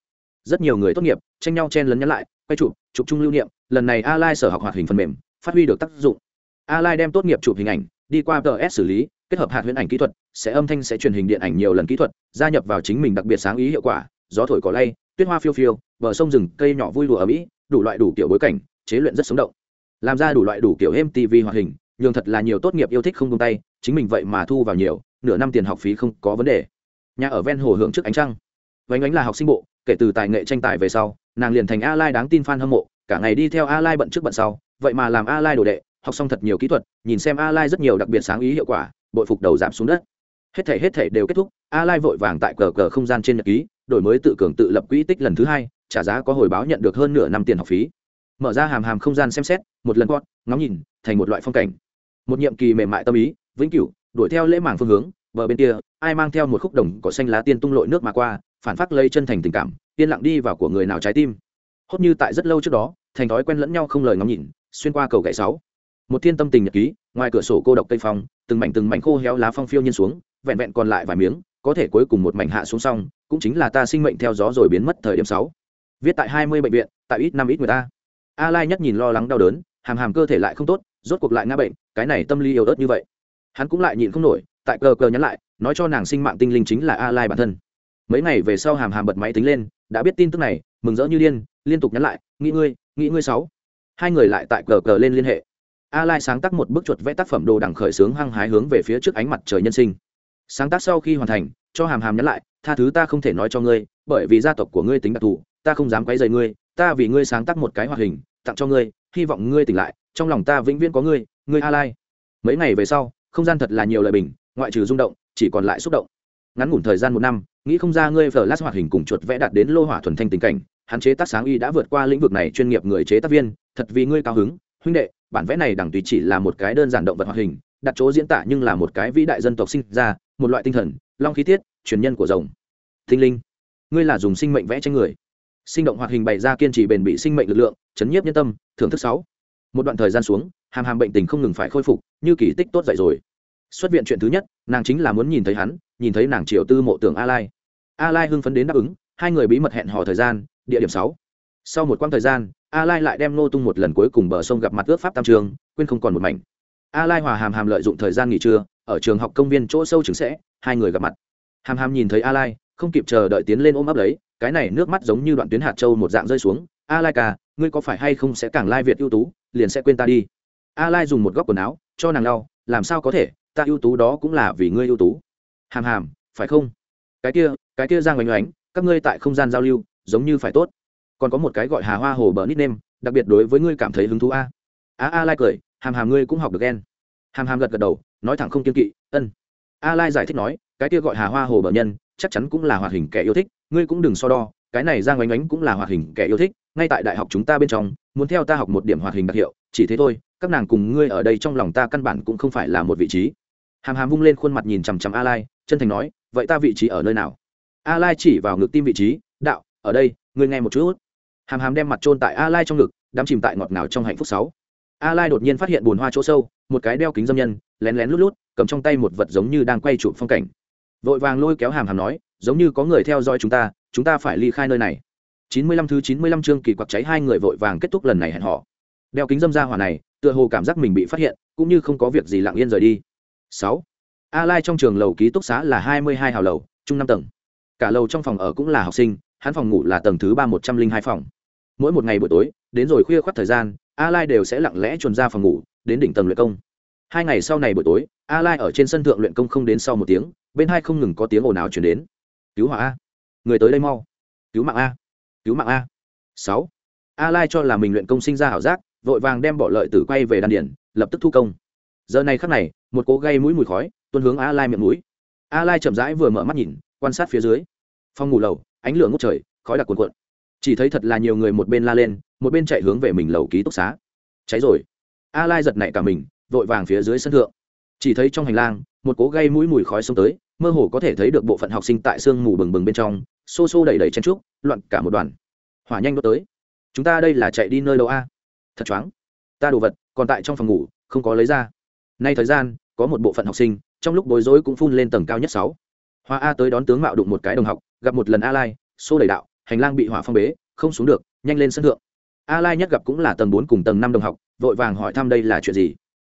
Rất nhiều người tốt nghiệp, tranh nhau chen lấn nhắn lại, quay chụp chụp chung lưu niệm lần này a lai sở học hoạt hình phần mềm, phát huy được tác dụng. A lai đem tốt nghiệp chụp hình ảnh, đi qua ts xử lý, kết hợp hạt huyễn ảnh kỹ thuật, sẽ âm thanh sẽ truyền hình điện ảnh nhiều lần kỹ thuật, gia nhập vào chính mình đặc biệt sáng ý hiệu quả, gió thổi cỏ lay, tuyết hoa phiêu phiêu, bờ sông rừng, cây nhỏ vui đùa ở mỹ, đủ loại đủ kiểu bối cảnh, chế luyện rất sống động. Làm ra đủ loại đủ kiểu êm tv hoạt hình, nhường thật là nhiều tốt nghiệp yêu thích không tung tay, chính mình vậy mà thu vào nhiều, nửa năm tiền học phí không có vấn đề. Nhà ở ven hồ hưởng trước ánh trăng. Vánh ánh là học sinh bộ, kể từ tài nghệ tranh tài về sau, nàng liền thành a lai đáng tin fan hâm mộ cả ngày đi theo a lai bận trước bận sau, vậy mà làm a lai đồ đệ, học xong thật nhiều kỹ thuật, nhìn xem a lai rất nhiều đặc biệt sáng ý hiệu quả, bội phục đầu giảm xuống đất. Hết thể hết thể đều kết thúc, a lai vội vàng tại cờ cờ không gian trên nhật ký, đổi mới tự cường tự lập quỹ tích lần thứ hai, trả giá có hồi báo nhận được hơn nửa năm tiền học phí. Mở ra hàm hàm không gian xem xét, một lần gọn ngắm nhìn, thành một loại phong cảnh. Một nhiệm kỳ mềm mại tâm ý, vĩnh cửu, đuổi theo lễ mảng phương hướng, bờ bên kia, ai mang theo một khúc đồng cỏ xanh lá tiên tung lội nước mà qua, phản phát lây chân thành tình cảm, yên lặng đi vào của người nào trái tim hốt như tại rất lâu trước đó, thành thói quen lẫn nhau không lời ngắm nhìn, xuyên qua cầu gậy sáu. Một thiên tâm tình nhật ký, ngoài cửa sổ cô độc cây phong, từng mảnh từng mảnh khô héo lá phong phiêu nhiên xuống, vẹn vẹn còn lại vài miếng, có thể cuối cùng một mảnh hạ xuống xong, cũng chính là ta sinh mệnh theo gió rồi biến mất thời điểm sáu. Viết tại hai mươi bệnh viện, tại ít năm ít người ta. A lai nhất nhìn lo lắng đau đớn, hàm hàm cơ thể lại không tốt, rốt cuộc lại ngã bệnh, cái này tâm lý yếu ớt như vậy. Hắn cũng lại nhịn không nổi, tại cờ cờ nhắn lại, nói cho nàng sinh mạng tinh linh chính là a lai bản thân mấy ngày về sau hàm hàm bật máy tính lên, đã biết tin tức này, mừng rỡ như điên, liên tục nhắn lại, nghĩ ngươi nghĩ ngươi sáu hai người lại tại cờ cờ lên liên hệ. A lai sáng tác một bức chuột vẽ tác phẩm đồ đẳng khởi sướng hăng hái hướng về phía trước ánh mặt trời nhân sinh. Sáng tác sau khi hoàn thành, cho hàm hàm nhắn lại, tha thứ ta không thể nói cho ngươi, bởi vì gia tộc của ngươi tính đặc thù, ta không dám quấy rầy ngươi, ta vì ngươi sáng tác một cái hoạt hình, tặng cho ngươi, hy vọng ngươi tỉnh lại, trong lòng ta vĩnh viễn có ngươi ngươi a lai. Mấy ngày về sau, không gian thật là nhiều lời bình, ngoại trừ rung động, chỉ còn lại xúc động. Ngắn ngủn thời gian một năm nghĩ không ra ngươi lát hoạt hình cùng chuột vẽ đạt đến lô hỏa thuần thanh tình cảnh, hạn chế tác sáng y đã vượt qua lĩnh vực này chuyên nghiệp người chế tác viên, thật vì ngươi cao hứng. Huynh đệ, bản vẽ này đẳng tùy chỉ là một cái đơn giản động vật hoạt hình, đặt chỗ diễn tả nhưng là một cái vĩ đại dân tộc sinh ra, một loại tinh thần, long khí tiết, truyền nhân của rồng. Tinh linh, ngươi là dùng sinh mệnh vẽ tranh người. Sinh động hoạt hình bày ra kiên trì bền bỉ sinh mệnh lực lượng, chấn nhiếp nhân tâm, thưởng thức sáu. Một đoạn thời gian xuống, hàm hàm bệnh tình không ngừng phải khôi phục, như kỳ tích tốt dậy rồi. Xuất viện chuyện thứ nhất, nàng chính là muốn nhìn thấy hắn, nhìn thấy nàng triều tư mộ tưởng a lai a lai hưng phấn đến đáp ứng, hai người bí mật hẹn hò thời gian, địa điểm sáu. Sau một quãng thời gian, a lai lại đem nô tung một lần cuối cùng bờ sông gặp mặt ước pháp tam trường, quên không còn một mảnh. A lai hòa hàm hàm lợi dụng thời gian nghỉ trưa, ở trường học công viên chỗ sâu trường sẽ, hai người gặp mặt. Hàm hàm nhìn thấy a lai, không kịp chờ đợi tiến lên ôm ấp lấy, cái này nước mắt giống như đoạn tuyến hạt châu một dạng rơi xuống. A lai ca, ngươi có phải hay không sẽ càng lai việt ưu tú, liền sẽ quên ta đi. A lai dùng một góc quần áo, cho nàng lau, làm sao có thể, ta ưu tú đó cũng là vì ngươi ưu tú. Hàm hàm, phải không? Cái kia cái kia giang oanh oánh, các ngươi tại không gian giao lưu, giống như phải tốt. Còn có một cái gọi hà hoa hồ bờ nít nêm đặc biệt đối với ngươi cảm thấy hứng thú a. A a lai cười, hàm hàm ngươi cũng học được ghen hàm hàm gật gật đầu, nói thẳng không kiên kỵ, ân. A lai giải thích nói, cái kia gọi hà hoa hồ bờ nhân, chắc chắn cũng là hoạt hình kẻ yêu thích, ngươi cũng đừng so đo, cái này giang oanh oánh cũng là hoạt hình kẻ yêu thích, ngay tại đại học chúng ta bên trong, muốn theo ta học một điểm hoạt hình đặc hiệu, chỉ thế thôi, các nàng cùng ngươi ở đây trong lòng ta căn bản cũng không phải là một vị trí. Hàm hàm vung lên khuôn mặt nhìn chằm chằm a lai, chân thành nói, vậy ta vị trí ở nơi nào? A lai chỉ vào ngực tim vị trí, đạo, ở đây, ngươi nghe một chút. Hàm hàm đem mặt trôn tại a lai trong ngực, đắm chìm tại ngọt ngào trong hạnh phúc sáu. A lai đột nhiên phát hiện bùn hoa chỗ sâu, một cái đeo kính dâm nhân, lén lén lút lút, cầm trong tay một vật giống như đang quay chụp phong cảnh. Vội vàng lôi kéo hàm hàm nói, giống như có người theo dõi chúng ta chúng ta phải ly khai nơi này. 95 thứ 95 chương kỳ quặc cháy, hai người vội vàng kết thúc lần này hẹn họ đeo kính dâm ra hỏa này, tựa hồ cảm giác mình bị phát hiện, cũng như không có việc gì lặng yên rời đi. 6. a lai trong trường lầu ký túc xá là 22 hào lầu, chung năm tầng cả lầu trong phòng ở cũng là học sinh, hắn phòng ngủ là tầng thứ ba một trăm linh hai phòng. Mỗi một ngày buổi tối, đến rồi khuya khoắt thời gian, a lai đều sẽ lặng lẽ chuồn ra phòng ngủ, đến đỉnh tầng luyện công. Hai ngày sau này buổi tối, a lai ở trên sân thượng luyện công không đến sau một tiếng, bên hai không ngừng có tiếng ồn ào chuyển đến. Cứu hỏa a! Người tới đây mau! Cứu mạng a! Cứu mạng a! Sáu. A lai cho là mình luyện công sinh ra hảo giác, vội vàng đem bỏ lợi tử quay về đan điển lập tức thu công. Giờ này khắc này, một cố gây mũi mùi khói tuôn hướng a lai miệng mũi. A lai chậm rãi vừa mở mắt nhìn quan sát phía dưới. Phòng ngủ lầu, ánh lửa ngút trời, khói đặc cuồn cuộn. Chỉ thấy thật là nhiều người một bên la lên, một bên chạy hướng về mình lầu ký túc xá. Cháy rồi. A lai giật nảy cả mình, vội vàng phía dưới sân thượng. Chỉ thấy trong hành lang, một cố gây mũi mùi khói xông tới, mơ hồ có thể thấy được bộ phận học sinh tại sương mù bừng bừng bên trong, xô xô đẩy đẩy chen trúc, loạn cả một đoàn. Hỏa nhanh đốt tới. Chúng ta đây là chạy đi nơi đâu a? Thật choáng. Ta đồ vật, còn tại trong phòng ngủ, không có lấy ra. Nay thời gian, có một bộ phận học sinh, trong lúc bối rối cũng phun lên tầng cao nhất sáu hoa a tới đón tướng mạo đụng một cái đồng học, gặp một lần a lai, xô đẩy đạo, hành lang bị hỏa phong bế, không xuống được, nhanh lên sân thượng. A lai nhất gặp cũng là tầng bốn cùng tầng năm đồng học, vội vàng hỏi thăm đây là chuyện gì.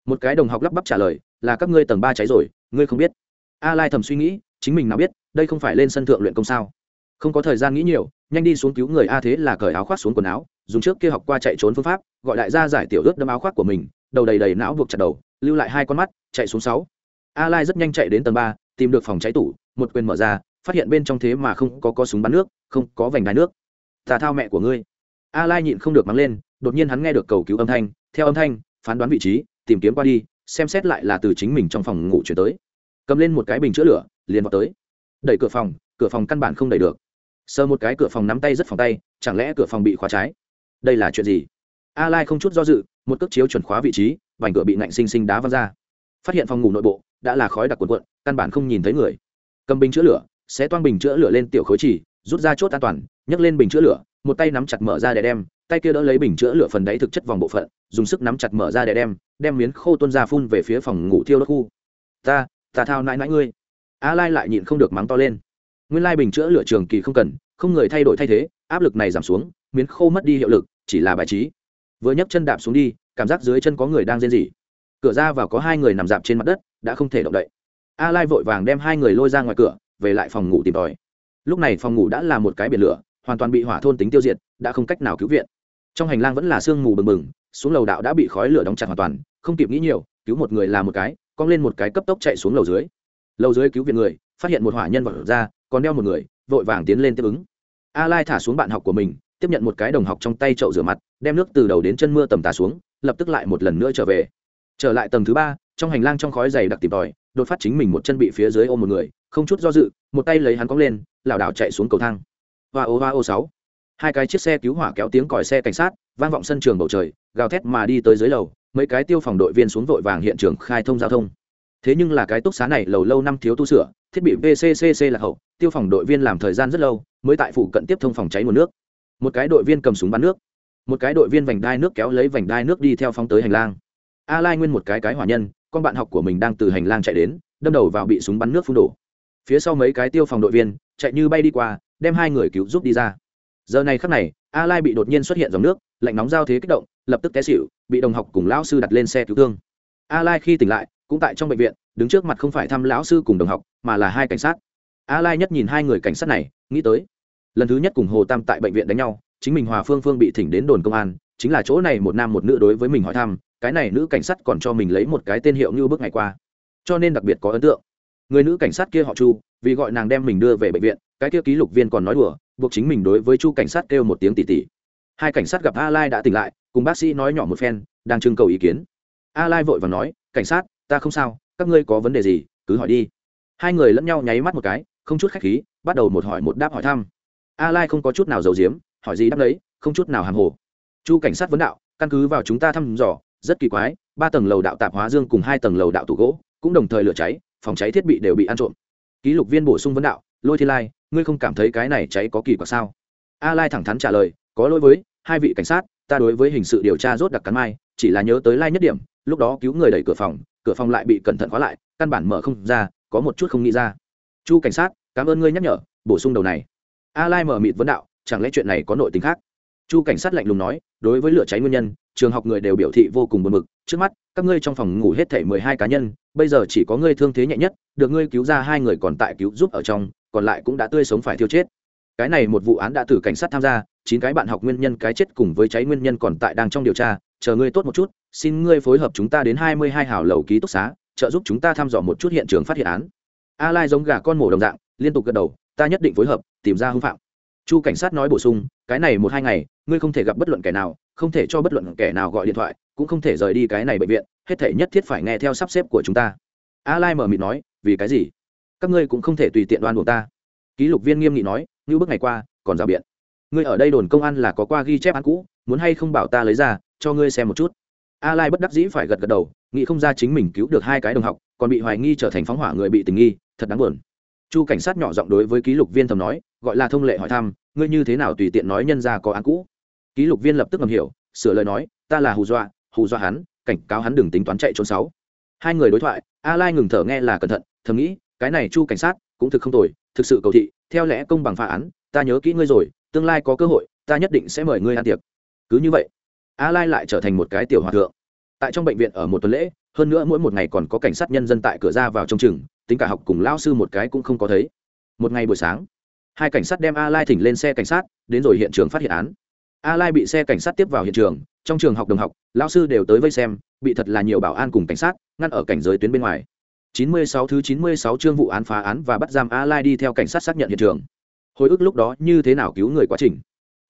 Một cái đồng học lắp bắp trả lời, là các ngươi tầng ba cháy rồi, ngươi không biết. A lai thầm suy nghĩ, chính mình nào biết, đây không phải lên sân thượng luyện công sao? Không có thời gian nghĩ nhiều, nhanh đi xuống cứu người a thế là cởi áo khoác xuống quần áo, dùng trước kia học qua chạy trốn phương pháp, gọi đại gia giải tiểu ướt đâm áo khoác của mình, đầu đầy đầy não buộc chặt đầu, lưu lại hai con mắt, chạy xuống sáu. A lai rất nhanh chạy đến tầng ba tìm được phòng cháy tủ, một quyền mở ra, phát hiện bên trong thế mà không có có súng bắn nước, không có vành đai nước. Tà thao mẹ của ngươi. A lai nhịn không được mắng lên, đột nhiên hắn nghe được cầu cứu âm thanh, theo âm thanh, phán đoán vị trí, tìm kiếm qua đi, xem xét lại là từ chính mình trong phòng ngủ chuyển tới. Cầm lên một cái bình chữa lửa, liền vào tới. Đẩy cửa phòng cửa phòng căn bản không đẩy được. Sờ một cái cửa phòng nắm tay rất phòng tay, chẳng lẽ cửa phòng bị khóa trái? Đây là chuyện gì? A lai không chút do dự, một cước chiếu chuẩn khóa vị trí, vành cửa bị nạnh sinh sinh đá văng ra. Phát hiện phòng ngủ nội bộ, đã là khói đặc cuộn cuộn căn bản không nhìn thấy người. Cầm bình chữa lửa sẽ toang bình chữa lửa lên tiểu khối chỉ, rút ra chốt an toàn, nhấc lên bình chữa lửa, một tay nắm chặt mở ra để đem, tay kia đỡ lấy bình chữa lửa phần đáy thực chất vòng bộ phận, dùng sức nắm chặt mở ra để đem đem miếng khô tuôn ra phun về phía phòng ngủ thiêu đốt khu. Ta ta thao nãi nãi ngươi. A lai lại nhịn không được mắng to lên. Nguyên lai bình chữa lửa trường kỳ không cần, không người thay đổi thay thế, áp lực này giảm xuống, miếng khô mất đi hiệu lực, chỉ là bài trí. Vừa nhấc chân đạp xuống đi, cảm giác dưới chân có người đang rên rỉ. Cửa ra vào có hai người nằm dạp trên mặt đất, đã không thể động đậy a lai vội vàng đem hai người lôi ra ngoài cửa, về lại phòng ngủ tìm tòi. Lúc này phòng ngủ đã là một cái biển lửa, hoàn toàn bị hỏa thôn tính tiêu diệt, đã không cách nào cứu viện. Trong hành lang vẫn là sương mù bừng bừng, xuống lầu đạo đã bị khói lửa đóng chặt hoàn toàn, không kịp nghĩ nhiều, cứu một người là một cái, cong lên một cái cấp tốc chạy xuống lầu dưới. Lầu dưới cứu viện người, phát hiện một hỏa nhân vật ra, còn đeo một người, vội vàng tiến lên tiếp ứng. A lai thả xuống bạn học của mình, tiếp nhận một cái đồng học trong tay chậu rửa mặt, đem nước từ đầu đến chân mưa tầm tà xuống, lập tức lại một lần nữa trở về. Trở lại tầng thứ ba trong hành lang trong khói dày đặc tìm tòi, đột phát chính mình một chân bị phía dưới ôm một người, không chút do dự, một tay lấy hắn cóng lên, lảo đảo chạy xuống cầu thang. Và ô, hoa ô sáu. Hai cái chiếc xe cứu hỏa kéo tiếng còi xe cảnh sát, vang vọng sân trường bầu trời, gào thét mà đi tới dưới lầu, mấy cái tiêu phòng đội viên xuống vội vàng hiện trường khai thông giao thông. Thế nhưng là cái túc xá này lầu lâu năm thiếu tu sửa, thiết bị vccc là hậu, tiêu phòng đội viên làm thời gian rất lâu, mới tại phủ cận tiếp thông phòng cháy nguồn nước. Một cái đội viên cầm súng bắn nước. Một cái đội viên vành đai nước kéo lấy vành đai nước đi theo phóng tới hành lang. A lai nguyên một cái cái hỏa nhân con bạn học của mình đang từ hành lang chạy đến, đâm đầu vào bị súng bắn nước phun đổ. Phía sau mấy cái tiêu phòng đội viên, chạy như bay đi qua, đem hai người cứu giúp đi ra. Giờ này khắc này, a lai bị đột nhiên xuất hiện dòng nước, lạnh nóng giao thế kích động, lập tức té xịu bị đồng học cùng lão sư đặt lên xe cứu thương. A lai khi tỉnh lại, cũng tại trong bệnh viện, đứng trước mặt không phải thăm lão sư cùng đồng học, mà là hai cảnh sát. A lai nhất nhìn hai người cảnh sát này, nghĩ tới, lần thứ nhất cùng hồ tam tại bệnh viện đánh nhau, chính mình hòa phương phương bị thỉnh đến đồn công an, chính là chỗ này một nam một nữ đối với mình hỏi thăm cái này nữ cảnh sát còn cho mình lấy một cái tên hiệu như bước ngày qua. Cho nên đặc biệt có ấn tượng. Người nữ cảnh sát kia họ chu vì gọi nàng đem mình đưa về bệnh viện cái kia ký lục viên còn nói đùa buộc chính mình đối với chu cảnh sát kêu một tiếng tỉ tỉ. Hai cảnh sát gặp a lai đã tỉnh lại cùng bác sĩ nói nhỏ một phen đang trưng cầu ý kiến. A lai vội và nói cảnh sát ta không sao các ngươi có vấn đề gì cứ hỏi đi. Hai người lẫn nhau nháy mắt một cái không chút khách khí bắt đầu một hỏi một đáp hỏi thăm. A lai không có chút nào giấu giếm hỏi gì đáp đấy, không chút nào hàm hồ. Chu cảnh sát vấn đạo căn cứ vào chúng ta thăm dò rất kỳ quái, ba tầng lầu đạo tạp hóa dương cùng hai tầng lầu đạo tủ gỗ cũng đồng thời lửa cháy, phòng cháy thiết bị đều bị ăn trộm. Ký lục viên bổ sung vấn đạo, lôi thi lai, ngươi không cảm thấy cái này cháy có kỳ quặc sao? A lai thẳng thắn trả lời, có lỗi với, hai vị cảnh sát, ta đối với hình sự điều tra rốt đặc cắn mai, chỉ là nhớ tới lai nhất điểm, lúc đó cứu người đẩy cửa phòng cửa phòng lại bị cẩn thận khóa lại, căn bản mở không ra, có một chút không nghĩ ra. Chu cảnh sát, cảm ơn ngươi nhắc nhở, bổ sung đầu này. A lai mở mịt vấn đạo, chẳng lẽ chuyện này có nội tình khác? Chu cảnh sát lạnh lùng nói đối với lửa cháy nguyên nhân, trường học người đều biểu thị vô cùng buồn bực. Trước mắt, các ngươi trong phòng ngủ hết thảy mười hai cá nhân, bây giờ chỉ có ngươi thương thế nhẹ nhất, được ngươi cứu ra hai người còn tại cứu giúp ở trong, còn lại cũng đã tươi sống phải thiêu chết. Cái này một vụ án đã từ cảnh sát tham gia, chín cái bạn học nguyên nhân cái chết cùng với cháy nguyên nhân còn tại đang trong điều tra. Chờ ngươi tốt một chút, xin ngươi phối hợp chúng ta đến hai mươi hai hào lầu ký túc xá, trợ giúp chúng ta thăm dò một chút hiện trường phát hiện án. A lai giống gà con mổ đồng dạng, liên tục gật đầu, ta nhất định phối hợp, tìm ra hung phạm chu cảnh sát nói bổ sung, cái này một hai ngày, ngươi không thể gặp bất luận kẻ nào, không thể cho bất luận kẻ nào gọi điện thoại, cũng không thể rời đi cái này bệnh viện, hết thể nhất thiết phải nghe theo sắp xếp của chúng ta. A lai mở mịt nói, vì cái gì? Các ngươi cũng không thể tùy tiện đoan buộc ta. Ký lục viên nghiêm nghị nói, như bước ngày qua, còn rào biện. Ngươi ở đây đồn công an là có qua ghi chép án cũ, muốn hay không bảo ta lấy ra, cho ngươi xem một chút. A lai bất đắc dĩ phải gật gật đầu, nghĩ không ra chính mình cứu được hai cái đồng học, còn bị hoài nghi trở thành phóng hỏa người bị tình nghi, thật đáng buồn chu cảnh sát nhỏ giọng đối với ký lục viên thầm nói, gọi là thông lệ hỏi thăm, ngươi như thế nào tùy tiện nói nhân ra có án cũ? Ký lục viên lập tức ngầm hiểu, sửa lời nói, ta là hù dọa hù dọa hắn, cảnh cáo hắn đừng tính toán chạy trốn sáu. Hai người đối thoại, a lai ngừng thở nghe là cẩn thận, thầm nghĩ, cái này chu cảnh sát cũng thực không tồi, thực sự cầu thị, theo lẽ công bằng phá án, ta nhớ kỹ ngươi rồi, tương lai có cơ hội, ta nhất định sẽ mời ngươi ăn tiệc. Cứ như vậy, a lai lại trở thành một cái tiểu hòa thượng. Tại trong bệnh viện ở một tuần lễ, hơn nữa mỗi một ngày còn có cảnh sát nhân dân tại cửa ra vào trong chừng tính cả học cùng lao sư một cái cũng không có thấy. Một ngày buổi sáng, hai cảnh sát đem a lai thỉnh lên xe cảnh sát, đến rồi hiện trường phát hiện án. A lai bị xe cảnh sát tiếp vào hiện trường, trong trường học đồng học, lao sư đều tới vây xem, bị thật là nhiều bảo an cùng cảnh sát, ngăn ở cảnh giới tuyến bên ngoài. 96 thứ 96 chương vụ án phá án và bắt giam a lai đi theo cảnh sát xác nhận hiện trường. Hồi ức lúc đó như thế nào cứu người quá trình.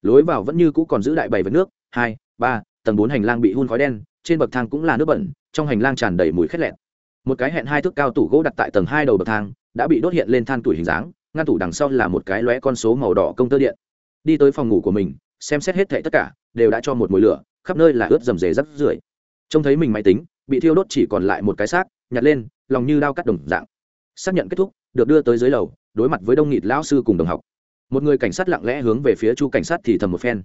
Lối vào vẫn như cũ còn giữ đại bảy vật nước, hai, ba, tầng bốn hành lang bị hun khói đen, trên bậc thang cũng là nước bẩn, trong hành lang tràn đầy mùi khét lẹn một cái hẹn hai thước cao tủ gỗ đặt tại tầng hai đầu bậc thang, đã bị đốt hiện lên than tuổi hình dáng, ngăn tủ đằng sau là một cái lóe con số màu đỏ công tơ điện. Đi tới phòng ngủ của mình, xem xét hết thệ tất cả, đều đã cho một mùi lửa, khắp nơi là ướt rầm rề rắc rưởi. Trông thấy mình máy tính, bị thiêu đốt chỉ còn lại một cái xác, nhặt lên, lòng như đao cắt đồng dạng. Xác nhận kết thúc, được đưa tới dưới lầu, đối mặt với đông nghịt lão sư cùng đồng học. Một người cảnh sát lặng lẽ hướng về phía chu cảnh sát thì thầm một phen.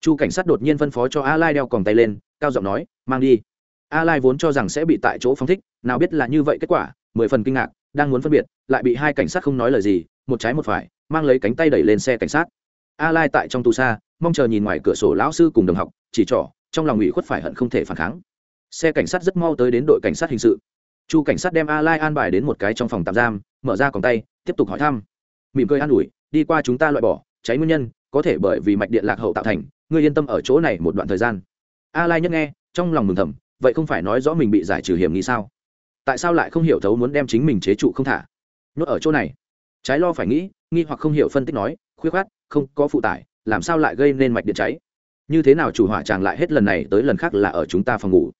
Chu cảnh sát đột nhiên phân phó cho a lai đeo còng tay lên, cao giọng nói, mang đi a lai vốn cho rằng sẽ bị tại chỗ phóng thích, nào biết là như vậy kết quả, mười phần kinh ngạc, đang muốn phân biệt, lại bị hai cảnh sát không nói lời gì, một trái một phải, mang lấy cánh tay đẩy lên xe cảnh sát. A lai tại trong tù xa, mong chờ nhìn ngoài cửa sổ lão sư cùng đồng học, chỉ trỏ, trong lòng ủy khuất phải hận không thể phản kháng. Xe cảnh sát rất mau tới đến đội cảnh sát hình sự. Chu cảnh sát đem a lai an bài đến một cái trong phòng tạm giam, mở ra còng tay, tiếp tục hỏi thăm. Mỉm cười an ủi, đi qua chúng ta loại bỏ, cháy nguyên nhân, có thể bởi vì mạch điện lạc hậu tạo thành, ngươi yên tâm ở chỗ này một đoạn thời gian. A lai nhất nghe, trong lòng mừng thầm vậy không phải nói rõ mình bị giải trừ hiểm nghi sao? Tại sao lại không hiểu thấu muốn đem chính mình chế trụ không thả? Nhốt ở chỗ này. Trái lo phải nghĩ, nghi hoặc không hiểu phân tích nói, khuyết khát, không có phụ tải, làm sao lại gây nên mạch điện cháy? Như thế nào chủ hỏa tràng lại hết lần này tới lần khác là ở chúng ta phòng ngủ?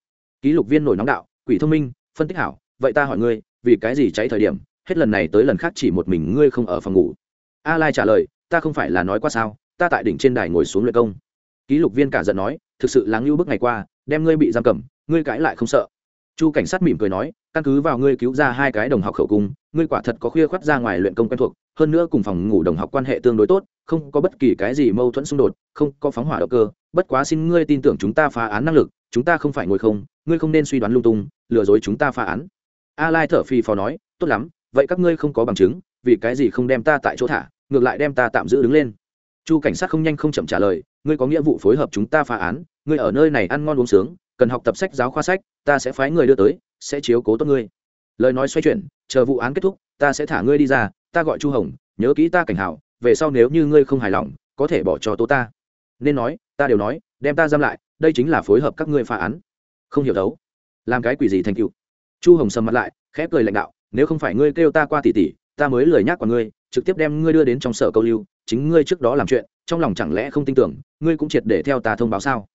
Ký lục viên nổi nóng đạo, quỷ thông minh, phân tích hảo, vậy ta hỏi ngươi, vì cái gì cháy thời điểm, hết lần này tới lần khác chỉ một mình ngươi không ở phòng ngủ? A lai trả lời, ta không phải là nói qua sao, ta tại đỉnh trên đài ngồi xuống luyện công. Ký lục viên cả giận nói, thực sự lắng lưu bức ngày qua, đem ngươi bị giam cầm ngươi cãi lại không sợ. Chu cảnh sát mỉm cười nói, căn cứ vào ngươi cứu ra hai cái đồng học khẩu cung ngươi quả thật có khuya khoắt ra ngoài luyện công quen thuộc, hơn nữa cùng phòng ngủ đồng học quan hệ tương đối tốt, không có bất kỳ cái gì mâu thuẫn xung đột, không có phóng hỏa động cơ, bất quá xin ngươi tin tưởng chúng ta phá án năng lực, chúng ta không phải ngồi không, ngươi không nên suy đoán lung tung, lừa dối chúng ta phá án. A lai thở phì phò nói, tốt lắm, vậy các ngươi không có bằng chứng, vì cái gì không đem ta tại chỗ thả, ngược lại đem ta tạm giữ đứng lên. Chu cảnh sát không nhanh không chậm trả lời, ngươi có nghĩa vụ phối hợp chúng ta phá án, ngươi ở nơi này ăn ngon uống sướng cần học tập sách giáo khoa sách, ta sẽ phái người đưa tới, sẽ chiếu cố tốt ngươi. Lời nói xoay chuyển, chờ vụ án kết thúc, ta sẽ thả ngươi đi ra, ta gọi chu hồng, nhớ kỹ ta cảnh hảo, về sau nếu như ngươi không hài lòng, có thể bỏ cho tố ta. Nên nói, ta đều nói, đem ta giam lại, đây chính là phối hợp các ngươi phá án. Không hiểu đấu. Làm cái quỷ gì thành cựu chu hồng sầm mặt lại, khẽ cười lãnh đạo, nếu không phải ngươi kêu ta qua tỉ tỉ, ta mới lời nhắc qua ngươi, trực tiếp đem ngươi đưa đến trong sở câu lưu, chính ngươi trước đó làm chuyện, trong lòng chẳng lẽ không tin tưởng, ngươi cũng triệt để theo ta thông báo sao?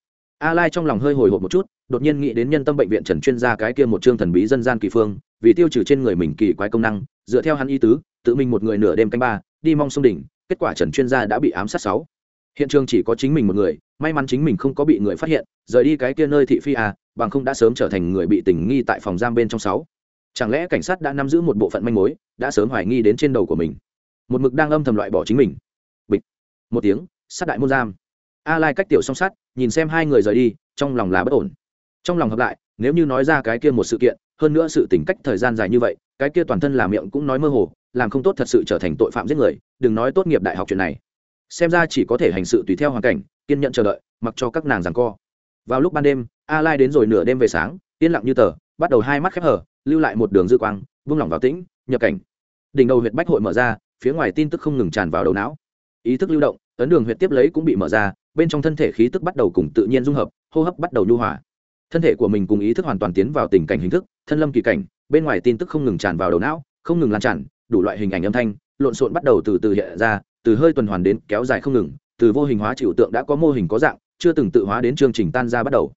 A lai trong lòng hơi hồi hộp một chút, đột nhiên nghĩ đến nhân tâm bệnh viện trần chuyên gia cái kia một chương thần bí dân gian kỳ phương, vì tiêu trừ trên người mình kỳ quái công năng, dựa theo hắn y tứ, tự mình một người nửa đêm canh ba, đi mong sông đỉnh, kết quả trần chuyên gia đã bị ám sát sáu. Hiện trường chỉ có chính mình một người, may mắn chính mình không có bị người phát hiện, rời đi cái kia nơi thị phi à bằng không đã sớm trở thành người bị tình nghi tại phòng giam bên trong sáu. Chẳng lẽ cảnh sát đã nắm giữ một bộ phận manh mối, đã sớm hoài nghi đến trên đầu của mình? Một mực đang âm thầm loại bỏ chính mình. Bịch. Một tiếng, sát đại môn giam a lai cách tiểu song sát nhìn xem hai người rời đi, trong lòng là bất ổn. Trong lòng hợp lại, nếu như nói ra cái kia một sự kiện, hơn nữa sự tỉnh cách thời gian dài như vậy, cái kia toàn thân là miệng cũng nói mơ hồ, làm không tốt thật sự trở thành tội phạm giết người, đừng nói tốt nghiệp đại học chuyện này. Xem ra chỉ có thể hành sự tùy theo hoàn cảnh, kiên nhận chờ đợi, mặc cho các nàng giằng co. Vào lúc ban đêm, a lai đến rồi nửa đêm về sáng, yên lặng như tờ, bắt đầu hai mắt khép hở lưu lại một đường dư quang, vung lỏng vào tĩnh, nhập cảnh. Đỉnh đầu huyệt bách hội mở ra, phía ngoài tin tức không ngừng tràn vào đầu não ý thức lưu động ấn đường huyệt tiếp lấy cũng bị mở ra, bên trong thân thể khí tức bắt đầu cùng tự nhiên dung hợp, hô hấp bắt đầu nhu hòa. Thân thể của mình cùng ý thức hoàn toàn tiến vào tình cảnh hình thức, thân lâm kỳ cảnh, bên ngoài tin tức không ngừng tràn vào đầu não, không ngừng lan tràn, đủ loại hình ảnh âm thanh, lộn xộn bắt đầu từ từ hiện ra, từ hơi tuần hoàn đến kéo dài không ngừng, từ vô hình hóa chịu tượng đã có mô hình có dạng, chưa từng tự hóa đến chương trình tan ra bắt đầu.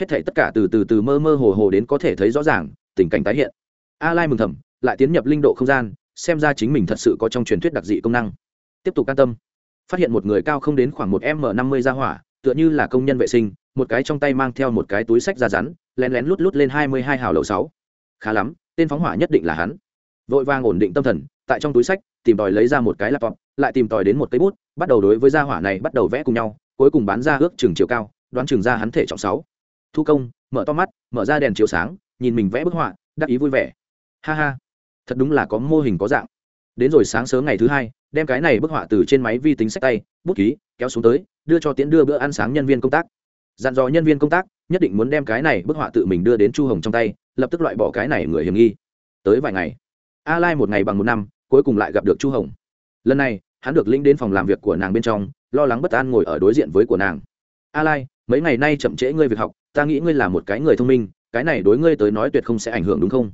Hết thể tất cả từ từ từ mơ mơ hồ hồ đến có thể thấy rõ ràng, tình cảnh tái hiện. A lai mừng thầm, lại tiến nhập linh độ không gian, xem ra chính mình thật sự có trong truyền thuyết đặc dị công năng tiếp tục can tâm. Phát hiện một người cao không đến khoảng một m năm mươi ra hỏa, tựa như là công nhân vệ sinh, một cái trong tay mang theo một cái túi sách ra rắn, lén lén lút lút lên hai mươi hai hào lầu sáu. Khá lắm, tên phóng hỏa nhất định là hắn. Vội vàng ổn định tâm thần, tại trong túi sách, tìm tòi lấy ra một cái laptop, lại tìm tòi đến một cây bút, bắt đầu đối với gia hỏa này bắt đầu vẽ cùng nhau, cuối cùng bán ra ước chừng chiều cao, đoán chừng ra hắn thể trọng sáu. Thu công, mở to mắt, mở ra đèn chiếu sáng, nhìn mình vẽ bức họa, đắc ý vui vẻ. Ha ha, thật đúng là có mô hình có dạng. Đến rồi sáng sớm ngày thứ hai đem cái này bức họa từ trên máy vi tính sách tay, bút ký, kéo xuống tới, đưa cho tiễn đưa bữa ăn sáng nhân viên công tác. Dặn dò nhân viên công tác, nhất định muốn đem cái này bức họa tự mình đưa đến chu hồng trong tay, lập tức loại bỏ cái này người hiểm nghi. Tới vài ngày, a lai một ngày bằng một năm, cuối cùng lại gặp được chu hồng. Lần này, hắn được linh đến phòng làm việc của nàng bên trong, lo lắng bất an ngồi ở đối diện với của nàng. A lai, mấy ngày nay chậm trễ ngươi việc học, ta nghĩ ngươi là một cái người thông minh, cái này đối ngươi tới nói tuyệt không sẽ ảnh hưởng đúng không?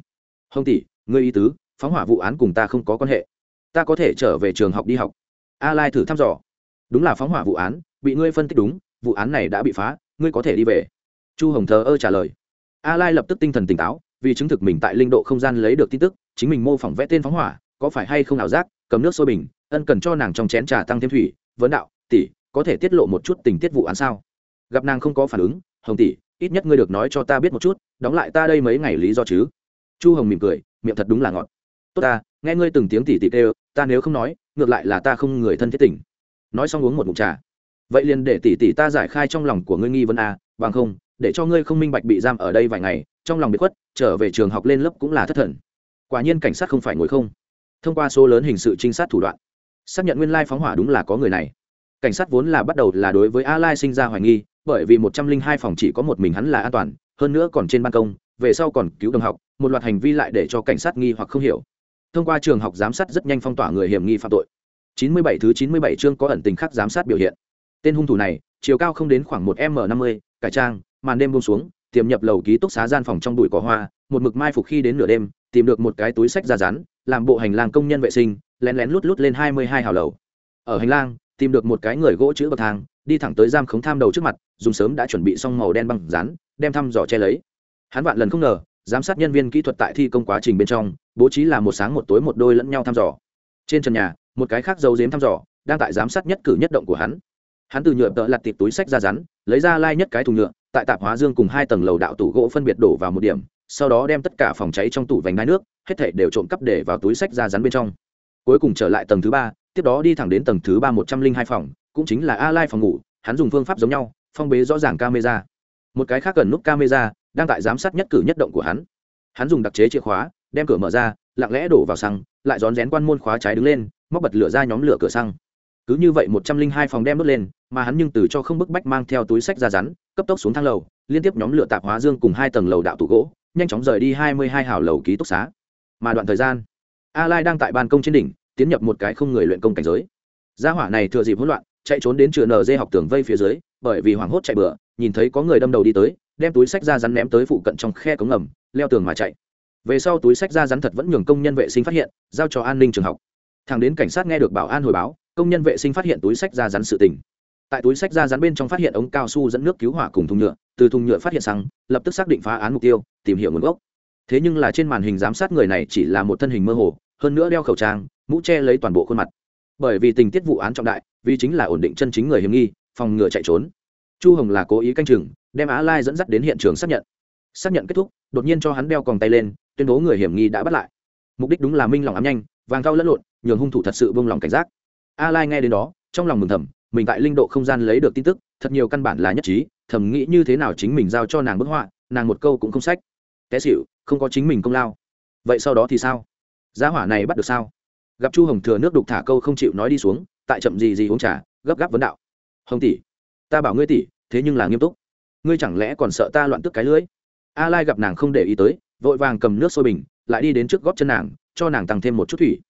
Hồng tỷ, ngươi ý tứ, phóng hỏa vụ án cùng ta không có quan hệ ta có thể trở về trường học đi học. A lai thử thăm dò. Đúng là phóng hỏa vụ án, bị ngươi phân tích đúng, vụ án này đã bị phá, ngươi có thể đi về. Chu hồng thờ ơ trả lời. A lai lập tức tinh thần tỉnh táo, vì chứng thực mình tại linh độ không gian lấy được tin tức, chính mình mô phỏng vẽ tên phóng hỏa, có phải hay không nào giác, cầm nước sôi bình, ân cần cho nàng trong chén trà tăng thêm thủy, vấn đạo, tỷ, có thể tiết lộ một chút tình tiết vụ án sao? Gặp nàng không có phản ứng, hồng tỷ, ít nhất ngươi được nói cho ta biết một chút, đóng lại ta đây mấy ngày lý do chứ. Chu hồng mỉm cười, miệng thật đúng là ngọt. Tốt ta, nghe ngươi từng tiếng tỷ tỷ kêu ta nếu không nói ngược lại là ta không người thân thiết tình. Nói xong uống một mụn trà. Vậy liền để tỷ tỷ ta giải khai trong lòng của ngươi nghi vấn a à, bằng không để cho ngươi không minh bạch bị giam ở đây vài ngày trong lòng bị khuất trở về trường học lên lớp cũng là thất thần. Quả nhiên cảnh sát không phải ngồi không. Thông qua số lớn hình sự trinh sát thủ đoạn xác nhận nguyên lai phóng hỏa đúng là có người này. Cảnh sát vốn là bắt đầu là đối với a lai sinh ra hoài nghi bởi vì một trăm linh hai phòng chỉ có một mình hắn là an toàn hơn nữa còn trên ban công về sau còn cứu đồng học một loạt hành vi lại để cho cảnh sát nghi hoặc không hiểu thông qua trường học giám sát rất nhanh phong tỏa người hiểm nghi phạm tội. 97 thứ 97 chương có ẩn tình khác giám sát biểu hiện. Tên hung thủ này, chiều cao không đến khoảng một m 50 cải trang, màn đêm buông xuống, tiềm nhập lầu ký túc xá gian phòng trong bụi cỏ hoa, một mực mai phục khi đến nửa đêm, tìm được một cái túi sách ra rán làm bộ hành lang công nhân vệ sinh, lén lén lút lút lên hai mươi hai hào lầu. Ở hành lang, tìm được một cái người gỗ chữ bậc thang, đi thẳng tới giam khống tham đầu trước mặt, dùng sớm đã chuẩn bị xong màu đen băng rán, đem thăm dò che lấy. Hắn vạn lần không ngờ, giám sát nhân viên kỹ thuật tại thi công quá trình bên trong bố trí là một sáng một tối một đôi lẫn nhau thăm dò. Trên trần nhà, một cái khác giấu dếm thăm dò, đang tại giám sát nhất cử nhất động của hắn. Hắn từ nhựa tợ lặt tiệp túi sách ra rắn, lấy ra lai nhất cái thùng nhựa, tại tạp hóa dương cùng hai tầng lầu đạo tủ gỗ phân biệt đổ vào một điểm, sau đó đem tất cả phòng cháy trong tủ vành đai nước, hết thảy đều trộm cắp để vào túi sách ra rắn bên trong. Cuối cùng trở lại tầng thứ ba, tiếp đó đi thẳng đến tầng thứ ba một trăm linh hai phòng, cũng chính là a lai phòng ngủ, hắn dùng phương pháp giống nhau, phong bế rõ ràng camera. Một cái khác cần nút camera, đang tại giám sát nhất cử nhất động của hắn. Hắn dùng đặc chế chìa khóa đem cửa mở ra, lặng lẽ đổ vào xăng, lại rón rén quan môn khóa trái đứng lên, móc bật lửa ra nhóm lửa cửa xăng. Cứ như vậy một trăm linh hai phòng đem đốt lên, mà hắn nhưng từ cho không bức bách mang theo túi sách ra rắn, cấp tốc xuống thang lầu, liên tiếp nhóm lửa tạp hóa dương cùng hai tầng lầu đạo tủ gỗ, nhanh chóng rời đi hai mươi hai hào lầu ký túc xá. Mà đoạn thời gian, a lai đang tại ban công trên đỉnh, tiến nhập một cái không người luyện công cảnh giới. Gia hỏa này thừa dịp hỗn loạn, chạy trốn đến trường nd học tường vây phía dưới, bởi vì hoảng hốt chạy bừa, nhìn thấy có người đâm đầu đi tới, đem túi sách ra rắn ném tới phụ cận trong khe cống ngầm, leo tường mà chạy về sau túi sách ra rắn thật vẫn nhường công nhân vệ sinh phát hiện, giao cho an ninh trường học. Thằng đến cảnh sát nghe được bảo an hồi báo, công nhân vệ sinh phát hiện túi sách ra rắn sự tình. Tại túi sách ra rắn bên trong phát hiện ống cao su dẫn nước cứu hỏa cùng thùng nhựa, từ thùng nhựa phát hiện xăng, lập tức xác định phá án mục tiêu, tìm hiểu nguồn gốc. Thế nhưng là trên màn hình giám sát người này chỉ là một thân hình mơ hồ, hơn nữa đeo khẩu trang, mũ che lấy toàn bộ khuôn mặt. Bởi vì tình tiết vụ án trọng đại, vì chính là ổn định chân chính người hiểm nghi, phòng ngừa chạy trốn. Chu hồng là cố ý canh chừng, đem á lai dẫn dắt đến hiện trường xác nhận. Xác nhận kết thúc, đột nhiên cho hắn đeo còng tay lên tuyên bố người hiểm nghi đã bắt lại. Mục đích đúng là minh lòng ám nhanh, vàng cao lẫn lộn, nhường hung thủ thật sự vung lòng cảnh giác. A lai nghe đến đó, trong lòng mừng thầm, mình tại linh độ không gian lấy được tin tức, thật nhiều căn bản là nhất trí, thầm nghĩ như thế nào chính mình giao cho nàng bức họa, nàng một câu cũng không sách. Té xịu không có chính mình công lao. Vậy sau đó thì sao? Giá hỏa này bắt được sao? Gặp chu hồng thừa nước đục thả câu không chịu nói đi xuống, tại chậm gì gì uống trà, gấp gáp vấn đạo. Hồng tỷ, ta bảo ngươi tỷ, thế nhưng là nghiêm túc. Ngươi chẳng lẽ còn sợ ta loạn tức cái lưỡi? A lai gặp nàng không để ý tới vội vàng cầm nước sôi bình, lại đi đến trước góp chân nàng, cho nàng tăng thêm một chút thủy.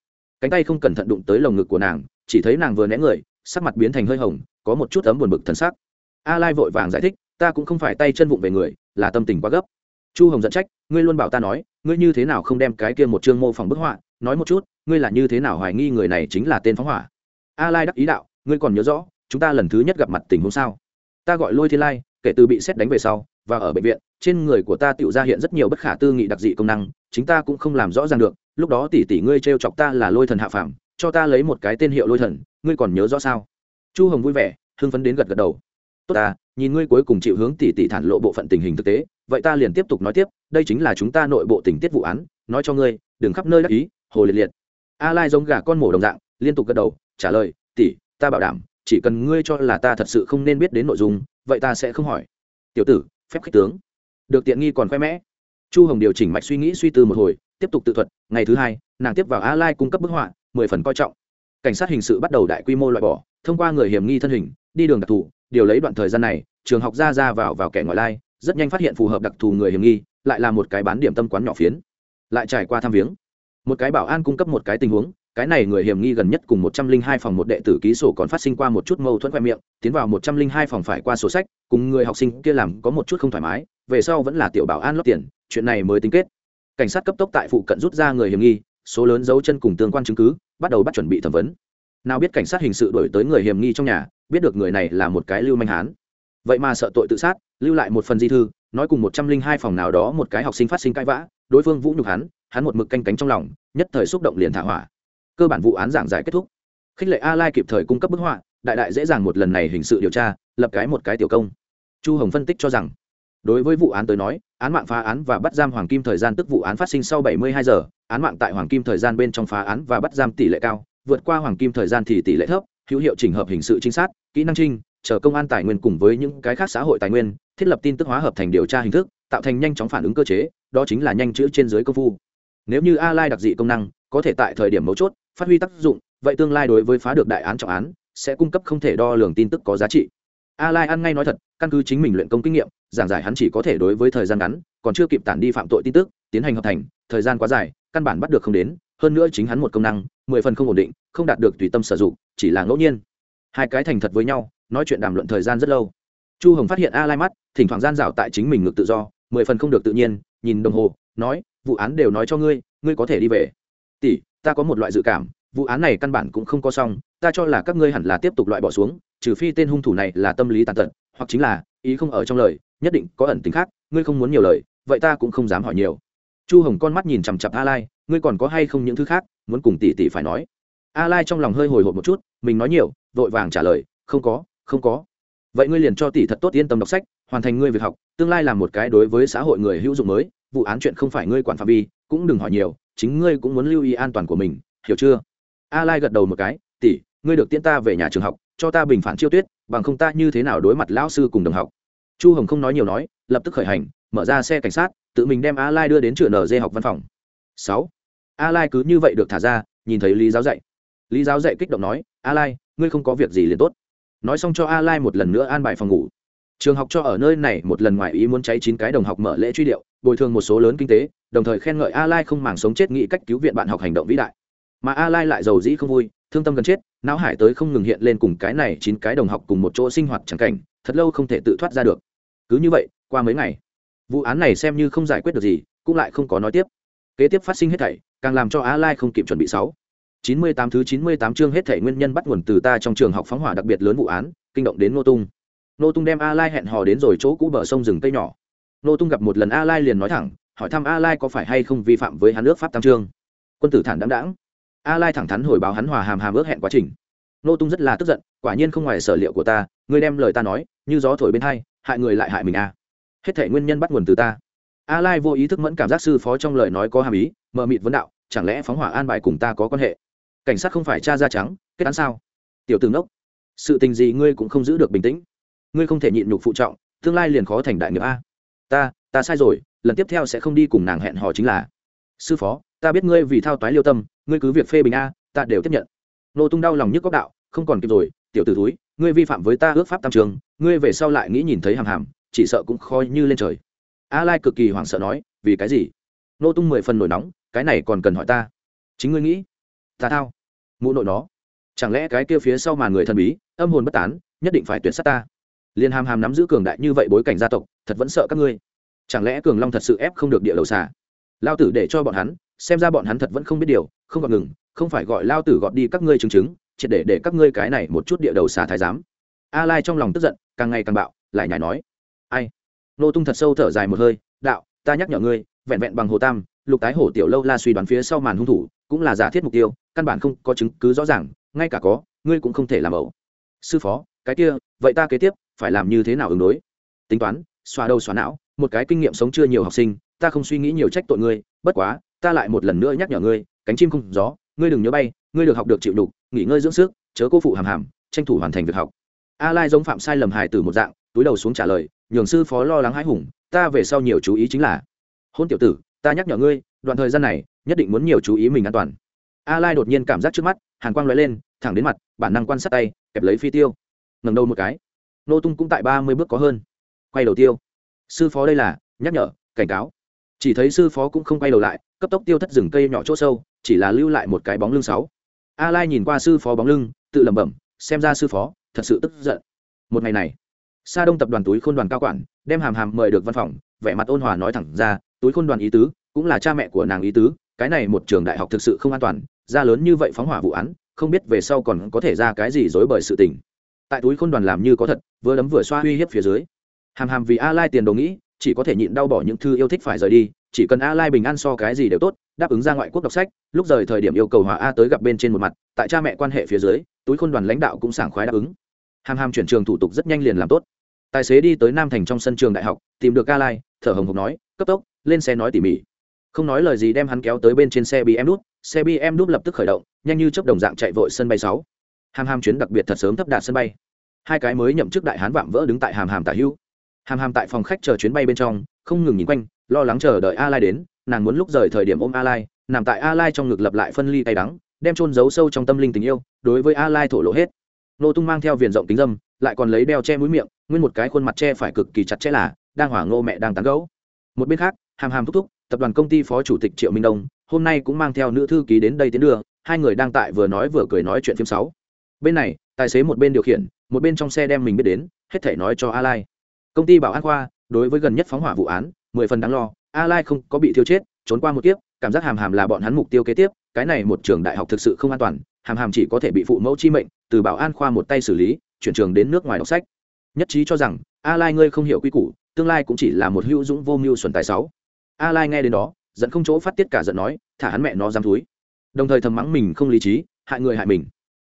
Cánh tay không cẩn thận đụng tới lồng ngực của nàng, chỉ thấy nàng vừa né người, sắc mặt biến thành hơi hồng, có một chút ấm buồn bực thần sắc. A lai vội vàng giải thích, ta cũng không phải tay chân vụng về người, là tâm tình quá gấp. Chu hồng dẫn trách, ngươi luôn bảo ta nói, ngươi như thế nào không đem cái kia một chương mô phỏng bức họa, nói một chút, ngươi là như thế nào hoài nghi người này chính là tên phóng hỏa? A lai đắc ý đạo, ngươi còn nhớ rõ, chúng ta lần thứ nhất gặp mặt tình huống sao? Ta gọi lôi thiên lai, kể từ bị xét đánh về sau và ở bệnh viện, trên người của ta tự ra hiện rất nhiều bất khả tư nghị đặc dị công năng, chính ta cũng không làm rõ ràng được, lúc đó tỷ tỷ ngươi t chọc ta là lôi thần hạ phàm, cho ta lấy một cái tên hiệu lôi thần, ngươi còn nhớ rõ sao? Chu hồng vui vẻ, hưng phấn đến gật gật đầu. Tốt ta, nhìn ngươi cuối cùng chịu hướng tỷ tỷ thản lộ bộ phận tình hình thực tế, vậy ta liền tiếp tục nói tiếp, đây chính là chúng ta nội bộ tình tiết vụ án, nói cho ngươi, đừng khắp nơi đắc ý, hồ liệt liệt. A lai giống gà con mổ đồng dạng, liên tục gật đầu, trả lời, tỷ, ta bảo đảm, chỉ cần ngươi cho là ta thật sự không nên biết đến nội dung, vậy ta sẽ không hỏi. Tiểu tử phép khích tướng. Được tiện nghi còn khoe mẽ. Chu hồng điều chỉnh mạch suy nghĩ suy tư một hồi, tiếp tục tự thuật, ngày thứ hai, nàng tiếp vào a lai cung cấp bức họa, mười phần coi trọng. Cảnh sát hình sự bắt đầu đại quy mô loại bỏ, thông qua người hiểm nghi thân hình, đi đường đặc thù, điều lấy đoạn thời gian này, trường học ra ra vào vào kẻ ngoại lai, rất nhanh phát hiện phù hợp đặc thù người hiểm nghi, lại là một cái bán điểm tâm quán nhỏ phiến. Lại trải qua thăm viếng. Một cái bảo an cung cấp một cái tình huống cái này người hiểm nghi gần nhất cùng một trăm linh hai phòng một đệ tử ký sổ còn phát sinh qua một chút mâu thuẫn khoe miệng, tiến vào một trăm linh hai phòng phải qua sổ sách, cùng người học sinh kia làm có một chút không thoải mái, về sau vẫn là tiểu bảo an lót tiền, chuyện này mới tính kết. Cảnh sát cấp tốc tại phụ cận rút ra người hiểm nghi, số lớn dấu chân cùng tương quan chứng cứ, bắt đầu bắt chuẩn bị thẩm vấn. Nào biết cảnh sát hình sự đổi tới người hiểm nghi trong nhà, biết được người này là một cái lưu manh hán. Vậy mà sợ tội tự sát, lưu lại một phần di thư, nói cùng một trăm linh hai phòng nào đó một cái học sinh phát sinh cãi vã, đối phương vũ nhục hắn hắn một mực canh cánh trong lòng, nhất thời xúc động liền thả hỏa cơ bản vụ án giảng giải kết thúc. Khích lệ a lai kịp thời cung cấp bức họa, đại đại dễ dàng một lần này hình sự điều tra, lập cái một cái tiểu công. Chu hồng phân tích cho rằng, đối với vụ án tới nói, án mạng phá án và bắt giam hoàng kim thời gian tức vụ án phát sinh sau 72 giờ, án mạng tại hoàng kim thời gian bên trong phá án và bắt giam tỷ lệ cao, vượt qua hoàng kim thời gian thì tỷ lệ thấp, hữu hiệu chỉnh hợp hình sự trinh sát, kỹ năng trinh, chờ công an tài nguyên cùng với những cái khác xã hội tài nguyên, thiết lập tin tức hóa hợp thành điều tra hình thức, tạo thành nhanh chóng phản ứng cơ chế, đó chính là nhanh chữ trên dưới công phu. Nếu như a lai đặc dị công năng, có thể tại thời điểm mấu chốt phát huy tác dụng, vậy tương lai đối với phá được đại án trọng án, sẽ cung cấp không thể đo lường tin tức có giá trị. A lai ăn ngay nói thật, căn cứ chính mình luyện công kinh nghiệm, giảng giải hắn chỉ có thể đối với thời gian ngắn, còn chưa kịp tản đi phạm tội tin tức, tiến hành hợp thành, thời gian quá dài, căn bản bắt được không đến, hơn nữa chính hắn một công năng, mười phần không ổn định, không đạt được tùy tâm sử dụng, chỉ là ngẫu nhiên. Hai cái thành thật với nhau, nói chuyện đàm luận thời gian rất lâu. Chu hồng phát hiện a lai mắt, thỉnh thoảng gian dạo tại chính mình ngược tự do, mười phần không được tự nhiên, nhìn đồng hồ, nói, vụ án đều nói cho ngươi ngươi có thể đi về. Tỷ ta có một loại dự cảm, vụ án này căn bản cũng không có xong, ta cho là các ngươi hẳn là tiếp tục loại bỏ xuống, trừ phi tên hung thủ này là tâm lý tàn tật, hoặc chính là ý không ở trong lời, nhất định có ẩn tính khác, ngươi không muốn nhiều lời, vậy ta cũng không dám hỏi nhiều. Chu hồng con mắt nhìn chằm chặp a lai, ngươi còn có hay không những thứ khác muốn cùng tỷ tỷ phải nói? A lai trong lòng hơi hồi hộp một chút, mình nói nhiều, vội vàng trả lời, không có không có. Vậy ngươi liền cho tỷ thật tốt yên tâm đọc sách, hoàn thành ngươi việc học, tương lai là một cái đối với xã hội người hữu dụng mới, vụ án chuyện không phải ngươi quản phạm vi, cũng đừng hỏi nhiều chính ngươi cũng muốn lưu ý an toàn của mình, hiểu chưa? A lai gật đầu một cái, tỷ, ngươi được tiễn ta về nhà trường học, cho ta bình phản chiêu tuyết, bằng không ta như thế nào đối mặt lão sư cùng đồng học? Chu hồng không nói nhiều nói, lập tức khởi hành, mở ra xe cảnh sát, tự mình đem a lai đưa đến trường nz học văn phòng. Sáu a lai cứ như vậy được thả ra, nhìn thấy lý giáo dạy. Lý giáo dạy kích động nói a lai ngươi không có việc gì liền tốt. Nói xong cho a lai một lần nữa an bài phòng ngủ trường học cho ở nơi này một lần ngoài ý muốn cháy chín cái đồng học mở lễ truy điệu, bồi thường một số lớn kinh tế, đồng thời khen ngợi a lai không màng sống chết nghĩ cách cứu viện bạn học hành động vĩ đại. Mà a lai lại giàu dĩ không vui, thương tâm gần chết, não hải tới không ngừng hiện lên cùng cái này chín cái đồng học cùng một chỗ sinh hoạt chẳng cảnh, thật lâu không thể tự thoát ra được. Cứ như vậy, qua mấy ngày, vụ án này xem như không giải quyết được gì, cũng lại không có nói tiếp. Kế tiếp phát sinh hết thảy, càng làm cho a lai không kịp chuẩn bị sáu. Chín mươi tám thứ chín mươi tám chương hết thảy nguyên nhân bắt nguồn từ ta trong trường học phóng hỏa đặc biệt lớn vụ án, kinh động đến nô tung nô tung đem a lai hẹn hò đến rồi chỗ cũ bờ sông rừng cây nhỏ. Nô tung gặp một lần a lai liền nói thẳng, hỏi thăm a lai có phải hay không vi phạm với hắn nước pháp tam trương. Quân tử thản đáng đáng a lai thẳng thắn hồi báo hắn hòa hàm hàm ước hẹn quá trình. Nô tung rất là tức giận, quả nhiên không ngoài sở liệu của ta, ngươi đem lời ta nói, như gió thổi bên hai, hại người lại hại mình a hết thể nguyên nhân bắt nguồn từ ta. A lai vô ý thức mẫn cảm giác sư phó trong lời nói có hàm ý, mờ mịt vấn đạo, chẳng lẽ phóng hỏa an bài cùng ta có quan hệ? Cảnh sát không phải cha da trắng, kết án sao? Tiểu tướng đốc sự tình gì ngươi cũng không giữ được bình tĩnh ngươi không thể nhịn nhục phụ trọng, tương lai liền khó thành đại nghiệp a. Ta ta sai rồi, lần tiếp theo sẽ không đi cùng nàng hẹn hò chính là. Sư phó, ta biết ngươi vì thao toái liêu tâm, ngươi cứ việc phê bình a, ta đều tiếp nhận. Nô tung đau lòng nhức góc đạo, không còn kịp rồi, tiểu t ử túi ngươi vi phạm với ta ước pháp tam trường, ngươi về sau lại nghĩ nhìn thấy hàm hàm, chỉ sợ cũng khó như lên trời. A lai cực kỳ hoảng sợ nói, vì cái gì? Nô tung mười phần nổi nóng, cái này còn cần hỏi ta. Chính ngươi nghĩ. Ta thao. Mụ nội nó. Chẳng lẽ cái kia phía sau màn người thần bí, âm hồn bất tán, nhất định phải tuyển sát ta? Liên hàm hàm nắm giữ cường đại như vậy bối cảnh gia tộc, thật vẫn sợ các ngươi. Chẳng lẽ cường long thật sự ép không được địa đầu xà? Lao tử để cho bọn hắn, xem ra bọn hắn thật vẫn không biết điều, không gọt ngừng, không phải gọi lao tử gọt đi các ngươi chứng chứng, triệt để để các ngươi cái này một chút địa đầu xà thái giám. A lai trong lòng tức giận, càng ngày càng bạo, lại nhảy nói. Ai? Nô tung thật sâu thở dài một hơi, đạo, ta nhắc nhở ngươi, vẹn vẹn bằng hồ tam, lục tái hổ tiểu lâu la suy đoán phía sau màn hung thủ, cũng là giả thiết mục tiêu, căn bản không có chứng cứ rõ ràng, ngay cả có, ngươi cũng không thể làm ẩu. Sư phó, cái kia, vậy ta kế tiếp phải làm như thế nào ứng đối? Tính toán xoa đầu xoa não, một cái kinh nghiệm sống chưa nhiều học sinh, ta không suy nghĩ nhiều trách tội ngươi, bất quá, ta lại một lần nữa nhắc nhở ngươi, cánh chim không gió, ngươi đừng nhớ bay, ngươi được học được chịu đục, nghỉ ngơi dưỡng sức, chớ cô phụ hàm hàm, tranh thủ hoàn thành việc học. A lai giống phạm sai lầm hài từ một dạng, túi đầu xuống trả lời, nhường sư phó lo lắng hãi hùng, ta về sau nhiều chú ý chính là, hôn tiểu tử, ta nhắc nhở ngươi, đoạn thời gian này, nhất định muốn nhiều chú ý mình an toàn. A lai đột nhiên cảm giác trước mắt, hàn quang lóe lên, thẳng đến mặt, bản năng quan sát tay, kẹp lấy phi tiêu. Ngầm đầu một cái nô tung cũng tại ba mươi bước có hơn. Quay đầu tiêu. Sư phó đây là, nhắc nhở, cảnh cáo. Chỉ thấy sư phó cũng không quay đầu lại, cấp tốc tiêu thất rừng cây nhỏ chỗ sâu, chỉ là lưu lại một cái bóng lưng sáu. A lai nhìn qua sư phó bóng lưng, tự lẩm bẩm, xem ra sư phó, thật sự tức giận. Một ngày này, sa đông tập đoàn túi khôn đoàn cao quản, đem hàm hàm mời được văn phòng, vẻ mặt ôn hòa nói thẳng ra, túi khôn đoàn ý tứ, cũng là cha mẹ của nàng ý tứ, cái này một trường đại học thực sự không an toàn, ra lớn như vậy phóng hỏa vụ án, không biết về sau còn có thể ra cái gì dối bởi sự tình tại túi khôn đoàn làm như có thật, vừa đấm vừa xoa uy hiếp phía dưới. Hàm hàm vì a lai tiền đồ nghĩ, chỉ có thể nhịn đau bỏ những thư yêu thích phải rời đi, chỉ cần a lai bình an so cái gì đều tốt, đáp ứng ra ngoại quốc đọc sách, lúc rời thời điểm yêu cầu hòa a tới gặp bên trên một mặt, tại cha mẹ quan hệ phía dưới, túi khôn đoàn lãnh đạo cũng sảng khoái đáp ứng. Hàm hàm chuyển trường thủ tục rất nhanh liền làm tốt. Tài xế đi tới nam thành trong sân trường đại học, tìm được a lai, thở hồng hộc nói, cấp tốc, lên xe nói tỉ mỉ. Không nói lời gì đem hắn kéo tới bên trên xe bm đút, xe bm đút lập tức khởi động, nhanh như chấp đồng dạng chạy vội sân bay sáu hàm hàm chuyến đặc biệt thật sớm thấp đạt sân bay. Hai cái mới nhậm chức đại hán vạm vỡ đứng tại hàm hàm tả hưu hàm hàm tại phòng khách chờ chuyến bay bên trong, không ngừng nhìn quanh, lo lắng chờ đợi a lai đến, nàng muốn lúc rời thời điểm ôm a lai, nằm tại a lai trong ngực lập lại phân ly tay đắng, đem trôn giấu sâu trong tâm linh tình yêu, đối với a lai thổ lộ hết. Nô tung mang theo viền rộng kính dâm, lại còn lấy đeo che mũi miệng, nguyên một cái khuôn mặt che phải cực kỳ chặt chẽ là, đang hỏa ngô mẹ đang tán gấu một bên khác, hàm hàm thúc thúc, tập đoàn công ty phó chủ tịch triệu minh đông, hôm nay cũng mang theo nữ thư ký đến đây tiến đưa, hai người đang tại vừa nói vừa cười nói chuyện phim sáu bên này, tài xế một bên điều khiển, một bên trong xe đem mình biết đến, hết thể nói cho a lai. Công ty bảo an khoa, đối với gần nhất phóng hỏa vụ án, mười phần đáng lo, a lai không có bị thiêu chết, trốn qua một kiếp, cảm giác hàm hàm là bọn hắn mục tiêu kế tiếp, cái này một trường đại học thực sự không an toàn, hàm hàm chỉ có thể bị phụ mẫu chi mệnh, từ bảo an khoa một tay xử lý, chuyển trường đến nước ngoài đọc sách. Nhất trí cho rằng, a lai ngươi không hiểu quy củ, tương lai cũng chỉ là một hữu dũng vô mưu xuẩn tài sáu a lai nghe đến đó, giận không chỗ phát tiết cả giận nói, thả hắn mẹ nó dám túi đồng thời thầm mắng mình không lý trí, hại người hại mình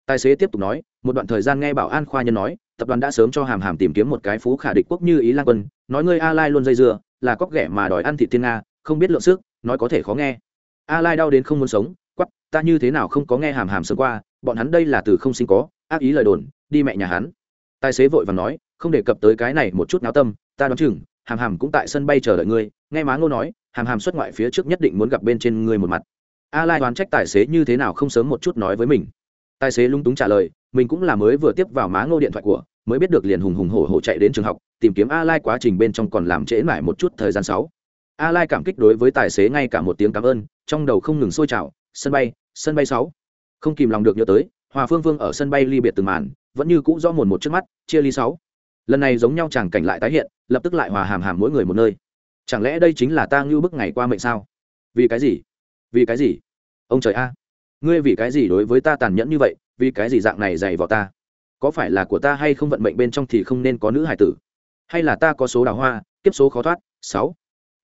tài xế tiếp tục nói, một đoạn thời gian nghe bảo an khoa nhân nói, tập đoàn đã sớm cho hàm hàm tìm kiếm một cái phú khả địch quốc như ý lan quân, nói ngươi a lai luôn dây dưa, là cóc ghẻ mà đòi ăn thịt thiên nga, không biết lượng sức, nói có thể khó nghe. A lai đau đến không muốn sống quắp ta như thế nào không có nghe hàm hàm sớm qua, bọn hắn đây là từ không sinh có, ác ý lời đồn, đi mẹ nhà hắn. Tài xế vội và nói, không đề cập tới cái này một chút náo tâm, ta đoán chừng, hàm hàm cũng tại sân bay chờ đợi ngươi, nghe má ngô nói, hàm hàm xuất ngoại phía trước nhất định muốn gặp bên trên ngươi một mặt. A lai đoán trách tài xế như thế nào không sớm một chút nói với mình tài xế lung túng trả lời, mình cũng là mới vừa tiếp vào má ngô điện thoại của, mới biết được liền hùng hùng hổ hổ chạy đến trường học, tìm kiếm a lai quá trình bên trong còn làm trễ mãi một chút thời gian sáu. A lai cảm kích đối với tài xế ngay cả một tiếng cảm ơn, trong đầu không ngừng sôi trào, sân bay sân bay sáu. Không kìm lòng được nhớ tới, hòa phương vương ở sân bay ly biệt từng màn, vẫn như cũ rõ mồn một trước mắt, chia ly sáu. Lần này giống nhau chàng cảnh lại tái hiện, lập tức lại hòa hàm hàm mỗi người một nơi. Chẳng lẽ đây chính là ta ngưu bức ngày qua mệnh sao? Vì cái gì? Vì cái gì? Ông trời a ngươi vì cái gì đối với ta tàn nhẫn như vậy, vì cái gì dạng này dày vào ta? Có phải là của ta hay không vận mệnh bên trong thì không nên có nữ hải tử? Hay là ta có số đào hoa tiếp số khó thoát? Sáu.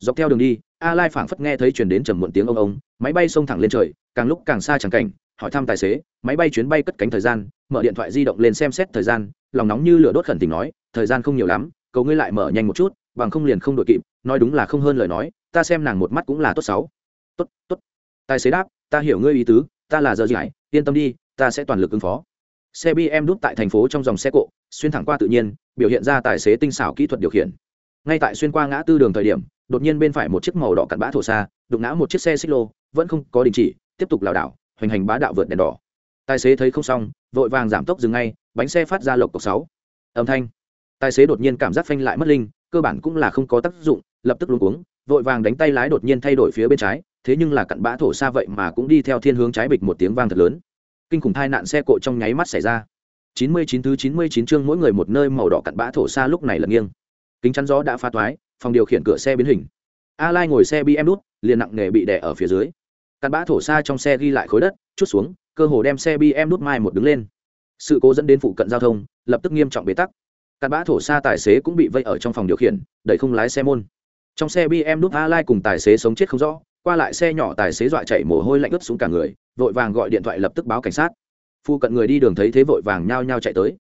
Dọc theo đường đi, a lai phảng phất nghe thấy chuyển đến trầm muộn tiếng ông ông, máy bay xông thẳng lên trời, càng lúc càng xa chẳng cảnh, hỏi thăm tài xế, máy bay chuyến bay cất cánh thời gian, mở điện thoại di động lên xem xét thời gian, lòng nóng như lửa đốt khẩn tình nói, thời gian không nhiều lắm, cầu ngươi lại mở nhanh một chút, bằng không liền không đội kịp, nói đúng là không hơn lời nói, ta xem nàng một mắt cũng là tốt sáu. Tốt tốt. Tài xế đáp, ta hiểu ngươi ý tứ ta là giờ gì hải yên tâm đi, ta sẽ toàn lực ứng phó. Xe bm đút tại thành phố trong dòng xe cộ, xuyên thẳng qua tự nhiên, biểu hiện ra tài xế tinh xảo kỹ thuật điều khiển. Ngay tại xuyên qua ngã tư đường thời điểm, đột nhiên bên phải một chiếc màu đỏ cặn bã thổ xa, đụng ngã một chiếc xe xích lô, vẫn không có đình chỉ, tiếp tục lảo đảo, hoành hành bá đạo vượt đèn đỏ. Tài xế thấy không xong, vội vàng giảm tốc dừng ngay, bánh xe phát ra lộc cộc sáu. Âm thanh. Tài xế đột nhiên cảm giác phanh lại mất linh, cơ bản cũng là không có tác dụng, lập tức luống cuống, vội vàng đánh tay lái đột nhiên thay đổi phía bên trái thế nhưng là cặn bã thổ xa vậy mà cũng đi theo thiên hướng trái bịch một tiếng vang thật lớn. Kinh khủng tai nạn xe cộ trong nháy mắt xảy ra. 99 thứ 99 chương mỗi người một nơi màu đỏ cặn bã thổ xa lúc này là nghiêng. Kính chắn gió đã phá toái, phòng điều khiển cửa xe biến hình. A lai ngồi xe bm đút liền nặng nghề bị đè ở phía dưới. Cặn bã thổ xa trong xe ghi lại khối đất, chút xuống, cơ hồ đem xe bm đút mai một đứng lên. Sự cố dẫn đến phụ cận giao thông, lập tức nghiêm trọng bế tắc. Cặn bã thổ xa tài xế cũng bị vây ở trong phòng điều khiển, đẩy không lái xe môn. Trong xe bm đút a lai cùng tài xế sống chết không rõ qua lại xe nhỏ tài xế dọa chạy mồ hôi lạnh ướt xuống cả người, vội vàng gọi điện thoại lập tức báo cảnh sát. Phu cận người đi đường thấy thế vội vàng nhao nhao chạy tới.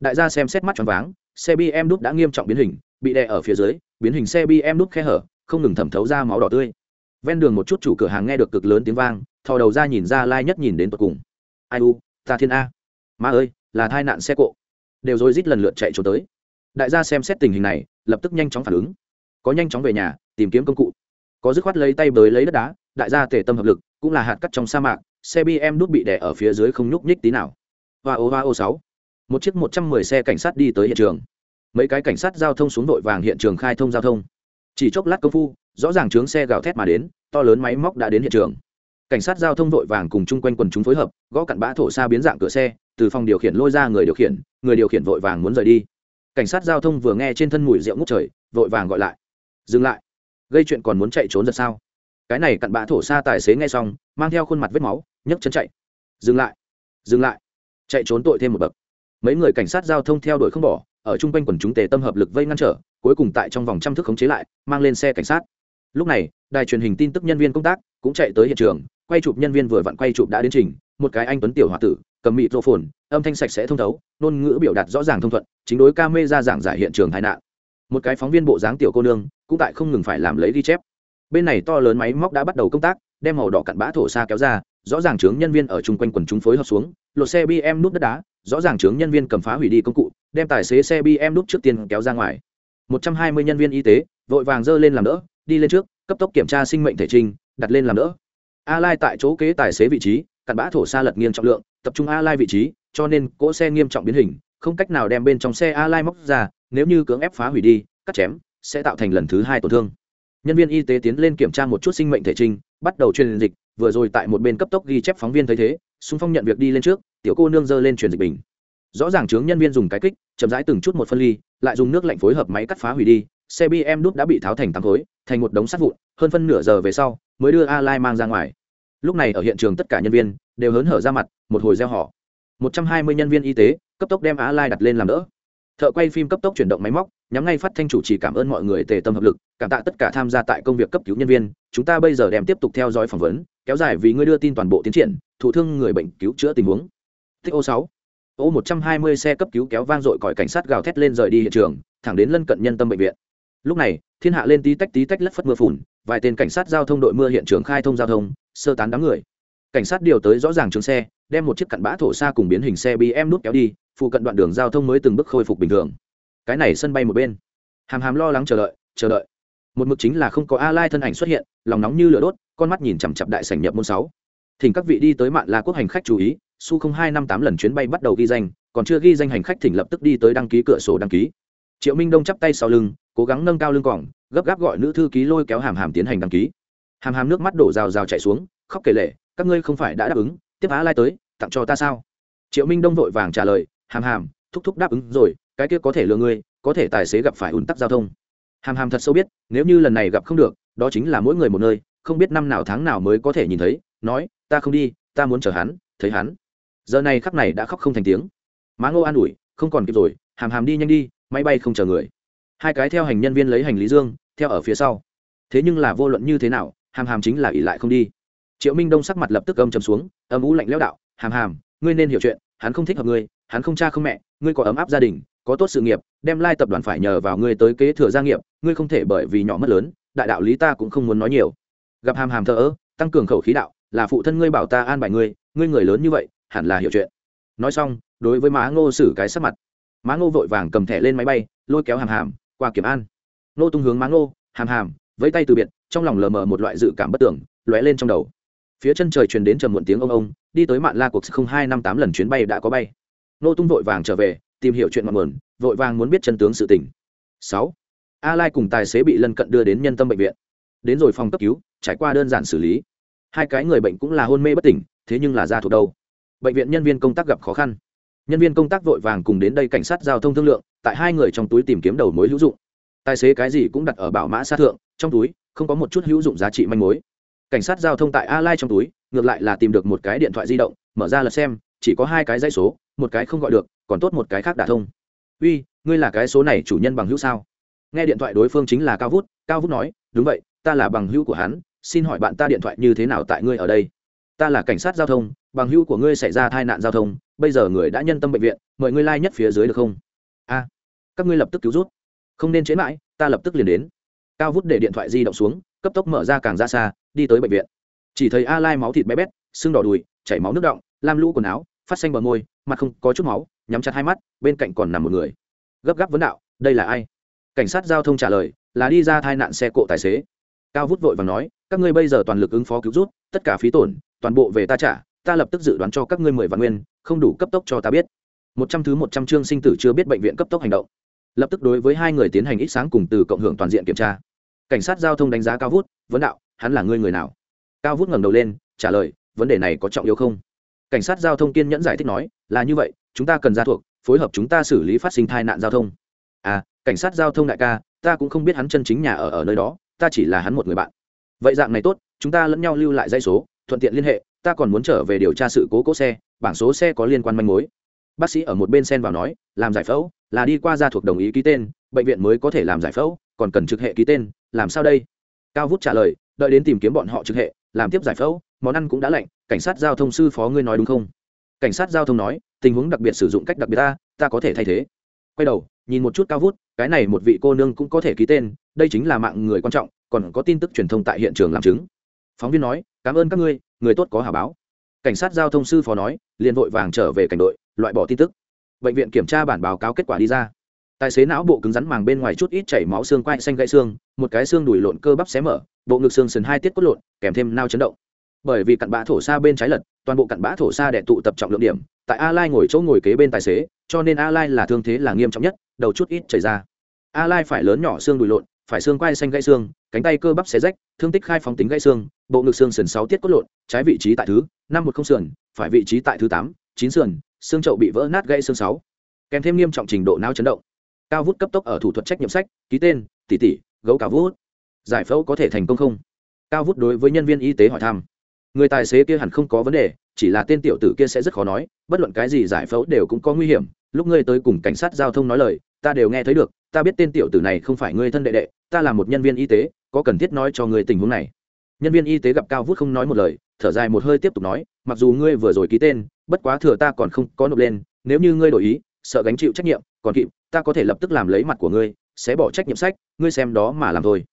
Đại gia xem xét mắt choáng váng, xe bm đã nghiêm trọng biến hình, bị đè ở phía dưới, biến hình xe bm đút khe hở, không ngừng thẩm thấu ra máu đỏ tươi. Ven đường một chút chủ cửa hàng nghe được cực lớn tiếng vang, thò đầu ra nhìn ra lai nhất nhìn đến tột cùng. Ai u, ta thiên a. Ma ơi, là tai nạn xe cộ. Đều rồi rít lần lượt chạy trốn tới. Đại gia xem xét tình hình này, lập tức nhanh chóng phản ứng. Có nhanh chóng về nhà, tìm kiếm công cụ có dứt khoát lấy tay bới lấy đất đá, đại gia tể tâm hợp lực, cũng là hạt cắt trong sa mạc, xe bm đút bị đè ở phía dưới không nhúc nhích tí nào. Và ô, hoa ô sáu. Một chiếc một trăm mười xe cảnh sát đi tới hiện trường. Mấy cái cảnh sát giao thông xuống vội vàng hiện trường khai thông giao thông. Chỉ chốc lát công phu, rõ ràng chướng xe gào thét mà đến, to lớn máy móc đã đến hiện trường. Cảnh sát giao thông vội vàng cùng chung quanh quần chúng phối hợp, gõ cặn bã thổ xa biến dạng cửa xe, từ phòng điều khiển lôi ra người điều khiển, người điều khiển vội vàng muốn rời đi. Cảnh sát giao thông vừa nghe trên thân mùi rượu ngút trời, vội vàng gọi lại. Dừng lại gây chuyện còn muốn chạy trốn giật sao? Cái này cặn bã thổ xa tài xế nghe xong, mang theo khuôn mặt vết máu, nhấc chân chạy. Dừng lại dừng lại. Chạy trốn tội thêm một bậc. Mấy người cảnh sát giao thông theo đuổi không bỏ, ở chung quanh quần chúng tề tâm hợp lực vây ngăn trở, cuối cùng tại trong vòng trăm thước khống chế lại, mang lên xe cảnh sát. Lúc này, đài truyền hình tin tức nhân viên công tác cũng chạy tới hiện trường, quay chụp nhân viên vừa vặn quay chụp đã đến trình, một cái anh tuấn tiểu h tử, cầm mịt rô phồn âm thanh sạch sẽ thông thấu, ngôn ngữ biểu đạt rõ ràng thông thuận, chính đối ca mê ra giảng giải hiện trường tai nạn. Một cái phóng viên bộ dáng tiểu cô nương cũng tại không ngừng phải làm lấy ghi chép. Bên này to lớn máy móc đã bắt đầu công tác, đem màu đỏ cặn bã thổ xa kéo ra, rõ ràng chướng nhân viên ở chung quanh quần chúng phối hợp xuống, lột xe bm nút đất đá, rõ ràng chướng nhân viên cầm phá hủy đi công cụ, đem tài xế xe bm nút trước tiên kéo ra ngoài. Một trăm hai mươi nhân viên y tế, vội vàng dơ lên làm đỡ, đi lên trước, cấp tốc kiểm tra sinh mệnh thể trình, đặt lên làm đỡ. A lai tại chỗ kế tài xế vị trí, cặn bã thổ xa lật nghiêng trọng lượng, tập trung a lai vị trí, cho nên cỗ xe nghiêm trọng biến hình, không cách nào đem bên trong xe a lai móc ra, nếu như cưỡng ép phá hủy đi, cắt chém sẽ tạo thành lần thứ hai tổn thương. Nhân viên y tế tiến lên kiểm tra một chút sinh mệnh thể trinh, bắt đầu truyền dịch vừa rồi tại một bên cấp tốc ghi chép phóng viên thấy thế xung phong nhận việc đi lên trước tiểu cô nương dơ lên truyền dịch bình. Rõ ràng chướng nhân viên dùng cái kích chậm rãi từng chút một phân ly lại dùng nước lạnh phối hợp máy cắt phá hủy đi xe bm đút đã bị tháo thành tám khối thành một đống sắt vụn hơn phân nửa giờ về sau mới đưa a lai mang ra ngoài. Lúc này ở hiện trường tất cả nhân viên đều hớn hở ra mặt một hồi gieo họ một trăm hai mươi nhân viên y tế cấp tốc đem a lai đặt lên làm đỡ. Thợ quay phim cấp tốc chuyển động máy móc nhắm ngay phát thanh chủ chỉ cảm ơn mọi người tề tâm hợp lực, cảm tạ tất cả tham gia tại công việc cấp cứu nhân viên. Chúng ta bây giờ đem tiếp tục theo dõi phỏng vấn, kéo dài vì ngươi đưa tin toàn bộ tiến triển, thụ thương người bệnh, cứu chữa tình huống. Thích ô sáu. Ô một trăm hai mươi xe cấp cứu kéo vang dội còi cảnh sát gào thét lên rời đi hiện trường, thẳng đến lân cận nhân tâm bệnh viện. Lúc này, thiên hạ lên tí tách tí tách lất phất mưa phùn, vài tên cảnh sát giao thông đội mưa hiện trường khai thông giao thông, sơ tán đám người. Cảnh sát điều tới rõ ràng trường xe, đem một chiếc cặn bã thổ xa cùng biến hình xe bm nút kéo đi, phụ cận đoạn đường giao thông mới từng bước khôi phục bình thường cái này sân bay một bên. Hàm hàm lo lắng chờ đợi chờ đợi. Một mực chính là không có a lai thân ảnh xuất hiện, lòng nóng như lửa đốt, con mắt nhìn chằm chặp đại sảnh nhập môn sáu. Thỉnh các vị đi tới mạng la quốc hành khách chú ý, su không hai năm tám lần chuyến bay bắt đầu ghi danh, còn chưa ghi danh hành khách thỉnh lập tức đi tới đăng ký cửa sổ đăng ký. Triệu minh đông chắp tay sau lưng, cố gắng nâng cao lưng cỏng gấp gáp gọi nữ thư ký lôi kéo hàm hàm tiến hành đăng ký. Hàm hàm nước mắt đổ rào rào chạy xuống, khóc kể lệ các ngươi không phải đã đáp ứng, tiếp á lai tới, tặng cho ta sao? Triệu minh đông vội vàng trả lời, hàm hàm, thúc thúc đáp ứng rồi cái kia có thể lừa ngươi, có thể tài xế gặp phải ủn tắc giao thông. Hàm hàm thật sâu biết, nếu như lần này gặp không được, đó chính là mỗi người một nơi, không biết năm nào tháng nào mới có thể nhìn thấy, nói, ta không đi, ta muốn chờ hắn, thấy hắn. Giờ này khắc này đã khóc không thành tiếng. Má ngô an ủi, không còn kịp rồi, hàm hàm đi nhanh đi, máy bay không chờ người. Hai cái theo hành nhân viên lấy hành lý dương, theo ở phía sau. Thế nhưng là vô luận như thế nào, hàm hàm chính là ỉ lại không đi. Triệu minh đông sắc mặt lập tức âm trầm xuống, âm ú lạnh lẽo đạo, hàm hàm, ngươi nên hiểu chuyện, hắn không thích hợp ngươi, hắn không cha không mẹ, ngươi có ấm áp gia đình có tốt sự nghiệp, đem lai tập đoàn phải nhờ vào ngươi tới kế thừa gia nghiệp, ngươi không thể bởi vì nhỏ mất lớn, đại đạo lý ta cũng không muốn nói nhiều. Gặp hàm hàm thờ ơ, tăng cường khẩu khí đạo, là phụ thân ngươi bảo ta an bài ngươi ngươi người lớn như vậy, hẳn là hiểu chuyện. Nói xong, đối với má ngô xử cái sắc mặt, má ngô vội vàng cầm thẻ lên máy bay, lôi kéo hàm hàm, qua kiểm an. Ngô tung hướng má ngô, hàm hàm, vẫy tay từ biệt. Trong lòng lờ mờ một loại dự cảm bất tưởng, lóe lên trong đầu. Phía chân trời truyền đến trầm muộn tiếng ông ông, đi tới mạn la cuộc không hai năm tám lần chuyến bay đã có bay. Ngô tung vội vàng trở về tìm hiểu chuyện ngọn nguồn vội vàng muốn biết chân tướng sự tình. Sáu, a lai cùng tài xế bị lân cận đưa đến nhân tâm bệnh viện. Đến rồi phòng cấp cứu, trải qua đơn giản xử lý. Hai cái người bệnh cũng là hôn mê bất tỉnh, thế nhưng là ra thuộc đâu. Bệnh viện nhân viên công tác gặp khó khăn. Nhân viên công tác vội vàng cùng đến đây cảnh sát giao thông thương lượng, tại hai người trong túi tìm kiếm đầu mối hữu dụng. Tài xế cái gì cũng đặt ở bảo mã sát thượng, trong túi, không có một chút hữu dụng giá trị manh mối. Cảnh sát giao thông tại a lai trong túi, ngược lại là tìm được một cái điện thoại di động, mở ra là xem, chỉ có hai cái dãy số, một cái không gọi được còn tốt một cái khác đả thông. Uy, ngươi là cái số này chủ nhân bằng hữu sao? Nghe điện thoại đối phương chính là cao vút cao vút nói, đúng vậy, ta là bằng hữu của hắn, xin hỏi bạn ta điện thoại như thế nào tại ngươi ở đây? Ta là cảnh sát giao thông, bằng hữu của ngươi xảy ra tai nạn giao thông, bây giờ người đã nhân tâm bệnh viện, mời ngươi lai、like、nhất phía dưới được không? A, các ngươi lập tức cứu rút. Không nên chế mãi, ta lập tức liền đến. Cao vút để điện thoại di động xuống, cấp tốc mở ra càng ra xa, đi tới bệnh viện. Chỉ thấy a lai máu thịt bé bét xương đỏ đùi, chảy máu nước động lam lũ quần áo, phát xanh bờ môi, mặt không có chút máu nhắm chặt hai mắt, bên cạnh còn nằm một người. Gấp gáp vấn đạo, đây là ai? Cảnh sát giao thông trả lời, là đi ra tai nạn xe cộ tài xế. Cao vút vội và nói, các ngươi bây giờ toàn lực ứng phó cứu rút, tất cả phí tổn, toàn bộ về ta trả, ta lập tức dự đoán cho các ngươi mười vạn nguyên, không đủ cấp tốc cho ta biết. Một trăm thứ một trăm chương sinh tử chưa biết bệnh viện cấp tốc hành động. Lập tức đối với hai người tiến hành ít sáng cùng từ cộng hưởng toàn diện kiểm tra. Cảnh sát giao thông đánh giá cao vút, vấn đạo, hắn là ngươi người nào? Cao vút ngẩng đầu lên, trả lời, vấn đề này có trọng yếu không? Cảnh sát giao thông kiên nhẫn giải thích nói, là như vậy chúng ta cần ra thuộc, phối hợp chúng ta xử lý phát sinh tai nạn giao thông. À cảnh sát giao thông đại ca, ta cũng không biết hắn chân chính nhà ở ở nơi đó, ta chỉ là hắn một người bạn. Vậy dạng này tốt, chúng ta lẫn nhau lưu lại dây số, thuận tiện liên hệ, ta còn muốn trở về điều tra sự cố cỗ xe, bảng số xe có liên quan manh mối. Bác sĩ ở một bên sen vào nói, làm giải phẫu, là đi qua gia thuộc đồng ý ký tên, bệnh viện mới có thể làm giải phẫu, còn cần trực hệ ký tên, làm sao đây? Cao vút trả lời, đợi đến tìm kiếm bọn họ trực hệ, làm tiếp giải phẫu, món ăn cũng đã lạnh, cảnh sát giao thông sư phó ngươi nói đúng không? Cảnh sát giao thông nói tình huống đặc biệt sử dụng cách đặc biệt ta ta có thể thay thế. Quay đầu, nhìn một chút cao vút, cái này một vị cô nương cũng có thể ký tên, đây chính là mạng người quan trọng, còn có tin tức truyền thông tại hiện trường làm chứng. Phóng viên nói, cảm ơn các ngươi, người tốt có hả báo. Cảnh sát giao thông sư phó nói, liền vội vàng trở về cảnh đội, loại bỏ tin tức. Bệnh viện kiểm tra bản báo cáo kết quả đi ra. Tài xế não bộ cứng rắn màng bên ngoài chút ít chảy máu xương quay xanh gãy xương, một cái xương đùi lộn cơ bắp xé mở, bộ ngực xương sần hai tiết cốt lộn, kèm thêm nao chấn động. Bởi vì cặn bã thổ xa bên trái lật, toàn bộ cặn bã thổ xa đẻ tụ tập trọng lượng điểm tại a lai ngồi chỗ ngồi kế bên tài xế, cho nên a lai là thương thế là nghiêm trọng nhất, đầu chút ít chảy ra. A lai phải lớn nhỏ xương đùi lộn, phải xương quai xanh gãy xương, cánh tay cơ bắp xé rách, thương tích khai phóng tính gãy xương, bộ ngực xương sườn sáu tiết cốt lộn, trái vị trí tại thứ năm một không sườn, phải vị trí tại thứ tám, chín sườn, xương chậu bị vỡ nát gãy xương sáu. Kèm thêm nghiêm trọng trình độ não chấn động. Cao vút cấp tốc ở thủ thuật trách nhiệm sách, ký tên, tỷ tỷ, gấu cả vút. Giải phẫu có thể thành công không? Cao vút đối với nhân viên y tế hỏi thăm người tài xế kia hẳn không có vấn đề, chỉ là tên tiểu tử kia sẽ rất khó nói, bất luận cái gì giải phẫu đều cũng có nguy hiểm. Lúc ngươi tới cùng cảnh sát giao thông nói lời, ta đều nghe thấy được, ta biết tên tiểu tử này không phải ngươi thân đệ đệ, ta là một nhân viên y tế, có cần thiết nói cho ngươi tình huống này. Nhân viên y tế gặp cao vút không nói một lời, thở dài một hơi tiếp tục nói, mặc dù ngươi vừa rồi ký tên, bất quá thừa ta còn không có nộp lên, nếu như ngươi đổi ý, sợ gánh chịu trách nhiệm, còn kịp, ta có thể lập tức làm lấy mặt của ngươi, sẽ bỏ trách nhiệm sách, ngươi xem đó mà làm thôi.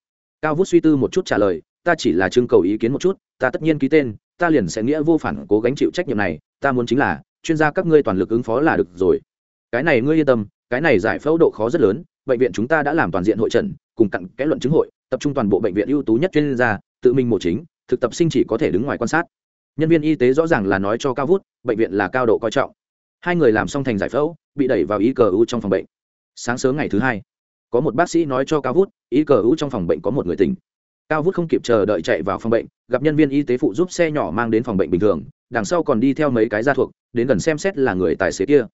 Cao vút suy tư một chút trả lời ta chỉ là trưng cầu ý kiến một chút, ta tất nhiên ký tên, ta liền sẽ nghĩa vô phản cố gánh chịu trách nhiệm này, ta muốn chính là, chuyên gia các ngươi toàn lực ứng phó là được rồi. Cái này ngươi yên tâm, cái này giải phẫu độ khó rất lớn, bệnh viện chúng ta đã làm toàn diện hội trần, cùng cặn kẽ luận chứng hội, tập trung toàn bộ bệnh viện ưu tú nhất chuyên gia, tự mình mổ chính, thực tập sinh chỉ có thể đứng ngoài quan sát. Nhân viên y tế rõ ràng là nói cho cao vút, bệnh viện là cao độ coi trọng. Hai người làm xong thành giải phẫu, bị đẩy vào y cờ u trong phòng bệnh. Sáng sớm ngày thứ hai, có một bác sĩ nói cho cao vút y cờ u trong phòng bệnh có một người tỉnh cao vút không kịp chờ đợi chạy vào phòng bệnh, gặp nhân viên y tế phụ giúp xe nhỏ mang đến phòng bệnh bình thường, đằng sau còn đi theo mấy cái gia thuộc, đến gần xem xét là người tài xế kia.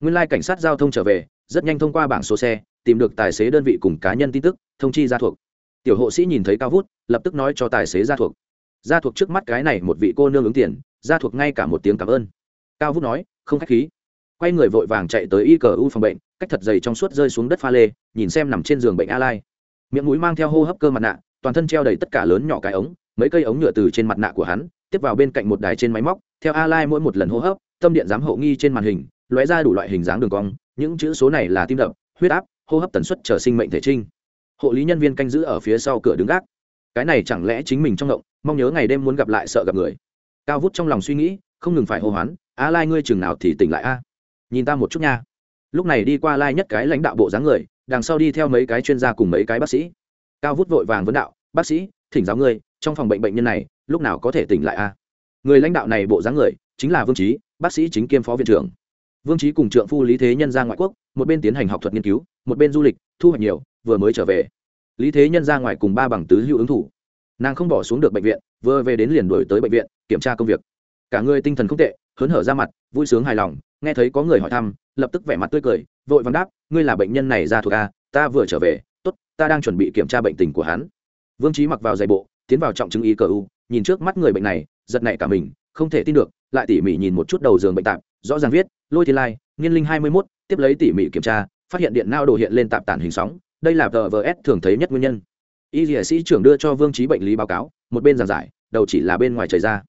Nguyên lai、like、cảnh sát giao thông trở về, rất nhanh thông qua bảng số xe, tìm được tài xế đơn vị cùng cá nhân tin tức, thông chi gia thuộc. Tiểu hộ sĩ nhìn thấy cao vút, lập tức nói cho tài xế gia thuộc. Gia thuộc trước mắt cái này một vị cô nương ứng tiền, gia thuộc ngay cả một tiếng cảm ơn. Cao vút nói, không k h á c h khí. Quay người vội vàng chạy tới y cờ u phòng bệnh, cách thật dày trong suốt rơi xuống đất pha lê, nhìn xem nằm trên giường bệnh a lai. Miệng mũi mang theo hô hấp cơ mặt nạ toàn thân treo đầy tất cả lớn nhỏ cái ống, mấy cây ống nhựa từ trên mặt nạ của hắn, tiếp vào bên cạnh một đài trên máy móc, theo a lai mỗi một lần hô hấp, tâm điện giám hậu nghi trên màn hình, lóe ra đủ loại hình dáng đường cong, những chữ số này là tim đập, huyết áp, hô hấp tần suất trở sinh mệnh thể trinh. Hộ lý nhân viên canh giữ ở phía sau cửa đứng gác. Cái này chẳng lẽ chính mình trong động mong nhớ ngày đêm muốn gặp lại sợ gặp người. Cao vút trong lòng suy nghĩ, không ngừng phải hô hoán, a lai ngươi chừng nào thì tỉnh lại a? Nhìn ta một chút nha. Lúc này đi qua lai nhất cái lãnh đạo bộ dáng người, đằng sau đi theo mấy cái chuyên gia cùng mấy cái bác sĩ cao vút vội vàng vấn đạo, bác sĩ, thỉnh giáo ngươi, trong phòng bệnh bệnh nhân này, lúc nào có thể tỉnh lại a? Người lãnh đạo này bộ dáng người, chính là vương trí bác sĩ chính kiêm phó viện trưởng. Vương trí cùng trượng phu lý thế nhân ra ngoại quốc, một bên tiến hành học thuật nghiên cứu, một bên du lịch, thu hoạch nhiều, vừa mới trở về. Lý thế nhân ra ngoài cùng ba bằng tứ hữu ứng thủ. Nàng không bỏ xuống được bệnh viện, vừa về đến liền đổi tới bệnh viện, kiểm tra công việc. Cả người tinh thần không tệ, hớn hở ra mặt, vui sướng hài lòng, nghe thấy có người hỏi thăm, lập tức vẻ mặt tươi cười, vội vàng đáp, ngươi là bệnh nhân này ra thuộc a, ta vừa trở về ta đang chuẩn bị kiểm tra bệnh tình của hắn. Vương trí mặc vào giày bộ, tiến vào trọng chứng y cờ u, nhìn trước mắt người bệnh này, giật nảy cả mình, không thể tin được, lại tỉ mỉ nhìn một chút đầu giường bệnh tạp, rõ ràng viết, lôi thiên lai nghiên linh hai mươi mốt, tiếp lấy tỉ mỉ kiểm tra, phát hiện điện nao đồ hiện lên tạp tản hình sóng, đây là tờ vs thường thấy nhất nguyên nhân. Y dĩa sĩ trưởng đưa cho vương trí bệnh lý báo cáo, một bên giảng giải, đầu chỉ là bên ngoài trời ra.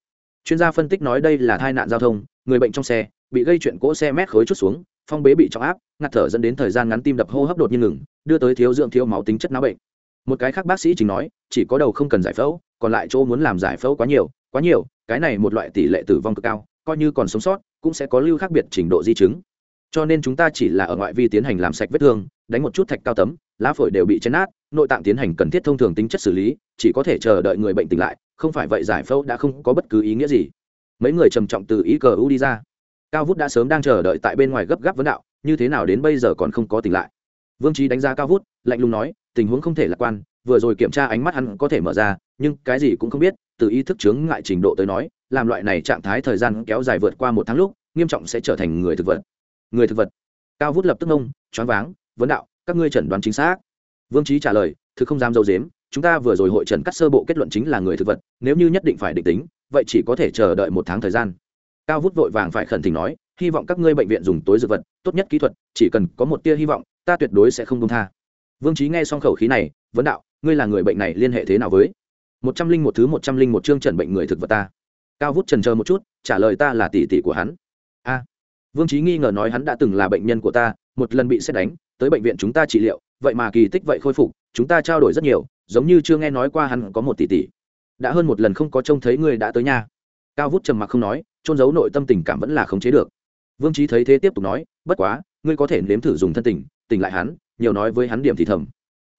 Chuyên gia phân tích nói đây là tai nạn giao thông, người bệnh trong xe, bị gây chuyện cỗ xe mét khối chút xuống, phong bế bị trọng áp, ngạt thở dẫn đến thời gian ngắn tim đập hô hấp đột nhiên ngừng đưa tới thiếu dưỡng thiếu máu tính chất não bệnh. Một cái khác bác sĩ chính nói, chỉ có đầu không cần giải phẫu, còn lại chỗ muốn làm giải phẫu quá nhiều quá nhiều, cái này một loại tỷ lệ tử vong cực cao, coi như còn sống sót, cũng sẽ có lưu khác biệt trình độ di chứng. Cho nên chúng ta chỉ là ở ngoại vi tiến hành làm sạch vết thương, đánh một chút thạch cao tấm, lá phổi đều bị chấn át, nội tạng tiến hành cần thiết thông thường tính chất xử lý, chỉ có thể chờ đợi người bệnh tỉnh lại, không phải vậy giải phẫu đã không có bất cứ ý nghĩa gì. Mấy người trầm trọng từ ý cờ u đi ra. Cao vút đã sớm đang chờ đợi tại bên ngoài gấp gáp vấn đạo, như thế nào đến bây giờ còn không có tỉnh lại vương trí đánh giá cao vút, lạnh lùng nói, tình huống không thể lạc quan, vừa rồi kiểm tra ánh mắt hắn có thể mở ra, nhưng cái gì cũng không biết, từ ý thức chướng ngại trình độ tới nói, làm loại này trạng thái thời gian kéo dài vượt qua một tháng lúc, nghiêm trọng sẽ trở thành người thực vật. Người thực vật. Cao vút lập tức nông choáng váng, vấn đạo, các ngươi chẩn đoán chính xác. Vương trí trả lời, thực không dám dâu dếm, chúng ta vừa rồi hội trần cắt sơ bộ kết luận chính là người thực vật, nếu như nhất định phải định tính, vậy chỉ có thể chờ đợi một tháng thời gian. Cao vút vội vàng phải khẩn thỉnh nói hy vọng các ngươi bệnh viện dùng tối dược vật, tốt nhất kỹ thuật, chỉ cần có một tia hy vọng, ta tuyệt đối sẽ không công tha. Vương trí nghe xong khẩu khí này, vấn đạo, ngươi là người bệnh này liên hệ thế nào với? Một trăm linh một thứ một trăm linh một chương trần bệnh người thực vật ta. Cao vút trần chờ một chút, trả lời ta là tỷ tỷ của hắn. A. Vương trí nghi ngờ nói hắn đã từng là bệnh nhân của ta, một lần bị xét đánh, tới bệnh viện chúng ta trị liệu, vậy mà kỳ tích vậy khôi phục, chúng ta trao đổi rất nhiều, giống như chưa nghe nói qua hắn có một tỷ tỷ. Đã hơn một lần không có trông thấy ngươi đã tới nhà. Cao vút trầm mặc không nói trôn giấu nội tâm tình cảm vẫn là khống chế được vương trí thấy thế tiếp tục nói bất quá ngươi có thể nếm thử dùng thân tình tỉnh lại hắn nhiều nói với hắn điểm thì thầm.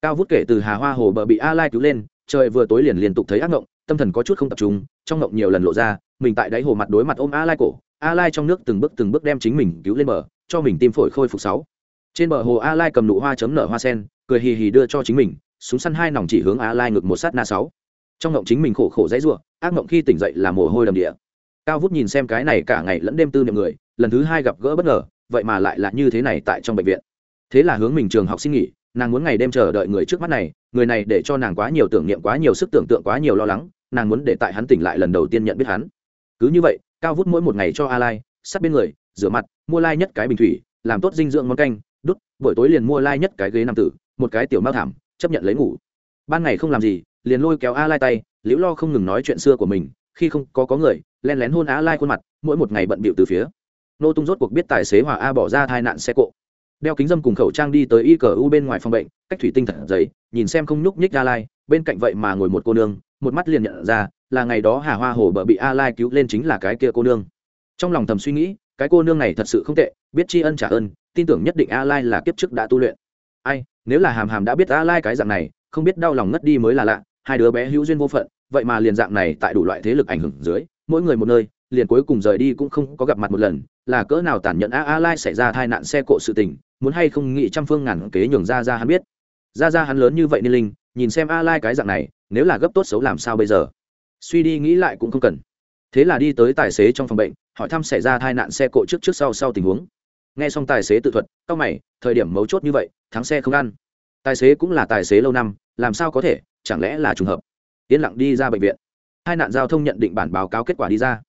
Cao vút kể từ hà hoa hồ bờ bị a lai cứu lên trời vừa tối liền liên tục thấy ác ngộng tâm thần có chút không tập trung trong ngộng nhiều lần lộ ra mình tại đáy hồ mặt đối mặt ôm a lai cổ a lai trong nước từng bước từng bước đem chính mình cứu lên bờ cho mình tim phổi khôi phục sáu. Trên bờ hồ a lai cầm nụ hoa chấm nở hoa sen cười hì hì đưa cho chính mình súng săn hai nòng chỉ hướng a lai ngực một sát na sáu. Trong ngộng chính mình khổ khổ dãy rủa, ác ngộng khi tỉnh dậy là mồ hôi đầm địa. Cao vút nhìn xem cái này cả ngày lẫn đêm tư niệm người lần thứ hai gặp gỡ bất ngờ, vậy mà lại là như thế này tại trong bệnh viện. Thế là hướng mình trường học xin nghỉ, nàng muốn ngày đêm chờ đợi người trước mắt này, người này để cho nàng quá nhiều tưởng niệm, quá nhiều sức tưởng tượng, quá nhiều lo lắng, nàng muốn để tại hắn tỉnh lại lần đầu tiên nhận biết hắn. Cứ như vậy, cao vút mỗi một ngày cho a lai, sát bên người, rửa mặt, mua lai nhất cái bình thủy, làm tốt dinh dưỡng món canh, đút, buổi tối liền mua lai nhất cái ghế nam tử, một cái tiểu mao thảm, chấp nhận lấy ngủ. Ban ngày không làm gì, liền lôi kéo a lai tay, liễu lo không ngừng nói chuyện xưa của mình, khi không có có người, len lén hôn a lai khuôn mặt, mỗi một ngày bận bịu từ phía nô tung rốt cuộc biết tài xế hòa a bỏ ra tai nạn xe cộ. Đeo kính dâm cùng khẩu trang đi tới y cờ u bên ngoài phòng bệnh, cách thủy tinh thật giấy nhìn xem không nhúc nhích a lai bên cạnh vậy mà ngồi một cô nương, một mắt liền nhận ra là ngày đó hà hoa hồ bờ bị a lai cứu lên chính là cái kia cô nương. Trong lòng thầm suy nghĩ, cái cô nương này thật sự không tệ, biết tri ân trả ơn, tin tưởng nhất định a lai là kiếp trước đã tu luyện. Ai, nếu là hàm hàm đã biết a lai cái dạng này, không biết đau lòng ngất đi mới là lạ, hai đứa bé hữu duyên vô phận, vậy mà liền dạng này tại đủ loại thế lực ảnh hưởng dưới, mỗi người một nơi liền cuối cùng rời đi cũng không có gặp mặt một lần, là cỡ nào tàn nhẫn a a lai xảy ra tai nạn xe cộ sự tình, muốn hay không nghĩ trăm phương ngàn kế nhường ra ra hắn biết. Ra ra hắn lớn như vậy nên linh, nhìn xem a lai cái dạng này, nếu là gấp tốt xấu làm sao bây giờ? Suy đi nghĩ lại cũng không cần. Thế là đi tới tài xế trong phòng bệnh, hỏi thăm xảy ra tai nạn xe cộ trước trước sau sau tình huống. Nghe xong tài xế tự thuật cao mày, thời điểm mấu chốt như vậy, thắng xe không ăn. Tài xế cũng là tài xế lâu năm, làm sao có thể, chẳng lẽ là trùng hợp? Yên lặng đi ra bệnh viện. Hai nạn giao thông nhận định bản báo cáo kết quả đi ra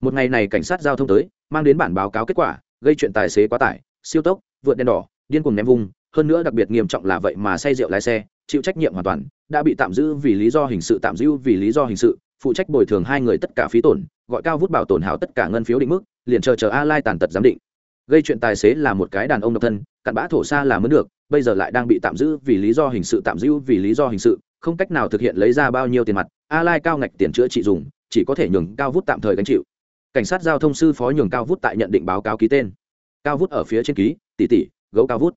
một ngày này cảnh sát giao thông tới, mang đến bản báo cáo kết quả, gây chuyện tài xế quá tải, siêu tốc, vượt đèn đỏ, điên cuồng ném vung. Hơn nữa đặc biệt nghiêm trọng là vậy mà say rượu lái xe, chịu trách nhiệm hoàn toàn, đã bị tạm giữ vì lý do hình sự, tạm giữ vì lý do hình sự, phụ trách bồi thường hai người tất cả phí tổn, gọi cao vút bảo tổn hào tất cả ngân phiếu định mức, liền chờ chờ a lai tàn tật giám định. Gây chuyện tài xế là một cái đàn ông độc thân, cặn bã thổ xa là mới được, bây giờ lại đang bị tạm giữ vì lý do hình sự, tạm giữ vì lý do hình sự, không cách nào thực hiện lấy ra bao nhiêu tiền mặt a lai cao ngạch tiền chữa trị dùng, chỉ có thể nhường cao vút tạm thời gánh chịu cảnh sát giao thông sư phó nhường cao vút tại nhận định báo cáo ký tên. Cao vút ở phía trên ký, tỷ tỷ, gấu cao vút.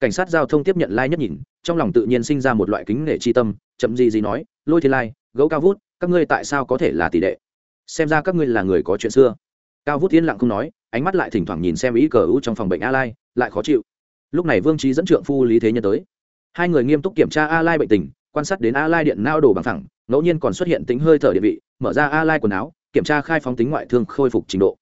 Cảnh sát giao thông tiếp nhận lai nhất nhìn, trong lòng tự nhiên sinh ra một loại kính nể chi tâm, chậm gì gì nói, lôi thiên lai, gấu cao vút, các ngươi tại sao có thể là tỷ đệ? Xem ra các ngươi là người có chuyện xưa. Cao vút yên lặng không nói, ánh mắt lại thỉnh thoảng nhìn xem ý cờ u trong phòng bệnh a lai, lại khó chịu. Lúc này vương trí dẫn trượng phu lý thế nhân tới. Hai người nghiêm túc kiểm tra a lai bệnh tình, quan sát đến a lai điện nao đổ bằng thẳng ngẫu nhiên còn xuất hiện tính hơi thở địa vị, mở ra a lai quần áo kiểm tra khai phóng tính ngoại thương khôi phục trình độ.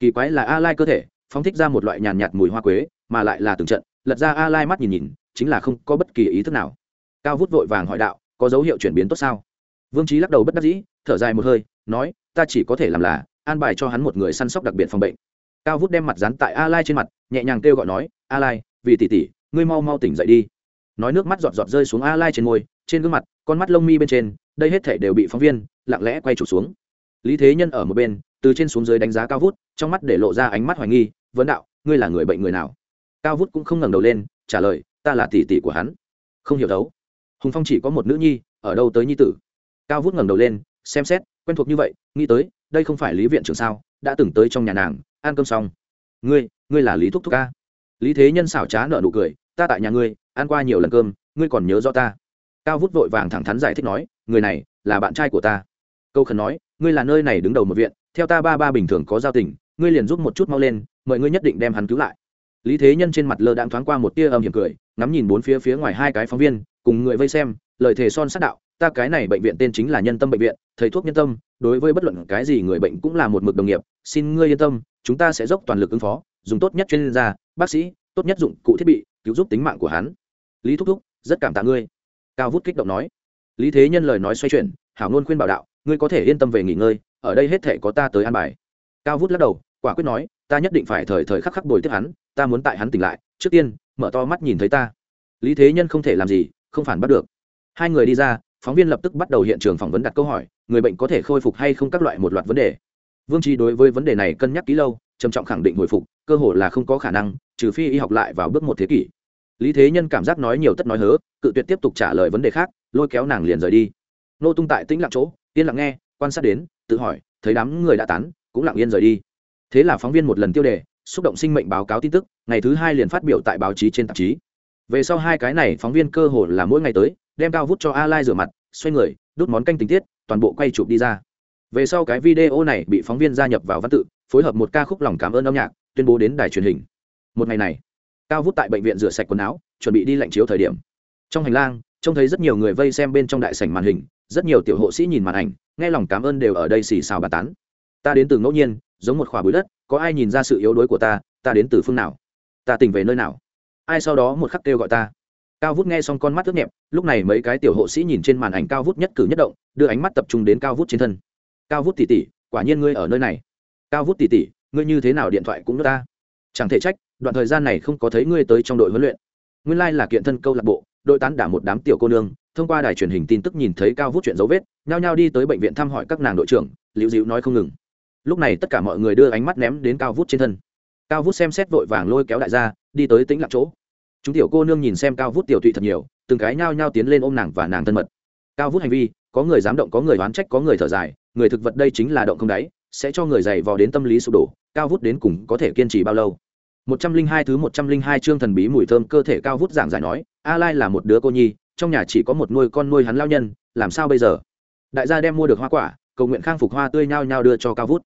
Kỳ quái là a lai cơ thể phóng thích ra một loại nhàn nhạt mùi hoa quế, mà lại là từng trận, lật ra a lai mắt nhìn nhìn, chính là không có bất kỳ ý thức nào. Cao vút vội vàng hỏi đạo, có dấu hiệu chuyển biến tốt sao? Vương trí lắc đầu bất đắc dĩ, thở dài một hơi, nói, ta chỉ có thể làm là an bài cho hắn một người săn sóc đặc biệt phòng bệnh. Cao vút đem mặt dán tại a lai trên mặt, nhẹ nhàng kêu gọi nói a lai vì tỷ tỷ, ngươi mau mau tỉnh dậy đi. Nói nước mắt giọt giọt rơi xuống a lai trên môi, trên gương mặt, con mắt lông mi bên trên, đây hết thể đều bị phóng viên, lặng lẽ quay trục xuống lý thế nhân ở một bên, từ trên xuống dưới đánh giá cao vút, trong mắt để lộ ra ánh mắt hoài nghi vấn đạo, ngươi là người bệnh người nào? Cao vút cũng không ngẩng đầu lên, trả lời, ta là tỷ tỷ của hắn. Không hiểu đấu hùng phong chỉ có một nữ nhi, ở đâu tới nhi tử? Cao vút ngẩng đầu lên, xem xét, quen thuộc như vậy, nghĩ tới, đây không phải lý viện trưởng sao, đã từng tới trong nhà nàng, ăn cơm xong. Ngươi ngươi là lý thúc thúc ca? Lý thế nhân xảo trá nợ nụ cười, ta tại nhà ngươi, ăn qua nhiều lần cơm, ngươi còn nhớ rõ ta. Cao vút vội vàng thẳng thắn giải thích nói, người này là bạn trai của ta. Câu khẩn nói ngươi là nơi này đứng đầu một viện, theo ta ba ba bình thường có giao tình, ngươi liền giúp một chút mau lên, mời ngươi nhất định đem hắn cứu lại. Lý thế nhân trên mặt lơ đãng thoáng qua một tia âm hiểm cười, ngắm nhìn bốn phía phía ngoài hai cái phóng viên, cùng người vây xem, lời thề son sát đạo, ta cái này bệnh viện tên chính là nhân tâm bệnh viện, thầy thuốc nhân tâm, đối với bất luận cái gì người bệnh cũng là một mực đồng nghiệp, xin ngươi yên tâm, chúng ta sẽ dốc toàn lực ứng phó, dùng tốt nhất chuyên gia, bác sĩ, tốt nhất dụng cụ thiết bị, cứu giúp tính mạng của hắn. Lý thúc thúc, rất cảm tạ ngươi. Cao vút kích động nói. Lý thế nhân lời nói xoay chuyển, hảo ngôn khuyên bảo đạo ngươi có thể yên tâm về nghỉ ngơi, ở đây hết thể có ta tới an bài. Cao vút lắc đầu, quả quyết nói, ta nhất định phải thời thời khắc khắc bồi tiếp hắn, ta muốn tại hắn tỉnh lại, trước tiên, mở to mắt nhìn thấy ta. Lý thế nhân không thể làm gì, không phản bắt được. Hai người đi ra, phóng viên lập tức bắt đầu hiện trường phỏng vấn đặt câu hỏi, người bệnh có thể khôi phục hay không các loại một loạt vấn đề? Vương trí đối với vấn đề này cân nhắc kỹ lâu, trầm trọng khẳng định hồi phục, cơ hội là không có khả năng, trừ phi y học lại vào bước một thế kỷ. Lý thế nhân cảm giác nói nhiều tất nói hớ, cự tuyệt tiếp tục trả lời vấn đề khác, lôi kéo nàng liền rời đi. Nô tung tại tĩnh lặng chỗ yên lặng nghe, quan sát đến, tự hỏi, thấy đám người đã tán, cũng lặng yên rời đi. Thế là phóng viên một lần tiêu đề, xúc động sinh mệnh báo cáo tin tức, ngày thứ hai liền phát biểu tại báo chí trên tạp chí. Về sau hai cái này phóng viên cơ hồ là mỗi ngày tới, đem cao vút cho a lai rửa mặt, xoay người, đút món canh tình tiết, toàn bộ quay chụp đi ra. Về sau cái video này bị phóng viên gia nhập vào văn tự, phối hợp một ca khúc lòng cảm ơn âm nhạc, tuyên bố đến đài truyền hình. Một ngày này, cao vút tại bệnh viện rửa sạch quần áo, chuẩn bị đi lạnh chiếu thời điểm. Trong hành lang, trông thấy rất nhiều người vây xem bên trong đại sảnh màn hình rất nhiều tiểu hộ sĩ nhìn màn ảnh, nghe lòng cảm ơn đều ở đây xì xào bà tán. Ta đến từ ngẫu nhiên, giống một khỏa bụi đất, có ai nhìn ra sự yếu đuối của ta ta đến từ phương nào? Ta tỉnh về nơi nào? Ai sau đó một khắc kêu gọi ta. Cao vút nghe xong con mắt ướt nhẹp, lúc này mấy cái tiểu hộ sĩ nhìn trên màn ảnh cao vút nhất cử nhất động, đưa ánh mắt tập trung đến cao vút trên thân. Cao vút tỉ tỉ, quả nhiên ngươi ở nơi này. Cao vút tỉ tỉ, ngươi như thế nào điện thoại cũng nước ta. Chẳng thể trách, đoạn thời gian này không có thấy ngươi tới trong đội huấn luyện. Nguyên lai、like、là kiện thân câu lạc bộ, đội tán đả một đám tiểu cô nương thông qua đài truyền hình tin tức nhìn thấy cao vút chuyện dấu vết, nhao nhao đi tới bệnh viện thăm hỏi các nàng đội trưởng, liễu dịu nói không ngừng. Lúc này tất cả mọi người đưa ánh mắt ném đến cao vút trên thân. Cao vút xem xét vội vàng lôi kéo đại gia, đi tới tĩnh lặng chỗ. Chúng tiểu cô nương nhìn xem cao vút tiểu thụy thật nhiều, từng cái nhao nhao tiến lên ôm nàng và nàng thân mật. Cao vút hành vi, có người dám động, có người oán trách, có người thở dài, người thực vật đây chính là động không đáy, sẽ cho người dày vò đến tâm lý sụp đổ, cao vút đến cùng có thể kiên trì bao lâu? Một trăm linh hai thứ một trăm linh hai chương thần bí mùi thơm, cơ thể cao vút giảng giải nói, a lai là một đứa cô nhi trong nhà chỉ có một nuôi con nuôi hắn lao nhân, làm sao bây giờ? Đại gia đem mua được hoa quả, cầu nguyện khang phục hoa tươi nhao nhao đưa cho cao vút.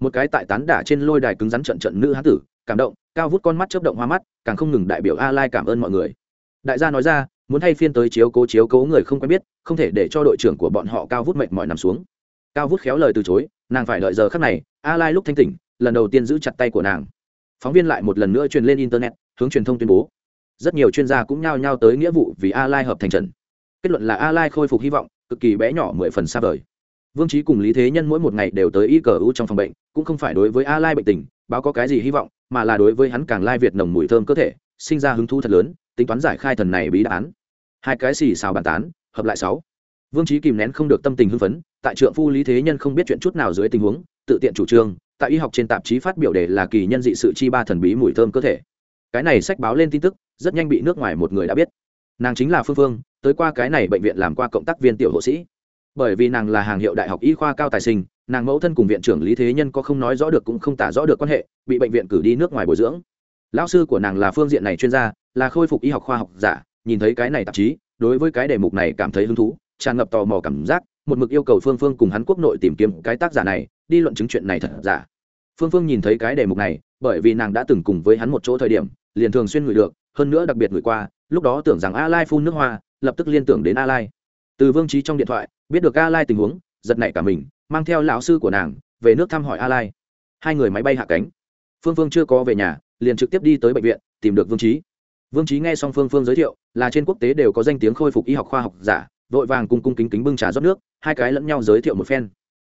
Một cái tại tán đả trên lôi đài cứng rắn trận trận nữ hán tử, cảm động, cao vút con mắt chớp động hoa mắt, càng không ngừng đại biểu a lai cảm ơn mọi người. Đại gia nói ra, muốn thay phiên tới chiếu cố chiếu cố người không quen biết, không thể để cho đội trưởng của bọn họ cao vút mệt mỏi nằm xuống. Cao vút khéo lời từ chối, nàng phải đợi giờ khắc này, a lai lúc thanh tỉnh, lần đầu tiên giữ chặt tay của nàng. Phóng viên lại một lần nữa truyền lên internet, hướng truyền thông tuyên bố rất nhiều chuyên gia cũng nhao nhao tới nghĩa vụ vì a lai hợp thành trần. Kết luận là a lai khôi phục hy vọng, cực kỳ bé nhỏ mười phần xa vời. Vương trí cùng lý thế nhân mỗi một ngày đều tới y cờ u trong phòng bệnh, cũng không phải đối với a lai bệnh tình, báo có cái gì hy vọng, mà là đối với hắn càng lai việt nồng mùi thơm cơ thể, sinh ra hứng thú thật lớn, tính toán giải khai thần này bí đáp án. Hai cái xì xào bàn tán, hợp lại sáu. Vương trí kìm nén không được tâm tình hưng phấn, tại trượng phu lý thế nhân không biết chuyện chút nào dưới tình huống, tự tiện chủ trương, tại y học trên tạp chí phát biểu đề là kỳ nhân dị sự chi ba thần bí mùi thơm cơ thể cái này sách báo lên tin tức, rất nhanh bị nước ngoài một người đã biết. Nàng chính là phương phương, tới qua cái này bệnh viện làm qua cộng tác viên tiểu hộ sĩ. Bởi vì nàng là hàng hiệu đại học y khoa cao tài sinh, nàng mẫu thân cùng viện trưởng lý thế nhân có không nói rõ được cũng không tả rõ được quan hệ, bị bệnh viện cử đi nước ngoài bồi dưỡng. Lão sư của nàng là phương diện này chuyên gia, là khôi phục y học khoa học giả, nhìn thấy cái này tạp chí, đối với cái đề mục này cảm thấy hứng thú, tràn ngập tò mò cảm giác, một mực yêu cầu phương phương cùng hắn quốc nội tìm kiếm cái tác giả này, đi luận chứng chuyện này thật giả phương phương nhìn thấy cái đề mục này, bởi vì nàng đã từng cùng với hắn một chỗ thời điểm, liền thường xuyên ngửi được, hơn nữa đặc biệt ngửi qua, lúc đó tưởng rằng a lai phun nước hoa, lập tức liên tưởng đến a lai. Từ vương trí trong điện thoại, biết được a lai tình huống, giật nảy cả mình, mang theo lão sư của nàng, về nước thăm hỏi a lai. Hai người máy bay hạ cánh. Phương phương chưa có về nhà, liền trực tiếp đi tới bệnh viện, tìm được vương trí vương trí nghe xong phương phương giới thiệu, là trên quốc tế đều có danh tiếng khôi phục y học khoa học giả, vội vàng cung cung kính kính bưng trà rót nước, hai cái lẫn nhau giới thiệu một phen.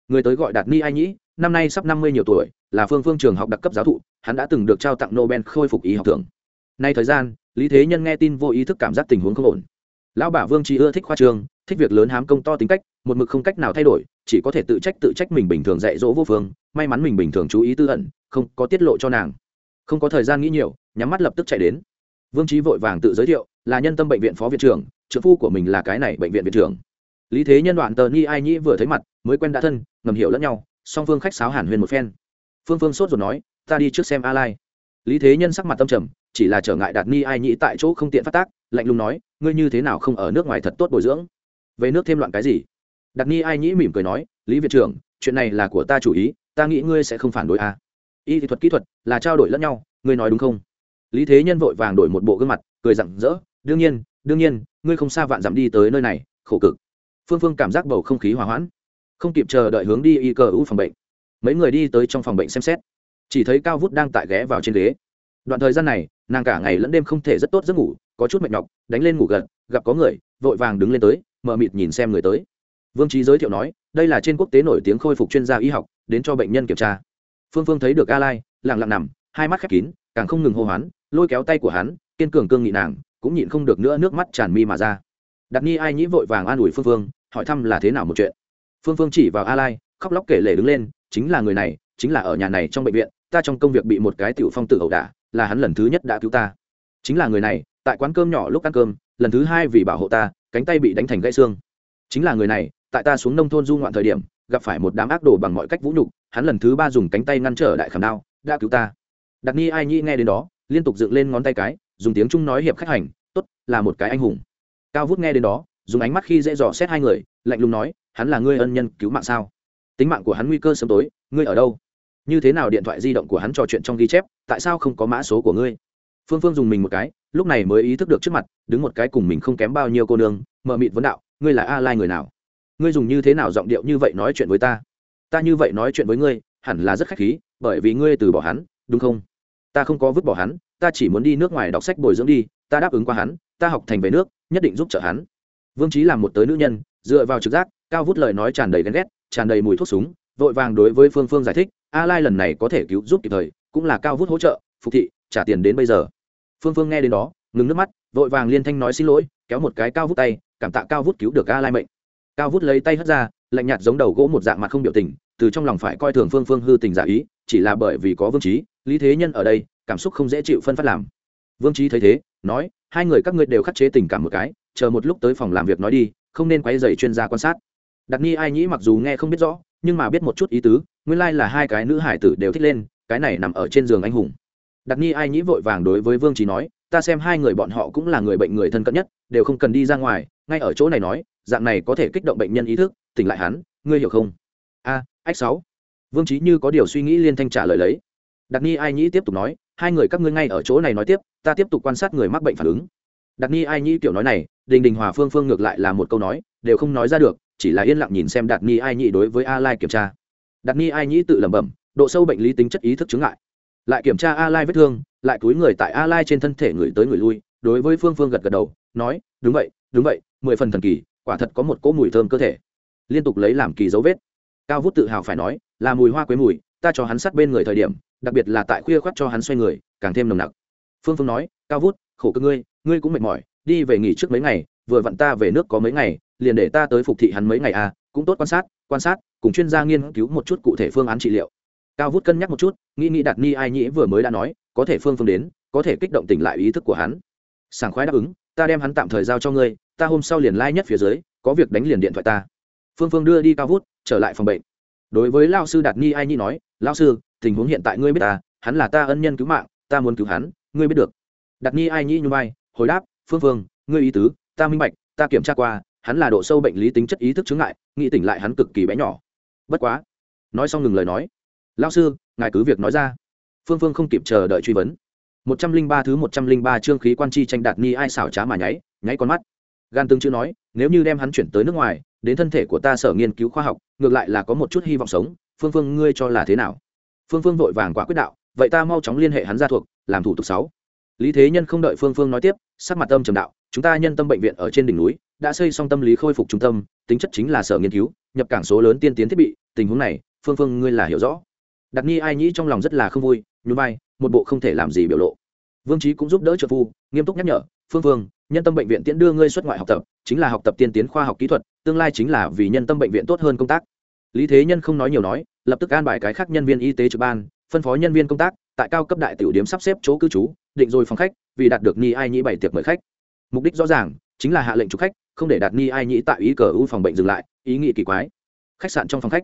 Người tới gọi đạt ni ai nhĩ năm nay sắp năm mươi nhiều tuổi, là phương phương trường học đặc cấp giáo thụ, hắn đã từng được trao tặng nobel khôi phục y học thưởng. Nay thời gian, lý thế nhân nghe tin vô ý thức cảm giác tình huống không ổn. Lão bà vương trí ưa thích khoa trường, thích việc lớn hám công to tính cách, một mực không cách nào thay đổi, chỉ có thể tự trách tự trách mình bình thường dạy dỗ vô phương, may mắn mình bình thường chú ý tư ẩn, không có tiết lộ cho nàng. Không có thời gian nghĩ nhiều, nhắm mắt lập tức chạy đến. Vương trí vội vàng tự giới thiệu, là nhân tâm bệnh viện phó viện trưởng trợ phu của mình là cái này bệnh viện viện trưởng. Lý thế nhân đoạn tờ ni ai nhĩ vừa thấy mặt, mới quen đã thân, ngầm hiểu lẫn nhau song phương khách sáo hàn huyền một phen. Phương phương sốt rồi nói, ta đi trước xem a lai. Lý thế nhân sắc mặt tâm trầm, chỉ là trở ngại đạt ni ai nhĩ tại chỗ không tiện phát tác, lạnh lùng nói, ngươi như thế nào không ở nước ngoài thật tốt bồi dưỡng? Về nước thêm loạn cái gì? Đạt ni ai nhĩ mỉm cười nói, lý viện trưởng, chuyện này là của ta chủ ý, ta nghĩ ngươi sẽ không phản đối a. À. y thuật kỹ thuật là trao đổi lẫn nhau, ngươi nói đúng không? Lý thế nhân vội vàng đổi một bộ gương mặt, cười rặng rỡ, đương nhiên đương nhiên, ngươi không xa vạn dặm đi tới nơi này, khổ cực. Phương phương cảm giác bầu không khí hòa hoãn không kịp chờ đợi hướng đi y cơ u phòng bệnh. Mấy người đi tới trong phòng bệnh xem xét. Chỉ thấy cao vút đang tại ghé vào trên ghế. Đoạn thời gian này, nàng cả ngày lẫn đêm không thể rất tốt giấc ngủ, có chút mệt nhọc, đánh lên ngủ gật, gặp có người, vội vàng đứng lên tới, mờ mịt nhìn xem người tới. Vương trí giới thiệu nói, đây là trên quốc tế nổi tiếng khôi phục chuyên gia y học, đến cho bệnh nhân kiểm tra. Phương phương thấy được a lai, lặng lặng nằm, hai mắt khép kín, càng không ngừng hô hoán, lôi kéo tay của hắn, kiên cường cương nghị nàng, cũng nhịn không được nữa nước mắt tràn mi mà ra. Đặt nhi ai nhĩ vội vàng an ủi phương phương, hỏi thăm là thế nào một chuyện phương phương chỉ vào a lai, khóc lóc kể lể đứng lên, chính là người này, chính là ở nhà này trong bệnh viện, ta trong công việc bị một cái tiểu phong tử ẩu đả, là hắn lần thứ nhất đã cứu ta. Chính là người này, tại quán cơm nhỏ lúc ăn cơm, lần thứ hai vì bảo hộ ta, cánh tay bị đánh thành gãy xương. Chính là người này, tại ta xuống nông thôn du ngoạn thời điểm, gặp phải một đám ác đồ bằng mọi cách vũ nhục, hắn lần thứ ba dùng cánh tay ngăn trở đại khảm đao, đã cứu ta. Đặc ni ai nhi nghe đến đó, liên tục dựng lên ngón tay cái, dùng tiếng trung nói hiệp khách hành, tốt, là một cái anh hùng. Cao vút nghe đến đó dùng ánh mắt khi dễ dò xét hai người, lạnh lùng nói, hắn là ngươi ân nhân cứu mạng sao? Tính mạng của hắn nguy cơ sớm tối, ngươi ở đâu? Như thế nào điện thoại di động của hắn trò chuyện trong ghi chép, tại sao không có mã số của ngươi? Phương phương dùng mình một cái, lúc này mới ý thức được trước mặt, đứng một cái cùng mình không kém bao nhiêu cô nương mờ mịt vấn đạo, ngươi là a lai người nào? Ngươi dùng như thế nào giọng điệu như vậy nói chuyện với ta? Ta như vậy nói chuyện với ngươi, hẳn là rất khách khí, bởi vì ngươi từ bỏ hắn, đúng không? Ta không có vứt bỏ hắn, ta chỉ muốn đi nước ngoài đọc sách bồi dưỡng đi, ta đáp ứng qua hắn, ta học thành về nước, nhất định giúp trợ hắn vương trí làm một tới nữ nhân, dựa vào trực giác, cao vút lời nói tràn đầy ghen ghét, tràn đầy mùi thuốc súng, vội vàng đối với phương phương giải thích, a lai lần này có thể cứu giúp kịp thời, cũng là cao vút hỗ trợ, phục thị, trả tiền đến bây giờ. Phương phương nghe đến đó, ngừng nước mắt, vội vàng liên thanh nói xin lỗi, kéo một cái cao vút tay, cảm tạ cao vút cứu được a lai mệnh. Cao vút lấy tay hất ra, lạnh nhạt giống đầu gỗ một dạng mặt không biểu tình, từ trong lòng phải coi thường phương phương hư tình giả ý, chỉ là bởi vì có vương trí lý thế nhân ở đây, cảm xúc không dễ chịu phân phát làm. Vương trí thấy thế, nói, hai người các ngươi đều khắc chế tình cảm một cái chờ một lúc tới phòng làm việc nói đi, không nên quay dày chuyên gia quan sát. Đặt ni ai nhĩ mặc dù nghe không biết rõ, nhưng mà biết một chút ý tứ, nguyên lai、like、là hai cái nữ hải tử đều thích lên, cái này nằm ở trên giường anh hùng. Đặt ni ai nhĩ vội vàng đối với vương trí nói, ta xem hai người bọn họ cũng là người bệnh người thân cận nhất, đều không cần đi ra ngoài, ngay ở chỗ này nói, dạng này có thể kích động bệnh nhân ý thức, tỉnh lại hắn, ngươi hiểu không? A, ách sáu. Vương trí như có điều suy nghĩ liên thanh trả lời lấy. Đặt ni ai nhĩ tiếp tục nói, hai người các ngươi ngay ở chỗ này nói tiếp, ta tiếp tục quan sát người mắc bệnh phản ứng đặt ni ai nhĩ kiểu nói này, đình đình hòa phương phương ngược lại là một câu nói, đều không nói ra được, chỉ là yên lặng nhìn xem đạt ni ai nhĩ đối với a lai kiểm tra. Đạt ni ai nhĩ tự lẩm bẩm, độ sâu bệnh lý tính chất ý thức chứng ngại. Lại kiểm tra a lai vết thương, lại cúi người tại a lai trên thân thể người tới người lui, đối với phương phương gật gật đầu, nói, đúng vậy đúng vậy, mười phần thần kỳ, quả thật có một cỗ mùi thơm cơ thể. Liên tục lấy làm kỳ dấu vết. Cao vút tự hào phải nói, là mùi hoa quế mùi, ta cho hắn sát bên người thời điểm, đặc biệt là tại khuya khoắt cho hắn xoay người, càng thêm nồng nặc. Phương phương nói, cao vút, khổ cơ ngươi ngươi cũng mệt mỏi, đi về nghỉ trước mấy ngày, vừa vặn ta về nước có mấy ngày, liền để ta tới phục thị hắn mấy ngày à cũng tốt quan sát quan sát, cùng chuyên gia nghiên cứu một chút cụ thể phương án trị liệu. Cao vút cân nhắc một chút, nghĩ nghĩ đạt ni ai nhĩ vừa mới đã nói, có thể phương phương đến, có thể kích động tỉnh lại ý thức của hắn. Sảng khoái đáp ứng, ta đem hắn tạm thời giao cho ngươi, ta hôm sau liền lai、like、nhất phía dưới, có việc đánh liền điện thoại ta. Phương phương đưa đi cao vút, trở lại phòng bệnh. Đối với lao sư đạt ni ai nhi nói lao sư, tình huống hiện tại ngươi biết ta hắn là ta ân nhân cứu mạng, ta muốn cứu hắn, ngươi biết được. Đạt ni ai nhi như vai hồi đáp, phương phương ngươi ý tứ, ta minh bạch, ta kiểm tra qua, hắn là độ sâu bệnh lý tính chất ý thức chứng ngại, nghĩ tỉnh lại hắn cực kỳ bé nhỏ. Bất quá. Nói xong ngừng lời nói. Lao sư, ngài cứ việc nói ra. Phương phương không kịp chờ đợi truy vấn. Một trăm linh ba thứ một trăm linh ba chương khí quan chi tranh đạt ni ai xảo trá mà nháy nháy con mắt. Gan tương chữ nói, nếu như đem hắn chuyển tới nước ngoài, đến thân thể của ta sở nghiên cứu khoa học, ngược lại là có một chút hy vọng sống, phương phương ngươi cho là thế nào? Phương phương vội vàng quả quyết đạo, vậy ta mau chóng liên hệ hắn ra thuộc, làm thủ tục sáu lý thế nhân không đợi phương phương nói tiếp, sắc mặt tâm trầm đạo, chúng ta nhân tâm bệnh viện ở trên đỉnh núi, đã xây xong tâm lý khôi phục trung tâm, tính chất chính là sở nghiên cứu, nhập cảng số lớn tiên tiến thiết bị, tình huống này, phương phương ngươi là hiểu rõ. Đặt Nhi ai nhĩ trong lòng rất là không vui, nhún vai, một bộ không thể làm gì biểu lộ. Vương trí cũng giúp đỡ trợ phu, nghiêm túc nhắc nhở, phương phương, nhân tâm bệnh viện tiễn đưa ngươi xuất ngoại học tập, chính là học tập tiên tiến khoa học kỹ thuật, tương lai chính là vì nhân tâm bệnh viện tốt hơn công tác. Lý thế nhân không nói nhiều nói, lập tức an bài cái khác nhân viên y tế trực ban, phân phó nhân viên công tác tại cao cấp đại tiểu điểm sắp xếp chỗ cư trú, định rồi phòng khách, vì đạt được ni ai nhĩ bảy tiệc mời khách. Mục đích rõ ràng, chính là hạ lệnh chụp khách, không để đạt ni ai nhĩ tại ý cờ u phòng bệnh dừng lại, ý nghĩ kỳ quái. Khách sạn trong phòng khách.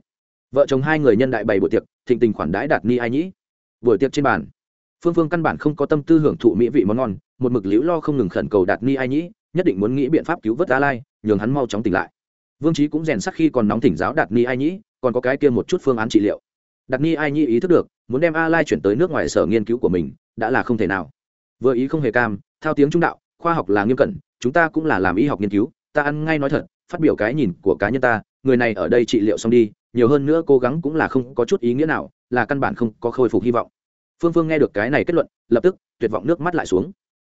Vợ chồng hai người nhân đại bày buổi tiệc, thịnh tình khoản đãi đạt ni ai nhĩ. Buổi tiệc trên bàn. Phương phương căn bản không có tâm tư hưởng thụ mỹ vị món ngon, một mực liễu lo không ngừng khẩn cầu đạt ni ai nhĩ, nhất định muốn nghĩ biện pháp cứu vớt a lai, nhường hắn mau chóng tỉnh lại. Vương trí cũng rèn sắc khi còn nóng thỉnh giáo đạt ni ai nhĩ, còn có cái kia một chút phương án trị liệu đạt ni ai nhĩ ý thức được, muốn đem a lai chuyển tới nước ngoài sở nghiên cứu của mình, đã là không thể nào. Vừa ý không hề cam theo tiếng trung đạo, khoa học là nghiêm cẩn, chúng ta cũng là làm y học nghiên cứu, ta ăn ngay nói thật, phát biểu cái nhìn của cá nhân ta, người này ở đây trị liệu xong đi, nhiều hơn nữa cố gắng cũng là không có chút ý nghĩa nào, là căn bản không có khôi phục hy vọng. Phương phương nghe được cái này kết luận, lập tức, tuyệt vọng nước mắt lại xuống.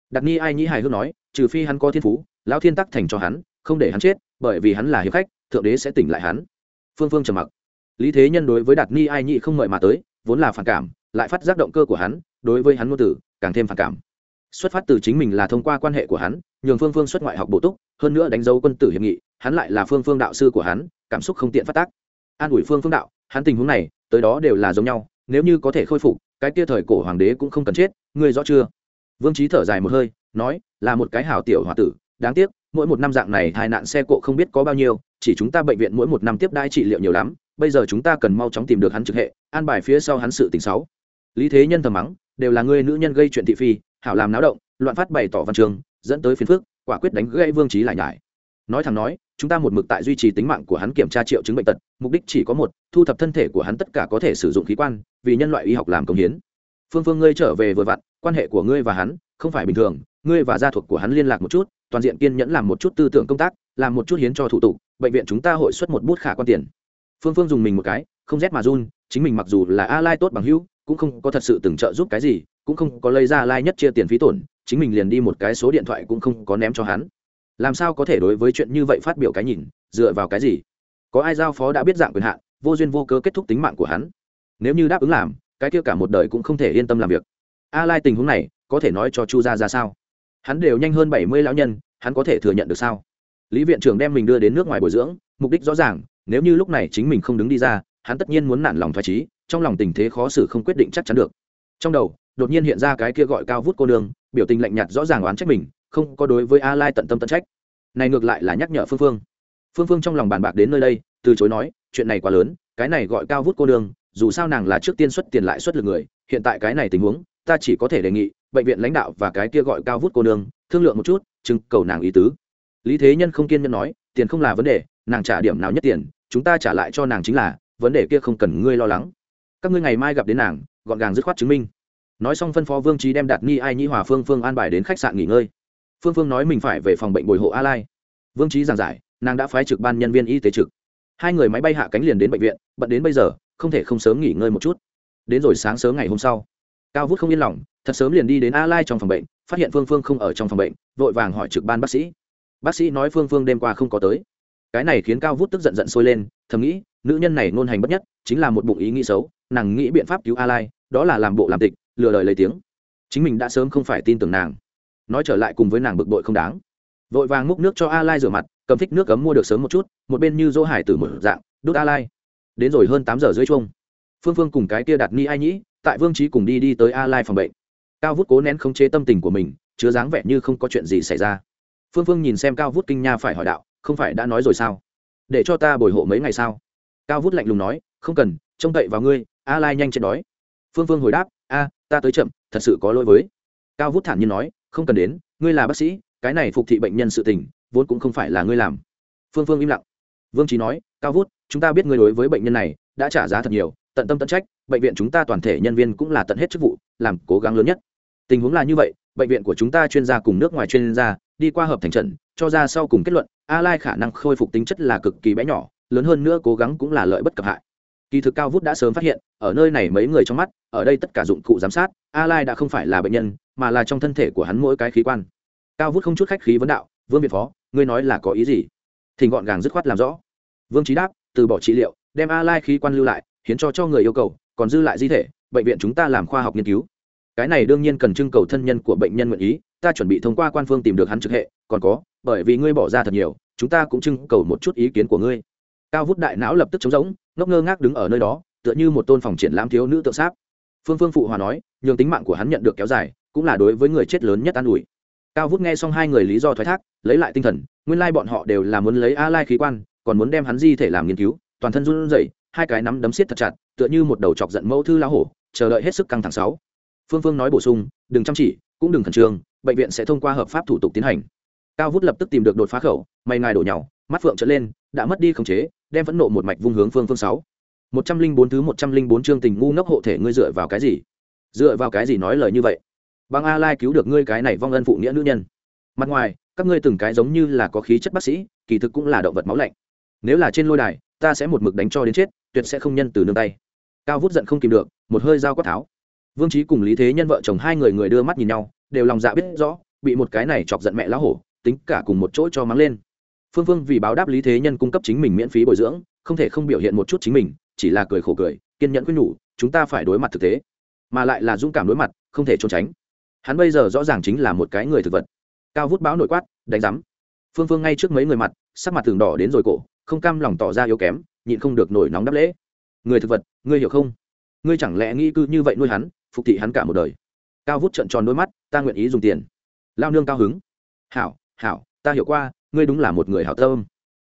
Đặc ni ai nhĩ hài hước nói, trừ phi hắn có thiên phú, lão thiên tắc thành cho hắn, không để hắn chết, bởi vì hắn là hiệp khách, thượng đế sẽ tỉnh lại hắn. Phương phương trầm mặc lý thế nhân đối với đạt ni ai nhị không ngợi mà tới, vốn là phản cảm, lại phát giác động cơ của hắn, đối với hắn ngôn tử càng thêm phản cảm. Xuất phát từ chính mình là thông qua quan hệ của hắn, nhường phương phương xuất ngoại học bổ túc, hơn nữa đánh dấu quân tử hiệp nghị, hắn lại là phương phương đạo sư của hắn, cảm xúc không tiện phát tác. An ủi phương phương đạo, hắn tình huống này, tới đó đều là giống nhau, nếu như có thể khôi phục, cái kia thời cổ hoàng đế cũng không cần chết, ngươi rõ chưa? Vương trí thở dài một hơi, nói, là một cái hảo tiểu h tử, đáng tiếc, mỗi một năm dạng này hai nạn xe cộ không biết có bao nhiêu, chỉ chúng ta bệnh viện mỗi một năm tiếp đai trị liệu nhiều lắm bây giờ chúng ta cần mau chóng tìm được hắn trực hệ an bài phía sau hắn sự tình sáu. Lý thế nhân thầm mắng đều là ngươi nữ nhân gây chuyện thị phi hảo làm náo động loạn phát bày tỏ văn trường dẫn tới phiền phức, quả quyết đánh gây vương trí lại nhải. Nói thẳng nói chúng ta một mực tại duy trì tính mạng của hắn kiểm tra triệu chứng bệnh tật mục đích chỉ có một thu thập thân thể của hắn tất cả có thể sử dụng khí quan vì nhân loại y học làm công hiến. Phương phương ngươi trở về vừa vặn quan hệ của ngươi và hắn không phải bình thường ngươi và gia thuộc của hắn liên lạc một chút toàn diện kiên nhẫn làm một chút tư tưởng công tác làm một chút hiến cho thủ tục bệnh viện chúng ta hội xuất một bút khả quan tiền phương phương dùng mình một cái, không rét mà run, chính mình mặc dù là a lai tốt bằng hữu, cũng không có thật sự từng trợ giúp cái gì, cũng không có lấy ra lai nhất chia tiền phí tổn, chính mình liền đi một cái số điện thoại cũng không có ném cho hắn. Làm sao có thể đối với chuyện như vậy phát biểu cái nhìn, dựa vào cái gì? Có ai giao phó đã biết dạng quyền hạn, vô duyên vô cớ kết thúc tính mạng của hắn. Nếu như đáp ứng làm, cái kia cả một đời cũng không thể yên tâm làm việc. A lai tình huống này, có thể nói cho chu gia ra sao? Hắn đều nhanh hơn bảy mươi lão nhân, hắn có thể thừa nhận được sao? Lý viện trưởng đem mình đưa đến nước ngoài bồi dưỡng, mục đích rõ ràng nếu như lúc này chính mình không đứng đi ra, hắn tất nhiên muốn nản lòng thoải trí trong lòng tình thế khó xử không quyết định chắc chắn được. Trong đầu, đột nhiên hiện ra cái kia gọi cao vút cô nương, biểu tình lạnh nhạt rõ ràng oán trách mình, không có đối với a lai tận tâm tận trách. Này ngược lại là nhắc nhở phương phương. Phương phương trong lòng bàn bạc đến nơi đây, từ chối nói, chuyện này quá lớn, cái này gọi cao vút cô nương, dù sao nàng là trước tiên xuất tiền lại xuất lực người, hiện tại cái này tình huống, ta chỉ có thể đề nghị, bệnh viện lãnh đạo và cái kia gọi cao vút cô nương, thương lượng một chút, chừng cầu nàng ý tứ. Lý thế nhân không kiên nhẫn nói, tiền không là vấn đề, nàng trả điểm nào nhất tiền chúng ta trả lại cho nàng chính là, vấn đề kia không cần ngươi lo lắng. Các ngươi ngày mai gặp đến nàng, gọn gàng dứt khoát chứng minh. Nói xong phân phó vương trí đem đạt ni ai nhĩ hòa phương phương an bài đến khách sạn nghỉ ngơi. Phương phương nói mình phải về phòng bệnh bồi hộ a lai. Vương trí giảng giải, nàng đã phái trực ban nhân viên y tế trực. Hai người máy bay hạ cánh liền đến bệnh viện, bận đến bây giờ, không thể không sớm nghỉ ngơi một chút. Đến rồi sáng sớm ngày hôm sau, cao vút không yên lòng, thật sớm liền đi đến a lai trong phòng bệnh, phát hiện phương phương không ở trong phòng bệnh, vội vàng hỏi trực ban bác sĩ. Bác sĩ nói phương phương đêm qua không có tới cái này khiến cao vút tức giận giận sôi lên thầm nghĩ nữ nhân này ngôn hành bất nhất chính là một bụng ý nghĩ xấu nàng nghĩ biện pháp cứu a lai đó là làm bộ làm tịch lừa đời lấy tiếng. Chính mình đã sớm không phải tin tưởng nàng. Nói trở lại cùng với nàng bực bội không đáng. Vội vàng múc nước cho a lai rửa mặt cầm thích nước cấm mua được sớm một chút một bên như dỗ hải từ một dạng đốt a lai đến rồi hơn tám giờ dưới chuông, phương phương cùng cái kia đặt ni ai nhĩ tại vương trí cùng đi đi tới a lai phòng bệnh. Cao vút cố nén khống chế tâm tình của mình chứa dáng vẻ như không có chuyện gì xảy ra. Phương phương nhìn xem cao vút kinh nha phải hỏi đạo không phải đã nói rồi sao? Để cho ta bồi hộ mấy ngày sao? Cao vút lạnh lùng nói, không cần, trông cậy vào ngươi, a lai nhanh chết đói. Phương phương hồi đáp, a, ta tới chậm, thật sự có lỗi với. Cao vút thản nhiên nói, không cần đến, ngươi là bác sĩ, cái này phục thị bệnh nhân sự tình, vốn cũng không phải là ngươi làm. Phương phương im lặng. Vương trí nói, cao vút, chúng ta biết ngươi đối với bệnh nhân này, đã trả giá thật nhiều, tận tâm tận trách, bệnh viện chúng ta toàn thể nhân viên cũng là tận hết chức vụ, làm cố gắng lớn nhất. Tình huống là như vậy bệnh viện của chúng ta chuyên gia cùng nước ngoài chuyên gia đi qua hợp thành trận, cho ra sau cùng kết luận a lai khả năng khôi phục tính chất là cực kỳ bé nhỏ, lớn hơn nữa cố gắng cũng là lợi bất cập hại. Kỳ thực cao vút đã sớm phát hiện, ở nơi này mấy người trong mắt, ở đây tất cả dụng cụ giám sát a lai đã không phải là bệnh nhân, mà là trong thân thể của hắn mỗi cái khí quan. Cao vút không chút khách khí vấn đạo, vương việt phó, ngươi nói là có ý gì? Thỉnh gọn gàng dứt khoát làm rõ. Vương trí đáp, từ bỏ trị liệu, đem a lai khí quan lưu lại, hiến cho cho người yêu cầu, còn dư lại di thể, bệnh viện chúng ta làm khoa học nghiên cứu cái này đương nhiên cần trưng cầu thân nhân của bệnh nhân nguyện ý, ta chuẩn bị thông qua quan phương tìm được hắn trực hệ, còn có, bởi vì ngươi bỏ ra thật nhiều, chúng ta cũng trưng cầu một chút ý kiến của ngươi. Cao vút đại não lập tức trống rỗng, ngốc ngơ ngác đứng ở nơi đó, tựa như một tôn phòng triển lãm thiếu nữ tượng sáp. Phương phương phụ hòa nói, nhường tính mạng của hắn nhận được kéo dài, cũng là đối với người chết lớn nhất an ủi. Cao vút nghe xong hai người lý do thoái thác, lấy lại tinh thần, nguyên lai bọn họ đều là muốn lấy a lai khí quan, còn muốn đem hắn di thể làm nghiên cứu, toàn thân run rẩy, hai cái nắm đấm siết thật chặt, tựa như một đầu chọc giận mẫu thư lá hổ, chờ đợi hết sức căng thẳng sáu phương phương nói bổ sung, đừng chăm chỉ, cũng đừng khẩn trương, bệnh viện sẽ thông qua hợp pháp thủ tục tiến hành. Cao vút lập tức tìm được đột phá khẩu may ngài đổ nhau mắt phượng trở lên, đã mất đi khống chế, đem phẫn nộ một mạch vung hướng phương phương sáu. Một trăm linh bốn thứ một trăm linh bốn chương tình ngu ngốc hộ thể ngươi dựa vào cái gì? Dựa vào cái gì nói lời như vậy? Bằng a lai cứu được ngươi cái này vong ân phụ nghĩa nữ nhân. Mặt ngoài, các ngươi từng cái giống như là có khí chất bác sĩ, kỳ thực cũng là động vật máu lạnh. Nếu là trên lôi đài, ta sẽ một mực đánh cho đến chết, tuyệt sẽ không nhân từ nương tay. Cao vút giận không kìm được, một hơi dao quát tháo vương trí cùng lý thế nhân vợ chồng hai người người đưa mắt nhìn nhau, đều lòng dạ biết rõ, bị một cái này chọc giận mẹ lão hổ, tính cả cùng một chỗ cho mắng lên. Phương phương vì báo đáp lý thế nhân cung cấp chính mình miễn phí bồi dưỡng, không thể không biểu hiện một chút chính mình, chỉ là cười khổ cười, kiên nhẫn quyết nhủ, chúng ta phải đối mặt thực tế, mà lại là dũng cảm đối mặt, không thể trốn tránh. Hắn bây giờ rõ ràng chính là một cái người thực vật. Cao vút báo nội quát, đánh rắm phương phương ngay trước mấy người mặt, sắc mặt tường đỏ đến rồi cổ, không cam lòng tỏ ra yếu kém, nhịn không được nổi nóng đắp lễ. Người thực vật, ngươi hiểu không? Ngươi chẳng lẽ nghĩ cư như vậy nuôi hắn phục thị hắn cả một đời. Cao vút trận tròn đôi mắt, ta nguyện ý dùng tiền. Lao nương cao hứng. Hảo hảo, ta hiểu qua, ngươi đúng là một người hảo tâm.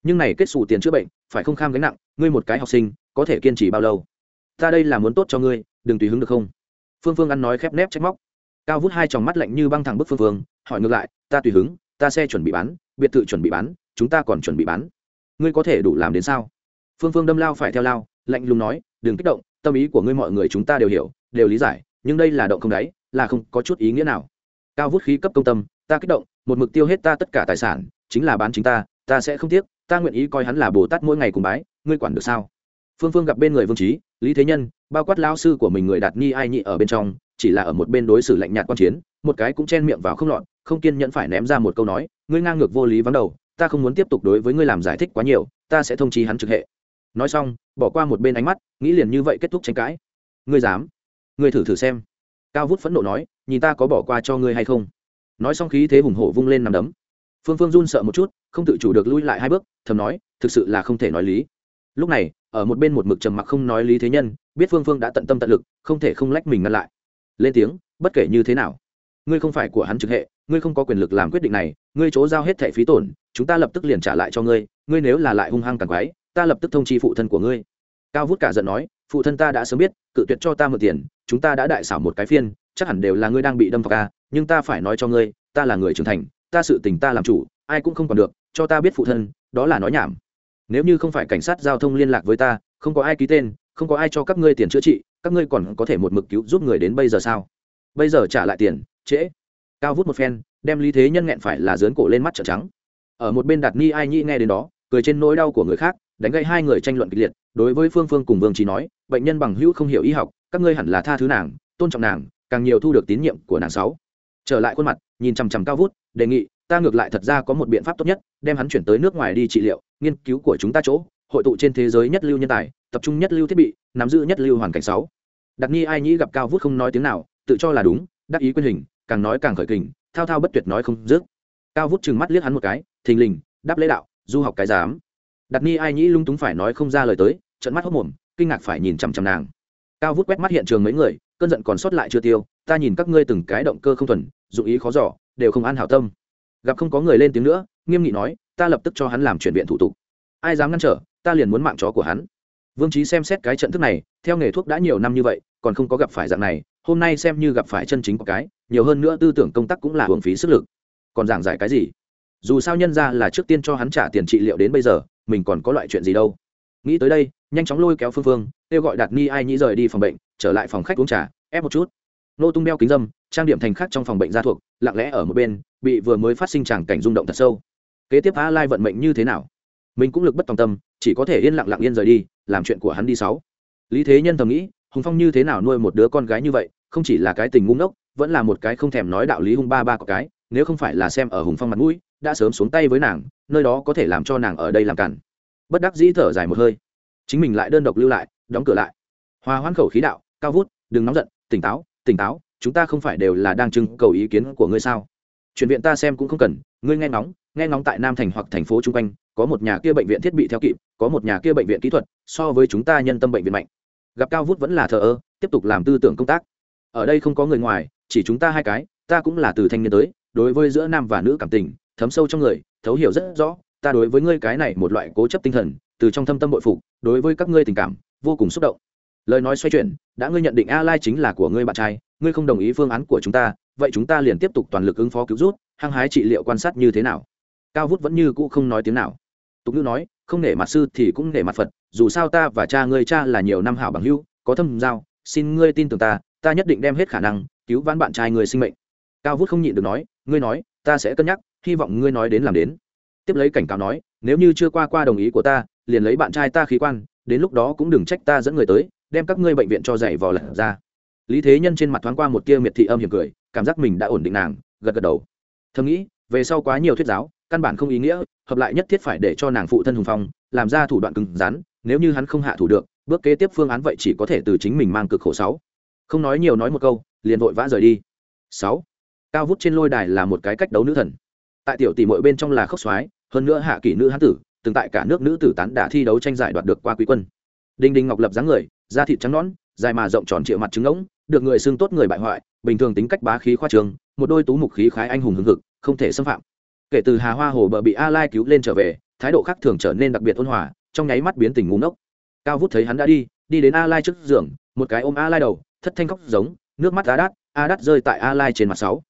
Nhưng này kết xù tiền chữa bệnh, phải không kham gánh nặng, ngươi một cái học sinh, có thể kiên trì bao lâu? Ta đây là muốn tốt cho ngươi, đừng tùy hứng được không? Phương phương ăn nói khép nép trách móc. Cao vút hai tròng mắt lạnh như băng thẳng bức phương phương, hỏi ngược lại, ta tùy hứng, ta xe chuẩn bị bán, biệt thự chuẩn bị bán, chúng ta còn chuẩn bị bán. Ngươi có thể đủ làm đến sao? Phương phương đâm lao phải theo lao, lạnh lùng nói, đừng kích động, tâm ý của ngươi mọi người chúng ta đều hiểu, đều lý giải nhưng đây là động không đáy, là không có chút ý nghĩa nào. Cao vút khí cấp công tâm, ta kích động, một mục tiêu hết ta tất cả tài sản, chính là bán chính ta ta sẽ không tiếc, ta nguyện ý coi hắn là bồ tát mỗi ngày cùng bái, ngươi quản được sao? Phương phương gặp bên người vương trí lý thế nhân, bao quát lao sư của mình người đạt ni ai nhị ở bên trong, chỉ là ở một bên đối xử lạnh nhạt quan chiến, một cái cũng chen miệng vào không lọt, không kiên nhẫn phải ném ra một câu nói, ngươi ngang ngược vô lý vắng đầu, ta không muốn tiếp tục đối với ngươi làm giải thích quá nhiều, ta sẽ thông chi hắn trực hệ. Nói xong, bỏ qua một bên ánh mắt, nghĩ liền như vậy kết thúc tranh cãi. Ngươi dám? Ngươi thử thử xem. Cao vút phẫn nộ nói, nhìn ta có bỏ qua cho ngươi hay không? Nói xong khí thế hùng hổ vung lên nằm đấm. Phương phương run sợ một chút, không tự chủ được lui lại hai bước, thầm nói, thực sự là không thể nói lý. Lúc này, ở một bên một mực trầm mặc không nói lý thế nhân, biết phương phương đã tận tâm tận lực, không thể không lách mình ngăn lại. Lên tiếng, bất kể như thế nào, ngươi không phải của hắn trực hệ, ngươi không có quyền lực làm quyết định này, ngươi chỗ giao hết thẻ phí tổn, chúng ta lập tức liền trả lại cho ngươi ngươi nếu là lại hung hăng càng quái, ta lập tức thông chi phụ thân của ngươi. Cao vút cả giận nói phụ thân ta đã sớm biết, cự tuyệt cho ta mượn tiền, chúng ta đã đại xảo một cái phiên, chắc hẳn đều là ngươi đang bị đâm vào ca, nhưng ta phải nói cho ngươi, ta là người trưởng thành, ta sự tình ta làm chủ, ai cũng không còn được, cho ta biết phụ thân, đó là nói nhảm. Nếu như không phải cảnh sát giao thông liên lạc với ta, không có ai ký tên, không có ai cho các ngươi tiền chữa trị, các ngươi còn có thể một mực cứu giúp người đến bây giờ sao? Bây giờ trả lại tiền, trễ. Cao vút một phen, đem lý thế nhân nghẹn phải là dớn cổ lên mắt trợn trắng. Ở một bên đặt ni ai nhĩ nghe đến đó, cười trên nỗi đau của người khác đánh gây hai người tranh luận kịch liệt, đối với phương phương cùng vương trí nói, bệnh nhân bằng hữu không hiểu y học, các ngươi hẳn là tha thứ nàng, tôn trọng nàng, càng nhiều thu được tín nhiệm của nàng sáu. Trở lại khuôn mặt, nhìn chằm chằm cao vút, đề nghị, ta ngược lại thật ra có một biện pháp tốt nhất, đem hắn chuyển tới nước ngoài đi trị liệu, nghiên cứu của chúng ta chỗ, hội tụ trên thế giới nhất lưu nhân tài, tập trung nhất lưu thiết bị, nắm giữ nhất lưu hoàn cảnh sáu. Đặc nhi ai nhĩ gặp cao vút không nói tiếng nào, tự cho là đúng, đắc ý quyền hình, càng nói càng khởi kình, thao thao bất tuyệt nói không dứt. Cao vút chừng mắt liếc hắn một cái, thình lình, đáp lễ đạo, du học cái dám đặt ni ai nhĩ lung túng phải nói không ra lời tới trận mắt hốc mồm, kinh ngạc phải nhìn chằm chằm nàng. Cao vút quét mắt hiện trường mấy người, cơn giận còn sót lại chưa tiêu, ta nhìn các ngươi từng cái động cơ không thuần, dụng ý khó giỏ đều không an hảo tâm. Gặp không có người lên tiếng nữa, nghiêm nghị nói, ta lập tức cho hắn làm chuyển viện thủ tục. Ai dám ngăn trở, ta liền muốn mạng chó của hắn. Vương trí xem xét cái trận thức này, theo nghề thuốc đã nhiều năm như vậy, còn không có gặp phải dạng này, hôm nay xem như gặp phải chân chính của cái, nhiều hơn nữa tư tưởng công tác cũng là hưởng phí sức lực. Còn giảng giải cái gì? Dù sao nhân ra là trước tiên cho hắn trả tiền trị liệu đến bây giờ mình còn có loại chuyện gì đâu. Nghĩ tới đây, nhanh chóng lôi kéo phương phương, kêu gọi đạt ni ai nhĩ rời đi phòng bệnh, trở lại phòng khách uống trà, ép một chút. Nô tung đeo kính dâm, trang điểm thành khắc trong phòng bệnh gia thuộc, lặng lẽ ở một bên, bị vừa mới phát sinh tràng cảnh rung động thật sâu. Kế tiếp a lai vận mệnh như thế nào? Mình cũng lực bất tòng tâm, chỉ có thể yên lặng lặng yên rời đi, làm chuyện của hắn đi sáu. Lý thế nhân thầm nghĩ, hùng phong như thế nào nuôi một đứa con gái như vậy, không chỉ là cái tình ngu ngốc, vẫn là một cái không thèm nói đạo lý hung ba ba của cái, nếu không phải là xem ở hùng phong mặt mũi đã sớm xuống tay với nàng, nơi đó có thể làm cho nàng ở đây làm cản. Bất đắc dĩ thở dài một hơi. Chính mình lại đơn độc lưu lại, đóng cửa lại. Hòa hoãn khẩu khí đạo, cao vút, đừng nóng giận, tỉnh táo tỉnh táo, chúng ta không phải đều là đang trưng cầu ý kiến của ngươi sao? Chuyện viện ta xem cũng không cần, ngươi nghe ngóng nghe ngóng tại nam thành hoặc thành phố chung quanh, có một nhà kia bệnh viện thiết bị theo kịp, có một nhà kia bệnh viện kỹ thuật, so với chúng ta nhân tâm bệnh viện mạnh. Gặp cao vút vẫn là thờ ơ, tiếp tục làm tư tưởng công tác. Ở đây không có người ngoài, chỉ chúng ta hai cái, ta cũng là từ thanh niên tới, đối với giữa nam và nữ cảm tình thấm sâu trong người, thấu hiểu rất rõ, ta đối với ngươi cái này một loại cố chấp tinh thần, từ trong thâm tâm bội phục, đối với các ngươi tình cảm, vô cùng xúc động. Lời nói xoay chuyển, đã ngươi nhận định a lai chính là của ngươi bạn trai, ngươi không đồng ý phương án của chúng ta, vậy chúng ta liền tiếp tục toàn lực ứng phó cứu rút, hăng hái trị liệu quan sát như thế nào. Cao vút vẫn như cũ không nói tiếng nào. Tục ngữ nói, không nể mặt sư thì cũng nể mặt phật, dù sao ta và cha ngươi cha là nhiều năm hảo bằng hữu, có thâm giao, xin ngươi tin tưởng ta ta nhất định đem hết khả năng cứu vãn bạn trai người sinh mệnh. Cao vút không nhịn được nói, ngươi nói, ta sẽ cân nhắc hy vọng ngươi nói đến làm đến. Tiếp lấy cảnh cáo nói, nếu như chưa qua qua đồng ý của ta, liền lấy bạn trai ta khí quan, đến lúc đó cũng đừng trách ta dẫn người tới, đem các ngươi bệnh viện cho dạy vò lật ra. Lý thế nhân trên mặt thoáng qua một kia miệt thị âm hiểm cười, cảm giác mình đã ổn định nàng, gật gật đầu. Thầm nghĩ, về sau quá nhiều thuyết giáo, căn bản không ý nghĩa, hợp lại nhất thiết phải để cho nàng phụ thân hùng phong, làm ra thủ đoạn cứng rắn, nếu như hắn không hạ thủ được, bước kế tiếp phương án vậy chỉ có thể từ chính mình mang cực khổ sáu. Không nói nhiều nói một câu, liền vội vã rời đi. Sáu. Cao vút trên lôi đài là một cái cách đấu nữ thần tại tiểu tỷ mội bên trong là khốc soái, hơn nữa hạ kỷ nữ hán tử, từng tại cả nước nữ tử tán đã thi đấu tranh giải đoạt được qua quý quân. Đinh đinh ngọc lập dáng người, da thịt trắng nõn, dài mà rộng tròn triệu mặt trứng ngỗng, được người xưng tốt người bại hoại, bình thường tính cách bá khí khoa trường, một đôi tú mục khí khái anh hùng hưng hực, không thể xâm phạm. Kể từ hà hoa hồ bờ bị a lai cứu lên trở về, thái độ khác thường trở nên đặc biệt ôn hòa, trong nháy mắt biến tình ngu ngốc. Cao vút thấy hắn đã đi đi đến a lai trước giường, một cái ôm a lai đầu, thất thanh khóc giống, nước mắt a đát a đát rơi tại a lai trên mặt sáu.